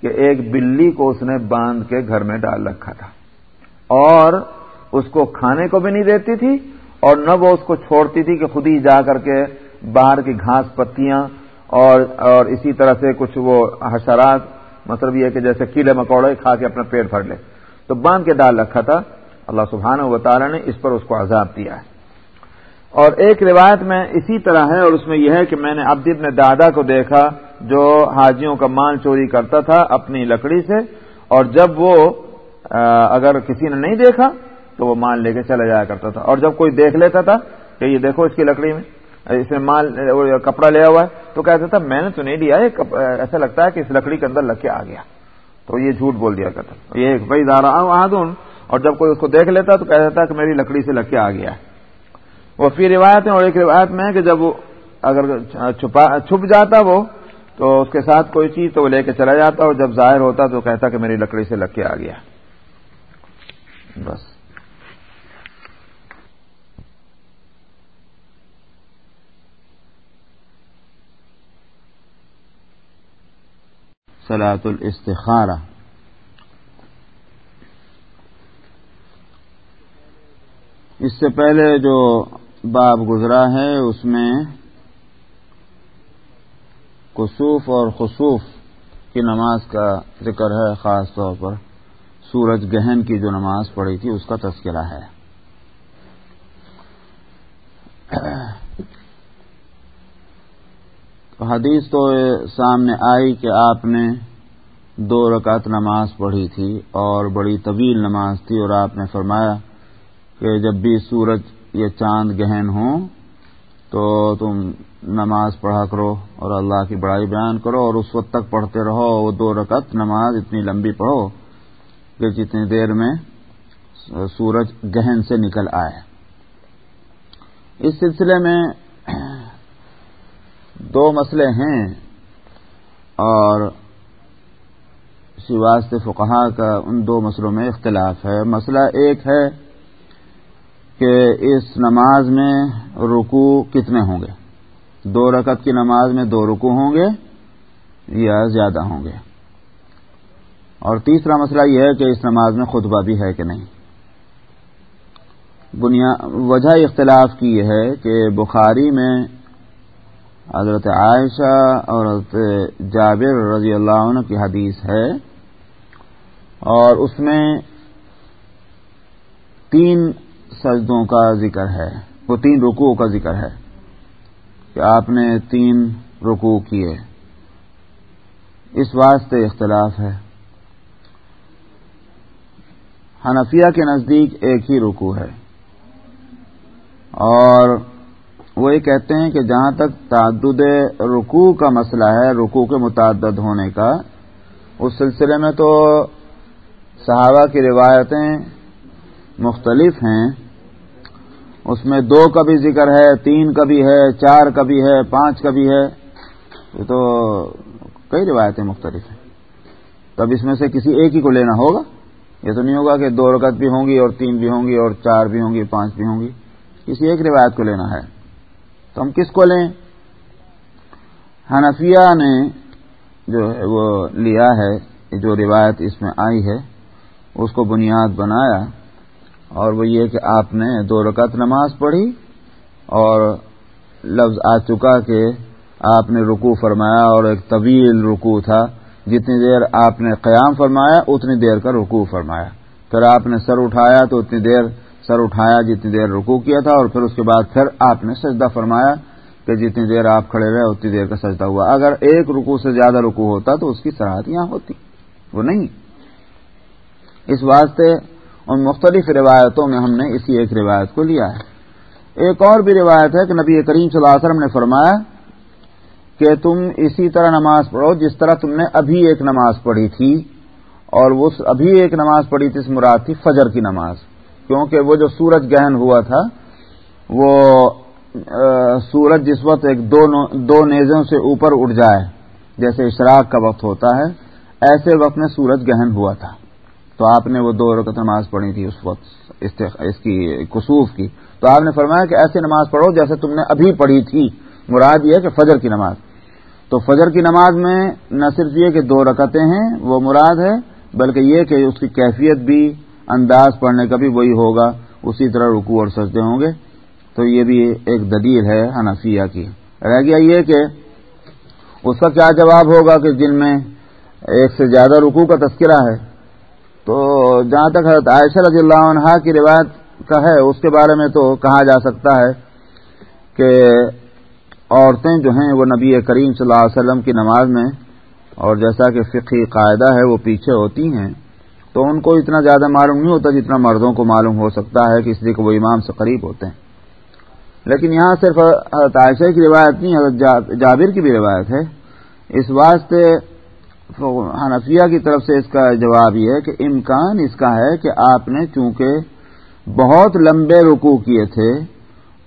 Speaker 3: کہ ایک بلی کو اس نے باندھ کے گھر میں ڈال رکھا تھا۔ اور اس کو کھانے کو بھی نہیں دیتی تھی اور نہ وہ اس کو چھوڑتی تھی کہ خود ہی جا کر کے باہر کی گھاس پتیاں اور اور اسی طرح سے کچھ وہ حشرات مطلب یہ کہ جیسے کیڑے مکوڑے کھا کے اپنا پیٹ بھر لے۔ تو باندھ کے ڈال رکھا تھا۔ اللہ سبحانہ و تعالیٰ نے اس پر اس کو عذاب دیا ہے۔ اور ایک روایت میں اسی طرح ہے اور اس میں یہ ہے کہ میں نے عبد ابن دادا کو دیکھا جو حاجیوں کا مال چوری کرتا تھا اپنی لکڑی سے، اور جب وہ اگر کسی نے نہیں دیکھا تو وہ مال لے کے چلا جایا کرتا تھا۔ اور جب کوئی دیکھ لیتا تھا کہ یہ دیکھو اس کی لکڑی میں، اس میں مال کپڑا لیا ہوا ہے، تو کہتا تھا، میں نے تو نہیں لیا ایسا لگتا ہے کہ اس لکڑی کے اندر لگ کے آ گیا۔ تو یہ جھوٹ بول دیا کرتا یہ بھائی دارا آدون اور جب کوئی اس کو دیکھ لیتا تو کہتا تھا کہ میری لکڑی سے لگ کے آ گیا وہ پھر روایت ہے اور ایک روایت میں ہے کہ جب وہ اگر چھپ جاتا وہ، تو اس کے ساتھ کوئی چیز تو وہ لے کے چلا جاتا اور جب ظاہر ہوتا تو کہتا کہ میری لکڑی سے لگ کے آ گیا۔ بس۔
Speaker 1: سلاۃ الاستخارہ۔ اس سے پہلے جو باب گزرا ہے، اس میں کسوف اور خصوف کی نماز کا ذکر ہے، خاص طور پر سورج گہن کی جو نماز پڑھی تھی، اس کا تذکرہ ہے۔ حدیث تو سامنے آئی کہ آپ نے دو رکعت نماز پڑھی تھی اور بڑی طویل نماز تھی اور آپ نے فرمایا کہ جب بھی سورج یا چاند گہن ہوں تو تم نماز پڑھا کرو اور اللہ کی بڑائی بیان کرو اور اس وقت تک پڑھتے رہو وہ دو رکعت نماز اتنی لمبی پڑھو کہ جتنی دیر میں سورج گہن سے نکل آئے۔ اس سلسلے میں دو مسئلے ہیں اور اسی واسطے فقہا کا ان دو مسئلوں میں اختلاف ہے۔ مسئلہ ایک ہے کہ اس نماز میں رکو کتنے ہوں گے؟ دو رکعت کی نماز میں دو رکو ہوں گے یا زیادہ ہوں گے؟ اور تیسرا مسئلہ یہ ہے کہ اس نماز میں خطبہ بھی ہے کہ نہیں؟ وجہ اختلاف کی یہ ہے کہ بخاری میں حضرت عائشہ اور حضرت جابر رضی اللہ عنہ کی حدیث ہے اور اس میں تین سجدوں کا ذکر ہے۔ وہ تین رکوع کا ذکر ہے کہ آپ نے تین رکوع کیے۔ اس واسطے اختلاف ہے۔ حنفیہ کے نزدیک ایک ہی رکوع ہے۔ اور وہ یہ کہتے ہیں کہ جہاں تک تعدد رکوع کا مسئلہ ہے، رکوع کے متعدد ہونے کا، اس سلسلے میں تو صحابہ کی روایتیں مختلف ہیں۔ اس میں دو کا بھی ذکر ہے، تین کا بھی ہے، چار کا بھی ہے، پانچ کا بھی ہے۔ یہ تو کئی روایتیں مختلف ہیں۔ تب اس میں سے کسی ایک ہی کو لینا ہوگا۔ یہ تو نہیں ہوگا کہ دو رکعت بھی ہوں گی اور تین بھی ہوں گی اور چار بھی ہوں گی، پانچ بھی ہوں گی۔ کسی ایک روایت کو لینا ہے۔ تو ہم کس کو لیں؟ حنفیہ نے جو ہے وہ لیا ہے، جو روایت اس میں آئی ہے، اس کو بنیاد بنایا۔ اور وہ یہ کہ آپ نے دو رکعت نماز پڑھی اور لفظ آ چکا کہ آپ نے رکو فرمایا اور ایک طویل رکو تھا۔ جتنی دیر آپ نے قیام فرمایا، اتنی دیر کا رکو فرمایا۔ پھر آپ نے سر اٹھایا تو اتنی دیر سر اٹھایا جتنی دیر رکو کیا تھا اور پھر اس کے بعد پھر آپ نے سجدہ فرمایا کہ جتنی دیر آپ کھڑے رہے، اتنی دیر کا سجدہ ہوا۔ اگر ایک رکو سے زیادہ رکو ہوتا تو اس کی سراہد یہاں ہوتی، وہ نہیں۔ اس واسطے ان مختلف روایتوں میں ہم نے اسی ایک روایت کو لیا ہے۔ ایک اور بھی روایت ہے کہ نبی کریم صلی اللہ علیہ وسلم نے فرمایا کہ تم اسی طرح نماز پڑھو جس طرح تم نے ابھی ایک نماز پڑھی تھی اور وہ ابھی ایک نماز پڑھی تھی، اس مراد تھی فجر کی نماز۔ کیونکہ وہ جو سورج گہن ہوا تھا، وہ سورج جس وقت ایک دو نیزوں سے اوپر اٹھ جائے، جیسے اشراق کا وقت ہوتا ہے، ایسے وقت میں سورج گہن ہوا تھا۔ تو آپ نے وہ دو رکعت نماز پڑھی تھی اس وقت، اس کی کسوف کی۔ تو آپ نے فرمایا کہ ایسے نماز پڑھو جیسے تم نے ابھی پڑھی تھی۔ مراد یہ ہے کہ فجر کی نماز۔ تو فجر کی نماز میں نہ صرف یہ کہ دو رکعتیں ہیں، وہ مراد ہے، بلکہ یہ کہ اس کی کیفیت بھی انداز پڑھنے کا بھی وہی ہوگا۔ اسی طرح رکو اور سجدے ہوں گے۔ تو یہ بھی ایک دلیل ہے حنفیہ کی۔ رہ گیا یہ کہ اس کا کیا جواب ہوگا کہ جن میں ایک سے زیادہ رکو کا تذکرہ ہے۔ تو جہاں تک حضرت عائشہ رضی اللہ عنہ کی روایت کا ہے، اس کے بارے میں تو کہا جا سکتا ہے کہ عورتیں جو ہیں، وہ نبی کریم صلی اللہ علیہ وسلم کی نماز میں، اور جیسا کہ فقی قاعدہ ہے، وہ پیچھے ہوتی ہیں۔ تو ان کو اتنا زیادہ معلوم نہیں ہوتا جتنا مردوں کو معلوم ہو سکتا ہے کہ اس لیے کہ وہ امام سے قریب ہوتے ہیں۔ لیکن یہاں صرف حضرت عائشہ کی روایت نہیں، حضرت جابر کی بھی روایت ہے۔ اس واسطے حنفیہ کی طرف سے اس کا جواب یہ ہے کہ امکان اس کا ہے کہ آپ نے چونکہ بہت لمبے رکو کیے تھے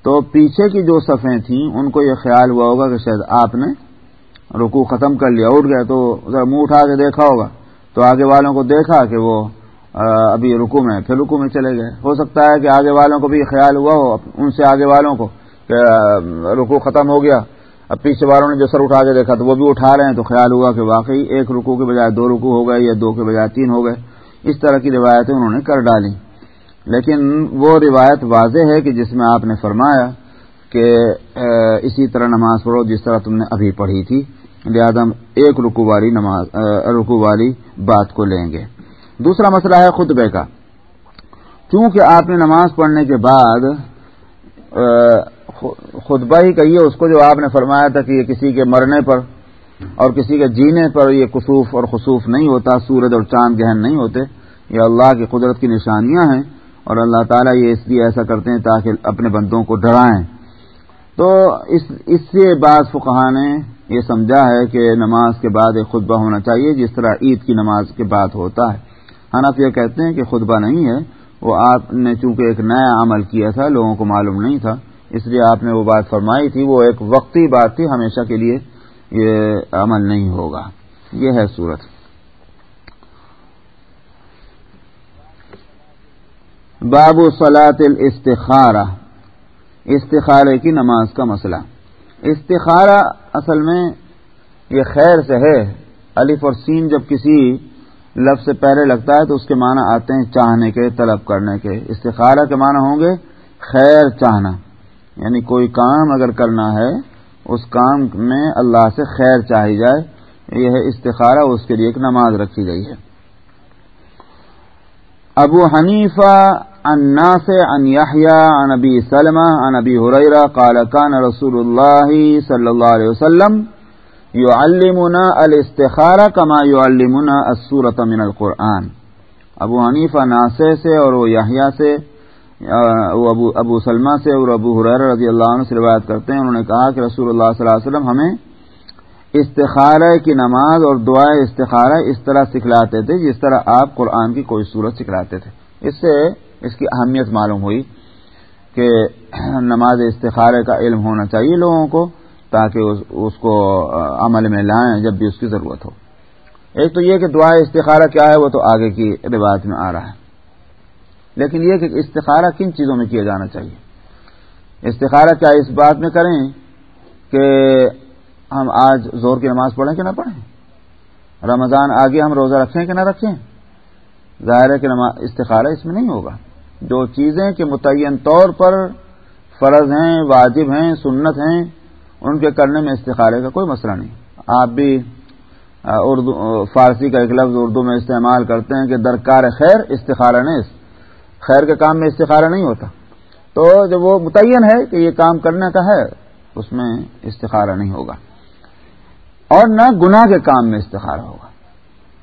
Speaker 1: تو پیچھے کی جو صفیں تھیں، ان کو یہ خیال ہوا ہوگا کہ شاید آپ نے رکو ختم کر لیا، اٹھ گئے تو ذرا منہ اٹھا کے دیکھا ہوگا۔ تو آگے والوں کو دیکھا کہ وہ ابھی رکو میں پھر رکو میں چلے گئے۔ ہو سکتا ہے کہ آگے والوں کو بھی خیال ہوا ہو، ان سے آگے والوں کو کہ رکو ختم ہو گیا۔ اب پیچھے والوں نے جو سر اٹھا کے دیکھا تو وہ بھی اٹھا رہے ہیں تو خیال ہوا کہ واقعی ایک رکو کے بجائے دو رکو ہو گئے یا دو کے بجائے تین ہو گئے۔ اس طرح کی روایتیں انہوں نے کر ڈالی۔ لیکن وہ روایت واضح ہے کہ جس میں آپ نے فرمایا کہ اسی طرح نماز پڑھو جس طرح تم نے ابھی پڑھی تھی۔ لہٰذا ہم ایک رکو والی نماز رکو والی بات کو لیں گے۔ دوسرا مسئلہ ہے خطبے کا۔ چونکہ آپ نے نماز پڑھنے کے بعد خطبہ ہی کہیے اس کو جو آپ نے فرمایا تھا کہ یہ کسی کے مرنے پر اور کسی کے جینے پر یہ کسوف اور خصوف نہیں ہوتا، سورج اور چاند گہن نہیں ہوتے، یہ اللہ کی قدرت کی نشانیاں ہیں اور اللہ تعالیٰ یہ اس لیے ایسا کرتے ہیں تاکہ اپنے بندوں کو ڈرائیں۔ تو اس اس سے بعض فقہ نے یہ سمجھا ہے کہ نماز کے بعد ایک خطبہ ہونا چاہیے، جس طرح عید کی نماز کے بعد ہوتا ہے۔ حنف یہ کہتے ہیں کہ خطبہ نہیں ہے، وہ آپ نے چونکہ ایک نیا عمل کیا تھا، لوگوں کو معلوم نہیں تھا اس لیے آپ نے وہ بات فرمائی تھی، وہ ایک وقتی بات تھی، ہمیشہ کے لیے یہ عمل نہیں ہوگا۔ یہ ہے صورت۔ باب صلاط الاستخارہ۔ استخارے کی نماز کا مسئلہ۔ استخارہ اصل میں یہ خیر سے ہے۔ الف اور سین جب کسی لفظ سے پہلے لگتا ہے تو اس کے معنی آتے ہیں چاہنے کے، طلب کرنے کے۔ استخارہ کے معنی ہوں گے خیر چاہنا۔ یعنی کوئی کام اگر کرنا ہے، اس کام میں اللہ سے خیر چاہی جائے، یہ ہے استخارہ، اس کے لیے ایک نماز رکھی گئی ہے۔ ابو حنیفہ النافع عن يحيى عن ابي سلمة عن ابي قال كان رسول الله صلى الله عليه وسلم يعلمنا الاستخاره كما يعلمنا السوره من القران ابو حنیفہ ناصع سے اور وہ یحییٰ سے ابو ابو سلمہ سے اور ابو حریر رضی اللہ عنہ سے روایت کرتے ہیں، انہوں نے کہا کہ رسول اللہ صلی اللہ علیہ وسلم ہمیں استخارہ کی نماز اور دعائیں استخارہ اس طرح سکھلاتے تھے جس طرح آپ قرآن کی کوئی صورت سکھلاتے تھے۔ اس سے اس کی اہمیت معلوم ہوئی کہ نماز استخارے کا علم ہونا چاہیے لوگوں کو تاکہ اس کو عمل میں لائیں جب بھی اس کی ضرورت ہو۔ ایک تو یہ کہ دعا استخارہ کیا ہے، وہ تو آگے کی روایت میں آ رہا ہے۔ لیکن یہ کہ استخارہ کن چیزوں میں کیا جانا چاہیے؟ استخارہ کیا اس بات میں کریں کہ ہم آج زور کی نماز پڑھیں کہ نہ پڑھیں؟ رمضان آگے ہم روزہ رکھیں کہ نہ رکھیں؟ ظاہر ہے کہ استخارہ اس میں نہیں ہوگا۔ جو چیزیں کہ متعین طور پر فرض ہیں، واجب ہیں، سنت ہیں، ان کے کرنے میں استخارے کا کوئی مسئلہ نہیں۔ آپ بھی اردو، فارسی کا ایک لفظ اردو میں استعمال کرتے ہیں کہ درکار خیر استخارہ نے خیر کے کام میں استخارہ نہیں ہوتا۔ تو جب وہ متعین ہے کہ یہ کام کرنے کا ہے، اس میں استخارہ نہیں ہوگا۔ اور نہ گناہ کے کام میں استخارہ ہوگا۔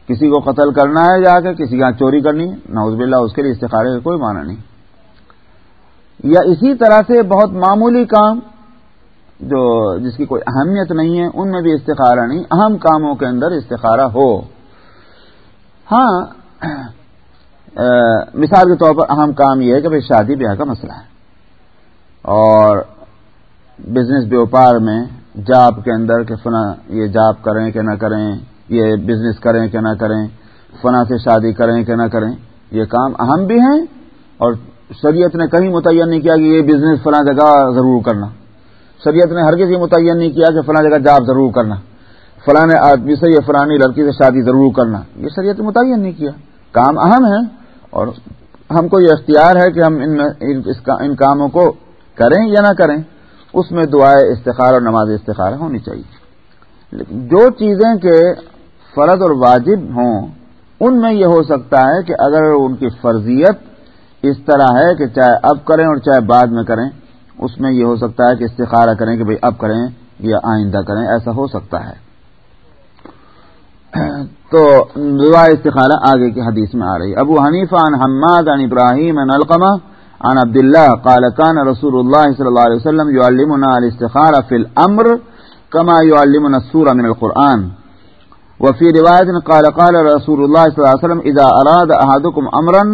Speaker 1: کسی کو قتل کرنا ہے جا کے، کسی کا ہاں چوری کرنی نوز باللہ، اس کے لیے استخارے کا کوئی معنی نہیں۔ یا اسی طرح سے بہت معمولی کام جو جس کی کوئی اہمیت نہیں ہے، ان میں بھی استخارہ نہیں۔ اہم کاموں کے اندر استخارہ ہو۔ ہاں مثال کے طور پر اہم کام یہ ہے کہ بھائی شادی بیاہ کا مسئلہ ہے۔ اور بزنس بیوپار میں جاب کے اندر کہ فنا یہ جاب کریں کہ نہ کریں، یہ بزنس کریں کہ نہ کریں فنا سے شادی کریں کہ نہ کریں، یہ کام اہم بھی ہیں۔ اور شریعت نے کہیں متعین نہیں کیا کہ یہ بزنس فلاں جگہ ضرور کرنا۔ شریعت نے ہر کسی متعین نہیں کیا کہ فلاں جگہ جاب ضرور کرنا۔ فلاں آدمی سے یا فلانی لڑکی سے شادی ضرور کرنا۔ یہ شریعت نے متعین نہیں کیا۔ کام اہم ہے اور ہم کو یہ اختیار ہے کہ ہم ان ان کاموں کو کریں یا نہ کریں، اس میں دعائیں استخار اور نماز استخارہ ہونی چاہیے۔ لیکن جو چیزیں کہ فرض اور واجب ہوں، ان میں یہ ہو سکتا ہے کہ اگر ان کی فرضیت اس طرح ہے کہ چاہے اب کریں اور چاہے بعد میں کریں، اس میں یہ ہو سکتا ہے کہ استخارہ کریں کہ بھئی اب کریں یا آئندہ کریں، ایسا ہو سکتا ہے۔ تو دعا استخارہ آگے کی حدیث میں آ رہی ابو حنیفہ، عن حماد، عن ابراہیم، عن القمہ عن عبد الله قال كان رسول الله صلى الله عليه وسلم يعلمنا الاستخارة في الأمر كما يعلمنا السورة من القرآن۔ وفي رواية قال قال رسول الله صلى الله عليه وسلم إذا أراد أحدكم أمرا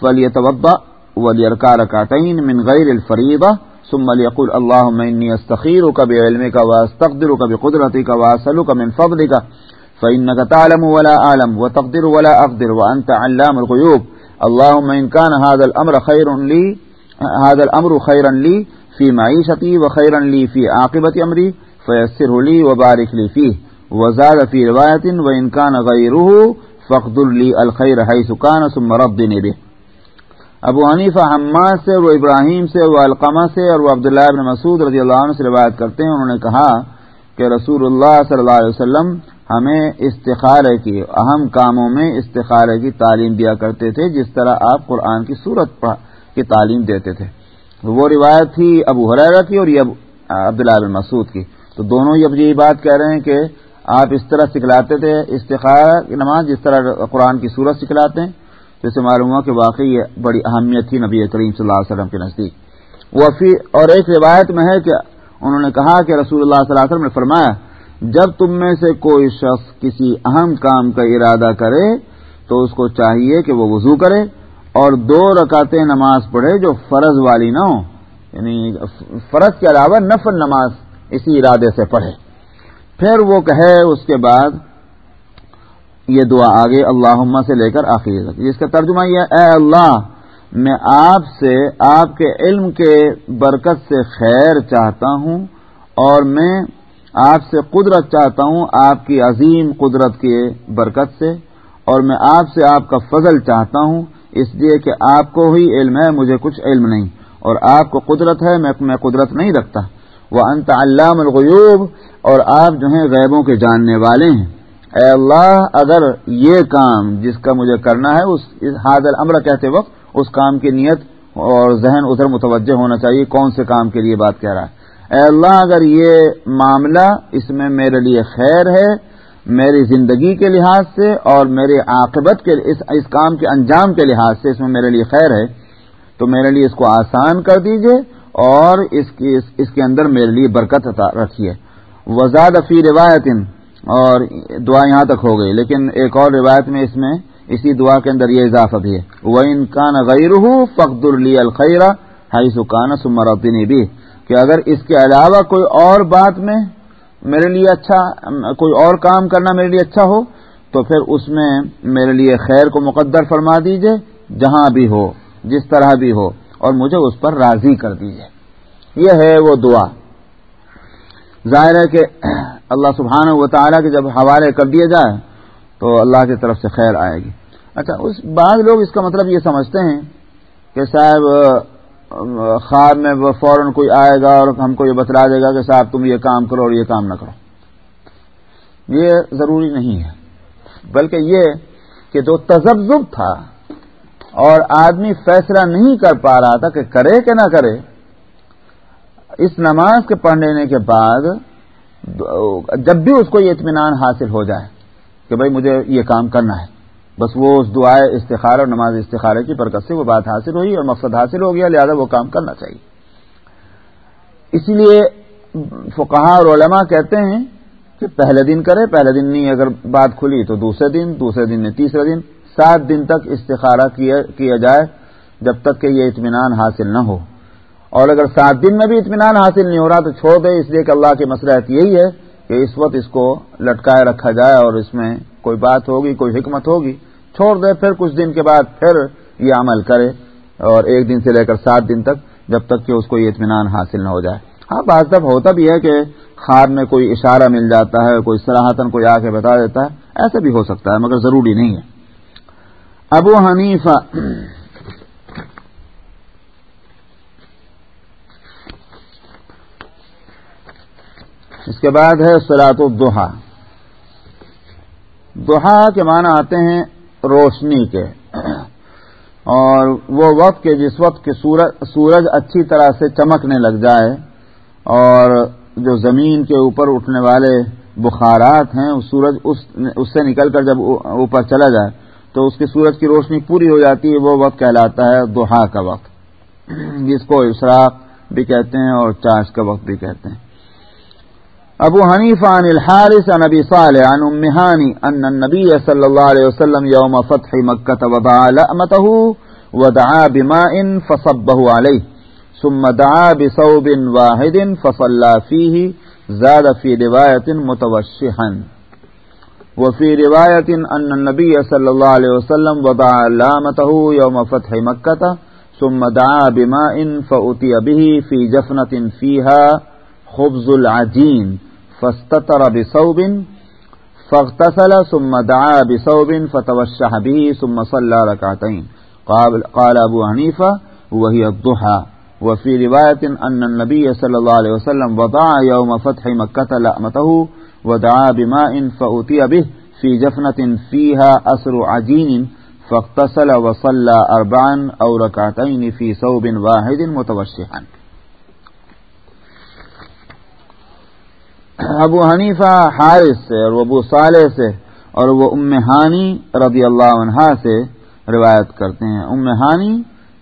Speaker 1: فليتوضأ وليركع ركعتين من غير الفريضة ثم ليقول اللهم إني أستخيرك بعلمك وأستقدرك بقدرتك وأسألك من فضلك فإنك تعلم ولا أعلم وتقدر ولا أقدر وأنت علام الغيوب. اللهم إن كان هذا الأمر خير لي، هذا الأمر خيرا لي في معيشتي وخيرا لي في عاقبة أمري، فيسره لي وبارك لي فيه. وزاد في رواية وإن كان غيره فاقدر لي الخير حيث كان ثم ردني به. ابو حنیفہ حماد سے وہ ابراہیم سے وہ القمہ سے اور وہ عبداللہ ابن مسعود رضی اللہ عنہ سے روایت کرتے ہیں، انہوں نے کہا کہ رسول اللہ صلی اللہ علیہ وسلم ہمیں استخارے کی، اہم کاموں میں استخارے کی تعلیم دیا کرتے تھے، جس طرح آپ قرآن کی صورت کی تعلیم دیتے تھے۔ وہ روایت تھی ابو حرا کی اور یہ عبداللہ بن مسعود کی۔ تو دونوں اب یہ بات کہہ رہے ہیں کہ آپ اس طرح سکھلاتے تھے استخارہ کی نماز، جس طرح قرآن کی صورت سکھلاتے ہیں۔ تو اسے معلوم ہوا کہ واقعی یہ بڑی اہمیت تھی نبی کریم صلی اللہ علیہ وسلم کے نزدیک۔ وہ اور ایک روایت میں ہے کہ انہوں نے کہا کہ رسول اللہ صلی اللہ علیہ وسلم نے فرمایا جب تم میں سے کوئی شخص کسی اہم کام کا ارادہ کرے، تو اس کو چاہیے کہ وہ وضو کرے اور دو رکعتیں نماز پڑھے جو فرض والی نہ ہو یعنی فرض کے علاوہ نفل نماز اسی ارادے سے پڑھے۔ پھر وہ کہے اس کے بعد، یہ دعا آگے اللہ سے لے کر آخری تک۔ جس کا ترجمہ یہ اے اللہ، میں آپ سے، آپ کے علم کے برکت سے خیر چاہتا ہوں اور میں آپ سے قدرت چاہتا ہوں آپ کی عظیم قدرت کے برکت سے اور میں آپ سے آپ کا فضل چاہتا ہوں اس لیے کہ آپ کو ہی علم ہے، مجھے کچھ علم نہیں۔ اور آپ کو قدرت ہے، میں قدرت نہیں رکھتا۔ وہ انت علام الغیوب اور آپ جو ہیں غیبوں کے جاننے والے ہیں۔ اے اللہ، اگر یہ کام جس کا مجھے کرنا ہے، اس حاضر امر کہتے وقت، اس کام کی نیت اور ذہن ادھر متوجہ ہونا چاہیے۔ کون سے کام کے لیے بات کہہ رہا ہے؟ اے اللہ اگر یہ معاملہ اس میں میرے لیے خیر ہے میری زندگی کے لحاظ سے اور میرے عاقبت کے اس اس کام کے انجام کے لحاظ سے اس میں میرے لیے خیر ہے تو میرے لیے اس کو آسان کر دیجیے اور اس کی اس, اس کے اندر میرے لیے برکت رکھیے۔ وزاد فی روایت اور دعا یہاں تک ہو گئی لیکن ایک اور روایت میں اس میں اسی دعا کے اندر یہ اضافہ بھی ہے۔ وہ انکان غیر فخد اللی الخیرہ ہائی سکان سمر بھی کہ اگر اس کے علاوہ کوئی اور بات میں میرے لیے اچھا کوئی اور کام کرنا میرے لیے اچھا ہو، تو پھر اس میں میرے لیے خیر کو مقدر فرما دیجیے، جہاں بھی ہو، جس طرح بھی ہو، اور مجھے اس پر راضی کر دیجیے۔ یہ ہے وہ دعا۔ ظاہر ہے کہ اللہ سبحانہ و تعالیٰ کے جب حوالے کر دیے جائے تو اللہ کی طرف سے خیر آئے گی۔ اچھا اس بعض لوگ اس کا مطلب یہ سمجھتے ہیں کہ صاحب خواب میں وہ فوراً کوئی آئے گا اور ہم کو یہ بتلا دے گا کہ صاحب تم یہ کام کرو اور یہ کام نہ کرو۔ یہ ضروری نہیں ہے۔ بلکہ یہ کہ جو تجبزب تھا اور آدمی فیصلہ نہیں کر پا رہا تھا کہ کرے کہ نہ کرے، اس نماز کے پڑھنے کے بعد جب بھی اس کو یہ اطمینان حاصل ہو جائے کہ بھائی مجھے یہ کام کرنا ہے۔ بس وہ اس دعائے استخارہ اور نماز استخارہ کی برکت سے وہ بات حاصل ہوئی اور مقصد حاصل ہو گیا، لہذا وہ کام کرنا چاہیے۔ اسی لیے فقہ اور علماء کہتے ہیں کہ پہلے دن کرے پہلے دن نہیں، اگر بات کھلی تو دوسرے دن دوسرے دن نہیں، تیسرے دن، سات دن تک استخارہ کیا جائے جب تک کہ یہ اطمینان حاصل نہ ہو۔ اور اگر سات دن میں بھی اطمینان حاصل نہیں ہو رہا تو چھوڑ دے اس لیے کہ اللہ کی مسلحت یہی ہے کہ اس وقت اس کو لٹکائے رکھا جائے اور اس میں کوئی بات ہوگی، کوئی حکمت ہوگی، چھوڑ دے، پھر کچھ دن کے بعد پھر یہ عمل کرے اور ایک دن سے لے کر سات دن تک جب تک کہ اس کو یہ اطمینان حاصل نہ ہو جائے۔ ہاں بعض دفعہ ہوتا بھی ہے کہ خار میں کوئی اشارہ مل جاتا ہے، کوئی سراہتن کوئی آ کے بتا دیتا ہے ایسا بھی ہو سکتا ہے، مگر ضروری نہیں ہے۔ ابو حنیفہ اس کے بعد ہے سلاط الدحا دہا کے معنی آتے ہیں روشنی کے۔ اور وہ وقت کے جس وقت سورج سورج اچھی طرح سے چمکنے لگ جائے اور جو زمین کے اوپر اٹھنے والے بخارات ہیں سورج اس سے نکل کر جب اوپر چلا جائے تو اس کی سورج کی روشنی پوری ہو جاتی ہے، وہ وقت کہلاتا ہے دوہا کا وقت۔ جس کو اشراق بھی کہتے ہیں اور چاش کا وقت بھی کہتے ہیں۔ ابو حنیف عن الحارث عن ابي صالح عن ام هاني ان النبي صلى الله عليه وسلم يوم فتح مكه وضع لأمته ودعا بماء فصبه عليه ثم دعا بصوب واحد فصلى فيه زاد في روايه متوشحا. وفي روايه ان النبي صلى الله عليه وسلم وضع لامته يوم فتح مكه ثم دعا بماء فاتي به في جفنه فيها خبز العجين فاستتر بصوب فاغتسل ثم دعا بصوب فتوشح به ثم صلى ركعتين. قال أبو حنيفة وهي الضحى. وفي رواية أن النبي صلى الله عليه وسلم وضع يوم فتح مكة لأمته ودعا بماء فأتي به في جفنة فيها أسر عجين فاغتسل وصلى أربعا أو ركعتين في ثوب واحد متوشحا. ابو حنیفہ حارث سے اور ابو صالح سے اور وہ ام ہانی رضی اللہ عنہا سے روایت کرتے ہیں۔ ام ہانی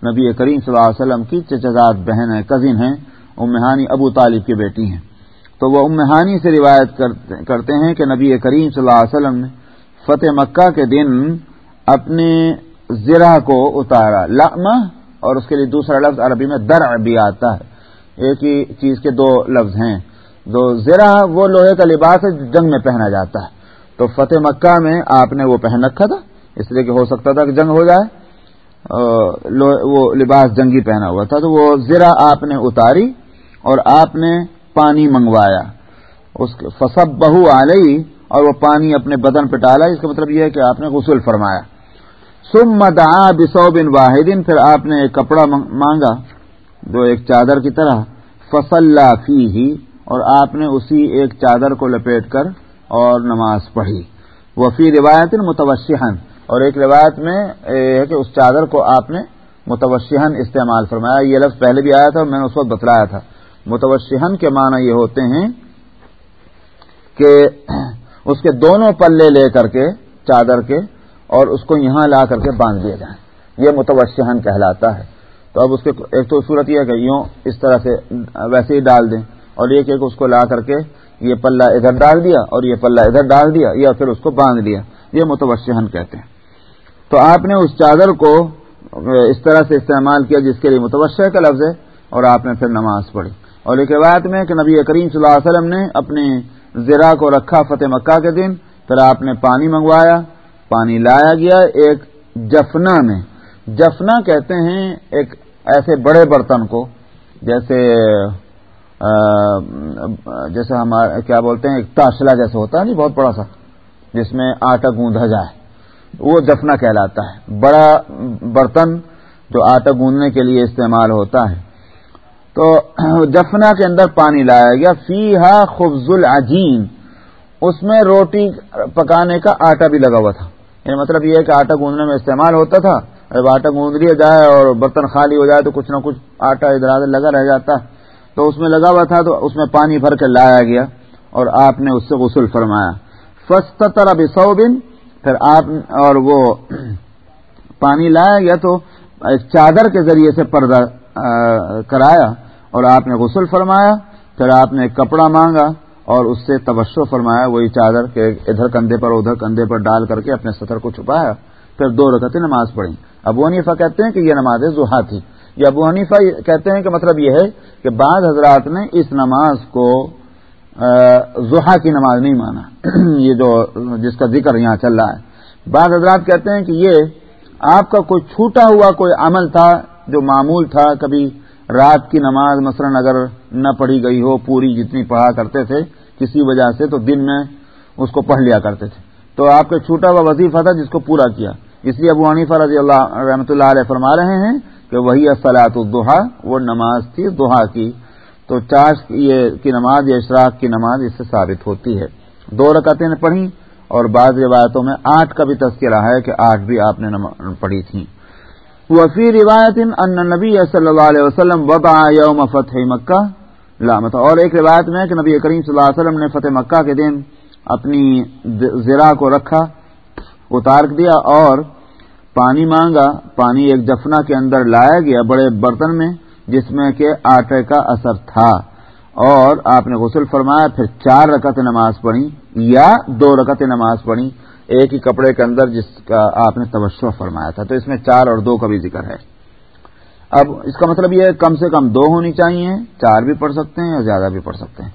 Speaker 1: نبی کریم صلی اللہ علیہ وسلم کی چچزاد بہن ہے کزن ہیں۔ ام ہانی ابو طالب کی بیٹی ہیں۔ تو وہ ام ہانی سے روایت کرتے ہیں کہ نبی کریم صلی اللہ علیہ وسلم نے فتح مکہ کے دن اپنے زرہ کو اتارا۔ لامہ اور اس کے لیے دوسرا لفظ عربی میں درع بھی آتا ہے۔ ایک ہی چیز کے دو لفظ ہیں۔ جو زرا وہ لوہے کا لباس ہے جنگ میں پہنا جاتا ہے۔ تو فتح مکہ میں آپ نے وہ پہن رکھا تھا، اس لیے کہ ہو سکتا تھا کہ جنگ ہو جائے۔ وہ لباس جنگی پہنا ہوا تھا۔ تو وہ زرا آپ نے اتاری اور آپ نے پانی منگوایا۔ اس فصب بہو آلئی اور وہ پانی اپنے بدن پہ ڈالا۔ اس کا مطلب یہ ہے کہ آپ نے غسل فرمایا۔ سم مدا بسو بن واحد، پھر آپ نے ایک کپڑا مانگا، جو ایک چادر کی طرح فصل فی ہی اور آپ نے اسی ایک چادر کو لپیٹ کر اور نماز پڑھی۔ وہ فی روایت متوشہن اور ایک روایت میں ہے کہ اس چادر کو آپ نے متوشہن استعمال فرمایا۔ یہ لفظ پہلے بھی آیا تھا اور میں نے اس وقت بتلایا تھا۔ متوشہن کے معنی یہ ہوتے ہیں کہ اس کے دونوں پلے لے کر کے چادر کے اور اس کو یہاں لا کر کے باندھ دیا جائے یہ متوشہن کہلاتا ہے۔ تو اب اس کے ایک تو صورت یہ ہے کہ یوں اس طرح سے ویسے ہی ڈال دیں۔ اور ایک ایک اس کو لا کر کے یہ پلہ ادھر ڈال دیا اور یہ پلہ ادھر ڈال دیا یا پھر اس کو باندھ دیا، یہ متوشہن کہتے ہیں۔ تو آپ نے اس چادر کو اس طرح سے استعمال کیا جس کے لیے متوشہ کا لفظ ہے اور آپ نے پھر نماز پڑھی۔ اور ایک روایت میں کہ نبی کریم صلی اللہ علیہ وسلم نے اپنے زرا کو رکھا فتح مکہ کے دن، پھر آپ نے پانی منگوایا، پانی لایا گیا ایک جفنا میں۔ جفنا کہتے ہیں ایک ایسے بڑے برتن کو، جیسے جیسے ہمارا، کیا بولتے ہیں، ایک تاشلا جیسے ہوتا ہے، نہیں، بہت بڑا سا، جس میں آٹا گوندھا جائے۔ وہ جفنا کہلاتا ہے۔ بڑا برتن جو آٹا گوندنے کے لیے استعمال ہوتا ہے۔ تو جفنا کے اندر پانی لایا گیا۔ فی ہا خبز العجین۔ اس میں روٹی پکانے کا آٹا بھی لگا ہوا تھا۔ یعنی مطلب یہ ہے کہ آٹا گوندنے میں استعمال ہوتا تھا۔ جب آٹا گوند لیا جائے اور برتن خالی ہو جائے تو کچھ نہ کچھ آٹا ادھر ادھر لگا رہ جاتا ہے۔ تو اس میں لگا ہوا تھا تو اس میں پانی بھر کے لایا گیا اور آپ نے اس سے غسل فرمایا۔ فستر اب سو بن پھر آپ اور وہ پانی لایا گیا تو ایک چادر کے ذریعے سے پردہ کرایا اور آپ نے غسل فرمایا۔ پھر آپ نے کپڑا مانگا اور اس سے تبشو فرمایا، وہی چادر کے ادھر کندھے پر، ادھر کندھے پر ڈال کر کے اپنے سطر کو چھپایا۔ پھر دو رکعتیں نماز پڑھی اب وہ نیفا کہتے ہیں کہ یہ نماز زحا تھی یا ابو حنیفہ کہتے ہیں کہ مطلب یہ ہے کہ بعض حضرات نے اس نماز کو زحا کی نماز نہیں مانا۔ یہ جو جس کا ذکر یہاں چل رہا ہے۔ بعض حضرات کہتے ہیں کہ یہ آپ کا کوئی چھوٹا ہوا کوئی عمل تھا جو معمول تھا، کبھی رات کی نماز مثلا اگر نہ پڑھی گئی ہو، پوری جتنی پڑھا کرتے تھے، کسی وجہ سے تو دن میں اس کو پڑھ لیا کرتے تھے۔ تو آپ کا چھوٹا ہوا وظیفہ تھا جس کو پورا کیا۔ اس لیے ابو حنیفہ رضی اللہ رحمۃ اللہ علیہ فرما رہے ہیں کہ وہی اصلاۃ الدحا وہ نماز تھی دہا کی، تو چاش کی نماز یا اشراق کی نماز اس سے ثابت ہوتی ہے۔ دو رکعتیں پڑھی اور بعض روایتوں میں آٹھ کا بھی تذکرہ ہے کہ آٹھ بھی آپ نے پڑھی تھی۔ وفی روایت ان نبی صلی اللہ علیہ وسلم وبا یوم فتح مکہ۔ لامت اور ایک روایت میں کہ نبی کریم صلی اللہ علیہ وسلم نے فتح مکہ کے دن اپنی زرا کو رکھا، اتار دیا اور پانی مانگا، پانی ایک جفنا کے اندر لایا گیا بڑے برتن میں، جس میں کہ آٹے کا اثر تھا۔ اور آپ نے غسل فرمایا، پھر چار رکعت نماز پڑھی یا دو رکعت نماز پڑھی، ایک ہی کپڑے کے اندر جس کا آپ نے توشہ فرمایا تھا۔ تو اس میں چار اور دو کا بھی ذکر ہے۔ اب اس کا مطلب یہ ہے، کم سے کم دو ہونی چاہیے، چار بھی پڑھ سکتے ہیں اور زیادہ بھی پڑھ سکتے ہیں۔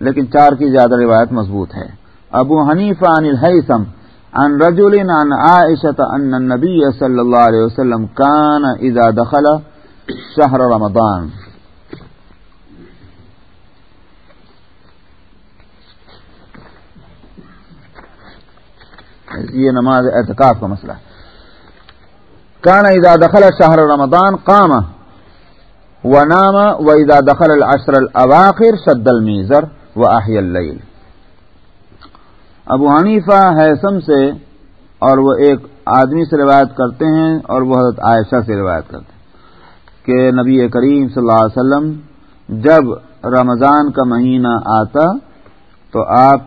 Speaker 1: لیکن چار کی زیادہ روایت مضبوط ہے۔ ابو حنیف عن الحیثم عن رجل عن عائشة ان النبی صلی اللہ علیہ وسلم کان اذا دخل شہر رمضان. یہ نماز اعتکاف کا مسئلہ کان اذا دخل شہر رمضان قام ونام واذا دخل العشر الاواخر شد المیزر واحی اللیل ابو حنیفہ حیثم سے اور وہ ایک آدمی سے روایت کرتے ہیں اور وہ حضرت عائشہ سے روایت کرتے ہیں کہ نبی کریم صلی اللہ علیہ وسلم جب رمضان کا مہینہ آتا تو آپ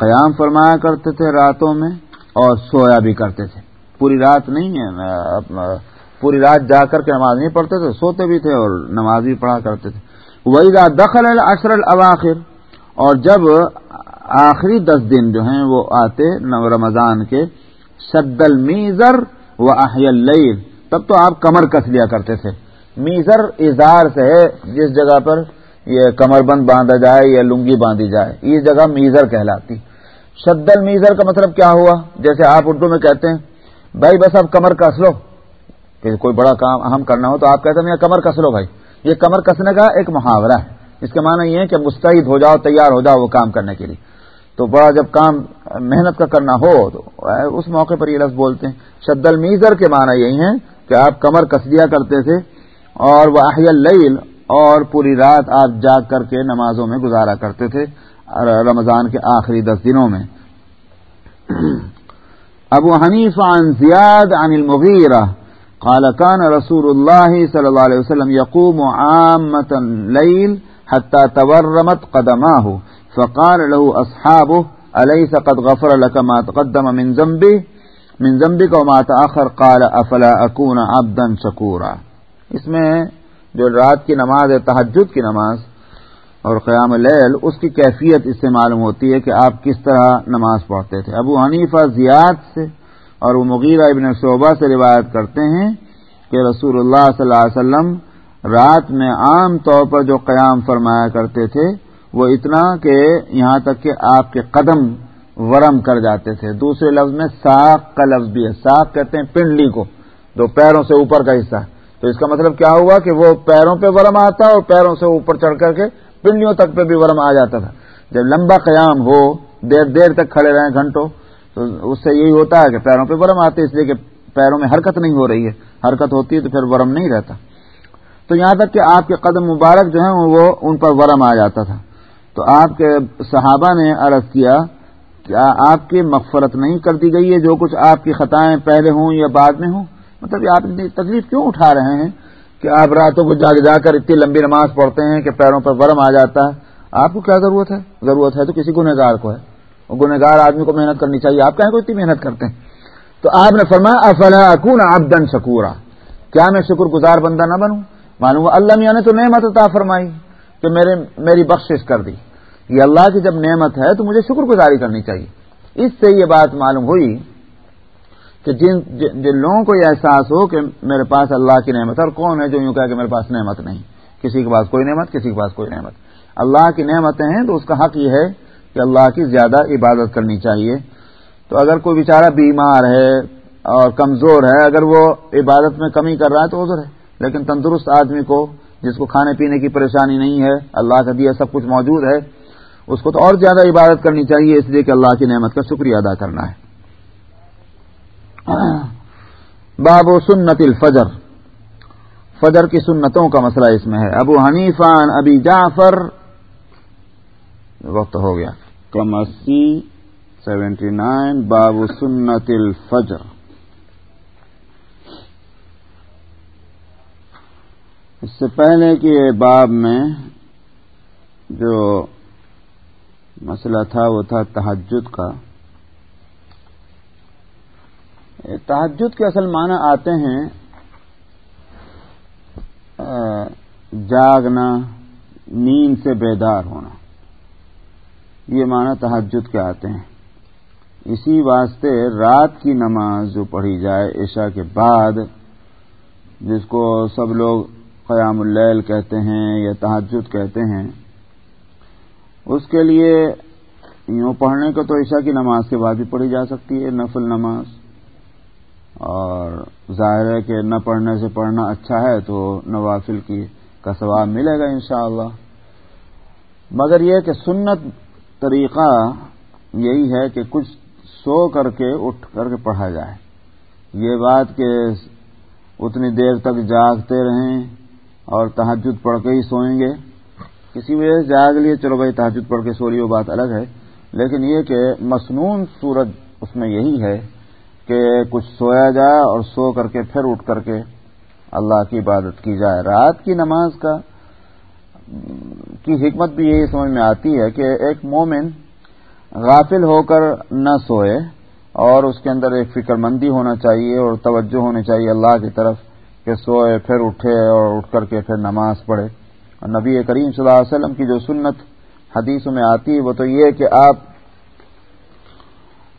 Speaker 1: قیام فرمایا کرتے تھے راتوں میں اور سویا بھی کرتے تھے پوری رات نہیں ہے پوری رات جا کر کے نماز نہیں پڑھتے تھے، سوتے بھی تھے اور نماز بھی پڑھا کرتے تھے۔ وہی رات دخل العشر الاواخر اور جب آخری دس دن جو ہیں وہ آتے نو رمضان کے شدل میزر و اللیل۔ تب تو آپ کمر کس لیا کرتے تھے۔ میزر اظہار سے ہے، جس جگہ پر یہ کمر بند باندھا جائے یا لنگی باندھی جائے، یہ جگہ میزر کہلاتی۔ شدل میزر کا مطلب کیا ہوا؟ جیسے آپ اردو میں کہتے ہیں، بھائی بس اب کمر کس لو۔ کہ کوئی بڑا کام اہم کرنا ہو تو آپ کہتے ہیں کمر کس لو بھائی۔ یہ کمر کسنے کا ایک محاورہ ہے۔ اس کا معنی یہ ہے کہ مستعد ہو جاؤ، تیار ہو جاؤ وہ کام کرنے کے لیے۔ تو بڑا جب کام محنت کا کرنا ہو تو اس موقع پر یہ لفظ بولتے ہیں۔ شد المیزر کے معنی یہی ہے کہ آپ کمر کس دیا کرتے تھے اور وہ اللیل اور پوری رات آپ جاگ کر کے نمازوں میں گزارا کرتے تھے رمضان کے آخری دس دنوں میں۔ ابو حنیف عن زیاد عن المغیرہ قال كان رسول الله صلى الله عليه وسلم يقوم عامة الليل حتى تورمت قدماه فقال له اصحابه اليس قد غفر لك ما تقدم من ذنبه؟ من ذنبك وما تاخر قال افلا اكون عبدا شكورا. اس میں جو رات کی نماز ہے، تہجد کی نماز اور قیام اللیل، اس کی کیفیت اس سے معلوم ہوتی ہے کہ آپ کس طرح نماز پڑھتے تھے. ابو حنیفہ زیاد سے اور وہ مغیرہ ابن شعبہ سے روایت کرتے ہیں کہ رسول اللہ صلی اللہ علیہ وسلم رات میں عام طور پر جو قیام فرمایا کرتے تھے وہ اتنا کہ یہاں تک کہ آپ کے قدم ورم کر جاتے تھے۔ دوسرے لفظ میں ساخ کا لفظ بھی ہے۔ ساخ کہتے ہیں پنڈلی کو جو پیروں سے اوپر کا حصہ۔ تو اس کا مطلب کیا ہوا کہ وہ پیروں پہ ورم آتا اور پیروں سے اوپر چڑھ کر کے پنڈلیوں تک پہ بھی ورم آ جاتا تھا۔ جب لمبا قیام ہو، دیر دیر تک کھڑے رہیں گھنٹوں، تو اس سے یہی ہوتا ہے کہ پیروں پہ ورم آتے، اس لیے کہ پیروں میں حرکت نہیں ہو رہی ہے۔ حرکت ہوتی ہے تو پھر ورم نہیں رہتا۔ تو یہاں تک کہ آپ کے قدم مبارک جو ہیں وہ ان پر ورم آ جاتا تھا۔ تو آپ کے صحابہ نے عرض کیا کیا آپ کی مغفرت نہیں کر دی گئی ہے جو کچھ آپ کی خطائیں پہلے ہوں یا بعد میں ہوں؟ مطلب یہ آپ تکلیف کیوں اٹھا رہے ہیں کہ آپ راتوں کو جاگ جا کر اتنی لمبی نماز پڑھتے ہیں کہ پیروں پر ورم آ جاتا ہے؟ آپ کو کیا ضرورت ہے؟ ضرورت ہے تو کسی گنہگار کو ہے۔ وہ گنہگار آدمی کو محنت کرنی چاہیے۔ آپ کہیں کو اتنی محنت کرتے ہیں؟ تو آپ نے فرمایا، افلا اکون آپ دن شکورا؟ کیا میں شکر گزار بندہ نہ بنوں؟ معلوم اللہ میاں نے تو نعمت عطا فرمائی کہ میرے میری بخشش کر دی۔ یہ اللہ کی جب نعمت ہے تو مجھے شکر گزاری کرنی چاہیے۔ اس سے یہ بات معلوم ہوئی کہ جن جن لوگوں کو یہ احساس ہو کہ میرے پاس اللہ کی نعمت ہے، اور کون ہے جو یوں کہا کہ میرے پاس نعمت نہیں؟ کسی کے پاس کوئی نعمت، کسی کے پاس کوئی نعمت۔
Speaker 4: اللہ کی نعمتیں ہیں تو اس کا حق یہ ہے کہ اللہ کی زیادہ عبادت کرنی چاہیے۔ تو اگر کوئی بیچارہ بیمار ہے اور کمزور ہے، اگر وہ عبادت میں کمی کر رہا ہے تو ادھر ہے۔ لیکن تندرست آدمی کو، جس کو کھانے پینے کی پریشانی نہیں ہے، اللہ کا دیا سب کچھ موجود ہے اس کو تو اور زیادہ عبادت کرنی چاہیے، اس لیے کہ اللہ کی نعمت کا شکریہ ادا کرنا ہے۔ باب و سنت الفجر۔ فجر کی سنتوں کا مسئلہ اس میں ہے۔ ابو حنیفان ابی جعفر۔ وقت ہو گیا۔
Speaker 1: کم اسی سیونٹی نائن۔ باب سنت الفجر۔ اس سے پہلے کہ باب میں جو مسئلہ تھا، وہ تھا تحجد کا۔ تحجد کے اصل معنی آتے ہیں جاگنا، نیند سے بیدار ہونا۔ یہ معنی تحجد کے آتے ہیں۔ اسی واسطے رات کی نماز جو پڑھی جائے عشاء کے بعد، جس کو سب لوگ قیام اللیل کہتے ہیں یا تحجد کہتے ہیں اس کے لیے یوں پڑھنے کو تو عشاء کی نماز کے بعد بھی پڑھی جا سکتی ہے، نفل نماز۔ اور ظاہر ہے کہ نہ پڑھنے سے پڑھنا اچھا ہے تو نوافل کی کا ثواب ملے گا انشاءاللہ۔ مگر یہ کہ سنت طریقہ یہی ہے کہ کچھ سو کر کے اٹھ کر کے پڑھا جائے۔ یہ بات کہ اتنی دیر تک جاگتے رہیں اور تحجد پڑھ کے ہی سوئیں گے۔ کسی وجہ سے جاگ لیے چلو بھائی تحجد پڑھ کے سو رہی وہ بات الگ ہے، لیکن یہ کہ مصنون سورج اس میں یہی ہے کہ کچھ سویا جائے اور سو کر کے پھر اٹھ کر کے اللہ کی عبادت کی جائے۔ رات کی نماز کا کی حکمت بھی یہی سمجھ میں آتی ہے کہ ایک مومن غافل ہو کر نہ سوئے اور اس کے اندر ایک فکر مندی ہونا چاہیے اور توجہ ہونی چاہیے اللہ کی طرف کہ سوئے، پھر اٹھے اور اٹھ کر کے پھر نماز پڑھے۔ نبی کریم صلی اللہ علیہ وسلم کی جو سنت حدیثوں میں آتی ہے، وہ تو یہ کہ آپ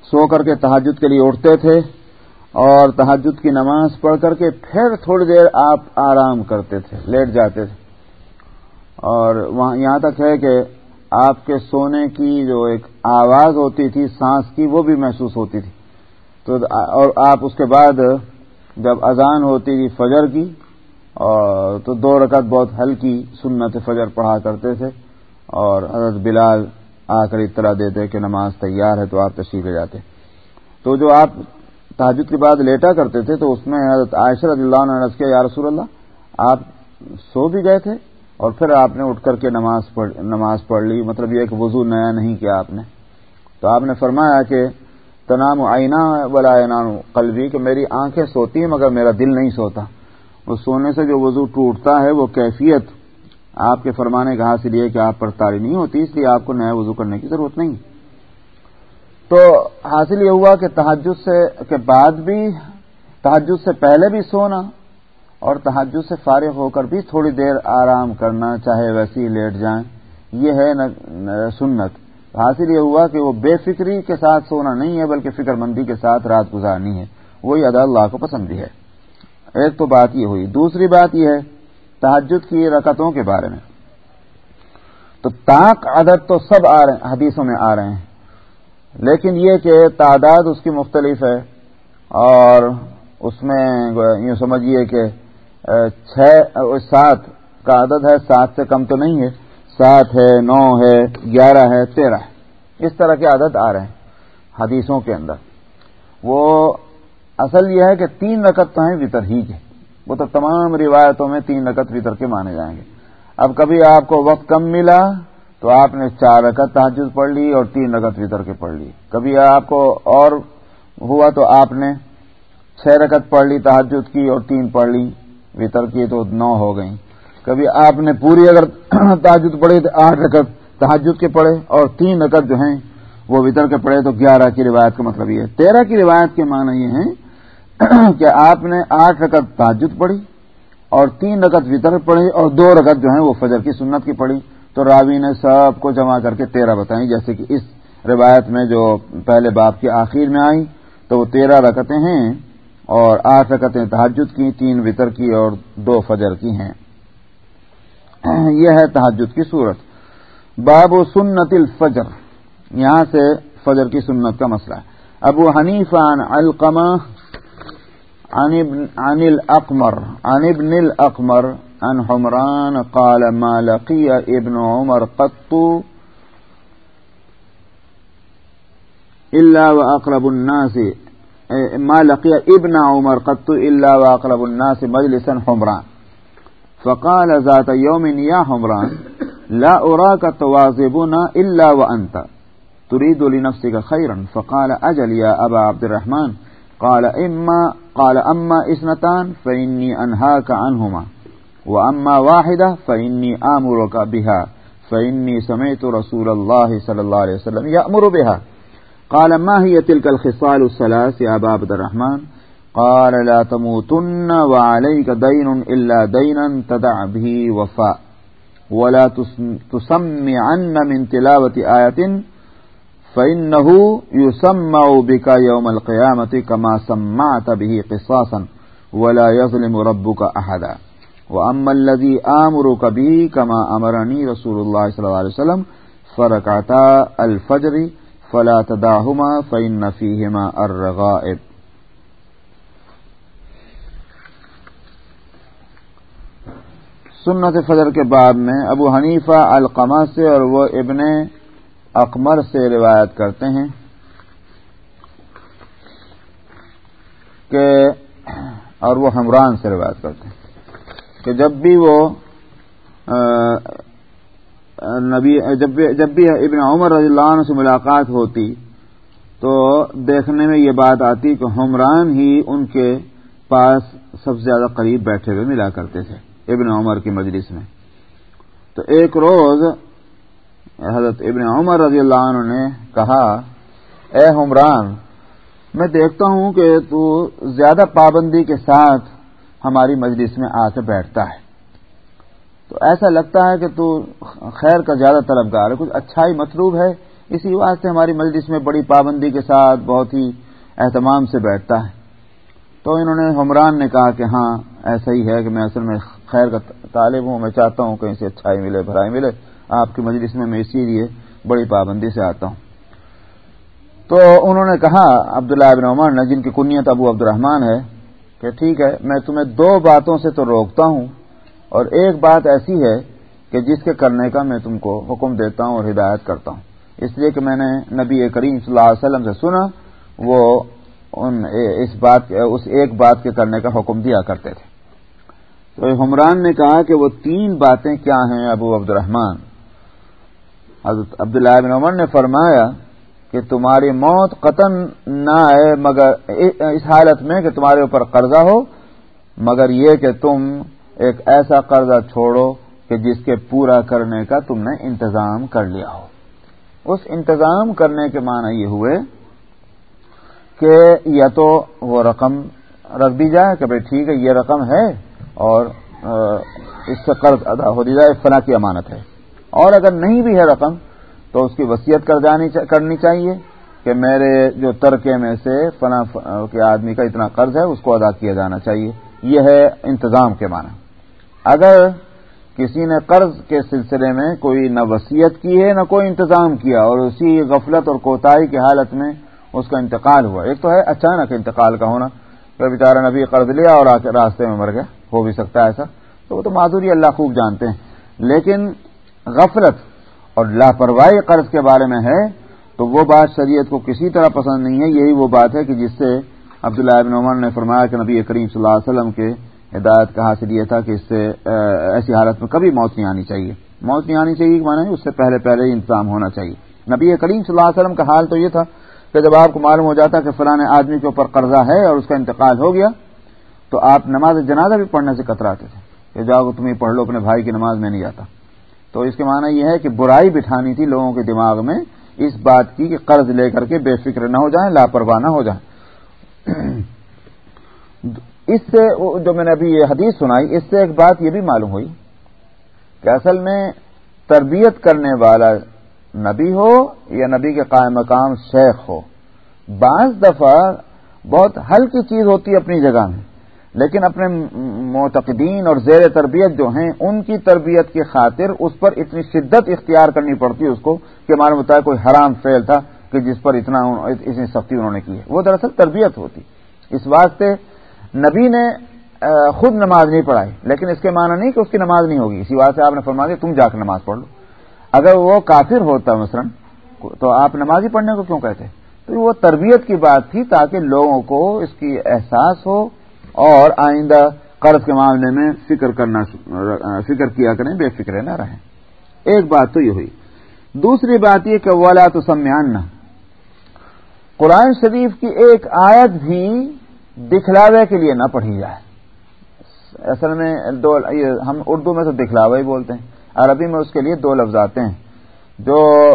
Speaker 1: سو کر کے تحجد کے لیے اٹھتے تھے اور تحجد کی نماز پڑھ کر کے پھر تھوڑی دیر آپ آرام کرتے تھے، لیٹ جاتے تھے۔ اور وہاں یہاں تک ہے کہ آپ کے سونے کی جو ایک آواز ہوتی تھی، سانس کی، وہ بھی محسوس ہوتی تھی۔ تو اور آپ اس کے بعد جب اذان ہوتی تھی فجر کی اور تو دو رکعت بہت ہلکی سنت فجر پڑھا کرتے تھے اور حضرت بلال آ کر اطلاع دیتے کہ نماز تیار ہے تو آپ تشریف لے جاتے تو جو آپ تاجد کے بعد لیٹا کرتے تھے تو اس میں حضرت عائشہ رضی اللہ عنہ کے یا رسول اللہ، آپ سو بھی گئے تھے اور پھر آپ نے اٹھ کر کے نماز پڑھ نماز پڑھ لی مطلب یہ کہ وضو نیا نہیں کیا آپ نے۔ تو آپ نے فرمایا کہ، تنام آئینہ ولا قلبی، کہ میری آنکھیں سوتی ہیں مگر میرا دل نہیں سوتا۔ اس سونے سے جو وضو ٹوٹتا ہے وہ کیفیت آپ کے فرمانے کا حاصل یہ کہ آپ پر تاری نہیں ہوتی، اس لیے آپ کو نیا وضو کرنے کی ضرورت نہیں۔ تو حاصل یہ ہوا کہ تحجد سے کے بعد بھی، تحجد سے پہلے بھی سونا اور تحجد سے فارغ ہو کر بھی تھوڑی دیر آرام کرنا، چاہے ویسے ہی لیٹ جائیں، یہ ہے سنت۔ حاصل یہ ہوا کہ وہ بے فکری کے ساتھ سونا نہیں ہے، بلکہ فکر مندی کے ساتھ رات گزارنی ہے۔ وہی ادا اللہ کو پسند بھی ہے۔ ایک تو بات یہ ہوئی، دوسری بات یہ ہے تحجد کی رکتوں کے بارے میں۔ تو تاک عدد تو سب آ رہے ہیں حدیثوں میں آ رہے ہیں۔ لیکن یہ کہ تعداد اس کی مختلف ہے اور اس میں یوں سمجھیے کہ چھ سات کا عدد ہے، سات سے کم تو نہیں ہے۔ سات ہے، نو ہے، گیارہ ہے، تیرہ ہے۔ اس طرح کے عدد آ رہے ہیں حدیثوں کے اندر۔ وہ اصل یہ ہے کہ تین رکت تو ہیں وطر ہی کے۔ وہ تو تمام روایتوں میں تین رکت وطر کے مانے جائیں گے۔ اب کبھی آپ کو وقت کم ملا تو آپ نے چار رکت تحجد پڑھ لی اور تین رکت وطر کے پڑھ لی۔ کبھی آپ کو اور ہوا تو آپ نے چھ رکت پڑھ لی، تحجد کی اور تین پڑھ لی، وطر کی تو نو ہو گئیں۔ کبھی آپ نے پوری اگر تحجد پڑھی تو آٹھ رکت تحجد کے پڑھے اور تین رکت جو ہیں وہ وطر کے پڑھے تو گیارہ کی روایت کا مطلب یہ ہے۔ تیرہ کی روایت کے معنی یہ ہیں کہ آپ نے آٹھ رکعت تاجد پڑھی اور تین رکعت وطر پڑھی اور دو رکعت جو ہیں وہ فجر کی سنت کی پڑھی تو راوی نے سب کو جمع کر کے تیرہ بتائیں جیسے کہ اس روایت میں جو پہلے باپ کے آخر میں آئی تو وہ تیرہ رکعتیں ہیں اور آٹھ رکعتیں تحجد کی، تین وطر کی اور دو فجر کی ہیں۔ یہ ہے تحجد کی صورت۔ باب و سنت الفجر۔ یہاں سے فجر کی سنت کا مسئلہ ہے۔ ابو حنیف عن القمہ عن ابن عن الاقمر عن ابن الاقمر عن حمران قال ما لقي ابن عمر قط الا واقرب الناس ما لقي ابن عمر قط الا واقرب الناس مجلسا حمران. فقال ذات يوم يا حمران، لا أراك تواظبنا إلا وأنت، تريد لنفسك خيرا. فقال أجل يا أبا عبد الرحمن. قال إما قال، أما إثنتان فإني أنهاك عنهما، وأما واحدة فإني آمرك بها، فإني سمعت رسول الله صلى الله عليه وسلم يأمر بها. قال، ما هي تلك الخصال الثلاث يا أبا عبد الرحمن؟ قال، لا تموتن وعليك دين إلا دينا تدع به وفاء، ولا تسمعن من تلاوة آية فإنه يسمع بك يوم القيامة كما سمعت به قصاصا ولا يظلم ربك أحدا وأما الذي آمرك به كما أمرني رسول الله صلى الله عليه وسلم فركعتا الفجر فلا تدعهما فإن فيهما الرغائب سنت فجر کے بعد میں ابو حنیفہ القمہ سے اور وہ ابن اقمر سے روایت کرتے ہیں کہ اور وہ حمران سے روایت کرتے ہیں کہ جب بھی وہ نبی جب بھی ابن عمر رضی اللہ عنہ سے ملاقات ہوتی تو دیکھنے میں یہ بات آتی کہ حمران ہی ان کے پاس سب سے زیادہ قریب بیٹھے ہوئے ملا کرتے تھے، ابن عمر کی مجلس میں۔ تو ایک روز حضرت ابن عمر رضی اللہ عنہ نے کہا، اے حمران، میں دیکھتا ہوں کہ تو زیادہ پابندی کے ساتھ ہماری مجلس میں آ کے بیٹھتا ہے۔ تو ایسا لگتا ہے کہ تو خیر کا زیادہ طلبگار ہے، کچھ اچھائی مطلوب ہے۔ اسی واسطے ہماری مجلس میں بڑی پابندی کے ساتھ بہت ہی اہتمام سے بیٹھتا ہے۔ تو انہوں نے حمران نے کہا کہ ہاں ایسا ہی ہے کہ میں اصل میں خیر کا طالب ہوں، میں چاہتا ہوں کہیں سے اچھائی ملے بھرائی ملے۔ آپ کی مجلس میں میں اسی لیے بڑی پابندی سے آتا ہوں۔ تو انہوں نے کہا، عبداللہ ابن عمر نے، جن کی کنیت ابو عبد الرحمان ہے، کہ ٹھیک ہے، میں تمہیں دو باتوں سے تو روکتا ہوں، اور ایک بات ایسی ہے کہ جس کے کرنے کا میں تم کو حکم دیتا ہوں اور ہدایت کرتا ہوں۔ اس لیے کہ میں نے نبی کریم صلی اللہ علیہ وسلم سے سنا، وہ ان اس بات اس ایک بات کے کرنے کا حکم دیا کرتے تھے۔ تو حمران نے کہا کہ وہ تین باتیں کیا ہیں ابو عبد الرحمان حضرت عبداللہ بن عمر نے فرمایا کہ تمہاری موت قطن نہ آئے مگر اس حالت میں کہ تمہارے اوپر قرضہ ہو، مگر یہ کہ تم ایک ایسا قرضہ چھوڑو کہ جس کے پورا کرنے کا تم نے انتظام کر لیا ہو۔ اس انتظام کرنے کے معنی یہ ہوئے کہ یا تو وہ رقم رکھ دی جائے کہ بھائی ٹھیک ہے، یہ رقم ہے اور اس سے قرض ادا ہو دی جائے فلاں کی امانت ہے۔ اور اگر نہیں بھی ہے رقم، تو اس کی وصیت کر جانی کرنی چاہیے کہ میرے جو ترکے میں سے فلاں کے آدمی کا اتنا قرض ہے، اس کو ادا کیا جانا چاہیے۔ یہ ہے انتظام کے معنی۔ اگر کسی نے قرض کے سلسلے میں کوئی نہ وصیت کی ہے، نہ کوئی انتظام کیا، اور اسی غفلت اور کوتاہی کی حالت میں اس کا انتقال ہوا، ایک تو ہے اچانک انتقال کا ہونا کہ بیچارہ نبی قرض لیا اور راستے میں مر گیا، ہو بھی سکتا ہے ایسا۔ تو وہ تو معذوری اللہ خوب جانتے ہیں۔ لیکن غفلت اور لاپرواہی قرض کے بارے میں ہے، تو وہ بات شریعت کو کسی طرح پسند نہیں ہے، یہی وہ بات ہے کہ جس سے عبداللہ ابن عمر نے فرمایا کہ نبی کریم صلی اللہ علیہ وسلم کے ہدایت کا حاصل یہ تھا کہ اس سے ایسی حالت میں کبھی موت نہیں آنی چاہیے۔ موت نہیں آنی چاہیے کہ مانا اس سے پہلے پہلے ہی انتظام ہونا چاہیے۔ نبی کریم صلی اللہ علیہ وسلم کا حال تو یہ تھا کہ جب آپ کو معلوم ہو جاتا کہ فلاں آدمی کے اوپر قرضہ ہے اور اس کا انتقال ہو گیا، تو آپ نماز جنازہ بھی پڑھنے سے کتراتے تھے کہ جاؤ تمہیں پڑھ لو، اپنے بھائی کی نماز میں نہیں جاتا تو اس کے معنی یہ ہے کہ برائی بٹھانی تھی لوگوں کے دماغ میں، اس بات کی کہ قرض لے کر کے بے فکر نہ ہو جائیں، لاپرواہ نہ ہو جائیں۔ اس سے جو میں نے ابھی یہ حدیث سنائی، اس سے ایک بات یہ بھی معلوم ہوئی کہ اصل میں تربیت کرنے والا نبی ہو یا نبی کے قائم مقام شیخ ہو۔ بعض دفعہ بہت ہلکی چیز ہوتی ہے اپنی جگہ میں۔ لیکن اپنے معتقدین اور زیر تربیت جو ہیں، ان کی تربیت کی خاطر اس پر اتنی شدت اختیار کرنی پڑتی ہے اس کو کہ ہمارے مطابق کوئی حرام فعل تھا کہ جس پر اتنا اتنی سختی انہوں نے کی ہے۔ وہ دراصل تربیت ہوتی۔ اس واسطے نبی نے خود نماز نہیں پڑھائی، لیکن اس کے معنی نہیں کہ اس کی نماز نہیں ہوگی۔ اسی بات سے آپ نے فرما دیا تم جا کر نماز پڑھ لو۔ اگر وہ کافر ہوتا مثلا، تو آپ نماز ہی پڑھنے کو کیوں کہتے؟ تو وہ تربیت کی بات تھی تاکہ لوگوں کو اس کی احساس ہو اور آئندہ قرض کے معاملے میں فکر کرنا، فکر کیا کریں، بے فکر نہ رہیں۔ ایک بات تو یہ ہوئی۔ دوسری بات یہ کہ ولا تو سمیان قرآن شریف کی ایک آیت بھی دکھلاوے کے لیے نہ پڑھی جائے۔ اصل میں دو ہم اردو میں تو دکھلاوا ہی بولتے ہیں۔ عربی میں اس کے لیے دو لفظ آتے ہیں۔ جو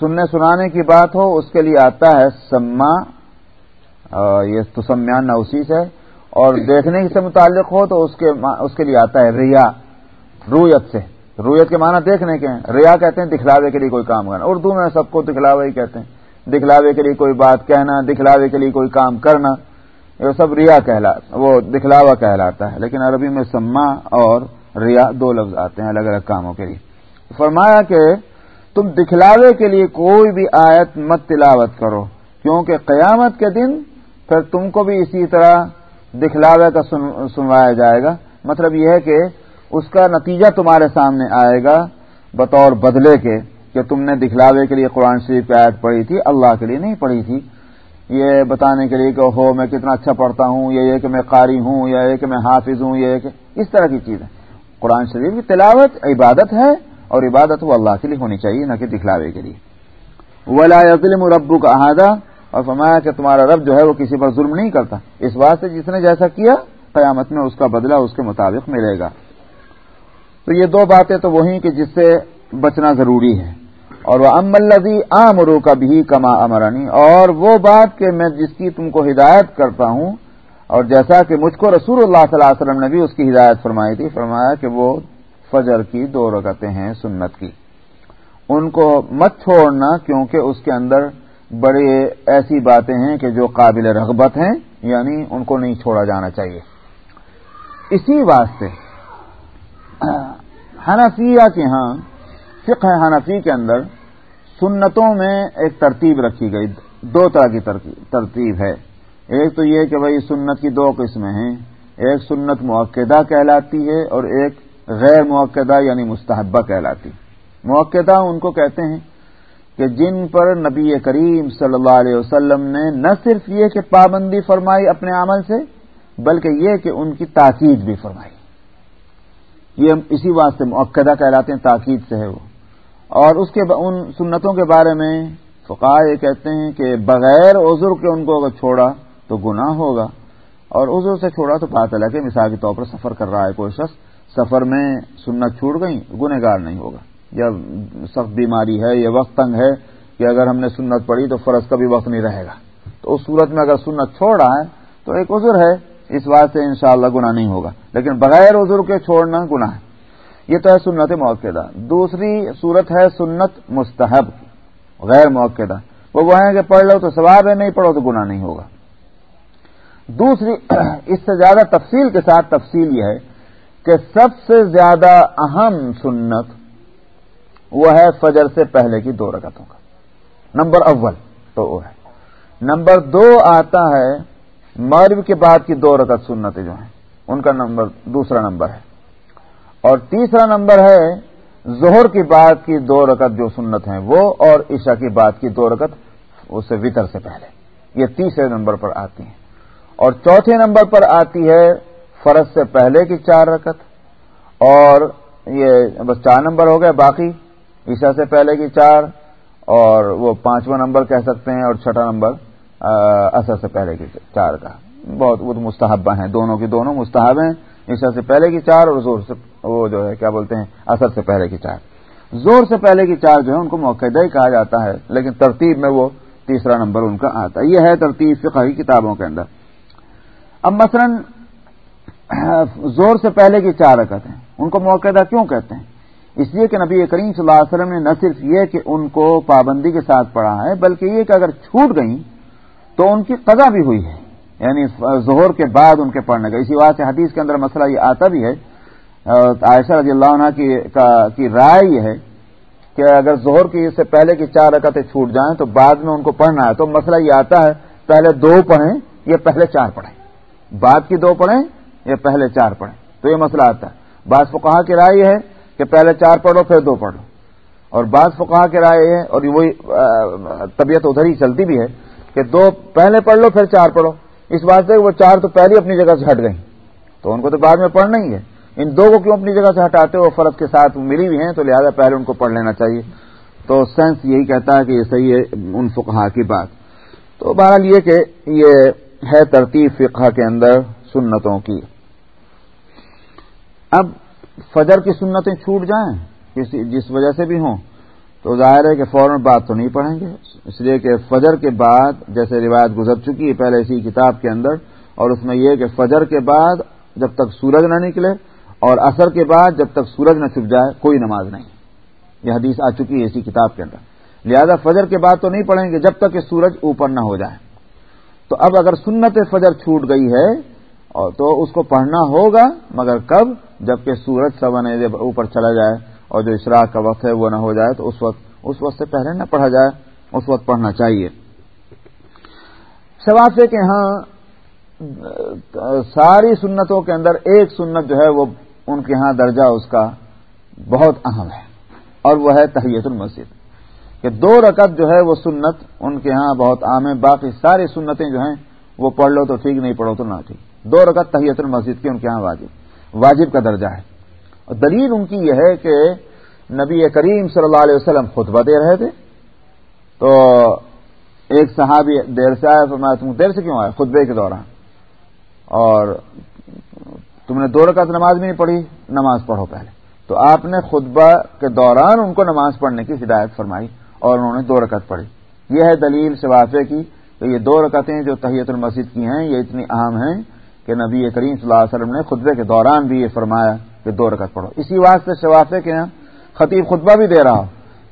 Speaker 1: سننے سنانے کی بات ہو، اس کے لیے آتا ہے سما یہ تو سمیان اسی سے۔ اور دیکھنے سے متعلق ہو تو اس کے اس کے لیے آتا ہے ریا، رویت سے۔ رویت کے معنی دیکھنے کے ہیں۔ ریا کہتے ہیں دکھلاوے کے لیے کوئی کام کرنا۔ اردو میں سب کو دکھلاوے ہی کہتے ہیں۔ دکھلاوے کے لیے کوئی بات کہنا، دکھلاوے کے لیے کوئی کام کرنا، یہ سب ریا کہلا، وہ دکھلاوا کہلاتا ہے۔ لیکن عربی میں سما اور ریا دو لفظ آتے ہیں الگ الگ کاموں کے لیے۔ فرمایا کہ تم دکھلاوے کے لیے کوئی بھی آیت مت تلاوت کرو، کیونکہ قیامت کے دن پھر تم کو بھی اسی طرح دکھلاوے کا سنوایا جائے گا۔ مطلب یہ ہے کہ اس کا نتیجہ تمہارے سامنے آئے گا بطور بدلے کے، کہ تم نے دکھلاوے کے لیے قرآن شریف کی آیت پڑھی تھی، اللہ کے لیے نہیں پڑھی تھی۔ یہ بتانے کے لیے کہ ہو میں کتنا اچھا پڑھتا ہوں، یہ کہ میں قاری ہوں یا یہ کہ میں حافظ ہوں، یہ کہ اس طرح کی چیز ہے قرآن شریف کی تلاوت عبادت ہے اور عبادت وہ اللہ کے لیے ہونی چاہیے، نہ کہ دکھلاوے کے لیے۔ ولا ظلم ربو کا احاطہ اور فرمایا کہ تمہارا رب جو ہے وہ کسی پر ظلم نہیں کرتا۔ اس بات سے جس نے جیسا کیا، قیامت میں اس کا بدلہ اس کے مطابق ملے گا۔ تو یہ دو باتیں تو وہی کہ جس سے بچنا ضروری ہے۔ اور وہ ام الزی آمرو کا بھی کما امرانی اور وہ بات کہ میں جس کی تم کو ہدایت کرتا ہوں، اور جیسا کہ مجھ کو رسول اللہ صلی اللہ علیہ وسلم نے بھی اس کی ہدایت فرمائی تھی، فرمایا کہ وہ فجر کی دو رکعتیں ہیں سنت کی۔ ان کو مت چھوڑنا کیونکہ اس کے اندر بڑے ایسی باتیں ہیں کہ جو قابل رغبت ہیں یعنی ان کو نہیں چھوڑا جانا چاہیے۔ اسی واسطے حنفیہ کے ہاں فقہ حنفی کے اندر سنتوں میں ایک ترتیب رکھی گئی۔ دو طرح کی ترتیب ہے۔ ایک تو یہ کہ بھائی سنت کی دو قسمیں ہیں۔ ایک سنت موقعہ کہلاتی ہے اور ایک غیر موقعہ یعنی مستحبہ کہلاتی۔ موقعہ ان کو کہتے ہیں۔ کہ جن پر نبی کریم صلی اللہ علیہ وسلم نے نہ صرف یہ کہ پابندی فرمائی اپنے عمل سے، بلکہ یہ کہ ان کی تاکید بھی فرمائی۔ یہ اسی واسطے موقعہ کہلاتے ہیں، تاکید سے ہے وہ۔ اور اس کے ان سنتوں کے بارے میں فقا یہ کہتے ہیں کہ بغیر عذر کے ان کو اگر چھوڑا تو گناہ ہوگا۔ اور عذر سے چھوڑا تو پتہ چلا کہ مثال کے طور پر سفر کر رہا ہے کوئی شخص، سفر میں سنت چھوٹ گئی گنہ گار نہیں ہوگا۔ یا سخت بیماری ہے، یا وقت تنگ ہے کہ اگر ہم نے سنت پڑھی تو فرض کا بھی وقت نہیں رہے گا۔ تو اس صورت میں اگر سنت چھوڑ رہا ہے تو ایک عذر ہے۔ اس بات سے انشاءاللہ شاء گناہ نہیں ہوگا۔ لیکن بغیر عذر کے چھوڑنا گناہ ہے۔ یہ تو ہے سنت موقع دوسری صورت ہے سنت مستحب، غیر موقع وہ وہ ہیں کہ پڑھ لو تو ثواب ہے، نہیں پڑھو تو گناہ نہیں ہوگا۔ دوسری اس سے زیادہ تفصیل کے ساتھ تفصیل یہ ہے کہ سب سے زیادہ اہم سنت وہ ہے فجر سے پہلے کی دو رکعتوں کا۔ نمبر اول تو وہ ہے۔ نمبر دو آتا ہے مرب کے بعد کی دو رکعت سنتیں جو ہیں، ان کا نمبر، دوسرا نمبر ہے۔ اور تیسرا نمبر ہے زہر کی بات کی دو رکت جو سنت ہیں وہ، اور عشاء کی بات کی دو رکت اسے وطر سے پہلے۔ یہ تیسرے نمبر پر آتی ہیں۔ اور چوتھے نمبر پر آتی ہے فرض سے پہلے کی چار رکت اور یہ بس چار نمبر ہو گئے، باقی عشاء سے پہلے کی چار اور وہ پانچواں نمبر کہہ سکتے ہیں اور چھٹا نمبر اثر سے پہلے کی چار کا۔ بہت وہ مستحبہ ہیں، دونوں کی دونوں مستحب ہیں۔ عشاء سے پہلے کی چار اور زور سے، وہ جو ہے، کیا بولتے ہیں اثر سے پہلے کی چار۔ زور سے پہلے کی چار جو ہے، ان کو موقع ہی کہا جاتا ہے، لیکن ترتیب میں وہ تیسرا نمبر ان کا آتا ہے۔ یہ ہے ترتیب فقہی کتابوں کے اندر۔ اب مثلا زور سے پہلے کی چار رکعت ہیں ان کو موقع کیوں کہتے ہیں؟ اس لیے کہ نبی کریم صلی اللہ علیہ وسلم نے نہ صرف یہ کہ ان کو پابندی کے ساتھ پڑھا ہے، بلکہ یہ کہ اگر چھوٹ گئیں تو ان کی قضا بھی ہوئی ہے۔ یعنی ظہر کے بعد ان کے پڑھنے کا اسی بات سے حدیث کے اندر مسئلہ یہ آتا بھی ہے۔ عائشہ رضی اللہ عنہ کی رائے یہ ہے کہ اگر ظہر کی سے پہلے کی چار رکعتیں چھوٹ جائیں تو بعد میں ان کو پڑھنا ہے۔ تو مسئلہ یہ آتا ہے، پہلے دو پڑھیں یا پہلے چار پڑھیں؟ بعد کی دو پڑھیں یا پہلے چار پڑھیں؟ تو یہ مسئلہ آتا ہے۔ بعض فقہا کی رائے یہ ہے کہ پہلے چار پڑھو، پھر دو پڑھ لو اور بعض فقہا کی رائے ہے اور وہی طبیعت ادھر ہی چلتی بھی ہے کہ دو پہلے پڑھ لو، پھر چار پڑھو۔ اس بات سے وہ چار تو پہلے اپنی جگہ سے ہٹ گئی تو ان کو تو بعد میں پڑھنا ہی ہے۔ ان دو کو کیوں اپنی جگہ سے ہٹاتے ہو؟ فرض کے ساتھ ملی ہوئی ہیں، تو لہذا پہلے ان کو پڑھ لینا چاہیے۔ تو سائنس یہی کہتا ہے کہ یہ صحیح ہے ان فقہا کی بات۔ تو بہرحال یہ کہ یہ ہے ترتیب فقہ کے اندر سنتوں کی۔ اب فجر کی سنتیں چھوٹ جائیں کسی جس وجہ سے بھی ہوں۔ تو ظاہر ہے کہ فوراً بات تو نہیں پڑھیں گے۔ اس لیے کہ فجر کے بعد جیسے روایت گزر چکی ہے، پہلے اسی کتاب کے اندر، اور اس میں یہ کہ فجر کے بعد جب تک سورج نہ نکلے، اور اثر کے بعد جب تک سورج نہ چھپ جائے، کوئی نماز نہیں۔ یہ حدیث آ چکی ہے اسی کتاب کے اندر۔ لہذا فجر کے بعد تو نہیں پڑھیں گے جب تک کہ سورج اوپر نہ ہو جائے۔ تو اب اگر سنت فجر چھوٹ گئی ہے تو اس کو پڑھنا ہوگا، مگر کب؟ جبکہ سورج سونے اوپر چلا جائے اور جو اشراق کا وقت ہے وہ نہ ہو جائے تو اس وقت اس وقت سے پہلے نہ پڑھا جائے، اس وقت پڑھنا چاہیے۔ سوال سے کہ ہاں ساری سنتوں کے اندر ایک سنت جو ہے وہ ان کے ہاں درجہ اس کا بہت اہم ہے، اور وہ ہے تحیت المسد کہ دو رکعت جو ہے وہ سنت ان کے ہاں بہت عام ہے باقی ساری سنتیں جو ہیں وہ پڑھ لو تو ٹھیک، نہیں پڑھو تو نہ ٹھیک۔ دو رکعت تحیت المسد کی ان کے ہاں واجب۔ واجب کا درجہ ہے۔ اور دلیل ان کی یہ ہے کہ نبی کریم صلی اللہ علیہ وسلم خطبہ دے رہے تھے۔ تو ایک صحابی دیر سے آیا، فرمایا، تم دیر سے کیوں آئے؟ خطبے کے دوران۔ اور تم نے دو رکعت نماز بھی نہیں پڑھی، نماز پڑھو پہلے۔ تو آپ نے خطبہ کے دوران ان کو نماز پڑھنے کی ہدایت فرمائی اور انہوں نے دو رکعت پڑھی۔ یہ ہے دلیل شفافے کی کہ یہ دو رکعتیں جو تحیت المسد کی ہیں، یہ اتنی اہم ہیں کہ نبی کریم صلی اللہ علیہ وسلم نے خطبے کے دوران بھی یہ فرمایا کہ دو رکعت پڑھو۔ اسی واسطے شفافے کے یہاں خطیب خطبہ بھی دے رہا ہو۔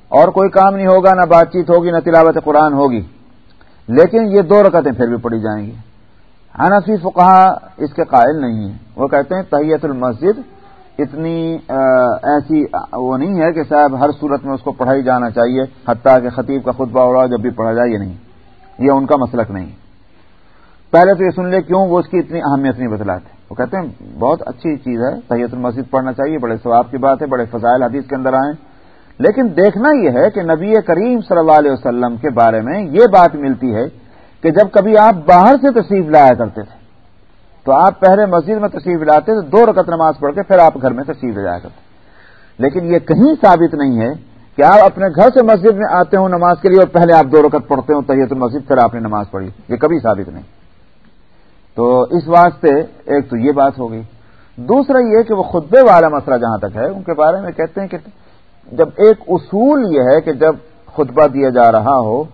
Speaker 1: اور کوئی کام نہیں ہوگا، نہ بات چیت ہوگی، نہ تلاوت قرآن ہوگی۔ لیکن یہ دو رکعتیں پھر بھی پڑھی جائیں گی۔ حنفی فقہ اس کے قائل نہیں ہیں۔ وہ کہتے ہیں تحیت المسجد اتنی ایسی، وہ نہیں ہے کہ صاحب ہر صورت میں اس کو پڑھائی جانا چاہیے، حتیٰ کہ خطیب کا خطبہ ہو رہا جب بھی پڑھا جائے یہ نہیں۔ یہ ان کا مسلک نہیں۔ پہلے تو یہ سن لے کیوں وہ اس کی اتنی اہمیت نہیں بتلاتے؟ وہ کہتے ہیں بہت اچھی چیز ہے تحیت المسجد پڑھنا چاہیے، بڑے ثواب کی بات ہے، بڑے فضائل حدیث کے اندر آئیں لیکن دیکھنا یہ ہے کہ نبی کریم صلی اللہ علیہ وسلم کے بارے میں یہ بات ملتی ہے کہ جب کبھی آپ باہر سے تشریف لایا کرتے تھے، تو آپ پہلے مسجد میں تشریف لاتے تو دو رکعت نماز پڑھ کے پھر آپ گھر میں تشریف لے جایا کرتے لیکن یہ کہیں ثابت نہیں ہے کہ آپ اپنے گھر سے مسجد میں آتے ہوں نماز کے لیے اور پہلے آپ دو رکعت پڑھتے ہوں تحیت المسجد، پھر آپ نے نماز پڑھی۔ یہ کبھی ثابت نہیں۔ تو اس واسطے ایک تو یہ بات ہوگی۔ دوسرا یہ کہ وہ خطبے والا مسئلہ جہاں تک ہے، ان کے بارے میں کہتے ہیں کہ جب ایک اصول یہ ہے کہ جب خطبہ دیا جا رہا ہو،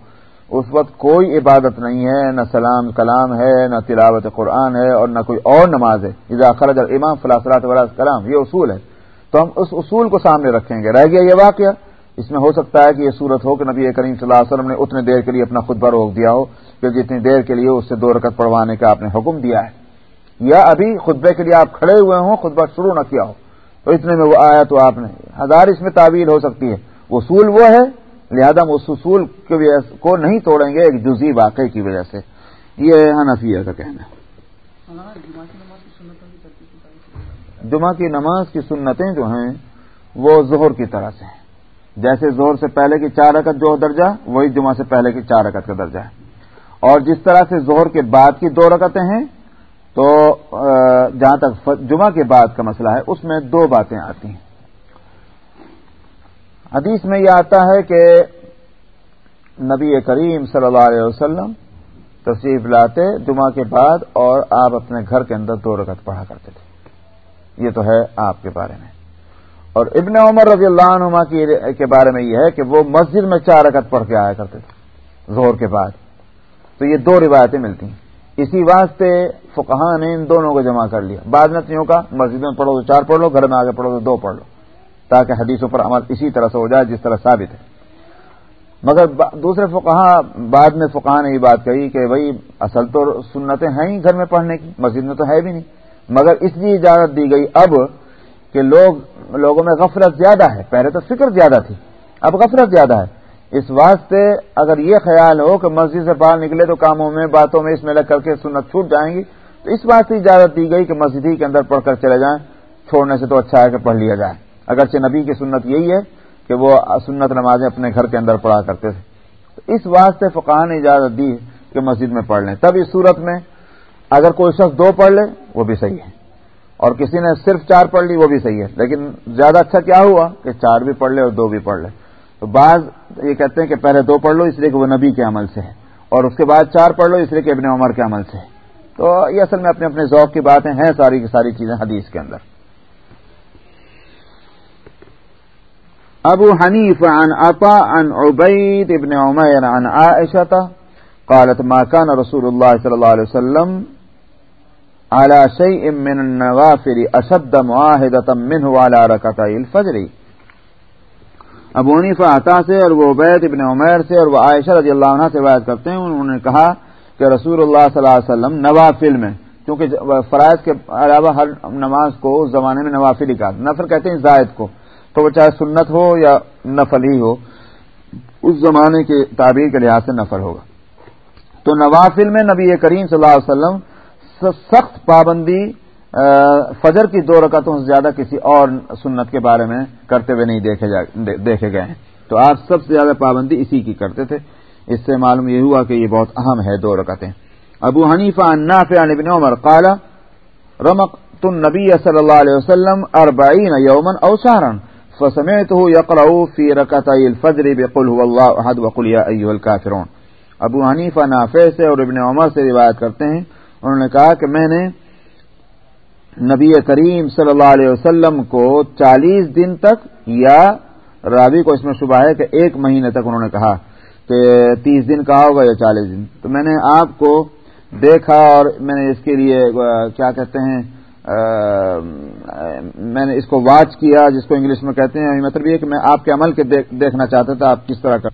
Speaker 1: اس وقت کوئی عبادت نہیں ہے، نہ سلام کلام ہے، نہ تلاوت قرآن ہے اور نہ کوئی اور نماز ہے۔ اذا خرج امام فلاثلات ولا کلام یہ اصول ہے۔ تو ہم اس اصول کو سامنے رکھیں گے۔ رہ گیا یہ واقعہ۔ اس میں ہو سکتا ہے کہ یہ صورت ہو کہ نبی کریم صلی اللہ علیہ وسلم نے اتنے دیر کے لیے اپنا خطبہ روک دیا ہو کہ جتنی دیر کے لیے اس سے دو رکعت پڑھوانے کا آپ نے حکم دیا ہے۔ یا ابھی خطبے کے لیے آپ کھڑے ہوئے ہوں، خطبہ شروع نہ کیا ہو۔ تو اتنے میں وہ آیا تو آپ نے، ہزار اس میں تعویل ہو سکتی ہے۔ اصول وہ ہے، لہذا ہم اس اصول کو نہیں توڑیں گے، ایک جزی واقعے کی وجہ سے۔ یہ حنفیہ کا کہنا۔ ہے جمعہ کی نماز کی سنتیں جو ہیں، وہ زہر کی طرح سے ہیں۔ جیسے زہر سے پہلے کی چار رکعت جو درجہ، وہی جمعہ سے پہلے کی چار رکعت کا درجہ ہے۔ اور جس طرح سے زہر کے بعد کی دو رکعتیں ہیں، تو جہاں تک جمعہ کے بعد کا مسئلہ ہے، اس میں دو باتیں آتی ہیں۔ حدیث میں یہ آتا ہے کہ نبی کریم صلی اللہ علیہ وسلم تشریف لاتے جمعہ کے بعد اور آپ اپنے گھر کے اندر دو رکعت پڑھا کرتے تھے۔ یہ تو ہے آپ کے بارے میں۔ اور ابن عمر رضی اللہ عنما کے بارے میں یہ ہے کہ وہ مسجد میں چار رکعت پڑھ کے آیا کرتے تھے زور کے بعد۔ تو یہ دو روایتیں ملتی ہیں۔ اسی واسطے فقہ نے ان دونوں کو جمع کر لیا۔ بعد میں کا مسجد میں پڑھو تو چار پڑھ لو، گھر میں آگے پڑھو تو دو پڑھ لو، تاکہ حدیثوں پر عمل اسی طرح سے ہو جائے، جس طرح ثابت ہے۔ مگر دوسرے فقہ بعد میں فقہ نے یہ بات کہی کہ بھائی، اصل تو سنتیں ہیں ہی گھر میں پڑھنے کی، مسجد میں تو ہے بھی نہیں۔ مگر اس لیے اجازت دی گئی اب کہ لوگ لوگوں میں غفلت زیادہ ہے۔ پہلے تو فکر زیادہ تھی، اب غفلت زیادہ ہے۔ اس واسطے اگر یہ خیال ہو کہ مسجد سے باہر نکلے تو کاموں میں، باتوں میں اس میں لگ کر کے سنت چھوٹ جائیں گی، تو اس بات سے اجازت دی گئی کہ مسجد ہی کے اندر پڑھ کر چلے جائیں۔ چھوڑنے سے تو اچھا ہے کہ پڑھ لیا جائے۔ اگرچہ نبی کی سنت یہی ہے کہ وہ سنت نمازیں اپنے گھر کے اندر پڑھا کرتے تھے۔ تو اس واسطے فقہ نے اجازت دی کہ مسجد میں پڑھ لیں۔ تب اس صورت میں اگر کوئی شخص دو پڑھ لے، وہ بھی صحیح ہے۔ اور کسی نے صرف چار پڑھ لی وہ بھی صحیح ہے، لیکن زیادہ اچھا کیا ہوا کہ چار بھی پڑھ لے اور دو بھی پڑھ لے۔ تو بعض یہ کہتے ہیں کہ پہلے دو پڑھ لو، اس لیے کہ وہ نبی کے عمل سے ہے۔ اور اس کے بعد چار پڑھ لو، اس لیے کہ ابن عمر کے عمل سے ہے۔ تو یہ اصل میں اپنے اپنے ذوق کی باتیں ہیں، ساری کی ساری چیزیں حدیث کے اندر۔ ابو حنیف عن عطا عن عبید ابن عمیر عن عائشة قالت ما كان رسول الله صلى الله عليه وسلم على شيء من النوافل أشد معاهدة منه على ركتي الفجر. ابو حنیفہ عطا سے اور وہ عبید ابن عمیر سے اور وہ عائشہ رضی اللہ عنہ سے روایت کرتے ہیں، انہوں نے کہا کہ رسول اللہ صلی اللہ علیہ وسلم نوافل میں، کیونکہ فرائض کے علاوہ ہر نماز کو اس زمانے میں نوافل ہی کہا، نفل کہتے ہیں زائد کو، تو وہ چاہے سنت ہو یا نفل ہی ہو، اس زمانے کے تعبیر کے لحاظ سے نفل ہوگا۔ تو نوافل میں نبی کریم صلی اللہ علیہ وسلم سخت پابندی فجر کی دو رکعتوں سے زیادہ کسی اور سنت کے بارے میں کرتے ہوئے نہیں دیکھے دیکھے گئے ہیں۔ تو آپ سب سے زیادہ پابندی اسی کی کرتے تھے۔ اس سے معلوم یہ ہوا کہ یہ بہت اہم ہے دو رکعتیں۔ ابو حنیفہ النافع عن ابن عمر قال رمق النبی صلی اللہ علیہ وسلم اربعین یومن او شہرن فسمعته يقرأ في ركعتي الفجر بقل هو الله احد وقل يا ايها الكافرون ابو حنیفہ نافع سے اور ابن عمر سے روایت کرتے ہیں انہوں نے کہا کہ میں نے نبی کریم صلی اللہ علیہ وسلم کو چالیس دن تک یا راوی کو اس میں شبہ ہے کہ ایک مہینے تک انہوں نے کہا کہ تیس دن کہا ہوگا یا چالیس دن۔ تو میں نے آپ کو دیکھا اور میں نے اس کے لیے، کیا کہتے ہیں میں نے اس کو واچ کیا، جس کو انگلش میں کہتے ہیں مطلب یہ کہ میں آپ کے عمل کے دیکھنا چاہتا تھا، آپ کس طرح کر